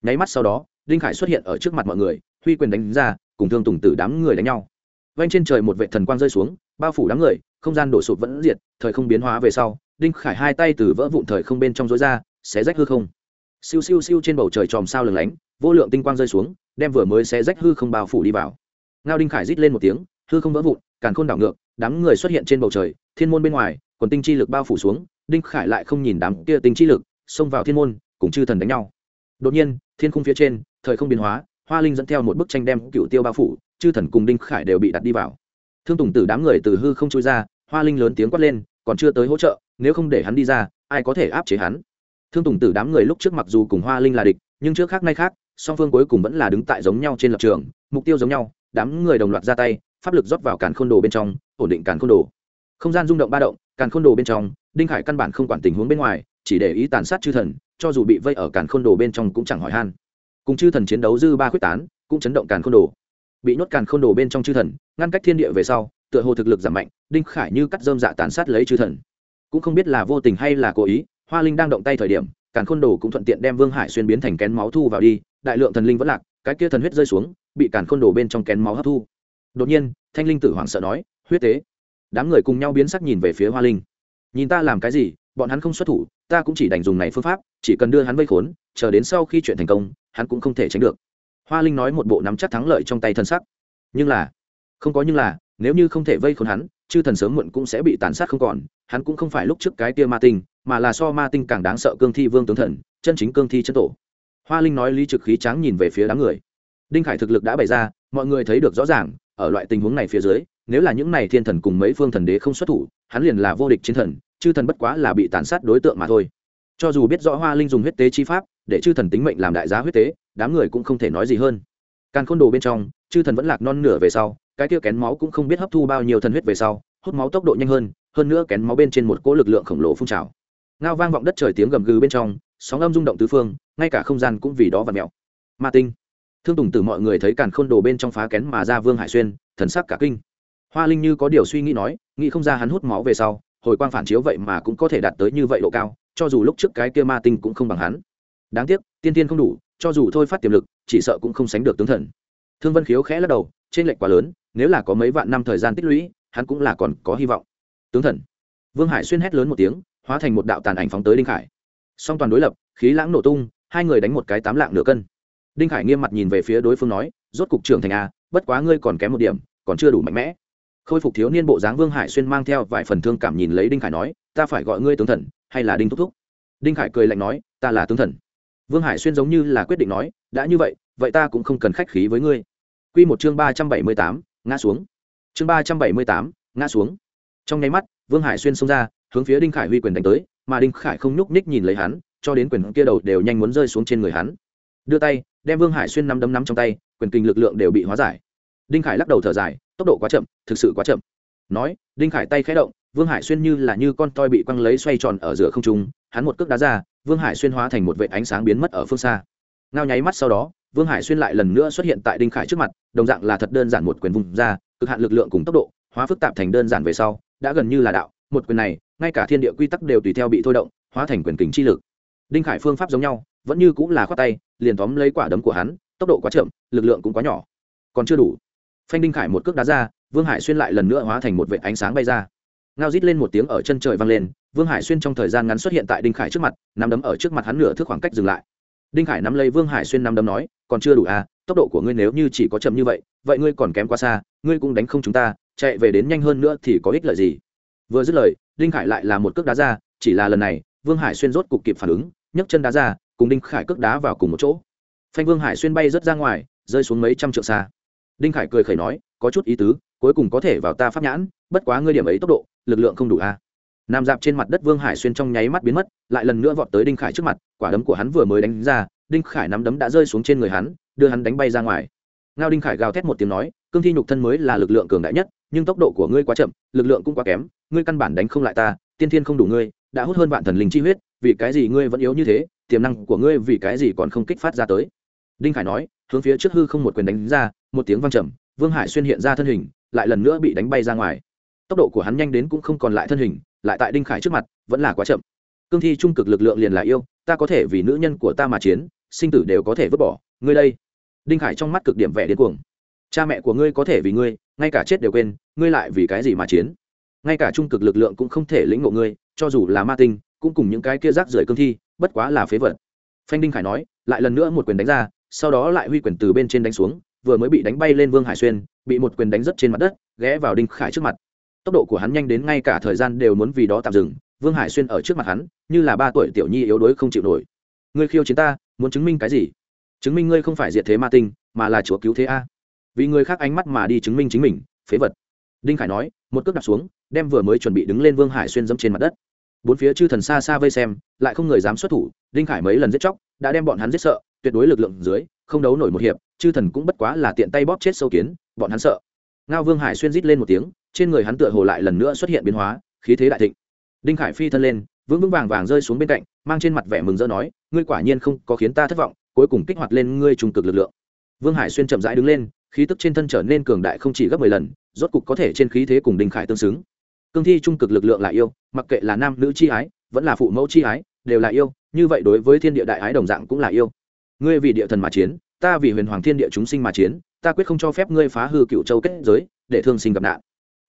Nháy mắt sau đó, đinh khải xuất hiện ở trước mặt mọi người, huy quyền đánh ra, cùng thương tùng tử đám người đánh nhau. Vanh trên trời một vệ thần quang rơi xuống, bao phủ đám người, không gian đổ sụp vẫn diệt, thời không biến hóa về sau, đinh khải hai tay từ vỡ vụn thời không bên trong rối ra, xé rách hư không. Siêu siêu siêu trên bầu trời tròm sao lừng lánh, vô lượng tinh quang rơi xuống, đem vừa mới xé rách hư không bao phủ đi vào. Ngao đinh khải rít lên một tiếng, hư không vỡ vụn, càn khôn đảo ngược, đám người xuất hiện trên bầu trời, thiên môn bên ngoài còn tinh chi lực bao phủ xuống, đinh khải lại không nhìn đám kia tinh chi lực, xông vào thiên môn, cùng chư thần đánh nhau. Đột nhiên, thiên khung phía trên, thời không biến hóa, hoa linh dẫn theo một bức tranh đem cựu tiêu bao phủ, chư thần cùng đinh khải đều bị đặt đi vào. Thương tùng tử đám người từ hư không chui ra, hoa linh lớn tiếng quát lên, còn chưa tới hỗ trợ, nếu không để hắn đi ra, ai có thể áp chế hắn? Thương tùng tử đám người lúc trước mặc dù cùng hoa linh là địch, nhưng trước khác nay khác, song phương cuối cùng vẫn là đứng tại giống nhau trên lập trường, mục tiêu giống nhau, đám người đồng loạt ra tay, pháp lực rót vào càn khôn đồ bên trong, ổn định càn khôn đồ. Không gian rung động ba động càn khôn đồ bên trong, đinh khải căn bản không quản tình huống bên ngoài, chỉ để ý tàn sát chư thần, cho dù bị vây ở càn khôn đồ bên trong cũng chẳng hỏi han. Cùng chư thần chiến đấu dư ba quyết tán, cũng chấn động càn khôn đồ. Bị nhốt càn khôn đồ bên trong chư thần, ngăn cách thiên địa về sau, tựa hồ thực lực giảm mạnh, đinh khải như cắt dơm dạ tàn sát lấy chư thần. Cũng không biết là vô tình hay là cố ý, hoa linh đang động tay thời điểm, càn khôn đồ cũng thuận tiện đem vương hải xuyên biến thành kén máu thu vào đi, đại lượng thần linh vẫn lạc, cái kia thần huyết rơi xuống, bị càn khôn đồ bên trong kén máu hấp thu. Đột nhiên, thanh linh tử hoảng sợ nói, huyết tế đám người cùng nhau biến sắc nhìn về phía hoa linh. Nhìn ta làm cái gì, bọn hắn không xuất thủ, ta cũng chỉ đành dùng này phương pháp, chỉ cần đưa hắn vây khốn, chờ đến sau khi chuyện thành công, hắn cũng không thể tránh được. Hoa linh nói một bộ nắm chắc thắng lợi trong tay thân sắc. Nhưng là, không có nhưng là, nếu như không thể vây khốn hắn, chư thần sớm muộn cũng sẽ bị tàn sát không còn, hắn cũng không phải lúc trước cái tia ma tinh, mà là so ma tinh càng đáng sợ cương thi vương tướng thần, chân chính cương thi chân tổ. Hoa linh nói lý trực khí tráng nhìn về phía đám người. Đinh khải thực lực đã bày ra, mọi người thấy được rõ ràng, ở loại tình huống này phía dưới nếu là những này thiên thần cùng mấy phương thần đế không xuất thủ, hắn liền là vô địch chiến thần, chư thần bất quá là bị tàn sát đối tượng mà thôi. Cho dù biết rõ hoa linh dùng huyết tế chi pháp, để chư thần tính mệnh làm đại giá huyết tế, đám người cũng không thể nói gì hơn. Càng khôn đồ bên trong, chư thần vẫn lạc non nửa về sau, cái kia kén máu cũng không biết hấp thu bao nhiêu thần huyết về sau, hút máu tốc độ nhanh hơn hơn nữa kén máu bên trên một cỗ lực lượng khổng lồ phun trào. Ngao vang vọng đất trời tiếng gầm gừ bên trong, sóng âm rung động tứ phương, ngay cả không gian cũng vì đó và mẹo ma tinh. Thương tùng từ mọi người thấy càn khôn đồ bên trong phá kén mà ra vương hải xuyên, thần sắc cả kinh hoa linh như có điều suy nghĩ nói, nghĩ không ra hắn hút máu về sau, hồi quang phản chiếu vậy mà cũng có thể đạt tới như vậy độ cao, cho dù lúc trước cái kia ma tinh cũng không bằng hắn. Đáng tiếc, tiên tiên không đủ, cho dù thôi phát tiềm lực, chỉ sợ cũng không sánh được tướng thần. Thương vân khiếu khẽ lắc đầu, trên lệnh quá lớn, nếu là có mấy vạn năm thời gian tích lũy, hắn cũng là còn có hy vọng. Tướng thần. Vương hải xuyên hét lớn một tiếng, hóa thành một đạo tàn ảnh phóng tới đinh khải. Song toàn đối lập, khí lãng nổ tung, hai người đánh một cái tám lạng nửa cân. Đinh khải nghiêm mặt nhìn về phía đối phương nói, rốt cục trưởng thành a bất quá ngươi còn kém một điểm, còn chưa đủ mạnh mẽ khôi phục thiếu niên bộ dáng vương hải xuyên mang theo vài phần thương cảm nhìn lấy đinh khải nói, ta phải gọi ngươi tướng thần, hay là đinh thúc thúc? Đinh khải cười lạnh nói, ta là tướng thần. Vương hải xuyên giống như là quyết định nói, đã như vậy vậy ta cũng không cần khách khí với ngươi. Q một chương ba trăm bảy mươi tám, ngã xuống. Chương ba trăm bảy mươi tám, ngã xuống. Trong nháy mắt, vương hải xuyên xông ra, hướng phía đinh khải huy quyền đánh tới, mà đinh khải không nhúc ních nhìn lấy hắn, cho đến quyền kia đầu đều nhanh muốn rơi xuống trên người hắn. Đưa tay, đem vương hải xuyên nắm đấm nắm trong tay, quyền kinh lực lượng đều bị hóa giải đinh khải lắc đầu thở dài, tốc độ quá chậm, thực sự quá chậm. Nói, đinh khải tay khẽ động, vương hải xuyên như là như con toi bị quăng lấy xoay tròn ở giữa không trung, hắn một cước đá ra, vương hải xuyên hóa thành một vệ ánh sáng biến mất ở phương xa. Ngao nháy mắt sau đó, vương hải xuyên lại lần nữa xuất hiện tại đinh khải trước mặt, đồng dạng là thật đơn giản một quyền vùng ra, cực hạn lực lượng cùng tốc độ, hóa phức tạp thành đơn giản về sau, đã gần như là đạo, một quyền này, ngay cả thiên địa quy tắc đều tùy theo bị thôi động, hóa thành quyền kính chi lực. Đinh khải phương pháp giống nhau, vẫn như cũng là khoát tay, liền tóm lấy quả đấm của hắn, tốc độ quá chậm, lực lượng cũng quá nhỏ. Còn chưa đủ phanh đinh khải một cước đá ra, vương hải xuyên lại lần nữa hóa thành một vệ ánh sáng bay ra. Ngao rít lên một tiếng ở chân trời vang lên, vương hải xuyên trong thời gian ngắn xuất hiện tại đinh khải trước mặt, nắm đấm ở trước mặt hắn nửa thước khoảng cách dừng lại. Đinh khải nắm lấy vương hải xuyên nắm đấm nói, còn chưa đủ à tốc độ của ngươi nếu như chỉ có chậm như vậy vậy ngươi còn kém quá xa, ngươi cũng đánh không chúng ta, chạy về đến nhanh hơn nữa thì có ích lợi gì? Vừa dứt lời, đinh khải lại là một cước đá ra, chỉ là lần này, vương hải xuyên rốt cục kịp phản ứng, nhấc chân đá ra, cùng đinh khải cước đá vào cùng một chỗ. Phanh vương hải xuyên bay rớt ra ngoài, rơi xuống mấy trăm trượng xa đinh khải cười khẩy nói, có chút ý tứ, cuối cùng có thể vào ta pháp nhãn, bất quá ngươi điểm ấy tốc độ, lực lượng không đủ a à. nằm dạp trên mặt đất vương hải xuyên trong nháy mắt biến mất, lại lần nữa vọt tới đinh khải trước mặt, quả đấm của hắn vừa mới đánh ra, đinh khải nắm đấm đã rơi xuống trên người hắn, đưa hắn đánh bay ra ngoài ngao đinh khải gào thét một tiếng nói, cương thi nhục thân mới là lực lượng cường đại nhất, nhưng tốc độ của ngươi quá chậm, lực lượng cũng quá kém, ngươi căn bản đánh không lại ta, tiên thiên không đủ ngươi, đã hút hơn vạn thần linh chi huyết, vì cái gì ngươi vẫn yếu như thế, tiềm năng của ngươi vì cái gì còn không kích phát ra tới đinh khải nói, hướng phía trước hư không một quyền đánh ra một tiếng vang trầm, vương hải xuyên hiện ra thân hình, lại lần nữa bị đánh bay ra ngoài. Tốc độ của hắn nhanh đến cũng không còn lại thân hình, lại tại đinh khải trước mặt, vẫn là quá chậm. Cương thi trung cực lực lượng liền là yêu, ta có thể vì nữ nhân của ta mà chiến, sinh tử đều có thể vứt bỏ, ngươi đây. Đinh khải trong mắt cực điểm vẻ điên cuồng. Cha mẹ của ngươi có thể vì ngươi, ngay cả chết đều quên, ngươi lại vì cái gì mà chiến? Ngay cả trung cực lực lượng cũng không thể lĩnh ngộ ngươi, cho dù là ma tinh, cũng cùng những cái kia rác rưởi cương thi, bất quá là phế vật. Phanh đinh khải nói, lại lần nữa một quyền đánh ra, sau đó lại huy quyền từ bên trên đánh xuống vừa mới bị đánh bay lên vương hải xuyên, bị một quyền đánh rất trên mặt đất, ghé vào đinh khải trước mặt. Tốc độ của hắn nhanh đến ngay cả thời gian đều muốn vì đó tạm dừng, vương hải xuyên ở trước mặt hắn, như là ba tuổi tiểu nhi yếu đuối không chịu nổi. Ngươi khiêu chiến ta, muốn chứng minh cái gì? Chứng minh ngươi không phải diệt thế ma tinh, mà là chúa cứu thế a. Vì người khác ánh mắt mà đi chứng minh chính mình, phế vật. Đinh khải nói, một cước đặt xuống, đem vừa mới chuẩn bị đứng lên vương hải xuyên dẫm trên mặt đất. Bốn phía chư thần xa xa vây xem, lại không người dám xuất thủ, đinh khải mấy lần giết chóc, đã đem bọn hắn giết sợ, tuyệt đối lực lượng dưới, không đấu nổi một hiệp chư thần cũng bất quá là tiện tay bóp chết sâu kiến, bọn hắn sợ. Ngao vương hải xuyên rít lên một tiếng, trên người hắn tựa hồ lại lần nữa xuất hiện biến hóa, khí thế đại thịnh. Đinh khải phi thân lên, vững vững vàng vàng rơi xuống bên cạnh, mang trên mặt vẻ mừng rỡ nói, ngươi quả nhiên không có khiến ta thất vọng, cuối cùng kích hoạt lên ngươi trung cực lực lượng. Vương hải xuyên chậm rãi đứng lên, khí tức trên thân trở nên cường đại không chỉ gấp mười lần, rốt cục có thể trên khí thế cùng đinh khải tương xứng. Cương thi trung cực lực lượng là yêu, mặc kệ là nam nữ chi ái, vẫn là phụ mẫu chi ái, đều là yêu, như vậy đối với thiên địa đại ái đồng dạng cũng là yêu. Ngươi vì địa thần mà chiến ta vì huyền hoàng thiên địa chúng sinh mà chiến, ta quyết không cho phép ngươi phá hư cựu châu kết giới, để thương sinh gặp nạn.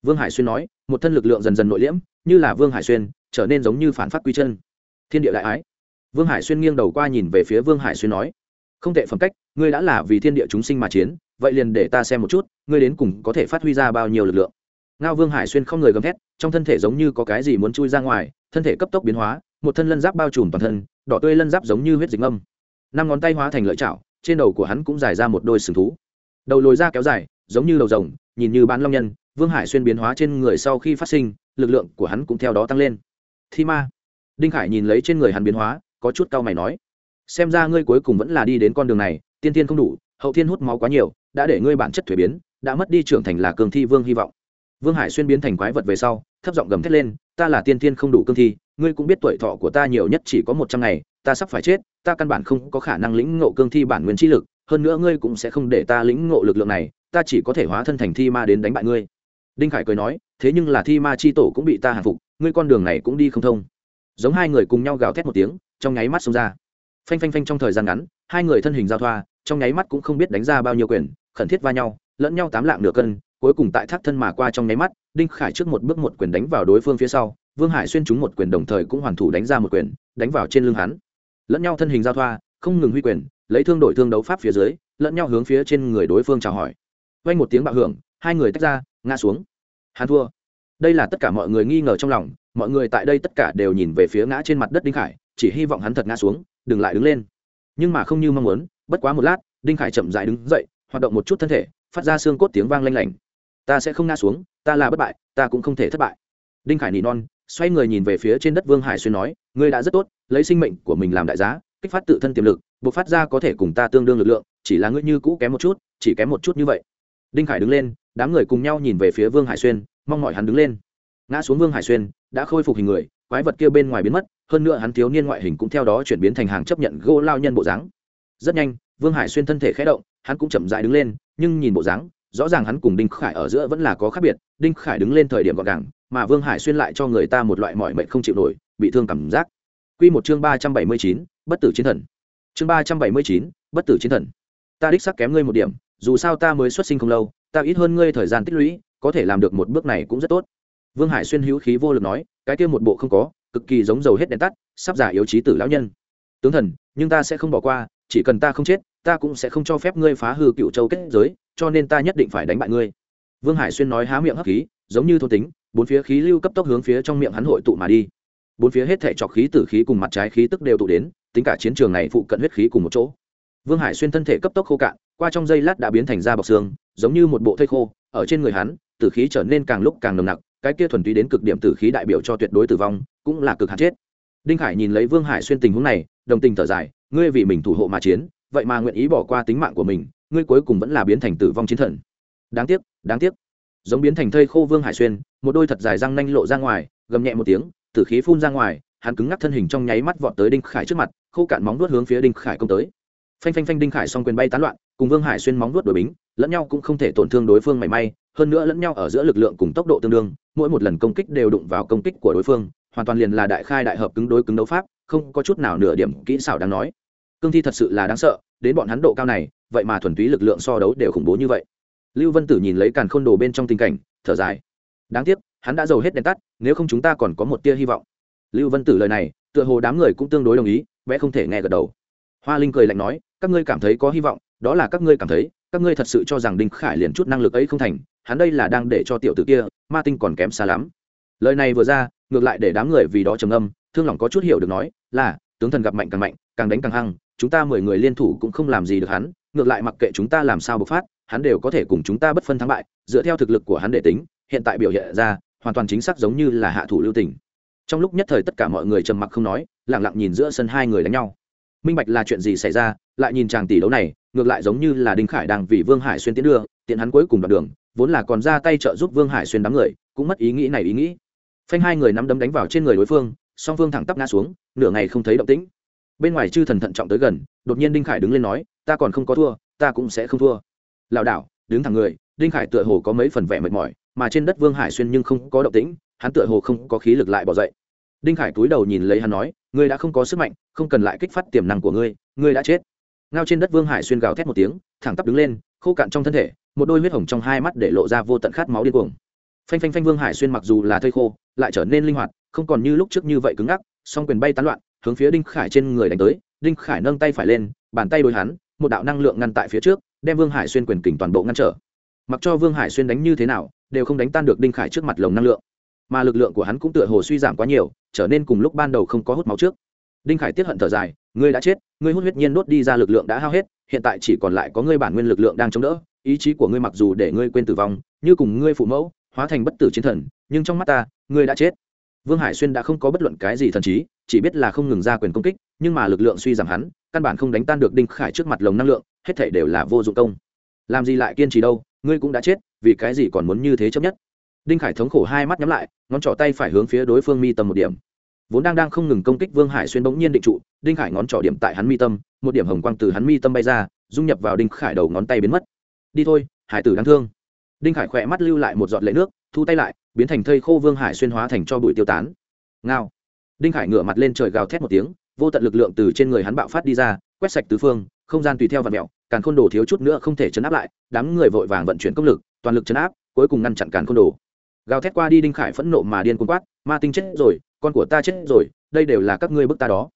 Vương hải xuyên nói, một thân lực lượng dần dần nội liễm, như là vương hải xuyên, trở nên giống như phản phát quy chân. Thiên địa đại ái. Vương hải xuyên nghiêng đầu qua nhìn về phía vương hải xuyên nói, không tệ phẩm cách, ngươi đã là vì thiên địa chúng sinh mà chiến, vậy liền để ta xem một chút, ngươi đến cùng có thể phát huy ra bao nhiêu lực lượng. Ngao vương hải xuyên không người gầm thét, trong thân thể giống như có cái gì muốn chui ra ngoài, thân thể cấp tốc biến hóa, một thân lân giáp bao trùm toàn thân, đỏ tươi lân giáp giống như huyết dịch âm năm ngón tay hóa thành lợi chảo trên đầu của hắn cũng dài ra một đôi sừng thú. Đầu lồi ra kéo dài, giống như đầu rồng, nhìn như bán long nhân, vương hải xuyên biến hóa trên người sau khi phát sinh, lực lượng của hắn cũng theo đó tăng lên. Thi ma. Đinh khải nhìn lấy trên người hắn biến hóa, có chút cau mày nói, xem ra ngươi cuối cùng vẫn là đi đến con đường này, tiên tiên không đủ, hậu thiên hút máu quá nhiều, đã để ngươi bản chất thuế biến, đã mất đi trưởng thành là cường thi vương hy vọng. Vương hải xuyên biến thành quái vật về sau, thấp giọng gầm thét lên, ta là tiên tiên không đủ cương thi, ngươi cũng biết tuổi thọ của ta nhiều nhất chỉ có một trăm ngày ta sắp phải chết, ta căn bản không có khả năng lĩnh ngộ cương thi bản nguyên chi lực, hơn nữa ngươi cũng sẽ không để ta lĩnh ngộ lực lượng này, ta chỉ có thể hóa thân thành thi ma đến đánh bại ngươi. Đinh khải cười nói, thế nhưng là thi ma chi tổ cũng bị ta hạ phục, ngươi con đường này cũng đi không thông. Giống hai người cùng nhau gào thét một tiếng, trong nháy mắt xông ra. Phanh phanh phanh trong thời gian ngắn, hai người thân hình giao thoa, trong nháy mắt cũng không biết đánh ra bao nhiêu quyền, khẩn thiết va nhau, lẫn nhau tám lạng nửa cân, cuối cùng tại thác thân mà qua trong nháy mắt, đinh khải trước một bước một quyền đánh vào đối phương phía sau, vương hải xuyên trúng một quyền đồng thời cũng hoàn thủ đánh ra một quyền, đánh vào trên lưng hắn lẫn nhau thân hình giao thoa, không ngừng huy quyền, lấy thương đổi thương đấu pháp phía dưới, lẫn nhau hướng phía trên người đối phương chào hỏi. Vang một tiếng bạo hưởng, hai người tách ra, ngã xuống. Hắn thua. Đây là tất cả mọi người nghi ngờ trong lòng, mọi người tại đây tất cả đều nhìn về phía ngã trên mặt đất đinh khải, chỉ hy vọng hắn thật ngã xuống, đừng lại đứng lên. Nhưng mà không như mong muốn, bất quá một lát, đinh khải chậm dại đứng dậy, hoạt động một chút thân thể, phát ra xương cốt tiếng vang lanh lảnh. Ta sẽ không ngã xuống, ta là bất bại, ta cũng không thể thất bại. Đinh khải nỉ non xoay người nhìn về phía trên đất vương hải xuyên nói, ngươi đã rất tốt, lấy sinh mệnh của mình làm đại giá, kích phát tự thân tiềm lực, buộc phát ra có thể cùng ta tương đương lực lượng, chỉ là ngươi như cũ kém một chút, chỉ kém một chút như vậy. Đinh khải đứng lên, đám người cùng nhau nhìn về phía vương hải xuyên, mong mọi hắn đứng lên. Ngã xuống vương hải xuyên, đã khôi phục hình người, quái vật kia bên ngoài biến mất, hơn nữa hắn thiếu niên ngoại hình cũng theo đó chuyển biến thành hàng chấp nhận gỗ lao nhân bộ dáng. Rất nhanh, vương hải xuyên thân thể khé động, hắn cũng chậm dại đứng lên, nhưng nhìn bộ dáng, rõ ràng hắn cùng đinh khải ở giữa vẫn là có khác biệt. Đinh khải đứng lên thời điểm gọn gàng mà vương hải xuyên lại cho người ta một loại mọi mệnh không chịu nổi, bị thương cảm giác. Quy một chương ba trăm bảy mươi chín, bất tử chiến thần. Chương ba trăm bảy mươi chín, bất tử chiến thần. Ta đích sắc kém ngươi một điểm, dù sao ta mới xuất sinh không lâu, ta ít hơn ngươi thời gian tích lũy, có thể làm được một bước này cũng rất tốt. Vương hải xuyên hữu khí vô lực nói, cái kia một bộ không có, cực kỳ giống dầu hết đèn tắt, sắp giả yếu trí tử lão nhân. Tướng thần, nhưng ta sẽ không bỏ qua, chỉ cần ta không chết, ta cũng sẽ không cho phép ngươi phá hư cựu châu kết giới, cho nên ta nhất định phải đánh bại ngươi. Vương hải xuyên nói há miệng hắc khí, giống như thôn tính bốn phía khí lưu cấp tốc hướng phía trong miệng hắn hội tụ mà đi. Bốn phía hết thể trọc khí, tử khí cùng mặt trái khí tức đều tụ đến, tính cả chiến trường này phụ cận huyết khí cùng một chỗ. Vương hải xuyên thân thể cấp tốc khô cạn, qua trong giây lát đã biến thành da bọc xương, giống như một bộ thây khô, ở trên người hắn, tử khí trở nên càng lúc càng nồng nặc, cái kia thuần túy đến cực điểm tử khí đại biểu cho tuyệt đối tử vong, cũng là cực hạn chết. Đinh khải nhìn lấy vương hải xuyên tình huống này, đồng tình thở dài, ngươi vì mình thủ hộ mà chiến, vậy mà nguyện ý bỏ qua tính mạng của mình, ngươi cuối cùng vẫn là biến thành tử vong chiến thần. Đáng tiếc đáng tiếc. Giống biến thành thây khô vương hải xuyên một đôi thật dài răng nanh lộ ra ngoài, gầm nhẹ một tiếng, tử khí phun ra ngoài, hắn cứng ngắc thân hình trong nháy mắt vọt tới đinh khải trước mặt, khô cạn móng đuốt hướng phía đinh khải công tới. Phanh phanh phanh đinh khải xong quyền bay tán loạn, cùng vương hải xuyên móng đuốt đổi bính, lẫn nhau cũng không thể tổn thương đối phương mảy may, hơn nữa lẫn nhau ở giữa lực lượng cùng tốc độ tương đương, mỗi một lần công kích đều đụng vào công kích của đối phương, hoàn toàn liền là đại khai đại hợp cứng đối cứng đấu pháp, không có chút nào nửa điểm kỹ xảo đáng nói. Cương thi thật sự là đáng sợ, đến bọn hắn độ cao này, vậy mà thuần túy lực lượng so đấu đều khủng bố như vậy. Lưu vân tử nhìn lấy càn khôn đồ bên trong tình cảnh, thở dài đáng tiếc, hắn đã giàu hết đèn tắt, nếu không chúng ta còn có một tia hy vọng. Lưu vân tử lời này, tựa hồ đám người cũng tương đối đồng ý, vẽ không thể nghe gật đầu. Hoa linh cười lạnh nói, các ngươi cảm thấy có hy vọng, đó là các ngươi cảm thấy, các ngươi thật sự cho rằng đinh khải liền chút năng lực ấy không thành, hắn đây là đang để cho tiểu tử kia, ma tinh còn kém xa lắm. Lời này vừa ra, ngược lại để đám người vì đó trầm âm thương lòng có chút hiểu được nói, là, tướng thần gặp mạnh càng mạnh, càng đánh càng hăng, chúng ta mười người liên thủ cũng không làm gì được hắn, ngược lại mặc kệ chúng ta làm sao bộc phát, hắn đều có thể cùng chúng ta bất phân thắng bại, dựa theo thực lực của hắn để tính hiện tại biểu hiện ra, hoàn toàn chính xác giống như là hạ thủ lưu tình. Trong lúc nhất thời tất cả mọi người trầm mặc không nói lẳng lặng nhìn giữa sân hai người đánh nhau. Minh bạch là chuyện gì xảy ra, lại nhìn chàng tỷ đấu này, ngược lại giống như là đinh khải đang vì vương hải xuyên tiến đưa, tiện hắn cuối cùng đoạn đường, vốn là còn ra tay trợ giúp vương hải xuyên đám người, cũng mất ý nghĩ này ý nghĩ. Phanh hai người nắm đấm đánh vào trên người đối phương, song phương thẳng tắp ngã xuống, nửa ngày không thấy động tĩnh. Bên ngoài chư thần thận trọng tới gần, đột nhiên đinh khải đứng lên nói, ta còn không có thua, ta cũng sẽ không thua. Lảo đảo, đứng thẳng người. Đinh khải tựa hồ có mấy phần vẻ mệt mỏi mà trên đất vương hải xuyên nhưng không có động tĩnh, hắn tựa hồ không có khí lực lại bỏ dậy. Đinh khải cúi đầu nhìn lấy hắn nói, ngươi đã không có sức mạnh, không cần lại kích phát tiềm năng của ngươi ngươi đã chết. Ngao trên đất vương hải xuyên gào thét một tiếng, thẳng tắp đứng lên, khô cạn trong thân thể, một đôi huyết hồng trong hai mắt để lộ ra vô tận khát máu điên cuồng. Phanh phanh phanh vương hải xuyên mặc dù là thây khô, lại trở nên linh hoạt, không còn như lúc trước như vậy cứng ngắc, song quyền bay tán loạn, hướng phía đinh khải trên người đánh tới. Đinh khải nâng tay phải lên, bàn tay đôi hắn, một đạo năng lượng ngăn tại phía trước, đem vương hải xuyên quyền kình toàn bộ ngăn trở mặc cho vương hải xuyên đánh như thế nào, đều không đánh tan được đinh khải trước mặt lồng năng lượng. Mà lực lượng của hắn cũng tựa hồ suy giảm quá nhiều, trở nên cùng lúc ban đầu không có hút máu trước. Đinh khải tiếp hận thở dài, ngươi đã chết, ngươi hút huyết nhiên đốt đi ra lực lượng đã hao hết, hiện tại chỉ còn lại có ngươi bản nguyên lực lượng đang chống đỡ, ý chí của ngươi mặc dù để ngươi quên tử vong, như cùng ngươi phụ mẫu, hóa thành bất tử chiến thần, nhưng trong mắt ta, ngươi đã chết. Vương hải xuyên đã không có bất luận cái gì thần trí, chỉ biết là không ngừng ra quyền công kích, nhưng mà lực lượng suy giảm hắn, căn bản không đánh tan được đinh khải trước mặt lồng năng lượng, hết thể đều là vô dụng công. Làm gì lại kiên trì đâu? Ngươi cũng đã chết, vì cái gì còn muốn như thế chấp nhất? Đinh khải thống khổ hai mắt nhắm lại, ngón trỏ tay phải hướng phía đối phương mi tâm một điểm. Vốn đang đang không ngừng công kích vương hải xuyên bỗng nhiên định trụ, đinh khải ngón trỏ điểm tại hắn mi tâm, một điểm hồng quang từ hắn mi tâm bay ra, dung nhập vào đinh khải đầu ngón tay biến mất. Đi thôi, hải tử đáng thương. Đinh khải khỏe mắt lưu lại một giọt lệ nước, thu tay lại, biến thành thây khô vương hải xuyên hóa thành cho bụi tiêu tán. Ngao. Đinh khải ngửa mặt lên trời gào thét một tiếng, vô tận lực lượng từ trên người hắn bạo phát đi ra, quét sạch tứ phương không gian tùy theo và mẹo, càn khôn đồ thiếu chút nữa không thể chấn áp lại, đám người vội vàng vận chuyển công lực, toàn lực chấn áp, cuối cùng ngăn chặn càn khôn đồ. Gào thét qua đi đinh khải phẫn nộ mà điên cuồng quát, ma tinh chết rồi, con của ta chết rồi, đây đều là các ngươi bức ta đó.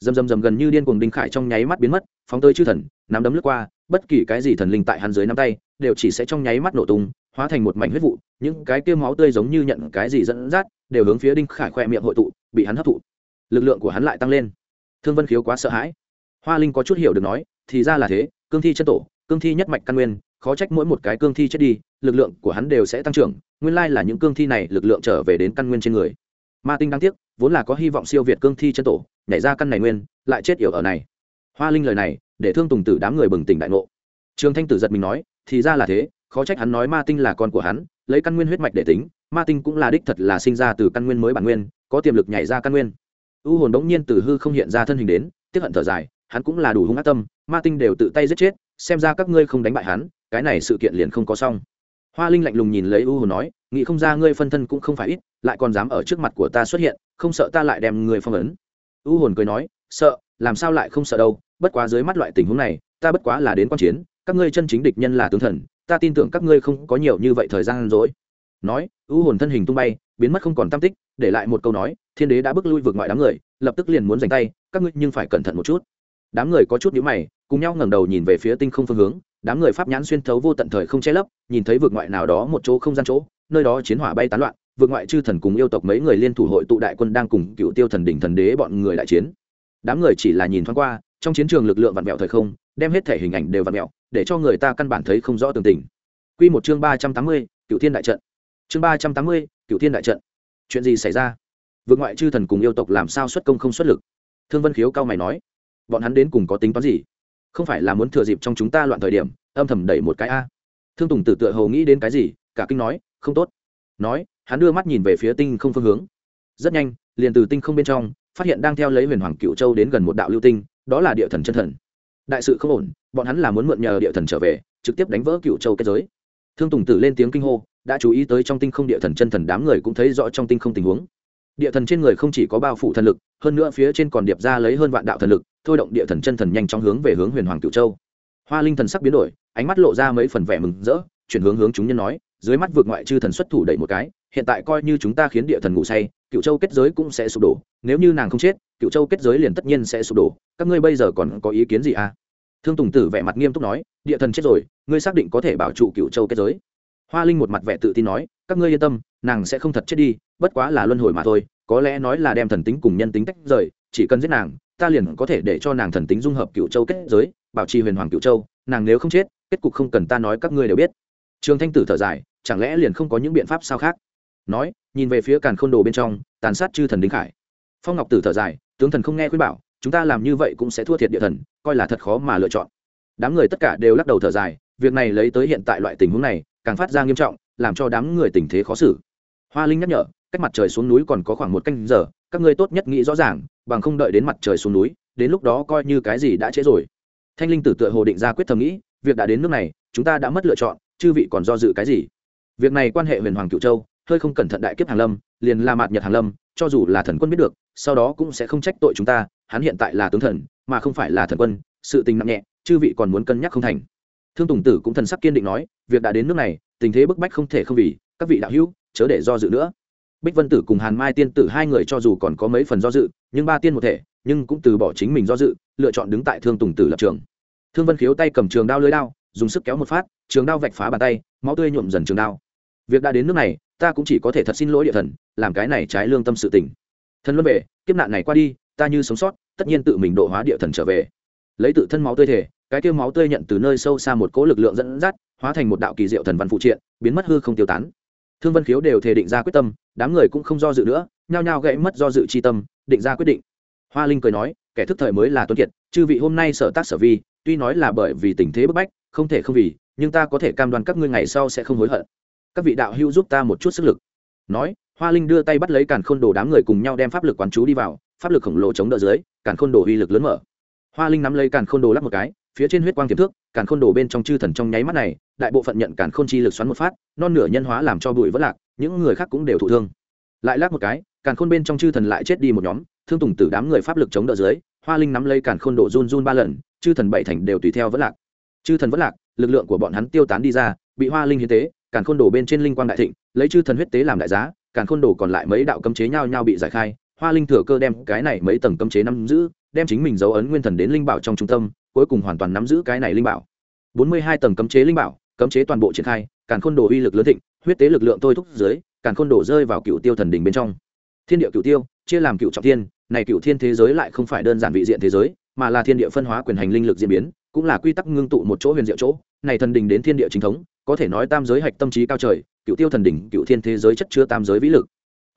Dầm dầm dầm gần như điên cuồng đinh khải trong nháy mắt biến mất, phóng tới chư thần, nắm đấm lướt qua, bất kỳ cái gì thần linh tại hắn dưới nắm tay, đều chỉ sẽ trong nháy mắt nổ tung, hóa thành một mảnh huyết vụ, những cái kia máu tươi giống như nhận cái gì dẫn dắt, đều hướng phía đinh khải khoe miệng hội tụ, bị hắn hấp thụ. Lực lượng của hắn lại tăng lên. Thương vân khiếu quá sợ hãi. Hoa linh có chút hiểu được nói thì ra là thế, cương thi chân tổ, cương thi nhất mạch căn nguyên, khó trách mỗi một cái cương thi chết đi, lực lượng của hắn đều sẽ tăng trưởng, nguyên lai là những cương thi này lực lượng trở về đến căn nguyên trên người. Ma tinh đáng tiếc, vốn là có hy vọng siêu việt cương thi chân tổ, nhảy ra căn này nguyên, lại chết yểu ở này. Hoa linh lời này, để thương tùng tử đám người bừng tỉnh đại ngộ. Trường thanh tử giật mình nói, thì ra là thế, khó trách hắn nói ma tinh là con của hắn, lấy căn nguyên huyết mạch để tính, ma tinh cũng là đích thật là sinh ra từ căn nguyên mới bản nguyên, có tiềm lực nhảy ra căn nguyên. U hồn đống nhiên từ hư không hiện ra thân hình đến tiếp hận thở dài, hắn cũng là đủ hung ác tâm ma tinh đều tự tay giết chết, xem ra các ngươi không đánh bại hắn, cái này sự kiện liền không có xong. Hoa linh lạnh lùng nhìn lấy u hồn nói, nghĩ không ra ngươi phân thân cũng không phải ít, lại còn dám ở trước mặt của ta xuất hiện, không sợ ta lại đem người phong ấn. U hồn cười nói, sợ, làm sao lại không sợ đâu, bất quá dưới mắt loại tình huống này, ta bất quá là đến quan chiến, các ngươi chân chính địch nhân là tướng thần, ta tin tưởng các ngươi không có nhiều như vậy thời gian rồi nói, u hồn thân hình tung bay, biến mất không còn tam tích, để lại một câu nói, thiên đế đã bước lui vượt ngoại đám người, lập tức liền muốn giành tay, các ngươi nhưng phải cẩn thận một chút đám người có chút nhíu mày cùng nhau ngẩng đầu nhìn về phía tinh không phương hướng đám người pháp nhãn xuyên thấu vô tận thời không che lấp nhìn thấy vượt ngoại nào đó một chỗ không gian chỗ nơi đó chiến hỏa bay tán loạn vượt ngoại chư thần cùng yêu tộc mấy người liên thủ hội tụ đại quân đang cùng cựu tiêu thần đỉnh thần đế bọn người đại chiến đám người chỉ là nhìn thoáng qua trong chiến trường lực lượng vặn vẹo thời không đem hết thể hình ảnh đều vặn vẹo để cho người ta căn bản thấy không rõ tường tình Quy một chương ba trăm tám mươi, cửu Thiên đại trận. Chương ba trăm tám mươi, cửu Thiên đại trận. Chuyện gì xảy ra? Vượt ngoại chư thần cùng yêu tộc làm sao xuất công không xuất lực? Thương Vân Khiếu cao mày nói, bọn hắn đến cùng có tính toán gì? Không phải là muốn thừa dịp trong chúng ta loạn thời điểm, âm thầm đẩy một cái a? Thương Tùng Tử tựa hồ nghĩ đến cái gì, cả kinh nói, không tốt. Nói, hắn đưa mắt nhìn về phía tinh không phương hướng. Rất nhanh, liền từ tinh không bên trong, phát hiện đang theo lấy Huyền Hoàng Cựu Châu đến gần một đạo lưu tinh, đó là địa thần chân thần. Đại sự không ổn, bọn hắn là muốn mượn nhờ địa thần trở về, trực tiếp đánh vỡ Cựu Châu kết giới thương tùng tử lên tiếng kinh hô đã chú ý tới trong tinh không địa thần chân thần đám người cũng thấy rõ trong tinh không tình huống địa thần trên người không chỉ có bao phủ thần lực hơn nữa phía trên còn điệp ra lấy hơn vạn đạo thần lực thôi động địa thần chân thần nhanh chóng hướng về hướng huyền hoàng cựu châu. Hoa linh thần sắc biến đổi, ánh mắt lộ ra mấy phần vẻ mừng rỡ, chuyển hướng hướng chúng nhân nói, dưới mắt vượt ngoại chư thần xuất thủ đẩy một cái, hiện tại coi như chúng ta khiến địa thần ngủ say cựu châu kết giới cũng sẽ sụp đổ, nếu như nàng không chết cựu châu kết giới liền tất nhiên sẽ sụp đổ, các ngươi bây giờ còn có ý kiến gì à? Thương tùng tử vẻ mặt nghiêm túc nói, địa thần chết rồi, ngươi xác định có thể bảo trụ cựu châu kết giới. Hoa linh một mặt vẻ tự tin nói, các ngươi yên tâm, nàng sẽ không thật chết đi, bất quá là luân hồi mà thôi, có lẽ nói là đem thần tính cùng nhân tính tách rời, chỉ cần giết nàng ta liền có thể để cho nàng thần tính dung hợp cựu châu kết giới, bảo trì huyền hoàng cựu châu, nàng nếu không chết, kết cục không cần ta nói các ngươi đều biết. Trường thanh tử thở dài, chẳng lẽ liền không có những biện pháp sao khác? Nói, nhìn về phía càn khôn đồ bên trong, tàn sát chư thần đinh khải. Phong ngọc tử thở dài, tướng thần không nghe khuyên bảo, chúng ta làm như vậy cũng sẽ thua thiệt địa thần, coi là thật khó mà lựa chọn. Đám người tất cả đều lắc đầu thở dài, việc này lấy tới hiện tại loại tình huống này, càng phát ra nghiêm trọng, làm cho đám người tình thế khó xử. Hoa linh nhắc nhở cách mặt trời xuống núi còn có khoảng một canh giờ, các ngươi tốt nhất nghĩ rõ ràng, bằng không đợi đến mặt trời xuống núi, đến lúc đó coi như cái gì đã trễ rồi. Thanh linh tử tựa hồ định ra quyết thầm nghĩ, việc đã đến nước này, chúng ta đã mất lựa chọn, chư vị còn do dự cái gì? Việc này quan hệ huyền hoàng cựu châu, hơi không cẩn thận đại kiếp hàng lâm, liền la mạt nhật hàng lâm, cho dù là thần quân biết được, sau đó cũng sẽ không trách tội chúng ta, hắn hiện tại là tướng thần, mà không phải là thần quân, sự tình nặng nhẹ, chư vị còn muốn cân nhắc không thành. Thương tùng tử cũng thần sắc kiên định nói, việc đã đến nước này, tình thế bức bách không thể không vì, các vị đạo hữu, chớ để do dự nữa bích vân tử cùng hàn mai tiên tử hai người cho dù còn có mấy phần do dự, nhưng ba tiên một thể, nhưng cũng từ bỏ chính mình do dự, lựa chọn đứng tại thương tùng tử lập trường. Thương vân khiếu tay cầm trường đao lưới đao, dùng sức kéo một phát, trường đao vạch phá bàn tay, máu tươi nhuộm dần trường đao. Việc đã đến nước này, ta cũng chỉ có thể thật xin lỗi địa thần, làm cái này trái lương tâm sự tình. Thần luân về, kiếp nạn này qua đi, ta như sống sót, tất nhiên tự mình độ hóa địa thần trở về. Lấy tự thân máu tươi thể, cái tiêu máu tươi nhận từ nơi sâu xa một cỗ lực lượng dẫn dắt, hóa thành một đạo kỳ diệu thần văn phụ triện, biến mất hư không tiêu tán thương vân khiếu đều thể định ra quyết tâm, đám người cũng không do dự nữa, nhao nhao gãy mất do dự chi tâm, định ra quyết định. Hoa linh cười nói, kẻ thức thời mới là tuân kiệt, chư vị hôm nay sở tác sở vi, tuy nói là bởi vì tình thế bức bách, không thể không vì, nhưng ta có thể cam đoan các ngươi ngày sau sẽ không hối hận. Các vị đạo hữu giúp ta một chút sức lực. Nói, hoa linh đưa tay bắt lấy càn khôn đồ đám người cùng nhau đem pháp lực quán chú đi vào, pháp lực khổng lồ chống đỡ dưới, càn khôn đồ uy lực lớn mở. Hoa linh nắm lấy càn khôn đồ lắp một cái, phía trên huyết quang tiềm thước càn khôn đồ bên trong chư thần trong nháy mắt này đại bộ phận nhận càn khôn chi lực xoắn một phát, non nửa nhân hóa làm cho bụi vỡ lạc, những người khác cũng đều thụ thương. Lại lắc một cái, càn khôn bên trong chư thần lại chết đi một nhóm, thương tùng tử đám người pháp lực chống đỡ dưới, hoa linh nắm lấy càn khôn độ run run ba lần, chư thần bảy thành đều tùy theo vỡ lạc. Chư thần vỡ lạc, lực lượng của bọn hắn tiêu tán đi ra, bị hoa linh hiến tế, càn khôn đổ bên trên linh quang đại thịnh, lấy chư thần huyết tế làm đại giá, càn khôn đổ còn lại mấy đạo cấm chế nhau nhau bị giải khai, hoa linh thừa cơ đem cái này mấy tầng cấm chế nắm giữ, đem chính mình dấu ấn nguyên thần đến linh bảo trong trung tâm, cuối cùng hoàn toàn nắm giữ cái này linh bảo. Bốn mươi hai tầng cấm chế linh bảo cấm chế toàn bộ triển khai, càn khôn đồ uy lực lớn thịnh, huyết tế lực lượng tôi thúc dưới, càn khôn đồ rơi vào cựu tiêu thần đỉnh bên trong. Thiên địa cựu tiêu, chia làm cựu trọng thiên, này cựu thiên thế giới lại không phải đơn giản vị diện thế giới, mà là thiên địa phân hóa quyền hành linh lực diễn biến, cũng là quy tắc ngưng tụ một chỗ huyền diệu chỗ, này thần đình đến thiên địa chính thống, có thể nói tam giới hạch tâm trí cao trời, cựu tiêu thần đỉnh, cựu thiên thế giới chất chứa tam giới vĩ lực.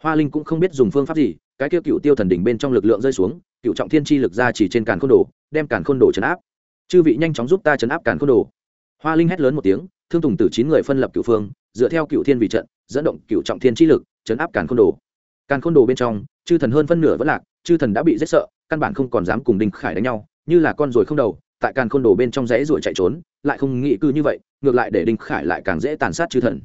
Hoa linh cũng không biết dùng phương pháp gì, cái kia cựu tiêu thần đỉnh bên trong lực lượng rơi xuống, cựu trọng thiên chi lực ra chỉ trên càn khôn đồ, đem càn khôn đồ chấn áp. Chư vị nhanh chóng giúp ta chấn áp càn khôn đồ hoa linh hét lớn một tiếng, thương tùng tử chín người phân lập cựu phương, dựa theo cựu thiên vị trận, dẫn động cựu trọng thiên chi lực, chấn áp càn khôn đồ. Càn khôn đồ bên trong, chư thần hơn phân nửa vẫn lạc, chư thần đã bị rất sợ, căn bản không còn dám cùng đinh khải đánh nhau, như là con ruồi không đầu, tại càn khôn đồ bên trong rẽ ruổi chạy trốn, lại không nghĩ cư như vậy, ngược lại để đinh khải lại càng dễ tàn sát chư thần.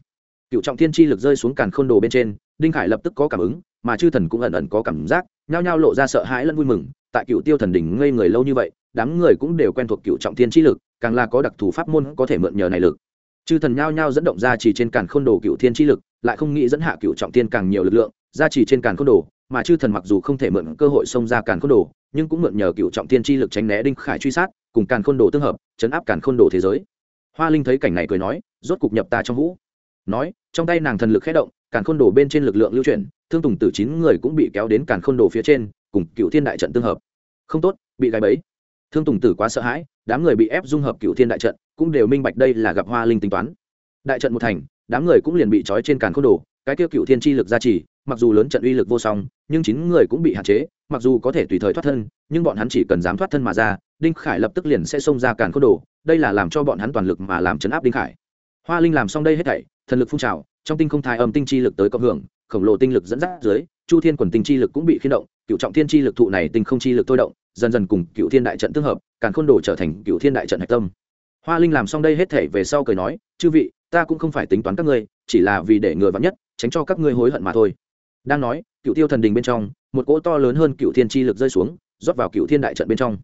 Cựu trọng thiên chi lực rơi xuống càn khôn đồ bên trên, đinh khải lập tức có cảm ứng, mà chư thần cũng ẩn ẩn có cảm giác, nhao nhao lộ ra sợ hãi lẫn vui mừng, tại cựu tiêu thần đỉnh ngây người lâu như vậy, đám người cũng đều quen thuộc cựu trọng thiên chi lực càng là có đặc thù pháp môn có thể mượn nhờ này lực. Chư thần nhao nhao dẫn động ra chỉ trên càn khôn đồ cựu thiên chi lực, lại không nghĩ dẫn hạ cựu trọng thiên càng nhiều lực lượng, ra chỉ trên càn khôn đồ, mà chư thần mặc dù không thể mượn cơ hội xông ra càn khôn đồ, nhưng cũng mượn nhờ cựu trọng thiên chi lực tránh né đinh khải truy sát, cùng càn khôn đồ tương hợp, chấn áp càn khôn đồ thế giới. Hoa linh thấy cảnh này cười nói, rốt cục nhập ta trong vũ nói, trong tay nàng thần lực khé động, càn khôn đồ bên trên lực lượng lưu chuyển, thương tùng tử chín người cũng bị kéo đến càn khôn đồ phía trên, cùng cựu thiên đại trận tương hợp. Không tốt, bị gáy bẫy. Thương tùng tử quá sợ hãi đám người bị ép dung hợp cựu thiên đại trận, cũng đều minh bạch đây là gặp hoa linh tính toán. Đại trận một thành, đám người cũng liền bị trói trên càn khôn đồ, cái tiêu cựu thiên chi lực gia trì, mặc dù lớn trận uy lực vô song, nhưng chín người cũng bị hạn chế, mặc dù có thể tùy thời thoát thân, nhưng bọn hắn chỉ cần dám thoát thân mà ra, đinh khải lập tức liền sẽ xông ra càn khôn đồ, đây là làm cho bọn hắn toàn lực mà làm chấn áp đinh khải. Hoa linh làm xong đây hết thảy, thần lực phun trào, trong tinh không thai âm tinh chi lực tới cộng hưởng, khổng lồ tinh lực dẫn dắt dưới, chu thiên quần tinh chi lực cũng bị khiên động cựu trọng thiên chi lực thụ này tinh không chi lực thôi động, dần dần cùng cựu thiên đại trận tương hợp càn khôn đồ trở thành cựu thiên đại trận hạch tâm. Hoa linh làm xong đây hết thể về sau cười nói, chư vị, ta cũng không phải tính toán các ngươi, chỉ là vì để người vắn nhất, tránh cho các ngươi hối hận mà thôi. Đang nói, cựu tiêu thần đình bên trong, một cỗ to lớn hơn cựu thiên chi lực rơi xuống, rót vào cựu thiên đại trận bên trong.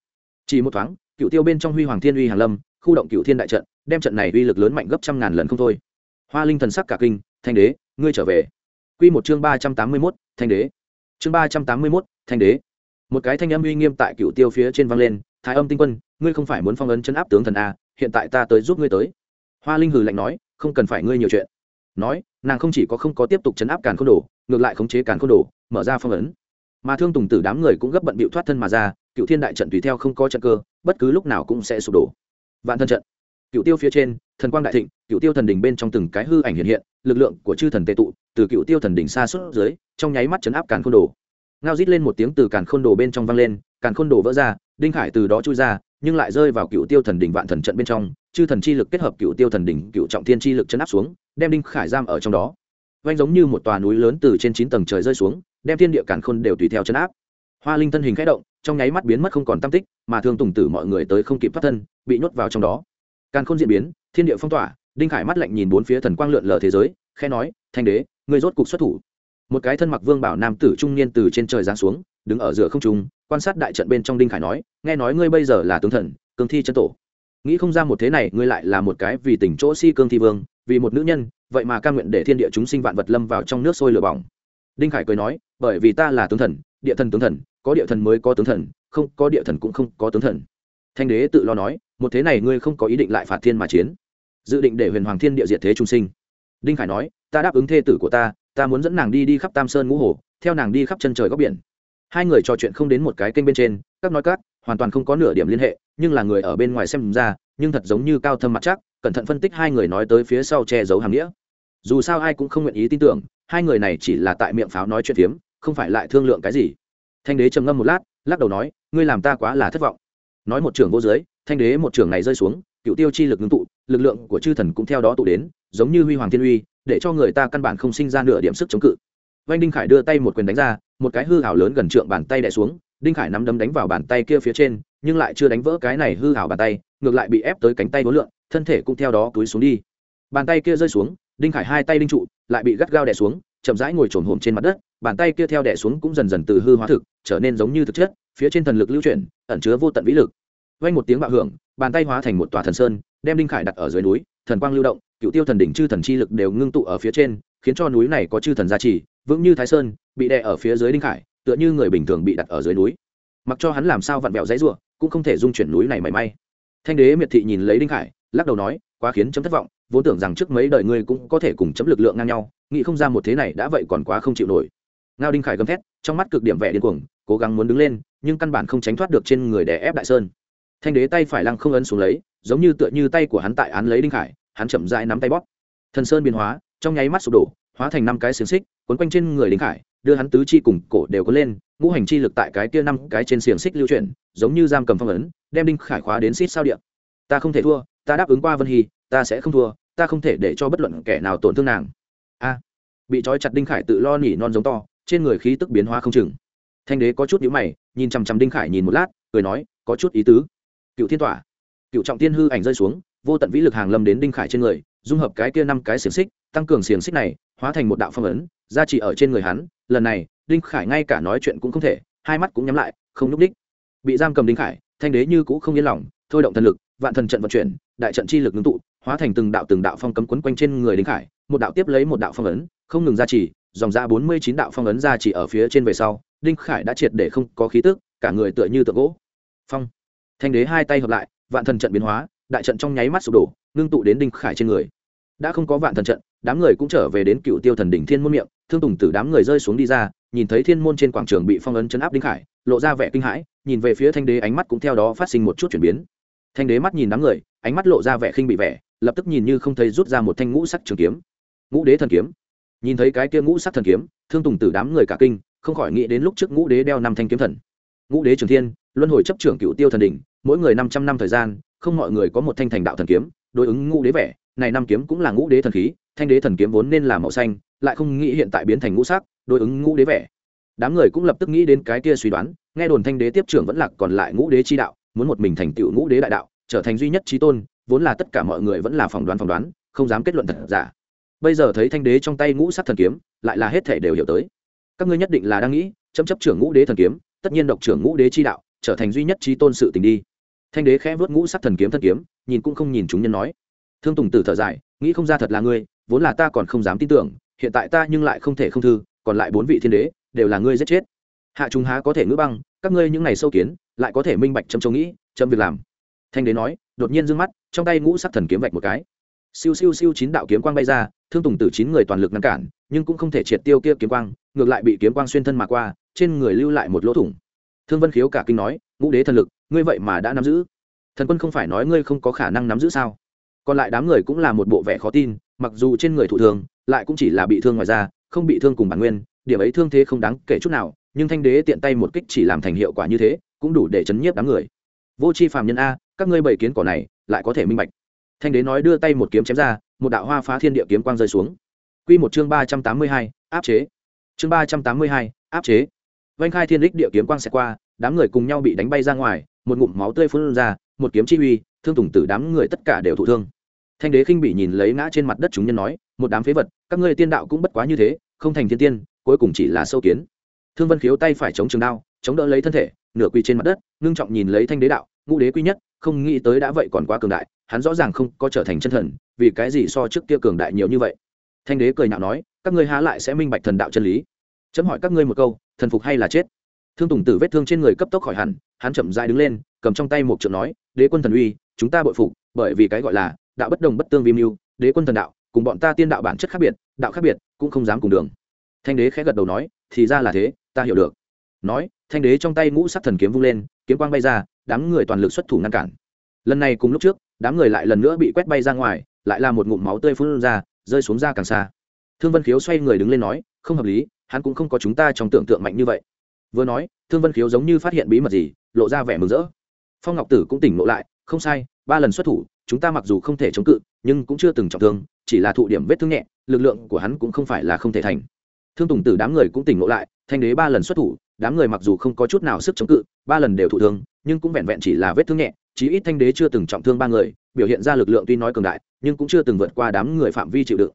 Chỉ một thoáng, cựu tiêu bên trong huy hoàng thiên uy hàn lâm, khu động cựu thiên đại trận, đem trận này uy lực lớn mạnh gấp trăm ngàn lần không thôi. Hoa linh thần sắc cả kinh, thanh đế, ngươi trở về. Q một chương ba trăm tám mươi mốt, thanh đế. Chương ba trăm tám mươi mốt, thanh đế. Một cái thanh âm uy nghiêm tại cựu tiêu phía trên vang lên thái âm tinh quân, ngươi không phải muốn phong ấn chấn áp tướng thần a hiện tại ta tới giúp ngươi tới. Hoa linh hừ lạnh nói, không cần phải ngươi nhiều chuyện. Nói, nàng không chỉ có không có tiếp tục chấn áp càn khôn đồ, ngược lại khống chế càn khôn đồ, mở ra phong ấn. Mà thương tùng tử đám người cũng gấp bận bịu thoát thân mà ra, cựu thiên đại trận tùy theo không có trận cơ, bất cứ lúc nào cũng sẽ sụp đổ. Vạn thân trận. Cựu tiêu phía trên, thần quang đại thịnh, cựu tiêu thần đỉnh bên trong từng cái hư ảnh hiện hiện, lực lượng của chư thần tệ tụ, từ cựu tiêu thần đỉnh xa suốt dưới, trong nháy mắt chấn áp càn khôn đồ. Ngao rít lên một tiếng từ càn khôn đồ bên trong vang lên, càn khôn đồ vỡ ra đinh khải từ đó chui ra, nhưng lại rơi vào cựu tiêu thần đỉnh vạn thần trận bên trong, chư thần chi lực kết hợp cựu tiêu thần đỉnh, cựu trọng thiên chi lực chấn áp xuống, đem đinh khải giam ở trong đó. Vanh giống như một tòa núi lớn từ trên chín tầng trời rơi xuống, đem thiên địa cản khôn đều tùy theo chấn áp. Hoa linh thân hình khẽ động, trong nháy mắt biến mất không còn tam tích, mà thương tùng tử mọi người tới không kịp thoát thân, bị nhốt vào trong đó. Càn khôn diễn biến, thiên địa phong tỏa, đinh khải mắt lạnh nhìn bốn phía thần quang lượn lờ thế giới, khẽ nói, thanh đế người rốt cục xuất thủ. Một cái thân mặc vương bảo nam tử trung niên từ trên trời giáng xuống, đứng ở giữa không trung quan sát đại trận bên trong đinh khải nói, nghe nói ngươi bây giờ là tướng thần, cương thi chân tổ. Nghĩ không ra một thế này, ngươi lại là một cái vì tỉnh chỗ si cương thi vương, vì một nữ nhân, vậy mà ca nguyện để thiên địa chúng sinh vạn vật lâm vào trong nước sôi lửa bỏng. Đinh khải cười nói, bởi vì ta là tướng thần, địa thần tướng thần, có địa thần mới có tướng thần, không có địa thần cũng không có tướng thần. Thanh đế tự lo nói, một thế này ngươi không có ý định lại phạt thiên mà chiến. Dự định để huyền hoàng thiên địa diệt thế trung sinh. Đinh khải nói, ta đáp ứng thê tử của ta ta muốn dẫn nàng đi đi khắp tam sơn ngũ hồ, theo nàng đi khắp chân trời góc biển hai người trò chuyện không đến một cái kênh bên trên các nói cát hoàn toàn không có nửa điểm liên hệ nhưng là người ở bên ngoài xem ra nhưng thật giống như cao thâm mặt chắc cẩn thận phân tích hai người nói tới phía sau che giấu hàm nghĩa. Dù sao ai cũng không nguyện ý tin tưởng hai người này chỉ là tại miệng pháo nói chuyện phiếm không phải lại thương lượng cái gì. Thanh đế trầm ngâm một lát lắc đầu nói ngươi làm ta quá là thất vọng. Nói một trường vô dưới, thanh đế một trường này rơi xuống cựu tiêu chi lực ngưng tụ lực lượng của chư thần cũng theo đó tụ đến giống như huy hoàng thiên uy để cho người ta căn bản không sinh ra nửa điểm sức chống cự. Vanh đinh khải đưa tay một quyền đánh ra một cái hư hảo lớn gần trượng bàn tay đè xuống, đinh khải nắm đấm đánh vào bàn tay kia phía trên, nhưng lại chưa đánh vỡ cái này hư hảo bàn tay, ngược lại bị ép tới cánh tay vốn lượng thân thể cũng theo đó túi xuống đi. Bàn tay kia rơi xuống, đinh khải hai tay đinh trụ, lại bị gắt gao đè xuống, chậm rãi ngồi trồn hổm trên mặt đất, bàn tay kia theo đè xuống cũng dần dần từ hư hóa thực, trở nên giống như thực chất, phía trên thần lực lưu chuyển, ẩn chứa vô tận vĩ lực. Vang một tiếng bạo hưởng, bàn tay hóa thành một tòa thần sơn, đem đinh khải đặt ở dưới núi, thần quang lưu động, cựu tiêu thần đỉnh chư thần chi lực đều ngưng tụ ở phía trên, khiến cho núi này có chư thần gia trì vững như thái sơn, bị đè ở phía dưới đinh khải, tựa như người bình thường bị đặt ở dưới núi. Mặc cho hắn làm sao vặn vẹo dãy ruộng cũng không thể dung chuyển núi này mảy may. Thanh đế miệt thị nhìn lấy đinh khải, lắc đầu nói, quá khiến chấm thất vọng, vốn tưởng rằng trước mấy đời ngươi cũng có thể cùng chấm lực lượng ngang nhau, nghĩ không ra một thế này đã vậy còn quá không chịu nổi. Ngao đinh khải gầm thét, trong mắt cực điểm vẻ điên cuồng, cố gắng muốn đứng lên, nhưng căn bản không tránh thoát được trên người đè ép đại sơn. Thanh đế tay phải lăng không ấn xuống lấy, giống như tựa như tay của hắn tại án lấy đinh khải, hắn chậm rãi nắm tay bóp. Thần sơn biến hóa, trong nháy mắt sụp đổ, hóa thành năm cái xiềng xích quấn quanh trên người đinh khải, đưa hắn tứ chi cùng cổ đều có lên, ngũ hành chi lực tại cái kia năm cái trên xiềng xích lưu chuyển, giống như giam cầm phong ấn, đem đinh khải khóa đến xít sao điện ta không thể thua, ta đáp ứng qua vân hy, ta sẽ không thua, ta không thể để cho bất luận kẻ nào tổn thương nàng. A. Bị trói chặt đinh khải tự lo nỉ non giống to, trên người khí tức biến hóa không chừng. Thanh đế có chút nhíu mày, nhìn chằm chằm đinh khải nhìn một lát, cười nói, có chút ý tứ. Cựu thiên tỏa. Cựu trọng tiên hư ảnh rơi xuống, vô tận vĩ lực hàng lâm đến đinh khải trên người, dung hợp cái kia năm cái xiềng xích, tăng cường xiềng xích này hóa thành một đạo phong ấn, gia chỉ ở trên người hắn, lần này, đinh khải ngay cả nói chuyện cũng không thể, hai mắt cũng nhắm lại, không núp đích bị giam cầm đinh khải, thanh đế như cũ không yên lòng, thôi động thần lực, vạn thần trận vận chuyển, đại trận chi lực ngưng tụ, hóa thành từng đạo từng đạo phong cấm quấn quanh trên người đinh khải, một đạo tiếp lấy một đạo phong ấn, không ngừng gia trì, dòng ra bốn mươi chín đạo phong ấn gia trì ở phía trên về sau, đinh khải đã triệt để không có khí tức, cả người tựa như tượng gỗ. Phong. Thanh đế hai tay hợp lại, vạn thần trận biến hóa, đại trận trong nháy mắt sụp đổ, ngưng tụ đến đinh khải trên người. Đã không có vạn thần trận đám người cũng trở về đến cựu tiêu thần đỉnh thiên môn miệng, thương tùng tử đám người rơi xuống đi ra, nhìn thấy thiên môn trên quảng trường bị phong ấn chấn áp đinh khải, lộ ra vẻ kinh hãi, nhìn về phía thanh đế ánh mắt cũng theo đó phát sinh một chút chuyển biến. Thanh đế mắt nhìn đám người, ánh mắt lộ ra vẻ khinh bị vẻ, lập tức nhìn như không thấy rút ra một thanh ngũ sắc trường kiếm. Ngũ đế thần kiếm. Nhìn thấy cái kia ngũ sắc thần kiếm, thương tùng tử đám người cả kinh, không khỏi nghĩ đến lúc trước ngũ đế đeo năm thanh kiếm thần. Ngũ đế trường thiên, luân hồi chấp trưởng cựu tiêu thần đỉnh, mỗi người năm trăm năm thời gian, không mọi người có một thanh thành đạo thần kiếm đối ứng ngũ đế vẻ, này năm kiếm cũng là ngũ đế thần khí, thanh đế thần kiếm vốn nên là màu xanh, lại không nghĩ hiện tại biến thành ngũ sắc, đối ứng ngũ đế vẻ. Đám người cũng lập tức nghĩ đến cái kia suy đoán, nghe đồn thanh đế tiếp trưởng vẫn lạc còn lại ngũ đế chi đạo, muốn một mình thành tựu ngũ đế đại đạo, trở thành duy nhất trí tôn, vốn là tất cả mọi người vẫn là phỏng đoán phỏng đoán, không dám kết luận thật giả. Bây giờ thấy thanh đế trong tay ngũ sắc thần kiếm, lại là hết thể đều hiểu tới. Các ngươi nhất định là đang nghĩ, chấm chấp trưởng ngũ đế thần kiếm, tất nhiên độc trưởng ngũ đế chi đạo, trở thành duy nhất trí tôn sự tình đi thanh đế khẽ vớt ngũ sắc thần kiếm thân kiếm, nhìn cũng không nhìn chúng nhân nói. Thương tùng tử thở dài, nghĩ không ra thật là ngươi, vốn là ta còn không dám tin tưởng, hiện tại ta nhưng lại không thể không thư, còn lại bốn vị thiên đế, đều là ngươi giết chết. Hạ chúng há có thể ngữ băng, các ngươi những ngày sâu kiến, lại có thể minh bạch châm châu nghĩ châm việc làm. Thanh đế nói, đột nhiên d ư ơ n g mắt, trong tay ngũ sắc thần kiếm vạch một cái. Siêu siêu siêu chín đạo kiếm quang bay ra, thương tùng tử chín người toàn lực ngăn cản, nhưng cũng không thể triệt tiêu kia kiếm quang, ngược lại bị kiếm quang xuyên thân mà qua, trên người lưu lại một lỗ thủng thương vân khiếu cả kinh nói, ngũ đế thần lực, ngươi vậy mà đã nắm giữ. Thần quân không phải nói ngươi không có khả năng nắm giữ sao? Còn lại đám người cũng là một bộ vẻ khó tin, mặc dù trên người thụ thường lại cũng chỉ là bị thương ngoài ra không bị thương cùng bản nguyên, điểm ấy thương thế không đáng kể chút nào, nhưng thanh đế tiện tay một kích chỉ làm thành hiệu quả như thế, cũng đủ để chấn nhiếp đám người. Vô c h i phàm nhân a, các ngươi bảy kiến cỏ này, lại có thể minh bạch. Thanh đế nói đưa tay một kiếm chém ra, một đạo hoa phá thiên địa kiếm quang rơi xuống. Quy một chương ba trăm tám mươi hai, áp chế. Chương ba trăm tám mươi hai, áp chế vanh khai thiên đích địa kiếm quang xẹt qua, đám người cùng nhau bị đánh bay ra ngoài, một ngụm máu tươi phun ra, một kiếm chi uy, thương tùng tử đám người tất cả đều thụ thương. Thanh đế khinh bị nhìn lấy ngã trên mặt đất chúng nhân nói, một đám phế vật, các ngươi tiên đạo cũng bất quá như thế, không thành thiên tiên, cuối cùng chỉ là sâu kiến. Thương vân khiếu tay phải chống trường đao, chống đỡ lấy thân thể, nửa quy trên mặt đất, ngưng trọng nhìn lấy thanh đế đạo, ngũ đế quy nhất, không nghĩ tới đã vậy còn quá cường đại, hắn rõ ràng không có trở thành chân thần, vì cái gì so trước kia cường đại nhiều như vậy? Thanh đế cười nhạo nói, các ngươi há lại sẽ minh bạch thần đạo chân lý. Chấm hỏi các ngươi một câu thần phục hay là chết? Thương tùng tử vết thương trên người cấp tốc khỏi hẳn, hắn chậm dại đứng lên, cầm trong tay một trượng nói, đế quân thần uy, chúng ta bội phục, bởi vì cái gọi là đạo bất đồng bất tương vi mưu, đế quân thần đạo, cùng bọn ta tiên đạo bản chất khác biệt, đạo khác biệt, cũng không dám cùng đường. Thanh đế khẽ gật đầu nói, thì ra là thế, ta hiểu được. Nói, thanh đế trong tay ngũ sắc thần kiếm vung lên, kiếm quang bay ra, đám người toàn lực xuất thủ ngăn cản. Lần này cùng lúc trước, đám người lại lần nữa bị quét bay ra ngoài, lại là một ngụm máu tươi phun ra, rơi xuống ra càng xa. Thương vân khiếu xoay người đứng lên nói, không hợp lý hắn cũng không có chúng ta trong tưởng tượng mạnh như vậy. Vừa nói, thương vân khiếu giống như phát hiện bí mật gì, lộ ra vẻ mừng rỡ. Phong ngọc tử cũng tỉnh ngộ lại, không sai, ba lần xuất thủ, chúng ta mặc dù không thể chống cự, nhưng cũng chưa từng trọng thương, chỉ là thụ điểm vết thương nhẹ, lực lượng của hắn cũng không phải là không thể thành. Thương tùng tử đám người cũng tỉnh ngộ lại, thanh đế ba lần xuất thủ, đám người mặc dù không có chút nào sức chống cự, ba lần đều thụ thương, nhưng cũng vẹn vẹn chỉ là vết thương nhẹ, chí ít thanh đế chưa từng trọng thương ba người, biểu hiện ra lực lượng tuy nói cường đại, nhưng cũng chưa từng vượt qua đám người phạm vi chịu đựng.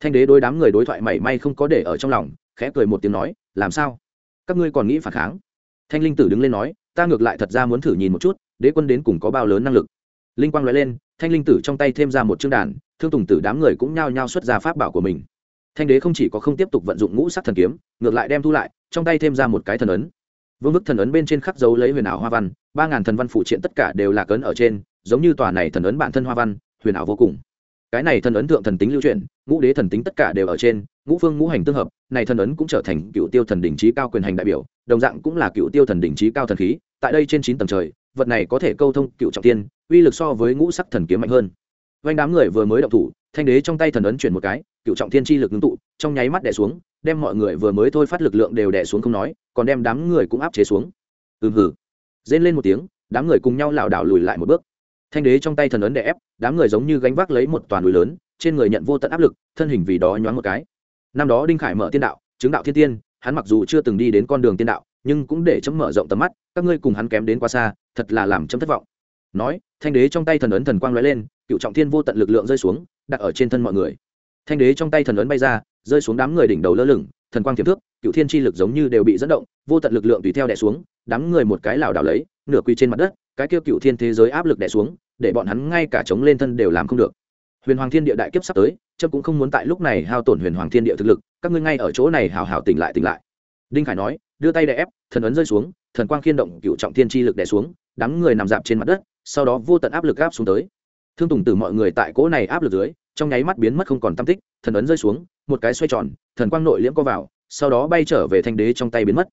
Thanh đế đối đám người đối thoại mảy may không có để ở trong lòng khẽ cười một tiếng nói, làm sao? Các ngươi còn nghĩ phản kháng? Thanh linh tử đứng lên nói, ta ngược lại thật ra muốn thử nhìn một chút, đế quân đến cùng có bao lớn năng lực. Linh quang nói lên, thanh linh tử trong tay thêm ra một chương đàn, thương tùng tử đám người cũng nhao nhao xuất ra pháp bảo của mình. Thanh đế không chỉ có không tiếp tục vận dụng ngũ sắc thần kiếm, ngược lại đem thu lại, trong tay thêm ra một cái thần ấn. Vương bức thần ấn bên trên khắc dấu lấy huyền ảo hoa văn, ba ngàn thần văn phụ triện tất cả đều là cấn ở trên, giống như tòa này thần ấn bản thân hoa văn, huyền ảo vô cùng cái này thần ấn thượng thần tính lưu truyền ngũ đế thần tính tất cả đều ở trên, ngũ phương ngũ hành tương hợp, này thần ấn cũng trở thành cựu tiêu thần đỉnh trí cao quyền hành đại biểu, đồng dạng cũng là cựu tiêu thần đỉnh trí cao thần khí, tại đây trên chín tầng trời, vật này có thể câu thông cựu trọng tiên, uy lực so với ngũ sắc thần kiếm mạnh hơn. Vanh đám người vừa mới động thủ, thanh đế trong tay thần ấn chuyển một cái, cựu trọng thiên chi lực ngưng tụ, trong nháy mắt đẻ xuống, đem mọi người vừa mới thôi phát lực lượng đều đẻ xuống không nói, còn đem đám người cũng áp chế xuống. Ừ hừ. Rên lên một tiếng, đám người cùng nhau lảo đảo lùi lại một bước thanh đế trong tay thần ấn đè ép, đám người giống như gánh vác lấy một toàn núi lớn, trên người nhận vô tận áp lực, thân hình vì đó nhoáng một cái. Năm đó đinh khải mở tiên đạo, chứng đạo thiên tiên, hắn mặc dù chưa từng đi đến con đường tiên đạo, nhưng cũng để chấm mở rộng tầm mắt, các ngươi cùng hắn kém đến quá xa, thật là làm chấm thất vọng. Nói, thanh đế trong tay thần ấn thần quang lóe lên, cựu trọng thiên vô tận lực lượng rơi xuống, đặt ở trên thân mọi người. Thanh đế trong tay thần ấn bay ra, rơi xuống đám người đỉnh đầu lơ lửng, thần quang tiềm thước, cựu thiên chi lực giống như đều bị dẫn động, vô tận lực lượng tùy theo đè xuống, đám người một cái lảo đảo lấy, nửa quỳ trên mặt đất cái kia cựu thiên thế giới áp lực đè xuống, để bọn hắn ngay cả chống lên thân đều làm không được. Huyền hoàng thiên địa đại kiếp sắp tới trâm cũng không muốn tại lúc này hao tổn huyền hoàng thiên địa thực lực, các ngươi ngay ở chỗ này hào hào tỉnh lại tỉnh lại. Đinh khải nói, đưa tay đè ép, thần ấn rơi xuống, thần quang khiên động cựu trọng thiên chi lực đè xuống, đám người nằm dạp trên mặt đất, sau đó vô tận áp lực áp xuống tới. Thương tùng từ mọi người tại cỗ này áp lực dưới, trong nháy mắt biến mất không còn tam tích, thần ấn rơi xuống, một cái xoay tròn, thần quang nội liễm co vào, sau đó bay trở về thanh đế trong tay biến mất.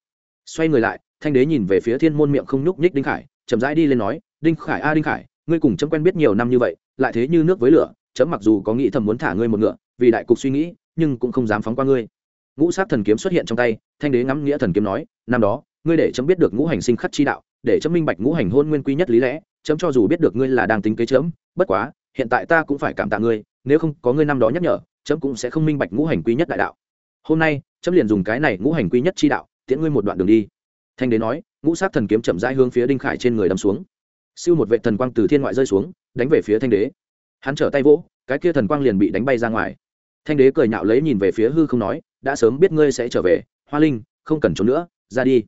Xoay người lại, thanh đế nhìn về phía thiên môn miệng không nhúc nhích đinh khải chậm rãi đi lên nói, đinh khải a, đinh khải, ngươi cùng chấm quen biết nhiều năm như vậy, lại thế như nước với lửa chấm mặc dù có nghĩ thầm muốn thả ngươi một ngựa, vì đại cục suy nghĩ, nhưng cũng không dám phóng qua ngươi. Ngũ sát thần kiếm xuất hiện trong tay, thanh đế ngắm nghĩa thần kiếm nói, năm đó, ngươi để chấm biết được ngũ hành sinh khắc chi đạo, để chấm minh bạch ngũ hành hôn nguyên quy nhất lý lẽ chấm cho dù biết được ngươi là đang tính kế chấm bất quá, hiện tại ta cũng phải cảm tạ ngươi, nếu không có ngươi năm đó nhắc nhở chấm cũng sẽ không minh bạch ngũ hành quy nhất đại đạo. Hôm nay chấm liền dùng cái này ngũ hành quy nhất chi đạo, tiễn ngươi một đoạn đường đi. Thanh đế nói ngũ sát thần kiếm chậm rãi hướng phía đinh khải trên người đâm xuống. Siêu một vệ thần quang từ thiên ngoại rơi xuống, đánh về phía thanh đế. Hắn trở tay vỗ, cái kia thần quang liền bị đánh bay ra ngoài. Thanh đế cười nhạo lấy nhìn về phía hư không nói, đã sớm biết ngươi sẽ trở về, hoa linh, không cần trốn nữa, ra đi.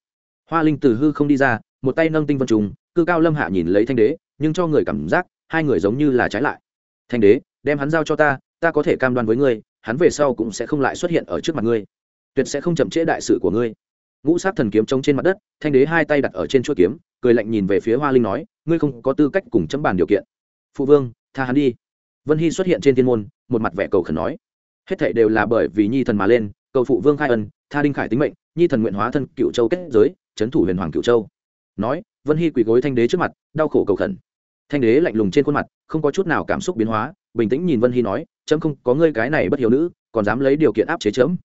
Hoa linh từ hư không đi ra, một tay nâng tinh vân trùng, cư cao lâm hạ nhìn lấy thanh đế, nhưng cho người cảm giác, hai người giống như là trái lại. Thanh đế, đem hắn giao cho ta ta có thể cam đoan với ngươi, hắn về sau cũng sẽ không lại xuất hiện ở trước mặt ngươi. Tuyệt sẽ không chậm trễ đại sự của ngươi ngũ sát thần kiếm trống trên mặt đất, thanh đế hai tay đặt ở trên chuỗi kiếm, cười lạnh nhìn về phía hoa linh nói, ngươi không có tư cách cùng chấm bàn điều kiện. Phụ vương, tha hắn đi. Vân hy xuất hiện trên thiên môn, một mặt vẻ cầu khẩn nói. Hết thệ đều là bởi vì nhi thần mà lên, cầu phụ vương khai ân, tha đinh khải tính mệnh, nhi thần nguyện hóa thân cựu châu kết giới, trấn thủ huyền hoàng cựu châu. Nói, vân hy quỳ gối thanh đế trước mặt, đau khổ cầu khẩn. Thanh đế lạnh lùng trên khuôn mặt, không có chút nào cảm xúc biến hóa, bình tĩnh nhìn vân hy nói, chấm không có ngươi cái này bất hiếu nữ, còn dám lấy điều kiện áp chế chấm.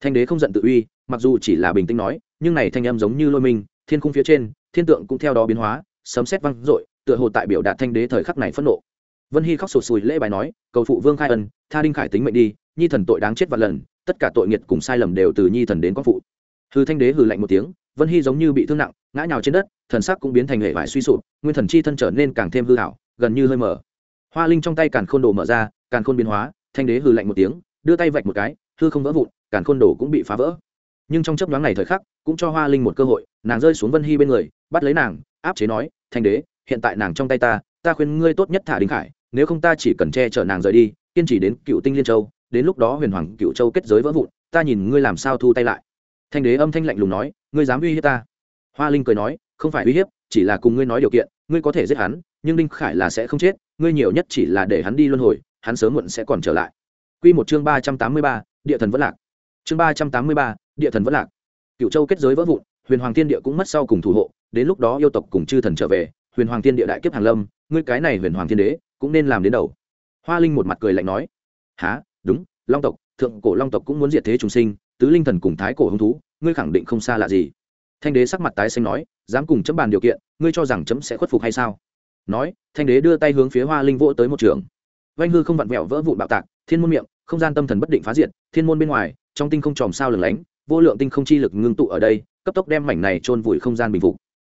Thanh đế không giận tự uy, mặc dù chỉ là bình tĩnh nói nhưng này thanh âm giống như lôi minh, thiên khung phía trên, thiên tượng cũng theo đó biến hóa, sấm xét văng dội, tựa hồ tại biểu đạt thanh đế thời khắc này phẫn nộ. Vân hy khóc sụt sùi lễ bài nói, cầu phụ vương khai ân, tha đinh khải tính mệnh đi, nhi thần tội đáng chết vạn lần, tất cả tội nghiệt cùng sai lầm đều từ nhi thần đến quan phụ. Hư thanh đế hừ lạnh một tiếng, vân hy giống như bị thương nặng, ngã nhào trên đất, thần sắc cũng biến thành hệ vải suy sụp, nguyên thần chi thân trở nên càng thêm hư hảo gần như hơi mở. Hoa linh trong tay càn khôn đồ mở ra, càn khôn biến hóa, thanh đế hừ lạnh một tiếng, đưa tay vạch một cái, hư không vỡ vụn, càn khôn đồ cũng bị phá vỡ nhưng trong chấp nhoáng này thời khắc, cũng cho hoa linh một cơ hội, nàng rơi xuống vân hy bên người, bắt lấy nàng, áp chế nói, thanh đế, hiện tại nàng trong tay ta ta khuyên ngươi tốt nhất thả đinh khải, nếu không ta chỉ cần che chở nàng rời đi, kiên trì đến cựu tinh liên châu, đến lúc đó huyền hoàng cựu châu kết giới vỡ vụn, ta nhìn ngươi làm sao thu tay lại. Thanh đế âm thanh lạnh lùng nói, ngươi dám uy hiếp ta? Hoa linh cười nói, không phải uy hiếp, chỉ là cùng ngươi nói điều kiện, ngươi có thể giết hắn, nhưng đinh khải là sẽ không chết, ngươi nhiều nhất chỉ là để hắn đi luân hồi, hắn sớm muộn sẽ còn trở lại. Quy một chương ba trăm tám mươi ba, địa thần vẫn lạc. Chương ba trăm tám mươi ba địa thần vẫn lạc. Cựu châu kết giới vỡ vụn, huyền hoàng thiên địa cũng mất sau cùng thủ hộ, đến lúc đó yêu tộc cùng chư thần trở về, huyền hoàng thiên địa đại kiếp hàng lâm, ngươi cái này huyền hoàng thiên đế, cũng nên làm đến đầu. Hoa linh một mặt cười lạnh nói há đúng, long tộc, thượng cổ long tộc cũng muốn diệt thế trùng sinh, tứ linh thần cùng thái cổ hứng thú, ngươi khẳng định không xa lạ gì. Thanh đế sắc mặt tái xanh nói, dám cùng chấm bàn điều kiện, ngươi cho rằng chấm sẽ khuất phục hay sao? Nói, thanh đế đưa tay hướng phía hoa linh vỗ tới một trường. Vanh hư không vặn vẹo vỡ vụn bạo tạc, thiên môn miệng, không gian tâm thần bất định phá diệt, thiên môn bên ngoài, trong tinh không tròm sao lửng lánh vô lượng tinh không chi lực ngưng tụ ở đây, cấp tốc đem mảnh này chôn vùi không gian bình phục.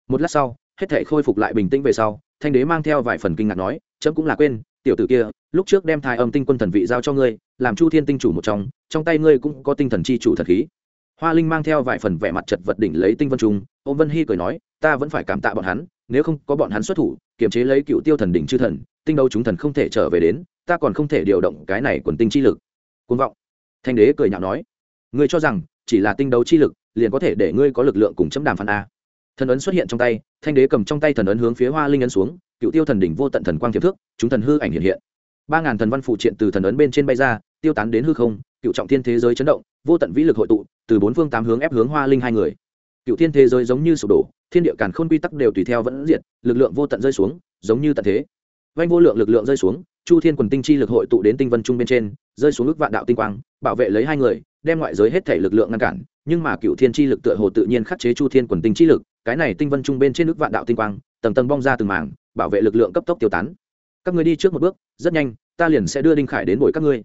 Một lát sau, hết thể khôi phục lại bình tĩnh về sau, thanh đế mang theo vài phần kinh ngạc nói, chấm cũng là quên, tiểu tử kia, lúc trước đem thai âm tinh quân thần vị giao cho ngươi, làm chu thiên tinh chủ một trong trong tay ngươi cũng có tinh thần chi chủ thật khí. Hoa linh mang theo vài phần vẻ mặt chật vật đỉnh lấy tinh vân trung ô vân hy cười nói, ta vẫn phải cảm tạ bọn hắn, nếu không có bọn hắn xuất thủ, kiềm chế lấy cựu tiêu thần đỉnh chư thần, tinh đấu chúng thần không thể trở về đến, ta còn không thể điều động cái này quần tinh chi lực. Côn vọng. Thanh đế cười nhạo nói, ngươi cho rằng chỉ là tinh đấu chi lực, liền có thể để ngươi có lực lượng cùng chấm đàm phán a. Thần ấn xuất hiện trong tay, thanh đế cầm trong tay thần ấn hướng phía hoa linh ấn xuống, cựu tiêu thần đỉnh vô tận thần quang thiệp thước chúng thần hư ảnh hiện hiện. Ba ngàn thần văn phụ triện từ thần ấn bên trên bay ra, tiêu tán đến hư không, cựu trọng thiên thế giới chấn động, vô tận vĩ lực hội tụ, từ bốn phương tám hướng ép hướng hoa linh hai người. Cựu thiên thế giới giống như sụp đổ, thiên địa càn khôn quy tắc đều tùy theo vẫn diệt, lực lượng vô tận rơi xuống, giống như tận thế. Vanh vô lượng lực lượng rơi xuống chu thiên quần tinh chi lực hội tụ đến tinh vân trung bên trên, rơi xuống ước vạn đạo tinh quang, bảo vệ lấy hai người, đem ngoại giới hết thể lực lượng ngăn cản, nhưng mà cựu thiên chi lực tựa hồ tự nhiên khắc chế chu thiên quần tinh chi lực, cái này tinh vân trung bên trên ước vạn đạo tinh quang, tầng tầng bong ra từng mảng, bảo vệ lực lượng cấp tốc tiêu tán. Các người đi trước một bước, rất nhanh, ta liền sẽ đưa đinh khải đến bồi các ngươi.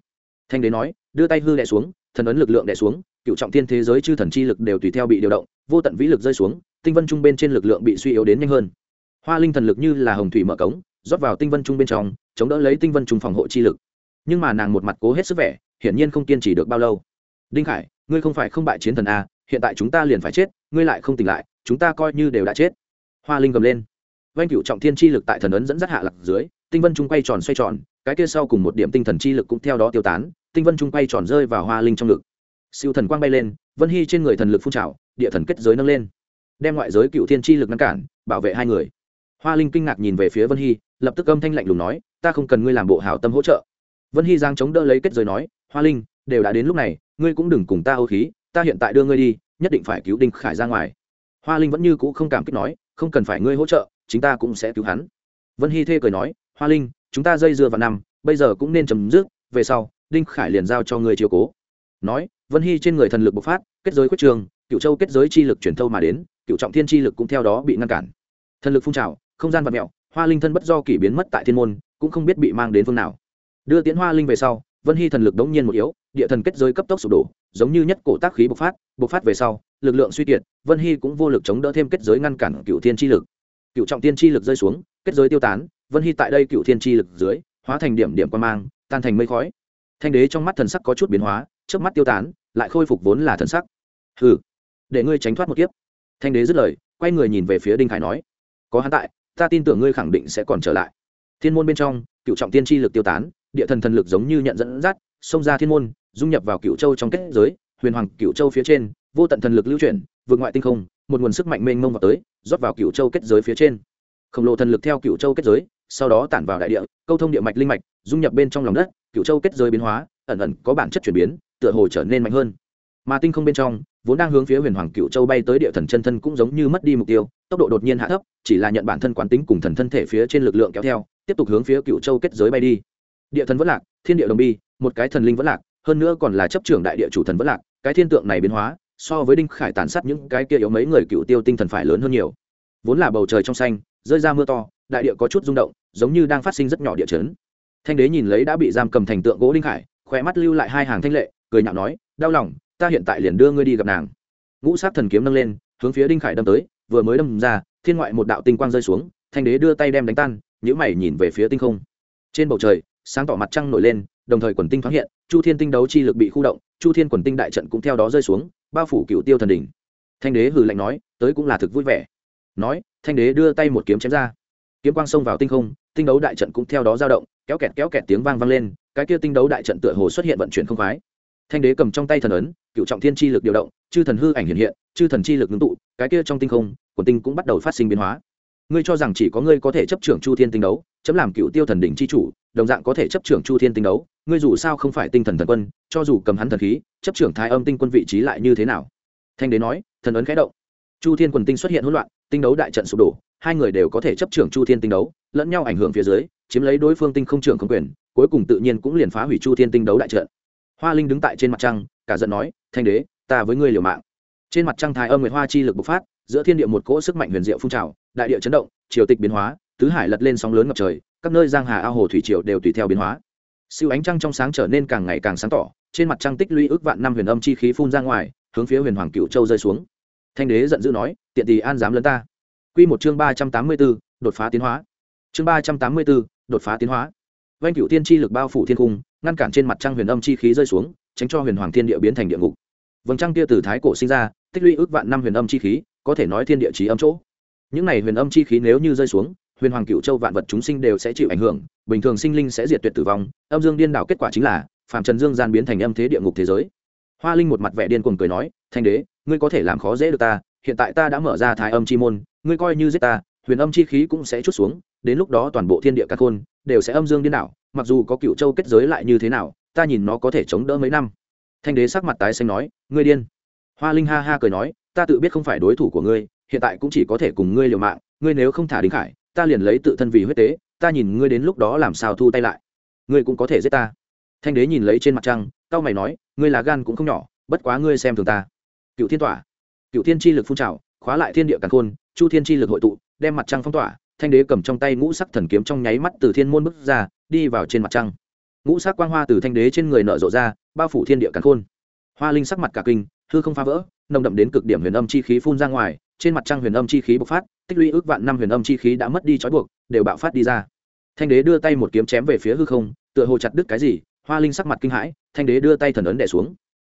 Thanh đế nói, đưa tay hư đẻ xuống, thần ấn lực lượng đẻ xuống, cựu trọng thiên thế giới chư thần chi lực đều tùy theo bị điều động, vô tận vĩ lực rơi xuống, tinh vân trung bên trên lực lượng bị suy yếu đến nhanh hơn. Hoa linh thần lực như là hồng thủy mở cống rót vào tinh vân trung bên trong, chống đỡ lấy tinh vân trung phòng hộ chi lực. Nhưng mà nàng một mặt cố hết sức vẻ, hiển nhiên không kiên trì được bao lâu. Đinh khải, ngươi không phải không bại chiến thần a hiện tại chúng ta liền phải chết, ngươi lại không tỉnh lại, chúng ta coi như đều đã chết. Hoa linh gầm lên. Vanh cựu trọng thiên chi lực tại thần ấn dẫn dắt hạ lạc dưới, tinh vân trung quay tròn xoay tròn, cái kia sau cùng một điểm tinh thần chi lực cũng theo đó tiêu tán, tinh vân trung quay tròn rơi vào hoa linh trong ngực. Siêu thần quang bay lên, vân hy trên người thần lực phun trào, địa thần kết giới nâng lên. Đem ngoại giới cựu thiên chi lực ngăn cản, bảo vệ hai người hoa linh kinh ngạc nhìn về phía vân hy, lập tức âm thanh lạnh lùng nói, ta không cần ngươi làm bộ hảo tâm hỗ trợ. Vân hy giang chống đỡ lấy kết giới nói, hoa linh, đều đã đến lúc này, ngươi cũng đừng cùng ta ô khí, ta hiện tại đưa ngươi đi, nhất định phải cứu đinh khải ra ngoài. Hoa linh vẫn như cũ không cảm kích nói, không cần phải ngươi hỗ trợ, chính ta cũng sẽ cứu hắn. Vân hy thê cười nói, hoa linh, chúng ta dây dưa vào năm, bây giờ cũng nên chấm dứt, về sau, đinh khải liền giao cho ngươi chiều cố. Nói, vân hy trên người thần lực bộc phát, kết giới quyết trường cựu châu kết giới chi lực chuyển thâu mà đến cựu trọng thiên chi lực cũng theo đó bị ngăn cản. Thần lực phun trào không gian vật mẹo, hoa linh thân bất do kỷ biến mất tại thiên môn, cũng không biết bị mang đến phương nào. Đưa tiến hoa linh về sau, vân hy thần lực đống nhiên một yếu, địa thần kết giới cấp tốc sụp đổ, giống như nhất cổ tác khí bộc phát bộc phát về sau, lực lượng suy kiệt, vân hy cũng vô lực chống đỡ thêm kết giới ngăn cản cựu thiên chi lực. Cựu trọng thiên chi lực rơi xuống, kết giới tiêu tán, vân hy tại đây cựu thiên chi lực dưới, hóa thành điểm điểm quan mang, tan thành mây khói. Thanh đế trong mắt thần sắc có chút biến hóa trước mắt tiêu tán, lại khôi phục vốn là thần sắc. Hừ, để ngươi tránh thoát một kiếp. Thanh đế dứt lời, quay người nhìn về phía đinh khải nói, có hắn tại ta tin tưởng ngươi khẳng định sẽ còn trở lại. Thiên môn bên trong, cựu trọng tiên tri lực tiêu tán, địa thần thần lực giống như nhận dẫn dắt, xông ra thiên môn, dung nhập vào cựu châu trong kết giới, huyền hoàng cựu châu phía trên, vô tận thần lực lưu chuyển, vượt ngoại tinh không, một nguồn sức mạnh mênh mông vào tới, rót vào cựu châu kết giới phía trên. Khổng lồ thần lực theo cựu châu kết giới, sau đó tản vào đại địa, câu thông địa mạch linh mạch, dung nhập bên trong lòng đất, cựu châu kết giới biến hóa, ẩn ẩn có bản chất chuyển biến, tựa hồ trở nên mạnh hơn mà tinh không bên trong, vốn đang hướng phía huyền hoàng cựu châu bay tới địa thần chân thân cũng giống như mất đi mục tiêu, tốc độ đột nhiên hạ thấp, chỉ là nhận bản thân quán tính cùng thần thân thể phía trên lực lượng kéo theo, tiếp tục hướng phía cựu châu kết giới bay đi. Địa thần vẫn lạc, thiên địa đồng bi, một cái thần linh vẫn lạc, hơn nữa còn là chấp trưởng đại địa chủ thần vẫn lạc, cái thiên tượng này biến hóa, so với đinh khải tàn sát những cái kia yếu mấy người cựu tiêu tinh thần phải lớn hơn nhiều. Vốn là bầu trời trong xanh, rơi ra mưa to, đại địa có chút rung động, giống như đang phát sinh rất nhỏ địa chấn. Thanh đế nhìn lấy đã bị giam cầm thành tượng gỗ đinh khải khỏe mắt lưu lại hai hàng thanh lệ, cười nhạo nói, đau lòng ta hiện tại liền đưa ngươi đi gặp nàng. Ngũ sát thần kiếm nâng lên, hướng phía đinh khải đâm tới, vừa mới đâm ra, thiên ngoại một đạo tinh quang rơi xuống, thanh đế đưa tay đem đánh tan nhữ mày nhìn về phía tinh không. Trên bầu trời, sáng tỏ mặt trăng nổi lên, đồng thời quần tinh thoáng hiện, chu thiên tinh đấu chi lực bị khu động, chu thiên quần tinh đại trận cũng theo đó rơi xuống, bao phủ cựu tiêu thần đỉnh. Thanh đế hừ lạnh nói, tới cũng là thực vui vẻ. Nói, thanh đế đưa tay một kiếm chém ra. Kiếm quang xông vào tinh không, tinh đấu đại trận cũng theo đó dao động, kéo kẹt kéo kẹt tiếng vang vang lên, cái kia tinh đấu đại trận tựa hồ xuất hiện vận chuyển không khoái thanh đế cầm trong tay thần ấn, cựu trọng thiên chi lực điều động, chư thần hư ảnh hiện hiện, chư thần chi lực ngưng tụ, cái kia trong tinh không, quần tinh cũng bắt đầu phát sinh biến hóa. Ngươi cho rằng chỉ có ngươi có thể chấp trưởng chu thiên tinh đấu, chấm làm cựu tiêu thần đỉnh chi chủ, đồng dạng có thể chấp trưởng chu thiên tinh đấu, ngươi dù sao không phải tinh thần thần quân, cho dù cầm hắn thần khí, chấp trưởng thái âm tinh quân vị trí lại như thế nào? Thanh đế nói, thần ấn khẽ động. Chu thiên quần tinh xuất hiện hỗn loạn, tinh đấu đại trận sụp đổ, hai người đều có thể chấp trưởng chu thiên tinh đấu, lẫn nhau ảnh hưởng phía dưới, chiếm lấy đối phương tinh không trưởng không quyền, cuối cùng tự nhiên cũng liền phá hủy chu thiên tinh đấu đại trận hoa linh đứng tại trên mặt trăng cả giận nói thanh đế ta với ngươi liều mạng. Trên mặt trăng thái âm nguyệt hoa chi lực bộc phát giữa thiên địa một cỗ sức mạnh huyền diệu phun trào đại địa chấn động triều tịch biến hóa tứ hải lật lên sóng lớn ngập trời các nơi giang hà ao hồ thủy triều đều tùy theo biến hóa. Siêu ánh trăng trong sáng trở nên càng ngày càng sáng tỏ trên mặt trăng tích lũy ước vạn năm huyền âm chi khí phun ra ngoài hướng phía huyền hoàng cựu châu rơi xuống. Thanh đế giận dữ nói tiện tỳ an dám lấn ta. Quy một chương ba trăm tám mươi 384, đột phá tiến hóa. Chương ba trăm tám mươi 384, đột phá tiến hóa. Vanh cựu tiên chi lực bao phủ thiên cung ngăn cản trên mặt trăng huyền âm chi khí rơi xuống, tránh cho huyền hoàng thiên địa biến thành địa ngục. Vầng trăng kia từ thái cổ sinh ra, tích lũy ước vạn năm huyền âm chi khí, có thể nói thiên địa chí âm chỗ. Những này huyền âm chi khí nếu như rơi xuống, huyền hoàng cựu châu vạn vật chúng sinh đều sẽ chịu ảnh hưởng, bình thường sinh linh sẽ diệt tuyệt tử vong, âm dương điên đảo kết quả chính là phạm trần dương gian biến thành âm thế địa ngục thế giới. Hoa linh một mặt vẻ điên cuồng cười nói, thanh đế, ngươi có thể làm khó dễ được ta, hiện tại ta đã mở ra thái âm chi môn, ngươi coi như giết ta, huyền âm chi khí cũng sẽ chút xuống, đến lúc đó toàn bộ thiên địa các khôn đều sẽ âm dương điên đảo mặc dù có cựu châu kết giới lại như thế nào, ta nhìn nó có thể chống đỡ mấy năm. Thanh đế sắc mặt tái xanh nói, ngươi điên. Hoa linh ha ha cười nói, ta tự biết không phải đối thủ của ngươi, hiện tại cũng chỉ có thể cùng ngươi liều mạng, ngươi nếu không thả đính khải, ta liền lấy tự thân vì huyết tế, ta nhìn ngươi đến lúc đó làm sao thu tay lại. Ngươi cũng có thể giết ta. Thanh đế nhìn lấy trên mặt trăng tao mày nói, ngươi là gan cũng không nhỏ, bất quá ngươi xem thường ta. Cựu thiên tỏa. Cựu thiên chi lực phun trào, khóa lại thiên địa càn khôn, chu thiên chi lực hội tụ, đem mặt trăng phong tỏa, thanh đế cầm trong tay ngũ sắc thần kiếm trong nháy mắt từ thiên môn bước ra đi vào trên mặt trăng. Ngũ sắc quang hoa từ thanh đế trên người nở rộ ra, bao phủ thiên địa càn khôn. Hoa linh sắc mặt cả kinh, hư không phá vỡ, nồng đậm đến cực điểm huyền âm chi khí phun ra ngoài, trên mặt trăng huyền âm chi khí bộc phát, tích lũy ước vạn năm huyền âm chi khí đã mất đi trói buộc, đều bạo phát đi ra. Thanh đế đưa tay một kiếm chém về phía hư không, tựa hồ chặt đứt cái gì, hoa linh sắc mặt kinh hãi, thanh đế đưa tay thần ấn đẻ xuống.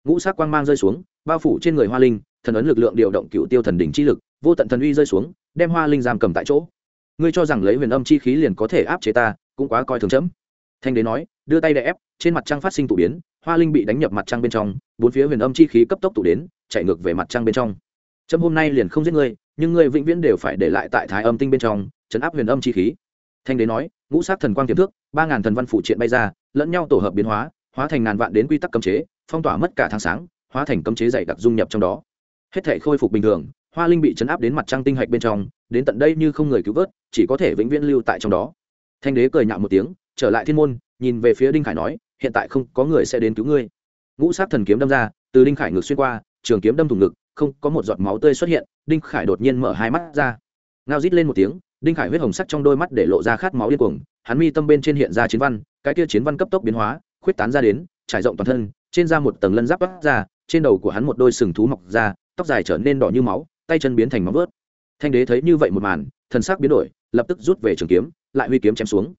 Ngũ sắc quang mang rơi xuống, bao phủ trên người hoa linh, thần ấn lực lượng điều động cựu tiêu thần đỉnh chi lực, vô tận thần uy rơi xuống, đem hoa linh giam cầm tại chỗ. Ngươi cho rằng lấy huyền âm chi khí liền có thể áp chế ta cũng quá coi thường chấm. Thanh đế nói, đưa tay đè ép, trên mặt trăng phát sinh tụ biến, hoa linh bị đánh nhập mặt trăng bên trong, bốn phía huyền âm chi khí cấp tốc tụ đến, chạy ngược về mặt trăng bên trong. Trâm hôm nay liền không giết ngươi, nhưng ngươi vĩnh viễn đều phải để lại tại thái âm tinh bên trong, chấn áp huyền âm chi khí. Thanh đế nói, ngũ sát thần quang tiềm thước ba ngàn thần văn phụ triện bay ra, lẫn nhau tổ hợp biến hóa hóa thành ngàn vạn đến quy tắc cấm chế, phong tỏa mất cả tháng sáng, hóa thành cấm chế dày đặc dung nhập trong đó. Hết thể khôi phục bình thường, hoa linh bị chấn áp đến mặt trăng tinh hạch bên trong, đến tận đây như không người cứu vớt, chỉ có thể vĩnh viễn lưu tại trong đó thanh đế cười nhạo một tiếng, trở lại thiên môn, nhìn về phía đinh khải nói, hiện tại không có người sẽ đến cứu ngươi. Ngũ sát thần kiếm đâm ra, từ đinh khải ngược xuyên qua, trường kiếm đâm thủng ngực, không có một giọt máu tươi xuất hiện, đinh khải đột nhiên mở hai mắt ra. Ngao rít lên một tiếng, đinh khải huyết hồng sắc trong đôi mắt để lộ ra khát máu điên cuồng, hắn mi tâm bên trên hiện ra chiến văn, cái kia chiến văn cấp tốc biến hóa, khuyết tán ra đến, trải rộng toàn thân, trên da một tầng lân giáp bắt ra, trên đầu của hắn một đôi sừng thú mọc ra, tóc dài trở nên đỏ như máu, tay chân biến thành máu vớt thanh đế thấy như vậy một màn, thần sắc biến đổi, lập tức rút về trường kiếm lại huy kiếm chém xuống.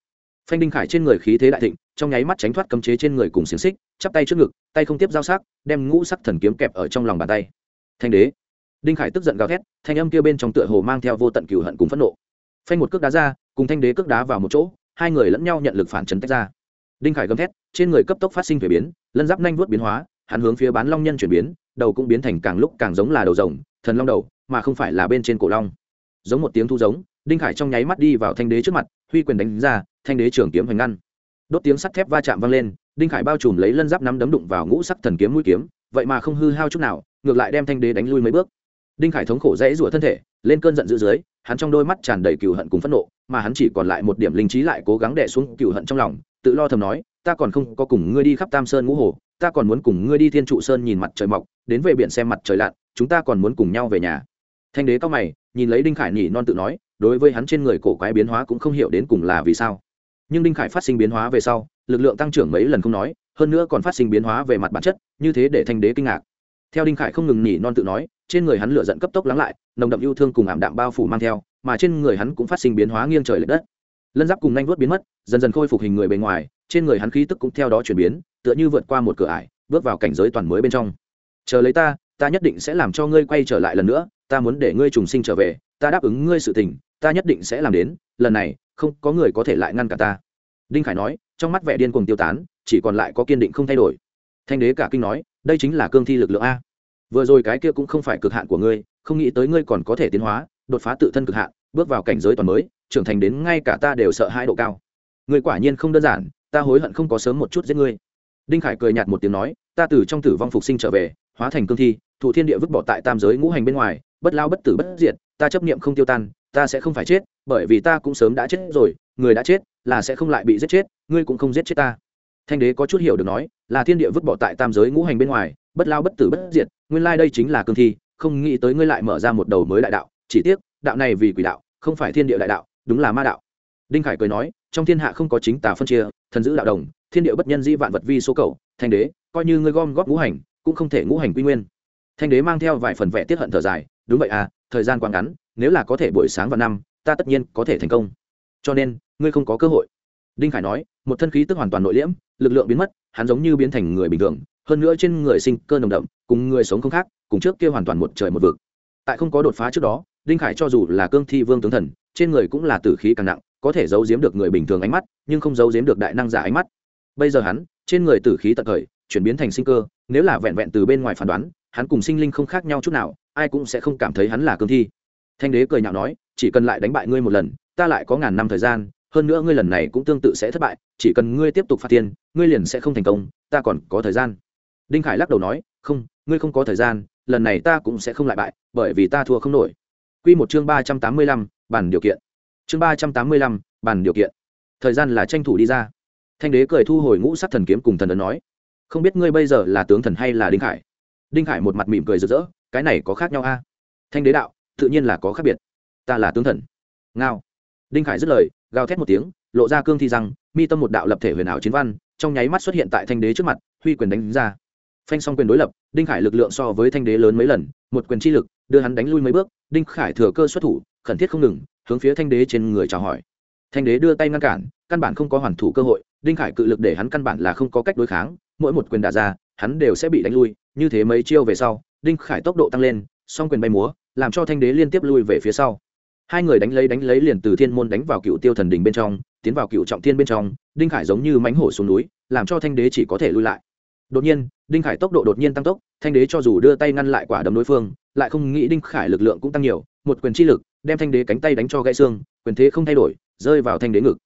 Phanh đinh khải trên người khí thế đại thịnh, trong nháy mắt tránh thoát cấm chế trên người cùng xiềng xích, chắp tay trước ngực, tay không tiếp giao sắc, đem ngũ sắc thần kiếm kẹp ở trong lòng bàn tay. Thanh đế. Đinh khải tức giận gào thét, thanh âm kia bên trong tựa hồ mang theo vô tận cửu hận cùng phẫn nộ. Phanh một cước đá ra, cùng thanh đế cước đá vào một chỗ, hai người lẫn nhau nhận lực phản chấn tách ra. Đinh khải gầm thét, trên người cấp tốc phát sinh thuế biến, lân giáp nhanh vuốt biến hóa, hắn hướng phía bán long nhân chuyển biến, đầu cũng biến thành càng lúc càng giống là đầu rồng, thần long đầu, mà không phải là bên trên cổ long. Giống một tiếng thu giống đinh khải trong nháy mắt đi vào thanh đế trước mặt, huy quyền đánh ra, thanh đế trường kiếm hoành ngăn. Đốt tiếng sắt thép va chạm vang lên, đinh khải bao trùm lấy lân giáp nắm đấm đụng vào ngũ sắc thần kiếm mũi kiếm, vậy mà không hư hao chút nào, ngược lại đem thanh đế đánh lui mấy bước. Đinh khải thống khổ rẽ rủa thân thể, lên cơn giận dữ dưới, hắn trong đôi mắt tràn đầy cừu hận cùng phẫn nộ, mà hắn chỉ còn lại một điểm linh trí lại cố gắng đè xuống cừu hận trong lòng, tự lo thầm nói, ta còn không có cùng ngươi đi khắp tam sơn ngũ hồ, ta còn muốn cùng ngươi đi thiên trụ sơn nhìn mặt trời mọc, đến về biển xem mặt trời lặn, chúng ta còn muốn cùng nhau về nhà. Thanh đế cao mày, nhìn lấy đinh khải nhỉ non tự nói đối với hắn trên người cổ quái biến hóa cũng không hiểu đến cùng là vì sao. Nhưng đinh khải phát sinh biến hóa về sau, lực lượng tăng trưởng mấy lần không nói, hơn nữa còn phát sinh biến hóa về mặt bản chất, như thế để thanh đế kinh ngạc. Theo đinh khải không ngừng nỉ non tự nói, trên người hắn lựa dẫn cấp tốc lắng lại, nồng đậm yêu thương cùng ảm đạm bao phủ mang theo, mà trên người hắn cũng phát sinh biến hóa nghiêng trời l ệ đất. Lân giáp cùng nhanh vuốt biến mất, dần dần khôi phục hình người bề ngoài, trên người hắn khí tức cũng theo đó chuyển biến, tựa như vượt qua một cửa ải, bước vào cảnh giới toàn mới bên trong. Chờ lấy ta ta nhất định sẽ làm cho ngươi quay trở lại lần nữa, ta muốn để ngươi trùng sinh trở về ta đáp ứng ngươi sự tình, ta nhất định sẽ làm đến, lần này, không có người có thể lại ngăn cả ta. Đinh khải nói, trong mắt vẻ điên cuồng tiêu tán, chỉ còn lại có kiên định không thay đổi. Thanh đế cả kinh nói, đây chính là cương thi lực lượng a. Vừa rồi cái kia cũng không phải cực hạn của ngươi, không nghĩ tới ngươi còn có thể tiến hóa, đột phá tự thân cực hạn, bước vào cảnh giới toàn mới, trưởng thành đến ngay cả ta đều sợ hai độ cao. Ngươi quả nhiên không đơn giản, ta hối hận không có sớm một chút giết ngươi. Đinh khải cười nhạt một tiếng nói, ta từ trong tử vong phục sinh trở về, hóa thành cương thi, thụ thiên địa vứt bỏ tại tam giới ngũ hành bên ngoài bất lao bất tử bất diệt, ta chấp niệm không tiêu tan, ta sẽ không phải chết, bởi vì ta cũng sớm đã chết rồi, người đã chết là sẽ không lại bị giết chết, ngươi cũng không giết chết ta. Thanh đế có chút hiểu được nói, là thiên địa vứt bỏ tại tam giới ngũ hành bên ngoài, bất lao bất tử bất diệt, nguyên lai đây chính là cương thi, không nghĩ tới ngươi lại mở ra một đầu mới đại đạo, chỉ tiếc, đạo này vì quỷ đạo, không phải thiên địa đại đạo, đúng là ma đạo. Đinh khải cười nói, trong thiên hạ không có chính tà phân chia, thần giữ đạo đồng, thiên địa bất nhân di vạn vật vi số cầu, thanh đế, coi như ngươi gom góp ngũ hành, cũng không thể ngũ hành quy nguyên. Thanh đế mang theo vài phần vẽ tiết hận thở dài đúng vậy à thời gian quá ngắn, nếu là có thể buổi sáng và năm, ta tất nhiên có thể thành công. Cho nên, ngươi không có cơ hội. Đinh khải nói, một thân khí tức hoàn toàn nội liễm, lực lượng biến mất, hắn giống như biến thành người bình thường, hơn nữa trên người sinh cơ nồng đậm, cùng người sống không khác, cùng trước kia hoàn toàn một trời một vực. Tại không có đột phá trước đó, đinh khải cho dù là cương thi vương tướng thần, trên người cũng là tử khí càng nặng, có thể giấu giếm được người bình thường ánh mắt, nhưng không giấu giếm được đại năng giả ánh mắt. Bây giờ hắn, trên người tử khí tận thời, chuyển biến thành sinh cơ, nếu là vẹn vẹn từ bên ngoài phán đoán, hắn cùng sinh linh không khác nhau chút nào ai cũng sẽ không cảm thấy hắn là cương thi. Thanh đế cười nhạo nói, chỉ cần lại đánh bại ngươi một lần, ta lại có ngàn năm thời gian, hơn nữa ngươi lần này cũng tương tự sẽ thất bại, chỉ cần ngươi tiếp tục phát tiền ngươi liền sẽ không thành công, ta còn có thời gian. Đinh khải lắc đầu nói, không, ngươi không có thời gian, lần này ta cũng sẽ không lại bại, bởi vì ta thua không nổi. Q một chương ba trăm tám mươi lăm bàn điều kiện. Chương ba trăm tám mươi lăm bàn điều kiện. Thời gian là tranh thủ đi ra. Thanh đế cười thu hồi ngũ sắc thần kiếm cùng thần ấn nói, không biết ngươi bây giờ là tướng thần hay là đinh khải? Đinh khải một mặt mỉm cười rực rỡ cái này có khác nhau a? Thanh đế đạo, tự nhiên là có khác biệt. Ta là tướng thần. Ngao. Đinh khải dứt lời, gào thét một tiếng, lộ ra cương thi rằng mi tâm một đạo lập thể huyền ảo chiến văn, trong nháy mắt xuất hiện tại thanh đế trước mặt, huy quyền đánh ra. Phanh xong quyền đối lập, đinh khải lực lượng so với thanh đế lớn mấy lần, một quyền chi lực, đưa hắn đánh lui mấy bước, đinh khải thừa cơ xuất thủ, khẩn thiết không ngừng, hướng phía thanh đế trên người chào hỏi. Thanh đế đưa tay ngăn cản, căn bản không có hoàn thủ cơ hội, đinh khải cự lực để hắn căn bản là không có cách đối kháng, mỗi một quyền đả ra, hắn đều sẽ bị đánh lui, như thế mấy chiêu về sau đinh khải tốc độ tăng lên, song quyền bay múa, làm cho thanh đế liên tiếp lui về phía sau. Hai người đánh lấy đánh lấy liền từ thiên môn đánh vào cựu tiêu thần đình bên trong, tiến vào cựu trọng thiên bên trong, đinh khải giống như mánh hổ xuống núi, làm cho thanh đế chỉ có thể lui lại. Đột nhiên, đinh khải tốc độ đột nhiên tăng tốc, thanh đế cho dù đưa tay ngăn lại quả đấm đối phương, lại không nghĩ đinh khải lực lượng cũng tăng nhiều, một quyền chi lực, đem thanh đế cánh tay đánh cho gãy xương, quyền thế không thay đổi, rơi vào thanh đế ngực.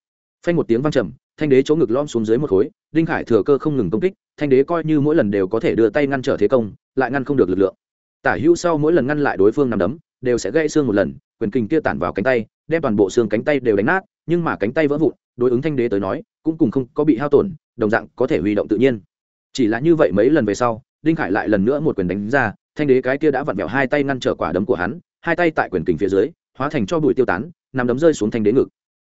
Phanh một tiếng vang trầm thanh đế chỗ ngực lom xuống dưới một khối, đinh khải thừa cơ không ngừng công kích, thanh đế coi như mỗi lần đều có thể đưa tay ngăn trở thế công, lại ngăn không được lực lượng. Tả hữu sau mỗi lần ngăn lại đối phương nằm đấm, đều sẽ gãy xương một lần, quyền kình kia tản vào cánh tay, đem toàn bộ xương cánh tay đều đánh nát, nhưng mà cánh tay vỡ vụn, đối ứng thanh đế tới nói, cũng cùng không có bị hao tổn, đồng dạng có thể huy động tự nhiên. Chỉ là như vậy mấy lần về sau, đinh khải lại lần nữa một quyền đánh ra, thanh đế cái kia đã vặn vẹo hai tay ngăn trở quả đấm của hắn, hai tay tại quyền kình phía dưới, hóa thành cho bụi tiêu tán nằm đấm rơi xuống thanh đế ngực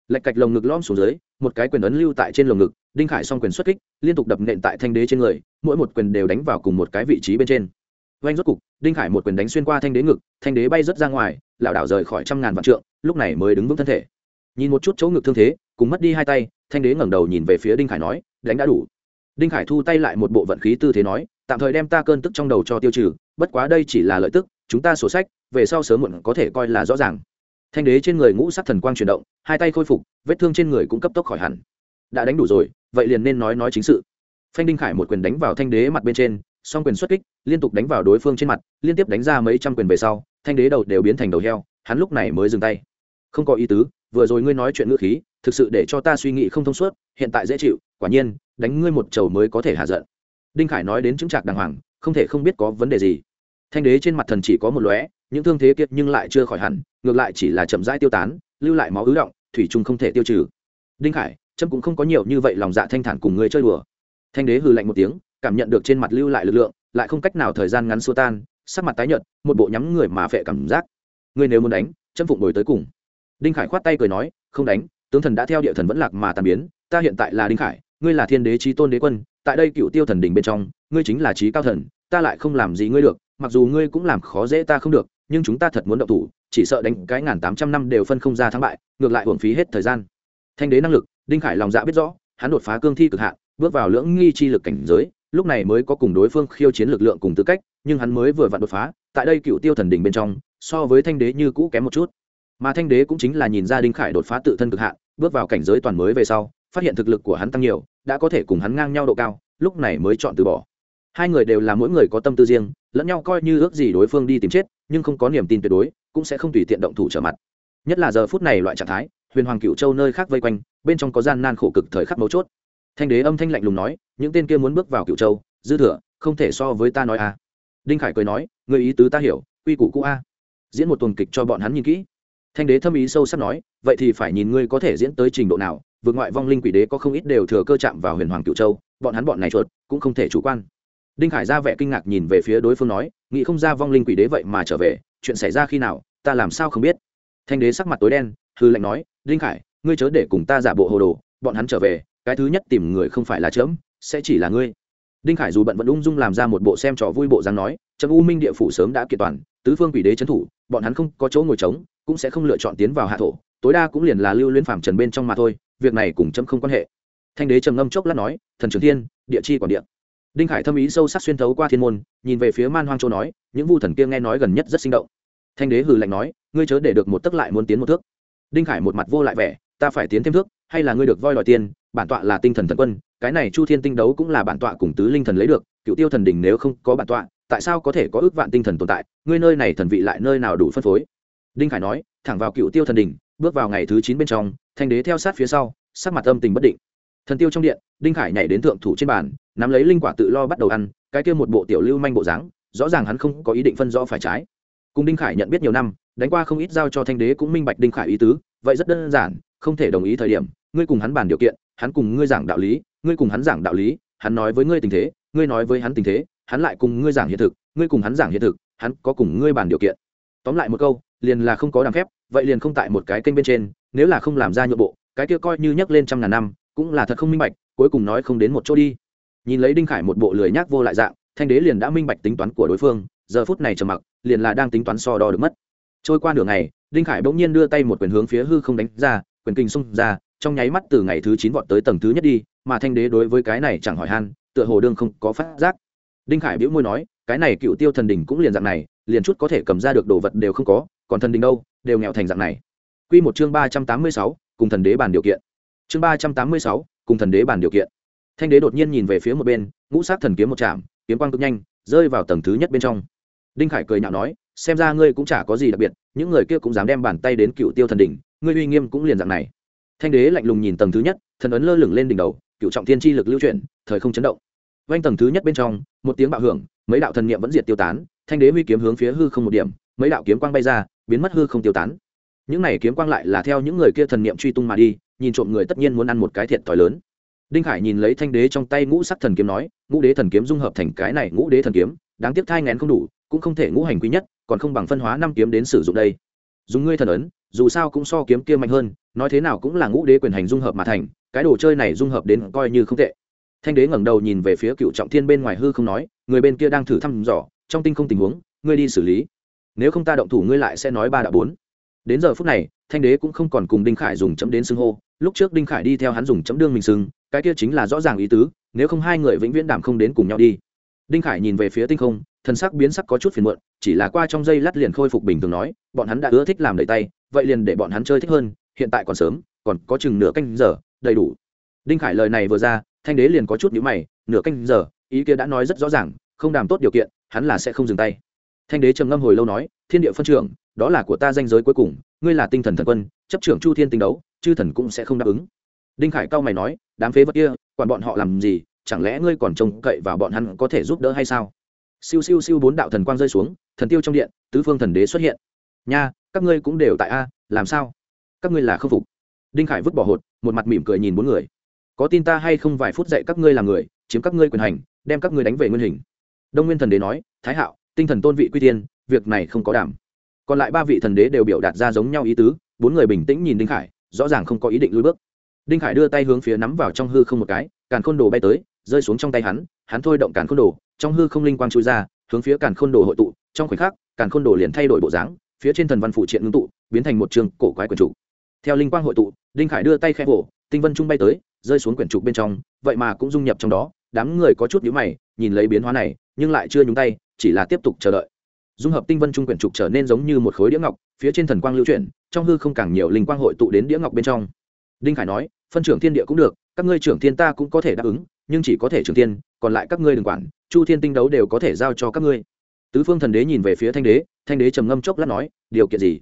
lệch cạch lồng ngực lom xuống dưới, một cái quyền ấn lưu tại trên lồng ngực, đinh khải s o n g quyền xuất kích, liên tục đập nện tại thanh đế trên người, mỗi một quyền đều đánh vào cùng một cái vị trí bên trên. Vanh rốt cục, đinh khải một quyền đánh xuyên qua thanh đế ngực, thanh đế bay rớt ra ngoài, lảo đảo rời khỏi trăm ngàn vạn trượng, lúc này mới đứng vững thân thể. Nhìn một chút chỗ ngực thương thế, cùng mất đi hai tay, thanh đế ngẩng đầu nhìn về phía đinh khải nói, đánh đã đủ. Đinh khải thu tay lại một bộ vận khí tư thế nói, tạm thời đem ta cơn tức trong đầu cho tiêu trừ, bất quá đây chỉ là lợi tức, chúng ta sổ sách, về sau sớm muộn có thể coi là rõ ràng thanh đế trên người ngũ sắc thần quang chuyển động, hai tay khôi phục, vết thương trên người cũng cấp tốc khỏi hẳn. Đã đánh đủ rồi, vậy liền nên nói nói chính sự. Phanh đinh khải một quyền đánh vào thanh đế mặt bên trên, song quyền xuất kích, liên tục đánh vào đối phương trên mặt, liên tiếp đánh ra mấy trăm quyền về sau, thanh đế đầu đều biến thành đầu heo, hắn lúc này mới dừng tay. Không có ý tứ, vừa rồi ngươi nói chuyện ngữ khí, thực sự để cho ta suy nghĩ không thông suốt, hiện tại dễ chịu, quả nhiên, đánh ngươi một chầu mới có thể hạ giận. Đinh khải nói đến chứng trạc đàng hoàng, không thể không biết có vấn đề gì. Thanh đế trên mặt thần chỉ có một lóe, những thương thế kiệt nhưng lại chưa khỏi hẳn ngược lại chỉ là chậm rãi tiêu tán, lưu lại máu ứ động, thủy chung không thể tiêu trừ. Đinh khải, trâm cũng không có nhiều như vậy lòng dạ thanh thản cùng ngươi chơi đùa. Thanh đế hừ lạnh một tiếng, cảm nhận được trên mặt lưu lại lực lượng, lại không cách nào thời gian ngắn xua tan, sắc mặt tái nhợt, một bộ nhắm người mà phệ cảm giác. Ngươi nếu muốn đánh, trâm phụng đổi tới cùng. Đinh khải khoát tay cười nói, không đánh, tướng thần đã theo địa thần vẫn lạc mà tàn biến, ta hiện tại là đinh khải, ngươi là thiên đế trí tôn đế quân, tại đây cựu tiêu thần đỉnh bên trong, ngươi chính là trí cao thần, ta lại không làm gì ngươi được, mặc dù ngươi cũng làm khó dễ ta không được nhưng chúng ta thật muốn động thủ, chỉ sợ đánh cái ngàn tám trăm năm đều phân không ra thắng bại, ngược lại hưởng phí hết thời gian. Thanh đế năng lực, đinh khải lòng dạ biết rõ, hắn đột phá cương thi cực hạn, bước vào lưỡng nghi chi lực cảnh giới, lúc này mới có cùng đối phương khiêu chiến lực lượng cùng tư cách, nhưng hắn mới vừa vặn đột phá, tại đây cựu tiêu thần đỉnh bên trong, so với thanh đế như cũ kém một chút. Mà thanh đế cũng chính là nhìn ra đinh khải đột phá tự thân cực hạn, bước vào cảnh giới toàn mới về sau, phát hiện thực lực của hắn tăng nhiều, đã có thể cùng hắn ngang nhau độ cao, lúc này mới chọn từ bỏ. Hai người đều là mỗi người có tâm tư riêng, lẫn nhau coi như ước gì đối phương đi tìm chết nhưng không có niềm tin tuyệt đối, cũng sẽ không tùy tiện động thủ trở mặt. Nhất là giờ phút này loại trạng thái, huyền hoàng cựu châu nơi khác vây quanh, bên trong có gian nan khổ cực thời khắc mấu chốt. Thanh đế âm thanh lạnh lùng nói, những tên kia muốn bước vào cựu châu, dư thừa, không thể so với ta nói a. Đinh khải cười nói, người ý tứ ta hiểu, quy củ cũ a. Diễn một tuần kịch cho bọn hắn nhìn kỹ. Thanh đế thâm ý sâu sắc nói, vậy thì phải nhìn ngươi có thể diễn tới trình độ nào, vượt ngoại vong linh quỷ đế có không ít đều thừa cơ chạm vào huyền hoàng cựu châu, bọn hắn bọn này chuột, cũng không thể chủ quan đinh khải ra vẻ kinh ngạc nhìn về phía đối phương nói, nghĩ không ra vong linh quỷ đế vậy mà trở về, chuyện xảy ra khi nào, ta làm sao không biết? Thanh đế sắc mặt tối đen, hư lệnh nói, đinh khải, ngươi chớ để cùng ta giả bộ hồ đồ, bọn hắn trở về, cái thứ nhất tìm người không phải là chớm, sẽ chỉ là ngươi. Đinh khải dù bận vẫn ung dung làm ra một bộ xem trò vui bộ dáng nói trầm u minh địa phủ sớm đã kiện toàn, tứ phương quỷ đế trấn thủ, bọn hắn không có chỗ ngồi trống, cũng sẽ không lựa chọn tiến vào hạ thổ, tối đa cũng liền là lưu luyến phàm trần bên trong mà thôi, việc này cùng trâm không quan hệ. Thanh đế trầm ngâm chốc lát nói, thần trưởng thiên, địa chi quản địa đinh khải thâm ý sâu sắc xuyên thấu qua thiên môn nhìn về phía man hoang châu nói những vu thần kia nghe nói gần nhất rất sinh động. Thanh đế hừ lạnh nói ngươi chớ để được một tấc lại muốn tiến một thước. Đinh khải một mặt vô lại vẻ ta phải tiến thêm thước hay là ngươi được voi đòi tiền bản tọa là tinh thần thần quân cái này chu thiên tinh đấu cũng là bản tọa cùng tứ linh thần lấy được cựu tiêu thần đình nếu không có bản tọa tại sao có thể có ước vạn tinh thần tồn tại ngươi nơi này thần vị lại nơi nào đủ phân phối? Đinh khải nói thẳng vào cựu tiêu thần đình, bước vào ngày thứ chín bên trong thanh đế theo sát phía sau sắc mặt âm tình bất định. Thần tiêu trong điện đinh khải nhảy đến thượng thủ trên bàn nắm lấy linh quả tự lo bắt đầu ăn, cái kia một bộ tiểu lưu manh bộ dáng, rõ ràng hắn không có ý định phân rõ phải trái. Cùng đinh khải nhận biết nhiều năm, đánh qua không ít giao cho thanh đế cũng minh bạch đinh khải ý tứ, vậy rất đơn giản, không thể đồng ý thời điểm, ngươi cùng hắn bàn điều kiện, hắn cùng ngươi giảng đạo lý, ngươi cùng hắn giảng đạo lý, hắn nói với ngươi tình thế, ngươi nói với hắn tình thế, hắn lại cùng ngươi giảng hiện thực, ngươi cùng hắn giảng hiện thực, hắn có cùng ngươi bàn điều kiện. Tóm lại một câu, liền là không có đàm phép, vậy liền không tại một cái kênh bên trên, nếu là không làm ra nhượng bộ, cái kia coi như nhắc lên trăm ngàn năm, cũng là thật không minh bạch, cuối cùng nói không đến một chỗ đi nhìn lấy đinh khải một bộ lười nhác vô lại dạng, thanh đế liền đã minh bạch tính toán của đối phương, giờ phút này trầm mặc, liền là đang tính toán so đo được mất. Trôi qua nửa ngày, đinh khải bỗng nhiên đưa tay một quyền hướng phía hư không đánh ra, quyền kinh xung ra, trong nháy mắt từ ngày thứ chín vọt tới tầng thứ nhất đi, mà thanh đế đối với cái này chẳng hỏi han, tựa hồ đương không có phát giác. Đinh khải bĩu môi nói, cái này cựu tiêu thần đình cũng liền dạng này, liền chút có thể cầm ra được đồ vật đều không có, còn thần đình đâu, đều nghèo thành dạng này. Quy một chương ba trăm tám mươi sáu, cùng thần đế bàn điều kiện. Chương ba trăm tám mươi sáu, cùng thần đế bàn điều kiện thanh đế đột nhiên nhìn về phía một bên, ngũ sát thần kiếm một chạm, kiếm quang cực nhanh, rơi vào tầng thứ nhất bên trong. Đinh khải cười nhạo nói, xem ra ngươi cũng chả có gì đặc biệt, những người kia cũng dám đem bàn tay đến cựu tiêu thần đỉnh, ngươi uy nghiêm cũng liền dạng này. Thanh đế lạnh lùng nhìn tầng thứ nhất, thần ấn lơ lửng lên đỉnh đầu, cựu trọng thiên chi lực lưu chuyển, thời không chấn động. Vanh tầng thứ nhất bên trong, một tiếng bạo hưởng, mấy đạo thần niệm vẫn diệt tiêu tán, thanh đế huy kiếm hướng phía hư không một điểm, mấy đạo kiếm quang bay ra, biến mất hư không tiêu tán. Những này kiếm quang lại là theo những người kia thần niệm truy tung mà đi, nhìn trộm người tất nhiên muốn ăn một cái thiệt thòi lớn đinh khải nhìn lấy thanh đế trong tay ngũ sắc thần kiếm nói, ngũ đế thần kiếm dung hợp thành cái này ngũ đế thần kiếm, đáng tiếc thai ngén không đủ, cũng không thể ngũ hành quý nhất, còn không bằng phân hóa năm kiếm đến sử dụng đây. Dùng ngươi thần ấn, dù sao cũng so kiếm kia mạnh hơn, nói thế nào cũng là ngũ đế quyền hành dung hợp mà thành, cái đồ chơi này dung hợp đến coi như không tệ. Thanh đế ngẩng đầu nhìn về phía cựu trọng thiên bên ngoài hư không nói, người bên kia đang thử thăm dò, trong tinh không tình huống, ngươi đi xử lý. Nếu không ta động thủ ngươi lại sẽ nói ba đã bốn. Đến giờ phút này, thanh đế cũng không còn cùng đinh khải dùng chấm đến xưng hô, lúc trước đinh khải đi theo hắn dùng chấm đương mình xưng cái kia chính là rõ ràng ý tứ, nếu không hai người vĩnh viễn đảm không đến cùng nhau đi. Đinh khải nhìn về phía tinh không, thần sắc biến sắc có chút phiền muộn, chỉ là qua trong giây lát liền khôi phục bình thường nói, bọn hắn đã ưa thích làm đầy tay, vậy liền để bọn hắn chơi thích hơn, hiện tại còn sớm, còn có chừng nửa canh giờ, đầy đủ. Đinh khải lời này vừa ra, thanh đế liền có chút nhữ mày, nửa canh giờ, ý kia đã nói rất rõ ràng, không đảm tốt điều kiện, hắn là sẽ không dừng tay. Thanh đế trầm ngâm hồi lâu nói, thiên địa phân trưởng, đó là của ta danh giới cuối cùng, ngươi là tinh thần thần quân, chấp trưởng chu thiên tinh đấu, chư thần cũng sẽ không đáp ứng. Đinh khải cao mày nói đám phế vật kia, quản bọn họ làm gì, chẳng lẽ ngươi còn trông cậy vào bọn hắn có thể giúp đỡ hay sao? Siêu siêu siêu bốn đạo thần quang rơi xuống, thần tiêu trong điện, tứ phương thần đế xuất hiện. Nha, các ngươi cũng đều tại a, làm sao? Các ngươi là khâm phục. Đinh khải vứt bỏ hột, một mặt mỉm cười nhìn bốn người. Có tin ta hay không vài phút dạy các ngươi làm người, chiếm các ngươi quyền hành, đem các ngươi đánh về nguyên hình. Đông nguyên thần đế nói, thái hạo, tinh thần tôn vị quy tiên, việc này không có đảm. Còn lại ba vị thần đế đều biểu đạt ra giống nhau ý tứ, bốn người bình tĩnh nhìn đinh khải, rõ ràng không có ý định lùi bước đinh khải đưa tay hướng phía nắm vào trong hư không một cái, càn khôn đồ bay tới, rơi xuống trong tay hắn hắn thôi động càn khôn đồ, trong hư không linh quang chui ra, hướng phía càn khôn đồ hội tụ, trong khoảnh khắc, càn khôn đồ liền thay đổi bộ dáng, phía trên thần văn phụ triện ngưng tụ, biến thành một trường cổ quái quyển trục. Theo linh quang hội tụ, đinh khải đưa tay khẽ vỗ, tinh vân trung bay tới, rơi xuống quyển trục bên trong, vậy mà cũng dung nhập trong đó, đám người có chút nhíu mày, nhìn lấy biến hóa này, nhưng lại chưa nhúng tay, chỉ là tiếp tục chờ đợi. Dung hợp tinh vân trung quyển trục trở nên giống như một khối đĩa ngọc, phía trên thần quang lưu chuyển, trong hư không càng nhiều linh quang hội tụ đến đĩa ngọc bên trong. Đinh khải nói phân trưởng thiên địa cũng được, các ngươi trưởng thiên ta cũng có thể đáp ứng, nhưng chỉ có thể trưởng thiên, còn lại các ngươi đừng quản, chu thiên tinh đấu đều có thể giao cho các ngươi. Tứ phương thần đế nhìn về phía thanh đế thanh đế trầm ngâm chốc lát nói, điều kiện gì?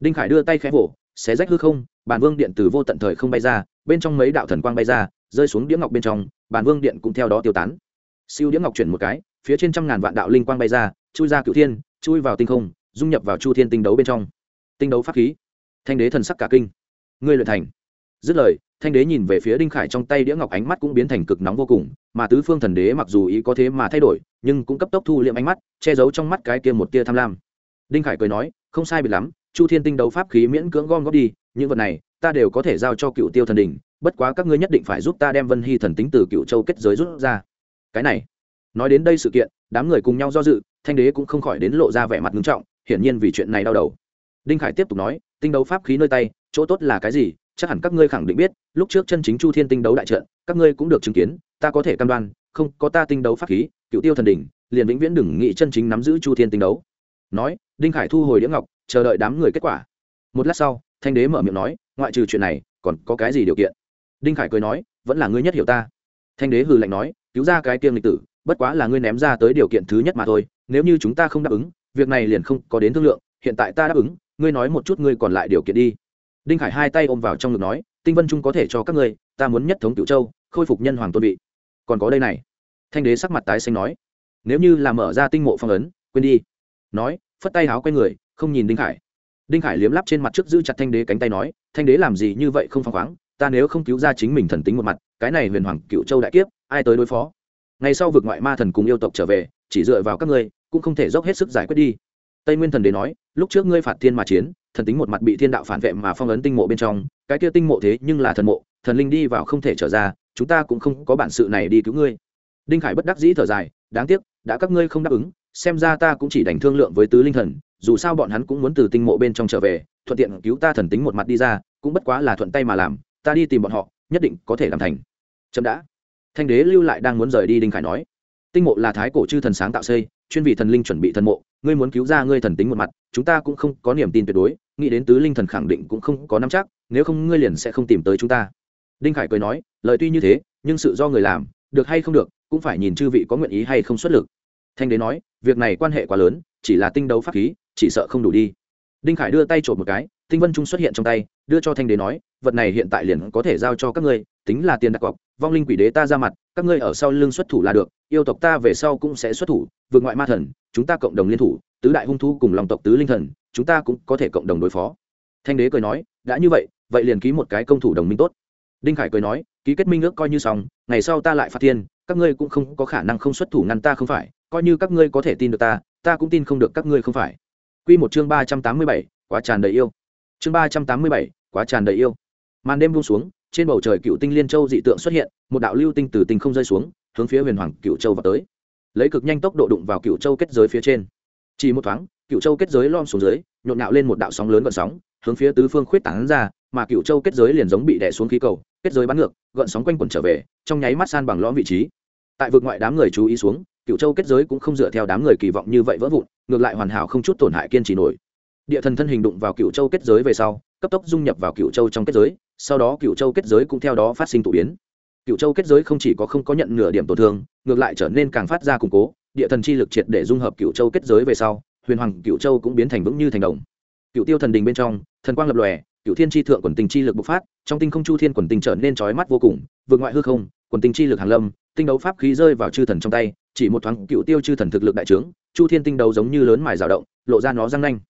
Đinh khải đưa tay khẽ vỗ, xé rách hư không, bản vương điện từ vô tận thời không bay ra, bên trong mấy đạo thần quang bay ra, rơi xuống đĩa ngọc bên trong, bản vương điện cũng theo đó tiêu tán. Siêu đĩa ngọc chuyển một cái, phía trên trăm ngàn vạn đạo linh quang bay ra, chui ra cựu thiên, chui vào tinh không, dung nhập vào chu thiên tinh đấu bên trong. Tinh đấu pháp khí. Thanh đế thần sắc cả kinh. Ngươi luyện thành dứt lời, thanh đế nhìn về phía đinh khải trong tay đĩa ngọc ánh mắt cũng biến thành cực nóng vô cùng, mà tứ phương thần đế mặc dù ý có thế mà thay đổi, nhưng cũng cấp tốc thu liệm ánh mắt, che giấu trong mắt cái kia một tia tham lam. Đinh khải cười nói, không sai biệt lắm, chu thiên tinh đấu pháp khí miễn cưỡng gom góp đi, những vật này, ta đều có thể giao cho cựu tiêu thần đình bất quá các ngươi nhất định phải giúp ta đem vân hy thần tính từ cựu châu kết giới rút ra. Cái này, nói đến đây sự kiện, đám người cùng nhau do dự, thanh đế cũng không khỏi đến lộ ra vẻ mặt nghiêm trọng, hiển nhiên vì chuyện này đau đầu. Đinh khải tiếp tục nói, tinh đấu pháp khí nơi tay, chỗ tốt là cái gì? Chắc hẳn các ngươi khẳng định biết, lúc trước chân chính chu thiên tinh đấu đại trận, các ngươi cũng được chứng kiến, ta có thể cam đoan, không có ta tinh đấu pháp khí, cựu tiêu thần đỉnh, liền vĩnh viễn đừng nghị chân chính nắm giữ chu thiên tinh đấu. Nói, đinh khải thu hồi đĩa ngọc, chờ đợi đám người kết quả. Một lát sau, thanh đế mở miệng nói, ngoại trừ chuyện này, còn có cái gì điều kiện? Đinh khải cười nói, vẫn là ngươi nhất hiểu ta. Thanh đế hừ lạnh nói, cứu ra cái tiêm lịch tử, bất quá là ngươi ném ra tới điều kiện thứ nhất mà thôi, nếu như chúng ta không đáp ứng, việc này liền không có đến thương lượng, hiện tại ta đáp ứng, ngươi nói một chút ngươi còn lại điều kiện đi đinh khải hai tay ôm vào trong ngực nói, tinh vân trung có thể cho các ngươi, ta muốn nhất thống cựu châu, khôi phục nhân hoàng tôn vị. Còn có đây này. Thanh đế sắc mặt tái xanh nói, nếu như là mở ra tinh mộ phong ấn, quên đi. Nói, phất tay háo quay người, không nhìn đinh khải. Đinh khải liếm lắp trên mặt trước giữ chặt thanh đế cánh tay nói, thanh đế làm gì như vậy không phăng khoáng, ta nếu không cứu ra chính mình thần tính một mặt, cái này huyền hoàng cựu châu đại kiếp, ai tới đối phó? Ngày sau vực ngoại ma thần cùng yêu tộc trở về, chỉ dựa vào các ngươi, cũng không thể dốc hết sức giải quyết đi. Tây nguyên thần đế nói, lúc trước ngươi phạt thiên mà chiến thần tính một mặt bị thiên đạo phản vệ mà phong ấn tinh mộ bên trong, cái kia tinh mộ thế nhưng là thần mộ, thần linh đi vào không thể trở ra, chúng ta cũng không có bản sự này đi cứu ngươi. Đinh khải bất đắc dĩ thở dài, đáng tiếc, đã các ngươi không đáp ứng, xem ra ta cũng chỉ đành thương lượng với tứ linh thần, dù sao bọn hắn cũng muốn từ tinh mộ bên trong trở về, thuận tiện cứu ta thần tính một mặt đi ra, cũng bất quá là thuận tay mà làm, ta đi tìm bọn họ, nhất định có thể làm thành. Chậm đã. Thanh đế lưu lại đang muốn rời đi, đinh khải nói. Tinh mộ là thái cổ chư thần sáng tạo xây, chuyên vị thần linh chuẩn bị thần mộ ngươi muốn cứu ra ngươi thần tính một mặt, chúng ta cũng không có niềm tin tuyệt đối, nghĩ đến tứ linh thần khẳng định cũng không có nắm chắc, nếu không ngươi liền sẽ không tìm tới chúng ta. Đinh khải cười nói, lời tuy như thế, nhưng sự do người làm, được hay không được, cũng phải nhìn chư vị có nguyện ý hay không xuất lực. Thanh đế nói, việc này quan hệ quá lớn, chỉ là tinh đấu pháp khí, chỉ sợ không đủ đi đinh khải đưa tay trộm một cái, tinh vân trung xuất hiện trong tay, đưa cho thanh đế nói, vật này hiện tại liền có thể giao cho các ngươi, tính là tiền đặt cọc, vong linh quỷ đế ta ra mặt, các ngươi ở sau lưng xuất thủ là được, yêu tộc ta về sau cũng sẽ xuất thủ, vượt ngoại ma thần, chúng ta cộng đồng liên thủ, tứ đại hung thu cùng lòng tộc tứ linh thần, chúng ta cũng có thể cộng đồng đối phó. Thanh đế cười nói, đã như vậy vậy liền ký một cái công thủ đồng minh tốt. Đinh khải cười nói, ký kết minh ước coi như xong, ngày sau ta lại phạt thiên các ngươi cũng không có khả năng không xuất thủ ngăn ta không phải, coi như các ngươi có thể tin được ta ta cũng tin không được các ngươi không phải. Quy một chương ba trăm tám mươi bảy, quá tràn đầy yêu. Chương ba trăm tám mươi bảy, quá tràn đầy yêu. Màn đêm buông xuống, trên bầu trời cựu tinh liên châu dị tượng xuất hiện, một đạo lưu tinh từ tinh không rơi xuống, hướng phía huyền hoàng cựu châu vọt tới. Lấy cực nhanh tốc độ đụng vào cựu châu kết giới phía trên. Chỉ một thoáng, cựu châu kết giới lom xuống dưới, nhộn nhạo lên một đạo sóng lớn gợn sóng, hướng phía tứ phương khuyết tán ra, mà cựu châu kết giới liền giống bị đè xuống khí cầu, kết giới bắn ngược, gợn sóng quanh quẩn trở về, trong nháy mắt san bằng lõm vị trí. Tại vực ngoại đám người chú ý xuống cựu châu kết giới cũng không dựa theo đám người kỳ vọng như vậy vỡ vụn, ngược lại hoàn hảo không chút tổn hại kiên trì nổi. Địa thần thân hình đụng vào cựu châu kết giới về sau, cấp tốc dung nhập vào cựu châu trong kết giới, sau đó cựu châu kết giới cũng theo đó phát sinh tụ biến. Cựu châu kết giới không chỉ có không có nhận nửa điểm tổn thương, ngược lại trở nên càng phát ra củng cố, địa thần chi lực triệt để dung hợp cựu châu kết giới về sau, huyền hoàng cựu châu cũng biến thành vững như thành đồng. Cựu tiêu thần đình bên trong, thần quang lập lòe cựu thiên chi thượng quần tình chi lực bộc phát, trong tinh không chu thiên quần tình trở nên trói mắt vô cùng, vượt ngoại hư không, quần tình chi lực hàng lâm, tinh đấu pháp khí rơi vào chư thần trong tay chỉ một thoáng cựu tiêu chư thần thực lực đại trướng, chu thiên tinh đấu giống như lớn mài rào động, lộ ra nó răng nanh.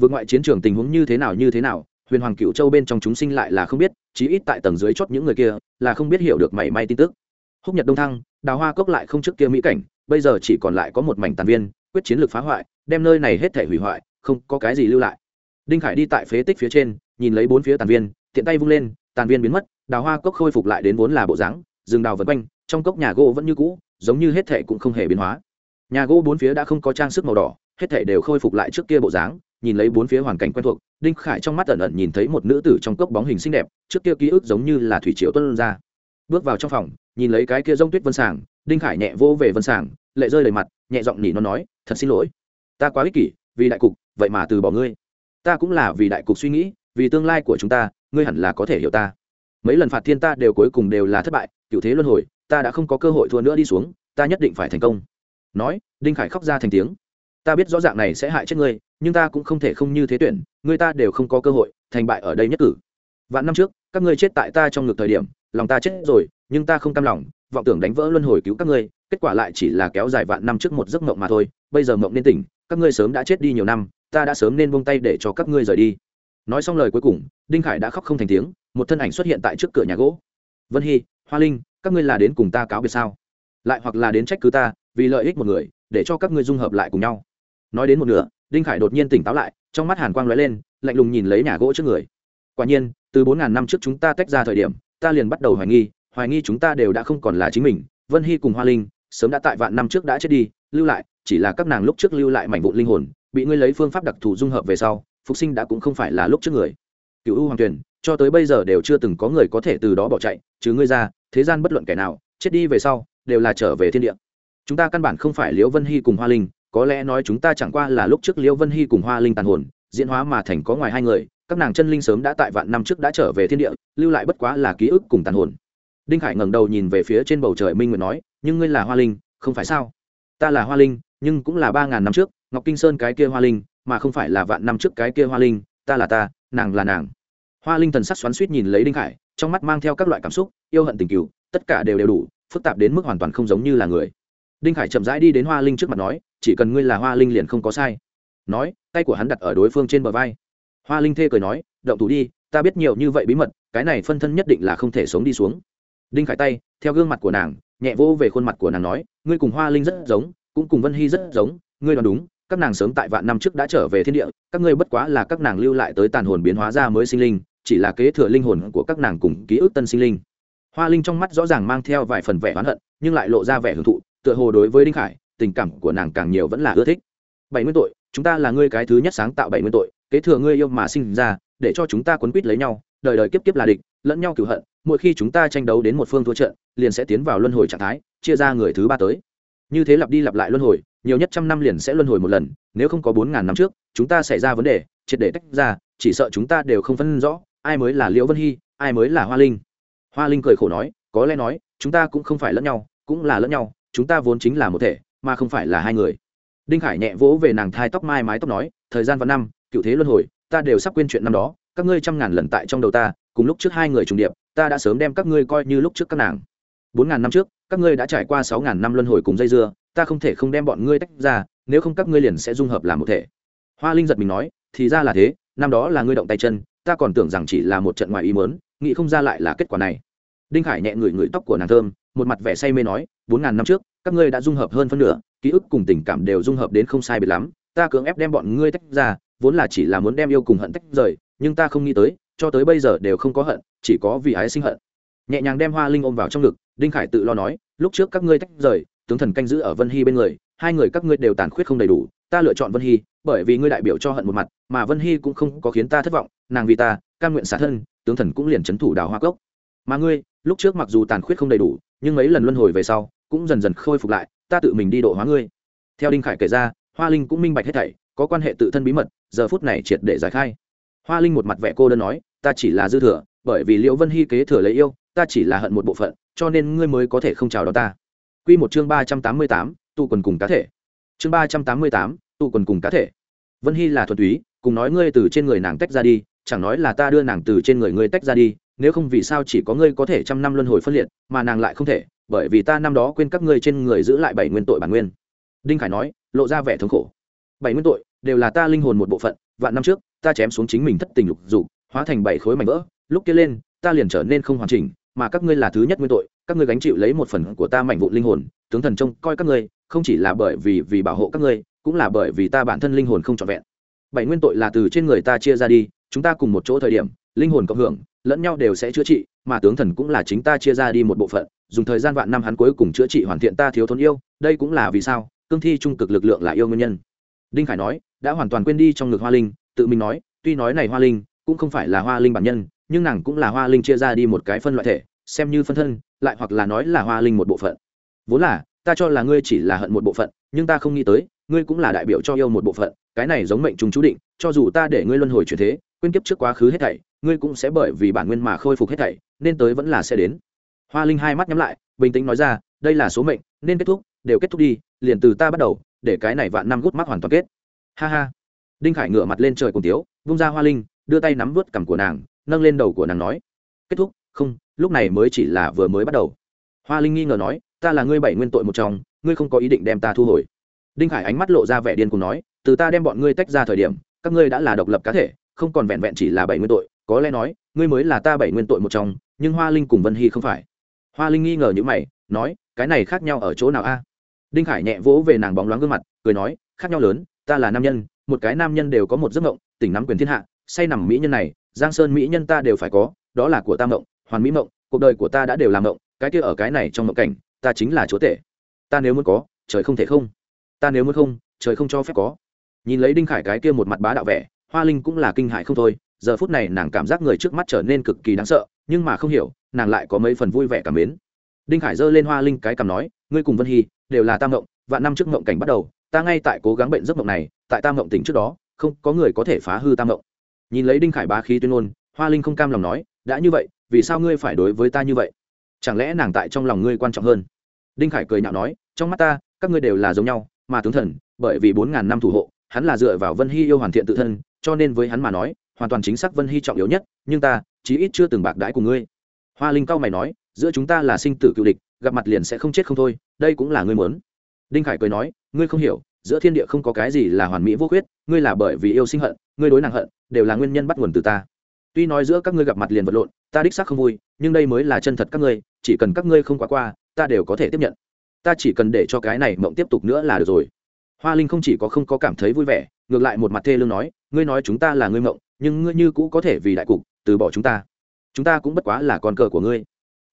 Vượt ngoại chiến trường tình huống như thế nào như thế nào, huyền hoàng cựu châu bên trong chúng sinh lại là không biết, chí ít tại tầng dưới chót những người kia, là không biết hiểu được mảy may tin tức. Húc nhật đông thăng, đào hoa cốc lại không trước kia mỹ cảnh, bây giờ chỉ còn lại có một mảnh tàn viên, quyết chiến lược phá hoại, đem nơi này hết thể hủy hoại, không có cái gì lưu lại. Đinh khải đi tại phế tích phía trên, nhìn lấy bốn phía tàn viên, tiện tay vung lên, tàn viên biến mất, đào hoa cốc khôi phục lại đến vốn là bộ dáng, rừng đào vật quanh, trong cốc nhà gỗ vẫn như cũ giống như hết thệ cũng không hề biến hóa. Nhà gỗ bốn phía đã không có trang sức màu đỏ, hết thảy đều khôi phục lại trước kia bộ dáng, nhìn lấy bốn phía hoàn cảnh quen thuộc, đinh khải trong mắt ẩn ẩn nhìn thấy một nữ tử trong cốc bóng hình xinh đẹp, trước kia ký ức giống như là thủy triều tuân ra. Bước vào trong phòng, nhìn lấy cái kia rông tuyết vân sàng, đinh khải nhẹ vô về vân sàng, lệ rơi đầy mặt, nhẹ giọng nhỉ nó nói, thật xin lỗi. Ta quá ích kỷ, vì đại cục, vậy mà từ bỏ ngươi. Ta cũng là vì đại cục suy nghĩ, vì tương lai của chúng ta, ngươi hẳn là có thể hiểu ta. Mấy lần phạt thiên ta đều cuối cùng đều là thất bại, cựu thế luân hồi ta đã không có cơ hội thua nữa đi xuống, ta nhất định phải thành công. Nói, đinh khải khóc ra thành tiếng. Ta biết rõ ràng này sẽ hại chết ngươi, nhưng ta cũng không thể không như thế tuyển ngươi ta đều không có cơ hội, thành bại ở đây nhất cử. Vạn năm trước, các ngươi chết tại ta trong ngực thời điểm, lòng ta chết rồi, nhưng ta không cam lòng, vọng tưởng đánh vỡ luân hồi cứu các ngươi, kết quả lại chỉ là kéo dài vạn năm trước một giấc mộng mà thôi, bây giờ mộng nên tỉnh, các ngươi sớm đã chết đi nhiều năm, ta đã sớm nên buông tay để cho các ngươi rời đi. Nói xong lời cuối cùng, đinh khải đã khóc không thành tiếng, một thân ảnh xuất hiện tại trước cửa nhà gỗ. Vân hy, hoa linh các ngươi là đến cùng ta cáo biệt sao? Lại hoặc là đến trách cứ ta, vì lợi ích một người, để cho các ngươi dung hợp lại cùng nhau. Nói đến một nửa, đinh khải đột nhiên tỉnh táo lại, trong mắt hàn quang lóe lên, lạnh lùng nhìn lấy nhà gỗ trước người. Quả nhiên, từ bốn ngàn năm trước chúng ta tách ra thời điểm, ta liền bắt đầu hoài nghi hoài nghi chúng ta đều đã không còn là chính mình, vân hy cùng hoa linh, sớm đã tại vạn năm trước đã chết đi, lưu lại, chỉ là các nàng lúc trước lưu lại mảnh vụn linh hồn, bị ngươi lấy phương pháp đặc thù dung hợp về sau, phục sinh đã cũng không phải là lúc trước người. Cựu u hoàng tuyển cho tới bây giờ đều chưa từng có người có thể từ đó bỏ chạy, chứ ngươi ra, thế gian bất luận kẻ nào, chết đi về sau, đều là trở về thiên địa. Chúng ta căn bản không phải liễu vân hy cùng hoa linh, có lẽ nói chúng ta chẳng qua là lúc trước liễu vân hy cùng hoa linh tàn hồn, diễn hóa mà thành có ngoài hai người, các nàng chân linh sớm đã tại vạn năm trước đã trở về thiên địa, lưu lại bất quá là ký ức cùng tàn hồn. Đinh khải ngẩng đầu nhìn về phía trên bầu trời minh nguyệt nói, nhưng ngươi là hoa linh, không phải sao? Ta là hoa linh, nhưng cũng là ba ngàn năm trước, ngọc kinh sơn cái kia hoa linh, mà không phải là vạn năm trước cái kia hoa linh, ta là ta, nàng là nàng hoa linh thần sắc xoắn suýt nhìn lấy đinh khải, trong mắt mang theo các loại cảm xúc, yêu hận tình cựu tất cả đều đều đủ, phức tạp đến mức hoàn toàn không giống như là người. Đinh khải chậm rãi đi đến hoa linh trước mặt nói, chỉ cần ngươi là hoa linh liền không có sai. Nói, tay của hắn đặt ở đối phương trên bờ vai. Hoa linh thê cười nói, động thủ đi, ta biết nhiều như vậy bí mật, cái này phân thân nhất định là không thể sống đi xuống. Đinh khải tay, theo gương mặt của nàng, nhẹ vỗ về khuôn mặt của nàng nói, ngươi cùng hoa linh rất giống, cũng cùng vân hy rất giống, ngươi đoán đúng, các nàng sớm tại vạn năm trước đã trở về thiên địa, các ngươi bất quá là các nàng lưu lại tới tàn hồn biến hóa ra mới sinh linh chỉ là kế thừa linh hồn của các nàng cùng ký ức tân sinh linh. Hoa linh trong mắt rõ ràng mang theo vài phần vẻ oán hận, nhưng lại lộ ra vẻ hưởng thụ, tựa hồ đối với đinh khải, tình cảm của nàng càng nhiều vẫn là ưa thích. Bảy mươi tội, chúng ta là ngươi cái thứ nhất sáng tạo bảy mươi tội, kế thừa ngươi yêu mà sinh ra, để cho chúng ta quấn quýt lấy nhau, đời đời kiếp kiếp là địch, lẫn nhau cửu hận, mỗi khi chúng ta tranh đấu đến một phương thua trận, liền sẽ tiến vào luân hồi trạng thái, chia ra người thứ ba tới. Như thế lặp đi lặp lại luân hồi, nhiều nhất trăm năm liền sẽ luân hồi một lần, nếu không có bốn ngàn năm trước, chúng ta xảy ra vấn đề, triệt để tách ra, chỉ sợ chúng ta đều không phân rõ ai mới là liễu vân hy, ai mới là hoa linh? Hoa linh cười khổ nói, có lẽ nói, chúng ta cũng không phải lẫn nhau, cũng là lẫn nhau, chúng ta vốn chính là một thể, mà không phải là hai người. Đinh khải nhẹ vỗ về nàng thai tóc mai mái tóc nói, thời gian và năm, cựu thế luân hồi, ta đều sắp quên chuyện năm đó, các ngươi trăm ngàn lần tại trong đầu ta, cùng lúc trước hai người trùng điệp, ta đã sớm đem các ngươi coi như lúc trước các nàng. Bốn ngàn năm trước, các ngươi đã trải qua sáu ngàn năm luân hồi cùng dây dưa, ta không thể không đem bọn ngươi tách ra, nếu không các ngươi liền sẽ dung hợp làm một thể. Hoa linh giật mình nói, thì ra là thế, năm đó là ngươi động tay chân ta còn tưởng rằng chỉ là một trận ngoài ý mớn nghĩ không ra lại là kết quả này. Đinh khải nhẹ ngửi ngửi tóc của nàng thơm, một mặt vẻ say mê nói, bốn ngàn năm trước, các ngươi đã dung hợp hơn phân nửa, ký ức cùng tình cảm đều dung hợp đến không sai biệt lắm, ta cưỡng ép đem bọn ngươi tách ra, vốn là chỉ là muốn đem yêu cùng hận tách rời, nhưng ta không nghĩ tới, cho tới bây giờ đều không có hận, chỉ có vì ái sinh hận. Nhẹ nhàng đem hoa linh ôm vào trong ngực, đinh khải tự lo nói, lúc trước các ngươi tách rời, tướng thần canh giữ ở vân hy bên người, hai người các ngươi đều tàn khuyết không đầy đủ, ta lựa chọn vân hy bởi vì ngươi đại biểu cho hận một mặt, mà vân hy cũng không có khiến ta thất vọng, nàng vì ta căn nguyện xả thân, tướng thần cũng liền c h ấ n thủ đào hoa cốc. Mà ngươi, lúc trước mặc dù tàn khuyết không đầy đủ, nhưng mấy lần luân hồi về sau, cũng dần dần khôi phục lại, ta tự mình đi độ hóa ngươi. Theo đinh khải kể ra, hoa linh cũng minh bạch hết thảy, có quan hệ tự thân bí mật, giờ phút này triệt để giải khai. Hoa linh một mặt vẻ cô đơn nói, ta chỉ là dư thừa, bởi vì liễu vân hy kế thừa lấy yêu, ta chỉ là hận một bộ phận, cho nên ngươi mới có thể không chào đón ta. Quy một chương ba trăm tám mươi tám tụ quần cùng cá thể. Chương ba trăm tám mươi tám tụ quần cùng cá thể. Vân hy là thuần túy, cùng nói ngươi từ trên người nàng tách ra đi, chẳng nói là ta đưa nàng từ trên người ngươi tách ra đi, nếu không vì sao chỉ có ngươi có thể trăm năm luân hồi phân liệt, mà nàng lại không thể, bởi vì ta năm đó quên các ngươi trên người giữ lại bảy nguyên tội bản nguyên. Đinh khải nói, lộ ra vẻ thống khổ. Bảy nguyên tội đều là ta linh hồn một bộ phận, vạn năm trước, ta chém xuống chính mình thất tình lục dục, hóa thành bảy khối mảnh vỡ, lúc kia lên, ta liền trở nên không hoàn chỉnh, mà các ngươi là thứ nhất nguyên tội, các ngươi gánh chịu lấy một phần của ta mảnh vụ linh hồn, tướng thần trông coi các ngươi, không chỉ là bởi vì vì bảo hộ các ngươi cũng là bởi vì ta bản thân linh hồn không trọn vẹn. Bảy nguyên tội là từ trên người ta chia ra đi, chúng ta cùng một chỗ thời điểm, linh hồn cộng hưởng, lẫn nhau đều sẽ chữa trị, mà tướng thần cũng là chính ta chia ra đi một bộ phận, dùng thời gian vạn năm hắn cuối cùng chữa trị hoàn thiện ta thiếu thốn yêu, đây cũng là vì sao, cương thi trung cực lực lượng là yêu nguyên nhân. Đinh khải nói, đã hoàn toàn quên đi trong ngực hoa linh, tự mình nói, tuy nói này hoa linh cũng không phải là hoa linh bản nhân, nhưng nàng cũng là hoa linh chia ra đi một cái phân loại thể, xem như phân thân, lại hoặc là nói là hoa linh một bộ phận. Vốn là, ta cho là ngươi chỉ là hận một bộ phận, nhưng ta không nghĩ tới ngươi cũng là đại biểu cho yêu một bộ phận, cái này giống mệnh chúng chú định, cho dù ta để ngươi luân hồi chuyển thế, quên kiếp trước quá khứ hết thảy, ngươi cũng sẽ bởi vì bản nguyên mà khôi phục hết thảy, nên tới vẫn là sẽ đến. Hoa linh hai mắt nhắm lại, bình tĩnh nói ra, đây là số mệnh, nên kết thúc, đều kết thúc đi, liền từ ta bắt đầu, để cái này vạn năm gút mắt hoàn toàn kết. Ha ha. Đinh khải ngửa mặt lên trời cùng tiếu, vung ra hoa linh, đưa tay nắm vớt cằm của nàng, nâng lên đầu của nàng nói, kết thúc, không, lúc này mới chỉ là vừa mới bắt đầu. Hoa linh nghi ngờ nói, ta là ngươi bảy nguyên tội một trong, ngươi không có ý định đem ta thu hồi đinh khải ánh mắt lộ ra vẻ điên cùng nói, từ ta đem bọn ngươi tách ra thời điểm, các ngươi đã là độc lập cá thể, không còn vẹn vẹn chỉ là bảy nguyên tội. Có lẽ nói, ngươi mới là ta bảy nguyên tội một trong, nhưng hoa linh cùng vân hy không phải. Hoa linh nghi ngờ những mày, nói, cái này khác nhau ở chỗ nào a? Đinh khải nhẹ vỗ về nàng bóng loáng gương mặt, cười nói, khác nhau lớn, ta là nam nhân, một cái nam nhân đều có một giấc mộng, tỉnh nắm quyền thiên hạ, say nằm mỹ nhân này, giang sơn mỹ nhân ta đều phải có, đó là của ta mộng, hoàn mỹ mộng, cuộc đời của ta đã đều làm mộng, cái kia ở cái này trong mộng cảnh, ta chính là chúa tể. Ta nếu muốn có, trời không thể không ta nếu muốn không, trời không cho phép có. Nhìn lấy đinh khải cái kia một mặt bá đạo vẻ, hoa linh cũng là kinh hại không thôi, giờ phút này nàng cảm giác người trước mắt trở nên cực kỳ đáng sợ, nhưng mà không hiểu, nàng lại có mấy phần vui vẻ cảm mến. Đinh khải giơ lên hoa linh cái cảm nói, ngươi cùng vân hy, đều là tam ngộng và năm trước ngộng cảnh bắt đầu, ta ngay tại cố gắng bệnh giấc ngộng này, tại tam ngộng tỉnh trước đó, không có người có thể phá hư tam ngộng. Nhìn lấy đinh khải bá khí tuyên ngôn, hoa linh không cam lòng nói, đã như vậy, vì sao ngươi phải đối với ta như vậy? Chẳng lẽ nàng tại trong lòng ngươi quan trọng hơn? Đinh khải cười nhạo nói, trong mắt ta, các ngươi đều là giống nhau mà tướng thần, bởi vì bốn ngàn năm thủ hộ, hắn là dựa vào vân hy yêu hoàn thiện tự thân, cho nên với hắn mà nói, hoàn toàn chính xác vân hy trọng yếu nhất, nhưng ta, chí ít chưa từng bạc đãi cùng ngươi. Hoa linh cao mày nói, giữa chúng ta là sinh tử cựu địch, gặp mặt liền sẽ không chết không thôi, đây cũng là ngươi muốn. Đinh khải cười nói, ngươi không hiểu, giữa thiên địa không có cái gì là hoàn mỹ vô khuyết, ngươi là bởi vì yêu sinh hận, ngươi đối nàng hận, đều là nguyên nhân bắt nguồn từ ta. Tuy nói giữa các ngươi gặp mặt liền vật lộn, ta đích xác không vui, nhưng đây mới là chân thật các ngươi, chỉ cần các ngươi không quá qua, ta đều có thể tiếp nhận ta chỉ cần để cho cái này mộng tiếp tục nữa là được rồi. Hoa linh không chỉ có không có cảm thấy vui vẻ, ngược lại một mặt thê lương nói, ngươi nói chúng ta là ngươi mộng, nhưng ngươi như cũ có thể vì đại cục, từ bỏ chúng ta. Chúng ta cũng bất quá là con cờ của ngươi.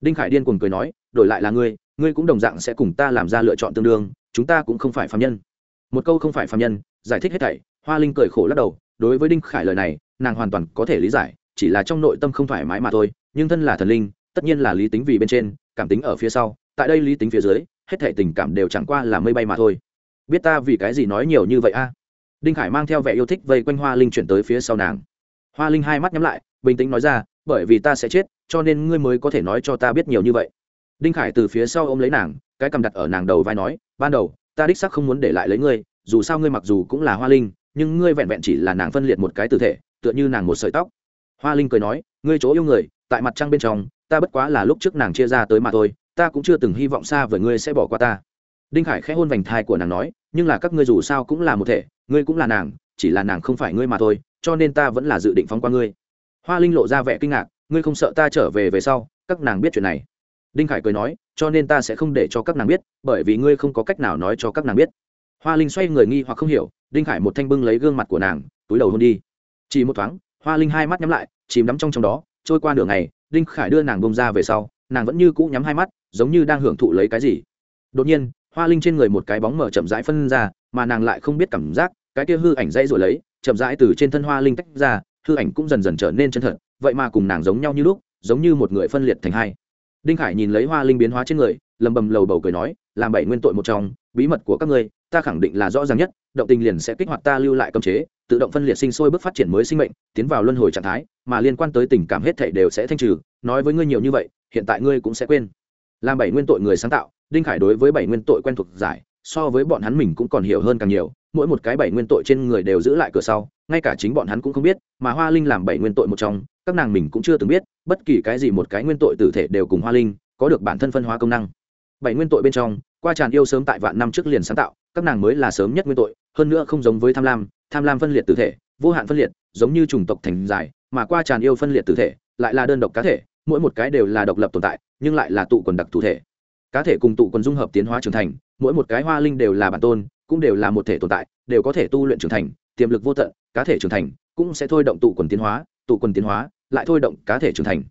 Đinh khải điên cuồng cười nói, đổi lại là ngươi ngươi cũng đồng dạng sẽ cùng ta làm ra lựa chọn tương đương, chúng ta cũng không phải phạm nhân. Một câu không phải phạm nhân, giải thích hết thảy, hoa linh cười khổ lắc đầu, đối với đinh khải lời này, nàng hoàn toàn có thể lý giải, chỉ là trong nội tâm không thoải mái mà thôi, nhưng thân là thần linh, tất nhiên là lý tính vì bên trên, cảm tính ở phía sau, tại đây lý tính phía dưới hết thảy tình cảm đều chẳng qua là mây bay mà thôi. Biết ta vì cái gì nói nhiều như vậy a? Đinh khải mang theo vẻ yêu thích vây quanh hoa linh chuyển tới phía sau nàng. Hoa linh hai mắt nhắm lại, bình tĩnh nói ra, bởi vì ta sẽ chết, cho nên ngươi mới có thể nói cho ta biết nhiều như vậy. Đinh khải từ phía sau ôm lấy nàng, cái cầm đặt ở nàng đầu vai nói, ban đầu, ta đích sắc không muốn để lại lấy ngươi, dù sao ngươi mặc dù cũng là hoa linh, nhưng ngươi vẹn vẹn chỉ là nàng phân liệt một cái tử thể, tựa như nàng một sợi tóc. Hoa linh cười nói, ngươi chỗ yêu người, tại mặt trăng bên trong, ta bất quá là lúc trước nàng chia ra tới mà thôi ta cũng chưa từng hy vọng xa với ngươi sẽ bỏ qua ta. Đinh khải khẽ hôn vành thai của nàng nói, nhưng là các ngươi dù sao cũng là một thể, ngươi cũng là nàng, chỉ là nàng không phải ngươi mà thôi, cho nên ta vẫn là dự định phóng qua ngươi. Hoa linh lộ ra vẻ kinh ngạc, ngươi không sợ ta trở về về sau, các nàng biết chuyện này. Đinh khải cười nói, cho nên ta sẽ không để cho các nàng biết, bởi vì ngươi không có cách nào nói cho các nàng biết. Hoa linh xoay người nghi hoặc không hiểu, đinh khải một thanh bưng lấy gương mặt của nàng, túi đầu hôn đi. Chỉ một thoáng, hoa linh hai mắt nhắm lại, chìm đắm trong trong đó, trôi qua nửa ngày, đinh khải đưa nàng bông ra về sau nàng vẫn như cũ nhắm hai mắt, giống như đang hưởng thụ lấy cái gì. Đột nhiên, hoa linh trên người một cái bóng mở chậm rãi phân ra, mà nàng lại không biết cảm giác, cái kia hư ảnh dãy rồi lấy, chậm rãi từ trên thân hoa linh tách ra, hư ảnh cũng dần dần trở nên chân thật, vậy mà cùng nàng giống nhau như lúc, giống như một người phân liệt thành hai. Đinh khải nhìn lấy hoa linh biến hóa trên người, lầm bầm lầu bầu cười nói, làm bảy nguyên tội một trong, bí mật của các ngươi, ta khẳng định là rõ ràng nhất, động tình liền sẽ kích hoạt ta lưu lại cơm chế, tự động phân liệt sinh sôi bước phát triển mới sinh mệnh, tiến vào luân hồi trạng thái, mà liên quan tới tình cảm hết thảy đều sẽ thanh trừ, nói với ngươi nhiều như vậy hiện tại ngươi cũng sẽ quên. Làm bảy nguyên tội người sáng tạo, đinh khải đối với bảy nguyên tội quen thuộc giải, so với bọn hắn mình cũng còn hiểu hơn càng nhiều, mỗi một cái bảy nguyên tội trên người đều giữ lại cửa sau, ngay cả chính bọn hắn cũng không biết, mà hoa linh làm bảy nguyên tội một trong, các nàng mình cũng chưa từng biết, bất kỳ cái gì một cái nguyên tội tử thể đều cùng hoa linh, có được bản thân phân hóa công năng. Bảy nguyên tội bên trong, qua tràn yêu sớm tại vạn năm trước liền sáng tạo, các nàng mới là sớm nhất nguyên tội, hơn nữa không giống với tham lam tham lam phân liệt tử thể, vô hạn phân liệt, giống như chủng tộc thành dài mà qua tràn yêu phân liệt tử thể, lại là đơn độc cá thể mỗi một cái đều là độc lập tồn tại, nhưng lại là tụ quần đặc thù thể. Cá thể cùng tụ quần dung hợp tiến hóa trưởng thành, mỗi một cái hoa linh đều là bản tôn, cũng đều là một thể tồn tại, đều có thể tu luyện trưởng thành, tiềm lực vô tận, cá thể trưởng thành cũng sẽ thôi động tụ quần tiến hóa, tụ quần tiến hóa, lại thôi động cá thể trưởng thành.